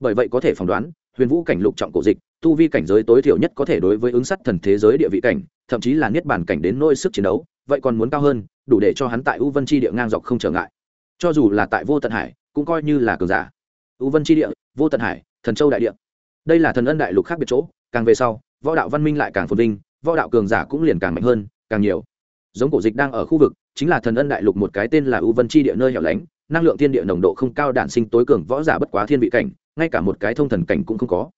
Bởi vậy có thể phỏng đoán, huyền vũ cảnh lục trọng cổ dịch, tu vi cảnh giới tối thiểu nhất có thể đối với ứng sắt thần thế giới địa vị cảnh, thậm chí là niết bản cảnh đến nôi sức chiến đấu, vậy còn muốn cao hơn, đủ để cho hắn tại u vân chi địa ngang dọc không trở ngại cho dù là tại vô tận hải, cũng coi như là cường giả. U vân chi địa, vô tận hải, thần châu đại địa. Đây là thần ân đại lục khác biệt chỗ, càng về sau, võ đạo văn minh lại càng phồn vinh, võ đạo cường giả cũng liền càng mạnh hơn, càng nhiều. Giống cổ dịch đang ở khu vực, chính là thần ân đại lục một cái tên là u vân chi địa nơi hẻo lánh, năng lượng thiên địa nồng độ không cao đản sinh tối cường võ giả bất quá thiên vị cảnh, ngay cả một cái thông thần cảnh cũng không có.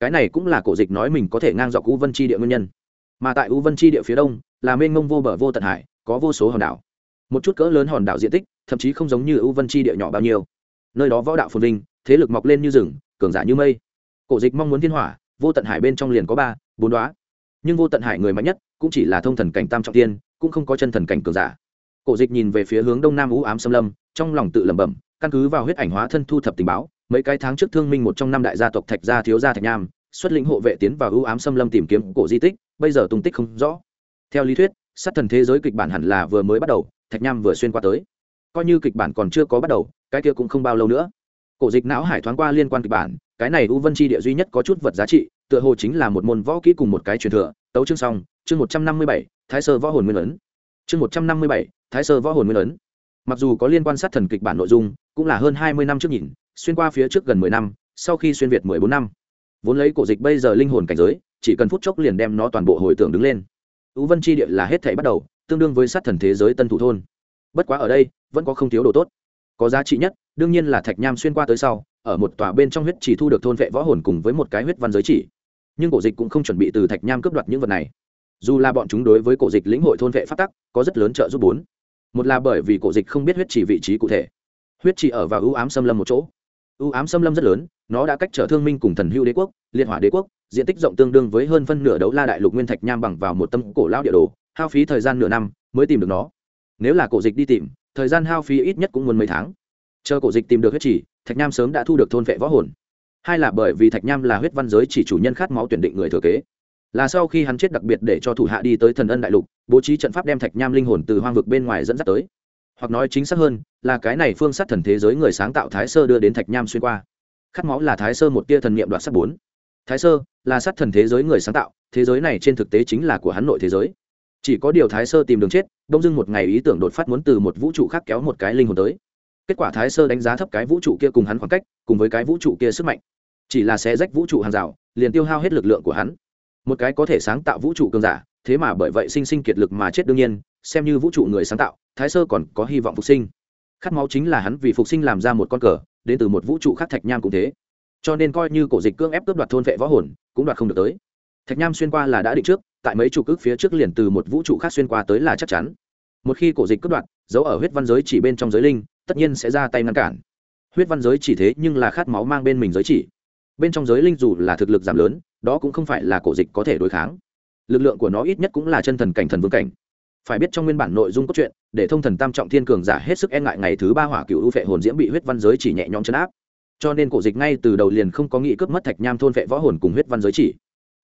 Cái này cũng là cổ dịch nói mình có thể ngang dọc u vân chi địa nguyên nhân. Mà tại u vân chi địa phía đông, là mênh mông vô bờ vô tận hải, có vô số hòn đảo một chút cỡ lớn hòn đảo diện tích, thậm chí không giống như u vân chi địa nhỏ bao nhiêu. Nơi đó võ đạo phồn vinh, thế lực mọc lên như rừng, cường giả như mây. Cổ dịch mong muốn thiên hỏa, vô tận hải bên trong liền có ba, bốn đoá nhưng vô tận hải người mạnh nhất, cũng chỉ là thông thần cảnh tam trọng tiên, cũng không có chân thần cảnh cường giả. Cổ dịch nhìn về phía hướng đông nam ú ám xâm lâm, trong lòng tự lẩm bẩm, căn cứ vào huyết ảnh hóa thân thu thập tình báo, mấy cái tháng trước thương minh một trong năm đại gia tộc thạch gia thiếu gia thạch nham, xuất lĩnh hộ vệ tiến vào ưu ám xâm lâm tìm kiếm cổ di tích, bây giờ tung tích không rõ. Theo lý thuyết, sát thần thế giới kịch bản hẳn là vừa mới bắt đầu thạch nham vừa xuyên qua tới. Coi như kịch bản còn chưa có bắt đầu, cái kia cũng không bao lâu nữa. Cổ dịch não hải thoáng qua liên quan kịch bản, cái này u vân chi địa duy nhất có chút vật giá trị, tựa hồ chính là một môn võ kỹ cùng một cái truyền thừa. Tấu chương xong, chương một trăm năm mươi bảy, thái sơ võ hồn nguyên ấn. Chương một trăm năm mươi bảy, thái sơ võ hồn nguyên ấn. Mặc dù có liên quan sát thần kịch bản nội dung, cũng là hơn hai mươi năm trước nhìn, xuyên qua phía trước gần mười năm, sau khi xuyên việt mười bốn năm. Vốn lấy cổ dịch bây giờ linh hồn cảnh giới, chỉ cần phút chốc liền đem nó toàn bộ hồi tưởng đứng lên. U vân chi địa là hết thảy bắt đầu tương đương với sát thần thế giới tân thủ thôn. Bất quá ở đây, vẫn có không thiếu đồ tốt. Có giá trị nhất, đương nhiên là thạch nham xuyên qua tới sau, ở một tòa bên trong huyết chỉ thu được thôn vệ võ hồn cùng với một cái huyết văn giới chỉ. Nhưng cổ dịch cũng không chuẩn bị từ thạch nham cướp đoạt những vật này. Dù là bọn chúng đối với cổ dịch lĩnh hội thôn vệ phát tắc, có rất lớn trợ giúp bốn. Một là bởi vì cổ dịch không biết huyết chỉ vị trí cụ thể. Huyết chỉ ở vào ưu ám xâm lâm một chỗ. Ưu ám xâm lâm rất lớn, nó đã cách trở thương minh cùng thần hưu đế quốc, liên hỏa đế quốc, diện tích rộng tương đương với hơn phân nửa đấu la đại lục nguyên thạch nham bằng vào một tâm cổ lao địa đồ hao phí thời gian nửa năm mới tìm được nó. Nếu là cổ dịch đi tìm, thời gian hao phí ít nhất cũng muốn mấy tháng. Chờ cổ dịch tìm được huyết chỉ, thạch nham sớm đã thu được thôn vệ võ hồn. Hai là bởi vì thạch nham là huyết văn giới chỉ chủ nhân khát máu tuyển định người thừa kế. Là sau khi hắn chết đặc biệt để cho thủ hạ đi tới thần ân đại lục, bố trí trận pháp đem thạch nham linh hồn từ hoang vực bên ngoài dẫn dắt tới. Hoặc nói chính xác hơn, là cái này phương sát thần thế giới người sáng tạo thái sơ đưa đến thạch nham xuyên qua. Khát máu là thái sơ một tia thần niệm đoạt sát bốn. Thái sơ là sát thần thế giới người sáng tạo, thế giới này trên thực tế chính là của hắn nội thế giới chỉ có điều thái sơ tìm đường chết, đông dưng một ngày ý tưởng đột phát muốn từ một vũ trụ khác kéo một cái linh hồn tới. Kết quả thái sơ đánh giá thấp cái vũ trụ kia cùng hắn khoảng cách, cùng với cái vũ trụ kia sức mạnh. Chỉ là xé rách vũ trụ hàng rào, liền tiêu hao hết lực lượng của hắn. Một cái có thể sáng tạo vũ trụ cường giả, thế mà bởi vậy sinh sinh kiệt lực mà chết đương nhiên, xem như vũ trụ người sáng tạo, thái sơ còn có hy vọng phục sinh. Khát máu chính là hắn vì phục sinh làm ra một con cờ, đến từ một vũ trụ khác thạch nham cũng thế. Cho nên coi như cổ dịch cưỡng ép cướp đoạt thôn vệ võ hồn, cũng đoạt không được tới thạch nham xuyên qua là đã định trước, tại mấy chục ước phía trước liền từ một vũ trụ khác xuyên qua tới là chắc chắn. Một khi cổ dịch cướp đoạt giấu ở huyết văn giới chỉ bên trong giới linh, tất nhiên sẽ ra tay ngăn cản. Huyết văn giới chỉ thế nhưng là khát máu mang bên mình giới chỉ. Bên trong giới linh dù là thực lực giảm lớn, đó cũng không phải là cổ dịch có thể đối kháng. Lực lượng của nó ít nhất cũng là chân thần cảnh thần vương cảnh. Phải biết trong nguyên bản nội dung cốt truyện, để thông thần tam trọng thiên cường giả hết sức e ngại ngày thứ ba hỏa cựu ưu phệ hồn diễm bị huyết văn giới chỉ nhẹ nhõm chấn áp. Cho nên cổ dịch ngay từ đầu liền không có nghĩ cướp mất thạch nham thôn vệ võ hồn cùng huyết văn giới chỉ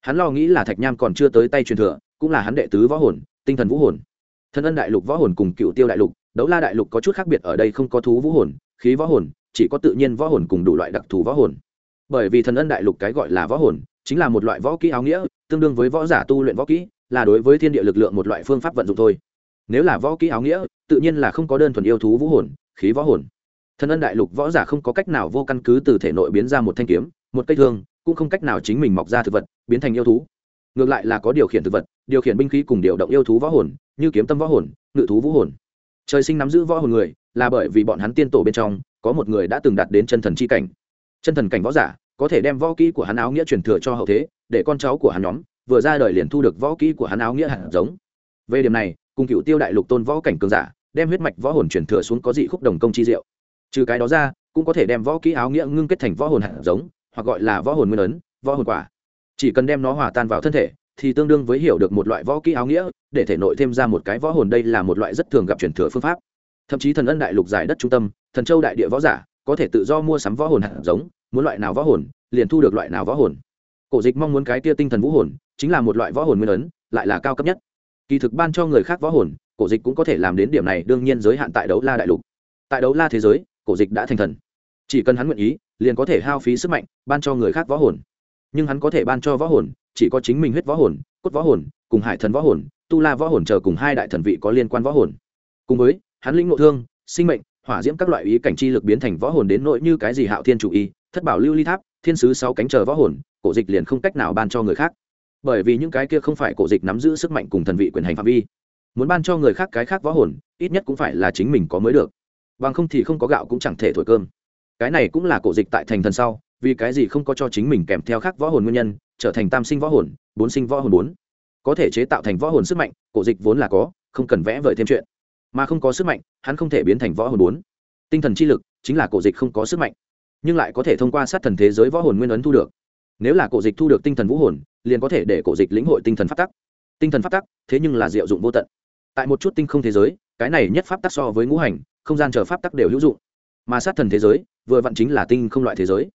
hắn lo nghĩ là thạch nham còn chưa tới tay truyền thừa, cũng là hắn đệ tứ võ hồn, tinh thần vũ hồn. Thân ân đại lục võ hồn cùng cựu tiêu đại lục, đấu la đại lục có chút khác biệt ở đây không có thú vũ hồn, khí võ hồn, chỉ có tự nhiên võ hồn cùng đủ loại đặc thù võ hồn. Bởi vì thần ân đại lục cái gọi là võ hồn, chính là một loại võ kỹ áo nghĩa, tương đương với võ giả tu luyện võ kỹ, là đối với thiên địa lực lượng một loại phương pháp vận dụng thôi. Nếu là võ kỹ áo nghĩa, tự nhiên là không có đơn thuần yêu thú vũ hồn, khí võ hồn. Thần ân đại lục võ giả không có cách nào vô căn cứ từ thể nội biến ra một thanh kiếm, một cây thương cũng không cách nào chính mình mọc ra thực vật, biến thành yêu thú. Ngược lại là có điều khiển thực vật, điều khiển binh khí cùng điều động yêu thú võ hồn, như kiếm tâm võ hồn, ngự thú vũ hồn. Trời sinh nắm giữ võ hồn người, là bởi vì bọn hắn tiên tổ bên trong, có một người đã từng đạt đến chân thần c h i cảnh. Chân thần cảnh võ giả, có thể đem võ kỹ của hắn áo nghĩa truyền thừa cho hậu thế, để con cháu của hắn nhóm, vừa ra đời liền thu được võ kỹ của hắn áo nghĩa hạt giống. Về điểm này, cùng cựu tiêu đại lục tôn võ cảnh cường giả, đem huyết mạch võ hồn truyền thừa xuống có dị khúc đồng công chi diệu. Trừ cái đó ra, cũng có thể đem võ kỹ áo nghĩa ngưng kết thành võ hồn hạt giống hoặc gọi là võ hồn nguyên ấn, võ hồn quả. Chỉ cần đem nó hòa tan vào thân thể, thì tương đương với hiểu được một loại võ kỹ áo nghĩa, để thể nội thêm ra một cái võ hồn đây là một loại rất thường gặp truyền thừa phương pháp. Thậm chí thần ân đại lục giải đất trung tâm, thần châu đại địa võ giả, có thể tự do mua sắm võ hồn hạt giống, muốn loại nào võ hồn, liền thu được loại nào võ hồn. Cổ dịch mong muốn cái tia tinh thần vũ hồn, chính là một loại võ hồn nguyên ấn, lại là cao cấp nhất. Kỳ thực ban cho người khác võ hồn, cổ dịch cũng có thể làm đến điểm này, đương nhiên giới hạn tại đấu la đại lục. Tại đấu la thế giới, cổ dịch đã thành thần. Chỉ cần hắn nguyện ý liền có thể hao phí sức mạnh, ban cho người khác võ hồn. Nhưng hắn có thể ban cho võ hồn, chỉ có chính mình huyết võ hồn, cốt võ hồn, cùng hải thần võ hồn, tu la võ hồn chờ cùng hai đại thần vị có liên quan võ hồn. Cùng với, hắn lĩnh ngộ thương, sinh mệnh, hỏa diễm các loại ý cảnh chi lực biến thành võ hồn đến nội như cái gì hạo thiên chủ y, thất bảo lưu ly tháp, thiên sứ sáu cánh chờ võ hồn, cổ dịch liền không cách nào ban cho người khác. Bởi vì những cái kia không phải cổ dịch nắm giữ sức mạnh cùng thần vị quyền hành phạm vi. Muốn ban cho người khác cái khác võ hồn, ít nhất cũng phải là chính mình có mới được. Bằng không thì không có gạo cũng chẳng thể thổi cơm cái này cũng là cổ dịch tại thành thần sau, vì cái gì không có cho chính mình kèm theo khác võ hồn nguyên nhân, trở thành tam sinh võ hồn, bốn sinh võ hồn bốn. Có thể chế tạo thành võ hồn sức mạnh, cổ dịch vốn là có, không cần vẽ vời thêm chuyện. Mà không có sức mạnh, hắn không thể biến thành võ hồn bốn. Tinh thần chi lực chính là cổ dịch không có sức mạnh, nhưng lại có thể thông qua sát thần thế giới võ hồn nguyên ấn thu được. Nếu là cổ dịch thu được tinh thần vũ hồn, liền có thể để cổ dịch lĩnh hội tinh thần phát tắc. Tinh thần phát tắc, thế nhưng là diệu dụng vô tận. Tại một chút tinh không thế giới, cái này nhất pháp tắc so với ngũ hành, không gian chờ pháp tắc đều hữu dụng. Mà sát thần thế giới vừa vặn chính là tinh không loại thế giới.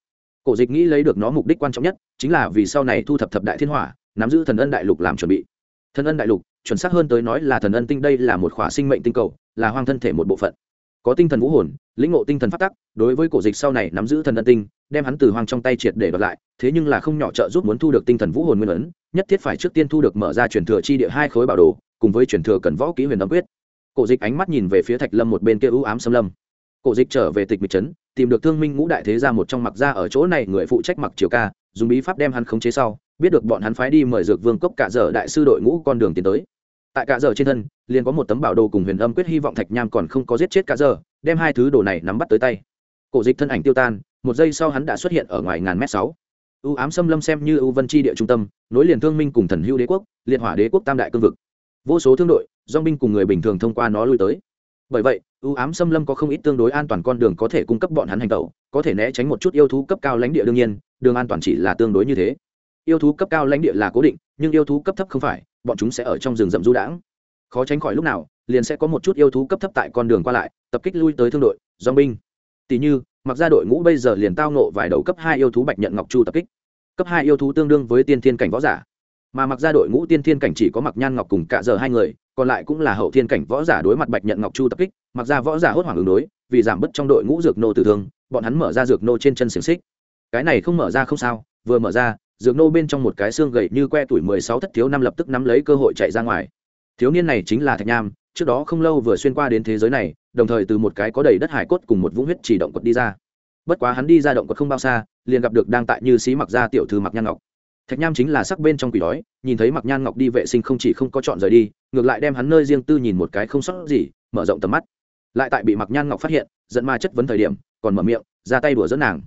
Cổ dịch nghĩ lấy được nó mục đích quan trọng nhất, chính là vì sau này thu thập thập đại thiên hỏa, nắm giữ thần ân đại lục làm chuẩn bị. Thần ân đại lục, chuẩn xác hơn tới nói là thần ân tinh, đây là một khỏa sinh mệnh tinh cầu, là hoang thân thể một bộ phận. Có tinh thần vũ hồn, lĩnh ngộ tinh thần phát tắc, đối với cổ dịch sau này nắm giữ thần ân tinh, đem hắn từ hoang trong tay triệt để đoạt lại, thế nhưng là không nhỏ trợ giúp muốn thu được tinh thần vũ hồn nguyên ấn, nhất thiết phải trước tiên thu được mở ra truyền thừa chi địa hai khối bảo đồ, cùng với truyền thừa cần võ kỹ huyền âm quyết. Cổ dịch ánh mắt nhìn về phía thạch lâm một bên kia ưu ám xâm lâm. Cổ dịch trở về tịch mịch trấn tìm được thương minh ngũ đại thế gia một trong mặc gia ở chỗ này người phụ trách mặc triều ca, dùng bí pháp đem hắn khống chế sau, biết được bọn hắn phái đi mời dược vương cốc cả giờ đại sư đội ngũ con đường tiến tới. Tại cả giờ trên thân, liền có một tấm bảo đồ cùng huyền âm quyết hy vọng thạch nham còn không có giết chết cả giờ đem hai thứ đồ này nắm bắt tới tay. Cổ dịch thân ảnh tiêu tan, một giây sau hắn đã xuất hiện ở ngoài ngàn mét sáu. Ưu ám xâm lâm xem như ưu vân tri địa trung tâm, nối liền thương minh cùng thần hưu đế quốc, liệt hỏa đế quốc tam đại cương vực. Vô số thương đội dong binh cùng người bình thường thông qua nó lui tới bởi vậy, ưu ám xâm lâm có không ít tương đối an toàn con đường có thể cung cấp bọn hắn hành tẩu, có thể né tránh một chút yêu thú cấp cao lãnh địa đương nhiên, đường an toàn chỉ là tương đối như thế. Yêu thú cấp cao lãnh địa là cố định, nhưng yêu thú cấp thấp không phải, bọn chúng sẽ ở trong rừng rậm du đãng. Khó tránh khỏi lúc nào, liền sẽ có một chút yêu thú cấp thấp tại con đường qua lại, tập kích lui tới thương đội do binh. Tỷ như, mặc ra đội ngũ bây giờ liền tao nộ vài đầu cấp hai yêu thú bạch nhận ngọc chu tập kích. Cấp hai yêu thú tương đương với tiên thiên cảnh võ giả. Mà mặc ra đội ngũ tiên thiên cảnh chỉ có mặc nhan ngọc cùng cả giờ hai người còn lại cũng là hậu thiên cảnh võ giả đối mặt bạch nhận ngọc chu tập kích, mặc ra võ giả hốt hoảng ứng đối, vì giảm bớt trong đội ngũ dược nô tử thương, bọn hắn mở ra dược nô trên chân xiềng xích. Cái này không mở ra không sao, vừa mở ra, dược nô bên trong một cái xương gậy như que tuổi mười sáu thất thiếu năm lập tức nắm lấy cơ hội chạy ra ngoài. Thiếu niên này chính là thạch nham, trước đó không lâu vừa xuyên qua đến thế giới này, đồng thời từ một cái có đầy đất hải cốt cùng một vũng huyết chỉ động quật đi ra. Bất quá hắn đi ra động quật không bao xa, liền gặp được đang tại như xí mặc ra tiểu thư mặc nhan ngọc thạch nham chính là sắc bên trong quỷ đói, nhìn thấy mặc nhan ngọc đi vệ sinh không chỉ không có chọn rời đi, ngược lại đem hắn nơi riêng tư nhìn một cái không sót gì, mở rộng tầm mắt. Lại tại bị mặc nhan ngọc phát hiện dẫn ma chất vấn thời điểm, còn mở miệng, ra tay đùa dẫn nàng.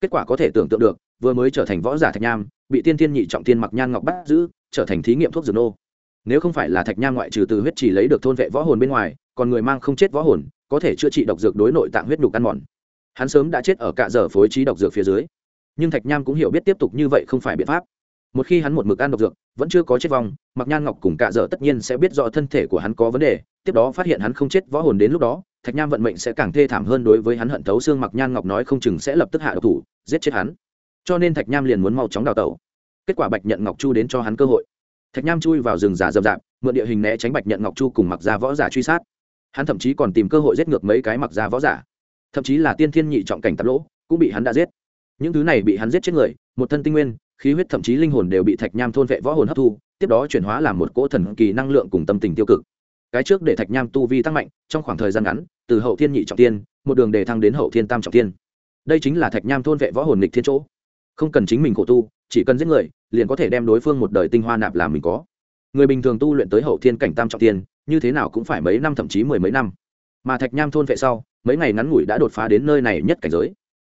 Kết quả có thể tưởng tượng được, vừa mới trở thành võ giả thạch nham, bị tiên thiên nhị trọng tiên mặc nhan ngọc bắt giữ, trở thành thí nghiệm thuốc dược nô. Nếu không phải là thạch nham ngoại trừ từ huyết chỉ lấy được thôn vệ võ hồn bên ngoài, còn người mang không chết võ hồn, có thể chữa trị độc dược đối nội tạng huyết nhục ăn mòn. Hắn sớm đã chết ở cạ giờ phối trí độc dược phía dưới. Nhưng thạch nham cũng hiểu biết tiếp tục như vậy không phải biện pháp một khi hắn một mực ăn độc dược, vẫn chưa có chết vong mặc nhan ngọc cùng cạ dở tất nhiên sẽ biết rõ thân thể của hắn có vấn đề, tiếp đó phát hiện hắn không chết võ hồn đến lúc đó, thạch nham vận mệnh sẽ càng thê thảm hơn đối với hắn hận thấu xương mặc nhan ngọc nói không chừng sẽ lập tức hạ độc thủ, giết chết hắn. Cho nên thạch nham liền muốn mau chóng đào tẩu. Kết quả bạch nhận ngọc chu đến cho hắn cơ hội. Thạch nham chui vào rừng giả rậm rạp, mượn địa hình né tránh bạch nhận ngọc chu cùng mặc ra võ giả truy sát. Hắn thậm chí còn tìm cơ hội giết ngược mấy cái mặc ra võ giả. Thậm chí là tiên thiên nhị trọng cảnh tạp lỗ, cũng bị hắn đã giết. Những thứ này bị hắn giết chết người, một thân tinh nguyên khí huyết thậm chí linh hồn đều bị thạch nham thôn vệ võ hồn hấp thu, tiếp đó chuyển hóa làm một cỗ thần kỳ năng lượng cùng tâm tình tiêu cực. Cái trước để thạch nham tu vi tăng mạnh, trong khoảng thời gian ngắn, từ hậu thiên nhị trọng tiên, một đường đề thăng đến hậu thiên tam trọng tiên. Đây chính là thạch nham thôn vệ võ hồn nghịch thiên chỗ. Không cần chính mình khổ tu, chỉ cần giết người, liền có thể đem đối phương một đời tinh hoa nạp làm mình có. Người bình thường tu luyện tới hậu thiên cảnh tam trọng tiên, như thế nào cũng phải mấy năm thậm chí mười mấy năm. Mà thạch nham thôn vệ sau, mấy ngày ngắn ngủi đã đột phá đến nơi này nhất cảnh giới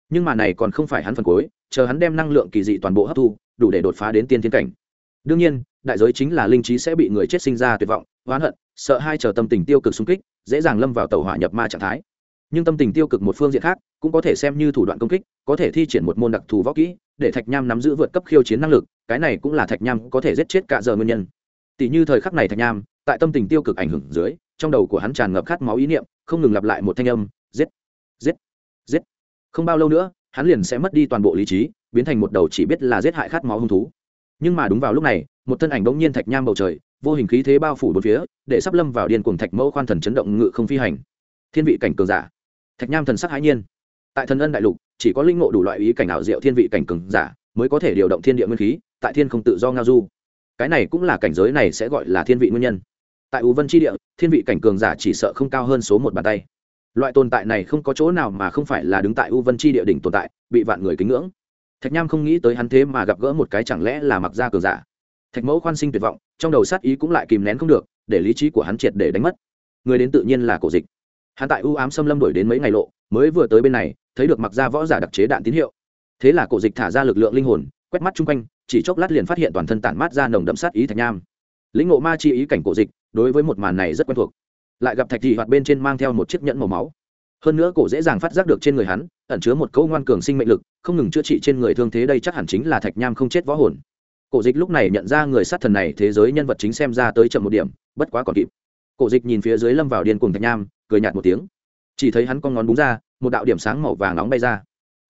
nhưng mà này còn không phải hắn phần cuối, chờ hắn đem năng lượng kỳ dị toàn bộ hấp thu, đủ để đột phá đến tiên thiên cảnh. Đương nhiên, đại giới chính là linh trí sẽ bị người chết sinh ra tuyệt vọng, oán hận, sợ hai chờ tâm tình tiêu cực xung kích, dễ dàng lâm vào tàu hỏa nhập ma trạng thái. Nhưng tâm tình tiêu cực một phương diện khác, cũng có thể xem như thủ đoạn công kích, có thể thi triển một môn đặc thù võ kỹ, để thạch nham nắm giữ vượt cấp khiêu chiến năng lực, cái này cũng là thạch nham có thể giết chết cả giờ nguyên nhân. Tỷ như thời khắc này thạch nham, tại tâm tình tiêu cực ảnh hưởng dưới, trong đầu của hắn tràn ngập khát máu ý niệm, không ngừng lặp lại một thanh âm giết giết giết không bao lâu nữa, hắn liền sẽ mất đi toàn bộ lý trí, biến thành một đầu chỉ biết là giết hại khát máu hung thú. Nhưng mà đúng vào lúc này, một thân ảnh bỗng nhiên thạch nham bầu trời, vô hình khí thế bao phủ bốn phía, để sắp lâm vào điên cuồng thạch mẫu khoan thần chấn động ngự không phi hành. Thiên vị cảnh cường giả. Thạch nham thần sắc hãi nhiên. Tại thần ân đại lục, chỉ có linh ngộ đủ loại ý cảnh ảo diệu thiên vị cảnh cường giả mới có thể điều động thiên địa nguyên khí, tại thiên không tự do ngao du. Cái này cũng là cảnh giới này sẽ gọi là thiên vị nguyên nhân. Tại u vân tri địa, thiên vị cảnh cường giả chỉ sợ không cao hơn số một bàn tay loại tồn tại này không có chỗ nào mà không phải là đứng tại u vân chi địa đỉnh tồn tại, bị vạn người kính ngưỡng. Thạch nham không nghĩ tới hắn thế mà gặp gỡ một cái chẳng lẽ là mặc gia cường giả. Thạch mẫu khoan sinh tuyệt vọng, trong đầu sát ý cũng lại kìm nén không được, để lý trí của hắn triệt để đánh mất. Người đến tự nhiên là cổ dịch. Hắn tại u ám xâm lâm đổi đến mấy ngày lộ, mới vừa tới bên này, thấy được mặc gia võ giả đặc chế đạn tín hiệu. Thế là cổ dịch thả ra lực lượng linh hồn, quét mắt chung quanh, chỉ chốc lát liền phát hiện toàn thân tản mát ra nồng đậm sát ý thạch nham. Lĩnh ngộ ma chi ý cảnh cổ dịch, đối với một màn này rất quen thuộc lại gặp thạch thị hoạt bên trên mang theo một chiếc nhẫn màu máu. Hơn nữa cổ dễ dàng phát giác được trên người hắn, ẩn chứa một câu ngoan cường sinh mệnh lực, không ngừng chữa trị trên người thương thế đây chắc hẳn chính là thạch nham không chết võ hồn. Cổ dịch lúc này nhận ra người sát thần này thế giới nhân vật chính xem ra tới chậm một điểm, bất quá còn kịp. Cổ dịch nhìn phía dưới lâm vào điên cùng thạch nham, cười nhạt một tiếng. Chỉ thấy hắn con ngón búng ra, một đạo điểm sáng màu vàng nóng bay ra.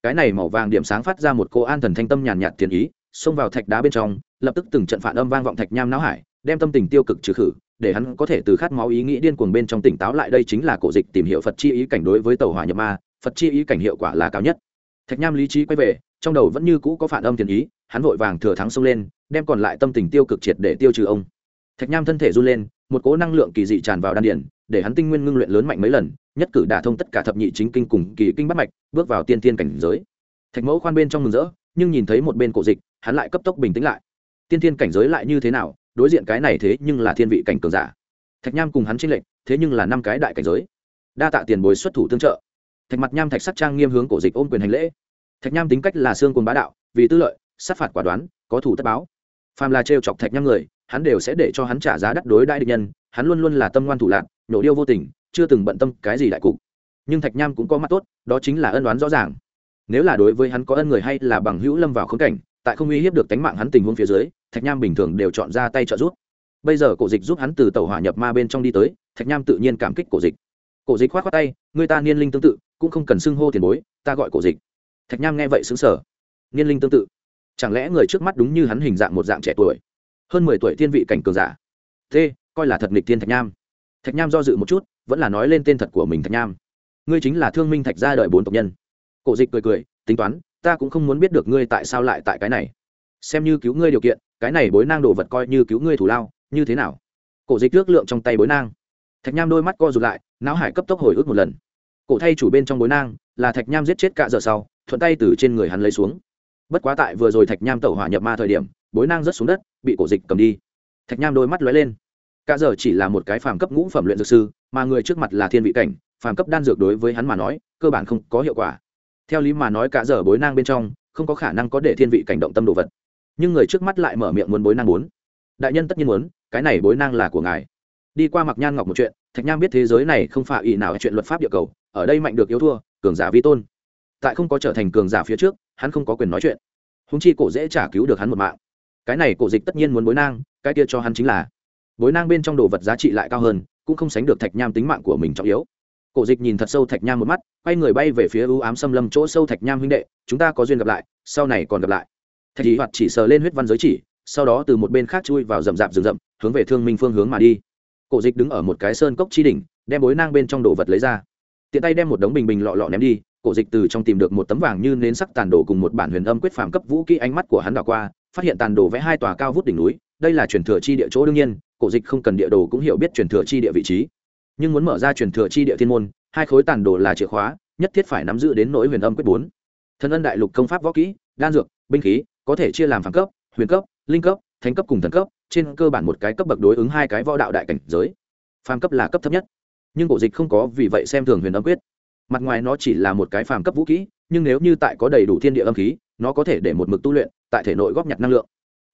Cái này màu vàng điểm sáng phát ra một cô an thần thanh tâm nhàn nhạt tiền ý, xông vào thạch đá bên trong, lập tức từng trận phản âm vang vọng thạch nham não hải, đem tâm tình tiêu cực trừ khử để hắn có thể từ khát máu ý nghĩ điên cuồng bên trong tỉnh táo lại, đây chính là cổ dịch tìm hiểu phật chi ý cảnh đối với tàu hỏa nhập ma, phật chi ý cảnh hiệu quả là cao nhất. Thạch nham lý trí quay về, trong đầu vẫn như cũ có phản âm tiền ý, hắn vội vàng thừa thắng xông lên, đem còn lại tâm tình tiêu cực triệt để tiêu trừ ông. Thạch nham thân thể run lên, một cố năng lượng kỳ dị tràn vào đan điển để hắn tinh nguyên ngưng luyện lớn mạnh mấy lần, nhất cử đả thông tất cả thập nhị chính kinh cùng kỳ kinh bắt mạch, bước vào tiên tiên cảnh giới. Thạch mẫu khoan bên trong mừng rỡ, nhưng nhìn thấy một bên cổ dịch, hắn lại cấp tốc bình tĩnh lại. Tiên thiên cảnh giới lại như thế nào đối diện cái này thế nhưng là thiên vị cảnh cường giả. Thạch nham cùng hắn tranh lệch, thế nhưng là năm cái đại cảnh giới. Đa tạ tiền bối xuất thủ tương trợ. Thạch mặt nham thạch sắc trang nghiêm hướng cổ dịch ôm quyền hành lễ. Thạch nham tính cách là xương cồn bá đạo, vì tư lợi, sát phạt quả đoán, có thủ tất báo. Phàm là trêu chọc thạch nham người, hắn đều sẽ để cho hắn trả giá đắt đối đại địch nhân, hắn luôn luôn là tâm ngoan thủ lạc, nhổ điêu vô tình, chưa từng bận tâm cái gì đại cục. Nhưng thạch nham cũng có mắt tốt, đó chính là ân đoán rõ ràng. Nếu là đối với hắn có ân người hay là bằng hữu lâm vào khống cảnh tại không uy hiếp được tánh mạng hắn tình huống phía dưới, thạch nham bình thường đều chọn ra tay trợ giúp. Bây giờ cổ dịch giúp hắn từ tàu hỏa nhập ma bên trong đi tới, thạch nham tự nhiên cảm kích cổ dịch. Cổ dịch k h o á t khoác tay người ta niên linh tương tự, cũng không cần xưng hô tiền bối, ta gọi cổ dịch. Thạch nham nghe vậy xứng sở niên linh tương tự? Chẳng lẽ người trước mắt đúng như hắn hình dạng một dạng trẻ tuổi? Hơn mười tuổi thiên vị cảnh cường giả. T coi là thật nghịch tiên thạch nham. Thạch nham do dự một chút, vẫn là nói lên tên thật của mình thạch nham. Ngươi chính là thương minh thạch gia đời bốn tộc nhân. Cổ dịch cười cười, tính toán ta cũng không muốn biết được ngươi tại sao lại tại cái này. Xem như cứu ngươi điều kiện, cái này bối nang đồ vật coi như cứu ngươi thủ lao, như thế nào? Cổ dịch ước lượng trong tay bối nang. Thạch nham đôi mắt co rụt lại, não hải cấp tốc hồi ức một lần. Cổ thay chủ bên trong bối nang, là thạch nham giết chết cả giờ sau, thuận tay từ trên người hắn lấy xuống. Bất quá tại vừa rồi thạch nham tẩu hỏa nhập ma thời điểm, bối nang rớt xuống đất, bị cổ dịch cầm đi. Thạch nham đôi mắt lóe lên. Cả giờ chỉ là một cái phàm cấp ngũ phẩm luyện dược sư, mà người trước mặt là thiên vị cảnh, phàm cấp đan dược đối với hắn mà nói, cơ bản không có hiệu quả theo lý mà nói cả giờ bối nang bên trong, không có khả năng có để thiên vị cảnh động tâm đồ vật. Nhưng người trước mắt lại mở miệng muốn bối nang muốn đại nhân tất nhiên muốn, cái này bối nang là của ngài. Đi qua mặc nhan ngọc một chuyện, thạch nham biết thế giới này không phải ý nào chuyện luật pháp địa cầu, ở đây mạnh được yếu thua, cường giả vi tôn. Tại không có trở thành cường giả phía trước, hắn không có quyền nói chuyện. Húng chi cổ dễ trả cứu được hắn một mạng. Cái này cổ dịch tất nhiên muốn bối nang, cái kia cho hắn chính là. Bối nang bên trong đồ vật giá trị lại cao hơn, cũng không sánh được thạch nham tính mạng của mình trọng yếu cổ dịch nhìn thật sâu thạch nham một mắt, quay người bay về phía ưu ám xâm lâm chỗ sâu thạch nham huynh đệ, chúng ta có duyên gặp lại, sau này còn gặp lại. Thạch thị hoạt chỉ sờ lên huyết văn giới chỉ, sau đó từ một bên khác chui vào rậm rạp rừng rậm, hướng về thương minh phương hướng mà đi. Cổ dịch đứng ở một cái sơn cốc chi đỉnh, đem bối nang bên trong đồ vật lấy ra. Tiện tay đem một đống bình bình lọ lọ ném đi, cổ dịch từ trong tìm được một tấm vàng như nến sắc tàn đồ cùng một bản huyền âm quyết phàm cấp vũ kỹ ánh mắt của hắn đảo qua, phát hiện tàn đồ vẽ hai tòa cao vút đỉnh núi, đây là truyền thừa chi địa chỗ đương nhiên, cổ dịch không cần địa đồ cũng hiểu biết truyền thừa chi địa vị trí nhưng muốn mở ra truyền thừa chi địa thiên môn, hai khối tàn đồ là chìa khóa, nhất thiết phải nắm giữ đến nỗi huyền âm quyết bốn. Thần ân đại lục công pháp võ kỹ, đan dược, binh khí, có thể chia làm phản cấp, huyền cấp, linh cấp, thánh cấp cùng thần cấp, trên cơ bản một cái cấp bậc đối ứng hai cái võ đạo đại cảnh giới. Phàm cấp là cấp thấp nhất, nhưng cổ dịch không có vì vậy xem thường huyền âm quyết. Mặt ngoài nó chỉ là một cái phàm cấp vũ kỹ, nhưng nếu như tại có đầy đủ thiên địa âm khí, nó có thể để một mực tu luyện, tại thể nội góp nhặt năng lượng.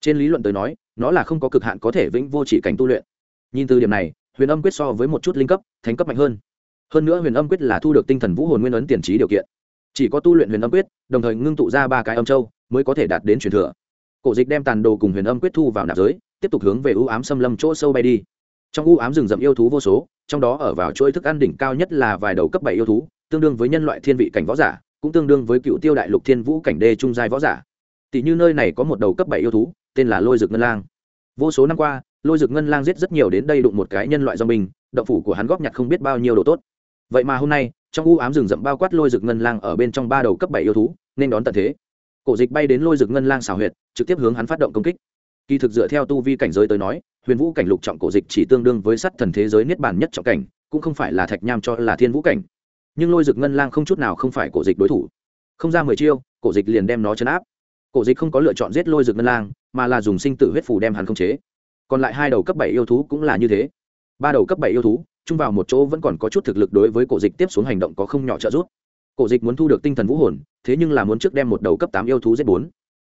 Trên lý luận tới nói, nó là không có cực hạn có thể vĩnh vô chỉ cảnh tu luyện. Nhìn từ điểm này huyền âm quyết so với một chút linh cấp, thánh cấp mạnh hơn. Hơn nữa huyền âm quyết là thu được tinh thần vũ hồn nguyên ấn tiền trí điều kiện. Chỉ có tu luyện huyền âm quyết, đồng thời ngưng tụ ra ba cái âm châu, mới có thể đạt đến truyền thừa. Cổ dịch đem tàn đồ cùng huyền âm quyết thu vào nạp giới, tiếp tục hướng về ưu ám xâm lâm chỗ sâu bay đi. Trong ưu ám rừng rậm yêu thú vô số, trong đó ở vào chuỗi thức ăn đỉnh cao nhất là vài đầu cấp bảy yêu thú, tương đương với nhân loại thiên vị cảnh võ giả, cũng tương đương với cựu tiêu đại lục thiên vũ cảnh đê trung giai võ giả. Tỷ như nơi này có một đầu cấp bảy yêu thú, tên là lôi dực ngân lang. Vô số năm qua lôi dực ngân lang giết rất nhiều đến đây đụng một cái nhân loại do mình, động phủ của hắn góp nhặt không biết bao nhiêu đồ tốt. Vậy mà hôm nay, trong u ám rừng rậm bao quát lôi rực ngân lang ở bên trong ba đầu cấp bảy yêu thú, nên đón tận thế. Cổ dịch bay đến lôi rực ngân lang xào huyệt, trực tiếp hướng hắn phát động công kích. Kỳ thực dựa theo tu vi cảnh giới tới nói, huyền vũ cảnh lục trọng cổ dịch chỉ tương đương với sắt thần thế giới niết bàn nhất trọng cảnh, cũng không phải là thạch nham cho là thiên vũ cảnh. Nhưng lôi rực ngân lang không chút nào không phải cổ dịch đối thủ. Không ra mười chiêu, cổ dịch liền đem nó chấn áp. Cổ dịch không có lựa chọn giết lôi rực ngân lang, mà là dùng sinh tử huyết phủ đem hắn khống chế còn lại hai đầu cấp bảy yêu thú cũng là như thế. Ba đầu cấp bảy yêu thú, chung vào một chỗ vẫn còn có chút thực lực đối với cổ dịch tiếp xuống hành động có không nhỏ trợ giúp. Cổ dịch muốn thu được tinh thần vũ hồn, thế nhưng là muốn trước đem một đầu cấp tám yêu thú giết bốn.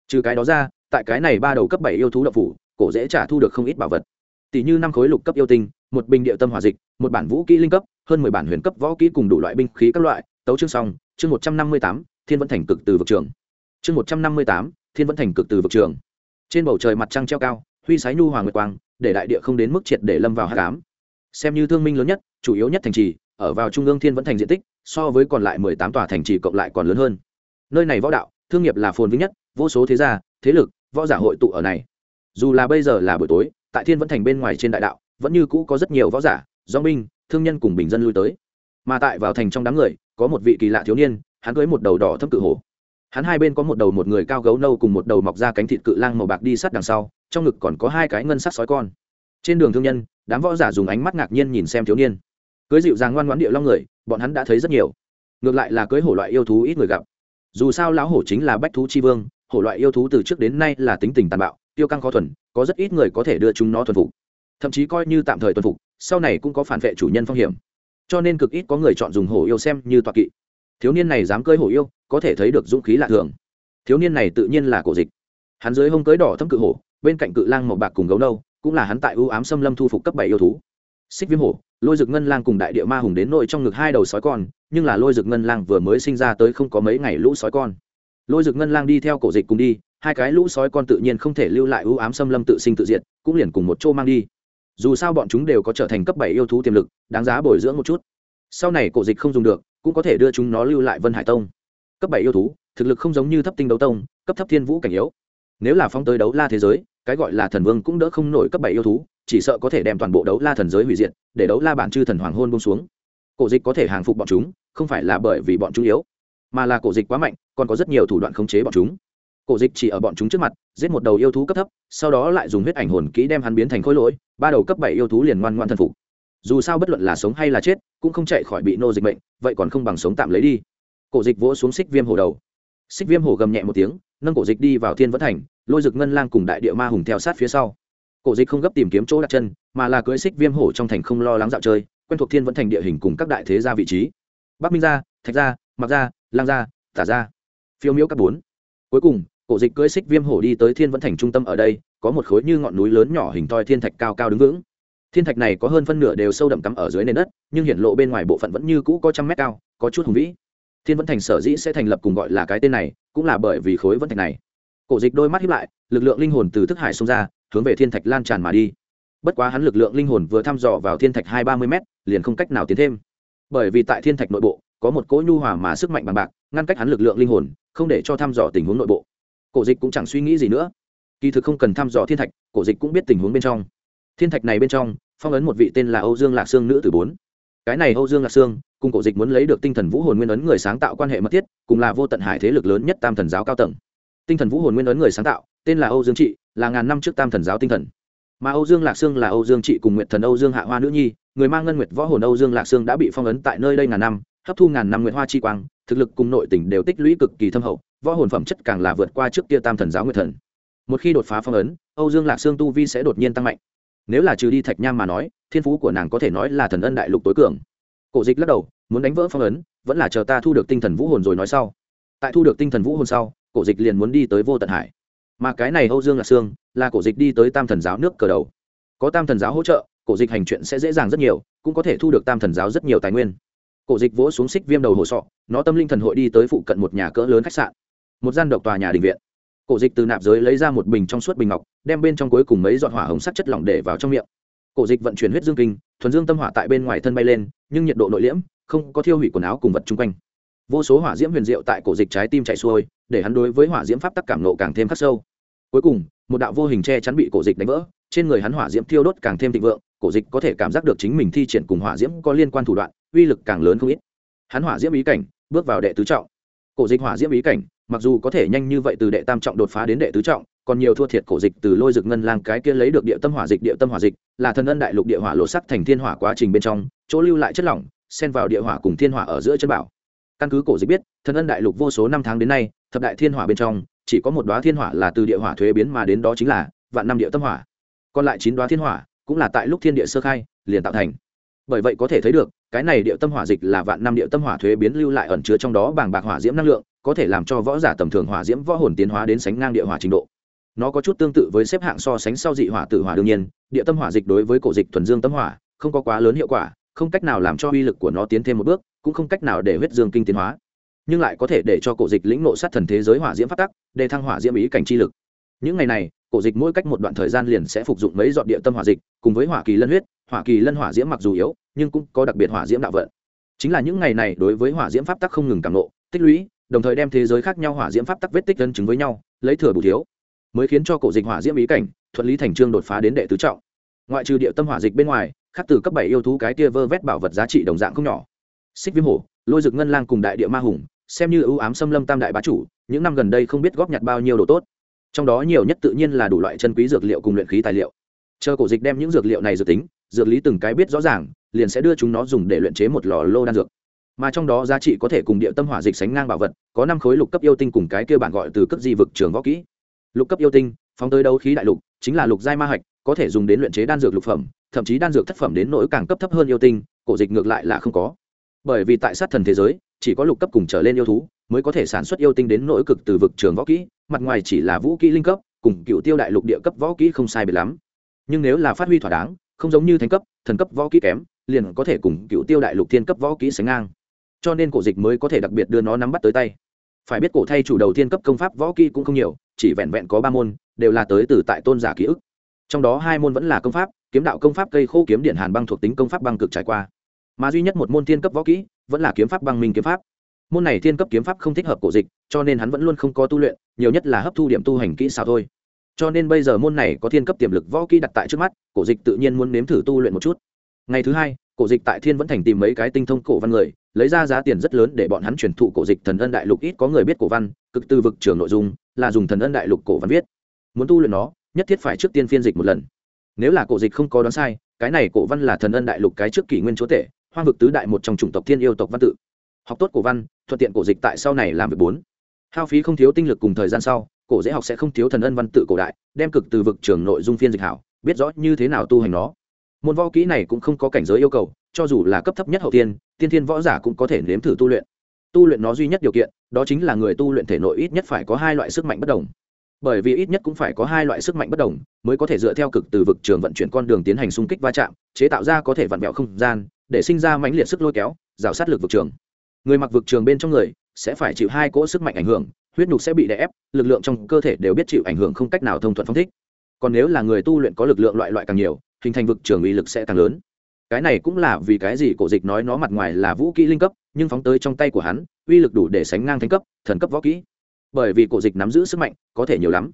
Trừ cái đó ra, tại cái này ba đầu cấp bảy yêu thú đậu phủ, cổ dễ trả thu được không ít bảo vật. Tỷ như năm khối lục cấp yêu tinh, một bình địa tâm hỏa dịch, một bản vũ kỹ linh cấp, hơn mười bản huyền cấp võ kỹ cùng đủ loại binh khí các loại, tấu chương xong, chương một trăm năm mươi tám, thiên vẫn thành cực từ vực trường. Chương một trăm năm mươi tám, thiên vẫn thành cực từ vực trường. Trên bầu trời mặt trăng treo cao huy sái nhu hoàng nguyệt quang, để đại địa không đến mức triệt để lâm vào hạ cám xem như thương minh lớn nhất, chủ yếu nhất thành trì, ở vào trung ương thiên vẫn thành diện tích, so với còn lại mười tám tòa thành trì cộng lại còn lớn hơn. Nơi này võ đạo, thương nghiệp là phồn vinh nhất, vô số thế gia, thế lực, võ giả hội tụ ở này. Dù là bây giờ là buổi tối, tại thiên vẫn thành bên ngoài trên đại đạo, vẫn như cũ có rất nhiều võ giả, do binh, thương nhân cùng bình dân lui tới. Mà tại vào thành trong đám người, có một vị kỳ lạ thiếu niên, hắn cưới một đầu đỏ thâm cự hổ. Hắn hai bên có một đầu một người cao gấu nâu cùng một đầu mọc ra cánh thịt cự lang màu bạc đi sát đằng sau trong ngực còn có hai cái ngân sắc sói con. Trên đường thương nhân, đám võ giả dùng ánh mắt ngạc nhiên nhìn xem thiếu niên. Cưới dịu dàng ngoan ngoãn địa long người, bọn hắn đã thấy rất nhiều. Ngược lại là cưới hổ loại yêu thú ít người gặp. Dù sao lão hổ chính là bách thú chi vương, hổ loại yêu thú từ trước đến nay là tính tình tàn bạo, tiêu căng khó thuần, có rất ít người có thể đưa chúng nó thuần phục. Thậm chí coi như tạm thời thuần phục, sau này cũng có phản vệ chủ nhân phong hiểm. Cho nên cực ít có người chọn dùng hổ yêu xem như toạc kỵ. Thiếu niên này dám cưới hổ yêu, có thể thấy được dũng khí lạ thường. Thiếu niên này tự nhiên là cổ dịch. Hắn dưới hông cưới đỏ thâm cự hổ bên cạnh cự lang màu bạc cùng gấu nâu, cũng là hắn tại ưu ám xâm lâm thu phục cấp bảy yêu thú. Xích viêm hổ, lôi rực ngân lang cùng đại địa ma hùng đến nội trong ngực hai đầu sói con, nhưng là lôi rực ngân lang vừa mới sinh ra tới không có mấy ngày lũ sói con. Lôi rực ngân lang đi theo cổ dịch cùng đi, hai cái lũ sói con tự nhiên không thể lưu lại ưu ám xâm lâm tự sinh tự diệt, cũng liền cùng một chỗ mang đi. Dù sao bọn chúng đều có trở thành cấp bảy yêu thú tiềm lực, đáng giá bồi dưỡng một chút. Sau này cổ dịch không dùng được, cũng có thể đưa chúng nó lưu lại vân hải tông. Cấp bảy yêu thú, thực lực không giống như thấp tinh đấu tông, cấp thấp thiên vũ cảnh yếu. Nếu là phong tới đấu la thế giới cái gọi là thần vương cũng đỡ không nổi cấp bảy yêu thú, chỉ sợ có thể đem toàn bộ đấu la thần giới hủy diệt, để đấu la bản chư thần hoàng hôn bông xuống. Cổ dịch có thể hàng phục bọn chúng, không phải là bởi vì bọn chúng yếu, mà là cổ dịch quá mạnh, còn có rất nhiều thủ đoạn khống chế bọn chúng. Cổ dịch chỉ ở bọn chúng trước mặt, giết một đầu yêu thú cấp thấp, sau đó lại dùng huyết ảnh hồn kỹ đem hắn biến thành khối lỗi, ba đầu cấp bảy yêu thú liền ngoan ngoan thần phục. Dù sao bất luận là sống hay là chết, cũng không chạy khỏi bị nô dịch bệnh vậy còn không bằng sống tạm lấy đi. Cổ dịch vỗ xuống xích viêm hồ đầu xích viêm hổ gầm nhẹ một tiếng, nâng cổ dịch đi vào thiên vẫn thành, lôi rực ngân lang cùng đại địa ma hùng theo sát phía sau. Cổ dịch không gấp tìm kiếm chỗ đặt chân, mà là cưới xích viêm hổ trong thành không lo lắng dạo chơi, quen thuộc thiên vẫn thành địa hình cùng các đại thế gia vị trí. Bắc minh gia, thạch gia mặc gia, lang gia, tả gia. Phiêu miễu các bốn. Cuối cùng, cổ dịch cưỡi xích viêm hổ đi tới thiên vẫn thành trung tâm ở đây, có một khối như ngọn núi lớn nhỏ hình toi thiên thạch cao cao đứng vững. Thiên thạch này có hơn phân nửa đều sâu đậm cắm ở dưới nền đất, nhưng hiện lộ bên ngoài bộ phận vẫn như cũ có trăm mét cao, có chút hùng vĩ thiên vẫn thành sở dĩ sẽ thành lập cùng gọi là cái tên này, cũng là bởi vì khối vẫn thạch này. Cổ dịch đôi mắt hiếp lại, lực lượng linh hồn từ thức hải xông ra, hướng về thiên thạch lan tràn mà đi. Bất quá hắn lực lượng linh hồn vừa thăm dò vào thiên thạch hai ba mươi m liền không cách nào tiến thêm. Bởi vì tại thiên thạch nội bộ, có một cỗ nhu hòa mà sức mạnh bằng bạc, ngăn cách hắn lực lượng linh hồn, không để cho thăm dò tình huống nội bộ. Cổ dịch cũng chẳng suy nghĩ gì nữa. Kỳ thực không cần thăm dò thiên thạch, cổ dịch cũng biết tình huống bên trong. Thiên thạch này bên trong, phong ấn một vị tên là âu dương lạc sương nữ từ bốn cái này âu dương lạc sương, cùng cổ dịch muốn lấy được tinh thần vũ hồn nguyên ấn người sáng tạo quan hệ mật thiết, cùng là vô tận hải thế lực lớn nhất tam thần giáo cao tầng. Tinh thần vũ hồn nguyên ấn người sáng tạo, tên là âu dương trị, là ngàn năm trước tam thần giáo tinh thần. Mà âu dương lạc sương là âu dương trị cùng nguyệt thần âu dương hạ hoa nữ nhi, người mang ngân nguyệt võ hồn âu dương lạc sương đã bị phong ấn tại nơi đây ngàn năm, hấp thu ngàn năm nguyệt hoa chi quang, thực lực cùng nội tình đều tích lũy cực kỳ thâm hậu, võ hồn phẩm chất càng là vượt qua trước kia tam thần giáo nguyệt thần. Một khi đột phá phong ấn, âu dương lạc sương tu vi sẽ đột nhiên tăng mạnh nếu là trừ đi thạch nham mà nói, thiên phú của nàng có thể nói là thần ân đại lục tối cường. Cổ dịch lắc đầu, muốn đánh vỡ phong ấn, vẫn là chờ ta thu được tinh thần vũ hồn rồi nói sau. Tại thu được tinh thần vũ hồn sau, cổ dịch liền muốn đi tới vô tận hải. Mà cái này âu dương là xương là cổ dịch đi tới tam thần giáo nước cờ đầu. Có tam thần giáo hỗ trợ, cổ dịch hành chuyện sẽ dễ dàng rất nhiều, cũng có thể thu được tam thần giáo rất nhiều tài nguyên. Cổ dịch vỗ xuống xích viêm đầu hồ sọ, nó tâm linh thần hội đi tới phụ cận một nhà cỡ lớn khách sạn, một gian độc tòa nhà đình viện cổ dịch từ nạp giới lấy ra một bình trong suốt bình ngọc, đem bên trong cuối cùng mấy giọt hỏa hồng sắc chất lỏng để vào trong miệng. Cổ dịch vận chuyển huyết dương kinh, thuần dương tâm hỏa tại bên ngoài thân bay lên, nhưng nhiệt độ nội liễm, không có thiêu hủy quần áo cùng vật chung quanh. Vô số hỏa diễm huyền diệu tại cổ dịch trái tim chạy xuôi, để hắn đối với hỏa diễm pháp tắc cảm nộ càng thêm khắc sâu. Cuối cùng, một đạo vô hình che chắn bị cổ dịch đánh vỡ, trên người hắn hỏa diễm thiêu đốt càng thêm thịnh vượng, cổ dịch có thể cảm giác được chính mình thi triển cùng hỏa diễm có liên quan thủ đoạn, uy lực càng lớn không ít. Hắn hỏa diễm ý cảnh, bước vào đệ tứ trọng. Cổ dịch hỏa diễm ý cảnh mặc dù có thể nhanh như vậy từ đệ tam trọng đột phá đến đệ tứ trọng, còn nhiều thua thiệt cổ dịch từ lôi dực ngân lang cái kia lấy được địa tâm hỏa dịch, địa tâm hỏa dịch là thần ân đại lục địa hỏa lộ sắc thành thiên hỏa quá trình bên trong, chỗ lưu lại chất lỏng, xen vào địa hỏa cùng thiên hỏa ở giữa chân bảo. Căn cứ cổ dịch biết, thần ân đại lục vô số năm tháng đến nay, thập đại thiên hỏa bên trong, chỉ có một đoá thiên hỏa là từ địa hỏa thuế biến mà đến đó chính là vạn năm địa tâm hỏa. Còn lại chín đoá thiên hỏa cũng là tại lúc thiên địa sơ khai, liền tạo thành bởi vậy có thể thấy được, cái này địa tâm hỏa dịch là vạn năm địa tâm hỏa thuế biến lưu lại ẩn chứa trong đó bàng bạc hỏa diễm năng lượng, có thể làm cho võ giả tầm thường hỏa diễm võ hồn tiến hóa đến sánh ngang địa hỏa trình độ. Nó có chút tương tự với xếp hạng so sánh sau dị hỏa tự hỏa đương nhiên địa tâm hỏa dịch đối với cổ dịch thuần dương tâm hỏa, không có quá lớn hiệu quả, không cách nào làm cho uy lực của nó tiến thêm một bước, cũng không cách nào để huyết dương kinh tiến hóa. Nhưng lại có thể để cho cổ dịch lĩnh nộ sát thần thế giới hỏa diễm phát tắc, để thăng hỏa diễm ý cảnh chi lực. Những ngày này, cổ dịch mỗi cách một đoạn thời gian liền sẽ phục dụng mấy dọn địa tâm hỏa dịch, cùng với hỏa kỳ lân huyết hỏa kỳ lân hỏa diễm mặc dù yếu, nhưng cũng có đặc biệt hỏa diễm đạo vận. Chính là những ngày này đối với hỏa diễm pháp tắc không ngừng càng nộ tích lũy, đồng thời đem thế giới khác nhau hỏa diễm pháp tắc vết tích dân chứng với nhau, lấy thừa bù thiếu, mới khiến cho cổ dịch hỏa diễm ý cảnh, thuận lý thành trương đột phá đến đệ tứ trọng. Ngoại trừ địa tâm hỏa dịch bên ngoài khắc từ cấp bảy yêu thú cái kia vơ vét bảo vật giá trị đồng dạng không nhỏ. Xích viêm hổ, lôi rực ngân lang cùng đại địa ma hùng, xem như ưu ám xâm lâm tam đại bá chủ, những năm gần đây không biết góp nhặt bao nhiêu đồ tốt. Trong đó nhiều nhất tự nhiên là đủ loại chân quý dược liệu cùng luyện khí tài liệu. Chờ cổ dịch đem những dược liệu này dự tính dược lý từng cái biết rõ ràng, liền sẽ đưa chúng nó dùng để luyện chế một lò lô đan dược. Mà trong đó giá trị có thể cùng địa tâm hỏa dịch sánh ngang bảo vật, có năm khối lục cấp yêu tinh cùng cái kia bản gọi từ cấp di vực trường võ kỹ. Lục cấp yêu tinh, phóng tới đấu khí đại lục, chính là lục giai ma hạch, có thể dùng đến luyện chế đan dược lục phẩm, thậm chí đan dược thất phẩm đến nỗi càng cấp thấp hơn yêu tinh, cổ dịch ngược lại là không có. Bởi vì tại sát thần thế giới, chỉ có lục cấp cùng trở lên yêu thú mới có thể sản xuất yêu tinh đến nỗi cực từ vực trường võ kỹ, mặt ngoài chỉ là vũ kỹ linh cấp, cùng cựu tiêu đại lục địa cấp võ kỹ không sai biệt lắm. Nhưng nếu là phát huy thỏa đáng không giống như thánh cấp, thần cấp võ kỹ kém, liền có thể cùng cựu tiêu đại lục thiên cấp võ kỹ sánh ngang. Cho nên cổ dịch mới có thể đặc biệt đưa nó nắm bắt tới tay. Phải biết cổ thay chủ đầu tiên cấp công pháp võ kỹ cũng không nhiều, chỉ vẹn vẹn có ba môn, đều là tới từ tại tôn giả ký ức. Trong đó hai môn vẫn là công pháp, kiếm đạo công pháp cây khô kiếm điện hàn băng thuộc tính công pháp băng cực trải qua. Mà duy nhất một môn thiên cấp võ kỹ, vẫn là kiếm pháp băng minh kiếm pháp. Môn này thiên cấp kiếm pháp không thích hợp cổ dịch, cho nên hắn vẫn luôn không có tu luyện, nhiều nhất là hấp thu điểm tu hành kỹ xảo thôi cho nên bây giờ môn này có thiên cấp tiềm lực võ kỹ đặt tại trước mắt, cổ dịch tự nhiên muốn nếm thử tu luyện một chút. Ngày thứ hai, cổ dịch tại thiên vẫn thành tìm mấy cái tinh thông cổ văn người, lấy ra giá tiền rất lớn để bọn hắn truyền thụ cổ dịch thần ân đại lục ít có người biết cổ văn, cực từ vực trường nội dung, là dùng thần ân đại lục cổ văn viết. Muốn tu luyện nó, nhất thiết phải trước tiên phiên dịch một lần. Nếu là cổ dịch không có đoán sai, cái này cổ văn là thần ân đại lục cái trước kỷ nguyên chúa tể, hoang vực tứ đại một trong chủng tộc thiên yêu tộc văn tự. Học tốt cổ văn, thuận tiện cổ dịch tại sau này làm việc bốn. Hao phí không thiếu tinh lực cùng thời gian sau cổ dễ học sẽ không thiếu thần ân văn tự cổ đại, đem cực từ vực trường nội dung phiên dịch hảo, biết rõ như thế nào tu hành nó. Môn võ kỹ này cũng không có cảnh giới yêu cầu, cho dù là cấp thấp nhất hậu tiên tiên thiên võ giả cũng có thể nếm thử tu luyện. Tu luyện nó duy nhất điều kiện, đó chính là người tu luyện thể nội ít nhất phải có hai loại sức mạnh bất đồng. Bởi vì ít nhất cũng phải có hai loại sức mạnh bất đồng, mới có thể dựa theo cực từ vực trường vận chuyển con đường tiến hành xung kích va chạm, chế tạo ra có thể vặn vẹo không gian, để sinh ra mãnh liệt sức lôi kéo, rào sát lực vực trường. Người mặc vực trường bên trong người sẽ phải chịu hai cỗ sức mạnh ảnh hưởng huyết nhục sẽ bị đè ép, lực lượng trong cơ thể đều biết chịu ảnh hưởng không cách nào thông thuận phong thích. Còn nếu là người tu luyện có lực lượng loại loại càng nhiều, hình thành vực trường uy lực sẽ càng lớn. Cái này cũng là vì cái gì cổ dịch nói nó mặt ngoài là vũ kỹ linh cấp, nhưng phóng tới trong tay của hắn, uy lực đủ để sánh ngang thánh cấp, thần cấp võ kỹ. Bởi vì cổ dịch nắm giữ sức mạnh, có thể nhiều lắm.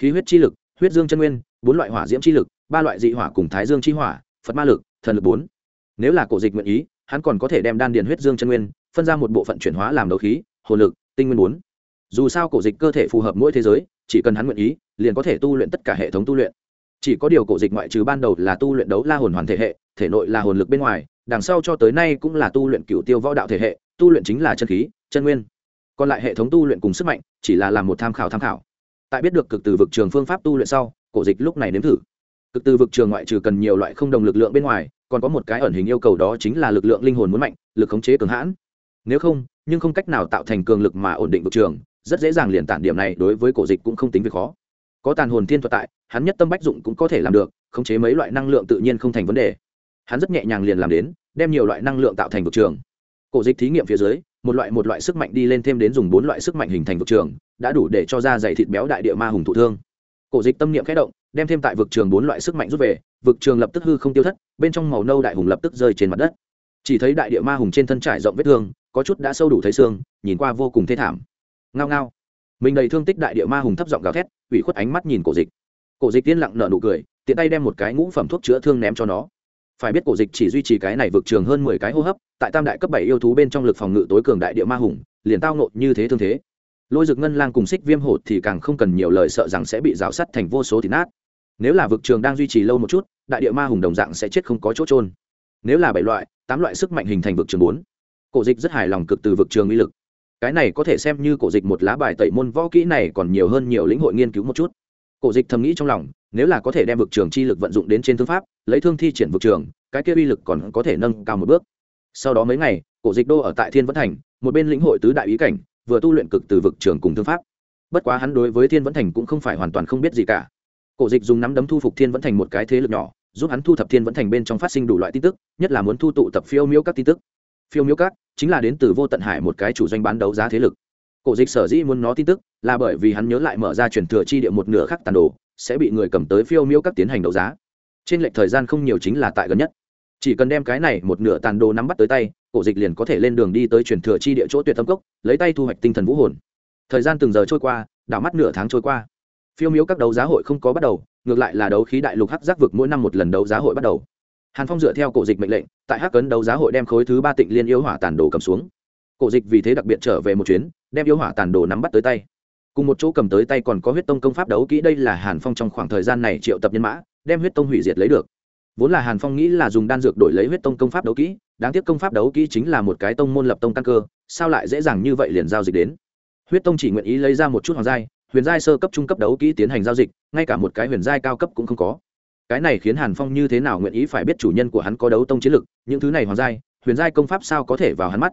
Khí huyết chi lực, huyết dương chân nguyên, bốn loại hỏa diễm chi lực, ba loại dị hỏa cùng thái dương chi hỏa, phật ma lực, thần lực bốn. Nếu là cổ dịch nguyện ý, hắn còn có thể đem đan điền huyết dương chân nguyên, phân ra một bộ phận chuyển hóa làm đấu khí, hồ lực, tinh nguyên bốn dù sao cổ dịch cơ thể phù hợp mỗi thế giới, chỉ cần hắn nguyện ý, liền có thể tu luyện tất cả hệ thống tu luyện. Chỉ có điều cổ dịch ngoại trừ ban đầu là tu luyện đấu la hồn hoàn thể hệ, thể nội là hồn lực bên ngoài, đằng sau cho tới nay cũng là tu luyện cựu tiêu võ đạo thể hệ, tu luyện chính là chân khí, chân nguyên. Còn lại hệ thống tu luyện cùng sức mạnh, chỉ là làm một tham khảo tham khảo. Tại biết được cực từ vực trường phương pháp tu luyện sau, cổ dịch lúc này nếm thử. Cực từ vực trường ngoại trừ cần nhiều loại không đồng lực lượng bên ngoài, còn có một cái ẩn hình yêu cầu đó chính là lực lượng linh hồn muốn mạnh, lực khống chế cường hãn. Nếu không, nhưng không cách nào tạo thành cường lực mà ổn định vực trường rất dễ dàng liền tản điểm này đối với cổ dịch cũng không tính việc khó. Có tàn hồn thiên thuật tại, hắn nhất tâm bách dụng cũng có thể làm được, khống chế mấy loại năng lượng tự nhiên không thành vấn đề. Hắn rất nhẹ nhàng liền làm đến, đem nhiều loại năng lượng tạo thành vực trường. Cổ dịch thí nghiệm phía dưới, một loại một loại sức mạnh đi lên thêm đến dùng bốn loại sức mạnh hình thành vực trường, đã đủ để cho ra dày thịt béo đại địa ma hùng thụ thương. Cổ dịch tâm niệm khẽ động, đem thêm tại vực trường bốn loại sức mạnh rút về, vực trường lập tức hư không tiêu thất, bên trong màu nâu đại hùng lập tức rơi trên mặt đất. Chỉ thấy đại địa ma hùng trên thân trải rộng vết thương, có chút đã sâu đủ thấy xương, nhìn qua vô cùng thê thảm ngao ngao. Mình đầy thương tích đại địa ma hùng thấp giọng gào thét, ủy khuất ánh mắt nhìn cổ dịch. Cổ dịch tiên lặng nở nụ cười, tiện tay đem một cái ngũ phẩm thuốc chữa thương ném cho nó. Phải biết cổ dịch chỉ duy trì cái này vượt trường hơn mười cái hô hấp, tại tam đại cấp bảy yêu thú bên trong lực phòng ngự tối cường đại địa ma hùng, liền tao nộn như thế thương thế. Lôi rực ngân lang cùng xích viêm hột thì càng không cần nhiều lời sợ rằng sẽ bị rào sắt thành vô số thịt nát. Nếu là vực trường đang duy trì lâu một chút, đại địa ma hùng đồng dạng sẽ chết không có chỗ trôn nếu là bảy loại, tám loại sức mạnh hình thành vực trường bốn. Cổ dịch rất hài lòng cực từ vực trường uy lực cái này có thể xem như cổ dịch một lá bài tẩy môn võ kỹ này còn nhiều hơn nhiều lĩnh hội nghiên cứu một chút. Cổ dịch thầm nghĩ trong lòng, nếu là có thể đem vực trường chi lực vận dụng đến trên thương pháp, lấy thương thi triển vực trường, cái kia uy lực còn có thể nâng cao một bước. Sau đó mấy ngày, cổ dịch đô ở tại thiên vẫn thành, một bên lĩnh hội tứ đại ý cảnh, vừa tu luyện cực từ vực trường cùng thương pháp. Bất quá hắn đối với thiên vẫn thành cũng không phải hoàn toàn không biết gì cả. Cổ dịch dùng nắm đấm thu phục thiên vẫn thành một cái thế lực nhỏ, giúp hắn thu thập thiên vẫn thành bên trong phát sinh đủ loại tin tức, nhất là muốn thu tụ tập phiêu miễu các tin tức phiêu miếu Cát chính là đến từ vô tận hải một cái chủ doanh bán đấu giá thế lực. Cổ dịch sở dĩ muốn nó tin tức là bởi vì hắn nhớ lại mở ra truyền thừa chi địa một nửa khắc tàn đồ, sẽ bị người cầm tới phiêu miêu các tiến hành đấu giá. Trên lệch thời gian không nhiều chính là tại gần nhất. Chỉ cần đem cái này một nửa tàn đồ nắm bắt tới tay, cổ dịch liền có thể lên đường đi tới truyền thừa chi địa chỗ tuyệt tâm cốc, lấy tay thu hoạch tinh thần vũ hồn. Thời gian từng giờ trôi qua, đảo mắt nửa tháng trôi qua. Phiêu miếu các đấu giá hội không có bắt đầu, ngược lại là đấu khí đại lục hắc giác vực mỗi năm một lần đấu giá hội bắt đầu hàn phong dựa theo cổ dịch mệnh lệnh, tại hắc cấn đấu giá hội đem khối thứ ba tịnh liên yêu hỏa tàn đồ cầm xuống. Cổ dịch vì thế đặc biệt trở về một chuyến, đem yêu hỏa tàn đồ nắm bắt tới tay. Cùng một chỗ cầm tới tay còn có huyết tông công pháp đấu kỹ, đây là hàn phong trong khoảng thời gian này triệu tập nhân mã, đem huyết tông hủy diệt lấy được. Vốn là hàn phong nghĩ là dùng đan dược đổi lấy huyết tông công pháp đấu kỹ, đáng tiếc công pháp đấu kỹ chính là một cái tông môn lập tông căn cơ, sao lại dễ dàng như vậy liền giao dịch đến? Huyết tông chỉ nguyện ý lấy ra một chút hoàng giai, huyền giai sơ cấp trung cấp đấu kỹ tiến hành giao dịch, ngay cả một cái huyền giai cao cấp cũng không có cái này khiến hàn phong như thế nào nguyện ý phải biết chủ nhân của hắn có đấu tông chiến lực, những thứ này hoàng giai, huyền giai công pháp sao có thể vào hắn mắt?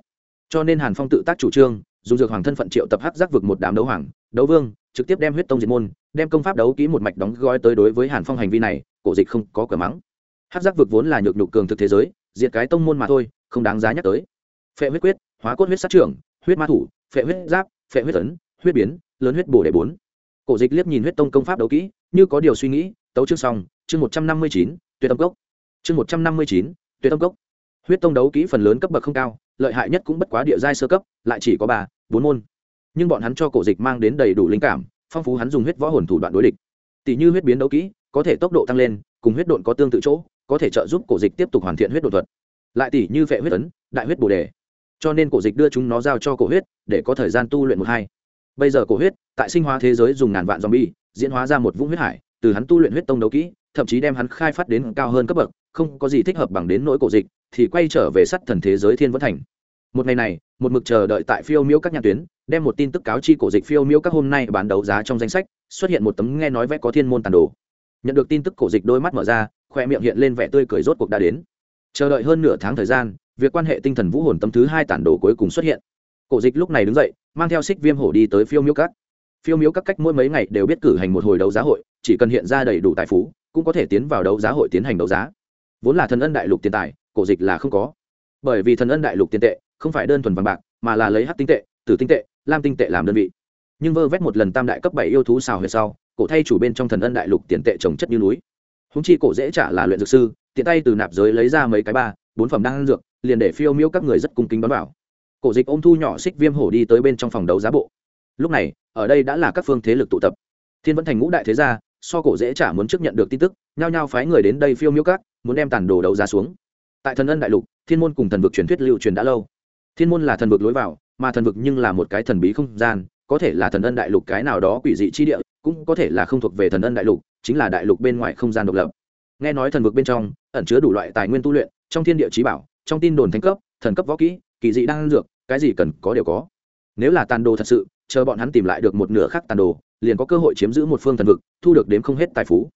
Cho nên hàn phong tự tác chủ trương, dùng dược hoàng thân phận triệu tập hắc giác vực một đám đấu hoàng, đấu vương, trực tiếp đem huyết tông diệt môn, đem công pháp đấu kỹ một mạch đóng gói tới đối với hàn phong hành vi này, cổ dịch không có cửa mắng. Hắc giác vực vốn là nhược nhục cường thực thế giới, diệt cái tông môn mà thôi, không đáng giá nhắc tới. Phệ huyết quyết, hóa cốt huyết sát trưởng, huyết ma thủ, phệ huyết giáp, phệ huyết tấn huyết biến, lớn huyết bổ đệ bốn. Cổ dịch liếc nhìn huyết tông công pháp đấu kỹ, như có điều suy nghĩ, tấu chương xong chương một trăm năm mươi chín, tuyệt tâm cốc. Chương một trăm năm mươi chín, tuyệt tâm cốc. Huyết tông đấu kỹ phần lớn cấp bậc không cao, lợi hại nhất cũng bất quá địa giai sơ cấp, lại chỉ có ba, bốn môn. Nhưng bọn hắn cho cổ dịch mang đến đầy đủ linh cảm, phong phú hắn dùng huyết võ hồn thủ đoạn đối địch. Tỷ như huyết biến đấu kỹ, có thể tốc độ tăng lên, cùng huyết độn có tương tự chỗ, có thể trợ giúp cổ dịch tiếp tục hoàn thiện huyết đột thuật. Lại tỷ như vệ huyết ấn, đại huyết bồ đề. Cho nên cổ dịch đưa chúng nó giao cho cổ huyết, để có thời gian tu luyện một hai. Bây giờ cổ huyết, tại sinh hóa thế giới dùng ngàn vạn zombie, diễn hóa ra một vũng huyết hải, từ hắn tu luyện huyết tông đấu kỹ thậm chí đem hắn khai phát đến cao hơn cấp bậc, không có gì thích hợp bằng đến nỗi cổ dịch, thì quay trở về sắt thần thế giới thiên vẫn thành. Một ngày này, một mực chờ đợi tại phiêu miếu các nhà tuyến, đem một tin tức cáo chi cổ dịch phiêu miếu các hôm nay bán đấu giá trong danh sách, xuất hiện một tấm nghe nói vẽ có thiên môn tàn đồ. Nhận được tin tức cổ dịch đôi mắt mở ra, khoe miệng hiện lên vẻ tươi cười rốt cuộc đã đến. Chờ đợi hơn nửa tháng thời gian, việc quan hệ tinh thần vũ hồn tấm thứ hai tản đồ cuối cùng xuất hiện. Cổ dịch lúc này đứng dậy, mang theo xích viêm hổ đi tới phiêu miếu các. Phiêu miếu các cách mỗi mấy ngày đều biết cử hành một hồi đấu giá hội, chỉ cần hiện ra đầy đủ tài phú cũng có thể tiến vào đấu giá hội tiến hành đấu giá. Vốn là thần ân đại lục tiền tài, cổ dịch là không có. Bởi vì thần ân đại lục tiền tệ không phải đơn thuần vàng bạc, mà là lấy hát tinh tệ, tử tinh tệ, lam tinh tệ làm đơn vị. Nhưng vơ vét một lần tam đại cấp bảy yêu thú xào huyệt sau, cổ thay chủ bên trong thần ân đại lục tiền tệ trồng chất như núi. Húng chi cổ dễ trả là luyện dược sư, tiện tay từ nạp giới lấy ra mấy cái ba, bốn phẩm đang ăn dược, liền để phiêu miêu các người rất cung kính đón vào. Cổ dịch ôm thu nhỏ xích viêm hổ đi tới bên trong phòng đấu giá bộ. Lúc này, ở đây đã là các phương thế lực tụ tập. Thiên vẫn thành ngũ đại thế gia so cổ dễ trả muốn trước nhận được tin tức, nhao nhao phái người đến đây phiêu miêu các, muốn đem tàn đồ đấu giá xuống. Tại thần ân đại lục, thiên môn cùng thần vực truyền thuyết lưu truyền đã lâu. Thiên môn là thần vực lối vào, mà thần vực nhưng là một cái thần bí không gian, có thể là thần ân đại lục cái nào đó quỷ dị chi địa, cũng có thể là không thuộc về thần ân đại lục, chính là đại lục bên ngoài không gian độc lập. Nghe nói thần vực bên trong, ẩn chứa đủ loại tài nguyên tu luyện, trong thiên địa trí bảo, trong tin đồn thánh cấp, thần cấp võ kỹ, kỳ dị đang dược, cái gì cần có đều có. Nếu là tàn đồ thật sự chờ bọn hắn tìm lại được một nửa khác tàn đồ, liền có cơ hội chiếm giữ một phương thần vực, thu được đến không hết tài phú.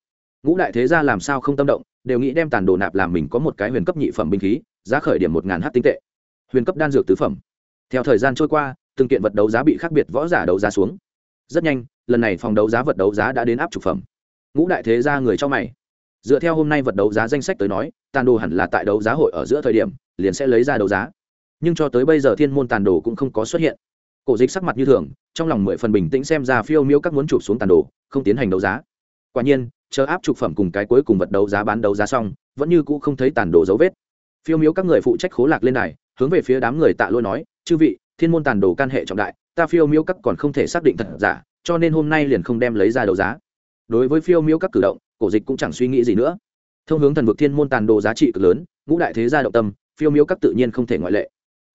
Ngũ đại thế gia làm sao không tâm động, đều nghĩ đem tàn đồ nạp làm mình có một cái huyền cấp nhị phẩm binh khí, giá khởi điểm một ngàn h tinh tệ. Huyền cấp đan dược tứ phẩm. Theo thời gian trôi qua, từng kiện vật đấu giá bị khác biệt võ giả đấu giá xuống. Rất nhanh, lần này phòng đấu giá vật đấu giá đã đến áp trục phẩm. Ngũ đại thế gia người cho mày. Dựa theo hôm nay vật đấu giá danh sách tới nói, tàn đồ hẳn là tại đấu giá hội ở giữa thời điểm, liền sẽ lấy ra đấu giá. Nhưng cho tới bây giờ thiên môn tàn đồ cũng không có xuất hiện cổ dịch sắc mặt như thường, trong lòng mười phần bình tĩnh xem ra phiêu miêu các muốn chụp xuống tàn đồ, không tiến hành đấu giá. Quả nhiên, chờ áp chụp phẩm cùng cái cuối cùng vật đấu giá bán đấu giá xong, vẫn như cũ không thấy tàn đồ dấu vết. Phiêu miếu các người phụ trách khố lạc lên này hướng về phía đám người tạ lôi nói, chư vị, thiên môn tàn đồ can hệ trọng đại, ta phiêu miếu các còn không thể xác định thật giả, cho nên hôm nay liền không đem lấy ra đấu giá. Đối với phiêu miếu các cử động, cổ dịch cũng chẳng suy nghĩ gì nữa. Thông hướng thần vực thiên môn tàn đồ giá trị cực lớn, ngũ đại thế gia động tâm, phiêu miếu các tự nhiên không thể ngoại lệ.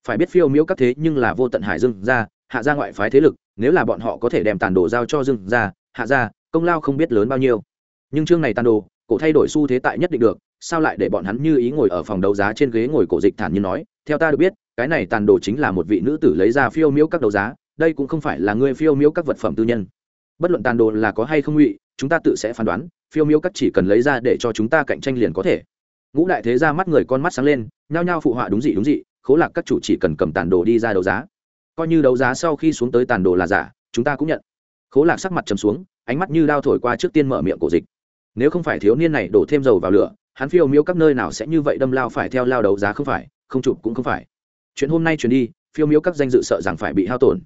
Phải biết phiêu miếu các thế nhưng là vô tận hải dương ra hạ gia ngoại phái thế lực nếu là bọn họ có thể đem tàn đồ giao cho dương ra hạ gia công lao không biết lớn bao nhiêu. Nhưng chương này tàn đồ cổ thay đổi xu thế tại nhất định được sao lại để bọn hắn như ý ngồi ở phòng đấu giá trên ghế ngồi cổ dịch thản nhiên nói theo ta được biết cái này tàn đồ chính là một vị nữ tử lấy ra phiêu miếu các đấu giá đây cũng không phải là người phiêu miếu các vật phẩm tư nhân. Bất luận tàn đồ là có hay không ngụy chúng ta tự sẽ phán đoán phiêu miếu các chỉ cần lấy ra để cho chúng ta cạnh tranh liền có thể. Ngũ đại thế ra mắt người con mắt sáng lên nhao nhao phụ họa đúng gì đúng gì, khố lạc các chủ chỉ cần cầm tàn đồ đi ra đấu giá coi như đấu giá sau khi xuống tới tàn đồ là giả, chúng ta cũng nhận. Khố lạc sắc mặt trầm xuống, ánh mắt như đao thổi qua trước tiên mở miệng cổ dịch. Nếu không phải thiếu niên này đổ thêm dầu vào lửa, hắn phiêu miếu các nơi nào sẽ như vậy đâm lao phải theo lao đấu giá không phải, không chụp cũng không phải. Chuyện hôm nay chuyển đi, phiêu miếu các danh dự sợ rằng phải bị hao tổn.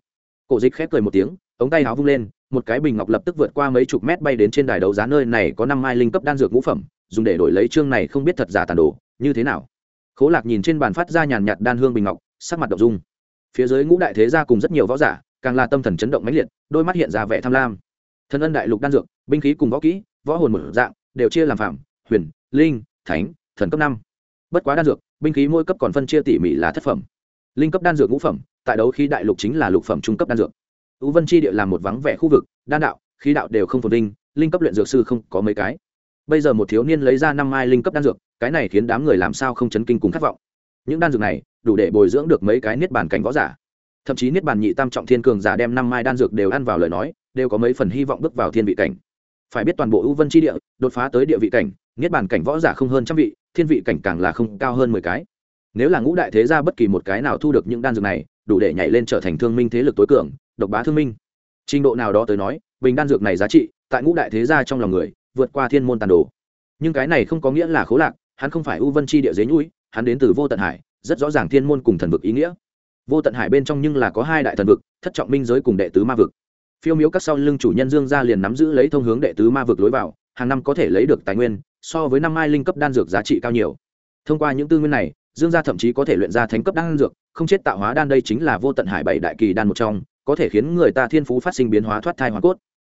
Cổ dịch khép cười một tiếng, ống tay áo vung lên, một cái bình ngọc lập tức vượt qua mấy chục mét bay đến trên đài đấu giá nơi này có năm mai linh cấp đan dược ngũ phẩm, dùng để đổi lấy chương này không biết thật giả tàn đồ, như thế nào? Khố lạc nhìn trên bàn phát ra nhàn nhạt đan hương bình ngọc, sắc mặt đậu dung phía dưới ngũ đại thế gia cùng rất nhiều võ giả, càng là tâm thần chấn động mãnh liệt, đôi mắt hiện ra vẻ tham lam. Thân ân đại lục đan dược, binh khí cùng võ kỹ, võ hồn một dạng, đều chia làm phạm, huyền, linh, thánh, thần cấp năm. Bất quá đan dược, binh khí mỗi cấp còn phân chia tỉ mỉ là thất phẩm. Linh cấp đan dược ngũ phẩm, tại đấu khí đại lục chính là lục phẩm trung cấp đan dược. Ưu vân chi địa làm một vắng vẻ khu vực, đan đạo, khí đạo đều không phồn linh linh cấp luyện dược sư không có mấy cái. Bây giờ một thiếu niên lấy ra năm mai linh cấp đan dược, cái này khiến đám người làm sao không chấn kinh cùng khát vọng những đan dược này đủ để bồi dưỡng được mấy cái niết bàn cảnh võ giả. Thậm chí niết bàn nhị tam trọng thiên cường giả đem năm mai đan dược đều ăn vào lời nói, đều có mấy phần hy vọng bước vào thiên vị cảnh. Phải biết toàn bộ ưu vân tri địa đột phá tới địa vị cảnh, niết bàn cảnh võ giả không hơn trăm vị, thiên vị cảnh càng là không cao hơn mười cái. Nếu là ngũ đại thế gia bất kỳ một cái nào thu được những đan dược này, đủ để nhảy lên trở thành thương minh thế lực tối cường, độc bá thương minh. Trình độ nào đó tới nói, bình đan dược này giá trị tại ngũ đại thế gia trong lòng người vượt qua thiên môn tàn đồ. Nhưng cái này không có nghĩa là khố lạc, hắn không phải ưu vân chi địa dế nhũi hắn đến từ vô tận hải, rất rõ ràng thiên môn cùng thần vực ý nghĩa. Vô tận hải bên trong nhưng là có hai đại thần vực, thất trọng minh giới cùng đệ tứ ma vực. Phiêu miếu các sau lưng chủ nhân dương gia liền nắm giữ lấy thông hướng đệ tứ ma vực lối vào, hàng năm có thể lấy được tài nguyên, so với năm mai linh cấp đan dược giá trị cao nhiều. Thông qua những tư nguyên này, dương gia thậm chí có thể luyện ra thánh cấp đan dược, không chết tạo hóa đan đây chính là vô tận hải bảy đại kỳ đan một trong, có thể khiến người ta thiên phú phát sinh biến hóa thoát thai hoàn cốt.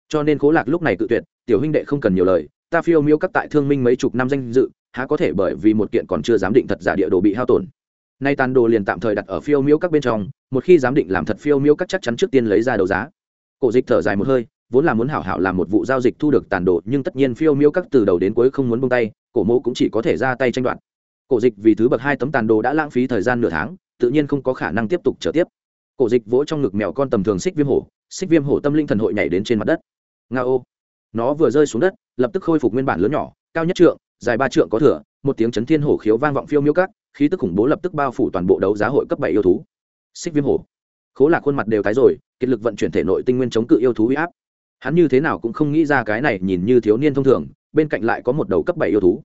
Cho nên cố lạc lúc này tự tuyệt, tiểu huynh đệ không cần nhiều lời ta phiêu miêu các tại thương minh mấy chục năm danh dự, há có thể bởi vì một kiện còn chưa giám định thật giả địa đồ bị hao tổn. Nay tàn đồ liền tạm thời đặt ở phiêu miêu các bên trong, một khi giám định làm thật phiêu miêu các chắc chắn trước tiên lấy ra đấu giá. Cổ dịch thở dài một hơi, vốn là muốn hảo hảo làm một vụ giao dịch thu được tàn đồ, nhưng tất nhiên phiêu miêu các từ đầu đến cuối không muốn bông tay, cổ mộ cũng chỉ có thể ra tay tranh đoạt. Cổ dịch vì thứ bậc hai tấm tàn đồ đã lãng phí thời gian nửa tháng, tự nhiên không có khả năng tiếp tục trở tiếp. Cổ dịch vỗ trong ngực mèo con tầm thường xích viêm hổ, xích viêm hổ tâm linh thần hội nhảy đến trên mặt đất. Nga ô nó vừa rơi xuống đất, lập tức khôi phục nguyên bản lớn nhỏ, cao nhất trượng, dài ba trượng có thửa một tiếng chấn thiên hổ khiếu vang vọng phiêu miêu cắt khí tức khủng bố lập tức bao phủ toàn bộ đấu giá hội cấp bảy yêu thú. Xích viêm hổ. Khố lạc khuôn mặt đều tái rồi, kiệt lực vận chuyển thể nội tinh nguyên chống cự yêu thú huy áp. Hắn như thế nào cũng không nghĩ ra cái này nhìn như thiếu niên thông thường, bên cạnh lại có một đầu cấp bảy yêu thú.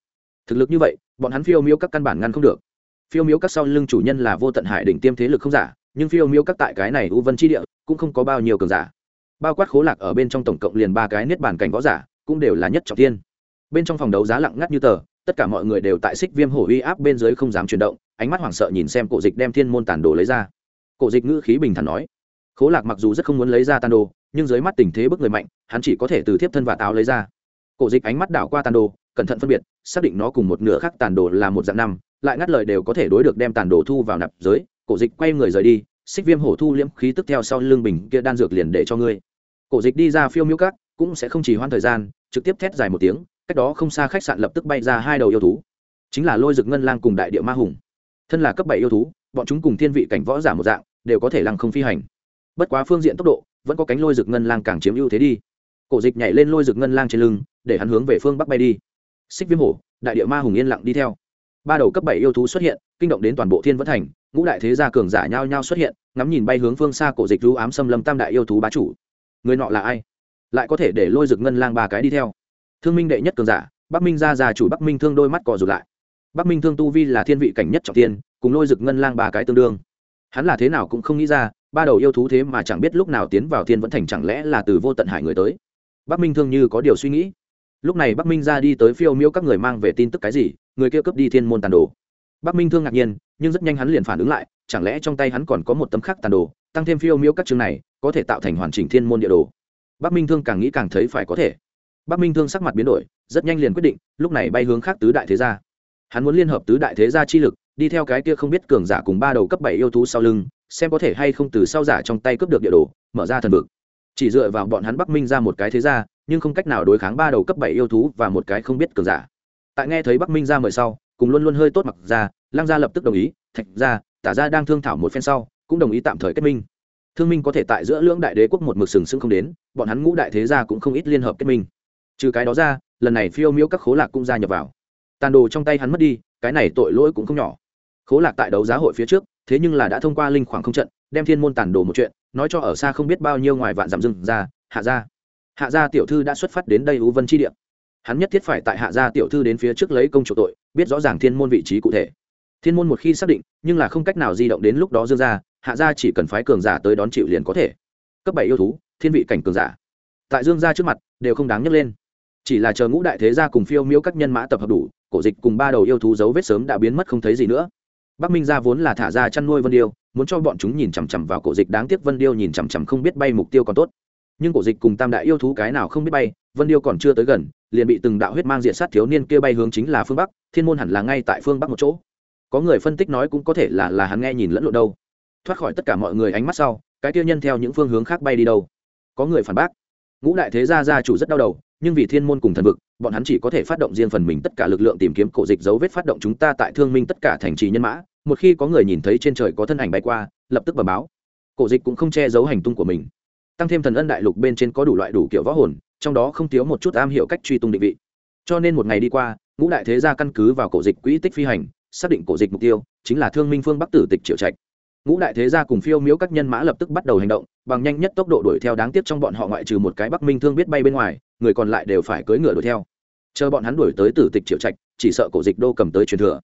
Thực lực như vậy, bọn hắn phiêu miêu các căn bản ngăn không được. Phiêu miêu các sau lưng chủ nhân là vô tận hải đỉnh tiêm thế lực không giả, nhưng phiêu miêu các tại cái này u vân chi địa cũng không có bao nhiêu cường giả bao quát khố lạc ở bên trong tổng cộng liền ba cái niết bàn cảnh võ giả, cũng đều là nhất trọng thiên. bên trong phòng đấu giá lặng ngắt như tờ, tất cả mọi người đều tại xích viêm hổ uy áp bên dưới không dám chuyển động, ánh mắt hoảng sợ nhìn xem cổ dịch đem thiên môn tàn đồ lấy ra. Cổ dịch ngữ khí bình thản nói, khố lạc mặc dù rất không muốn lấy ra tàn đồ, nhưng dưới mắt tình thế bức người mạnh, hắn chỉ có thể từ thiếp thân và táo lấy ra. Cổ dịch ánh mắt đảo qua tàn đồ, cẩn thận phân biệt, xác định nó cùng một nửa khác tàn đồ là một dạng năm, lại ngắt lời đều có thể đối được đem tàn đồ thu vào nạp giới. Cổ dịch quay người rời đi, xích viêm hổ thu liễm khí tức theo sau lưng bình kia đan dược liền để cho ngươi cổ dịch đi ra phiêu miêu cát cũng sẽ không chỉ hoãn thời gian, trực tiếp thét dài một tiếng, cách đó không xa khách sạn lập tức bay ra hai đầu yêu thú. Chính là lôi rực ngân lang cùng đại địa ma hùng. Thân là cấp bảy yêu thú, bọn chúng cùng thiên vị cảnh võ giả một dạng, đều có thể lăng không phi hành. Bất quá phương diện tốc độ, vẫn có cánh lôi rực ngân lang càng chiếm ưu thế đi. Cổ dịch nhảy lên lôi rực ngân lang trên lưng, để hắn hướng về phương bắc bay đi. Xích viêm hổ, đại địa ma hùng yên lặng đi theo. Ba đầu cấp bảy yêu thú xuất hiện, kinh động đến toàn bộ thiên vẫn thành, ngũ đại thế gia cường giả nhao nhao xuất hiện, ngắm nhìn bay hướng phương xa cổ dịch lũ ám xâm lâm tam đại yêu thú bá chủ người nọ là ai? Lại có thể để lôi rực ngân lang ba cái đi theo. Thương minh đệ nhất cường giả, bắc minh gia già chủ bắc minh thương đôi mắt cò rụt lại. Bắc minh thương tu vi là thiên vị cảnh nhất trọng tiên, cùng lôi rực ngân lang ba cái tương đương. Hắn là thế nào cũng không nghĩ ra, ba đầu yêu thú thế mà chẳng biết lúc nào tiến vào thiên vẫn thành chẳng lẽ là từ vô tận hải người tới. Bắc minh thương như có điều suy nghĩ. Lúc này bắc minh ra đi tới phiêu miêu các người mang về tin tức cái gì, người kia cướp đi thiên môn tàn đồ. Bắc minh thương ngạc nhiên, nhưng rất nhanh hắn liền phản ứng lại, chẳng lẽ trong tay hắn còn có một tấm khắc tàn đồ tăng thêm phiêu miêu các chương này, có thể tạo thành hoàn chỉnh thiên môn địa đồ. Bắc minh thương càng nghĩ càng thấy phải có thể. Bắc minh thương sắc mặt biến đổi, rất nhanh liền quyết định, lúc này bay hướng khác tứ đại thế gia. Hắn muốn liên hợp tứ đại thế gia chi lực, đi theo cái kia không biết cường giả cùng ba đầu cấp bảy yêu thú sau lưng, xem có thể hay không từ sau giả trong tay cướp được địa đồ, mở ra thần vực. Chỉ dựa vào bọn hắn bắc minh ra một cái thế gia, nhưng không cách nào đối kháng ba đầu cấp bảy yêu thú và một cái không biết cường giả. Tại nghe thấy bắc minh ra mời sau, cùng luôn luôn hơi tốt mặc ra, lăng gia lập tức đồng ý, thạch gia, tả gia đang thương thảo một phen sau cũng đồng ý tạm thời kết minh. Thương minh có thể tại giữa lưỡng đại đế quốc một mực sừng sững không đến, bọn hắn ngũ đại thế gia cũng không ít liên hợp kết minh. Trừ cái đó ra, lần này phiêu miễu các khố lạc cũng gia nhập vào. Tàn đồ trong tay hắn mất đi, cái này tội lỗi cũng không nhỏ. Khố lạc tại đấu giá hội phía trước, thế nhưng là đã thông qua linh khoảng không trận, đem thiên môn tàn đồ một chuyện, nói cho ở xa không biết bao nhiêu ngoài vạn dặm rừng ra, hạ gia. Hạ gia tiểu thư đã xuất phát đến đây u vân chi địa. Hắn nhất thiết phải tại hạ gia tiểu thư đến phía trước lấy công chủ tội, biết rõ ràng thiên môn vị trí cụ thể. Thiên môn một khi xác định, nhưng là không cách nào di động đến lúc đó dương ra hạ gia chỉ cần phái cường giả tới đón chịu liền có thể. Cấp bảy yêu thú, thiên vị cảnh cường giả. Tại dương gia trước mặt, đều không đáng nhắc lên. Chỉ là chờ ngũ đại thế gia cùng phiêu miễu các nhân mã tập hợp đủ, cổ dịch cùng ba đầu yêu thú dấu vết sớm đã biến mất không thấy gì nữa. Bắc minh gia vốn là thả ra chăn nuôi vân điêu, muốn cho bọn chúng nhìn chằm chằm vào cổ dịch đáng tiếc vân điêu nhìn chằm chằm không biết bay mục tiêu còn tốt. Nhưng cổ dịch cùng tam đại yêu thú cái nào không biết bay, vân điêu còn chưa tới gần, liền bị từng đạo huyết mang diện sát thiếu niên kia bay hướng chính là phương bắc, thiên môn hẳn là ngay tại phương bắc một chỗ. Có người phân tích nói cũng có thể là là hắn nghe nhìn lẫn lộn đâu thoát khỏi tất cả mọi người ánh mắt sau, cái tiêu nhân theo những phương hướng khác bay đi đâu? Có người phản bác. Ngũ đại thế gia gia chủ rất đau đầu, nhưng vì thiên môn cùng thần vực, bọn hắn chỉ có thể phát động riêng phần mình tất cả lực lượng tìm kiếm cổ dịch dấu vết phát động chúng ta tại thương minh tất cả thành trì nhân mã. Một khi có người nhìn thấy trên trời có thân ảnh bay qua, lập tức bờ báo. Cổ dịch cũng không che giấu hành tung của mình. Tăng thêm thần ân đại lục bên trên có đủ loại đủ kiểu võ hồn, trong đó không thiếu một chút am hiểu cách truy tung định vị. Cho nên một ngày đi qua, ngũ đại thế gia căn cứ vào cổ dịch quỹ tích phi hành, xác định cổ dịch mục tiêu chính là thương minh phương bắc tử tịch triệu trạch ngũ đại thế gia cùng phiêu miếu các nhân mã lập tức bắt đầu hành động, bằng nhanh nhất tốc độ đuổi theo đáng tiếc trong bọn họ ngoại trừ một cái bắc minh thương biết bay bên ngoài, người còn lại đều phải cưỡi ngựa đuổi theo. Chờ bọn hắn đuổi tới tử tịch triệu trạch, chỉ sợ cổ dịch đô cầm tới truyền thừa.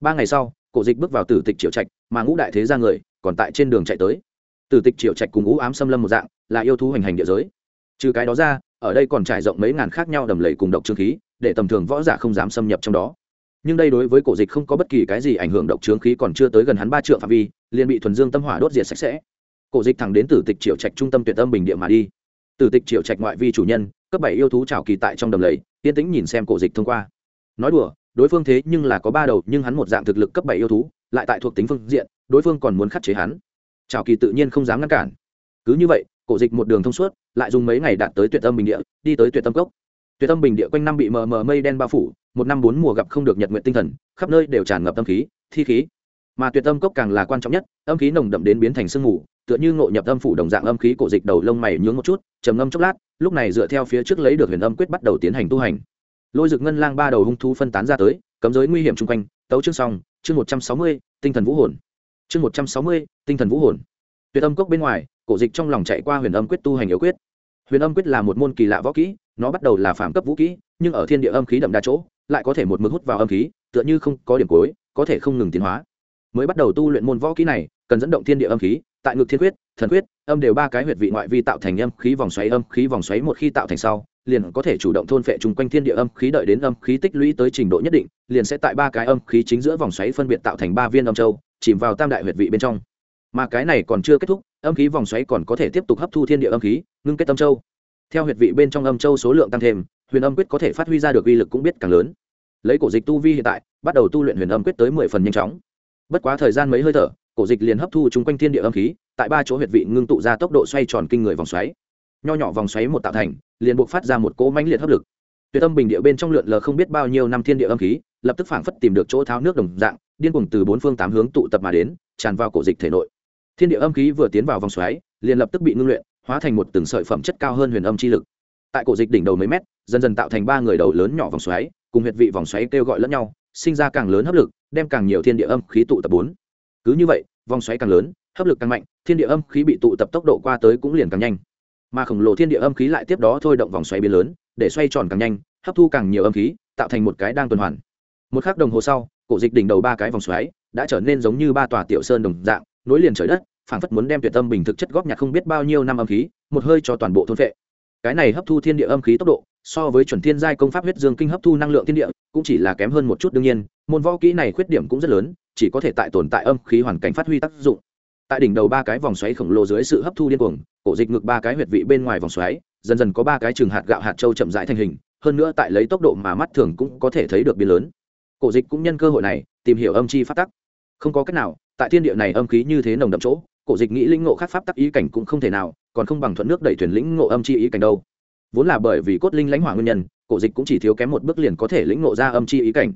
Ba ngày sau, cổ dịch bước vào tử tịch triệu trạch, mà ngũ đại thế gia người còn tại trên đường chạy tới. Tử tịch triệu trạch cùng ngũ ám xâm lâm một dạng, là yêu thú hành hành địa giới. Trừ cái đó ra, ở đây còn trải rộng mấy ngàn khác nhau đầm lầy cùng độc trương khí, để tầm thường võ giả không dám xâm nhập trong đó. Nhưng đây đối với cổ dịch không có bất kỳ cái gì ảnh hưởng, độc trướng khí còn chưa tới gần hắn ba triệu phạm vi liền bị thuần dương tâm hỏa đốt diệt sạch sẽ. Cổ dịch thẳng đến tử tịch triệu trạch trung tâm tuyệt tâm bình địa mà đi. Tử tịch triệu trạch ngoại vi chủ nhân, cấp bảy yêu thú trào kỳ tại trong đầm lầy, yên tĩnh nhìn xem cổ dịch thông qua. Nói đùa, đối phương thế nhưng là có ba đầu, nhưng hắn một dạng thực lực cấp bảy yêu thú, lại tại thuộc tính phương diện, đối phương còn muốn khắc chế hắn. Trào kỳ tự nhiên không dám ngăn cản. Cứ như vậy, cổ dịch một đường thông suốt, lại dùng mấy ngày đạt tới tuyệt tâm bình địa, đi tới tuyệt tâm cốc. Tuyệt tâm bình địa quanh năm bị mờ mờ mây đen bao phủ, một năm bốn mùa gặp không được nhật nguyện tinh thần, khắp nơi đều tràn ngập tâm khí, thi khí mà tuyệt âm cốc càng là quan trọng nhất, âm khí nồng đậm đến biến thành sương mù, tựa như ngộ nhập âm phủ đồng dạng âm khí cổ dịch đầu lông mày nhướng một chút, trầm ngâm chốc lát, lúc này dựa theo phía trước lấy được huyền âm quyết bắt đầu tiến hành tu hành. Lôi dực ngân lang ba đầu hung thú phân tán ra tới, cấm giới nguy hiểm chung quanh, tấu chương xong, chương một trăm sáu mươi, tinh thần vũ hồn. Chương một trăm sáu mươi, tinh thần vũ hồn. Tuyệt âm cốc bên ngoài, cổ dịch trong lòng chạy qua huyền âm quyết tu hành yếu quyết. Huyền âm quyết là một môn kỳ lạ võ kỹ, nó bắt đầu là phạm cấp vũ kỹ, nhưng ở thiên địa âm khí đậm đa chỗ, lại có thể một mực hút vào âm khí, tựa như không có điểm cuối, có thể không ngừng tiến hóa mới bắt đầu tu luyện môn võ kỹ này, cần dẫn động thiên địa âm khí, tại ngực thiên quyết, thần quyết, âm đều ba cái huyệt vị ngoại vi tạo thành âm khí vòng xoáy, âm khí vòng xoáy một khi tạo thành sau, liền có thể chủ động thôn phệ chung quanh thiên địa âm khí đợi đến âm khí tích lũy tới trình độ nhất định, liền sẽ tại ba cái âm khí chính giữa vòng xoáy phân biệt tạo thành ba viên âm châu, chìm vào tam đại huyệt vị bên trong. Mà cái này còn chưa kết thúc, âm khí vòng xoáy còn có thể tiếp tục hấp thu thiên địa âm khí, ngưng kết âm châu. Theo huyệt vị bên trong âm châu số lượng tăng thêm, huyền âm quyết có thể phát huy ra được uy lực cũng biết càng lớn. Lấy cổ dịch tu vi hiện tại, bắt đầu tu luyện huyền âm quyết tới mười phần nhanh chóng bất quá thời gian mấy hơi thở, cổ dịch liền hấp thu chung quanh thiên địa âm khí, tại ba chỗ huyệt vị ngưng tụ ra tốc độ xoay tròn kinh người vòng xoáy. Nho nhỏ vòng xoáy một tạo thành, liền buộc phát ra một cỗ mãnh liệt hấp lực. Tuyệt tâm bình địa bên trong lượn lờ không biết bao nhiêu năm thiên địa âm khí, lập tức phảng phất tìm được chỗ tháo nước đồng dạng, điên cuồng từ bốn phương tám hướng tụ tập mà đến, tràn vào cổ dịch thể nội. Thiên địa âm khí vừa tiến vào vòng xoáy, liền lập tức bị ngưng luyện, hóa thành một từng sợi phẩm chất cao hơn huyền âm chi lực. Tại cổ dịch đỉnh đầu mấy mét, dần dần tạo thành ba người đầu lớn nhỏ vòng xoáy, cùng huyệt vị vòng xoáy kêu gọi lẫn nhau sinh ra càng lớn hấp lực, đem càng nhiều thiên địa âm khí tụ tập bốn. Cứ như vậy, vòng xoáy càng lớn, hấp lực càng mạnh, thiên địa âm khí bị tụ tập tốc độ qua tới cũng liền càng nhanh. Mà khổng lồ thiên địa âm khí lại tiếp đó thôi động vòng xoáy biến lớn, để xoay tròn càng nhanh, hấp thu càng nhiều âm khí, tạo thành một cái đang tuần hoàn. Một khắc đồng hồ sau, cổ dịch đỉnh đầu ba cái vòng xoáy đã trở nên giống như ba tòa tiểu sơn đồng dạng, nối liền trời đất, phảng phất muốn đem tuyệt tâm bình thực chất góp nhặt không biết bao nhiêu năm âm khí, một hơi cho toàn bộ thôn vệ cái này hấp thu thiên địa âm khí tốc độ so với chuẩn thiên giai công pháp huyết dương kinh hấp thu năng lượng thiên địa, cũng chỉ là kém hơn một chút đương nhiên, môn võ kỹ này khuyết điểm cũng rất lớn, chỉ có thể tại tồn tại âm khí hoàn cảnh phát huy tác dụng. Tại đỉnh đầu ba cái vòng xoáy khổng lồ dưới sự hấp thu điên cuồng, cổ dịch ngược ba cái huyệt vị bên ngoài vòng xoáy, dần dần có ba cái trường hạt gạo hạt châu chậm rãi thành hình, hơn nữa tại lấy tốc độ mà mắt thường cũng có thể thấy được biến lớn. Cổ dịch cũng nhân cơ hội này, tìm hiểu âm chi phát tắc. Không có cách nào, tại thiên địa này âm khí như thế nồng đậm chỗ, cổ dịch nghĩ lĩnh ngộ khác pháp tắc ý cảnh cũng không thể nào, còn không bằng thuận nước đẩy thuyền lĩnh ngộ âm chi ý cảnh đâu vốn là bởi vì cốt linh lãnh hỏa nguyên nhân, cổ dịch cũng chỉ thiếu kém một bước liền có thể lĩnh ngộ ra âm chi ý cảnh.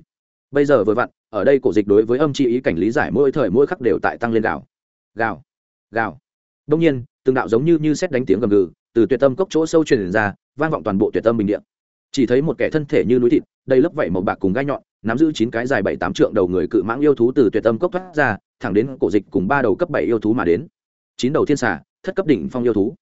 Bây giờ vừa vặn, ở đây cổ dịch đối với âm chi ý cảnh lý giải mỗi thời mỗi khắc đều tại tăng lên gạo. Gạo gạo. Đông nhiên, từng đạo giống như như xét đánh tiếng gầm gừ, từ tuyệt tâm cốc chỗ sâu truyền ra, vang vọng toàn bộ tuyệt tâm bình điện chỉ thấy một kẻ thân thể như núi thịt, đầy lớp vảy màu bạc cùng gai nhọn, nắm giữ chín cái dài bảy tám trượng đầu người cự mãng yêu thú từ tuyệt tâm cốc thoát ra, thẳng đến cổ dịch cùng ba đầu cấp bảy yêu thú mà đến. Chín đầu thiên xà, thất cấp đỉnh phong yêu thú.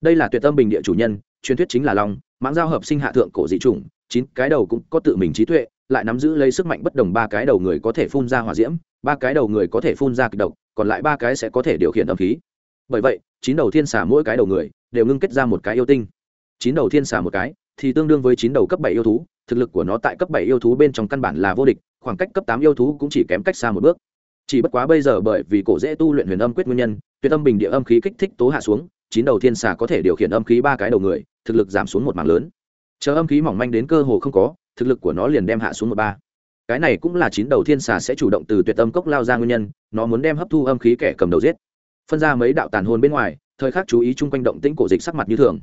Đây là tuyệt tâm bình địa chủ nhân truyền thuyết chính là long, mãng giao hợp sinh hạ thượng cổ dị chủng, chín cái đầu cũng có tự mình trí tuệ, lại nắm giữ lấy sức mạnh bất đồng ba cái đầu người có thể phun ra hỏa diễm, ba cái đầu người có thể phun ra kịch độc, còn lại ba cái sẽ có thể điều khiển âm khí. Bởi vậy, chín đầu thiên xà mỗi cái đầu người đều ngưng kết ra một cái yêu tinh. Chín đầu thiên xà một cái thì tương đương với chín đầu cấp bảy yêu thú, thực lực của nó tại cấp bảy yêu thú bên trong căn bản là vô địch, khoảng cách cấp tám yêu thú cũng chỉ kém cách xa một bước. Chỉ bất quá bây giờ bởi vì cổ dễ tu luyện huyền âm quyết nguyên nhân, tuyệt âm bình địa âm khí kích thích tố hạ xuống, chín đầu thiên xà có thể điều khiển âm khí ba cái đầu người thực lực giảm xuống một mảng lớn. Chờ âm khí mỏng manh đến cơ hồ không có, thực lực của nó liền đem hạ xuống một ba. Cái này cũng là chín đầu thiên xà sẽ chủ động từ tuyệt âm cốc lao ra nguyên nhân, nó muốn đem hấp thu âm khí kẻ cầm đầu giết. Phân ra mấy đạo tàn hồn bên ngoài, thời khắc chú ý chung quanh động tĩnh cổ dịch sắc mặt như thường.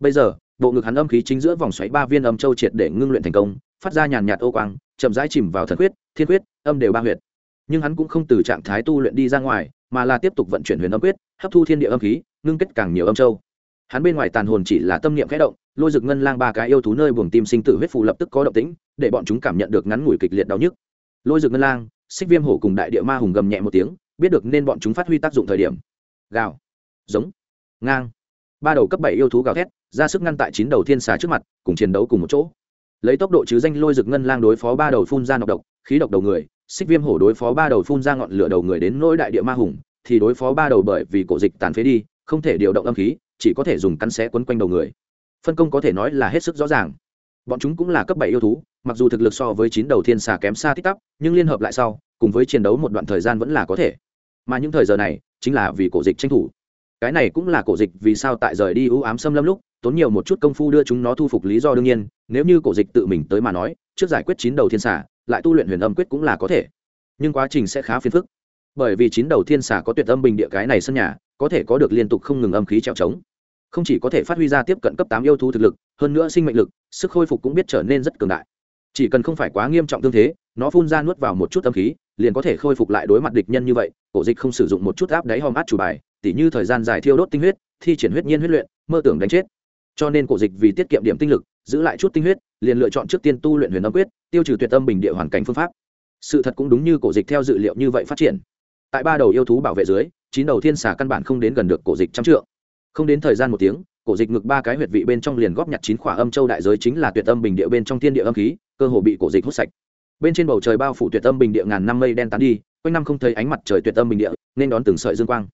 Bây giờ, bộ ngực hắn âm khí chính giữa vòng xoáy ba viên âm châu triệt để ngưng luyện thành công, phát ra nhàn nhạt ô quang, chậm rãi chìm vào thần huyết thiên huyết âm đều ba huyệt. Nhưng hắn cũng không từ trạng thái tu luyện đi ra ngoài, mà là tiếp tục vận chuyển huyền âm quyết, hấp thu thiên địa âm khí, ngưng kết càng nhiều âm châu hắn bên ngoài tàn hồn chỉ là tâm niệm khẽ động, lôi rực ngân lang ba cái yêu thú nơi buồng tim sinh tử huyết phù lập tức có động tĩnh, để bọn chúng cảm nhận được ngắn ngủi kịch liệt đau nhức. Lôi rực ngân lang, xích viêm hổ cùng đại địa ma hùng gầm nhẹ một tiếng, biết được nên bọn chúng phát huy tác dụng thời điểm. Gào. Giống. Ngang. Ba đầu cấp bảy yêu thú gào thét, ra sức ngăn tại chín đầu thiên xà trước mặt, cùng chiến đấu cùng một chỗ. Lấy tốc độ chứ danh lôi rực ngân lang đối phó ba đầu phun ra nọc độc, khí độc đầu người, xích viêm hổ đối phó ba đầu phun ra ngọn lửa đầu người đến nỗi đại địa ma hùng, thì đối phó ba đầu bởi vì cổ dịch tàn phế đi, không thể điều động âm khí chỉ có thể dùng cắn xé quấn quanh đầu người. Phân công có thể nói là hết sức rõ ràng. Bọn chúng cũng là cấp bảy yêu thú, mặc dù thực lực so với chín đầu thiên xà kém xa tích tắp, nhưng liên hợp lại sau, cùng với chiến đấu một đoạn thời gian vẫn là có thể. Mà những thời giờ này, chính là vì cổ dịch tranh thủ. Cái này cũng là cổ dịch vì sao tại rời đi ưu ám xâm lâm lúc, tốn nhiều một chút công phu đưa chúng nó thu phục lý do đương nhiên, nếu như cổ dịch tự mình tới mà nói, trước giải quyết chín đầu thiên xà, lại tu luyện huyền âm quyết cũng là có thể. Nhưng quá trình sẽ khá phiền phức. Bởi vì chín đầu thiên xà có tuyệt âm bình địa cái này sân nhà có thể có được liên tục không ngừng âm khí trèo trống. Không chỉ có thể phát huy ra tiếp cận cấp tám yêu thú thực lực, hơn nữa sinh mệnh lực, sức khôi phục cũng biết trở nên rất cường đại. Chỉ cần không phải quá nghiêm trọng tương thế, nó phun ra nuốt vào một chút âm khí, liền có thể khôi phục lại đối mặt địch nhân như vậy. Cổ dịch không sử dụng một chút áp đáy hòm át chủ bài, tỉ như thời gian dài thiêu đốt tinh huyết, thi triển huyết nhiên huyết luyện, mơ tưởng đánh chết. Cho nên cổ dịch vì tiết kiệm điểm tinh lực, giữ lại chút tinh huyết, liền lựa chọn trước tiên tu luyện huyền âm quyết, tiêu trừ tuyệt âm bình địa hoàn cảnh phương pháp. Sự thật cũng đúng như cổ dịch theo dự liệu như vậy phát triển. Tại ba đầu yêu thú bảo vệ dưới chín đầu thiên xà căn bản không đến gần được cổ dịch trăm trượng. Không đến thời gian một tiếng, cổ dịch ngực ba cái huyệt vị bên trong liền góp nhặt chín khỏa âm châu đại giới chính là tuyệt âm bình địa bên trong thiên địa âm khí, cơ hồ bị cổ dịch hút sạch. Bên trên bầu trời bao phủ tuyệt âm bình địa ngàn năm mây đen tán đi, quanh năm không thấy ánh mặt trời tuyệt âm bình địa, nên đón từng sợi dương quang.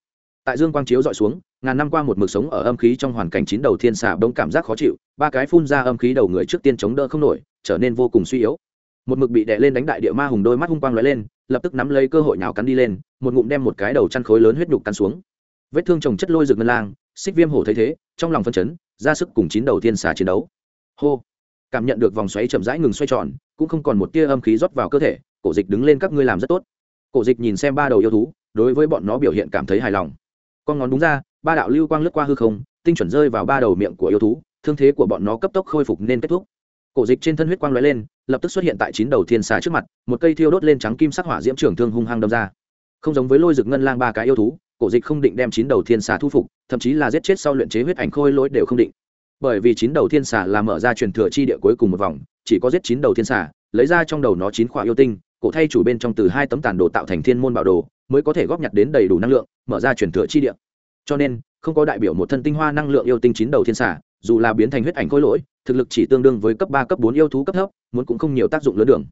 Tại dương quang chiếu dọi xuống, ngàn năm qua một mực sống ở âm khí trong hoàn cảnh chín đầu thiên xà bỗng cảm giác khó chịu, ba cái phun ra âm khí đầu người trước tiên chống đỡ không nổi, trở nên vô cùng suy yếu một mực bị đè lên đánh đại địa ma hùng đôi mắt hung quang lóe lên, lập tức nắm lấy cơ hội nào cắn đi lên, một ngụm đem một cái đầu chăn khối lớn huyết nhục cắn xuống. Vết thương trồng chất lôi rực ngân lang, xích viêm hổ thấy thế, trong lòng phân chấn, ra sức cùng chín đầu thiên xà chiến đấu. Hô! Cảm nhận được vòng xoáy chậm rãi ngừng xoay tròn, cũng không còn một tia âm khí rót vào cơ thể, cổ dịch đứng lên các ngươi làm rất tốt. Cổ dịch nhìn xem ba đầu yêu thú, đối với bọn nó biểu hiện cảm thấy hài lòng. Con ngón đúng ra, ba đạo lưu quang lướt qua hư không, tinh chuẩn rơi vào ba đầu miệng của yêu thú, thương thế của bọn nó cấp tốc khôi phục nên kết thúc cổ dịch trên thân huyết quang lóe lên, lập tức xuất hiện tại chín đầu thiên xà trước mặt, một cây thiêu đốt lên trắng kim sắc hỏa diễm trưởng thương hung hăng đâm ra. Không giống với lôi rực ngân lang ba cái yêu thú, cổ dịch không định đem chín đầu thiên xà thu phục, thậm chí là giết chết sau luyện chế huyết ảnh khôi lỗi đều không định. Bởi vì chín đầu thiên xà là mở ra truyền thừa chi địa cuối cùng một vòng, chỉ có giết chín đầu thiên xà, lấy ra trong đầu nó chín khỏa yêu tinh, cổ thay chủ bên trong từ hai tấm tàn đồ tạo thành thiên môn bảo đồ, mới có thể góp nhặt đến đầy đủ năng lượng, mở ra truyền thừa chi địa. Cho nên, không có đại biểu một thân tinh hoa năng lượng yêu tinh chín đầu thiên xà, dù là biến thành huyết ảnh khôi lỗi thực lực chỉ tương đương với cấp ba, cấp bốn yêu thú cấp thấp, muốn cũng không nhiều tác dụng lớn đường.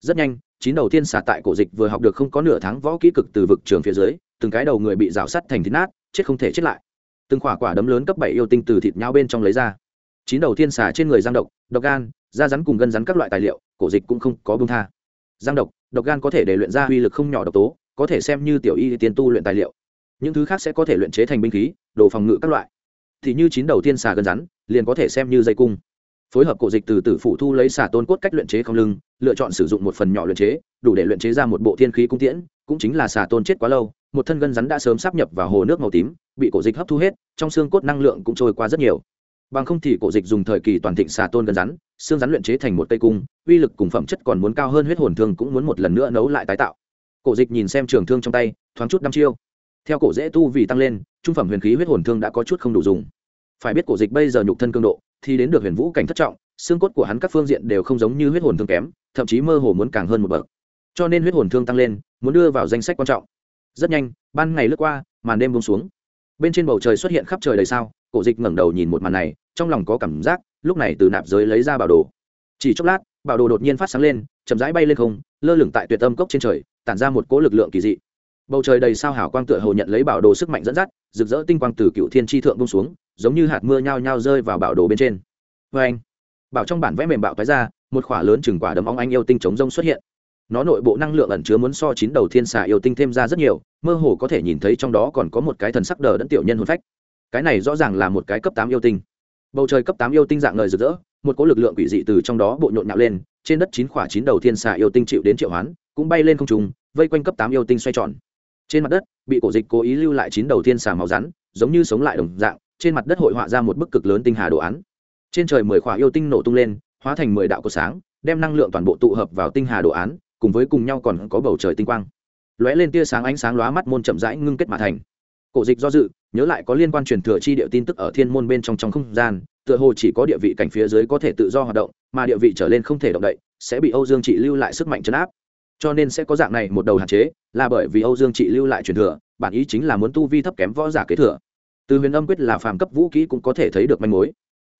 Rất nhanh, chín đầu tiên xả tại cổ dịch vừa học được không có nửa tháng võ kỹ cực từ vực trường phía dưới, từng cái đầu người bị rào sắt thành thịt nát, chết không thể chết lại. Từng quả quả đấm lớn cấp bảy yêu tinh từ thịt nhau bên trong lấy ra. Chín đầu tiên xả trên người giang độc độc gan, da rắn cùng gân rắn các loại tài liệu, cổ dịch cũng không có bông tha. Giang độc độc gan có thể để luyện ra uy lực không nhỏ độc tố, có thể xem như tiểu y tiên tu luyện tài liệu. Những thứ khác sẽ có thể luyện chế thành binh khí, đồ phòng ngự các loại. Thì như chín đầu tiên xà gân rắn, liền có thể xem như dây cung phối hợp cổ dịch từ tử phủ thu lấy xà tôn cốt cách luyện chế không lưng, lựa chọn sử dụng một phần nhỏ luyện chế, đủ để luyện chế ra một bộ thiên khí cung tiễn, cũng chính là xà tôn chết quá lâu, một thân gân rắn đã sớm sắp nhập vào hồ nước màu tím, bị cổ dịch hấp thu hết, trong xương cốt năng lượng cũng trôi qua rất nhiều. Bằng không thì cổ dịch dùng thời kỳ toàn thịnh xà tôn gân rắn, xương rắn luyện chế thành một cây cung, uy lực cùng phẩm chất còn muốn cao hơn huyết hồn thương cũng muốn một lần nữa nấu lại tái tạo. Cổ dịch nhìn xem trường thương trong tay, thoáng chút năm chiêu. Theo cổ dễ tu vì tăng lên, trung phẩm huyền khí huyết hồn thương đã có chút không đủ dùng. Phải biết cổ dịch bây giờ nhục thân cường độ thì đến được huyền vũ cảnh thất trọng, xương cốt của hắn các phương diện đều không giống như huyết hồn thương kém, thậm chí mơ hồ muốn càng hơn một bậc. Cho nên huyết hồn thương tăng lên, muốn đưa vào danh sách quan trọng. Rất nhanh, ban ngày lướt qua, màn đêm bông xuống. Bên trên bầu trời xuất hiện khắp trời đầy sao, cổ dịch ngẩng đầu nhìn một màn này, trong lòng có cảm giác, lúc này từ nạp giới lấy ra bảo đồ. Chỉ chốc lát, bảo đồ đột nhiên phát sáng lên, chậm rãi bay lên không, lơ lửng tại tuyệt âm cốc trên trời, tản ra một cỗ lực lượng kỳ dị. Bầu trời đầy sao hảo quang tựa hồ nhận lấy bảo đồ sức mạnh dẫn dắt, rực rỡ tinh quang từ cựu thiên tri thượng bông xuống giống như hạt mưa nhao nhao rơi vào bảo đồ bên trên. Vê anh, bảo trong bản vẽ mềm bạo tái ra, một khỏa lớn chừng quả đấm óng anh yêu tinh chống rông xuất hiện. Nó nội bộ năng lượng ẩn chứa muốn so chín đầu thiên xà yêu tinh thêm ra rất nhiều, mơ hồ có thể nhìn thấy trong đó còn có một cái thần sắc đờ đẫn tiểu nhân hồn phách. Cái này rõ ràng là một cái cấp tám yêu tinh. Bầu trời cấp tám yêu tinh dạng lời rực rỡ, một cỗ lực lượng quỷ dị từ trong đó bộ nhộn nhạo lên, trên đất chín khỏa chín đầu thiên xà yêu tinh chịu đến triệu hoán, cũng bay lên không trùng vây quanh cấp tám yêu tinh xoay tròn. Trên mặt đất, bị cổ dịch cố ý lưu lại chín đầu thiên xà màu rắn, giống như sống lại đồng dạng trên mặt đất hội họa ra một bức cực lớn tinh hà đồ án. Trên trời mười khỏa yêu tinh nổ tung lên, hóa thành mười đạo cột sáng, đem năng lượng toàn bộ tụ hợp vào tinh hà đồ án, cùng với cùng nhau còn có bầu trời tinh quang. Lóe lên tia sáng ánh sáng lóa mắt môn chậm rãi ngưng kết mà thành. Cổ dịch do dự, nhớ lại có liên quan truyền thừa chi địa tin tức ở thiên môn bên trong trong không gian, tựa hồ chỉ có địa vị cảnh phía dưới có thể tự do hoạt động, mà địa vị trở lên không thể động đậy, sẽ bị âu dương trị lưu lại sức mạnh chấn áp. Cho nên sẽ có dạng này một đầu hạn chế, là bởi vì âu dương trị lưu lại truyền thừa, bản ý chính là muốn tu vi thấp kém võ giả kế thừa từ huyền âm quyết là phàm cấp vũ kỹ cũng có thể thấy được manh mối.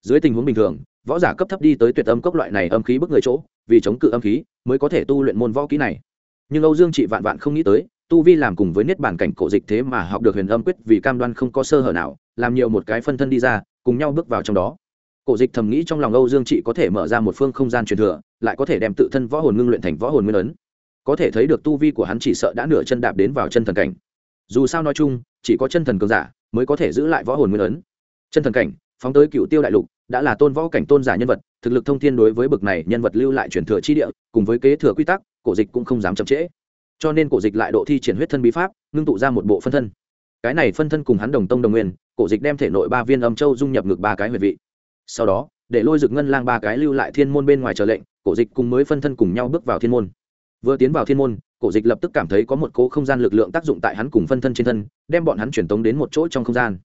Dưới tình huống bình thường, võ giả cấp thấp đi tới tuyệt âm cốc loại này âm khí bức người chỗ, vì chống cự âm khí, mới có thể tu luyện môn võ kỹ này. Nhưng âu dương chị vạn vạn không nghĩ tới, tu vi làm cùng với niết bản cảnh cổ dịch thế mà học được huyền âm quyết vì cam đoan không có sơ hở nào, làm nhiều một cái phân thân đi ra, cùng nhau bước vào trong đó. Cổ dịch thầm nghĩ trong lòng âu dương chị có thể mở ra một phương không gian truyền thừa, lại có thể đem tự thân võ hồn ngưng luyện thành võ hồn nguyên ấn. Có thể thấy được tu vi của hắn chỉ sợ đã nửa chân đạp đến vào chân thần cảnh. Dù sao nói chung chỉ có chân thần cường giả mới có thể giữ lại võ hồn nguyên ấn. Chân thần cảnh, phóng tới cựu tiêu đại lục, đã là tôn võ cảnh tôn giả nhân vật, thực lực thông thiên đối với bực này nhân vật lưu lại truyền thừa chi địa, cùng với kế thừa quy tắc, cổ dịch cũng không dám chậm trễ. Cho nên cổ dịch lại độ thi triển huyết thân bí pháp, ngưng tụ ra một bộ phân thân. Cái này phân thân cùng hắn đồng tông đồng nguyên, cổ dịch đem thể nội ba viên âm châu dung nhập ngực ba cái huyệt vị. Sau đó, để lôi rực ngân lang ba cái lưu lại thiên môn bên ngoài chờ lệnh, cổ dịch cùng mới phân thân cùng nhau bước vào thiên môn. Vừa tiến vào thiên môn cổ dịch lập tức cảm thấy có một cố không gian lực lượng tác dụng tại hắn cùng phân thân trên thân, đem bọn hắn truyền tống đến một chỗ trong không gian.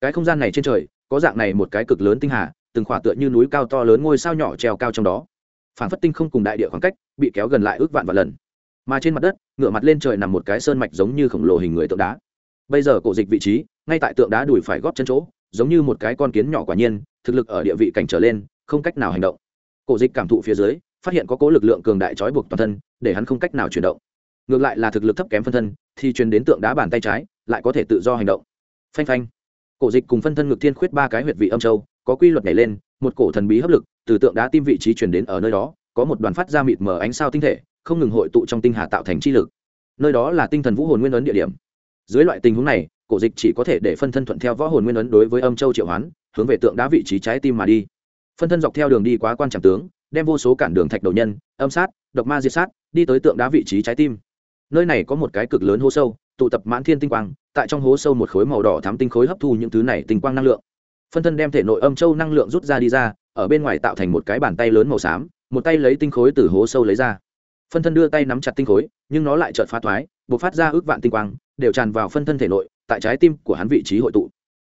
Cái không gian này trên trời, có dạng này một cái cực lớn tinh hà, từng khỏa tựa như núi cao to lớn ngôi sao nhỏ treo cao trong đó. Phản phất tinh không cùng đại địa khoảng cách, bị kéo gần lại ước vạn và lần. Mà trên mặt đất, ngựa mặt lên trời nằm một cái sơn mạch giống như khổng lồ hình người tượng đá. Bây giờ cổ dịch vị trí, ngay tại tượng đá đùi phải góp chân chỗ, giống như một cái con kiến nhỏ quả nhiên, thực lực ở địa vị cảnh trở lên, không cách nào hành động. Cổ dịch cảm thụ phía dưới, phát hiện có cố lực lượng cường đại trói buộc toàn thân, để hắn không cách nào chuyển động ngược lại là thực lực thấp kém phân thân, thì truyền đến tượng đá bàn tay trái, lại có thể tự do hành động. Phanh phanh. Cổ dịch cùng phân thân ngược thiên khuyết ba cái huyệt vị âm châu, có quy luật nhảy lên, một cổ thần bí hấp lực, từ tượng đá tim vị trí truyền đến ở nơi đó, có một đoàn phát ra mịt mờ ánh sao tinh thể, không ngừng hội tụ trong tinh hà tạo thành chi lực. Nơi đó là tinh thần vũ hồn nguyên ấn địa điểm. Dưới loại tình huống này, cổ dịch chỉ có thể để phân thân thuận theo võ hồn nguyên ấn đối với âm châu triệu hoán, hướng về tượng đá vị trí trái tim mà đi. Phân thân dọc theo đường đi quá quan trọng tướng, đem vô số cản đường thạch đầu nhân, âm sát, độc ma diệt sát, đi tới tượng đá vị trí trái tim nơi này có một cái cực lớn hố sâu, tụ tập mãn thiên tinh quang, tại trong hố sâu một khối màu đỏ thám tinh khối hấp thu những thứ này tinh quang năng lượng. Phân thân đem thể nội âm châu năng lượng rút ra đi ra, ở bên ngoài tạo thành một cái bàn tay lớn màu xám, một tay lấy tinh khối từ hố sâu lấy ra. Phân thân đưa tay nắm chặt tinh khối, nhưng nó lại chợt phá thoái buộc phát ra ước vạn tinh quang, đều tràn vào phân thân thể nội, tại trái tim của hắn vị trí hội tụ.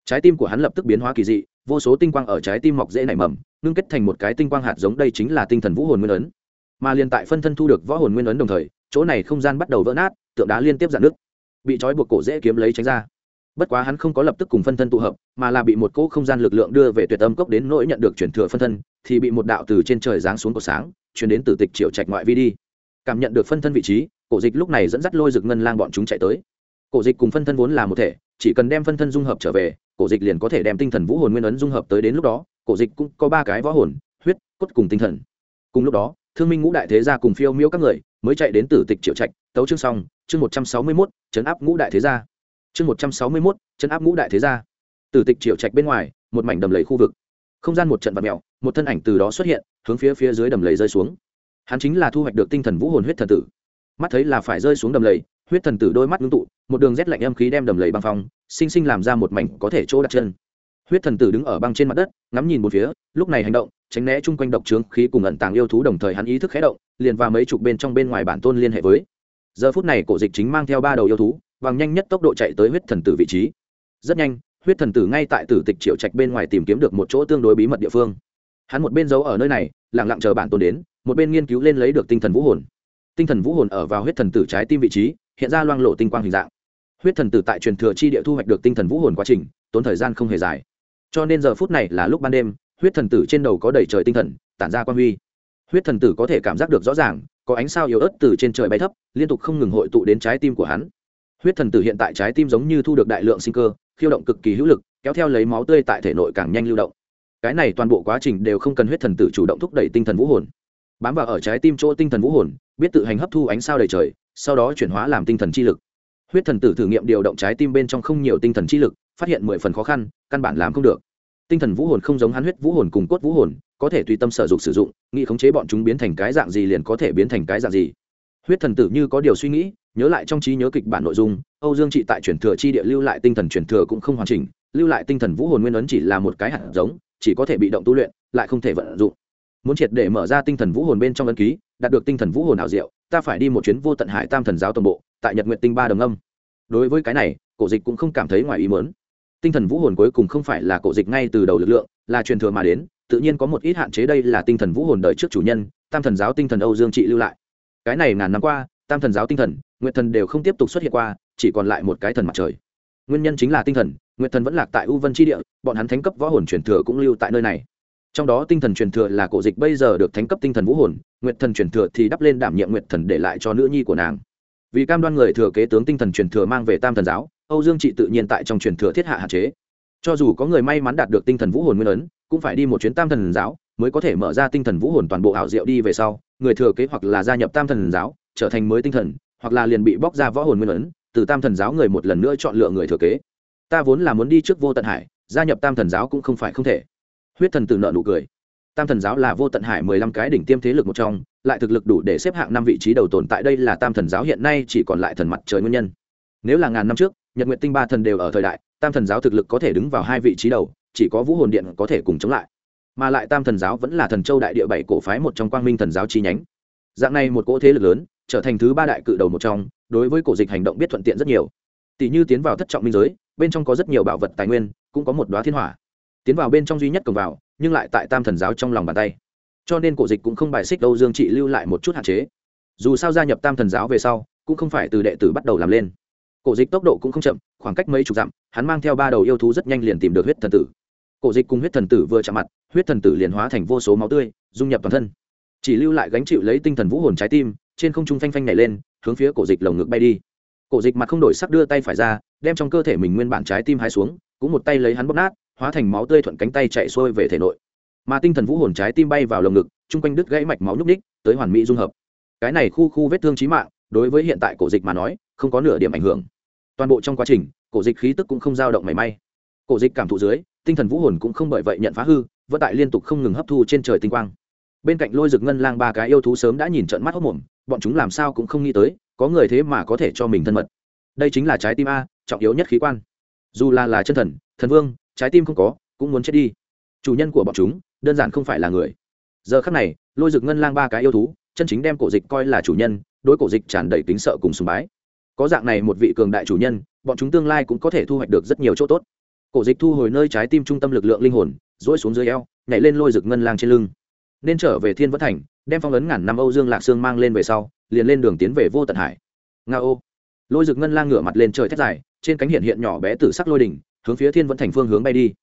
Trái tim của hắn lập tức biến hóa kỳ dị, vô số tinh quang ở trái tim mọc dễ nảy mầm, ngưng kết thành một cái tinh quang hạt giống, đây chính là tinh thần vũ hồn nguyên ấn. Mà liền tại phân thân thu được võ hồn nguyên ấn đồng thời chỗ này không gian bắt đầu vỡ nát, tượng đá liên tiếp dạn nước bị trói buộc cổ dễ kiếm lấy tránh ra. Bất quá hắn không có lập tức cùng phân thân tụ hợp, mà là bị một cỗ không gian lực lượng đưa về tuyệt âm cốc đến nỗi nhận được chuyển thừa phân thân, thì bị một đạo từ trên trời giáng xuống cổ sáng, chuyển đến từ tịch triệu trạch ngoại vi đi. Cảm nhận được phân thân vị trí, cổ dịch lúc này dẫn dắt lôi rực ngân lang bọn chúng chạy tới. Cổ dịch cùng phân thân vốn là một thể, chỉ cần đem phân thân dung hợp trở về, cổ dịch liền có thể đem tinh thần vũ hồn nguyên ấn dung hợp tới đến lúc đó, cổ dịch cũng có ba cái võ hồn, huyết, cốt cùng tinh thần. Cùng lúc đó thương minh ngũ đại thế gia cùng phiêu miêu các người mới chạy đến tử tịch triệu trạch, tấu chương xong, chương một trăm sáu mươi mốt chấn áp ngũ đại thế gia. Chương một trăm sáu mươi mốt chấn áp ngũ đại thế gia. Tử tịch triệu trạch bên ngoài, một mảnh đầm lầy khu vực. Không gian một trận vật mèo, một thân ảnh từ đó xuất hiện, hướng phía phía dưới đầm lầy rơi xuống. Hắn chính là thu hoạch được tinh thần vũ hồn huyết thần tử. Mắt thấy là phải rơi xuống đầm lầy, huyết thần tử đôi mắt ngưng tụ, một đường rét lạnh âm khí đem đầm lầy băng phong, sinh sinh làm ra một mảnh có thể chỗ đặt chân. Huyết thần tử đứng ở băng trên mặt đất, ngắm nhìn một phía, lúc này hành động tránh né chung quanh độc trướng khí cùng ẩn tàng yêu thú đồng thời hắn ý thức khé động, liền và mấy chục bên trong bên ngoài bản tôn liên hệ với. Giờ phút này cổ dịch chính mang theo ba đầu yêu thú, bằng nhanh nhất tốc độ chạy tới huyết thần tử vị trí. Rất nhanh, huyết thần tử ngay tại tử tịch triệu trạch bên ngoài tìm kiếm được một chỗ tương đối bí mật địa phương. Hắn một bên giấu ở nơi này, lặng lặng chờ bản tôn đến, một bên nghiên cứu lên lấy được tinh thần vũ hồn. Tinh thần vũ hồn ở vào huyết thần tử trái tim vị trí, hiện ra loang lộ tinh quang hình dạng. Huyết thần tử tại truyền thừa chi địa thu hoạch được tinh thần vũ hồn quá trình, tốn thời gian không hề dài. Cho nên giờ phút này là lúc ban đêm huyết thần tử trên đầu có đầy trời tinh thần, tản ra quan huy. Huyết thần tử có thể cảm giác được rõ ràng, có ánh sao yếu ớt từ trên trời bay thấp, liên tục không ngừng hội tụ đến trái tim của hắn. Huyết thần tử hiện tại trái tim giống như thu được đại lượng sinh cơ, khiêu động cực kỳ hữu lực, kéo theo lấy máu tươi tại thể nội càng nhanh lưu động. Cái này toàn bộ quá trình đều không cần huyết thần tử chủ động thúc đẩy tinh thần vũ hồn. Bám vào ở trái tim chỗ tinh thần vũ hồn, biết tự hành hấp thu ánh sao đầy trời, sau đó chuyển hóa làm tinh thần chi lực. Huyết thần tử thử nghiệm điều động trái tim bên trong không nhiều tinh thần chi lực, phát hiện mười phần khó khăn, căn bản làm không được tinh thần vũ hồn không giống hắn huyết vũ hồn cùng cốt vũ hồn, có thể tùy tâm sở dụng sử dụng, nghĩ khống chế bọn chúng biến thành cái dạng gì liền có thể biến thành cái dạng gì. Huyết thần tử như có điều suy nghĩ, nhớ lại trong trí nhớ kịch bản nội dung, âu dương trị tại truyền thừa chi địa lưu lại tinh thần truyền thừa cũng không hoàn chỉnh, lưu lại tinh thần vũ hồn nguyên ấn chỉ là một cái hạt giống, chỉ có thể bị động tu luyện, lại không thể vận dụng. Muốn triệt để mở ra tinh thần vũ hồn bên trong ấn ký, đạt được tinh thần vũ hồn ảo diệu, ta phải đi một chuyến vô tận hải tam thần giáo toàn bộ, tại nhật nguyện tinh ba đồng âm. Đối với cái này, cổ dịch cũng không cảm thấy ngoài ý mớn tinh thần vũ hồn cuối cùng không phải là cổ dịch ngay từ đầu lực lượng, là truyền thừa mà đến, tự nhiên có một ít hạn chế đây là tinh thần vũ hồn đợi trước chủ nhân, tam thần giáo tinh thần âu dương trị lưu lại. Cái này ngàn năm qua, tam thần giáo tinh thần nguyện thần đều không tiếp tục xuất hiện qua, chỉ còn lại một cái thần mặt trời. Nguyên nhân chính là tinh thần nguyện thần vẫn lạc tại u vân tri địa, bọn hắn thánh cấp võ hồn truyền thừa cũng lưu tại nơi này. Trong đó tinh thần truyền thừa là cổ dịch bây giờ được thánh cấp tinh thần vũ hồn nguyện thần truyền thừa thì đắp lên đảm nhiệm nguyện thần để lại cho nữ nhi của nàng. Vì cam đoan người thừa kế tướng tinh thần truyền thừa mang về tam thần giáo âu dương trị tự nhiên tại trong truyền thừa thiết hạ hạn chế. Cho dù có người may mắn đạt được tinh thần vũ hồn nguyên ấn, cũng phải đi một chuyến tam thần giáo, mới có thể mở ra tinh thần vũ hồn toàn bộ ảo diệu đi về sau. Người thừa kế hoặc là gia nhập tam thần giáo, trở thành mới tinh thần, hoặc là liền bị bóc ra võ hồn nguyên ấn, từ tam thần giáo người một lần nữa chọn lựa người thừa kế. Ta vốn là muốn đi trước vô tận hải, gia nhập tam thần giáo cũng không phải không thể. Huyết thần tử nợ nụ cười. Tam thần giáo là vô tận hải mười lăm cái đỉnh tiêm thế lực một trong, lại thực lực đủ để xếp hạng năm vị trí đầu tồn tại đây là tam thần giáo hiện nay chỉ còn lại thần mặt trời nguyên nhân. Nếu là ngàn năm trước nhật nguyện tinh ba thần đều ở thời đại, tam thần giáo thực lực có thể đứng vào hai vị trí đầu, chỉ có vũ hồn điện có thể cùng chống lại. Mà lại tam thần giáo vẫn là thần châu đại địa bảy cổ phái một trong quang minh thần giáo chi nhánh. Dạng này một cỗ thế lực lớn, trở thành thứ ba đại cự đầu một trong, đối với cổ dịch hành động biết thuận tiện rất nhiều. Tỷ như tiến vào thất trọng minh giới, bên trong có rất nhiều bảo vật tài nguyên, cũng có một đoá thiên hỏa. Tiến vào bên trong duy nhất cầm vào, nhưng lại tại tam thần giáo trong lòng bàn tay. Cho nên cổ dịch cũng không bài xích đâu dương trị lưu lại một chút hạn chế. Dù sao gia nhập tam thần giáo về sau, cũng không phải từ đệ tử bắt đầu làm lên cổ dịch tốc độ cũng không chậm, khoảng cách mấy chục dặm, hắn mang theo ba đầu yêu thú rất nhanh liền tìm được huyết thần tử. Cổ dịch cùng huyết thần tử vừa chạm mặt, huyết thần tử liền hóa thành vô số máu tươi, dung nhập toàn thân. Chỉ lưu lại gánh chịu lấy tinh thần vũ hồn trái tim, trên không trung phanh phanh nhảy lên, hướng phía cổ dịch lồng ngực bay đi. Cổ dịch mặt không đổi sắc đưa tay phải ra, đem trong cơ thể mình nguyên bản trái tim hai xuống, cũng một tay lấy hắn bóp nát, hóa thành máu tươi thuận cánh tay chạy xuôi về thể nội. Mà tinh thần vũ hồn trái tim bay vào lồng ngực, chung quanh đứt gãy mạch máu nhúc ních tới hoàn mỹ dung hợp. Cái này khu khu vết thương trí mạng, đối với hiện tại cổ dịch mà nói, không có nửa điểm ảnh hưởng toàn bộ trong quá trình, cổ dịch khí tức cũng không dao động mảy may. Cổ dịch cảm thụ dưới, tinh thần vũ hồn cũng không bởi vậy nhận phá hư vỡ tại liên tục không ngừng hấp thu trên trời tinh quang. Bên cạnh lôi rực ngân lang ba cái yêu thú sớm đã nhìn trận mắt hốc mồm, bọn chúng làm sao cũng không nghĩ tới, có người thế mà có thể cho mình thân mật. Đây chính là trái tim a, trọng yếu nhất khí quan. Dù là là chân thần thần vương, trái tim không có, cũng muốn chết đi. Chủ nhân của bọn chúng, đơn giản không phải là người. Giờ khắc này, lôi rực ngân lang ba cái yêu thú, chân chính đem cổ dịch coi là chủ nhân, đối cổ dịch tràn đầy tính sợ cùng sùng bái có dạng này một vị cường đại chủ nhân, bọn chúng tương lai cũng có thể thu hoạch được rất nhiều chỗ tốt. Cổ dịch thu hồi nơi trái tim trung tâm lực lượng linh hồn dỗi xuống dưới eo, nhảy lên lôi rực ngân lang trên lưng. Nên trở về thiên vất thành, đem phong ấn ngàn năm âu dương lạc sương mang lên về sau, liền lên đường tiến về vô tận hải. Nga ô. Lôi rực ngân lang ngửa mặt lên trời thét dài, trên cánh hiện hiện nhỏ bé tử sắc lôi đỉnh, hướng phía thiên vẫn thành phương hướng bay đi.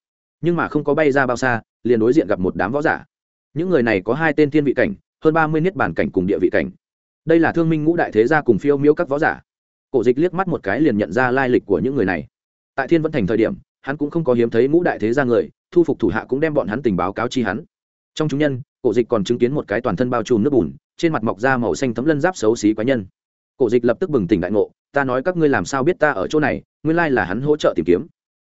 Nhưng mà không có bay ra bao xa, liền đối diện gặp một đám võ giả. Những người này có hai tên thiên vị cảnh, hơn ba mươi niết bản cảnh cùng địa vị cảnh. Đây là thương minh ngũ đại thế gia cùng phiêu miếu các võ giả cổ dịch liếc mắt một cái liền nhận ra lai lịch của những người này. Tại thiên vẫn thành thời điểm, hắn cũng không có hiếm thấy ngũ đại thế gia người, thu phục thủ hạ cũng đem bọn hắn tình báo cáo chi hắn. Trong chúng nhân, cổ dịch còn chứng kiến một cái toàn thân bao trùm nước bùn, trên mặt mọc da màu xanh thấm lân giáp xấu xí quái nhân. Cổ dịch lập tức bừng tỉnh đại ngộ, ta nói các ngươi làm sao biết ta ở chỗ này, nguyên lai là hắn hỗ trợ tìm kiếm.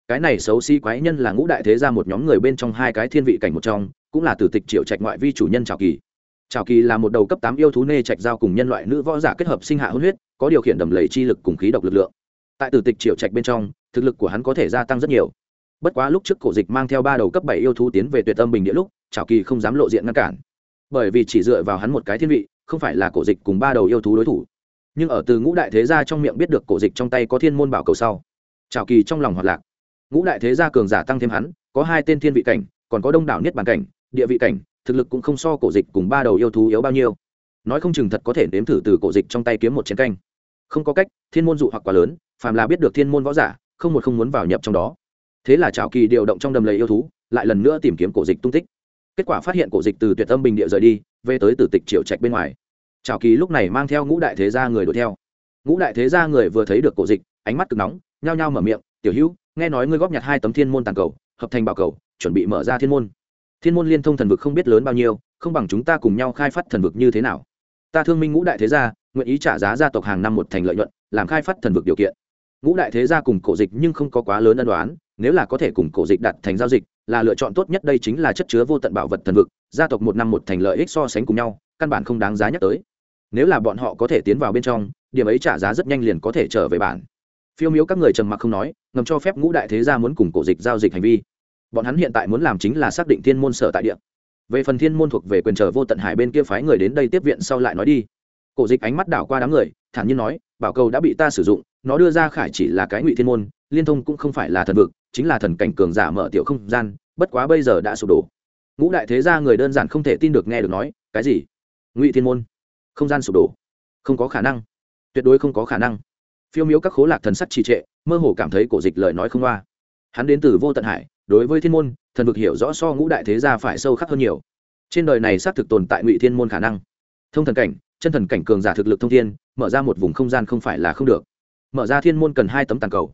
Cái này xấu xí quái nhân là ngũ đại thế gia một nhóm người bên trong hai cái thiên vị cảnh một trong, cũng là tử tịch triệu trạch ngoại vi chủ nhân trào kỳ trào kỳ là một đầu cấp tám yêu thú nê trạch giao cùng nhân loại nữ võ giả kết hợp sinh hạ hôn huyết, có điều khiển đầm lầy chi lực cùng khí độc lực lượng. Tại tử tịch triệu trạch bên trong, thực lực của hắn có thể gia tăng rất nhiều. Bất quá lúc trước cổ dịch mang theo ba đầu cấp bảy yêu thú tiến về tuyệt tâm bình địa lúc trào kỳ không dám lộ diện ngăn cản. Bởi vì chỉ dựa vào hắn một cái thiên vị, không phải là cổ dịch cùng ba đầu yêu thú đối thủ. Nhưng ở từ ngũ đại thế gia trong miệng biết được cổ dịch trong tay có thiên môn bảo cầu sau trào kỳ trong lòng hoạt lạc. Ngũ đại thế gia cường giả tăng thêm hắn, có hai tên thiên vị cảnh, còn có đông đảo niết bàn cảnh, địa vị cảnh thực lực cũng không so cổ dịch cùng ba đầu yêu thú yếu bao nhiêu. Nói không chừng thật có thể nếm thử từ cổ dịch trong tay kiếm một chiến canh. Không có cách, thiên môn dụ hoặc quá lớn, phàm là biết được thiên môn võ giả, không một không muốn vào nhập trong đó. Thế là trào kỳ điều động trong đầm lầy yêu thú, lại lần nữa tìm kiếm cổ dịch tung tích. Kết quả phát hiện cổ dịch từ tuyệt tâm bình địa rời đi, về tới tử tịch triệu trạch bên ngoài. Trào kỳ lúc này mang theo ngũ đại thế gia người đuổi theo. Ngũ đại thế gia người vừa thấy được cổ dịch, ánh mắt cực nóng, nhao nhao mở miệng, tiểu hữu, nghe nói ngươi góp nhặt hai tấm thiên môn tàn cầu, hợp thành bảo cầu, chuẩn bị mở ra thiên môn thiên môn liên thông thần vực không biết lớn bao nhiêu, không bằng chúng ta cùng nhau khai phát thần vực như thế nào. Ta thương minh ngũ đại thế gia, nguyện ý trả giá gia tộc hàng năm một thành lợi nhuận, làm khai phát thần vực điều kiện. Ngũ đại thế gia cùng cổ dịch nhưng không có quá lớn ân đoán nếu là có thể cùng cổ dịch đặt thành giao dịch, là lựa chọn tốt nhất đây chính là chất chứa vô tận bảo vật thần vực, gia tộc một năm một thành lợi ích so sánh cùng nhau, căn bản không đáng giá nhắc tới. Nếu là bọn họ có thể tiến vào bên trong, điểm ấy trả giá rất nhanh liền có thể trở về bản. Phiêu miếu các người trầm mặc không nói, ngầm cho phép ngũ đại thế gia muốn cùng cổ dịch giao dịch hành vi bọn hắn hiện tại muốn làm chính là xác định thiên môn sở tại địa. Về phần thiên môn thuộc về quyền trở vô tận hải bên kia phái người đến đây tiếp viện sau lại nói đi. Cổ dịch ánh mắt đảo qua đám người, thản nhiên nói, bảo cầu đã bị ta sử dụng, nó đưa ra khải chỉ là cái ngụy thiên môn, liên thông cũng không phải là thần vực, chính là thần cảnh cường giả mở tiểu không gian, bất quá bây giờ đã sụp đổ. Ngũ đại thế gia người đơn giản không thể tin được nghe được nói, cái gì? Ngụy thiên môn? Không gian sụp đổ? Không có khả năng. Tuyệt đối không có khả năng. Phiêu miếu các khố lạc thần sắc trì trệ, mơ hồ cảm thấy cổ dịch lời nói không qua hắn đến từ vô tận hải đối với thiên môn, thần vực hiểu rõ so ngũ đại thế gia phải sâu khắc hơn nhiều. Trên đời này xác thực tồn tại ngụy thiên môn khả năng. Thông thần cảnh, chân thần cảnh cường giả thực lực thông thiên, mở ra một vùng không gian không phải là không được. Mở ra thiên môn cần hai tấm tàn cầu.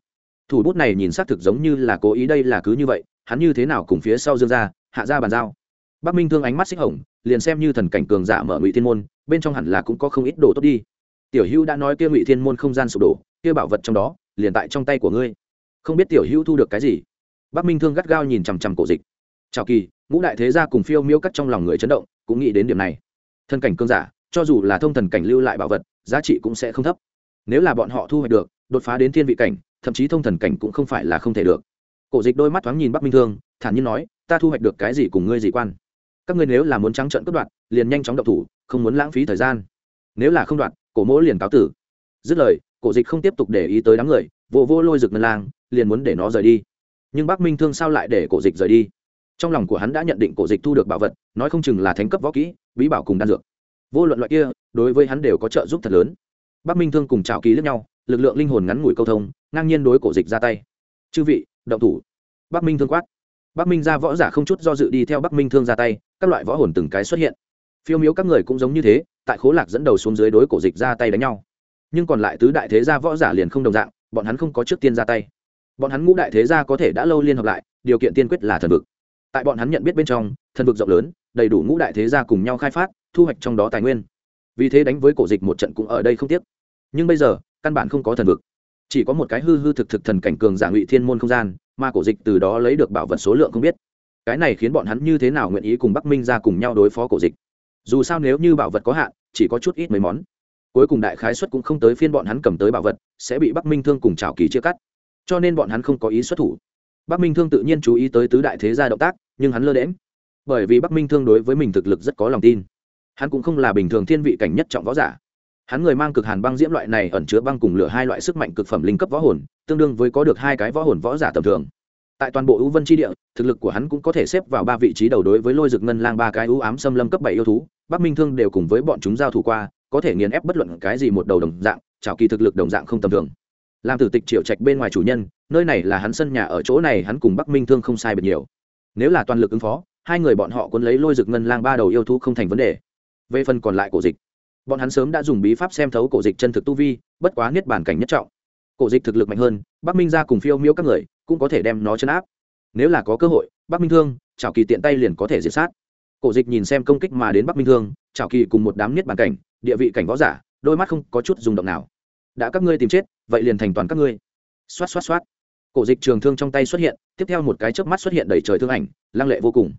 Thủ bút này nhìn xác thực giống như là cố ý đây là cứ như vậy, hắn như thế nào cùng phía sau dương ra hạ ra bàn giao. Bắc minh thương ánh mắt xích hồng, liền xem như thần cảnh cường giả mở ngụy thiên môn, bên trong hẳn là cũng có không ít đồ tốt đi. Tiểu hữu đã nói kia ngụy thiên môn không gian sụp đổ, kia bảo vật trong đó, liền tại trong tay của ngươi. Không biết tiểu hữu thu được cái gì? Bắc minh thương gắt gao nhìn chằm chằm cổ dịch. Chào kỳ, ngũ đại thế gia cùng phiêu miêu cắt trong lòng người chấn động, cũng nghĩ đến điểm này. Thân cảnh cương giả, cho dù là thông thần cảnh lưu lại bảo vật, giá trị cũng sẽ không thấp. Nếu là bọn họ thu hoạch được, đột phá đến thiên vị cảnh, thậm chí thông thần cảnh cũng không phải là không thể được. Cổ dịch đôi mắt thoáng nhìn bắc minh thương, thản nhiên nói, ta thu hoạch được cái gì cùng ngươi gì quan? Các ngươi nếu là muốn trắng trận cướp đoạt, liền nhanh chóng động thủ, không muốn lãng phí thời gian. Nếu là không đoạt, cổ mỗ liền cáo tử. Dứt lời, cổ dịch không tiếp tục để ý tới đám người vô vô lôi rực ngân lang, liền muốn để nó rời đi nhưng bắc minh thương sao lại để cổ dịch rời đi trong lòng của hắn đã nhận định cổ dịch thu được bảo vật nói không chừng là thánh cấp võ kỹ bí bảo cùng đan dược vô luận loại kia đối với hắn đều có trợ giúp thật lớn bắc minh thương cùng trào ký lẫn nhau lực lượng linh hồn ngắn ngủi câu thông ngang nhiên đối cổ dịch ra tay chư vị động thủ bắc minh thương quát bắc minh ra võ giả không chút do dự đi theo bắc minh thương ra tay các loại võ hồn từng cái xuất hiện phiêu miếu các người cũng giống như thế tại khố lạc dẫn đầu xuống dưới đối cổ dịch ra tay đánh nhau nhưng còn lại tứ đại thế gia võ giả liền không đồng dạng bọn hắn không có trước tiên ra tay bọn hắn ngũ đại thế gia có thể đã lâu liên hợp lại, điều kiện tiên quyết là thần vực. Tại bọn hắn nhận biết bên trong, thần vực rộng lớn, đầy đủ ngũ đại thế gia cùng nhau khai phát, thu hoạch trong đó tài nguyên. Vì thế đánh với cổ dịch một trận cũng ở đây không tiếc. Nhưng bây giờ, căn bản không có thần vực. Chỉ có một cái hư hư thực thực thần cảnh cường giả ngụy thiên môn không gian, mà cổ dịch từ đó lấy được bảo vật số lượng không biết. Cái này khiến bọn hắn như thế nào nguyện ý cùng bắc minh ra cùng nhau đối phó cổ dịch? Dù sao nếu như bảo vật có hạn, chỉ có chút ít mấy món. Cuối cùng đại khái xuất cũng không tới phiên bọn hắn cầm tới bảo vật, sẽ bị bắc minh thương cùng trào kỳ chia cắt cho nên bọn hắn không có ý xuất thủ. Bắc minh thương tự nhiên chú ý tới tứ đại thế gia động tác, nhưng hắn lơ đễm bởi vì bắc minh thương đối với mình thực lực rất có lòng tin. Hắn cũng không là bình thường thiên vị cảnh nhất trọng võ giả. Hắn người mang cực hàn băng diễm loại này ẩn chứa băng cùng lửa hai loại sức mạnh cực phẩm linh cấp võ hồn, tương đương với có được hai cái võ hồn võ giả tầm thường. Tại toàn bộ ưu vân tri địa, thực lực của hắn cũng có thể xếp vào ba vị trí đầu đối với lôi dực ngân lang ba cái ưu ám xâm lâm cấp bảy yêu thú, bắc minh thương đều cùng với bọn chúng giao thủ qua, có thể nghiền ép bất luận cái gì một đầu đồng dạng trào kỳ thực lực đồng dạng không tầm thường làm tử tịch triệu trạch bên ngoài chủ nhân, nơi này là hắn sân nhà ở chỗ này, hắn cùng bắc minh thương không sai biệt nhiều. Nếu là toàn lực ứng phó, hai người bọn họ quân lấy lôi rực ngân lang ba đầu yêu thú không thành vấn đề. Về phần còn lại cổ dịch, bọn hắn sớm đã dùng bí pháp xem thấu cổ dịch chân thực tu vi, bất quá niết bản cảnh nhất trọng. Cổ dịch thực lực mạnh hơn, bắc minh ra cùng phiêu miêu các người cũng có thể đem nó chấn áp. Nếu là có cơ hội, bắc minh thương chảo kỳ tiện tay liền có thể diệt sát. Cổ dịch nhìn xem công kích mà đến bắc minh thương chảo kỳ cùng một đám niết bản cảnh, địa vị cảnh võ giả, đôi mắt không có chút rung động nào. Đã các ngươi tìm chết vậy liền thành toàn các ngươi. Xoát xoát xoát. Cổ dịch trường thương trong tay xuất hiện, tiếp theo một cái chớp mắt xuất hiện đầy trời thương ảnh, lăng lệ vô cùng.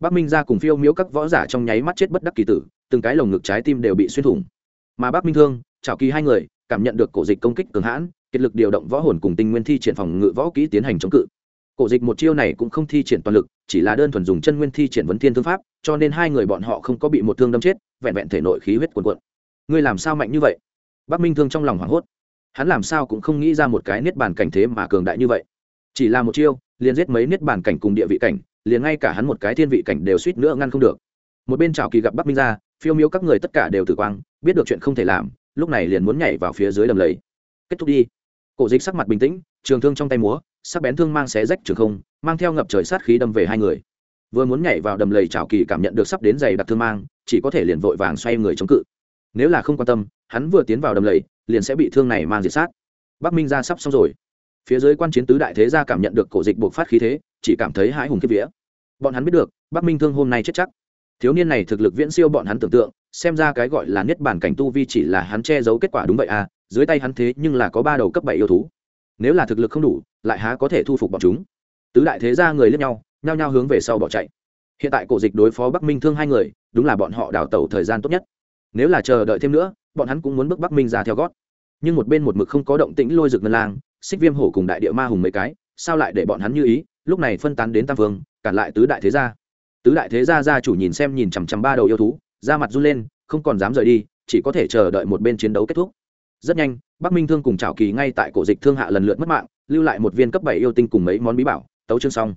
Bắc minh ra cùng phiêu miếu các võ giả trong nháy mắt chết bất đắc kỳ tử, từng cái lồng ngực trái tim đều bị xuyên thủng. Mà bắc minh thương, chảo kỳ hai người, cảm nhận được cổ dịch công kích cường hãn, kiệt lực điều động võ hồn cùng tinh nguyên thi triển phòng ngự võ kỹ tiến hành chống cự. Cổ dịch một chiêu này cũng không thi triển toàn lực, chỉ là đơn thuần dùng chân nguyên thi triển vấn thiên thương pháp, cho nên hai người bọn họ không có bị một thương đâm chết, vẹn vẹn thể nội khí huyết cuồn cuộn. Ngươi làm sao mạnh như vậy? Bắc minh thương trong lòng hoảng hốt hắn làm sao cũng không nghĩ ra một cái niết bàn cảnh thế mà cường đại như vậy. Chỉ là một chiêu, liền giết mấy niết bàn cảnh cùng địa vị cảnh, liền ngay cả hắn một cái thiên vị cảnh đều suýt nữa ngăn không được. Một bên trào kỳ gặp bắc minh ra, phiêu miếu các người tất cả đều tử quang, biết được chuyện không thể làm, lúc này liền muốn nhảy vào phía dưới đầm lầy. Kết thúc đi. Cổ dịch sắc mặt bình tĩnh, trường thương trong tay múa, sắc bén thương mang xé rách trường không, mang theo ngập trời sát khí đâm về hai người. Vừa muốn nhảy vào đầm lầy trào kỳ cảm nhận được sắp đến giày đặc thương mang, chỉ có thể liền vội vàng xoay người chống cự nếu là không quan tâm, hắn vừa tiến vào đầm lầy, liền sẽ bị thương này mang diệt sát. Bắc minh ra sắp xong rồi. Phía dưới quan chiến tứ đại thế gia cảm nhận được cổ dịch buộc phát khí thế, chỉ cảm thấy hãi hùng kiếp vía. Bọn hắn biết được, bắc minh thương hôm nay chết chắc. Thiếu niên này thực lực viễn siêu bọn hắn tưởng tượng, xem ra cái gọi là niết bản cảnh tu vi chỉ là hắn che giấu kết quả đúng vậy à dưới tay hắn thế nhưng là có ba đầu cấp bảy yêu thú. Nếu là thực lực không đủ, lại há có thể thu phục bọn chúng. Tứ đại thế gia người lướt nhau, nhao nhao hướng về sau bỏ chạy. Hiện tại cổ dịch đối phó bắc minh thương hai người, đúng là bọn họ đào tẩu thời gian tốt nhất nếu là chờ đợi thêm nữa, bọn hắn cũng muốn bước bắc minh ra theo gót. Nhưng một bên một mực không có động tĩnh lôi rực ngân lang, xích viêm hổ cùng đại địa ma hùng mấy cái, sao lại để bọn hắn như ý? Lúc này phân tán đến tam vương, cản lại tứ đại thế gia. Tứ đại thế gia gia chủ nhìn xem nhìn chằm chằm ba đầu yêu thú, da mặt run lên, không còn dám rời đi, chỉ có thể chờ đợi một bên chiến đấu kết thúc. Rất nhanh, bắc minh thương cùng trào kỳ ngay tại cổ dịch thương hạ lần lượt mất mạng, lưu lại một viên cấp bảy yêu tinh cùng mấy món bí bảo, tấu chương xong.